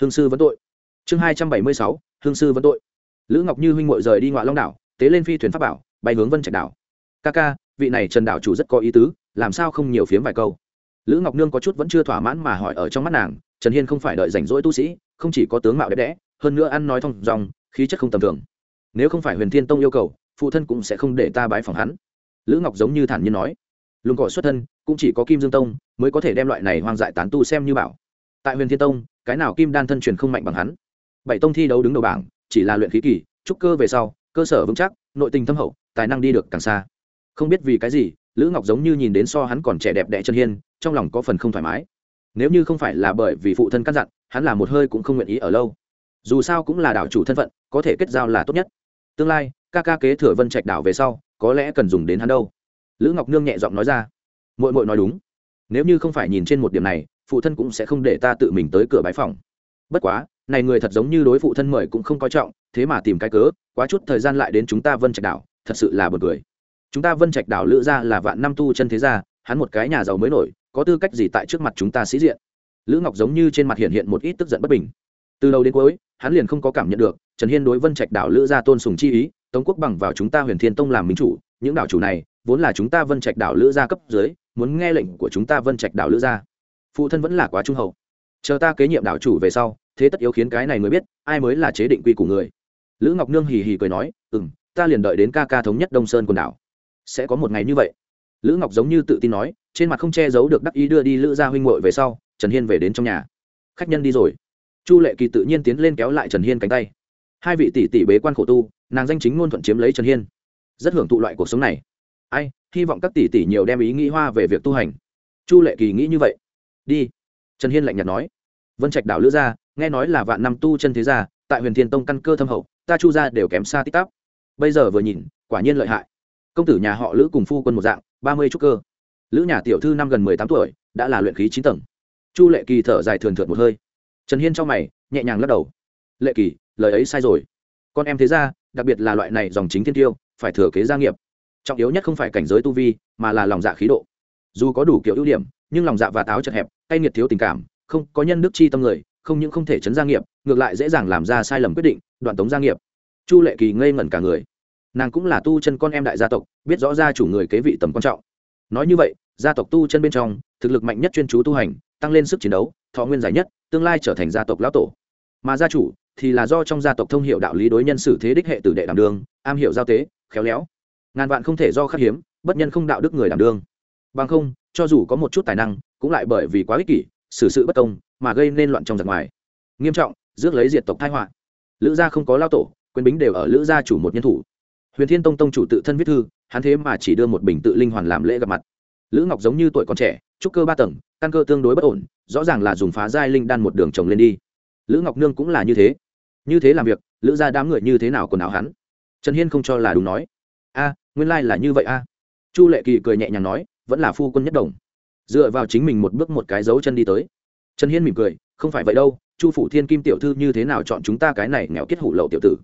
hương sư vẫn tội. Chương hai trăm bảy mươi sáu, hương sư vẫn tội. Lữ ngọc như huynh mội rời đi ngoại long đảo, tế lên phi thuyền pháp bảo, bay hướng vân trạch đảo. Ca ca, vị này trần đảo chủ rất có ý tứ, làm sao không nhiều phiếm vài câu? Lữ ngọc nương có chút vẫn chưa thỏa mãn mà hỏi ở trong mắt nàng, trần hiên không phải đợi rảnh rỗi tu sĩ, không chỉ có tướng mạo đẹp đẽ, hơn nữa ăn nói thong dòng khí chất không tầm thường. Nếu không phải huyền thiên tông yêu cầu, phụ thân cũng sẽ không để ta bái phòng hắn. Lữ ngọc giống như thản nhiên nói lùng cỏ xuất thân, cũng chỉ có kim dương tông mới có thể đem loại này hoang dại tán tu xem như bảo. Tại huyền thiên tông, cái nào kim đan thân truyền không mạnh bằng hắn. Bảy tông thi đấu đứng đầu bảng, chỉ là luyện khí kỳ, trúc cơ về sau, cơ sở vững chắc, nội tình thâm hậu, tài năng đi được càng xa. Không biết vì cái gì, lữ ngọc giống như nhìn đến so hắn còn trẻ đẹp đẽ chân hiên, trong lòng có phần không thoải mái. Nếu như không phải là bởi vì phụ thân căn dặn, hắn là một hơi cũng không nguyện ý ở lâu. Dù sao cũng là đảo chủ thân phận, có thể kết giao là tốt nhất. Tương lai, ca ca kế thừa vân trạch đảo về sau, có lẽ cần dùng đến hắn đâu lữ ngọc nương nhẹ giọng nói ra mội mội nói đúng nếu như không phải nhìn trên một điểm này phụ thân cũng sẽ không để ta tự mình tới cửa bái phòng bất quá này người thật giống như đối phụ thân mời cũng không coi trọng thế mà tìm cái cớ quá chút thời gian lại đến chúng ta vân trạch đảo thật sự là b u ồ n cười chúng ta vân trạch đảo lữ ra là vạn năm tu chân thế gia hắn một cái nhà giàu mới nổi có tư cách gì tại trước mặt chúng ta sĩ diện lữ ngọc giống như trên mặt hiện hiện một ít tức giận bất bình từ đầu đến cuối hắn liền không có cảm nhận được trần hiên đối vân trạch đảo lữ gia tôn sùng chi ý tống quốc bằng vào chúng ta huyền thiên tông làm minh chủ những đảo chủ này vốn là chúng ta vân trạch đảo lữ gia cấp dưới, muốn nghe lệnh của chúng ta vân trạch đảo lữ gia. Phụ thân vẫn là quá trung hậu. Chờ ta kế nhiệm đảo chủ về sau, thế tất yếu khiến cái này người biết, ai mới là chế định quy của người. Lữ ngọc nương hì hì cười nói ừ m ta liền đợi đến ca ca thống nhất đông sơn quần đảo. Sẽ có một ngày như vậy. Lữ ngọc giống như tự tin nói, trên mặt không che giấu được đắc ý đưa đi lữ gia huynh ngội về sau, trần hiên về đến trong nhà. Khách nhân đi rồi. Chu lệ kỳ tự nhiên tiến lên kéo lại trần hiên cánh tay. Hai vị tỷ tỷ bế quan khổ tu, nàng danh chính ngôn thuận chiếm lấy trần hiên. Rất hưởng thụ loại cuộc sống này ai, hy vọng các tỷ tỷ nhiều đem ý nghĩ hoa về việc tu hành. Chu lệ kỳ nghĩ như vậy. Đi. Trần hiên lạnh nhạt nói. Vân trạch đảo lữ gia, nghe nói là vạn năm tu chân thế gia, tại huyền thiên tông căn cơ thâm hậu, ta chu gia đều kém xa tích tắp bây giờ vừa nhìn, quả nhiên lợi hại. Công tử nhà họ lữ cùng phu quân một dạng, ba mươi trúc cơ. Lữ nhà tiểu thư năm gần mười tám tuổi, đã là luyện khí chín tầng. Chu lệ kỳ thở dài thường thượt một hơi. Trần hiên trong mày, nhẹ nhàng lắc đầu. Lệ kỳ, lời ấy sai rồi. Con em thế ra đặc biệt là loại này dòng chính thiên tiêu, phải thừa kế gia nghiệp trọng yếu nhất không phải cảnh giới tu vi mà là lòng dạ khí độ. Dù có đủ kiểu ưu điểm nhưng lòng dạ và táo chật hẹp cay nghiệt thiếu tình cảm không có nhân đức chi tâm người không những không thể chấn gia nghiệp ngược lại dễ dàng làm ra sai lầm quyết định đoạn tống gia nghiệp. Chu lệ kỳ ngây ngẩn cả người. Nàng cũng là tu chân con em đại gia tộc biết rõ gia chủ người kế vị tầm quan trọng. Nói như vậy gia tộc tu chân bên trong thực lực mạnh nhất chuyên chú tu hành tăng lên sức chiến đấu thọ nguyên giải nhất tương lai trở thành gia tộc lão tổ. Mà gia chủ thì là do trong gia tộc thông hiệu đạo lý đối nhân xử thế đích hệ tử đệ đảm đường, am hiểu giao tế khéo léo ngàn vạn không thể do khắc hiếm, bất nhân không đạo đức người đảm đương. Bằng không, cho dù có một chút tài năng, cũng lại bởi vì quá ích kỷ, xử sự bất công, mà gây nên loạn trong giặc ngoài. Nghiêm trọng, rước lấy diệt tộc thái họa. Lữ gia không có lao tổ, quyền bính đều ở lữ gia chủ một nhân thủ. Huyền thiên tông tông chủ tự thân viết thư, hắn thế mà chỉ đưa một bình tự linh hoàn làm lễ gặp mặt. Lữ ngọc giống như tuổi còn trẻ, trúc cơ ba tầng, căn cơ tương đối bất ổn, rõ ràng là dùng phá giai linh đan một đường trồng lên đi. Lữ ngọc nương cũng là như thế. Như thế làm việc, lữ gia đám người như thế nào quần áo hắn? Trần hiên không cho là đúng nói. A nguyên lai là như vậy a. Chu lệ kỳ cười nhẹ nhàng nói, vẫn là phu quân nhất đồng. Dựa vào chính mình một bước một cái dấu chân đi tới. Trần hiên mỉm cười, không phải vậy đâu, chu phủ thiên kim tiểu thư như thế nào chọn chúng ta cái này nghèo kết hủ lậu tiểu tử?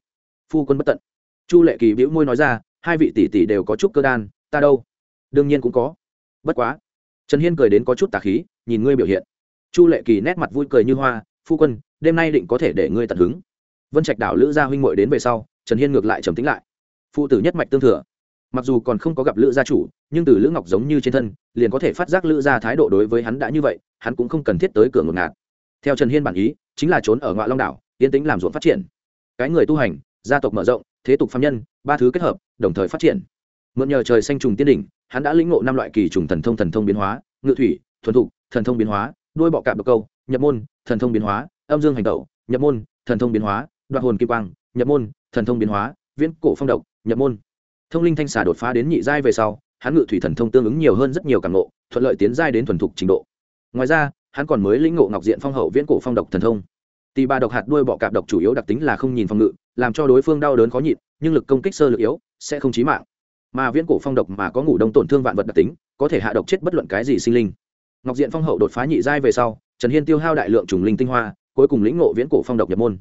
Phu quân bất tận. Chu lệ kỳ bĩu môi nói ra, hai vị tỷ tỷ đều có chút cơ đan, ta đâu? Đương nhiên cũng có. Bất quá. Trần hiên cười đến có chút tà khí, nhìn ngươi biểu hiện. Chu lệ kỳ nét mặt vui cười như hoa, phu quân, đêm nay định có thể để ngươi tận hứng. Vân trạch đảo lữ gia huynh muội đến về sau, trần hiên ngược lại trầm tính lại. Phụ tử nhất mạch tương thừa mặc dù còn không có gặp lữ gia chủ, nhưng từ lữ ngọc giống như trên thân, liền có thể phát giác lữ gia thái độ đối với hắn đã như vậy, hắn cũng không cần thiết tới cửa ngột ngạt. Theo trần hiên bản ý, chính là trốn ở ngoại long đảo, yên tĩnh làm ruộng phát triển. Cái người tu hành, gia tộc mở rộng, thế tục phạm nhân, ba thứ kết hợp, đồng thời phát triển. Mượn nhờ trời xanh trùng tiên đỉnh, hắn đã lĩnh ngộ năm loại kỳ trùng thần thông thần thông biến hóa, ngự thủy, thuần thục, thần thông biến hóa, đuôi bọ cạp độc câu, nhập môn, thần thông biến hóa, âm dương hành tẩu, nhập môn, thần thông biến hóa đoạt hồn kim quang, nhập môn, thần thông biến hóa, viễn cổ phong độc, nhập môn thông linh thanh xà đột phá đến nhị giai về sau, hắn ngự thủy thần thông tương ứng nhiều hơn rất nhiều càng ngộ, thuận lợi tiến giai đến thuần thục trình độ. Ngoài ra, hắn còn mới lĩnh ngộ ngọc diện phong hậu viễn cổ phong độc thần thông. Tì ba độc hạt đuôi bọ cạp độc chủ yếu đặc tính là không nhìn phòng ngự, làm cho đối phương đau đớn khó nhịn, nhưng lực công kích sơ lực yếu, sẽ không chí mạng. Mà viễn cổ phong độc mà có ngủ đông tổn thương vạn vật đặc tính, có thể hạ độc chết bất luận cái gì sinh linh. Ngọc diện phong hậu đột phá nhị giai về sau, trần hiên tiêu hao đại lượng trùng linh tinh hoa, cuối cùng lĩnh ngộ viễn cổ phong độc nhập môn.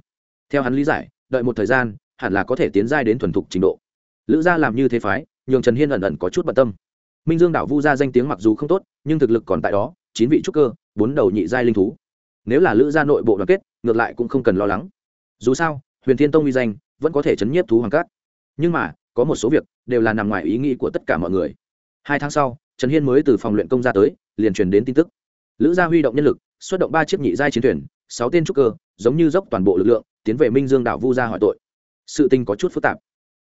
Theo hắn lý giải, đợi một thời gian, hẳn là có thể tiến giai đến thuần thục trình độ lữ gia làm như thế phái, nhường trần hiên ẩn ẩn có chút bận tâm. Minh dương đảo vu gia danh tiếng mặc dù không tốt, nhưng thực lực còn tại đó, chín vị trúc cơ, bốn đầu nhị giai linh thú. Nếu là lữ gia nội bộ đoàn kết, ngược lại cũng không cần lo lắng. Dù sao, huyền thiên tông uy danh vẫn có thể chấn nhiếp thú hoàng cát. Nhưng mà, có một số việc đều là nằm ngoài ý nghĩ của tất cả mọi người. Hai tháng sau, trần hiên mới từ phòng luyện công ra tới, liền truyền đến tin tức. Lữ gia huy động nhân lực, xuất động ba chiếc nhị giai chiến thuyền, sáu tên trúc cơ, giống như dốc toàn bộ lực lượng, tiến về minh dương đảo vu gia hỏi tội. Sự tình có chút phức tạp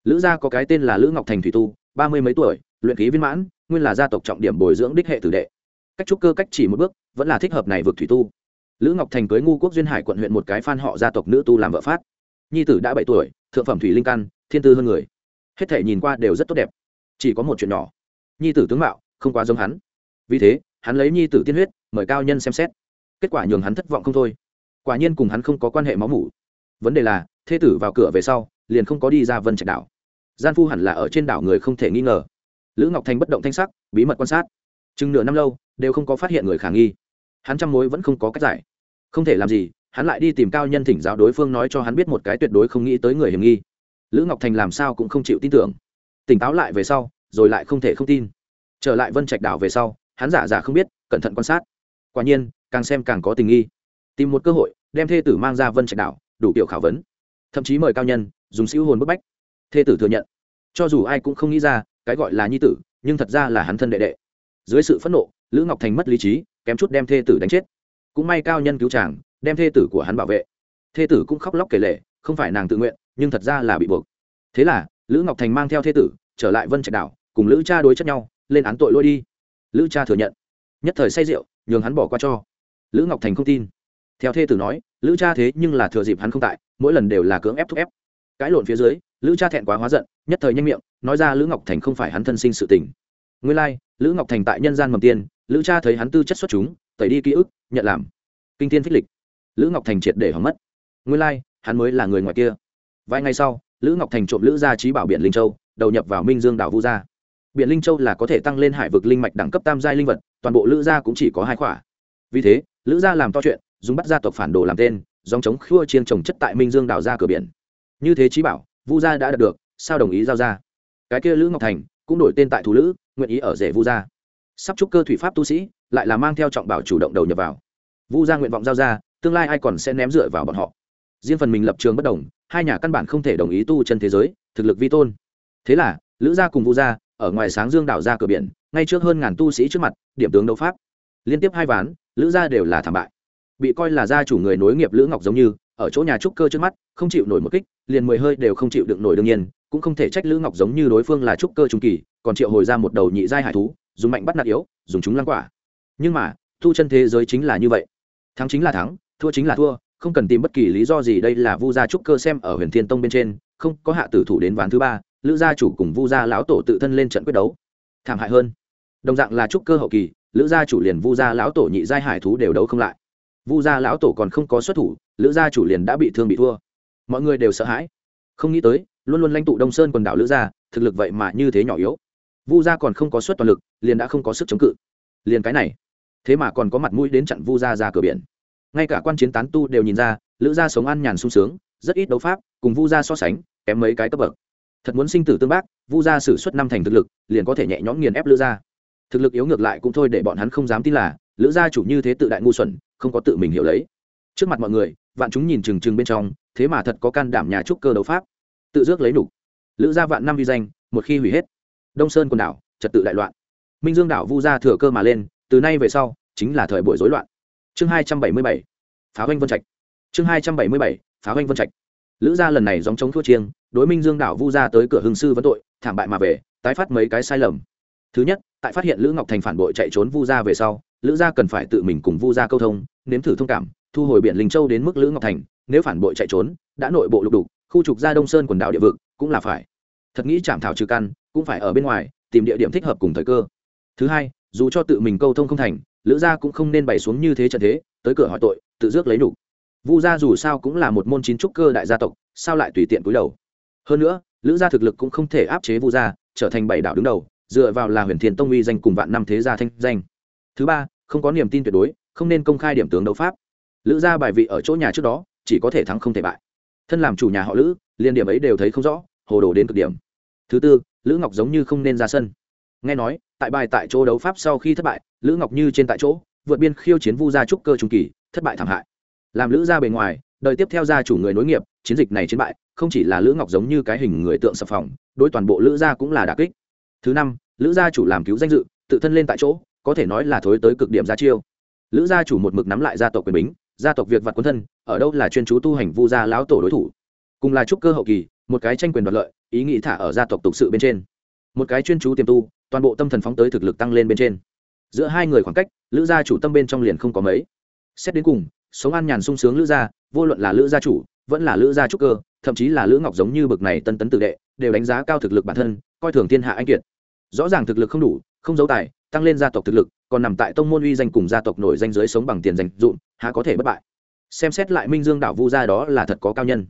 lữ gia có cái tên là lữ ngọc thành thủy tu, ba mươi mấy tuổi, luyện khí viên mãn, nguyên là gia tộc trọng điểm bồi dưỡng đích hệ tử đệ. Cách trúc cơ cách chỉ một bước, vẫn là thích hợp này vượt thủy tu. Lữ ngọc thành cưới ngu quốc duyên hải quận huyện một cái phan họ gia tộc nữ tu làm vợ phát. Nhi tử đã bảy tuổi, thượng phẩm thủy linh căn, thiên tư hơn người. Hết thể nhìn qua đều rất tốt đẹp. Chỉ có một chuyện nhỏ. Nhi tử tướng mạo, không quá giống hắn. Vì thế, hắn lấy nhi tử tiên huyết, mời cao nhân xem xét. Kết quả nhường hắn thất vọng không thôi. Quả nhiên cùng hắn không có quan hệ máu mủ. Vấn đề là, thê tử vào cửa về sau, liền không có đi ra vân trạch đảo gian phu hẳn là ở trên đảo người không thể nghi ngờ. Lữ ngọc thành bất động thanh sắc, bí mật quan sát. Chừng nửa năm lâu, đều không có phát hiện người khả nghi. Hắn trăm mối vẫn không có cách giải. Không thể làm gì, hắn lại đi tìm cao nhân thỉnh giáo đối phương nói cho hắn biết một cái tuyệt đối không nghĩ tới người hiểm nghi. Lữ ngọc thành làm sao cũng không chịu tin tưởng. Tỉnh táo lại về sau, rồi lại không thể không tin. Trở lại vân trạch đảo về sau, hắn giả giả không biết, cẩn thận quan sát. Quả nhiên, càng xem càng có tình nghi. Tìm một cơ hội, đem thê tử mang ra vân trạch đảo, đủ kiểu khảo vấn. Thậm chí mời cao nhân, dùng siêu hồn bức bách thê tử thừa nhận. Cho dù ai cũng không nghĩ ra, cái gọi là nhi tử, nhưng thật ra là hắn thân đệ đệ. Dưới sự phẫn nộ, lữ ngọc thành mất lý trí, kém chút đem thê tử đánh chết. Cũng may cao nhân cứu chàng, đem thê tử của hắn bảo vệ. Thê tử cũng khóc lóc kể lể, không phải nàng tự nguyện, nhưng thật ra là bị buộc. Thế là, lữ ngọc thành mang theo thê tử, trở lại vân trạch đảo, cùng lữ cha đối chất nhau, lên án tội lôi đi. Lữ cha thừa nhận. Nhất thời say rượu, nhường hắn bỏ qua cho. Lữ ngọc thành không tin. Theo thê tử nói, lữ cha thế nhưng là thừa dịp hắn không tại, mỗi lần đều là cưỡng ép thúc ép. Cãi lộn phía dưới lữ cha thẹn quá hóa giận nhất thời nhanh miệng nói ra lữ ngọc thành không phải hắn thân sinh sự tình. Nguyên lai、like, lữ ngọc thành tại nhân gian mầm tiên lữ cha thấy hắn tư chất xuất chúng tẩy đi ký ức nhận làm. Kinh thiên phích lịch. Lữ ngọc thành triệt để hỏng mất. Nguyên lai、like, hắn mới là người ngoài kia. Vài ngày sau lữ ngọc thành trộm lữ gia trí bảo biển linh châu đầu nhập vào minh dương đảo vu gia. Biển linh châu là có thể tăng lên hải vực linh mạch đẳng cấp tam giai linh vật toàn bộ lữ gia cũng chỉ có hai khỏa. Vì thế lữ gia làm to chuyện dùng bắt gia tộc phản đồ làm tên dòng chống khua chiên trồng chất tại minh dương đảo ra cửa biển. Như thế trí bảo vu gia đã đạt được, sao đồng ý giao ra? Cái kia lữ ngọc thành cũng đổi tên tại thủ lữ, nguyện ý ở rể vu gia. Sắp chúc cơ thủy pháp tu sĩ lại là mang theo trọng bảo chủ động đầu nhập vào. Vu gia nguyện vọng giao ra, tương lai ai còn sẽ ném dựa vào bọn họ. Riêng phần mình lập trường bất đồng, hai nhà căn bản không thể đồng ý tu chân thế giới, thực lực vi tôn. Thế là, lữ gia cùng vu gia ở ngoài sáng dương đảo ra cửa biển, ngay trước hơn ngàn tu sĩ trước mặt, điểm tướng đấu pháp. Liên tiếp hai ván, lữ gia đều là thảm bại. Bị coi là gia chủ người nối nghiệp lữ ngọc giống như ở chỗ nhà trúc cơ trước mắt, không chịu nổi một kích, liền mười hơi đều không chịu được nổi đương nhiên, cũng không thể trách lữ ngọc giống như đối phương là trúc cơ trung kỳ, còn triệu hồi ra một đầu nhị giai hải thú, dùng mạnh bắt nạt yếu, dùng chúng lăng quả. Nhưng mà, thu chân thế giới chính là như vậy. Thắng chính là thắng, thua chính là thua, không cần tìm bất kỳ lý do gì, đây là vu gia trúc cơ xem ở huyền thiên tông bên trên, không có hạ tử thủ đến ván thứ ba, lữ gia chủ cùng vu gia lão tổ tự thân lên trận quyết đấu. Thảm hại hơn, đồng dạng là trúc cơ hậu kỳ, lữ gia chủ liền vu gia lão tổ nhị giai hải thú đều đấu không lại vu gia lão tổ còn không có xuất thủ, lữ gia chủ liền đã bị thương bị thua. Mọi người đều sợ hãi. Không nghĩ tới, luôn luôn lãnh tụ đông sơn quần đảo lữ gia, thực lực vậy mà như thế nhỏ yếu. Vu gia còn không có suất toàn lực, liền đã không có sức chống cự. Liền cái này. Thế mà còn có mặt mũi đến chặn vu gia ra cửa biển. Ngay cả quan chiến tán tu đều nhìn ra, lữ gia sống an nhàn sung sướng, rất ít đấu pháp, cùng vu gia so sánh, kém mấy cái cấp bậc. Thật muốn sinh tử tương bác, vu gia xử suất năm thành thực lực, liền có thể nhẹ nhõm nghiền ép lữ gia. Thực lực yếu ngược lại cũng thôi để bọn hắn không dám tin là, lữ gia chủ như thế tự đại ngu xuẩn không có tự mình hiểu lấy. Trước mặt mọi người, vạn chúng nhìn trừng trừng bên trong, thế mà thật có can đảm nhà trúc cơ đấu pháp. Tự dước lấy đủ. lữ gia vạn năm vi danh, một khi hủy hết. Đông sơn quần đảo, trật tự đại loạn. Minh dương đảo vu gia thừa cơ mà lên, từ nay về sau, chính là thời buổi rối loạn. Chương hai trăm bảy mươi bảy, phá hoanh vân trạch. Chương hai trăm bảy mươi bảy, phá hoanh vân trạch. Lữ gia lần này dòng chống thua chiêng, đối minh dương đảo vu gia tới cửa hưng sư vấn tội, thảm bại mà về, tái phát mấy cái sai lầm. Thứ nhất, tại phát hiện lữ ngọc thành phản bội chạy trốn vu gia về sau, lữ gia cần phải tự mình cùng vu gia câu thông nếm thử thông cảm, thu hồi biển linh châu đến mức lữ ngọc thành, nếu phản bội chạy trốn, đã nội bộ lục đục, khu trục ra đông sơn quần đảo địa vực, cũng là phải. Thật nghĩ chạm thảo trừ căn, cũng phải ở bên ngoài, tìm địa điểm thích hợp cùng thời cơ. Thứ hai, dù cho tự mình câu thông không thành, lữ gia cũng không nên bày xuống như thế trận thế, tới cửa hỏi tội, tự rước lấy đủ. Vu gia dù sao cũng là một môn chín trúc cơ đại gia tộc, sao lại tùy tiện cúi đầu? Hơn nữa, lữ gia thực lực cũng không thể áp chế vu gia, trở thành bảy đảo đứng đầu, dựa vào là huyền thiên tông uy danh cùng vạn năm thế gia thanh danh. Thứ ba, không có niềm tin tuyệt đối không nên công khai điểm tướng đấu pháp. Lữ gia bài vị ở chỗ nhà trước đó, chỉ có thể thắng không thể bại. Thân làm chủ nhà họ lữ, liên điểm ấy đều thấy không rõ, hồ đồ đến cực điểm. Thứ tư, lữ ngọc giống như không nên ra sân. Nghe nói, tại bài tại chỗ đấu pháp sau khi thất bại, lữ ngọc như trên tại chỗ, vượt biên khiêu chiến vu gia trúc cơ trung kỳ, thất bại thảm hại. Làm lữ gia bề ngoài, đời tiếp theo gia chủ người nối nghiệp, chiến dịch này chiến bại, không chỉ là lữ ngọc giống như cái hình người tượng sập phòng, đối toàn bộ lữ gia cũng là đà kích. Thứ năm, lữ gia chủ làm cứu danh dự, tự thân lên tại chỗ, có thể nói là thối tới cực điểm gia chiêu lữ gia chủ một mực nắm lại gia tộc quyền bính, gia tộc việc vặt quân thân, ở đâu là chuyên chú tu hành vu gia lão tổ đối thủ. Cùng là trúc cơ hậu kỳ, một cái tranh quyền đoạt lợi, ý nghĩ thả ở gia tộc tục sự bên trên. Một cái chuyên chú tiềm tu, toàn bộ tâm thần phóng tới thực lực tăng lên bên trên. Giữa hai người khoảng cách, lữ gia chủ tâm bên trong liền không có mấy. Xét đến cùng, sống an nhàn sung sướng lữ gia, vô luận là lữ gia chủ, vẫn là lữ gia trúc cơ, thậm chí là lữ ngọc giống như bực này tân tấn tự đệ, đều đánh giá cao thực lực bản thân, coi thường thiên hạ anh kiệt. Rõ ràng thực lực không đủ, không giấu tài tăng lên gia tộc thực lực, còn nằm tại tông môn uy danh cùng gia tộc nổi danh giới sống bằng tiền dành dụm há có thể bất bại. Xem xét lại minh dương đảo vu gia đó là thật có cao nhân.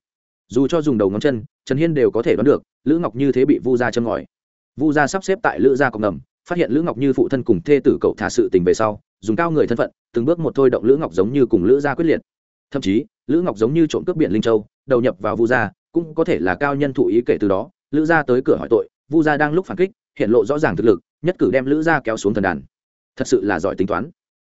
Dù cho dùng đầu ngón chân, trần hiên đều có thể đoán được, lữ ngọc như thế bị vu gia châm ngòi. Vu gia sắp xếp tại lữ gia cộng đồng phát hiện lữ ngọc như phụ thân cùng thê tử cậu thả sự tình về sau, dùng cao người thân phận, từng bước một thôi động lữ ngọc giống như cùng lữ gia quyết liệt. Thậm chí, lữ ngọc giống như trộm cướp biển linh châu, đầu nhập vào vu gia, cũng có thể là cao nhân thụ ý kể từ đó, lữ gia tới cửa hỏi tội, vu gia đang lúc phản kích hiện lộ rõ ràng thực lực, nhất cử đem lữ gia kéo xuống thần đàn. Thật sự là giỏi tính toán.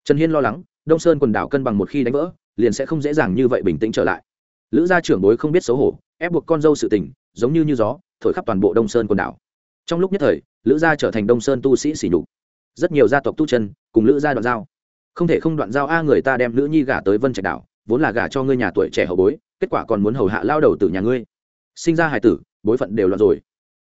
Trần hiên lo lắng, đông sơn quần đảo cân bằng một khi đánh vỡ, liền sẽ không dễ dàng như vậy bình tĩnh trở lại. Lữ gia trưởng bối không biết xấu hổ, ép buộc con dâu sự tình, giống như như gió, thổi khắp toàn bộ đông sơn quần đảo. Trong lúc nhất thời, lữ gia trở thành đông sơn tu sĩ xỉ nhục. Rất nhiều gia tộc tu chân, cùng lữ gia đoạn giao. Không thể không đoạn giao a người ta đem nữ nhi gả tới vân trạch đảo, vốn là gả cho ngươi nhà tuổi trẻ hậu bối, kết quả còn muốn hầu hạ lao đầu từ nhà ngươi. Sinh ra hải tử, bối phận đều loạn rồi.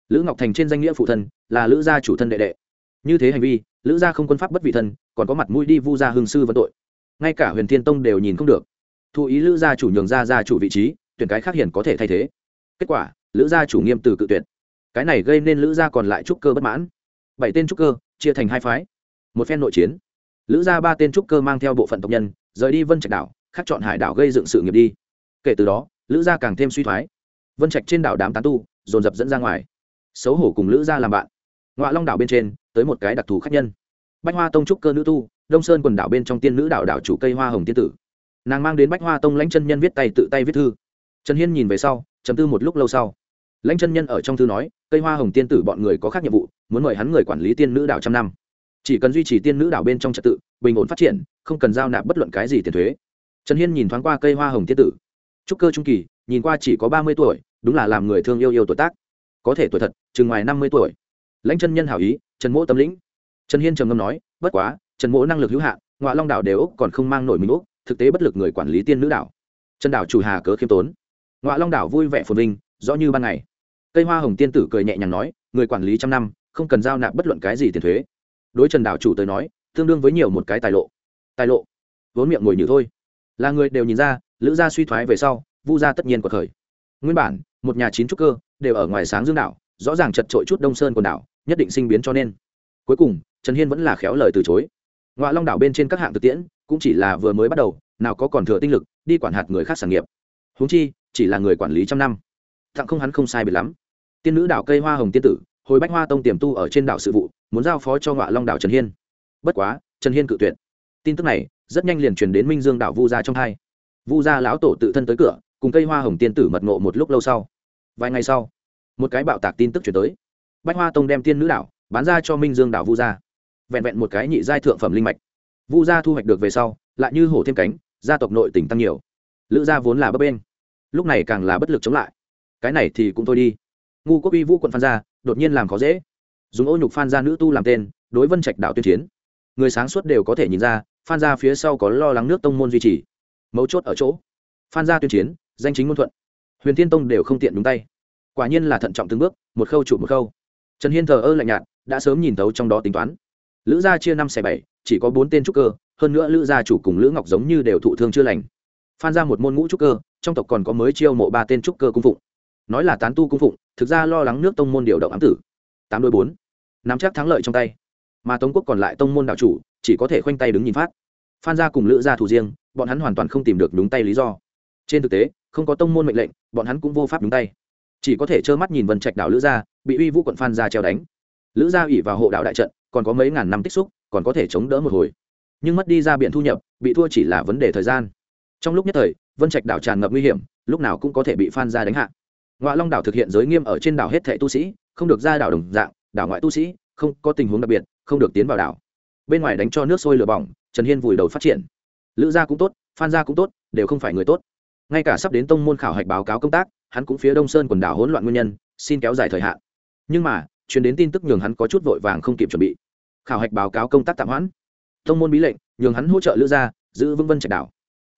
Lữ ngọc thành trên danh nghĩa phụ thân là lữ gia chủ thân đệ đệ. Như thế hành vi, lữ gia không quân pháp bất vị thân, còn có mặt mũi đi vu gia hương sư vấn tội. Ngay cả huyền thiên tông đều nhìn không được. Thụ ý lữ gia chủ nhường ra gia chủ vị trí, tuyển cái khác hiển có thể thay thế. Kết quả, lữ gia chủ nghiêm từ cự tuyển cái này gây nên lữ gia còn lại trúc cơ bất mãn. Bảy tên trúc cơ, chia thành hai phái. Một phen nội chiến. Lữ gia ba tên trúc cơ mang theo bộ phận tộc nhân, rời đi vân trạch đảo, khắc chọn hải đảo gây dựng sự nghiệp đi. Kể từ đó, lữ gia càng thêm suy thoái. Vân trạch trên đảo đám tán tu, dồn dập dẫn ra ngoài. Xấu hổ cùng lữ gia làm bạn ngoại long đảo bên trên, tới một cái đặc thù khác nhân. Bách hoa tông trúc cơ nữ tu, đông sơn quần đảo bên trong tiên nữ đảo đảo chủ cây hoa hồng tiên tử. Nàng mang đến bách hoa tông lãnh chân nhân viết tay tự tay viết thư. Trần hiên nhìn về sau chấm tư một lúc lâu sau. Lãnh chân nhân ở trong thư nói, cây hoa hồng tiên tử bọn người có khác nhiệm vụ, muốn mời hắn người quản lý tiên nữ đảo trăm năm. Chỉ cần duy trì tiên nữ đảo bên trong trật tự, bình ổn phát triển, không cần giao nạp bất luận cái gì tiền thuế. Trần hiên nhìn thoáng qua cây hoa hồng tiên tử. Trúc cơ trung kỳ, nhìn qua chỉ có ba mươi tuổi, đúng là làm người thương yêu yêu tuổi tác. Có thể tuổi thật, chừng ngoài năm mươi tuổi lãnh chân nhân hảo ý, trần mỗ tâm lĩnh. Trần hiên trầm ngâm nói, bất quá, trần mỗ năng lực hữu hạn ngoại long đảo đều úc còn không mang nổi mình úc, thực tế bất lực người quản lý tiên nữ đảo. Trần đảo chủ hà cớ khiêm tốn. Ngoại long đảo vui vẻ phồn vinh, rõ như ban ngày. Cây hoa hồng tiên tử cười nhẹ nhàng nói, người quản lý trăm năm, không cần giao nạp bất luận cái gì tiền thuế. Đối trần đảo chủ tới nói, tương đương với nhiều một cái tài lộ. Tài lộ? Vốn miệng ngồi như thôi. Là người đều nhìn ra, lữ gia suy thoái về sau, vu gia tất nhiên của khởi. Nguyên bản, một nhà chín trúc cơ, đều ở ngoài sáng dương đảo, rõ ràng chật trội chút đông sơn quần đảo nhất định sinh biến cho nên. Cuối cùng, trần hiên vẫn là khéo lời từ chối. Ngoại long đảo bên trên các hạng thực tiễn, cũng chỉ là vừa mới bắt đầu, nào có còn thừa tinh lực, đi quản hạt người khác sản nghiệp. Húng chi, chỉ là người quản lý trăm năm. Thặng không hắn không sai biệt lắm. Tiên nữ đảo cây hoa hồng tiên tử, hồi bách hoa tông tiềm tu ở trên đảo sự vụ, muốn giao phó cho ngoại long đảo trần hiên. Bất quá, trần hiên cự tuyệt. Tin tức này, rất nhanh liền truyền đến minh dương đảo vu gia trong hai. Vu gia lão tổ tự thân tới cửa, cùng cây hoa hồng tiên tử mật ngộ một lúc lâu sau. Vài ngày sau, một cái bạo tạc tin tức chuyển tới bách hoa tông đem tiên nữ đảo, bán ra cho minh dương đảo vu gia. Vẹn vẹn một cái nhị giai thượng phẩm linh mạch. Vu gia thu hoạch được về sau, lại như hổ thêm cánh, gia tộc nội tỉnh tăng nhiều. Lữ gia vốn là bấp bên lúc này càng là bất lực chống lại. Cái này thì cũng thôi đi. Ngu quốc uy vũ quận phan gia, đột nhiên làm khó dễ. Dùng ô nhục phan gia nữ tu làm tên, đối vân trạch đạo tuyên chiến. Người sáng suốt đều có thể nhìn ra, phan gia phía sau có lo lắng nước tông môn duy trì. Mấu chốt ở chỗ, phan gia tuyên chiến, danh chính ngôn thuận. Huyền thiên tông đều không tiện đúng tay. Quả nhiên là thận trọng từng bước, một khâu trụ một khâu trần hiên thờ ơ lạnh nhạt, đã sớm nhìn thấu trong đó tính toán. Lữ gia chia năm xẻ bảy, chỉ có bốn tên trúc cơ, hơn nữa lữ gia chủ cùng lữ ngọc giống như đều thụ thương chưa lành. Phan ra một môn ngũ trúc cơ, trong tộc còn có mới chiêu mộ ba tên trúc cơ cung phụng. Nói là tán tu cung phụng, thực ra lo lắng nước tông môn điều động ám tử. Tám đôi bốn, nắm chắc thắng lợi trong tay. Mà tống quốc còn lại tông môn đạo chủ, chỉ có thể khoanh tay đứng nhìn phát. Phan gia cùng lữ gia thủ riêng, bọn hắn hoàn toàn không tìm được đúng tay lý do. Trên thực tế, không có tông môn mệnh lệnh, bọn hắn cũng vô pháp đúng tay chỉ có thể trơ mắt nhìn vân trạch đảo lữ gia, bị uy vũ quận phan gia treo đánh. Lữ gia ủy vào hộ đạo đại trận, còn có mấy ngàn năm tích xúc, còn có thể chống đỡ một hồi. Nhưng mất đi ra biển thu nhập, bị thua chỉ là vấn đề thời gian. Trong lúc nhất thời, vân trạch đảo tràn ngập nguy hiểm, lúc nào cũng có thể bị phan gia đánh hạ. Ngoại long đảo thực hiện giới nghiêm ở trên đảo hết thệ tu sĩ, không được ra đảo đồng dạng, đảo ngoại tu sĩ, không có tình huống đặc biệt, không được tiến vào đảo. Bên ngoài đánh cho nước sôi lửa bỏng, trần hiên vùi đầu phát triển. Lữ gia cũng tốt, phan gia cũng tốt, đều không phải người tốt ngay cả sắp đến tông môn khảo hạch báo cáo công tác, hắn cũng phía đông sơn quần đảo hỗn loạn nguyên nhân, xin kéo dài thời hạn. Nhưng mà chuyển đến tin tức nhường hắn có chút vội vàng không kịp chuẩn bị. Khảo hạch báo cáo công tác tạm hoãn. Tông môn bí lệnh, nhường hắn hỗ trợ lữ gia, giữ vững vân trạch đảo.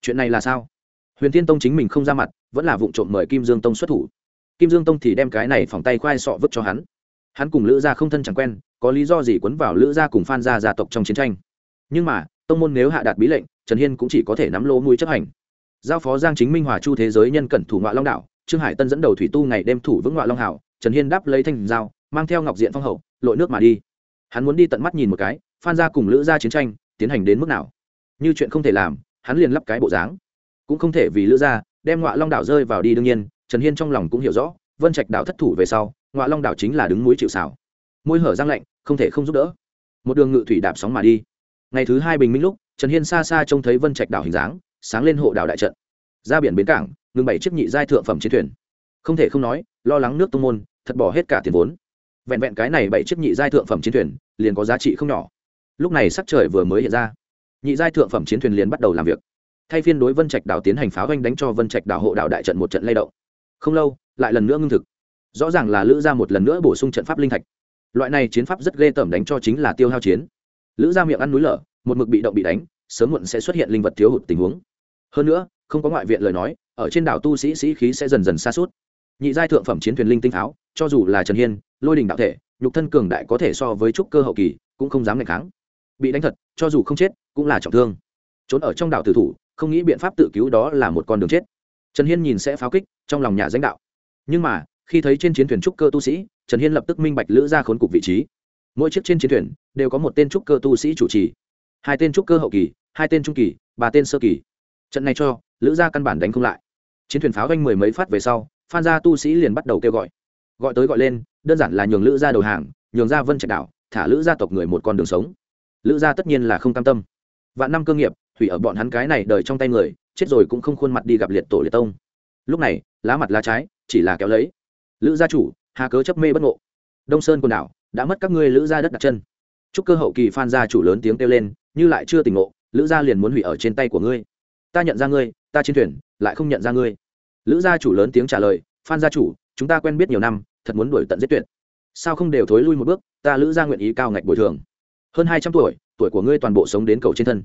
Chuyện này là sao? Huyền thiên tông chính mình không ra mặt, vẫn là vụ trộm mời kim dương tông xuất thủ. Kim dương tông thì đem cái này phòng tay khoai sọ vứt cho hắn. Hắn cùng lữ gia không thân chẳng quen, có lý do gì quấn vào lữ gia cùng phan gia gia tộc trong chiến tranh. Nhưng mà, tông môn nếu hạ đạt bí lệnh, trần hiên cũng chỉ có thể nắm lỗ mũi chấp hành giao phó giang chính minh hòa chu thế giới nhân cẩn thủ ngoại long đảo, trương hải tân dẫn đầu thủy tu ngày đêm thủ vững ngoại long hảo trần hiên đáp lấy thanh dao mang theo ngọc diện phong hậu lội nước mà đi. hắn muốn đi tận mắt nhìn một cái phan gia cùng lữ gia chiến tranh tiến hành đến mức nào? như chuyện không thể làm hắn liền lắp cái bộ dáng. cũng không thể vì lữ gia đem ngoại long đảo rơi vào đi đương nhiên trần hiên trong lòng cũng hiểu rõ vân trạch đảo thất thủ về sau ngoại long đảo chính là đứng mũi chịu xảo môi hở răng lạnh không thể không giúp đỡ. một đường ngự thủy đạp sóng mà đi. ngày thứ hai bình minh lúc trần hiên xa xa trông thấy vân trạch đảo hình dáng sáng lên hộ đảo đại trận. Ra biển bến cảng, ngừng bảy chiếc nhị giai thượng phẩm chiến thuyền. Không thể không nói, lo lắng nước tông môn, thật bỏ hết cả tiền vốn. Vẹn vẹn cái này bảy chiếc nhị giai thượng phẩm chiến thuyền, liền có giá trị không nhỏ. Lúc này sắc trời vừa mới hiện ra, nhị giai thượng phẩm chiến thuyền liền bắt đầu làm việc. Thay phiên đối vân trạch đảo tiến hành pháo doanh đánh cho vân trạch đảo hộ đảo đại trận một trận lay động. Không lâu, lại lần nữa ngưng thực. Rõ ràng là lữ ra một lần nữa bổ sung trận pháp linh thạch. Loại này chiến pháp rất ghê tởm đánh cho chính là tiêu hao chiến. Lữ ra miệng ăn núi lở, một mực bị động bị đánh, sớm muộn sẽ xuất hiện linh vật thiếu hụt tình huống hơn nữa, không có ngoại viện lời nói, ở trên đảo tu sĩ sĩ khí sẽ dần dần xa suốt nhị giai thượng phẩm chiến thuyền linh tinh pháo, cho dù là trần hiên, lôi đình đạo thể, nhục thân cường đại có thể so với trúc cơ hậu kỳ, cũng không dám ngày kháng. Bị đánh thật, cho dù không chết, cũng là trọng thương. Trốn ở trong đảo tử thủ, không nghĩ biện pháp tự cứu đó là một con đường chết. Trần hiên nhìn sẽ pháo kích, trong lòng nhà danh đạo. Nhưng mà, khi thấy trên chiến thuyền trúc cơ tu sĩ, trần hiên lập tức minh bạch lữ ra khốn cục vị trí. Mỗi chiếc trên chiến thuyền, đều có một tên trúc cơ tu sĩ chủ trì. Hai tên trúc cơ hậu kỳ, hai tên trung kỳ, ba tên sơ kỳ trận này cho, lữ gia căn bản đánh không lại. Chiến thuyền pháo ganh mười mấy phát về sau, phan gia tu sĩ liền bắt đầu kêu gọi. Gọi tới gọi lên, đơn giản là nhường lữ gia đầu hàng, nhường ra vân trạch đảo, thả lữ gia tộc người một con đường sống. Lữ gia tất nhiên là không cam tâm. Vạn năm cơ nghiệp, thủy ở bọn hắn cái này đời trong tay người, chết rồi cũng không khuôn mặt đi gặp liệt tổ liệt tông. Lúc này, lá mặt lá trái, chỉ là kéo lấy. Lữ gia chủ, hà cớ chấp mê bất ngộ. Đông sơn quần đảo, đã mất các ngươi lữ gia đất đặt chân. Chúc cơ hậu kỳ phan gia chủ lớn tiếng kêu lên, như lại chưa tỉnh ngộ, lữ gia liền muốn hủy ở trên tay của ngươi ta nhận ra ngươi, ta trên thuyền, lại không nhận ra ngươi. Lữ gia chủ lớn tiếng trả lời, phan gia chủ, chúng ta quen biết nhiều năm, thật muốn đuổi tận giết tuyệt. Sao không đều thối lui một bước, ta lữ gia nguyện ý cao ngạch bồi thường. Hơn hai trăm tuổi tuổi của ngươi toàn bộ sống đến cầu trên thân.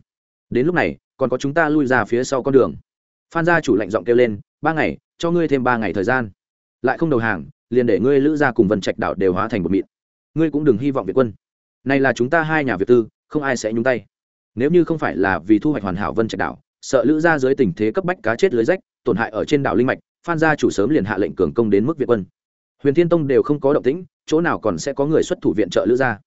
Đến lúc này, còn có chúng ta lui ra phía sau con đường. Phan gia chủ lạnh giọng kêu lên, ba ngày, cho ngươi thêm ba ngày thời gian. Lại không đầu hàng, liền để ngươi lữ gia cùng vân trạch đảo đều hóa thành một mịn. Ngươi cũng đừng hy vọng việt quân. Này là chúng ta hai nhà việt tư, không ai sẽ nhúng tay. Nếu như không phải là vì thu hoạch hoàn hảo vân trạch đảo sợ lữ gia dưới tình thế cấp bách cá chết lưới rách, tổn hại ở trên đảo linh mạch, phan gia chủ sớm liền hạ lệnh cường công đến mức việt quân. Huyền thiên tông đều không có động tĩnh, chỗ nào còn sẽ có người xuất thủ viện trợ lữ gia.